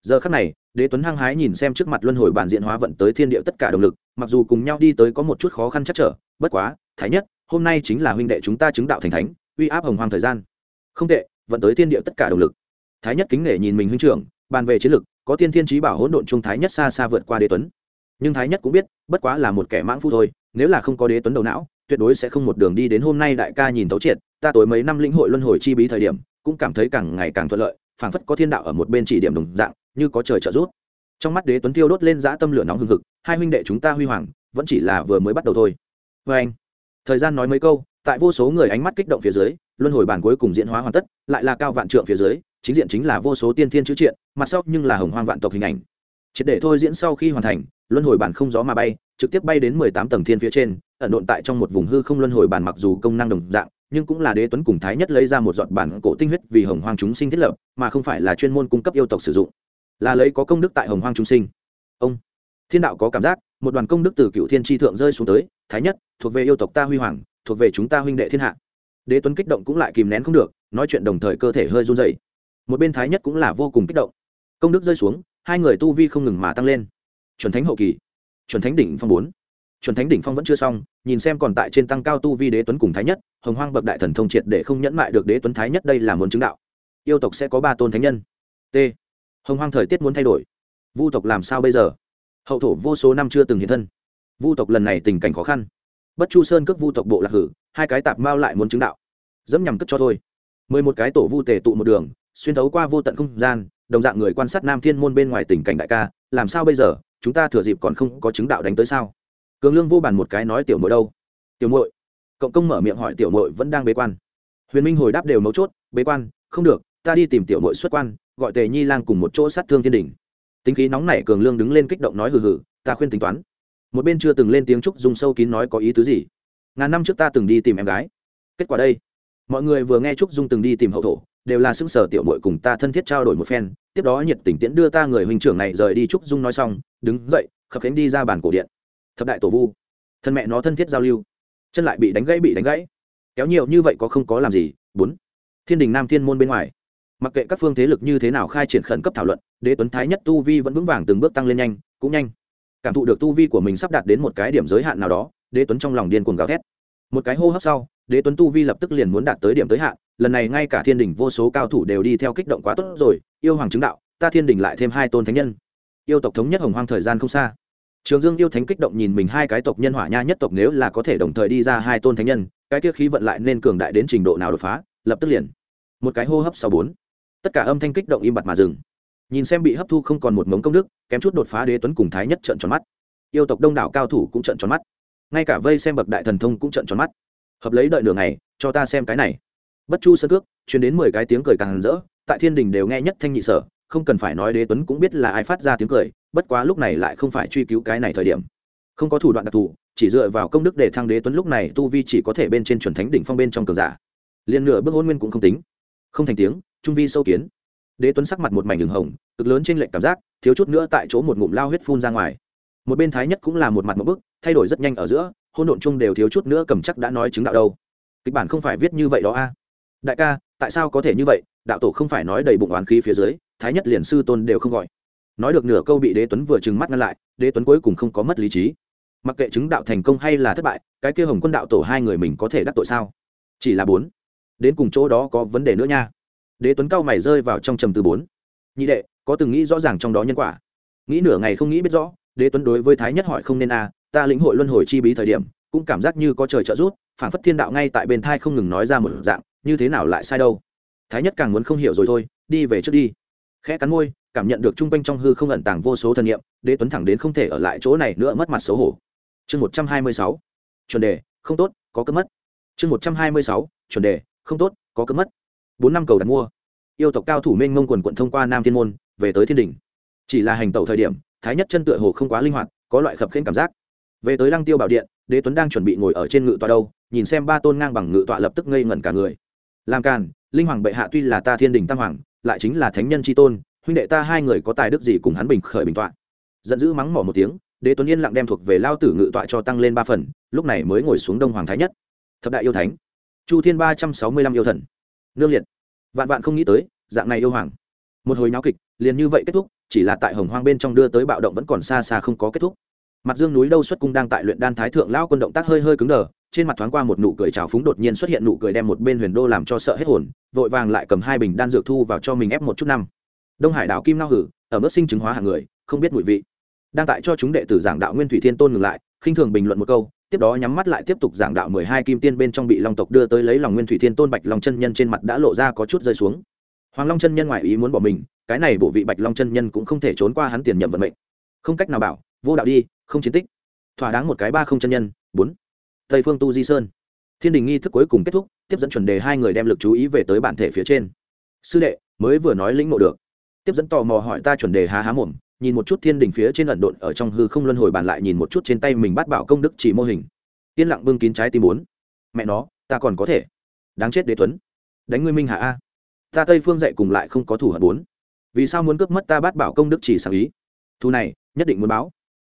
Giờ khắc này, đế tuấn hăng hái nhìn xem trước mặt luân hồi bản diện hóa vận tới thiên địa tất cả động lực, mặc dù cùng nhau đi tới có một chút khó khăn chắc trở, bất quá, thái nhất hôm nay chính là huynh đệ chúng ta chứng đạo thành thánh, uy áp hồng hoàng thời gian. Không tệ, vận tới thiên địa tất cả động lực. Thái nhất kính nể nhìn mình huynh trưởng, bàn về chiến lực, có tiên thiên trí bảo hỗn độn trung thái nhất xa xa vượt qua đế tuấn. Nhưng thái nhất cũng biết, bất quá là một kẻ mãng phu thôi, nếu là không có đế tuấn đầu não, tuyệt đối sẽ không một đường đi đến hôm nay đại ca nhìn tấu triệt, ta tối mấy năm lĩnh hội luân hồi chi bí thời điểm, cũng cảm thấy càng ngày càng thuận lợi, phảng phất có thiên đạo ở một bên chỉ điểm đồng dạng, như có trời trợ giúp. Trong mắt đế tuấn tiêu đốt lên dã tâm lửa nóng hừng hực, hai huynh đệ chúng ta huy hoàng, vẫn chỉ là vừa mới bắt đầu thôi. Vê anh thời gian nói mấy câu, tại vô số người ánh mắt kích động phía dưới, luân hồi bản cuối cùng diễn hóa hoàn tất, lại là cao vạn trượng phía dưới, chính diện chính là vô số tiên thiên chữ triện, mặt sau nhưng là hồng hoang vạn tộc hình ảnh. Triệt để thôi diễn sau khi hoàn thành, luân hồi bản không gió mà bay, trực tiếp bay đến mười tám tầng thiên phía trên, ẩn độn tại trong một vùng hư không luân hồi bản mặc dù công năng đồng dạng, nhưng cũng là đế tuấn cùng thái nhất lấy ra một giọt bản cổ tinh huyết vì hồng hoang chúng sinh thiết lập, mà không phải là chuyên môn cung cấp yêu tộc sử dụng. Là lấy có công đức tại hồng hoang chúng sinh. Ông, thiên đạo có cảm giác, một đoàn công đức từ cựu thiên tri thượng rơi xuống tới thái nhất, thuộc về yêu tộc ta huy hoàng, thuộc về chúng ta huynh đệ thiên hạ. Đế tuấn kích động cũng lại kìm nén không được, nói chuyện đồng thời cơ thể hơi run dày một bên thái nhất cũng là vô cùng kích động. Công đức rơi xuống, hai người tu vi không ngừng mà tăng lên. Chuẩn thánh hậu kỳ, chuẩn thánh đỉnh phong bốn. Chuẩn thánh đỉnh phong vẫn chưa xong, nhìn xem còn tại trên tăng cao tu vi đế tuấn cùng thái nhất, hồng hoang bậc đại thần thông triệt để không nhẫn mại được đế tuấn thái nhất đây là muốn chứng đạo. Yêu tộc sẽ có ba tôn thánh nhân. T. Hồng hoang thời tiết muốn thay đổi. Vu tộc làm sao bây giờ? Hậu thổ vô số năm chưa từng hiện thân vu tộc lần này tình cảnh khó khăn. Bất chu sơn cướp vu tộc bộ lạc hử, hai cái tạp mao lại muốn chứng đạo. Dẫm nhằm cất cho thôi. Mười một cái tổ vu tề tụ một đường, xuyên thấu qua vô tận không gian, đồng dạng người quan sát nam thiên môn bên ngoài tình cảnh đại ca, làm sao bây giờ? Chúng ta thừa dịp còn không có chứng đạo đánh tới sao? Cường lương vô bàn một cái nói tiểu mội đâu? Tiểu mội cộng công mở miệng hỏi tiểu mội vẫn đang bế quan. Huyền minh hồi đáp đều mấu chốt, bế quan, không được, ta đi tìm tiểu mội xuất quan, gọi tề nhi lang cùng một chỗ sát thương thiên đình tính khí nóng nảy cường lương đứng lên kích động nói hừ hừ, ta khuyên tính toán một bên chưa từng lên tiếng trúc dung sâu kín nói có ý tứ gì. Ngàn năm trước ta từng đi tìm em gái. Kết quả đây. Mọi người vừa nghe trúc dung từng đi tìm hậu thổ, đều là xưng sở tiểu mội cùng ta thân thiết trao đổi một phen. Tiếp đó nhiệt tình tiễn đưa ta người huynh trưởng này rời đi trúc dung nói xong, đứng dậy, khập khánh đi ra bàn cổ điện. Thập đại tổ vu. Thân mẹ nó thân thiết giao lưu. Chân lại bị đánh gãy, bị đánh gãy. Kéo nhiều như vậy có không có làm gì. Bốn. Thiên đình nam thiên môn bên ngoài. Mặc kệ các phương thế lực như thế nào khai triển khẩn cấp thảo luận, đế tuấn thái nhất tu vi vẫn vững vàng từng bước tăng lên nhanh, cũng nhanh cảm thụ được tu vi của mình sắp đạt đến một cái điểm giới hạn nào đó, đế tuấn trong lòng điên cuồng gào thét. Một cái hô hấp sau, đế tuấn tu vi lập tức liền muốn đạt tới điểm tới hạn, lần này ngay cả thiên đình vô số cao thủ đều đi theo kích động quá tốt rồi, yêu hoàng chứng đạo, ta thiên đình lại thêm hai tôn thánh nhân. Yêu tộc thống nhất hồng hoang thời gian không xa. Trường dương yêu thánh kích động nhìn mình hai cái tộc nhân hỏa nha nhất tộc nếu là có thể đồng thời đi ra hai tôn thánh nhân, cái kia khí vận lại nên cường đại đến trình độ nào đột phá, lập tức liền. Một cái hô hấp sau bốn. Tất cả âm thanh kích động im bặt mà dừng nhìn xem bị hấp thu không còn một mống công đức, kém chút đột phá đế tuấn cùng thái nhất trận tròn mắt. Yêu tộc đông đảo cao thủ cũng trận tròn mắt. Ngay cả vây xem bậc đại thần thông cũng trận tròn mắt. Hợp lấy đợi nửa ngày, cho ta xem cái này. Bất chu sân cước chuyển đến mười cái tiếng cười càng rỡ, tại thiên đình đều nghe nhất thanh nhị sở, không cần phải nói đế tuấn cũng biết là ai phát ra tiếng cười, bất quá lúc này lại không phải truy cứu cái này thời điểm. Không có thủ đoạn đặc thù, chỉ dựa vào công đức để thăng đế tuấn lúc này tu vi chỉ có thể bên trên chuẩn thánh đỉnh phong bên trong cường giả. Liền nửa bước hôn nguyên cũng không tính. Không thành tiếng, trung vi sâu kiến đế tuấn sắc mặt một mảnh đường hồng, cực lớn trên lệnh cảm giác, thiếu chút nữa tại chỗ một ngụm lao huyết phun ra ngoài. Một bên thái nhất cũng là một mặt một bức, thay đổi rất nhanh ở giữa hôn độn chung đều thiếu chút nữa cầm chắc đã nói chứng đạo đâu. Kịch bản không phải viết như vậy đó a. Đại ca, tại sao có thể như vậy? Đạo tổ không phải nói đầy bụng oán khí phía dưới, thái nhất liền sư tôn đều không gọi. Nói được nửa câu bị đế tuấn vừa trừng mắt ngăn lại, đế tuấn cuối cùng không có mất lý trí. Mặc kệ chứng đạo thành công hay là thất bại, cái kia hồng quân đạo tổ hai người mình có thể đắc tội sao? Chỉ là bốn. Đến cùng chỗ đó có vấn đề nữa nha đế tuấn cao mày rơi vào trong trầm từ bốn. Nhị đệ, có từng nghĩ rõ ràng trong đó nhân quả? Nghĩ nửa ngày không nghĩ biết rõ, đế tuấn đối với thái nhất hỏi không nên a, ta lĩnh hội luân hồi chi bí thời điểm, cũng cảm giác như có trời trợ rút phản phất thiên đạo ngay tại bên thai không ngừng nói ra một dạng, như thế nào lại sai đâu? Thái nhất càng muốn không hiểu rồi thôi, đi về trước đi. Khẽ cắn môi, cảm nhận được chung quanh trong hư không ẩn tàng vô số thần nghiệm đế tuấn thẳng đến không thể ở lại chỗ này nữa mất mặt xấu hổ. Chương một trăm hai mươi sáu. Chuẩn đề, không tốt, có cướp mất. Chương một trăm hai mươi sáu. Chuẩn đề, không tốt, có cướp mất bốn năm cầu đặt mua. Yêu tộc cao thủ minh mông quần quận thông qua nam thiên môn, về tới thiên đình. Chỉ là hành tẩu thời điểm, thái nhất chân tựa hồ không quá linh hoạt, có loại khập khênh cảm giác. Về tới lăng tiêu bảo điện, đế tuấn đang chuẩn bị ngồi ở trên ngự tọa đâu, nhìn xem ba tôn ngang bằng ngự tọa lập tức ngây ngẩn cả người. Làm càn, linh hoàng bệ hạ tuy là ta thiên đình tam hoàng, lại chính là thánh nhân tri tôn, huynh đệ ta hai người có tài đức gì cùng hắn bình khởi bình tọa. Giận dữ mắng mỏ một tiếng, đế tuấn yên lặng đem thuộc về lao tử ngự tọa cho tăng lên ba phần, lúc này mới ngồi xuống đông hoàng thái nhất. Thập đại yêu thánh. Chu thiên ba trăm sáu mươi lăm yêu thần nương liệt. Vạn vạn không nghĩ tới, dạng này yêu hoàng. Một hồi náo kịch, liền như vậy kết thúc, chỉ là tại hồng hoang bên trong đưa tới bạo động vẫn còn xa xa không có kết thúc. Mặt dương núi đâu xuất cung đang tại luyện đan thái thượng lão quân động tác hơi hơi cứng đờ, trên mặt thoáng qua một nụ cười trào phúng đột nhiên xuất hiện nụ cười đem một bên huyền đô làm cho sợ hết hồn, vội vàng lại cầm hai bình đan dược thu vào cho mình ép một chút năm. Đông hải đảo kim nao hử, ở mức sinh chứng hóa hàng người, không biết mùi vị. Đang tại cho chúng đệ tử giảng đạo nguyên thủy thiên tôn ngừng lại, khinh thường bình luận một câu tiếp đó nhắm mắt lại tiếp tục giảng đạo mười hai kim tiên bên trong bị long tộc đưa tới lấy lòng nguyên thủy thiên tôn bạch long chân nhân trên mặt đã lộ ra có chút rơi xuống. Hoàng long chân nhân ngoại ý muốn bỏ mình, cái này bộ vị bạch long chân nhân cũng không thể trốn qua hắn tiền nhậm vận mệnh. Không cách nào bảo, vô đạo đi, không chiến tích. Thỏa đáng một cái ba không chân nhân, bốn. Tây phương tu di sơn. Thiên đình nghi thức cuối cùng kết thúc, tiếp dẫn chuẩn đề hai người đem lực chú ý về tới bản thể phía trên. Sư đệ, mới vừa nói lĩnh ngộ được. Tiếp dẫn tò mò hỏi ta chuẩn đề há há mồm nhìn một chút thiên đình phía trên ẩn độn ở trong hư không luân hồi bàn lại nhìn một chút trên tay mình bắt bảo công đức chỉ mô hình. Yên lặng bưng kín trái tim bốn mẹ nó, ta còn có thể. Đáng chết đế tuấn. Đánh ngươi minh hạ a. Ta tây phương dạy cùng lại không có thủ hận bốn vì sao muốn cướp mất ta bắt bảo công đức chỉ sáng ý? Thu này, nhất định muốn báo.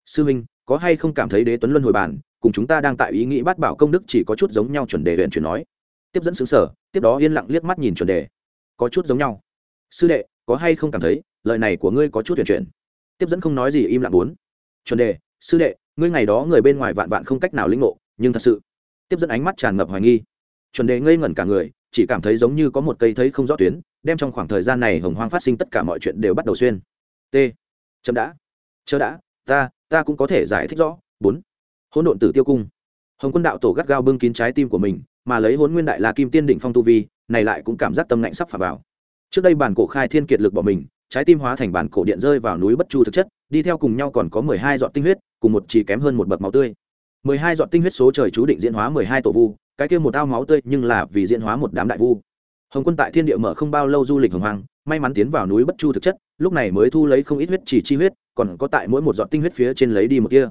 Sư huynh có hay không cảm thấy đế tuấn luân hồi bàn, cùng chúng ta đang tại ý nghĩ bắt bảo công đức chỉ có chút giống nhau chuẩn đề huyện chuyển nói. Tiếp dẫn xứng sở, tiếp đó yên lặng liếc mắt nhìn chuẩn đề. Có chút giống nhau. Sư đệ, có hay không cảm thấy, lời này của ngươi có chút huyền chuyển? Tiếp dẫn không nói gì im lặng bốn. Chuẩn đề, sư đệ, ngươi ngày đó người bên ngoài vạn vạn không cách nào linh ngộ, nhưng thật sự. Tiếp dẫn ánh mắt tràn ngập hoài nghi. Chuẩn đề ngây ngẩn cả người, chỉ cảm thấy giống như có một cây thấy không rõ tuyến, đem trong khoảng thời gian này hồng hoang phát sinh tất cả mọi chuyện đều bắt đầu xuyên. T. Chậm đã. Chớ đã, ta ta cũng có thể giải thích rõ. Bốn. Hỗn độn tử tiêu cung. Hồng quân đạo tổ gắt gao bưng kín trái tim của mình, mà lấy hôn nguyên đại la kim tiên đỉnh phong tu vi, này lại cũng cảm giác tâm lạnh sắp phà vào. Trước đây bản cổ khai thiên kiệt lực bỏ mình trái tim hóa thành bản cổ điện rơi vào núi bất chu thực chất, đi theo cùng nhau còn có mười hai giọt tinh huyết, cùng một chỉ kém hơn một bậc máu tươi. Mười hai giọt tinh huyết số trời chú định diễn hóa mười hai tổ vu, cái kia một ao máu tươi nhưng là vì diễn hóa một đám đại vu. Hồng quân tại thiên địa mở không bao lâu du lịch hồng hoàng may mắn tiến vào núi bất chu thực chất, lúc này mới thu lấy không ít huyết chỉ chi huyết, còn có tại mỗi một giọt tinh huyết phía trên lấy đi một kia.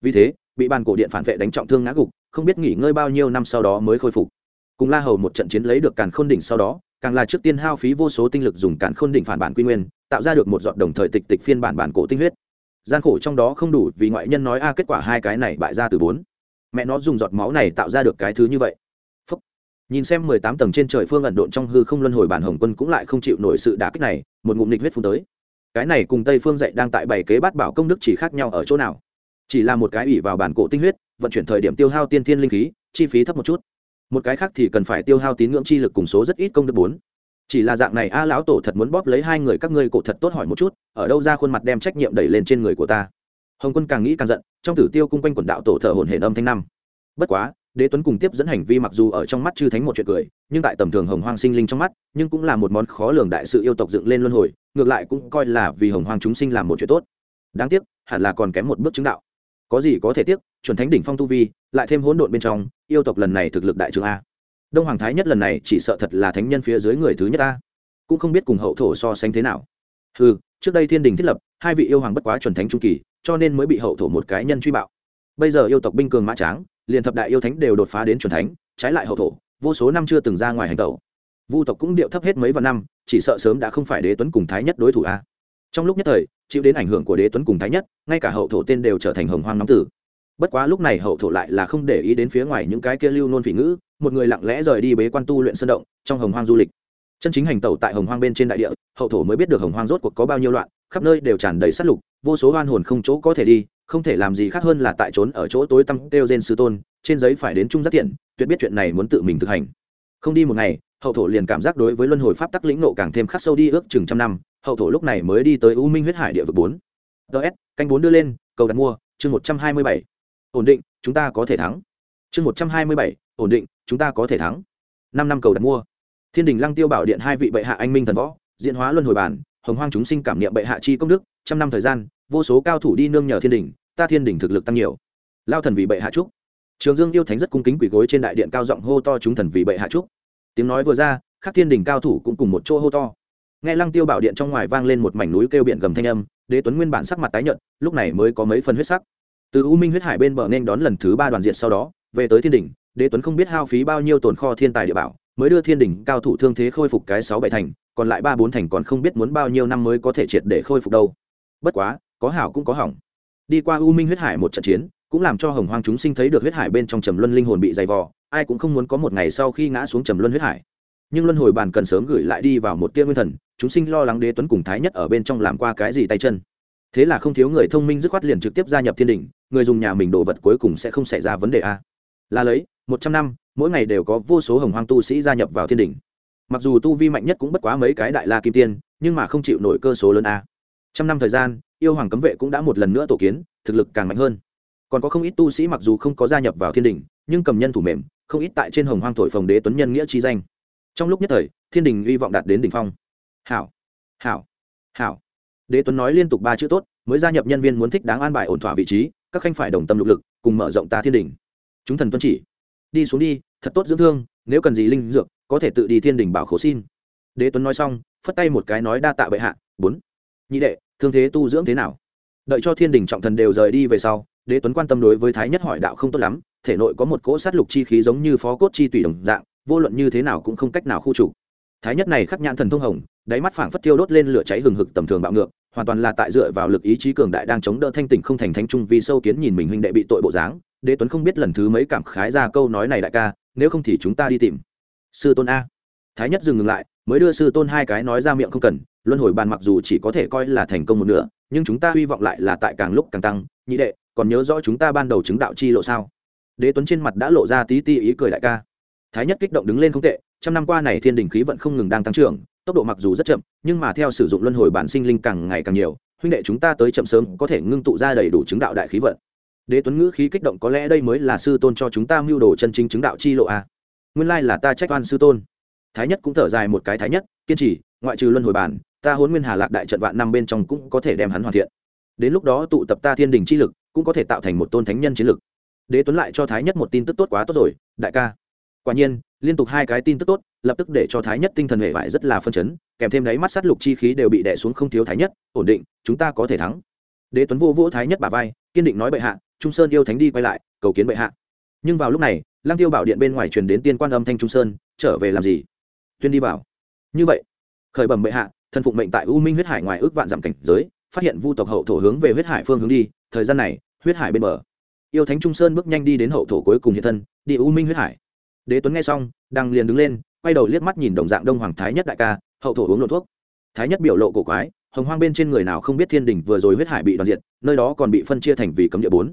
Vì thế, bị bàn cổ điện phản vệ đánh trọng thương ngã gục, không biết nghỉ ngơi bao nhiêu năm sau đó mới khôi phục. Cùng la hầu một trận chiến lấy được càn khôn đỉnh sau đó càng là trước tiên hao phí vô số tinh lực dùng càn khôn định phản bản quy nguyên, tạo ra được một dọn đồng thời tịch tịch phiên bản bản cổ tinh huyết. Gian khổ trong đó không đủ, vì ngoại nhân nói, a, kết quả hai cái này bại ra từ bốn. Mẹ nó dùng giọt máu này tạo ra được cái thứ như vậy. Phúc. nhìn xem mười tám tầng trên trời phương ẩn độn trong hư không luân hồi bản hồng quân cũng lại không chịu nổi sự đả kích này, một ngụm nịch huyết phun tới. Cái này cùng tây phương dạy đang tại bảy kế bát bảo công đức chỉ khác nhau ở chỗ nào? Chỉ là một cái ủy vào bản cổ tinh huyết, vận chuyển thời điểm tiêu hao tiên thiên linh khí, chi phí thấp một chút một cái khác thì cần phải tiêu hao tín ngưỡng chi lực cùng số rất ít công đức bốn. Chỉ là dạng này, a lão tổ thật muốn bóp lấy hai người, các ngươi cổ thật tốt hỏi một chút, ở đâu ra khuôn mặt đem trách nhiệm đẩy lên trên người của ta? Hồng quân càng nghĩ càng giận, trong tử tiêu cung quanh quần đạo tổ thở hồn hển âm thanh năm. Bất quá, đế tuấn cùng tiếp dẫn hành vi mặc dù ở trong mắt chư thánh một chuyện cười, nhưng tại tầm thường hồng hoang sinh linh trong mắt, nhưng cũng là một món khó lường đại sự yêu tộc dựng lên luân hồi, ngược lại cũng coi là vì hồng hoang chúng sinh làm một chuyện tốt. Đáng tiếc, hẳn là còn kém một bước chứng đạo có gì có thể tiếc, chuẩn thánh đỉnh phong tu vi, lại thêm hỗn độn bên trong, yêu tộc lần này thực lực đại trường a. Đông hoàng thái nhất lần này chỉ sợ thật là thánh nhân phía dưới người thứ nhất a. Cũng không biết cùng hậu thổ so sánh thế nào. Ừ trước đây thiên đình thiết lập, hai vị yêu hoàng bất quá chuẩn thánh trung kỳ, cho nên mới bị hậu thổ một cái nhân truy bạo. Bây giờ yêu tộc binh cường mã tráng, liền thập đại yêu thánh đều đột phá đến chuẩn thánh, trái lại hậu thổ, vô số năm chưa từng ra ngoài hành tẩu. Vu tộc cũng điệu thấp hết mấy vạn năm, chỉ sợ sớm đã không phải đế tuấn cùng thái nhất đối thủ a. Trong lúc nhất thời chịu đến ảnh hưởng của đế tuấn cùng thái nhất, ngay cả hậu thổ tên đều trở thành hồng hoang nóng tử. Bất quá lúc này hậu thổ lại là không để ý đến phía ngoài những cái kia lưu nôn phỉ ngữ, một người lặng lẽ rời đi bế quan tu luyện sơn động, trong hồng hoang du lịch. Chân chính hành tẩu tại hồng hoang bên trên đại địa, hậu thổ mới biết được hồng hoang rốt cuộc có bao nhiêu loạn, khắp nơi đều tràn đầy sát lục, vô số hoan hồn không chỗ có thể đi, không thể làm gì khác hơn là tại trốn ở chỗ tối tăm kêu gen sư tôn, trên giấy phải đến trung giác tiện, tuyệt biết chuyện này muốn tự mình thực hành. Không đi một ngày, hậu thổ liền cảm giác đối với luân hồi pháp tắc lĩnh nộ càng thêm khắc sâu đi ước chừng trăm năm hậu thổ lúc này mới đi tới u minh huyết hải địa vực bốn. Ts canh bốn đưa lên, cầu đặt mua, chương một trăm hai mươi bảy. Ổn định, chúng ta có thể thắng. Chương một trăm hai mươi bảy, ổn định, chúng ta có thể thắng. Năm năm cầu đặt mua. Thiên đình lăng tiêu bảo điện hai vị bệ hạ anh minh thần võ, diễn hóa luân hồi bản, hồng hoang chúng sinh cảm niệm bệ hạ chi công đức, trăm năm thời gian, vô số cao thủ đi nương nhờ thiên đình, ta thiên đình thực lực tăng nhiều. Lao thần vì bệ hạ trúc trường dương yêu thánh rất cung kính quỷ gối trên đại điện cao giọng hô to chúng thần vì bệ hạ trúc tiếng nói vừa ra các thiên đình cao thủ cũng cùng một chỗ hô to nghe lăng tiêu bảo điện trong ngoài vang lên một mảnh núi kêu biển gầm thanh âm, đế tuấn nguyên bản sắc mặt tái nhợt, lúc này mới có mấy phần huyết sắc. Từ u minh huyết hải bên bờ nên đón lần thứ ba đoàn diện sau đó, về tới thiên đình đế tuấn không biết hao phí bao nhiêu tồn kho thiên tài địa bảo, mới đưa thiên đình cao thủ thương thế khôi phục cái sáu bảy thành, còn lại ba bốn thành còn không biết muốn bao nhiêu năm mới có thể triệt để khôi phục đâu. Bất quá, có hảo cũng có hỏng. Đi qua u minh huyết hải một trận chiến, cũng làm cho hồng hoang chúng sinh thấy được huyết hải bên trong trầm luân linh hồn bị dày vò, ai cũng không muốn có một ngày sau khi ngã xuống trầm luân huyết hải nhưng luân hồi bàn cần sớm gửi lại đi vào một tia nguyên thần, chúng sinh lo lắng đế tuấn cùng thái nhất ở bên trong làm qua cái gì tay chân. Thế là không thiếu người thông minh dứt khoát liền trực tiếp gia nhập thiên đình, người dùng nhà mình đồ vật cuối cùng sẽ không xảy ra vấn đề a. Là lấy, một trăm năm, mỗi ngày đều có vô số hồng hoang tu sĩ gia nhập vào thiên đình. Mặc dù tu vi mạnh nhất cũng bất quá mấy cái đại la kim tiên, nhưng mà không chịu nổi cơ số lớn a. Trăm năm thời gian, yêu hoàng cấm vệ cũng đã một lần nữa tổ kiến, thực lực càng mạnh hơn. Còn có không ít tu sĩ mặc dù không có gia nhập vào thiên đình, nhưng cầm nhân thủ mềm, không ít tại trên hồng hoang thổi phồng đế tuấn nhân nghĩa chi danh trong lúc nhất thời, thiên đình hy vọng đạt đến đỉnh phong. Hảo hảo hảo. Đế tuấn nói liên tục ba chữ tốt, mới gia nhập nhân viên muốn thích đáng an bài ổn thỏa vị trí, các khanh phải đồng tâm lục lực, cùng mở rộng ta thiên đình. Chúng thần tuân chỉ. Đi xuống đi, thật tốt dưỡng thương, nếu cần gì linh dược, có thể tự đi thiên đình bảo khổ xin. Đế tuấn nói xong, phất tay một cái nói đa tạ bệ hạ, bốn. Nhị đệ, thương thế tu dưỡng thế nào? Đợi cho thiên đình trọng thần đều rời đi về sau, đế tuấn quan tâm đối với thái nhất hỏi đạo không tốt lắm, thể nội có một cỗ sát lục chi khí giống như phó cốt chi tùy đồng dạng vô luận như thế nào cũng không cách nào khu trục. Thái nhất này khắc nhãn thần thông hồng, đáy mắt phảng phất tiêu đốt lên lửa cháy hừng hực tầm thường bạo ngược, hoàn toàn là tại dựa vào lực ý chí cường đại đang chống đỡ thanh tỉnh không thành thánh trung vì sâu kiến nhìn mình huynh đệ bị tội bộ dáng. Đế tuấn không biết lần thứ mấy cảm khái ra câu nói này đại ca, nếu không thì chúng ta đi tìm. Sư tôn a. Thái nhất dừng ngừng lại, mới đưa sư tôn hai cái nói ra miệng không cần, luân hồi bàn mặc dù chỉ có thể coi là thành công một nửa, nhưng chúng ta hy vọng lại là tại càng lúc càng tăng. Nhị đệ, còn nhớ rõ chúng ta ban đầu chứng đạo chi lộ sao? Đế tuấn trên mặt đã lộ ra tí ti ý cười đại ca thái nhất kích động đứng lên không tệ, trăm năm qua này thiên đình khí vận không ngừng đang tăng trưởng, tốc độ mặc dù rất chậm, nhưng mà theo sử dụng luân hồi bản sinh linh càng ngày càng nhiều, huynh đệ chúng ta tới chậm sớm có thể ngưng tụ ra đầy đủ chứng đạo đại khí vận. Đế tuấn ngữ khí kích động có lẽ đây mới là sư tôn cho chúng ta mưu đồ chân chính chứng đạo chi lộ a nguyên lai là ta trách oan sư tôn. Thái nhất cũng thở dài một cái, thái nhất, kiên trì, ngoại trừ luân hồi bản, ta hôn nguyên hà lạc đại trận vạn năm bên trong cũng có thể đem hắn hoàn thiện. Đến lúc đó tụ tập ta thiên đình chi lực, cũng có thể tạo thành một tôn thánh nhân chiến lực. Đế tuấn lại cho thái nhất một tin tức tốt quá tốt rồi, đại ca quả nhiên, liên tục hai cái tin tức tốt, lập tức để cho thái nhất tinh thần hệ vải rất là phân chấn, kèm thêm đáy mắt sát lục chi khí đều bị đẻ xuống không thiếu thái nhất, ổn định, chúng ta có thể thắng. Đế tuấn vô vỗ thái nhất bà vai, kiên định nói bệ hạ, trung sơn yêu thánh đi quay lại, cầu kiến bệ hạ. Nhưng vào lúc này, lăng tiêu bảo điện bên ngoài truyền đến tiên quan âm thanh trung sơn, trở về làm gì? Tuyên đi vào. Như vậy. Khởi bẩm bệ hạ, thần phụng mệnh tại u minh huyết hải ngoài ước vạn dặm cảnh giới, phát hiện vu tộc hậu thổ hướng về huyết hải phương hướng đi, thời gian này, huyết hải bên bờ. Yêu thánh trung sơn bước nhanh đi đến hậu thổ cuối cùng hiện thân, đi u minh huyết hải đế tuấn nghe xong, đang liền đứng lên, quay đầu liếc mắt nhìn đồng dạng đông hoàng thái nhất đại ca, hậu thổ uống lộ thuốc. Thái nhất biểu lộ cổ quái, hồng hoang bên trên người nào không biết thiên đình vừa rồi huyết hải bị đoàn diện nơi đó còn bị phân chia thành vì cấm địa bốn.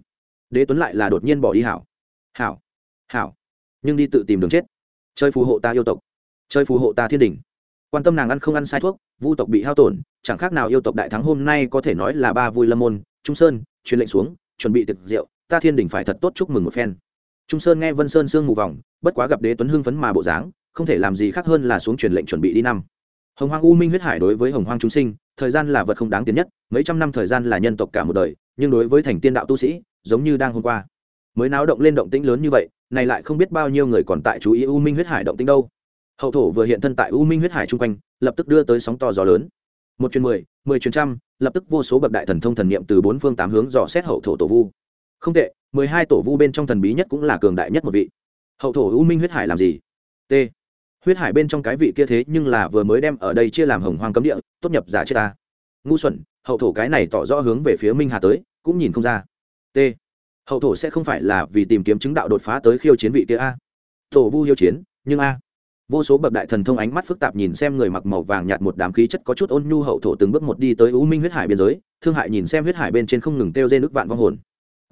Đế tuấn lại là đột nhiên bỏ đi hảo. Hảo hảo. Nhưng đi tự tìm đường chết. Chơi phù hộ ta yêu tộc. Chơi phù hộ ta thiên đình. Quan tâm nàng ăn không ăn sai thuốc, vu tộc bị hao tổn, chẳng khác nào yêu tộc đại thắng hôm nay có thể nói là ba vui lâm môn, trung sơn, truyền lệnh xuống, chuẩn bị thực rượu, ta thiên đình phải thật tốt chúc mừng một phen trung sơn nghe vân sơn sương mù vòng, bất quá gặp đế tuấn hưng phấn mà bộ dáng, không thể làm gì khác hơn là xuống truyền lệnh chuẩn bị đi năm. Hồng hoang u minh huyết hải đối với hồng hoang chúng sinh, thời gian là vật không đáng tiền nhất, mấy trăm năm thời gian là nhân tộc cả một đời, nhưng đối với thành tiên đạo tu sĩ, giống như đang hôm qua. Mới náo động lên động tĩnh lớn như vậy, này lại không biết bao nhiêu người còn tại chú ý u minh huyết hải động tĩnh đâu. Hậu thổ vừa hiện thân tại u minh huyết hải chung quanh, lập tức đưa tới sóng to gió lớn. Một chuyến mười mười chuyến trăm, lập tức vô số bậc đại thần thông thần niệm từ bốn phương tám hướng dò xét hậu thổ tổ vu không tệ, mười hai tổ vu bên trong thần bí nhất cũng là cường đại nhất một vị. Hậu thổ u minh huyết hải làm gì? T. Huyết hải bên trong cái vị kia thế nhưng là vừa mới đem ở đây chia làm hồng hoang cấm địa, tốt nhập giả chết ta. Ngu xuẩn, hậu thổ cái này tỏ rõ hướng về phía minh hà tới, cũng nhìn không ra. T. Hậu thổ sẽ không phải là vì tìm kiếm chứng đạo đột phá tới khiêu chiến vị kia a? Tổ vu hiếu chiến, nhưng a? Vô số bậc đại thần thông ánh mắt phức tạp nhìn xem người mặc màu vàng nhạt một đám khí chất có chút ôn nhu hậu thổ từng bước một đi tới u minh huyết hải biên giới, thương hại nhìn xem huyết hải bên trên không ngừng kêu dê nước vạn vong hồn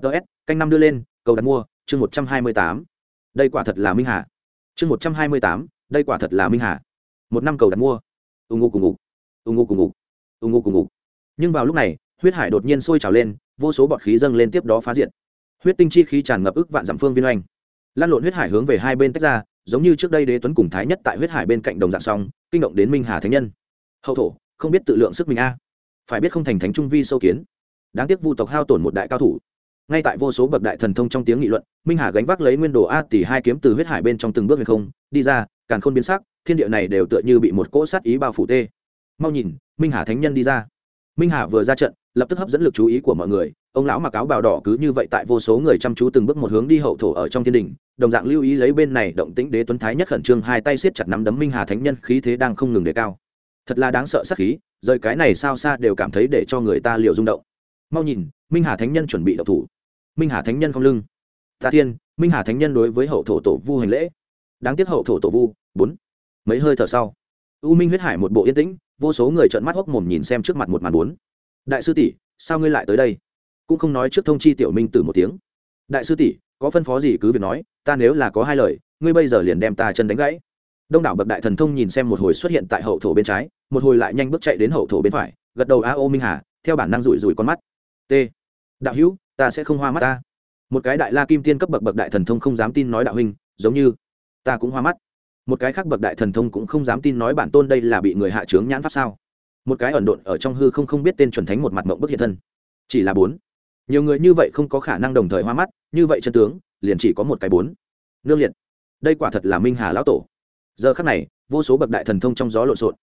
ts canh năm đưa lên, cầu đặt mua, chương một trăm hai mươi tám. Đây quả thật là minh hà. Chương một trăm hai mươi tám, đây quả thật là minh hà. Một năm cầu đặt mua. Ù ngụ cùng ngục. Ù ngụ cùng ngục. Ù ngụ cùng ngục. Nhưng vào lúc này, huyết hải đột nhiên sôi trào lên, vô số bọt khí dâng lên tiếp đó phá diện huyết tinh chi khí tràn ngập ức vạn dặm phương viên oanh. Lan lộn huyết hải hướng về hai bên tách ra, giống như trước đây đế tuấn cùng thái nhất tại huyết hải bên cạnh đồng dạng song kinh động đến minh hà thánh nhân. Hậu thổ, không biết tự lượng sức mình a. Phải biết không thành thánh trung vi sâu kiến. Đáng tiếc vu tộc hao tổn một đại cao thủ ngay tại vô số bậc đại thần thông trong tiếng nghị luận, minh hà gánh vác lấy nguyên đồ a tỷ hai kiếm từ huyết hải bên trong từng bước về không, đi ra, càn khôn biến sắc, thiên địa này đều tựa như bị một cỗ sát ý bao phủ tê. Mau nhìn, minh hà thánh nhân đi ra. Minh hà vừa ra trận, lập tức hấp dẫn lực chú ý của mọi người, ông lão mặc áo bào đỏ cứ như vậy tại vô số người chăm chú từng bước một hướng đi hậu thổ ở trong thiên đình, đồng dạng lưu ý lấy bên này động tĩnh đế tuấn thái nhất khẩn trương hai tay siết chặt nắm đấm minh hà thánh nhân khí thế đang không ngừng đề cao. Thật là đáng sợ sắc khí, rời cái này sao xa đều cảm thấy để cho người ta liệu rung động. Mau nhìn, minh hà thánh nhân chuẩn bị đậu thủ minh hà thánh nhân không lưng ta thiên minh hà thánh nhân đối với hậu thổ tổ vu hành lễ đáng tiếc hậu thổ tổ vu bốn mấy hơi thở sau u minh huyết hải một bộ yên tĩnh vô số người trợn mắt hốc mồm nhìn xem trước mặt một màn bốn đại sư tỷ sao ngươi lại tới đây cũng không nói trước thông chi tiểu minh từ một tiếng đại sư tỷ có phân phó gì cứ việc nói ta nếu là có hai lời ngươi bây giờ liền đem ta chân đánh gãy đông đảo bậc đại thần thông nhìn xem một hồi xuất hiện tại hậu thổ bên trái một hồi lại nhanh bước chạy đến hậu thổ bên phải gật đầu a ô minh hà theo bản năng rủi rủi con mắt t đạo hữu ta sẽ không hoa mắt ta. Một cái đại la kim tiên cấp bậc bậc đại thần thông không dám tin nói đạo huynh, giống như ta cũng hoa mắt. Một cái khác bậc đại thần thông cũng không dám tin nói bản tôn đây là bị người hạ trướng nhãn pháp sao? Một cái ẩn độn ở trong hư không không biết tên chuẩn thánh một mặt mộng bức hiện thân. Chỉ là bốn. Nhiều người như vậy không có khả năng đồng thời hoa mắt, như vậy chân tướng, liền chỉ có một cái bốn. Nương liệt. Đây quả thật là minh hà lão tổ. Giờ khắc này, vô số bậc đại thần thông trong gió lộn xộn.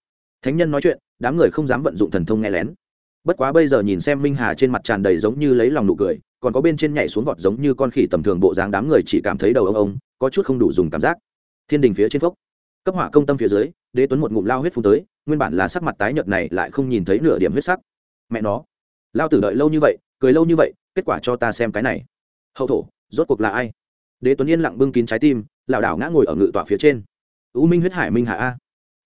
Thánh nhân nói chuyện, đám người không dám vận dụng thần thông nghe lén bất quá bây giờ nhìn xem minh hà trên mặt tràn đầy giống như lấy lòng nụ cười, còn có bên trên nhảy xuống vọt giống như con khỉ tầm thường bộ dáng đám người chỉ cảm thấy đầu ông ông có chút không đủ dùng cảm giác. Thiên đình phía trên phốc. Cấp hỏa công tâm phía dưới, đế tuấn một ngụm lao huyết phun tới, nguyên bản là sắc mặt tái nhợt này lại không nhìn thấy nửa điểm huyết sắc. Mẹ nó. Lao tử đợi lâu như vậy, cười lâu như vậy, kết quả cho ta xem cái này. Hậu thổ, rốt cuộc là ai? Đế tuấn yên lặng bưng kín trái tim, lảo đảo ngã ngồi ở ngự tọa phía trên. U minh huyết hải minh hà a.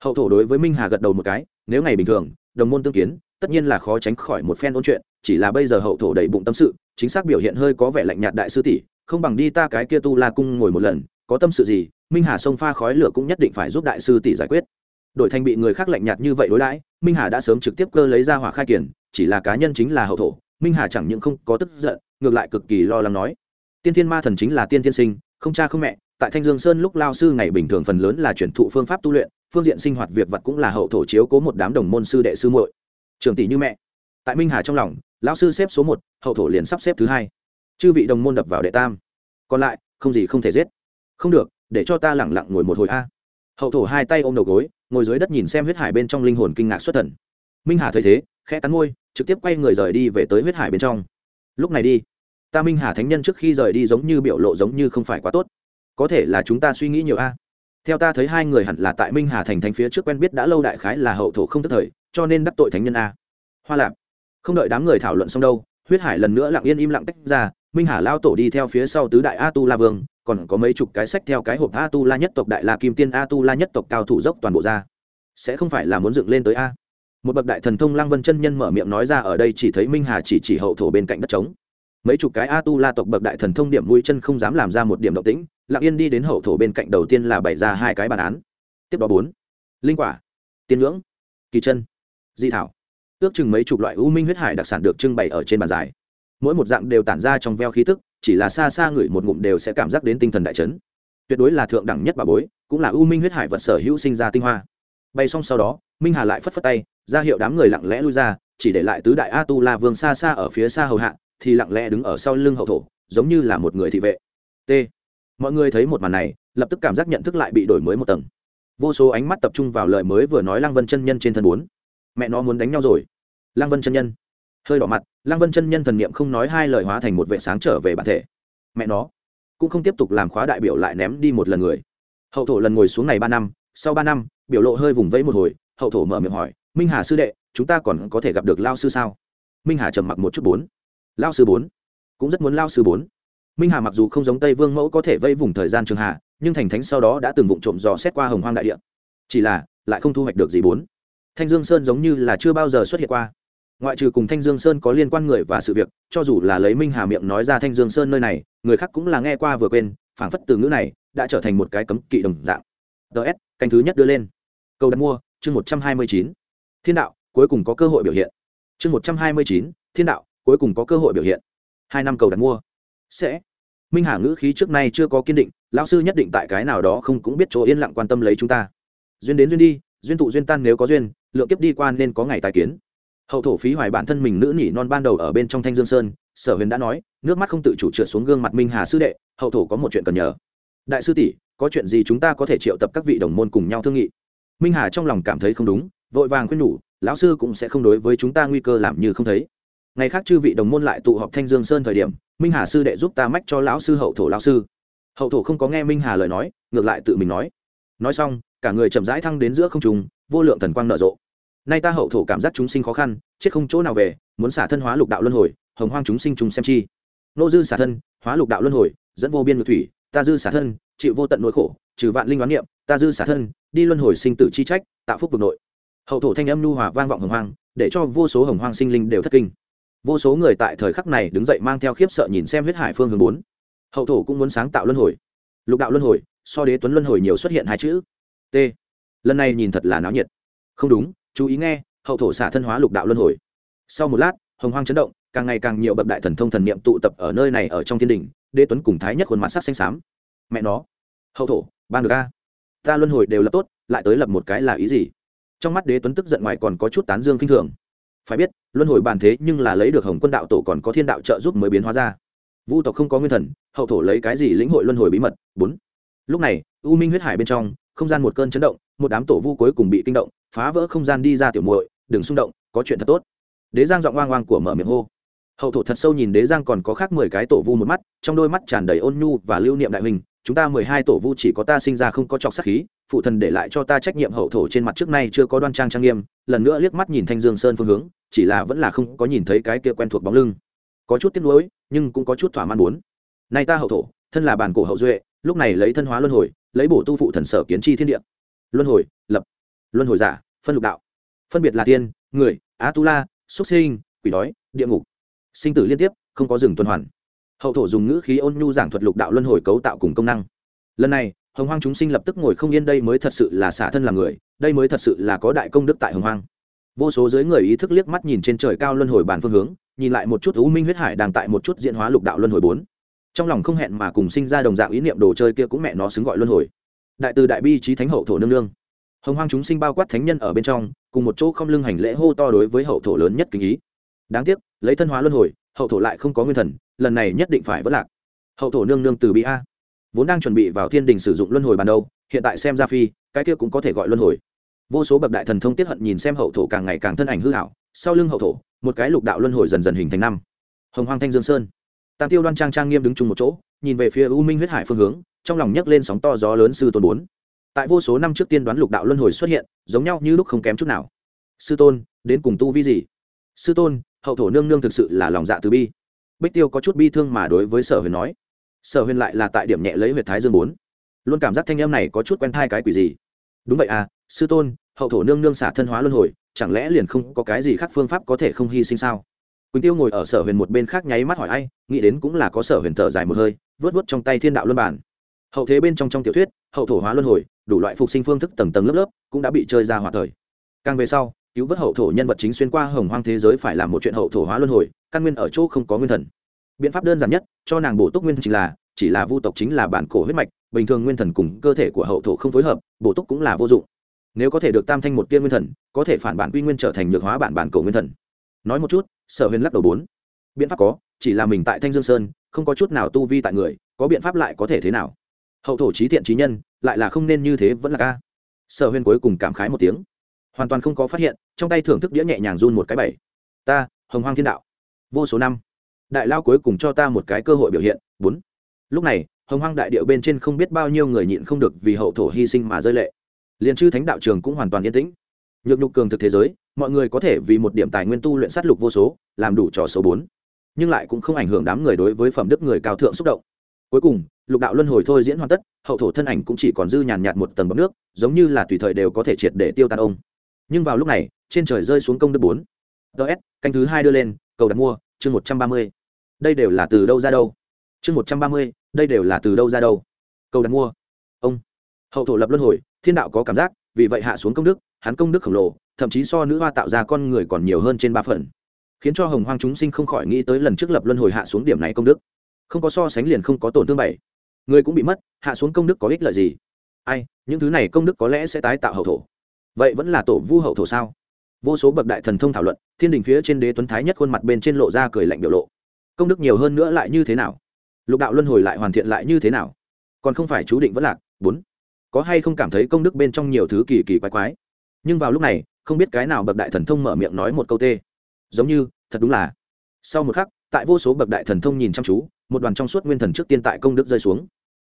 Hậu thổ đối với minh hà gật đầu một cái, nếu ngày bình thường, đồng môn tương kiến tất nhiên là khó tránh khỏi một phen ôn chuyện, chỉ là bây giờ hậu thổ đầy bụng tâm sự, chính xác biểu hiện hơi có vẻ lạnh nhạt đại sư tỷ, không bằng đi ta cái kia tu la cung ngồi một lần, có tâm sự gì, minh hà sông pha khói lửa cũng nhất định phải giúp đại sư tỷ giải quyết. Đổi thành bị người khác lạnh nhạt như vậy đối đãi, minh hà đã sớm trực tiếp cơ lấy ra hỏa khai kiển, chỉ là cá nhân chính là hậu thổ, minh hà chẳng những không có tức giận, ngược lại cực kỳ lo lắng nói. Tiên thiên ma thần chính là tiên thiên sinh, không cha không mẹ, tại thanh dương sơn lúc lao sư ngày bình thường phần lớn là chuyển thụ phương pháp tu luyện, phương diện sinh hoạt việc vật cũng là hậu thổ chiếu cố một đám đồng môn sư đệ sư muội trường tỷ như mẹ. Tại minh hà trong lòng, lão sư xếp số một, hậu thổ liền sắp xếp thứ hai. Chư vị đồng môn đập vào đệ tam. Còn lại, không gì không thể giết. Không được, để cho ta lẳng lặng ngồi một hồi a. Hậu thổ hai tay ôm đầu gối, ngồi dưới đất nhìn xem huyết hải bên trong linh hồn kinh ngạc xuất thần. Minh hà thấy thế, khẽ cắn môi, trực tiếp quay người rời đi về tới huyết hải bên trong. Lúc này đi, ta minh hà thánh nhân trước khi rời đi giống như biểu lộ giống như không phải quá tốt. Có thể là chúng ta suy nghĩ nhiều a. Theo ta thấy hai người hẳn là tại minh hà thành thánh phía trước quen biết đã lâu đại khái là hậu thổ không tức thời cho nên đắc tội thánh nhân a. Hoa lạp, không đợi đám người thảo luận xong đâu, huyết hải lần nữa lặng yên im lặng tách ra, minh hà lao tổ đi theo phía sau tứ đại a tu la vương, còn có mấy chục cái sách theo cái hộp a tu la nhất tộc đại la kim tiên, a tu la nhất tộc cao thủ dốc toàn bộ ra. Sẽ không phải là muốn dựng lên tới a. Một bậc đại thần thông lăng vân chân nhân mở miệng nói ra ở đây chỉ thấy minh hà chỉ chỉ hậu thổ bên cạnh đất trống. Mấy chục cái a tu la tộc bậc đại thần thông điểm mũi chân không dám làm ra một điểm động tĩnh, lặng yên đi đến hậu thổ bên cạnh đầu tiên là bày ra hai cái bản án. Tiếp đó bốn. Linh quả, tiên ngưỡng, kỳ chân di thảo. Ước chừng mấy chục loại u minh huyết hải đặc sản được trưng bày ở trên bàn dài. Mỗi một dạng đều tản ra trong veo khí tức, chỉ là xa xa ngửi một ngụm đều sẽ cảm giác đến tinh thần đại chấn. Tuyệt đối là thượng đẳng nhất bà bối, cũng là u minh huyết hải vật sở hữu sinh ra tinh hoa. Bay xong sau đó, minh hà lại phất phất tay, ra hiệu đám người lặng lẽ lui ra, chỉ để lại tứ đại a tu la vương xa xa ở phía xa hầu hạ, thì lặng lẽ đứng ở sau lưng hậu thổ, giống như là một người thị vệ. T. Mọi người thấy một màn này, lập tức cảm giác nhận thức lại bị đổi mới một tầng. Vô số ánh mắt tập trung vào lời mới vừa nói lăng vân chân nhân trên thân bốn mẹ nó muốn đánh nhau rồi. Lăng vân chân nhân. Hơi đỏ mặt, lăng vân chân nhân thần niệm không nói hai lời hóa thành một vệ sáng trở về bản thể. Mẹ nó, cũng không tiếp tục làm khóa đại biểu lại ném đi một lần người. Hậu thổ lần ngồi xuống này ba năm, sau ba năm, biểu lộ hơi vùng vẫy một hồi, hậu thổ mở miệng hỏi, minh hà sư đệ, chúng ta còn có thể gặp được lao sư sao? Minh hà trầm mặc một chút bốn. Lao sư bốn, cũng rất muốn lao sư bốn. Minh hà mặc dù không giống tây vương mẫu có thể vây vùng thời gian trường hạ, nhưng thành thánh sau đó đã từng vụng trộm dò xét qua hồng hoang đại địa. Chỉ là, lại không thu hoạch được gì bốn thanh dương sơn giống như là chưa bao giờ xuất hiện qua. Ngoại trừ cùng thanh dương sơn có liên quan người và sự việc, cho dù là lấy minh hà miệng nói ra thanh dương sơn nơi này, người khác cũng là nghe qua vừa quên, phảng phất từ ngữ này đã trở thành một cái cấm kỵ đồng dạng. Ts canh thứ nhất đưa lên. Câu đặt mua, chương một trăm hai mươi chín. Thiên đạo, cuối cùng có cơ hội biểu hiện. Chương một trăm hai mươi chín, thiên đạo, cuối cùng có cơ hội biểu hiện. Hai năm cầu đặt mua. Sẽ. Minh hà ngữ khí trước nay chưa có kiên định, lão sư nhất định tại cái nào đó không cũng biết chỗ yên lặng quan tâm lấy chúng ta. Duyên đến duyên đi duyên tụ duyên tan nếu có duyên, lượng kiếp đi qua nên có ngày tài kiến. Hậu thổ phí hoài bản thân mình nữ nhỉ non ban đầu ở bên trong thanh dương sơn, sở huyền đã nói, nước mắt không tự chủ trượt xuống gương mặt minh hà sư đệ, hậu thổ có một chuyện cần nhờ. Đại sư tỷ, có chuyện gì chúng ta có thể triệu tập các vị đồng môn cùng nhau thương nghị? Minh hà trong lòng cảm thấy không đúng, vội vàng khuyên nhủ, lão sư cũng sẽ không đối với chúng ta nguy cơ làm như không thấy. Ngày khác chư vị đồng môn lại tụ họp thanh dương sơn thời điểm, minh hà sư đệ giúp ta mách cho lão sư hậu thổ lão sư. Hậu thổ không có nghe minh hà lời nói, ngược lại tự mình nói. Nói xong cả người chậm rãi thăng đến giữa không trùng vô lượng thần quang nở rộ. Nay ta hậu thổ cảm giác chúng sinh khó khăn, chết không chỗ nào về, muốn xả thân hóa lục đạo luân hồi, hồng hoang chúng sinh chung xem chi. Nô dư xả thân, hóa lục đạo luân hồi, dẫn vô biên ngược thủy, ta dư xả thân, chịu vô tận nỗi khổ, trừ vạn linh oán niệm, ta dư xả thân, đi luân hồi sinh tử chi trách, tạo phúc vực nội. Hậu thổ thanh âm nu hòa vang vọng hồng hoang, để cho vô số hồng hoang sinh linh đều thất kinh. Vô số người tại thời khắc này đứng dậy mang theo khiếp sợ nhìn xem huyết hải phương hướng bốn. Hậu thổ cũng muốn sáng tạo luân hồi. Lục đạo luân hồi, so đế tuấn luân hồi nhiều xuất hiện hai chữ t. Lần này nhìn thật là náo nhiệt. Không đúng, chú ý nghe, hậu thổ xả thân hóa lục đạo luân hồi. Sau một lát, hồng hoang chấn động, càng ngày càng nhiều bậc đại thần thông thần niệm tụ tập ở nơi này ở trong thiên đình, đế tuấn cùng thái nhất khuôn mặt sắc xanh xám. Mẹ nó! Hậu thổ, ban được a. Ta luân hồi đều lập tốt, lại tới lập một cái là ý gì? Trong mắt đế tuấn tức giận ngoài còn có chút tán dương kinh thường. Phải biết, luân hồi bàn thế nhưng là lấy được hồng quân đạo tổ còn có thiên đạo trợ giúp mới biến hóa ra. Vu tộc không có nguyên thần, hậu thổ lấy cái gì lĩnh hội luân hồi bí mật? Bốn. Lúc này, u minh huyết hải bên trong không gian một cơn chấn động, một đám tổ vu cuối cùng bị kinh động, phá vỡ không gian đi ra tiểu muội, đừng xung động, có chuyện thật tốt. Đế giang giọng oang oang của mở miệng hô. Hậu thổ thật sâu nhìn đế giang còn có khác mười cái tổ vu một mắt, trong đôi mắt tràn đầy ôn nhu và lưu niệm đại hình, chúng ta mười hai tổ vu chỉ có ta sinh ra không có trọc sắc khí, phụ thần để lại cho ta trách nhiệm hậu thổ trên mặt trước nay chưa có đoan trang trang nghiêm, lần nữa liếc mắt nhìn thanh dương sơn phương hướng, chỉ là vẫn là không có nhìn thấy cái kia quen thuộc bóng lưng. Có chút tiếc nuối, nhưng cũng có chút thỏa mãn muốn. Nay ta hậu thổ, thân là bản cổ hậu duệ, lúc này lấy thân hóa luân hồi lấy bổ tu phụ thần sở kiến chi thiên địa. Luân hồi, lập. Luân hồi giả, phân lục đạo. Phân biệt là tiên, người á tu la xuất sinh, quỷ đói, địa ngục. Sinh tử liên tiếp, không có dừng tuần hoàn. Hậu thổ dùng ngữ khí ôn nhu giảng thuật lục đạo luân hồi cấu tạo cùng công năng. Lần này, hồng hoang chúng sinh lập tức ngồi không yên đây mới thật sự là xả thân làm người, đây mới thật sự là có đại công đức tại hồng hoang. Vô số giới người ý thức liếc mắt nhìn trên trời cao luân hồi bàn phương hướng, nhìn lại một chút u minh huyết hải đang tại một chút diễn hóa lục đạo luân hồi bốn trong lòng không hẹn mà cùng sinh ra đồng dạng ý niệm đồ chơi kia cũng mẹ nó xứng gọi luân hồi. Đại từ đại bi trí thánh hậu thổ nương nương. Hồng hoang chúng sinh bao quát thánh nhân ở bên trong, cùng một chỗ không lưng hành lễ hô to đối với hậu thổ lớn nhất kính ý. Đáng tiếc, lấy thân hóa luân hồi, hậu thổ lại không có nguyên thần, lần này nhất định phải vất lạc. Hậu thổ nương nương từ bi a. Vốn đang chuẩn bị vào thiên đình sử dụng luân hồi ban đầu, hiện tại xem ra phi, cái kia cũng có thể gọi luân hồi. Vô số bậc đại thần thông tiết hận nhìn xem hậu thổ càng ngày càng thân ảnh hư hảo sau lưng hậu thổ, một cái lục đạo luân hồi dần dần hình thành năm. Hồng hoang thanh dương sơn tam tiêu đoan trang trang nghiêm đứng chung một chỗ, nhìn về phía u minh huyết hải phương hướng, trong lòng nhấc lên sóng to gió lớn sư tôn bốn. Tại vô số năm trước tiên đoán lục đạo luân hồi xuất hiện, giống nhau như lúc không kém chút nào. Sư tôn, đến cùng tu vi gì? Sư tôn, hậu thổ nương nương thực sự là lòng dạ từ bi. Bích tiêu có chút bi thương mà đối với sở huyền nói. Sở huyền lại là tại điểm nhẹ lấy huyệt thái dương bốn. Luôn cảm giác thanh em này có chút quen thai cái quỷ gì. Đúng vậy à sư tôn, hậu thổ nương nương xả thân hóa luân hồi, chẳng lẽ liền không có cái gì khác phương pháp có thể không hy sinh sao? Quỳnh tiêu ngồi ở sở huyền một bên khác nháy mắt hỏi ai, nghĩ đến cũng là có sở huyền thở dài một hơi vớt vớt trong tay thiên đạo luân bản. Hậu thế bên trong trong tiểu thuyết, hậu thổ hóa luân hồi, đủ loại phục sinh phương thức tầng tầng lớp lớp, cũng đã bị chơi ra hòa thời. Càng về sau, cứu vớt hậu thổ nhân vật chính xuyên qua hồng hoang thế giới phải làm một chuyện hậu thổ hóa luân hồi, căn nguyên ở chỗ không có nguyên thần. Biện pháp đơn giản nhất, cho nàng bổ túc nguyên chính là, chỉ là vu tộc chính là bản cổ huyết mạch, bình thường nguyên thần cùng cơ thể của hậu thổ không phối hợp, bổ túc cũng là vô dụng. Nếu có thể được tam thanh một tiên nguyên thần, có thể phản bản quy nguyên trở thành nhược hóa bản bản cổ nguyên thần nói một chút, sở huyền lắc đầu bốn. Biện pháp có, chỉ là mình tại thanh dương sơn, không có chút nào tu vi tại người, có biện pháp lại có thể thế nào? Hậu thổ trí thiện trí nhân, lại là không nên như thế vẫn là ca. Sở huyền cuối cùng cảm khái một tiếng. Hoàn toàn không có phát hiện, trong tay thưởng thức đĩa nhẹ nhàng run một cái bảy. Ta, hồng hoang thiên đạo. Vô số năm. Đại lao cuối cùng cho ta một cái cơ hội biểu hiện, bốn. Lúc này, hồng hoang đại điệu bên trên không biết bao nhiêu người nhịn không được vì hậu thổ hy sinh mà rơi lệ. Liền chư thánh đạo trường cũng hoàn toàn yên tĩnh nhược nhục cường thực thế giới, mọi người có thể vì một điểm tài nguyên tu luyện sát lục vô số, làm đủ trò số bốn. Nhưng lại cũng không ảnh hưởng đám người đối với phẩm đức người cao thượng xúc động. Cuối cùng, lục đạo luân hồi thôi diễn hoàn tất, hậu thổ thân ảnh cũng chỉ còn dư nhàn nhạt một tầng bọc nước, giống như là tùy thời đều có thể triệt để tiêu tan ông. Nhưng vào lúc này, trên trời rơi xuống công đức bốn. Ts canh thứ hai đưa lên, cầu đặt mua, chương một trăm ba mươi. Đây đều là từ đâu ra đâu? Chương một trăm ba mươi, đây đều là từ đâu ra đâu? Cầu đặt mua. Ông. Hậu thổ lập luân hồi, thiên đạo có cảm giác, vì vậy hạ xuống công đức hắn công đức khổng lồ, thậm chí so nữ hoa tạo ra con người còn nhiều hơn trên ba phần. Khiến cho hồng hoang chúng sinh không khỏi nghĩ tới lần trước lập luân hồi hạ xuống điểm này công đức. Không có so sánh liền không có tổn thương bảy. Người cũng bị mất, hạ xuống công đức có ích lợi gì? Ai, những thứ này công đức có lẽ sẽ tái tạo hậu thổ. Vậy vẫn là tổ vu hậu thổ sao? Vô số bậc đại thần thông thảo luận, thiên đình phía trên đế tuấn thái nhất khuôn mặt bên trên lộ ra cười lạnh biểu lộ. Công đức nhiều hơn nữa lại như thế nào? Lục đạo luân hồi lại hoàn thiện lại như thế nào? Còn không phải chú định vẫn lạc. Bốn. Có hay không cảm thấy công đức bên trong nhiều thứ kỳ kỳ quái quái? Nhưng vào lúc này, không biết cái nào bậc đại thần thông mở miệng nói một câu tê. Giống như, thật đúng là. Sau một khắc, tại vô số bậc đại thần thông nhìn chăm chú, một đoàn trong suốt nguyên thần trước tiên tại công đức rơi xuống.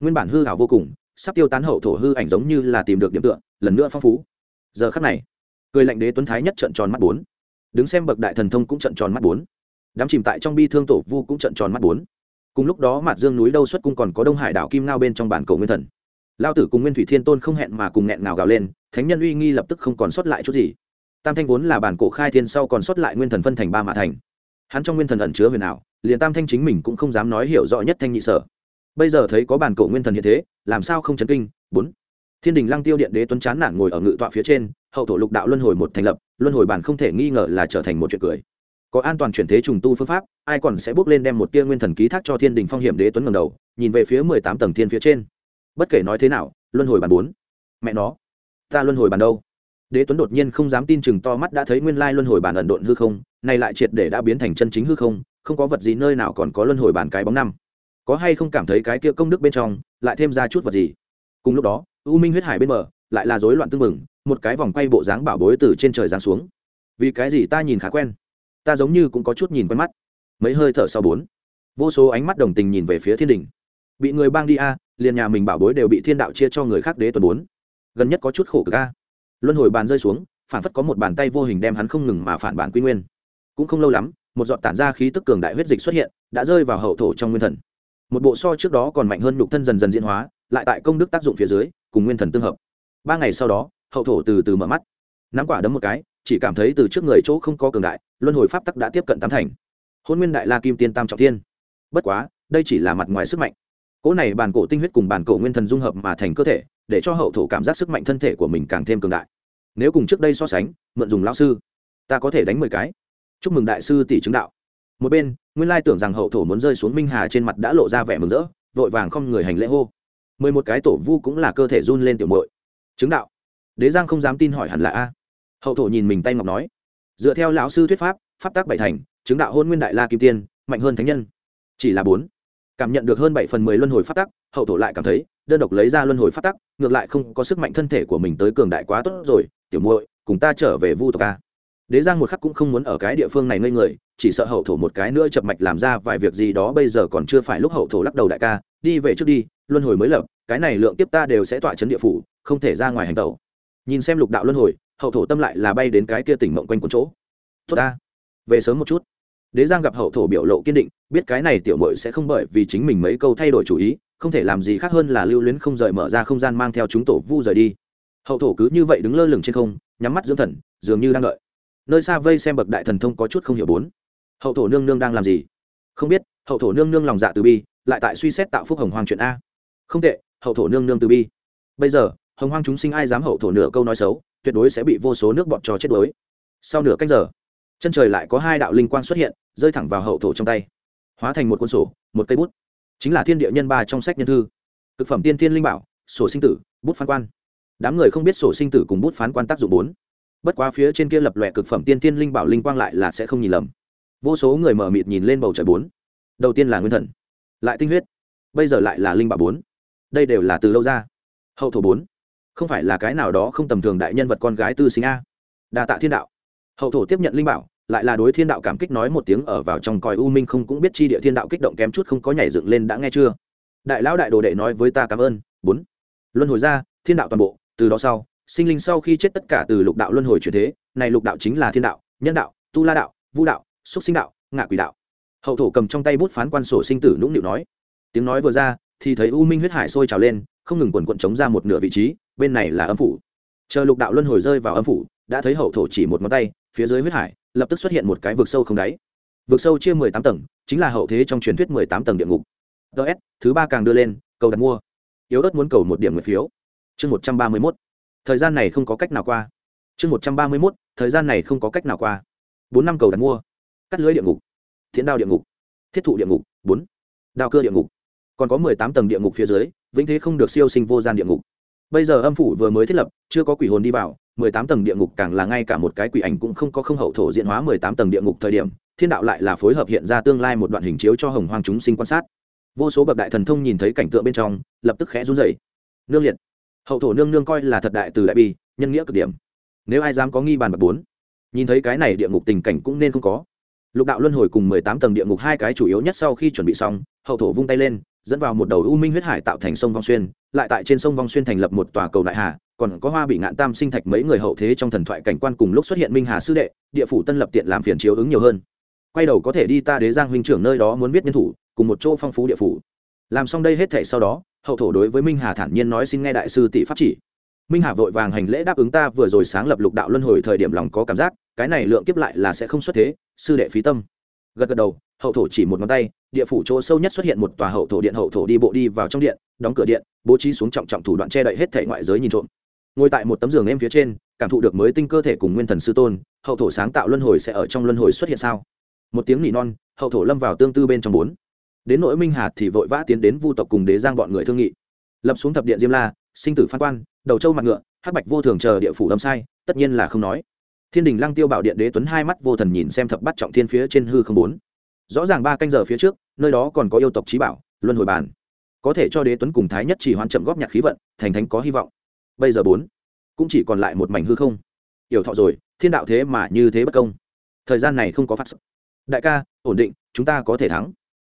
Nguyên bản hư hảo vô cùng, sắp tiêu tán hậu thổ hư ảnh giống như là tìm được điểm tựa, lần nữa phong phú. Giờ khắc này, cười lạnh đế tuấn thái nhất trận tròn mắt bốn. Đứng xem bậc đại thần thông cũng trận tròn mắt bốn. Đám chìm tại trong bi thương tổ vu cũng trận tròn mắt bốn. Cùng lúc đó mặt dương núi đâu xuất cung còn có đông hải đảo kim ngao bên trong bản cầu nguyên thần lao tử cùng nguyên thủy thiên tôn không hẹn mà cùng nghẹn ngào gào lên, thánh nhân uy nghi lập tức không còn sót lại chút gì. Tam thanh vốn là bản cổ khai thiên sau còn sót lại nguyên thần phân thành ba mã thành. Hắn trong nguyên thần ẩn chứa huyền ảo, liền tam thanh chính mình cũng không dám nói hiểu rõ nhất thanh nhị sở. Bây giờ thấy có bản cổ nguyên thần như thế, làm sao không chấn kinh? Bốn. Thiên đình lăng tiêu điện đế tuấn chán nản ngồi ở ngự tọa phía trên, hậu thổ lục đạo luân hồi một thành lập, luân hồi bản không thể nghi ngờ là trở thành một chuyện cười. Có an toàn chuyển thế trùng tu phương pháp, ai còn sẽ bước lên đem một tia nguyên thần ký thác cho thiên đình phong hiểm đế tuấn ngầm đầu, nhìn về phía mười tám tầng thiên phía trên bất kể nói thế nào, luân hồi bàn bốn. Mẹ nó, ta luân hồi bàn đâu? Đế tuấn đột nhiên không dám tin chừng to mắt đã thấy nguyên lai luân hồi bàn ẩn độn hư không, này lại triệt để đã biến thành chân chính hư không không có vật gì nơi nào còn có luân hồi bàn cái bóng năm. Có hay không cảm thấy cái kia công đức bên trong, lại thêm ra chút vật gì? Cùng lúc đó, u minh huyết hải bên bờ, lại là rối loạn tương mừng một cái vòng quay bộ dáng bảo bối từ trên trời giáng xuống. Vì cái gì ta nhìn khá quen? Ta giống như cũng có chút nhìn quen mắt. Mấy hơi thở sau bốn, vô số ánh mắt đồng tình nhìn về phía thiên đình. Bị người bang đi a liền nhà mình bảo bối đều bị thiên đạo chia cho người khác đế tuần bốn. Gần nhất có chút khổ cực a. Luân hồi bàn rơi xuống, phản phất có một bàn tay vô hình đem hắn không ngừng mà phản bản quy nguyên. Cũng không lâu lắm, một giọt tản ra khí tức cường đại huyết dịch xuất hiện, đã rơi vào hậu thổ trong nguyên thần. Một bộ so trước đó còn mạnh hơn nhục thân dần dần diễn hóa, lại tại công đức tác dụng phía dưới, cùng nguyên thần tương hợp. Ba ngày sau đó, hậu thổ từ từ mở mắt. Nắm quả đấm một cái, chỉ cảm thấy từ trước người chỗ không có cường đại, luân hồi pháp tắc đã tiếp cận tám thành. Hôn nguyên đại la kim tiên tam trọng thiên. Bất quá, đây chỉ là mặt ngoài sức mạnh cỗ này bàn cổ tinh huyết cùng bàn cổ nguyên thần dung hợp mà thành cơ thể, để cho hậu thổ cảm giác sức mạnh thân thể của mình càng thêm cường đại. Nếu cùng trước đây so sánh, mượn dùng lão sư, ta có thể đánh mười cái. Chúc mừng đại sư tỷ chứng đạo. Một bên, nguyên lai tưởng rằng hậu thổ muốn rơi xuống minh hà trên mặt đã lộ ra vẻ mừng rỡ, vội vàng không người hành lễ hô. Mười một cái tổ vu cũng là cơ thể run lên tiểu muội. Chứng đạo. Đế giang không dám tin hỏi hẳn là a. Hậu thổ nhìn mình tay ngọc nói. Dựa theo lão sư thuyết pháp pháp tác bảy thành, chứng đạo hôn nguyên đại la kim tiên, mạnh hơn thánh nhân. Chỉ là bốn cảm nhận được hơn bảy phần mười luân hồi pháp tắc, hậu thổ lại cảm thấy, đơn độc lấy ra luân hồi pháp tắc, ngược lại không có sức mạnh thân thể của mình tới cường đại quá tốt rồi, tiểu muội, cùng ta trở về vu tộc ca đế giang một khắc cũng không muốn ở cái địa phương này ngây người, chỉ sợ hậu thổ một cái nữa chập mạch làm ra vài việc gì đó bây giờ còn chưa phải lúc hậu thổ lắc đầu đại ca, đi về trước đi, luân hồi mới lập, cái này lượng tiếp ta đều sẽ tọa chấn địa phủ, không thể ra ngoài hành tẩu. Nhìn xem lục đạo luân hồi, hậu thổ tâm lại là bay đến cái kia tỉnh mộng quanh quần chỗ. Tốt ta, về sớm một chút đế giang gặp hậu thổ biểu lộ kiên định, biết cái này tiểu mội sẽ không bởi vì chính mình mấy câu thay đổi chủ ý, không thể làm gì khác hơn là lưu luyến không rời mở ra không gian mang theo chúng tổ vu rời đi. Hậu thổ cứ như vậy đứng lơ lửng trên không, nhắm mắt dưỡng thần, dường như đang đợi. Nơi xa vây xem bậc đại thần thông có chút không hiểu bốn. Hậu thổ nương nương đang làm gì? Không biết, hậu thổ nương nương lòng dạ từ bi, lại tại suy xét tạo phúc hồng hoàng chuyện a. Không tệ, hậu thổ nương nương từ bi. Bây giờ, hồng hoang chúng sinh ai dám hậu thổ nửa câu nói xấu, tuyệt đối sẽ bị vô số nước bọt cho chết đuối. Sau nửa cách giờ chân trời lại có hai đạo linh quang xuất hiện, rơi thẳng vào hậu thổ trong tay. Hóa thành một cuốn sổ, một cây bút. Chính là thiên địa nhân ba trong sách nhân thư. Thực phẩm tiên thiên linh bảo, sổ sinh tử, bút phán quan. Đám người không biết sổ sinh tử cùng bút phán quan tác dụng bốn. Bất quá phía trên kia lập lòe cực phẩm tiên thiên linh bảo linh quang lại là sẽ không nhìn lầm. Vô số người mở mịt nhìn lên bầu trời bốn. Đầu tiên là nguyên thần, lại tinh huyết. Bây giờ lại là linh bảo bốn. Đây đều là từ lâu ra. Hậu thổ bốn. Không phải là cái nào đó không tầm thường đại nhân vật con gái tư sinh a. Đà tạ thiên đạo. Hậu thổ tiếp nhận linh bảo lại là đối thiên đạo cảm kích nói một tiếng ở vào trong còi u minh không cũng biết chi địa thiên đạo kích động kém chút không có nhảy dựng lên đã nghe chưa? Đại lão đại đồ đệ nói với ta cảm ơn. Bốn. Luân hồi ra, thiên đạo toàn bộ, từ đó sau, sinh linh sau khi chết tất cả từ lục đạo luân hồi chuyển thế, này lục đạo chính là thiên đạo, nhân đạo, tu la đạo vũ đạo xúc sinh đạo, ngạ quỷ đạo. Hậu thổ cầm trong tay bút phán quan sổ sinh tử nũng nịu nói. Tiếng nói vừa ra, thì thấy u minh huyết hải sôi trào lên, không ngừng quần quận chống ra một nửa vị trí, bên này là âm phủ. Chờ lục đạo luân hồi rơi vào âm phủ, đã thấy hậu thổ chỉ một ngón tay, phía dưới huyết hải lập tức xuất hiện một cái vực sâu không đáy. Vực sâu chia mười tám tầng, chính là hậu thế trong truyền thuyết mười tám tầng địa ngục. Ts thứ ba càng đưa lên, cầu đặt mua. Yếu ớt muốn cầu một điểm người phiếu. Chương một trăm ba mươi mốt. Thời gian này không có cách nào qua. Chương một trăm ba mươi mốt, thời gian này không có cách nào qua. Bốn năm cầu đặt mua. Cắt lưới địa ngục. Thiện đao địa ngục. Thiết thụ địa ngục. Bốn. Đao cơ địa ngục. Còn có mười tám tầng địa ngục phía dưới, vĩnh thế không được siêu sinh vô gian địa ngục. Bây giờ âm phủ vừa mới thiết lập, chưa có quỷ hồn đi vào mười tám tầng địa ngục càng là ngay cả một cái quỷ ảnh cũng không có, không hậu thổ diện hóa mười tám tầng địa ngục thời điểm, thiên đạo lại là phối hợp hiện ra tương lai một đoạn hình chiếu cho hồng hoang chúng sinh quan sát. Vô số bậc đại thần thông nhìn thấy cảnh tượng bên trong, lập tức khẽ run rẩy. Nương liệt. Hậu thổ nương nương coi là thật đại từ đại bi, nhân nghĩa cực điểm. Nếu ai dám có nghi bàn bậc bốn, nhìn thấy cái này địa ngục tình cảnh cũng nên không có. Lục đạo luân hồi cùng mười tám tầng địa ngục hai cái chủ yếu nhất sau khi chuẩn bị xong, hậu thổ vung tay lên, dẫn vào một đầu u minh huyết hải tạo thành sông vong xuyên, lại tại trên sông vong xuyên thành lập một tòa cầu đại hà còn có hoa bị ngạn tam sinh thạch mấy người hậu thế trong thần thoại cảnh quan cùng lúc xuất hiện minh hà sư đệ, địa phủ tân lập tiện làm phiền chiếu ứng nhiều hơn. Quay đầu có thể đi ta đế giang huynh trưởng nơi đó muốn viết nhân thủ, cùng một chỗ phong phú địa phủ. Làm xong đây hết thể sau đó, hậu thổ đối với minh hà thản nhiên nói xin nghe đại sư tỷ pháp chỉ. Minh hà vội vàng hành lễ đáp ứng ta vừa rồi sáng lập lục đạo luân hồi thời điểm lòng có cảm giác, cái này lượng kiếp lại là sẽ không xuất thế, sư đệ phí tâm. Gật gật đầu, hậu thổ chỉ một ngón tay, địa phủ chỗ sâu nhất xuất hiện một tòa hậu thổ điện, hậu thổ đi bộ đi vào trong điện, đóng cửa điện, bố trí xuống trọng trọng thủ đoạn che đậy hết thể ngoại giới nhìn trộm ngồi tại một tấm giường em phía trên, cảm thụ được mới tinh cơ thể cùng nguyên thần sư tôn, hậu thổ sáng tạo luân hồi sẽ ở trong luân hồi xuất hiện sao? Một tiếng nỉ non, hậu thổ lâm vào tương tư bên trong bốn. Đến nỗi minh hà thì vội vã tiến đến vu tộc cùng đế giang bọn người thương nghị. Lập xuống thập điện diêm la, sinh tử phan quan, đầu châu mặt ngựa, hắc bạch vô thường chờ địa phủ lâm sai, tất nhiên là không nói. Thiên đình lăng tiêu bảo điện đế tuấn hai mắt vô thần nhìn xem thập bắt trọng thiên phía trên hư không bốn. Rõ ràng ba canh giờ phía trước, nơi đó còn có yêu tộc trí bảo, luân hồi bàn. Có thể cho đế tuấn cùng thái nhất chỉ hoàn chậm góp nhặt khí vận, thành thánh có hy vọng bây giờ bốn cũng chỉ còn lại một mảnh hư không. Yểu thọ rồi, thiên đạo thế mà như thế bất công. Thời gian này không có phát đại ca, ổn định, chúng ta có thể thắng.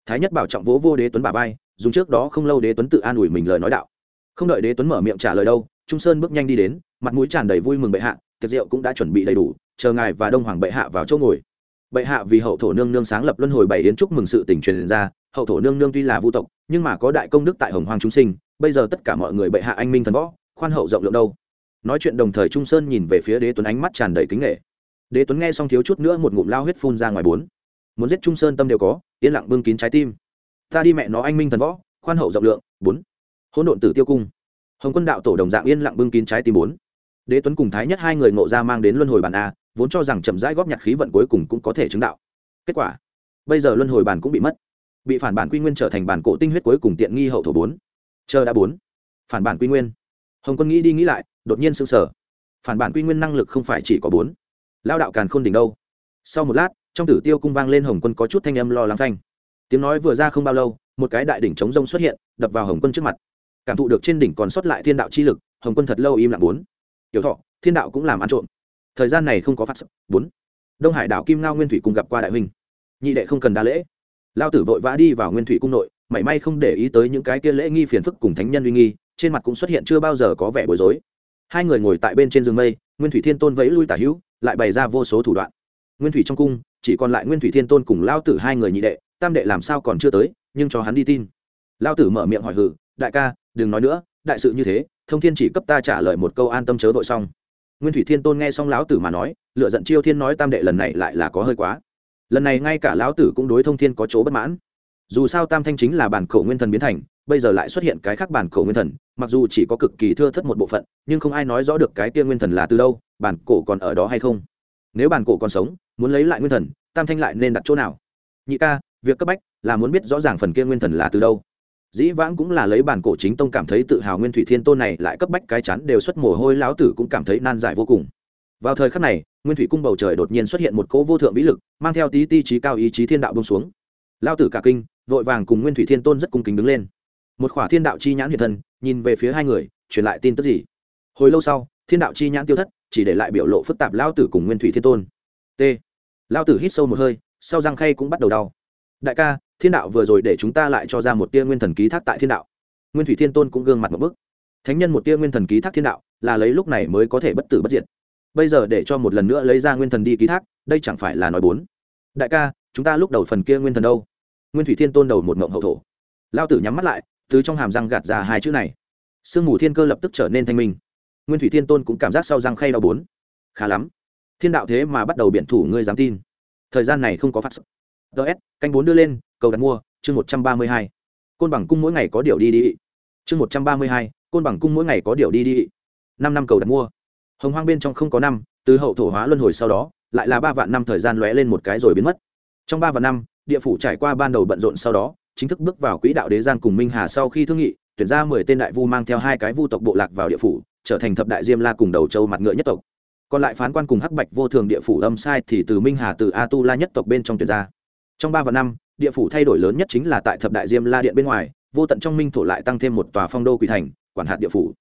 Thái nhất bảo trọng vỗ vô đế tuấn bà vai, dùng trước đó không lâu đế tuấn tự an ủi mình lời nói đạo. Không đợi đế tuấn mở miệng trả lời đâu, trung sơn bước nhanh đi đến, mặt mũi tràn đầy vui mừng bệ hạ, tiệc rượu cũng đã chuẩn bị đầy đủ, chờ ngài và đông hoàng bệ hạ vào chỗ ngồi. Bệ hạ vì hậu thổ nương nương sáng lập luân hồi bảy yến chúc mừng sự tỉnh truyền ra, hậu thổ nương nương tuy là vu tộc, nhưng mà có đại công đức tại hồng hoàng chúng sinh, bây giờ tất cả mọi người bệ hạ anh minh thần võ khoan hậu rộng lượng đâu. Nói chuyện đồng thời trung sơn nhìn về phía đế tuấn ánh mắt tràn đầy kính nghệ. Đế tuấn nghe xong thiếu chút nữa một ngụm lao huyết phun ra ngoài bốn. Muốn giết trung sơn tâm đều có, yên lặng bưng kín trái tim. Ta đi mẹ nó anh minh thần võ, khoan hậu rộng lượng, bốn. Hỗn độn tử tiêu cung. Hồng quân đạo tổ đồng dạng yên lặng bưng kín trái tim bốn. Đế tuấn cùng thái nhất hai người ngộ ra mang đến luân hồi bản a, vốn cho rằng chậm rãi góp nhặt khí vận cuối cùng cũng có thể chứng đạo. Kết quả, bây giờ luân hồi bản cũng bị mất. Bị phản bản quy nguyên trở thành bản cổ tinh huyết cuối cùng tiện nghi hậu thổ bốn. Chờ đã bốn. Phản bản quy nguyên hồng quân nghĩ đi nghĩ lại, đột nhiên sững sờ. Phản bản quy nguyên năng lực không phải chỉ có bốn. Lao đạo càn khôn đỉnh đâu? Sau một lát, trong tử tiêu cung vang lên hồng quân có chút thanh âm lo lắng phanh. Tiếng nói vừa ra không bao lâu, một cái đại đỉnh chống rông xuất hiện, đập vào hồng quân trước mặt. Cảm thụ được trên đỉnh còn sót lại thiên đạo chi lực, hồng quân thật lâu im lặng bốn. Tiểu thọ, thiên đạo cũng làm ăn trộm. Thời gian này không có phát sắc bốn. Đông hải đảo kim ngao nguyên thủy cùng gặp qua đại huynh. Nhị đệ không cần đa lễ. Lao tử vội vã đi vào nguyên thủy cung nội, mảy may không để ý tới những cái kia lễ nghi phiền phức cùng thánh nhân uy nghi trên mặt cũng xuất hiện chưa bao giờ có vẻ bối rối. Hai người ngồi tại bên trên giường mây, nguyên thủy thiên tôn vẫy lui tả hữu, lại bày ra vô số thủ đoạn. Nguyên thủy trong cung, chỉ còn lại nguyên thủy thiên tôn cùng lao tử hai người nhị đệ, tam đệ làm sao còn chưa tới, nhưng cho hắn đi tin. Lao tử mở miệng hỏi hử, đại ca, đừng nói nữa, đại sự như thế, thông thiên chỉ cấp ta trả lời một câu an tâm chớ vội xong. Nguyên thủy thiên tôn nghe xong lão tử mà nói lựa giận chiêu thiên nói tam đệ lần này lại là có hơi quá. Lần này ngay cả lão tử cũng đối thông thiên có chỗ bất mãn. Dù sao tam thanh chính là bản cổ nguyên thần biến thành bây giờ lại xuất hiện cái khác bản cổ nguyên thần, mặc dù chỉ có cực kỳ thưa thất một bộ phận, nhưng không ai nói rõ được cái kia nguyên thần là từ đâu, bản cổ còn ở đó hay không. Nếu bản cổ còn sống, muốn lấy lại nguyên thần, tam thanh lại nên đặt chỗ nào? Nhị ca, việc cấp bách là muốn biết rõ ràng phần kia nguyên thần là từ đâu. Dĩ vãng cũng là lấy bản cổ chính tông cảm thấy tự hào nguyên thủy thiên tôn này lại cấp bách cái chắn đều xuất mồ hôi, lão tử cũng cảm thấy nan giải vô cùng. Vào thời khắc này, nguyên thủy cung bầu trời đột nhiên xuất hiện một cỗ vô thượng vĩ lực, mang theo tí ti trí cao ý chí thiên đạo bông xuống. Lao tử cả kinh, vội vàng cùng nguyên thủy thiên tôn rất cung kính đứng lên một khỏa thiên đạo chi nhãn hiện thân, nhìn về phía hai người, truyền lại tin tức gì? Hồi lâu sau, thiên đạo chi nhãn tiêu thất, chỉ để lại biểu lộ phức tạp lao tử cùng nguyên thủy thiên tôn. T. Lao tử hít sâu một hơi, sau răng khay cũng bắt đầu đau. Đại ca, thiên đạo vừa rồi để chúng ta lại cho ra một tia nguyên thần ký thác tại thiên đạo. Nguyên thủy thiên tôn cũng gương mặt một bức. Thánh nhân một tia nguyên thần ký thác thiên đạo, là lấy lúc này mới có thể bất tử bất diệt. Bây giờ để cho một lần nữa lấy ra nguyên thần đi ký thác, đây chẳng phải là nói bốn. Đại ca, chúng ta lúc đầu phần kia nguyên thần đâu? Nguyên thủy thiên tôn đầu một mộng hậu thổ. Lao tử nhắm mắt lại từ trong hàm răng gạt ra hai chữ này. Sương mù thiên cơ lập tức trở nên thanh minh. Nguyên thủy thiên tôn cũng cảm giác sau răng khay đau bốn khá lắm. Thiên đạo thế mà bắt đầu biện thủ ngươi dám tin. Thời gian này không có phát ts canh bốn đưa lên, cầu đặt mua, chương một trăm ba mươi hai. Côn bằng cung mỗi ngày có điều đi đi. Chương một trăm ba mươi hai, côn bằng cung mỗi ngày có điều đi đi. Năm năm cầu đặt mua. Hồng hoang bên trong không có năm, từ hậu thổ hóa luân hồi sau đó, lại là ba vạn năm thời gian lóe lên một cái rồi biến mất. Trong ba vạn năm, địa phủ trải qua ban đầu bận rộn sau đó chính thức bước vào quỹ đạo đế giang cùng minh hà sau khi thương nghị, tuyển ra mười tên đại vu mang theo hai cái vu tộc bộ lạc vào địa phủ, trở thành thập đại diêm la cùng đầu châu mặt ngựa nhất tộc. Còn lại phán quan cùng hắc bạch vô thường địa phủ âm sai thì từ minh hà từ a tu la nhất tộc bên trong tuyển ra. Trong ba vạn năm, địa phủ thay đổi lớn nhất chính là tại thập đại diêm la điện bên ngoài, vô tận trong minh thổ lại tăng thêm một tòa phong đô quỷ thành, quản hạt địa phủ.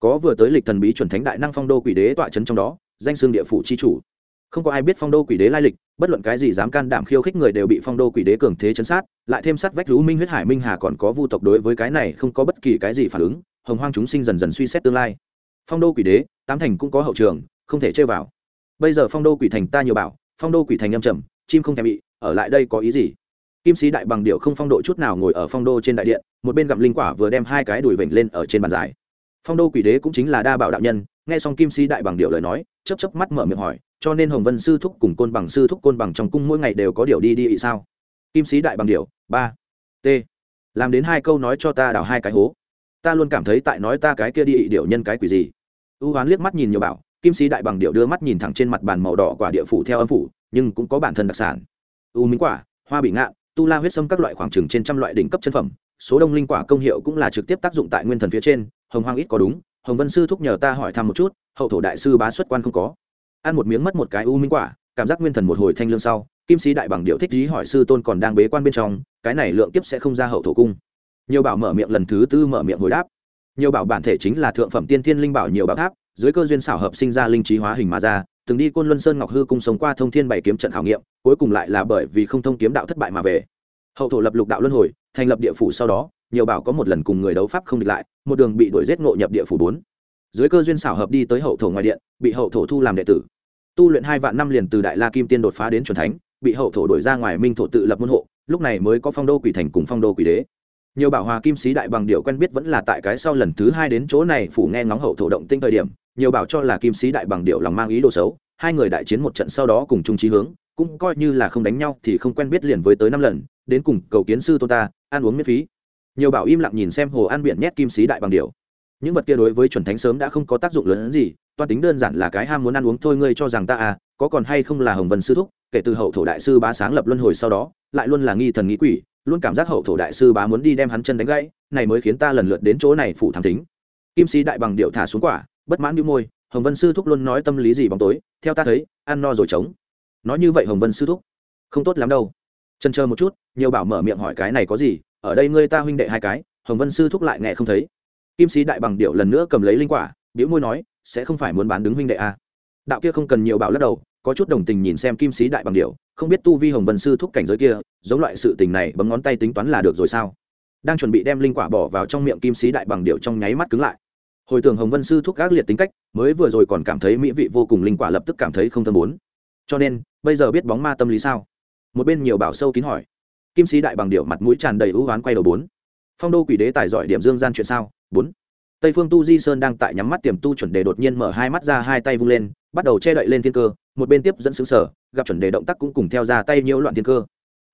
Có vừa tới lịch thần bí chuẩn thánh đại năng phong đô quỷ đế tọa trấn trong đó, danh xương địa phủ chi chủ không có ai biết phong đô quỷ đế lai lịch, bất luận cái gì dám can đảm khiêu khích người đều bị phong đô quỷ đế cường thế chấn sát, lại thêm sát vách rú minh huyết hải minh hà còn có vu tộc đối với cái này không có bất kỳ cái gì phản ứng, hồng hoang chúng sinh dần dần suy xét tương lai. Phong đô quỷ đế, tám thành cũng có hậu trường, không thể chơi vào. Bây giờ phong đô quỷ thành ta nhiều bảo, phong đô quỷ thành âm trầm, chim không thèm bị, ở lại đây có ý gì? Kim sĩ đại bằng điệu không phong độ chút nào ngồi ở phong đô trên đại điện, một bên gặm linh quả vừa đem hai cái đùi vểnh lên ở trên bàn dài. Phong đô quỷ đế cũng chính là đa bảo đạo nhân, nghe xong kim sĩ đại bằng điệu lời nói chấp chấp mắt mở miệng hỏi cho nên hồng vân sư thúc cùng côn bằng sư thúc côn bằng trong cung mỗi ngày đều có điều đi đi ý sao? Kim sĩ đại bằng điệu ba, t. Làm đến hai câu nói cho ta đào hai cái hố. Ta luôn cảm thấy tại nói ta cái kia đi ị điệu nhân cái quỷ gì. U hoán liếc mắt nhìn nhiều bảo, kim sĩ đại bằng điệu đưa mắt nhìn thẳng trên mặt bàn màu đỏ quả địa phủ theo âm phủ, nhưng cũng có bản thân đặc sản. U minh quả, hoa bị ngạn, tu la huyết sâm các loại khoảng trừng trên trăm loại đỉnh cấp chân phẩm, số đông linh quả công hiệu cũng là trực tiếp tác dụng tại nguyên thần phía trên, hồng hoang ít có đúng, hồng vân sư thúc nhờ ta hỏi thăm một chút, hậu thổ đại sư bá xuất quan không có ăn một miếng mất một cái u minh quả, cảm giác nguyên thần một hồi thanh lương sau, kim sĩ đại bằng điệu thích lý hỏi sư tôn còn đang bế quan bên trong, cái này lượng kiếp sẽ không ra hậu thổ cung. Nhiều bảo mở miệng lần thứ tư mở miệng hồi đáp. Nhiều bảo bản thể chính là thượng phẩm tiên thiên linh bảo nhiều bảo tháp, dưới cơ duyên xảo hợp sinh ra linh trí hóa hình mà ra, từng đi côn luân sơn ngọc hư cung sống qua thông thiên bảy kiếm trận khảo nghiệm, cuối cùng lại là bởi vì không thông kiếm đạo thất bại mà về. Hậu thổ lập lục đạo luân hồi, thành lập địa phủ sau đó, nhiều bảo có một lần cùng người đấu pháp không địch lại, một đường bị đuổi giết ngộ nhập địa phủ bốn. Dưới cơ duyên xảo hợp đi tới hậu thổ ngoài điện, bị hậu thổ thu làm đệ tử tu luyện hai vạn năm liền từ đại la kim tiên đột phá đến c thánh, bị hậu thổ đổi ra ngoài minh thổ tự lập môn hộ, lúc này mới có phong đô quỷ thành cùng phong đô quỷ đế. Nhiều bảo hòa kim sĩ đại bằng điệu quen biết vẫn là tại cái sau lần thứ hai đến chỗ này phủ nghe ngóng hậu thổ động tinh thời điểm, nhiều bảo cho là kim sĩ đại bằng điệu lòng mang ý đồ xấu, hai người đại chiến một trận sau đó cùng chung trí hướng, cũng coi như là không đánh nhau thì không quen biết liền với tới năm lần, đến cùng cầu kiến sư tôn ta, ăn uống miễn phí. Nhiều bảo im lặng nhìn xem hồ an biển nhét kim sĩ đại bằng điệu. Những vật kia đối với chuẩn thánh sớm đã không có tác dụng lớn hơn gì toan tính đơn giản là cái ham muốn ăn uống thôi, ngươi cho rằng ta à có còn hay không là hồng vân sư thúc, kể từ hậu thổ đại sư bá sáng lập luân hồi sau đó, lại luôn là nghi thần nghĩ quỷ, luôn cảm giác hậu thổ đại sư bá muốn đi đem hắn chân đánh gãy, này mới khiến ta lần lượt đến chỗ này phủ thám tính. Kim sĩ đại bằng điệu thả xuống quả, bất mãn đĩu môi, hồng vân sư thúc luôn nói tâm lý gì bóng tối, theo ta thấy, ăn no rồi trống. Nói như vậy hồng vân sư thúc, không tốt lắm đâu. Chân chờ một chút, nhiều bảo mở miệng hỏi cái này có gì, ở đây ngươi ta huynh đệ hai cái, hồng vân sư thúc lại nghe không thấy. Kim sĩ đại bằng điệu lần nữa cầm lấy linh quả biểu môi nói sẽ không phải muốn bán đứng huynh đệ a. đạo kia không cần nhiều bảo lắc đầu, có chút đồng tình nhìn xem kim sĩ đại bằng điệu không biết tu vi hồng vân sư thúc cảnh giới kia, giống loại sự tình này bấm ngón tay tính toán là được rồi sao? Đang chuẩn bị đem linh quả bỏ vào trong miệng kim sĩ đại bằng điệu trong nháy mắt cứng lại. Hồi tưởng hồng vân sư thúc gác liệt tính cách, mới vừa rồi còn cảm thấy mỹ vị vô cùng linh quả lập tức cảm thấy không thơm muốn. Cho nên, bây giờ biết bóng ma tâm lý sao? Một bên nhiều bảo sâu kín hỏi. Kim sĩ đại bằng điệu mặt mũi tràn đầy ưu oán quay đầu bốn. Phong đô quỷ đế tài giỏi điểm dương gian chuyện sao? Bốn tây phương tu di sơn đang tại nhắm mắt tiềm tu chuẩn đề đột nhiên mở hai mắt ra, hai tay vung lên, bắt đầu che đậy lên thiên cơ, một bên tiếp dẫn xứng sở gặp chuẩn đề động tác cũng cùng theo ra tay nhiễu loạn thiên cơ.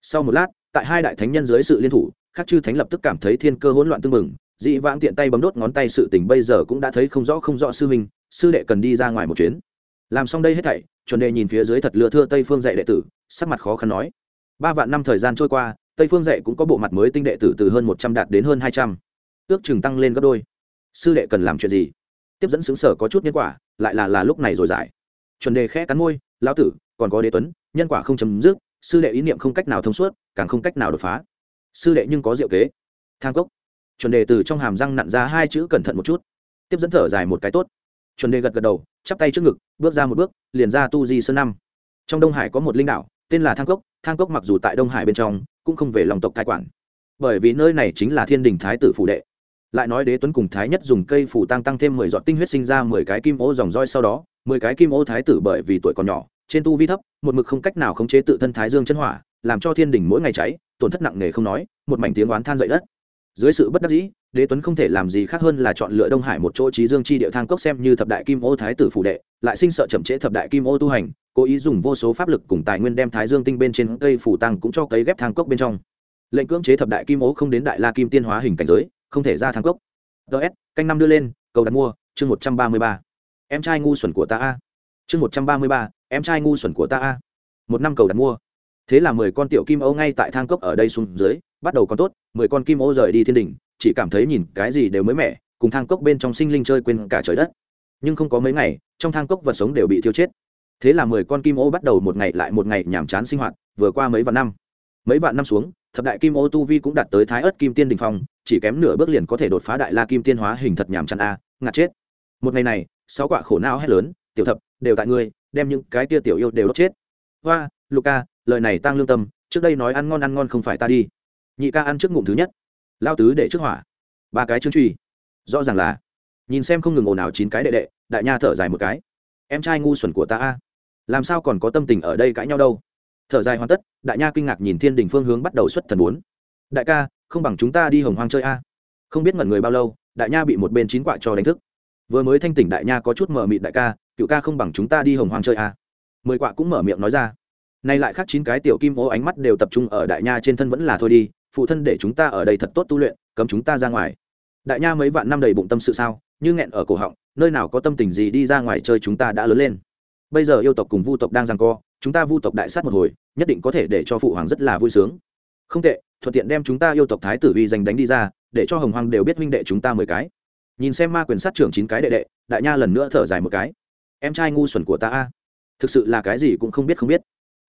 Sau một lát, tại hai đại thánh nhân dưới sự liên thủ, khắc chư thánh lập tức cảm thấy thiên cơ hỗn loạn tương mừng dị vãng tiện tay bấm đốt ngón tay sự tình bây giờ cũng đã thấy không rõ không rõ sư huynh, sư đệ cần đi ra ngoài một chuyến. Làm xong đây hết thảy, chuẩn đề nhìn phía dưới thật lừa thưa tây phương dạy đệ tử, sắc mặt khó khăn nói. Ba vạn năm thời gian trôi qua, tây phương dạy cũng có bộ mặt mới tinh đệ tử từ hơn một trăm đạt đến hơn hai trăm. Ước chừng tăng lên gấp đôi sư đệ cần làm chuyện gì? Tiếp dẫn xứng sở có chút nhân quả, lại là là lúc này rồi giải. Chuẩn đề khẽ cắn môi, lão tử, còn có đế tuấn, nhân quả không chấm dứt, sư đệ ý niệm không cách nào thông suốt, càng không cách nào đột phá. Sư đệ nhưng có diệu kế. Thang cốc. Chuẩn đề từ trong hàm răng nặn ra hai chữ cẩn thận một chút. Tiếp dẫn thở dài một cái tốt. Chuẩn đề gật gật đầu, chắp tay trước ngực, bước ra một bước, liền ra tu di sơn năm. Trong đông hải có một linh đạo, tên là thang cốc. Thang cốc mặc dù tại đông hải bên trong, cũng không về lòng tộc cai quản. Bởi vì nơi này chính là thiên đình thái tử phủ đệ lại nói đế tuấn cùng thái nhất dùng cây phủ tăng tăng thêm mười giọt tinh huyết sinh ra mười cái kim ô dòng roi sau đó, mười cái kim ô thái tử bởi vì tuổi còn nhỏ, trên tu vi thấp, một mực không cách nào khống chế tự thân thái dương chân hỏa, làm cho thiên đình mỗi ngày cháy, tổn thất nặng nề không nói, một mảnh tiếng oán than dậy đất. Dưới sự bất đắc dĩ, đế tuấn không thể làm gì khác hơn là chọn lựa đông hải một chỗ trí dương chi địa thang cốc xem như thập đại kim ô thái tử phủ đệ, lại sinh sợ chậm trễ thập đại kim ô tu hành, cố ý dùng vô số pháp lực cùng tài nguyên đem thái dương tinh bên trên cây phủ tăng cũng cho cấy ghép thang cốc bên trong. Lệnh cưỡng chế thập đại kim ô không đến đại la kim tiên hóa hình cảnh giới không thể ra thang cốc. Ts canh năm đưa lên, cầu đặt mua, chương một trăm ba mươi ba. Em trai ngu xuẩn của ta a. Chương một trăm ba mươi ba, em trai ngu xuẩn của ta a. Một năm cầu đặt mua. Thế là mười con tiểu kim ô ngay tại thang cốc ở đây xuống dưới, bắt đầu còn tốt, mười con kim ô rời đi thiên đình chỉ cảm thấy nhìn cái gì đều mới mẻ, cùng thang cốc bên trong sinh linh chơi quên cả trời đất. Nhưng không có mấy ngày, trong thang cốc vật sống đều bị thiêu chết. Thế là mười con kim ô bắt đầu một ngày lại một ngày nhàm chán sinh hoạt, vừa qua mấy vạn năm mấy vạn năm xuống, thập đại kim ô tu vi cũng đạt tới thái ớt kim tiên đình phong, chỉ kém nửa bước liền có thể đột phá đại la kim tiên hóa hình thật nhàm chăn a, ngạt chết. Một ngày này, sáu quả khổ não hét lớn, tiểu thập, đều tại ngươi, đem những cái tia tiểu yêu đều đốt chết. Hoa luca lời này tăng lương tâm, trước đây nói ăn ngon ăn ngon không phải ta đi. Nhị ca ăn trước ngụm thứ nhất. Lao tứ để trước hỏa. Ba cái chương truy. Rõ ràng là, nhìn xem không ngừng ồn ào chín cái đệ đệ, đại nha thở dài một cái. Em trai ngu xuẩn của ta a, làm sao còn có tâm tình ở đây cãi nhau đâu? Thở dài hoàn tất, đại nha kinh ngạc nhìn thiên đình phương hướng bắt đầu xuất thần bốn. Đại ca, không bằng chúng ta đi hồng hoang chơi a. Không biết ngẩn người bao lâu, đại nha bị một bên chín quạ cho đánh thức. Vừa mới thanh tỉnh đại nha có chút mở mịt đại ca, cựu ca không bằng chúng ta đi hồng hoang chơi a. Mười quạ cũng mở miệng nói ra. Nay lại khác chín cái tiểu kim ô ánh mắt đều tập trung ở đại nha trên thân vẫn là thôi đi, phụ thân để chúng ta ở đây thật tốt tu luyện, cấm chúng ta ra ngoài. Đại nha mấy vạn năm đầy bụng tâm sự sao, như nghẹn ở cổ họng, nơi nào có tâm tình gì đi ra ngoài chơi chúng ta đã lớn lên. Bây giờ yêu tộc cùng vu tộc đang giằng co chúng ta vu tộc đại sát một hồi, nhất định có thể để cho phụ hoàng rất là vui sướng. Không tệ, thuận tiện đem chúng ta yêu tộc thái tử vi danh đánh đi ra, để cho hồng hoàng đều biết huynh đệ chúng ta mười cái. Nhìn xem ma quyền sát trưởng chín cái đệ đệ, đại nha lần nữa thở dài một cái. Em trai ngu xuẩn của ta a. Thực sự là cái gì cũng không biết không biết.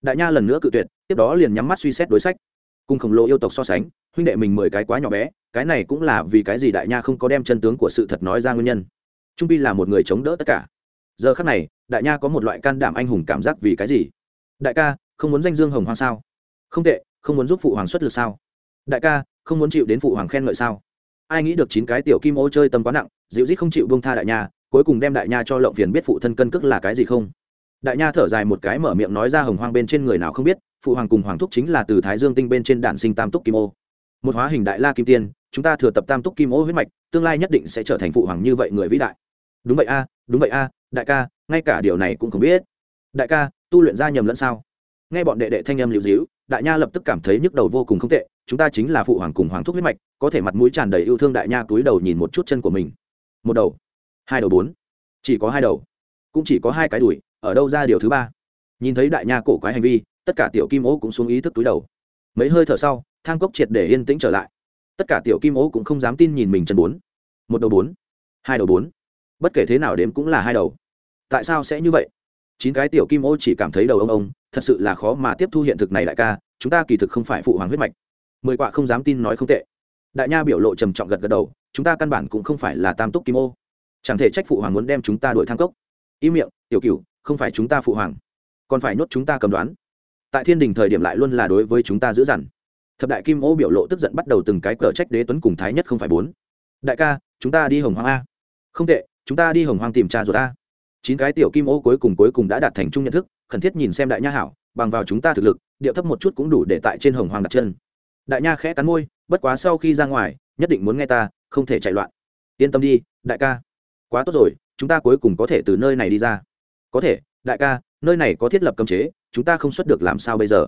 Đại nha lần nữa cự tuyệt, tiếp đó liền nhắm mắt suy xét đối sách. Cùng khổng lồ yêu tộc so sánh, huynh đệ mình mười cái quá nhỏ bé, cái này cũng là vì cái gì đại nha không có đem chân tướng của sự thật nói ra nguyên nhân. Trung bi là một người chống đỡ tất cả. Giờ khắc này, đại nha có một loại can đảm anh hùng cảm giác vì cái gì? Đại ca, không muốn danh dương hồng hoang sao? Không tệ, không muốn giúp phụ hoàng xuất lực sao? Đại ca, không muốn chịu đến phụ hoàng khen ngợi sao? Ai nghĩ được chín cái tiểu kim ô chơi tâm quá nặng, dịu dít không chịu bông tha đại nha, cuối cùng đem đại nha cho lộng phiền biết phụ thân cân cước là cái gì không? Đại nha thở dài một cái mở miệng nói ra hồng hoang bên trên người nào không biết, phụ hoàng cùng hoàng thúc chính là từ thái dương tinh bên trên đản sinh tam túc kim ô. Một hóa hình đại la kim tiên, chúng ta thừa tập tam túc kim ô huyết mạch, tương lai nhất định sẽ trở thành phụ hoàng như vậy người vĩ đại. Đúng vậy a, đúng vậy a, đại ca, ngay cả điều này cũng không biết. Đại ca tu luyện ra nhầm lẫn sao? Nghe bọn đệ đệ thanh âm lưu dĩu đại nha lập tức cảm thấy nhức đầu vô cùng không tệ, chúng ta chính là phụ hoàng cùng hoàng thúc huyết mạch, có thể mặt mũi tràn đầy yêu thương đại nha túi đầu nhìn một chút chân của mình. Một đầu, hai đầu bốn, chỉ có hai đầu, cũng chỉ có hai cái đùi, ở đâu ra điều thứ ba? Nhìn thấy đại nha cổ quái hành vi, tất cả tiểu kim ố cũng xuống ý thức túi đầu. Mấy hơi thở sau, thang cốc triệt để yên tĩnh trở lại. Tất cả tiểu kim ố cũng không dám tin nhìn mình chân bốn. Một đầu bốn, hai đầu bốn. Bất kể thế nào đếm cũng là hai đầu. Tại sao sẽ như vậy? Chín cái tiểu kim ô chỉ cảm thấy đầu ông ông, thật sự là khó mà tiếp thu hiện thực này đại ca, chúng ta kỳ thực không phải phụ hoàng huyết mạch. Mười quạ không dám tin nói không tệ. Đại nha biểu lộ trầm trọng gật gật đầu, chúng ta căn bản cũng không phải là tam túc kim ô. Chẳng thể trách phụ hoàng muốn đem chúng ta đuổi thang cốc. Im miệng, tiểu cửu, không phải chúng ta phụ hoàng. Còn phải nhốt chúng ta cầm đoán. Tại thiên đình thời điểm lại luôn là đối với chúng ta giữ dằn. Thập đại kim ô biểu lộ tức giận bắt đầu từng cái cờ trách đế tuấn cùng thái nhất không phải bốn. Đại ca, chúng ta đi hồng hoang a. Không tệ, chúng ta đi hồng hoang tìm cha rồi a chín cái tiểu kim ô cuối cùng cuối cùng đã đạt thành chung nhận thức, khẩn thiết nhìn xem đại nha hảo, bằng vào chúng ta thực lực, điệu thấp một chút cũng đủ để tại trên hồng hoàng đặt chân. Đại nha khẽ cắn môi, bất quá sau khi ra ngoài, nhất định muốn nghe ta, không thể chạy loạn. Yên tâm đi, đại ca. Quá tốt rồi, chúng ta cuối cùng có thể từ nơi này đi ra. Có thể, đại ca, nơi này có thiết lập cấm chế, chúng ta không xuất được làm sao bây giờ?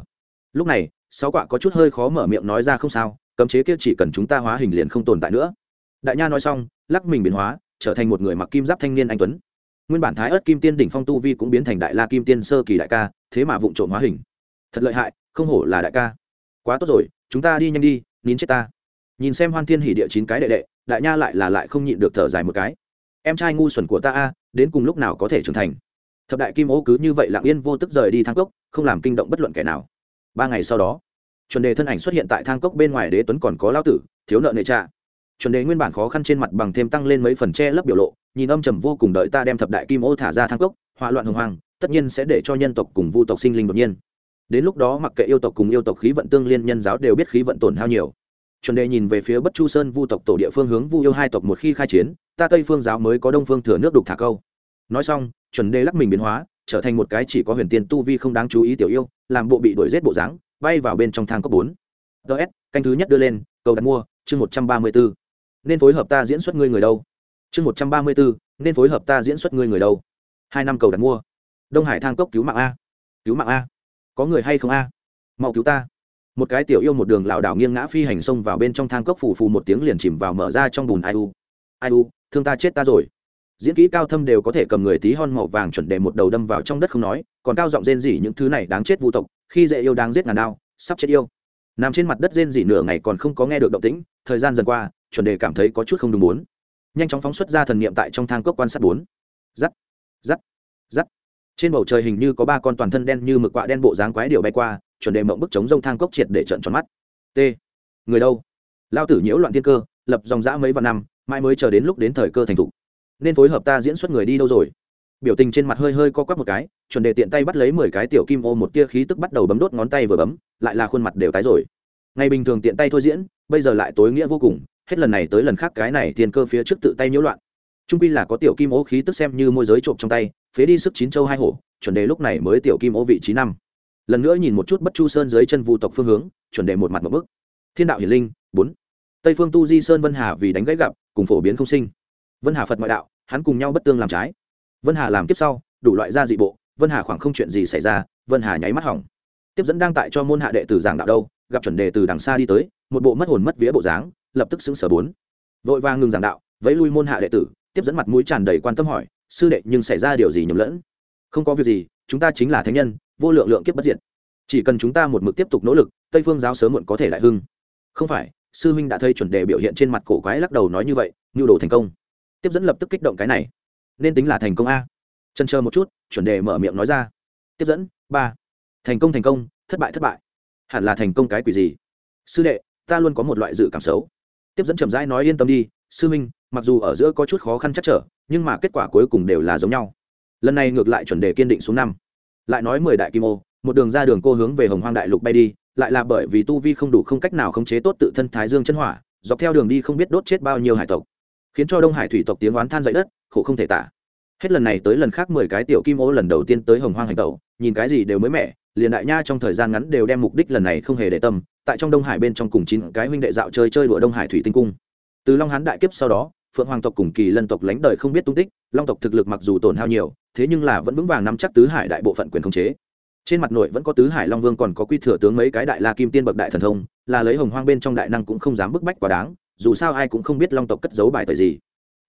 Lúc này, sáu quạ có chút hơi khó mở miệng nói ra không sao, cấm chế kia chỉ cần chúng ta hóa hình liền không tồn tại nữa. Đại nha nói xong, lắc mình biến hóa, trở thành một người mặc kim giáp thanh niên anh tuấn nguyên bản thái ớt kim tiên đỉnh phong tu vi cũng biến thành đại la kim tiên sơ kỳ đại ca, thế mà vụng trộm hóa hình. Thật lợi hại, không hổ là đại ca. Quá tốt rồi, chúng ta đi nhanh đi, nín chết ta. Nhìn xem hoan thiên hỉ địa chín cái đệ đệ, đại nha lại là lại không nhịn được thở dài một cái. Em trai ngu xuẩn của ta a, đến cùng lúc nào có thể trưởng thành? Thập đại kim ô cứ như vậy lặng yên vô tức rời đi thang cốc, không làm kinh động bất luận kẻ nào. Ba ngày sau đó, chuẩn đề thân ảnh xuất hiện tại thang cốc bên ngoài đế tuấn còn có lao tử, thiếu nợ nệ trạ chuẩn đề nguyên bản khó khăn trên mặt bằng thêm tăng lên mấy phần che lấp biểu lộ, nhìn âm trầm vô cùng đợi ta đem thập đại kim ô thả ra thang cốc, hỏa loạn hồng hoàng tất nhiên sẽ để cho nhân tộc cùng vu tộc sinh linh đột nhiên. Đến lúc đó mặc kệ yêu tộc cùng yêu tộc khí vận tương liên nhân giáo đều biết khí vận tổn hao nhiều. Chuẩn đề nhìn về phía bất chu sơn vu tộc tổ địa phương hướng vu yêu hai tộc một khi khai chiến, ta tây phương giáo mới có đông phương thừa nước đục thả câu. Nói xong, chuẩn đề lắc mình biến hóa, trở thành một cái chỉ có huyền tiên tu vi không đáng chú ý tiểu yêu, làm bộ bị đuổi rét bộ dáng, bay vào bên trong thang cấp bốn. Ts canh thứ nhất đưa lên, cầu đặt mua, chương một trăm ba mươi bốn nên phối hợp ta diễn xuất ngươi người đâu? Chương một trăm ba mươi bốn nên phối hợp ta diễn xuất ngươi người đâu? Hai năm cầu đặt mua. Đông hải thang cốc cứu mạng a. Cứu mạng a. Có người hay không a? Mau cứu ta. Một cái tiểu yêu một đường lảo đảo nghiêng ngã phi hành xông vào bên trong thang cốc phù phù một tiếng liền chìm vào mở ra trong bùn ai u. Ai u, thương ta chết ta rồi. Diễn kỹ cao thâm đều có thể cầm người tí hon màu vàng chuẩn đề một đầu đâm vào trong đất không nói, còn cao giọng rên rỉ những thứ này đáng chết vu tộc, khi dễ yêu đáng giết ngàn đao, sắp chết yêu nằm trên mặt đất rên rỉ nửa ngày còn không có nghe được động tĩnh, thời gian dần qua, chuẩn đề cảm thấy có chút không đúng muốn nhanh chóng phóng xuất ra thần niệm tại trong thang cốc quan sát bốn. Giắt giắt giắt. Trên bầu trời hình như có ba con toàn thân đen như mực quạ đen bộ dáng quái điều bay qua, chuẩn đề mộng bức chống rông thang cốc triệt để trận tròn mắt. T. Người đâu? Lao tử nhiễu loạn thiên cơ, lập dòng dã mấy vạn năm mai mới chờ đến lúc đến thời cơ thành thục. Nên phối hợp ta diễn xuất người đi đâu rồi? Biểu tình trên mặt hơi hơi co quắp một cái, chuẩn đề tiện tay bắt lấy mười cái tiểu kim ô một tia khí tức bắt đầu bấm đốt ngón tay vừa bấm, lại là khuôn mặt đều tái rồi. Ngày bình thường tiện tay thôi diễn, bây giờ lại tối nghĩa vô cùng, hết lần này tới lần khác cái này thiên cơ phía trước tự tay nhiễu loạn. Trung quy là có tiểu kim ô khí tức xem như môi giới trộm trong tay, phế đi sức chín châu hai hổ, chuẩn đề lúc này mới tiểu kim ô vị trí năm. Lần nữa nhìn một chút bất chu sơn dưới chân vu tộc phương hướng, chuẩn đề một mặt một bức. Thiên đạo hiển linh, bốn. Tây phương tu di sơn vân hà vì đánh gãy gặp, cùng phổ biến không sinh. Vân hà phật ngoại đạo, hắn cùng nhau bất tương làm trái vân hà làm kiếp sau, đủ loại gia dị bộ, vân hà khoảng không chuyện gì xảy ra, vân hà nháy mắt hỏng. Tiếp dẫn đang tại cho môn hạ đệ tử giảng đạo đâu, gặp chuẩn đề từ đằng xa đi tới, một bộ mất hồn mất vía bộ dáng, lập tức xứng sở bốn. Vội vàng ngừng giảng đạo, vẫy lui môn hạ đệ tử, tiếp dẫn mặt mũi tràn đầy quan tâm hỏi, sư đệ, nhưng xảy ra điều gì nhầm lẫn? Không có việc gì, chúng ta chính là thánh nhân, vô lượng lượng kiếp bất diệt. Chỉ cần chúng ta một mực tiếp tục nỗ lực, tây phương giáo sớm muộn có thể lại hưng. Không phải, sư huynh đã thấy chuẩn đề biểu hiện trên mặt cổ quái lắc đầu nói như vậy, nhu đồ thành công. Tiếp dẫn lập tức kích động cái này nên tính là thành công a. Chân chờ một chút, chuẩn đề mở miệng nói ra. Tiếp dẫn, ba. Thành công thành công, thất bại thất bại. Hẳn là thành công cái quỷ gì? Sư đệ, ta luôn có một loại dự cảm xấu. Tiếp dẫn chậm rãi nói yên tâm đi, sư minh mặc dù ở giữa có chút khó khăn chắc trở, nhưng mà kết quả cuối cùng đều là giống nhau. Lần này ngược lại chuẩn đề kiên định xuống năm. Lại nói mười đại kim ô, một đường ra đường cô hướng về hồng hoang đại lục bay đi, lại là bởi vì tu vi không đủ không cách nào khống chế tốt tự thân thái dương chân hỏa, dọc theo đường đi không biết đốt chết bao nhiêu hải tộc. Khiến cho đông hải thủy tộc tiếng oán than dậy đất khổ không thể tả. Hết lần này tới lần khác mười cái tiểu kim ô lần đầu tiên tới hồng hoang hành tẩu, nhìn cái gì đều mới mẻ, liền đại nha trong thời gian ngắn đều đem mục đích lần này không hề để tâm, tại trong đông hải bên trong cùng chín cái huynh đệ dạo chơi chơi đùa đông hải thủy tinh cung. Từ long hán đại kiếp sau đó, phượng hoàng tộc cùng kỳ lân tộc lánh đời không biết tung tích, long tộc thực lực mặc dù tổn hao nhiều, thế nhưng là vẫn vững vàng nắm chắc tứ hải đại bộ phận quyền khống chế. Trên mặt nội vẫn có tứ hải long vương còn có quy thừa tướng mấy cái đại la kim tiên bậc đại thần thông, là lấy hồng hoang bên trong đại năng cũng không dám bức bách quá đáng, dù sao ai cũng không biết long tộc cất giấu bài tời gì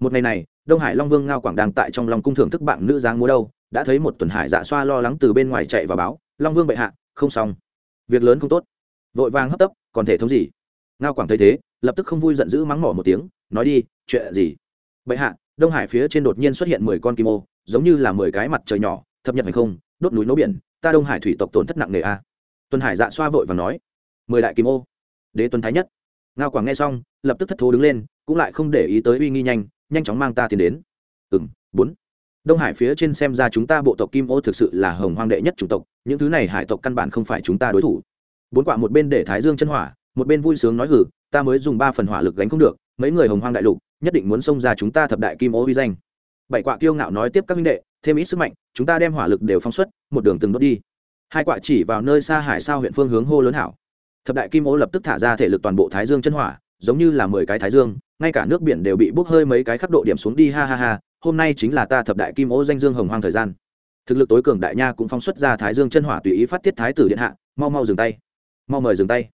một ngày này, đông hải long vương ngao quảng đang tại trong lòng cung thưởng thức bạn nữ giáng múa đâu, đã thấy một tuần hải dạ xoa lo lắng từ bên ngoài chạy vào báo, long vương bệ hạ, không xong. Việc lớn không tốt. Vội vàng hấp tấp, còn thể thống gì? Ngao quảng thấy thế, lập tức không vui giận dữ mắng mỏ một tiếng, nói đi, chuyện gì? Bệ hạ, đông hải phía trên đột nhiên xuất hiện mười con kim ô, giống như là mười cái mặt trời nhỏ, thập nhật hay không, đốt núi nấu biển, ta đông hải thủy tộc tổn thất nặng nề a. Tuần hải dạ xoa vội và nói, mười đại kim ô, đế tuần thái nhất. Ngao quảng nghe xong, lập tức thất thố đứng lên, cũng lại không để ý tới uy nghi nhanh nhanh chóng mang ta tiến đến. Ừ bốn. Đông hải phía trên xem ra chúng ta bộ tộc kim ô thực sự là hồng hoang đệ nhất chủng tộc, những thứ này hải tộc căn bản không phải chúng ta đối thủ. Bốn quả một bên để thái dương chân hỏa, một bên vui sướng nói hử ta mới dùng ba phần hỏa lực gánh không được, mấy người hồng hoang đại lục, nhất định muốn xông ra chúng ta thập đại kim ô uy danh. Bảy quạ kiêu ngạo nói tiếp các minh đệ, thêm ít sức mạnh, chúng ta đem hỏa lực đều phóng xuất, một đường từng đốt đi. Hai quạ chỉ vào nơi xa hải sao huyện phương hướng hô lớn hảo. Thập đại kim ô lập tức thả ra thể lực toàn bộ thái dương chân hỏa giống như là mười cái thái dương, ngay cả nước biển đều bị bốc hơi mấy cái khắc độ điểm xuống đi, ha ha ha, hôm nay chính là ta thập đại kim ô danh dương hồng hoang thời gian. Thực lực tối cường đại nha cũng phóng xuất ra thái dương chân hỏa tùy ý phát tiết thái tử điện hạ, mau mau dừng tay. Mau mời dừng tay.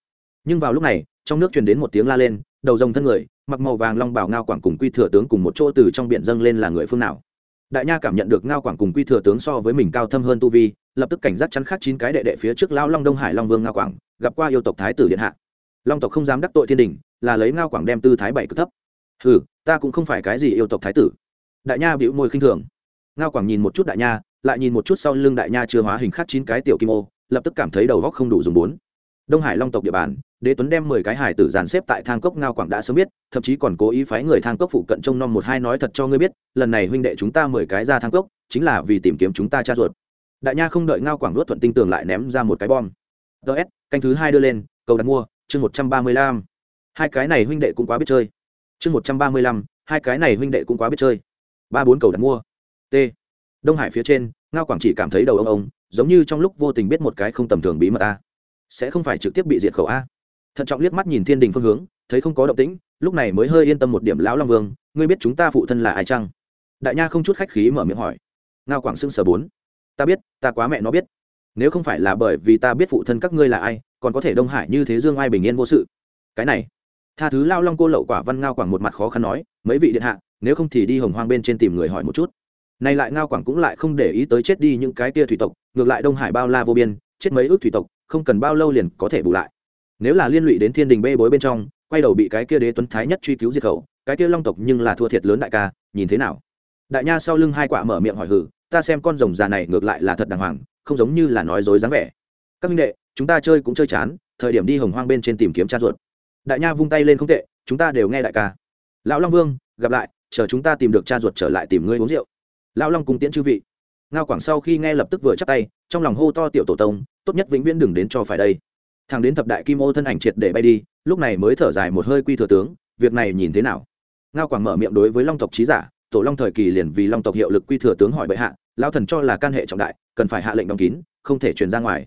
Nhưng vào lúc này, trong nước truyền đến một tiếng la lên, đầu rồng thân người, mặc màu vàng long bảo ngao quảng cùng quy thừa tướng cùng một chỗ từ trong biển dâng lên là người phương nào. Đại nha cảm nhận được ngao quảng cùng quy thừa tướng so với mình cao thâm hơn tu vi, lập tức cảnh giác chắn khắc chín cái đệ đệ phía trước lao long đông hải long vương ngao quảng, gặp qua yêu tộc thái tử điện hạ. Long tộc không dám đắc tội thiên đình là lấy ngao quảng đem tư thái bảy cực thấp. Hừ, ta cũng không phải cái gì yêu tộc thái tử. Đại nha bĩu môi khinh thường. Ngao quảng nhìn một chút đại nha, lại nhìn một chút sau lưng đại nha chưa hóa hình khắc chín cái tiểu kim ô, lập tức cảm thấy đầu góc không đủ dùng bốn. Đông hải long tộc địa bàn, đế tuấn đem mười cái hải tử dàn xếp tại thang cốc ngao quảng đã sớm biết, thậm chí còn cố ý phái người thang cốc phụ cận trông nom một hai nói thật cho ngươi biết, lần này huynh đệ chúng ta mười cái ra thang cốc, chính là vì tìm kiếm chúng ta cha ruột. Đại nha không đợi ngao quảng luốt thuận tinh tường lại ném ra một cái bom. Ts canh thứ hai đưa lên, cầu đặt mua, chương một trăm ba mươi lăm hai cái này huynh đệ cũng quá biết chơi. Chương một trăm ba mươi lăm, hai cái này huynh đệ cũng quá biết chơi. Ba bốn cầu đặt mua. T. Đông hải phía trên, ngao quảng chỉ cảm thấy đầu ông ông, giống như trong lúc vô tình biết một cái không tầm thường bí mật a. Sẽ không phải trực tiếp bị diệt khẩu a. Thận trọng liếc mắt nhìn thiên đình phương hướng, thấy không có động tĩnh, lúc này mới hơi yên tâm một điểm lão long vương, ngươi biết chúng ta phụ thân là ai chăng? Đại nha không chút khách khí mở miệng hỏi. Ngao quảng xưng sở bốn. Ta biết, ta quá mẹ nó biết. Nếu không phải là bởi vì ta biết phụ thân các ngươi là ai, còn có thể đông hải như thế dương ai bình yên vô sự. Cái này tha thứ lao long cô lậu quả văn ngao quảng một mặt khó khăn nói, mấy vị điện hạ, nếu không thì đi hồng hoang bên trên tìm người hỏi một chút. Nay lại ngao quảng cũng lại không để ý tới chết đi những cái tia thủy tộc, ngược lại đông hải bao la vô biên, chết mấy ước thủy tộc, không cần bao lâu liền có thể bù lại. Nếu là liên lụy đến thiên đình bê bối bên trong, quay đầu bị cái kia đế tuấn thái nhất truy cứu diệt khẩu, cái kia long tộc nhưng là thua thiệt lớn đại ca, nhìn thế nào? Đại nha sau lưng hai quả mở miệng hỏi hử, ta xem con rồng già này ngược lại là thật đàng hoàng, không giống như là nói dối dáng vẻ. Các minh đệ, chúng ta chơi cũng chơi chán, thời điểm đi hồng hoang bên trên tìm kiếm cha ruột đại nha vung tay lên không tệ, chúng ta đều nghe đại ca. Lão long vương, gặp lại, chờ chúng ta tìm được cha ruột trở lại tìm ngươi uống rượu. Lão long cùng tiễn chư vị. Ngao quảng sau khi nghe lập tức vừa chắc tay, trong lòng hô to tiểu tổ tông, tốt nhất vĩnh viễn đừng đến cho phải đây. Thằng đến thập đại kim ô thân ảnh triệt để bay đi, lúc này mới thở dài một hơi quy thừa tướng, việc này nhìn thế nào? Ngao quảng mở miệng đối với long tộc trí giả, tổ long thời kỳ liền vì long tộc hiệu lực quy thừa tướng hỏi bệ hạ lao thần cho là can hệ trọng đại, cần phải hạ lệnh đóng kín, không thể truyền ra ngoài.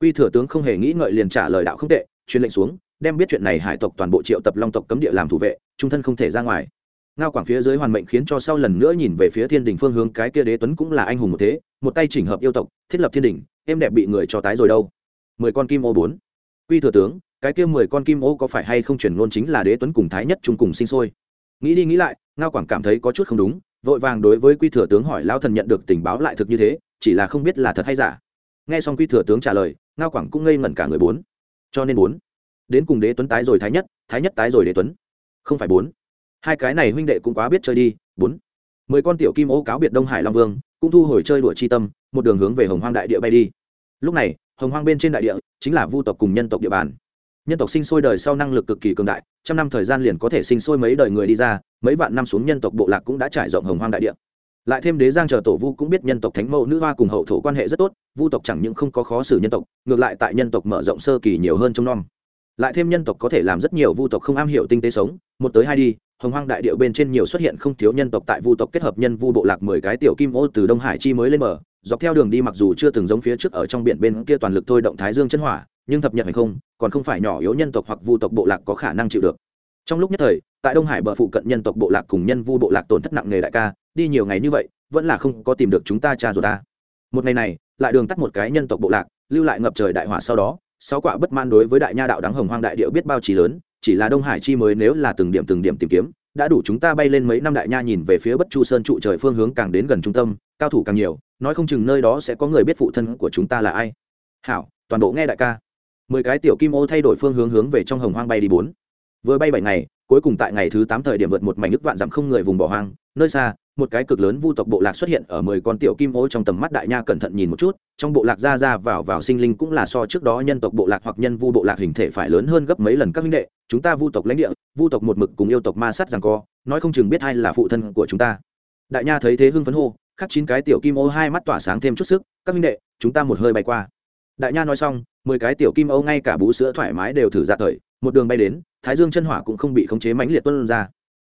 Quy thừa tướng không hề nghĩ ngợi liền trả lời đạo không tệ, truyền lệnh xuống đem biết chuyện này hải tộc toàn bộ triệu tập long tộc cấm địa làm thủ vệ, trung thân không thể ra ngoài. Ngao quảng phía dưới hoàn mệnh khiến cho sau lần nữa nhìn về phía thiên đình phương hướng, cái kia đế tuấn cũng là anh hùng một thế, một tay chỉnh hợp yêu tộc, thiết lập thiên đình, em đẹp bị người cho tái rồi đâu. Mười con kim ô bốn. Quy thừa tướng, cái kia mười con kim ô có phải hay không chuyển ngôn chính là đế tuấn cùng thái nhất chung cùng sinh sôi? Nghĩ đi nghĩ lại, ngao quảng cảm thấy có chút không đúng, vội vàng đối với quy thừa tướng hỏi lao thần nhận được tình báo lại thực như thế, chỉ là không biết là thật hay giả? Nghe xong quy thừa tướng trả lời, ngao quảng cũng ngây ngẩn cả người bốn. Cho nên bốn đến cùng đế tuấn tái rồi thái nhất thái nhất tái rồi đế tuấn. Không phải bốn. Hai cái này huynh đệ cũng quá biết chơi đi, bốn. Mười con tiểu kim ô cáo biệt đông hải long vương, cũng thu hồi chơi đùa chi tâm, một đường hướng về hồng hoang đại địa bay đi. Lúc này, hồng hoang bên trên đại địa chính là vu tộc cùng nhân tộc địa bàn. Nhân tộc sinh sôi đời sau năng lực cực kỳ cường đại, trăm năm thời gian liền có thể sinh sôi mấy đời người đi ra, mấy vạn năm xuống nhân tộc bộ lạc cũng đã trải rộng hồng hoang đại địa. Lại thêm đế giang chờ tổ vu cũng biết nhân tộc thánh mẫu nữ hoa cùng hậu thổ quan hệ rất tốt, vu tộc chẳng những không có khó xử nhân tộc, ngược lại tại nhân tộc mở rộng sơ kỳ nhiều hơn trong non lại thêm nhân tộc có thể làm rất nhiều vu tộc không am hiểu tinh tế sống, một tới hai đi, hồng hoang đại điệu bên trên nhiều xuất hiện không thiếu nhân tộc tại vu tộc kết hợp nhân vu bộ lạc mười cái tiểu kim ô từ đông hải chi mới lên mở dọc theo đường đi mặc dù chưa từng giống phía trước ở trong biển bên kia toàn lực thôi động thái dương chân hỏa, nhưng thập nhật hay không, còn không phải nhỏ yếu nhân tộc hoặc vu tộc bộ lạc có khả năng chịu được. Trong lúc nhất thời, tại đông hải bờ phụ cận nhân tộc bộ lạc cùng nhân vu bộ lạc tổn thất nặng nề đại ca, đi nhiều ngày như vậy, vẫn là không có tìm được chúng ta cha rồi ta. Một ngày này, lại đường tắt một cái nhân tộc bộ lạc, lưu lại ngập trời đại hỏa sau đó sáu quả bất man đối với đại nha đạo đáng hồng hoang đại điệu biết bao trí lớn, chỉ là đông hải chi mới nếu là từng điểm từng điểm tìm kiếm, đã đủ chúng ta bay lên mấy năm đại nha nhìn về phía bất chu sơn trụ trời phương hướng càng đến gần trung tâm, cao thủ càng nhiều, nói không chừng nơi đó sẽ có người biết phụ thân của chúng ta là ai. Hảo, toàn bộ nghe đại ca. Mười cái tiểu kim ô thay đổi phương hướng hướng về trong hồng hoang bay đi bốn. Vừa bay bảy ngày, cuối cùng tại ngày thứ tám thời điểm vượt một mảnh nước vạn dặm không người vùng bỏ hoang nơi xa, một cái cực lớn vu tộc bộ lạc xuất hiện ở mười con tiểu kim ô trong tầm mắt đại nha cẩn thận nhìn một chút, trong bộ lạc ra ra vào vào sinh linh cũng là so trước đó nhân tộc bộ lạc hoặc nhân vu bộ lạc hình thể phải lớn hơn gấp mấy lần các minh đệ, chúng ta vu tộc lãnh địa, vu tộc một mực cùng yêu tộc ma sát rằng co, nói không chừng biết ai là phụ thân của chúng ta. Đại nha thấy thế hưng phấn hô, khắc chín cái tiểu kim ô hai mắt tỏa sáng thêm chút sức, các minh đệ, chúng ta một hơi bay qua. Đại nha nói xong, mười cái tiểu kim ô ngay cả bú sữa thoải mái đều thử ra thời, một đường bay đến, thái dương chân hỏa cũng không bị khống chế mãnh liệt tuân ra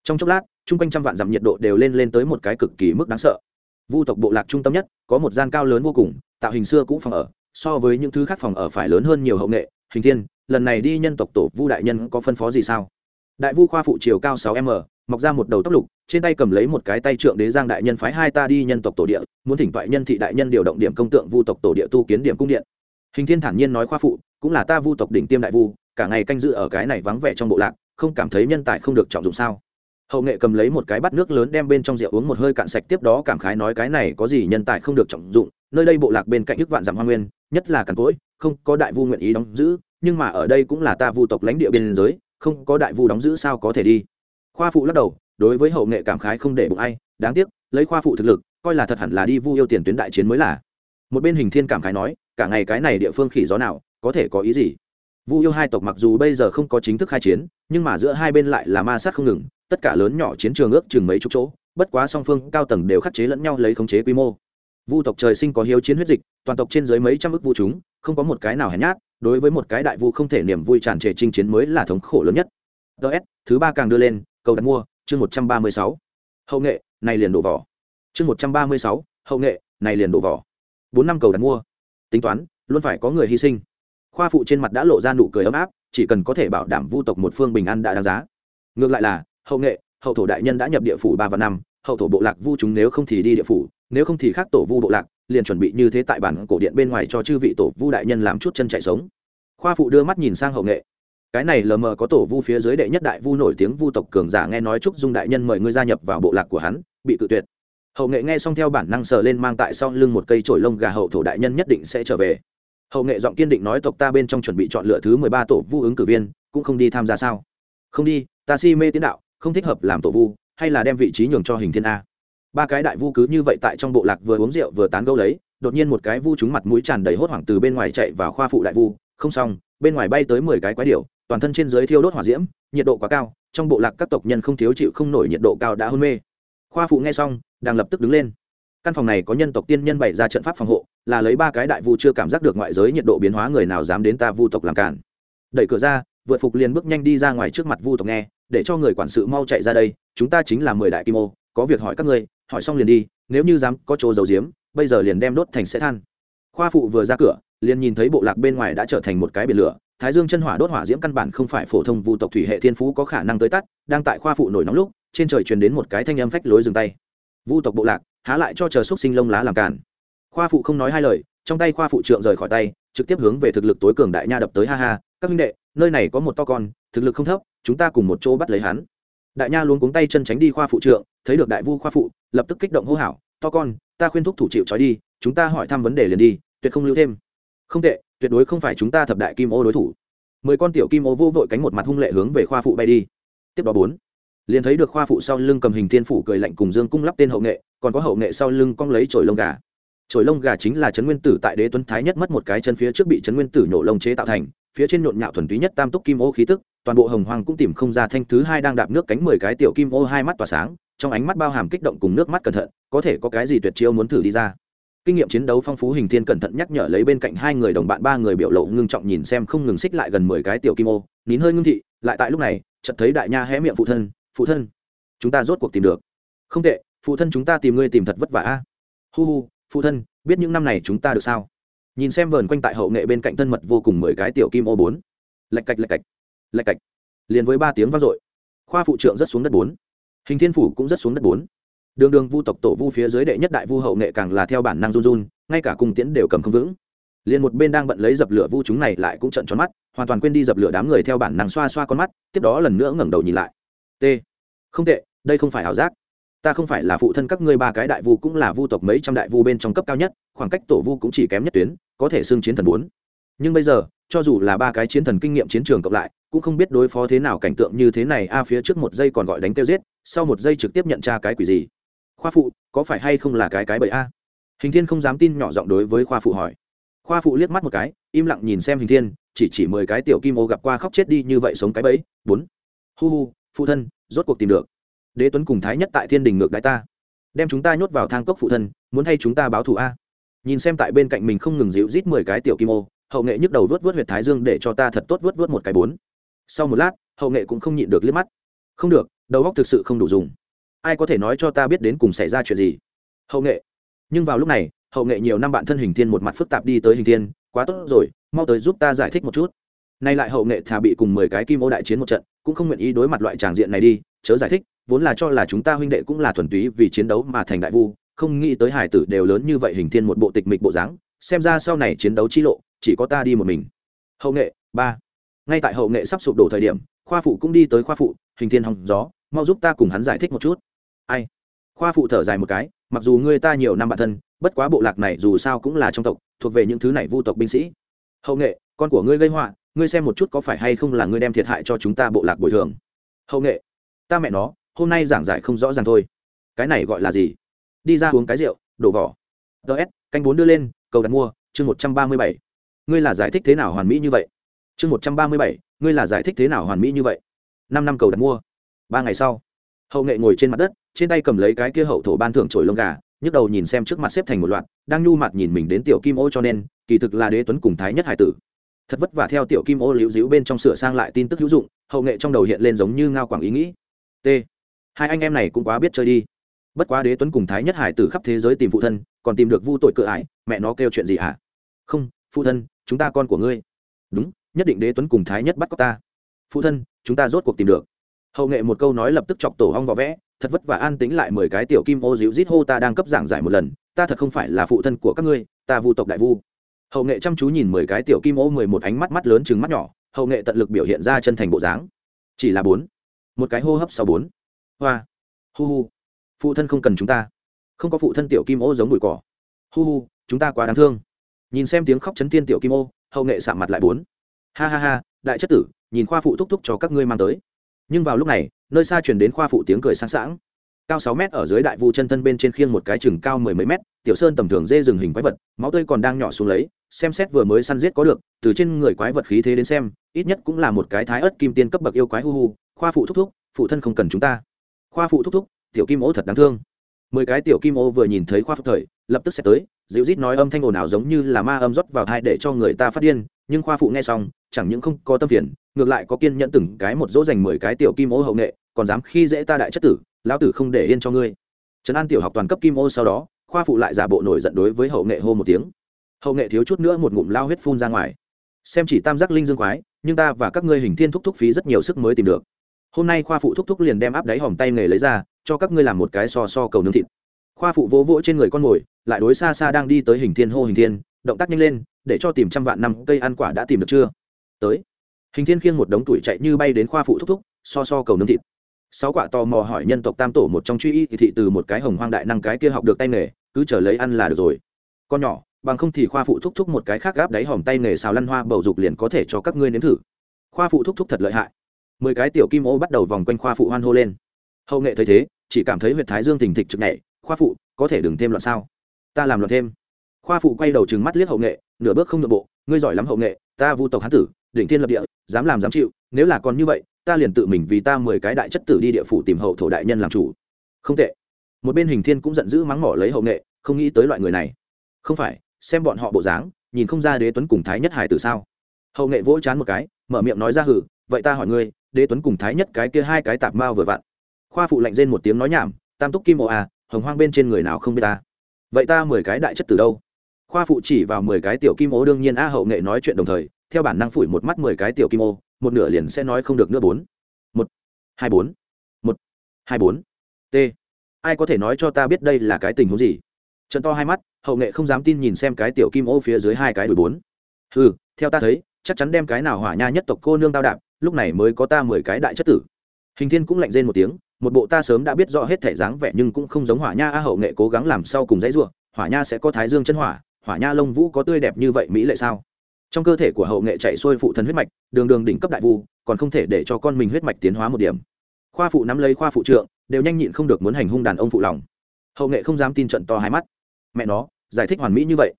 trong chốc lát, chung quanh trăm vạn dặm nhiệt độ đều lên lên tới một cái cực kỳ mức đáng sợ. Vu tộc bộ lạc trung tâm nhất, có một gian cao lớn vô cùng, tạo hình xưa cũ phòng ở, so với những thứ khác phòng ở phải lớn hơn nhiều hậu nghệ. Hình thiên, lần này đi nhân tộc tổ vu đại nhân có phân phó gì sao? Đại vu khoa phụ chiều cao sáu m, mọc ra một đầu tóc lục, trên tay cầm lấy một cái tay trượng đế giang đại nhân phái hai ta đi nhân tộc tổ địa, muốn thỉnh thoại nhân thị đại nhân điều động điểm công tượng vu tộc tổ địa tu kiến điểm cung điện. Hình thiên thản nhiên nói khoa phụ, cũng là ta vu tộc đỉnh tiêm đại vu, cả ngày canh giữ ở cái này vắng vẻ trong bộ lạc, không cảm thấy nhân tài không được trọng dụng sao? Hậu nghệ cầm lấy một cái bát nước lớn đem bên trong rượu uống một hơi cạn sạch, tiếp đó cảm khái nói cái này có gì nhân tài không được trọng dụng, nơi đây bộ lạc bên cạnh ức vạn dặm hoa nguyên, nhất là càn cỗi, không có đại vu nguyện ý đóng giữ, nhưng mà ở đây cũng là ta vu tộc lãnh địa biên giới, không có đại vu đóng giữ sao có thể đi. Khoa phụ lắc đầu, đối với hậu nghệ cảm khái không để bụng ai, đáng tiếc, lấy khoa phụ thực lực, coi là thật hẳn là đi vu yêu tiền tuyến đại chiến mới là. Một bên hình thiên cảm khái nói, cả ngày cái này địa phương khỉ gió nào, có thể có ý gì? Vu yêu hai tộc mặc dù bây giờ không có chính thức khai chiến, nhưng mà giữa hai bên lại là ma sát không ngừng tất cả lớn nhỏ chiến trường ước chừng mấy chục chỗ, bất quá song phương cao tầng đều khắc chế lẫn nhau lấy khống chế quy mô. Vu tộc trời sinh có hiếu chiến huyết dịch, toàn tộc trên dưới mấy trăm ức vu chúng, không có một cái nào hèn nhát, đối với một cái đại vu không thể niềm vui tràn trề chinh chiến mới là thống khổ lớn nhất. Ts thứ ba càng đưa lên, cầu đặt mua, chương một trăm ba mươi sáu. Hậu nghệ, này liền đổ vỏ. Chương một trăm ba mươi sáu, hậu nghệ, này liền đổ vỏ. Bốn năm cầu đặt mua. Tính toán, luôn phải có người hy sinh. Khoa phụ trên mặt đã lộ ra nụ cười ấm áp, chỉ cần có thể bảo đảm vu tộc một phương bình an đã đáng giá. Ngược lại là hậu nghệ, hậu thổ đại nhân đã nhập địa phủ ba và năm, hậu thổ bộ lạc vu chúng nếu không thì đi địa phủ, nếu không thì khác tổ vu bộ lạc, liền chuẩn bị như thế tại bản cổ điện bên ngoài cho chư vị tổ vu đại nhân làm chút chân chạy sống. Khoa phụ đưa mắt nhìn sang hậu nghệ. Cái này lờ mờ có tổ vu phía dưới đệ nhất đại vu nổi tiếng vu tộc cường giả nghe nói chúc dung đại nhân mời ngươi gia nhập vào bộ lạc của hắn, bị cự tuyệt. Hậu nghệ nghe xong theo bản năng sờ lên mang tại sau lưng một cây trổi lông gà hậu thổ đại nhân nhất định sẽ trở về. Hậu nghệ giọng kiên định nói tộc ta bên trong chuẩn bị chọn lựa thứ mười ba tổ vu ứng cử viên, cũng không đi tham gia sao? Không đi, ta si mê tiến đạo không thích hợp làm tổ vu, hay là đem vị trí nhường cho hình thiên a. Ba cái đại vu cứ như vậy tại trong bộ lạc vừa uống rượu vừa tán gẫu lấy, đột nhiên một cái vu chúng mặt mũi tràn đầy hốt hoảng từ bên ngoài chạy vào khoa phụ đại vu, không xong, bên ngoài bay tới mười cái quái điểu, toàn thân trên dưới thiêu đốt hỏa diễm, nhiệt độ quá cao, trong bộ lạc các tộc nhân không thiếu chịu không nổi nhiệt độ cao đã hôn mê. Khoa phụ nghe xong, đang lập tức đứng lên. Căn phòng này có nhân tộc tiên nhân bày ra trận pháp phòng hộ, là lấy ba cái đại vu chưa cảm giác được ngoại giới nhiệt độ biến hóa người nào dám đến ta vu tộc làm cản. Đẩy cửa ra, vượt phục liền bước nhanh đi ra ngoài trước mặt vu tộc nghe để cho người quản sự mau chạy ra đây, chúng ta chính là mười đại kim ô, có việc hỏi các ngươi, hỏi xong liền đi, nếu như dám có chỗ dầu diếm bây giờ liền đem đốt thành sẽ than. Khoa phụ vừa ra cửa, liền nhìn thấy bộ lạc bên ngoài đã trở thành một cái biển lửa, thái dương chân hỏa đốt hỏa diễm căn bản không phải phổ thông vu tộc thủy hệ thiên phú có khả năng tới tắt, đang tại khoa phụ nổi nóng lúc, trên trời truyền đến một cái thanh âm phách lối dừng tay. Vu tộc bộ lạc, há lại cho chờ xúc sinh lông lá làm cản khoa phụ không nói hai lời, trong tay khoa phụ trượng rời khỏi tay, trực tiếp hướng về thực lực tối cường đại nha đập tới, ha ha, các huynh đệ, nơi này có một to con, thực lực không thấp chúng ta cùng một chỗ bắt lấy hắn. Đại nha luôn cuống tay chân tránh đi khoa phụ trượng, thấy được đại vu khoa phụ, lập tức kích động hô hào, to con, ta khuyên thúc thủ chịu trói đi, chúng ta hỏi thăm vấn đề liền đi tuyệt tuyệt không lưu thêm. Không tệ, tuyệt đối không phải chúng ta thập đại kim ô đối thủ. Mười con tiểu kim ô vô vội cánh một mặt hung lệ hướng về khoa phụ bay đi. Tiếp đó bốn, liền thấy được khoa phụ sau lưng cầm hình thiên phủ cười lạnh cùng dương cung lắp tên hậu nghệ, còn có hậu nghệ sau lưng cong lấy chổi lông gà. Chổi lông gà chính là trấn nguyên tử tại đế tuấn thái nhất mất một cái chân phía trước bị trấn nguyên tử nhổ lông chế tạo thành phía trên nhộn nhạo thuần túy nhất tam túc kim ô khí tức, toàn bộ hồng hoàng cũng tìm không ra thanh thứ hai đang đạp nước cánh mười cái tiểu kim ô hai mắt tỏa sáng, trong ánh mắt bao hàm kích động cùng nước mắt cẩn thận, có thể có cái gì tuyệt chiêu muốn thử đi ra. Kinh nghiệm chiến đấu phong phú hình thiên cẩn thận nhắc nhở lấy bên cạnh hai người đồng bạn ba người biểu lộ ngưng trọng nhìn xem không ngừng xích lại gần mười cái tiểu kim ô, nín hơi ngưng thị, lại tại lúc này, chợt thấy đại nha hé miệng phụ thân phụ thân, chúng ta rốt cuộc tìm được. Không tệ, phụ thân chúng ta tìm ngươi tìm thật vất vả a. Hu hu, phụ thân, biết những năm này chúng ta được sao? Nhìn xem vờn quanh tại hậu nghệ bên cạnh thân mật vô cùng mười cái tiểu kim ô bốn. Lạch cạch lạch cạch lạch cạch. Liền với ba tiếng vang dội, khoa phụ trượng rất xuống đất bốn. Hình thiên phủ cũng rất xuống đất bốn. Đường đường vu tộc tổ vu phía dưới đệ nhất đại vu hậu nghệ càng là theo bản năng run run, ngay cả cung tiễn đều cầm không vững. Liền một bên đang bận lấy dập lửa vu chúng này lại cũng trận tròn mắt, hoàn toàn quên đi dập lửa đám người theo bản năng xoa xoa con mắt, tiếp đó lần nữa ngẩng đầu nhìn lại. T. Không tệ, đây không phải ảo giác. Ta không phải là phụ thân các ngươi ba cái đại vu cũng là vu tộc mấy trăm đại vu bên trong cấp cao nhất khoảng cách tổ vu cũng chỉ kém nhất tuyến, có thể xưng chiến thần bốn. Nhưng bây giờ, cho dù là ba cái chiến thần kinh nghiệm chiến trường cộng lại, cũng không biết đối phó thế nào cảnh tượng như thế này. A phía trước một giây còn gọi đánh kêu giết, sau một giây trực tiếp nhận tra cái quỷ gì? Khoa phụ, có phải hay không là cái cái bậy a? Hình thiên không dám tin nhỏ giọng đối với khoa phụ hỏi. Khoa phụ liếc mắt một cái, im lặng nhìn xem hình thiên, chỉ chỉ mười cái tiểu kim ô gặp qua khóc chết đi như vậy sống cái bẫy, bốn. Hu hu, phụ thân, rốt cuộc tìm được. Đế tuấn cùng thái nhất tại thiên đình ngược đại ta. Đem chúng ta nhốt vào thang cốc phụ thân, muốn thay chúng ta báo thù a nhìn xem tại bên cạnh mình không ngừng dịu rít mười cái tiểu kim ô, hậu nghệ nhức đầu vớt vớt huyệt thái dương để cho ta thật tốt vớt vớt một cái bốn. Sau một lát, hậu nghệ cũng không nhịn được liếc mắt. Không được, đầu óc thực sự không đủ dùng. Ai có thể nói cho ta biết đến cùng xảy ra chuyện gì? Hậu nghệ. Nhưng vào lúc này, hậu nghệ nhiều năm bạn thân hình thiên một mặt phức tạp đi tới hình thiên, quá tốt rồi, mau tới giúp ta giải thích một chút. Nay lại hậu nghệ thà bị cùng mười cái kim ô đại chiến một trận, cũng không nguyện ý đối mặt loại tràng diện này đi, chớ giải thích, vốn là cho là chúng ta huynh đệ cũng là thuần túy vì chiến đấu mà thành đại vu không nghĩ tới hải tử đều lớn như vậy hình thiên một bộ tịch mịch bộ dáng, xem ra sau này chiến đấu chi lộ, chỉ có ta đi một mình. Hậu nghệ, ba. Ngay tại hậu nghệ sắp sụp đổ thời điểm, khoa phụ cũng đi tới khoa phụ, hình thiên hòng gió, mau giúp ta cùng hắn giải thích một chút. Ai? Khoa phụ thở dài một cái, mặc dù ngươi ta nhiều năm bạn thân, bất quá bộ lạc này dù sao cũng là trong tộc, thuộc về những thứ này vu tộc binh sĩ. Hậu nghệ, con của ngươi gây họa, ngươi xem một chút có phải hay không là ngươi đem thiệt hại cho chúng ta bộ lạc bồi thường. Hậu nghệ, ta mẹ nó, hôm nay giảng giải không rõ ràng thôi. Cái này gọi là gì? Đi ra uống cái rượu, đổ vỏ. Ts canh bốn đưa lên, cầu đặt mua, chương một trăm ba mươi bảy. Ngươi là giải thích thế nào hoàn mỹ như vậy? Chương một trăm ba mươi bảy, ngươi là giải thích thế nào hoàn mỹ như vậy? Năm năm cầu đặt mua. Ba ngày sau, hậu nghệ ngồi trên mặt đất, trên tay cầm lấy cái kia hậu thổ ban thưởng trổi lông gà, nhức đầu nhìn xem trước mặt xếp thành một loạt, đang nhu mặt nhìn mình đến tiểu kim ô cho nên, kỳ thực là đế tuấn cùng thái nhất hải tử. Thật vất vả theo tiểu kim ô liễu dĩu bên trong sửa sang lại tin tức hữu dụng, hậu nghệ trong đầu hiện lên giống như ngao quảng ý nghĩ. T. Hai anh em này cũng quá biết chơi đi bất quá đế tuấn cùng thái nhất hải tử khắp thế giới tìm phụ thân, còn tìm được vu tội cự ải, mẹ nó kêu chuyện gì hả? Không, phụ thân, chúng ta con của ngươi. Đúng, nhất định đế tuấn cùng thái nhất bắt cóc ta. Phụ thân, chúng ta rốt cuộc tìm được. Hậu nghệ một câu nói lập tức chọc tổ hong vỏ vẽ, thật vất vả an tính lại mười cái tiểu kim ô dịu rít hô ta đang cấp giảng giải một lần, ta thật không phải là phụ thân của các ngươi, ta vu tộc đại vu. Hậu nghệ chăm chú nhìn mười cái tiểu kim ô mười một ánh mắt mắt lớn chừng mắt nhỏ, hậu nghệ tận lực biểu hiện ra chân thành bộ dáng. Chỉ là bốn. Một cái hô hấp sau bốn. Hoa. Hu hu phụ thân không cần chúng ta. Không có phụ thân tiểu kim ô giống bụi cỏ. Hu hu, chúng ta quá đáng thương. Nhìn xem tiếng khóc chấn tiên tiểu kim ô, hậu nghệ sạm mặt lại bốn. Ha ha ha, đại chất tử, nhìn khoa phụ thúc thúc cho các ngươi mang tới. Nhưng vào lúc này, nơi xa chuyển đến khoa phụ tiếng cười sáng sảng. Cao sáu mét ở dưới đại vu chân thân bên trên khiêng một cái chừng cao mười mấy mét, tiểu sơn tầm thường dê rừng hình quái vật, máu tươi còn đang nhỏ xuống lấy, xem xét vừa mới săn giết có được, từ trên người quái vật khí thế đến xem, ít nhất cũng là một cái thái ớt kim tiên cấp bậc yêu quái hu hu, khoa phụ thúc thúc, phụ thân không cần chúng ta. Khoa phụ thúc thúc tiểu kim ô thật đáng thương. Mười cái tiểu kim ô vừa nhìn thấy khoa phụ thời, lập tức sẽ tới, dịu rít nói âm thanh ồn ào giống như là ma âm rót vào thai để cho người ta phát điên, nhưng khoa phụ nghe xong, chẳng những không có tâm phiền, ngược lại có kiên nhẫn từng cái một dỗ dành mười cái tiểu kim ô hậu nghệ, còn dám khi dễ ta đại chất tử, lão tử không để yên cho ngươi. Trấn an tiểu học toàn cấp kim ô sau đó, khoa phụ lại giả bộ nổi giận đối với hậu nghệ hô một tiếng. Hậu nghệ thiếu chút nữa một ngụm lao huyết phun ra ngoài. Xem chỉ tam giác linh dương quái, nhưng ta và các ngươi hình thiên thúc thúc phí rất nhiều sức mới tìm được. Hôm nay khoa phụ thúc thúc liền đem áp đáy hòm tay nghề lấy ra cho các ngươi làm một cái so so cầu nướng thịt. Khoa phụ vỗ vỗ trên người con mồi lại đối xa xa đang đi tới hình thiên hô hình thiên, động tác nhanh lên, để cho tìm trăm vạn năm cây ăn quả đã tìm được chưa? Tới. Hình thiên khiêng một đống tuổi chạy như bay đến khoa phụ thúc thúc, so so cầu nướng thịt. Sáu quả tò mò hỏi nhân tộc tam tổ một trong truy y thị từ một cái hồng hoang đại năng cái kia học được tay nghề, cứ chờ lấy ăn là được rồi. Con nhỏ, bằng không thì khoa phụ thúc thúc một cái khác gáp đáy hòm tay nghề xào lăn hoa bầu dục liền có thể cho các ngươi nếm thử. Khoa phụ thúc thúc thật lợi hại. Mười cái tiểu kim ô bắt đầu vòng quanh khoa phụ hoan hô lên. Hậu nghệ thấy thế chỉ cảm thấy huyệt thái dương thình thịch trực nhảy, khoa phụ, có thể đừng thêm loạn sao? Ta làm loạn thêm. Khoa phụ quay đầu trừng mắt liếc hậu nghệ, nửa bước không nội bộ, ngươi giỏi lắm hậu nghệ, ta vu tộc hán tử, đỉnh thiên lập địa, dám làm dám chịu, nếu là còn như vậy, ta liền tự mình vì ta mười cái đại chất tử đi địa phủ tìm hậu thổ đại nhân làm chủ. Không tệ. Một bên hình thiên cũng giận dữ mắng mỏ lấy hậu nghệ, không nghĩ tới loại người này. Không phải, xem bọn họ bộ dáng, nhìn không ra đế tuấn cùng thái nhất hải từ sao? Hậu nghệ vỗ chán một cái, mở miệng nói ra hử, vậy ta hỏi ngươi, đế tuấn cùng thái nhất cái kia hai cái tạp mao vừa vặn khoa phụ lạnh rên một tiếng nói nhảm, tam túc kim ồ à hồng hoang bên trên người nào không biết ta? Vậy ta mười cái đại chất từ đâu? Khoa phụ chỉ vào mười cái tiểu kim ô đương nhiên a hậu nghệ nói chuyện đồng thời, theo bản năng phủi một mắt mười cái tiểu kim ô, một nửa liền sẽ nói không được nữa bốn. Một, hai bốn, một, hai bốn. T. Ai có thể nói cho ta biết đây là cái tình huống gì? Trận to hai mắt, hậu nghệ không dám tin nhìn xem cái tiểu kim ô phía dưới hai cái đùi bốn. Ừ theo ta thấy, chắc chắn đem cái nào hỏa nha nhất tộc cô nương tao đạp, lúc này mới có ta mười cái đại chất tử. Hình thiên cũng lạnh rên một tiếng một bộ ta sớm đã biết rõ hết thể dáng vẻ nhưng cũng không giống hỏa nha a hậu nghệ cố gắng làm sau cùng dãy ruộng hỏa nha sẽ có thái dương chân hỏa hỏa nha lông vũ có tươi đẹp như vậy mỹ lệ sao? Trong cơ thể của hậu nghệ chạy xuôi phụ thần huyết mạch, đường đường đỉnh cấp đại vu, còn không thể để cho con mình huyết mạch tiến hóa một điểm. Khoa phụ nắm lấy khoa phụ trượng, đều nhanh nhịn không được muốn hành hung đàn ông phụ lòng. Hậu nghệ không dám tin trận to hai mắt. Mẹ nó, giải thích hoàn mỹ như vậy.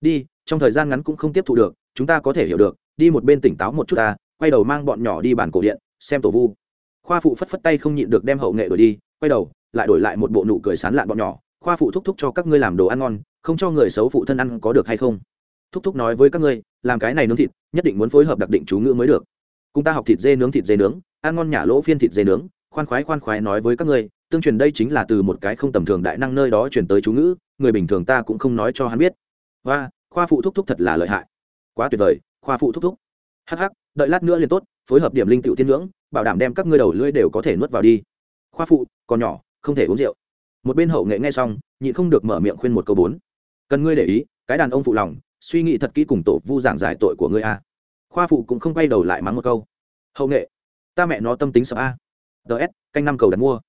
Đi, trong thời gian ngắn cũng không tiếp thu được, chúng ta có thể hiểu được, đi một bên tỉnh táo một chút ta, quay đầu mang bọn nhỏ đi bản cổ điện, xem tổ vu khoa phụ phất phất tay không nhịn được đem hậu nghệ đổi đi, quay đầu, lại đổi lại một bộ nụ cười sán lạn bọn nhỏ. Khoa phụ thúc thúc cho các ngươi làm đồ ăn ngon, không cho người xấu phụ thân ăn có được hay không? Thúc thúc nói với các ngươi, làm cái này nướng thịt, nhất định muốn phối hợp đặc định chú ngữ mới được. Cùng ta học thịt dê nướng thịt dê nướng, ăn ngon nhả lỗ phiên thịt dê nướng, khoan khoái khoan khoái nói với các ngươi, tương truyền đây chính là từ một cái không tầm thường đại năng nơi đó truyền tới chú ngữ, người bình thường ta cũng không nói cho hắn biết. Và khoa phụ thúc thúc thật là lợi hại. Quá tuyệt vời, khoa phụ thúc thúc. Hắc hắc, đợi lát nữa liền tốt, phối hợp điểm linh tiểu tiên ngưỡng bảo đảm đem các ngươi đầu lưỡi đều có thể nuốt vào đi. Khoa phụ, còn nhỏ, không thể uống rượu. Một bên hậu nghệ nghe xong, nhịn không được mở miệng khuyên một câu bốn. Cần ngươi để ý, cái đàn ông phụ lòng, suy nghĩ thật kỹ cùng tổ vu giảng giải tội của ngươi a. Khoa phụ cũng không quay đầu lại mắng một câu. Hậu nghệ, ta mẹ nó tâm tính sợ a. Ts canh năm cầu đặt mua.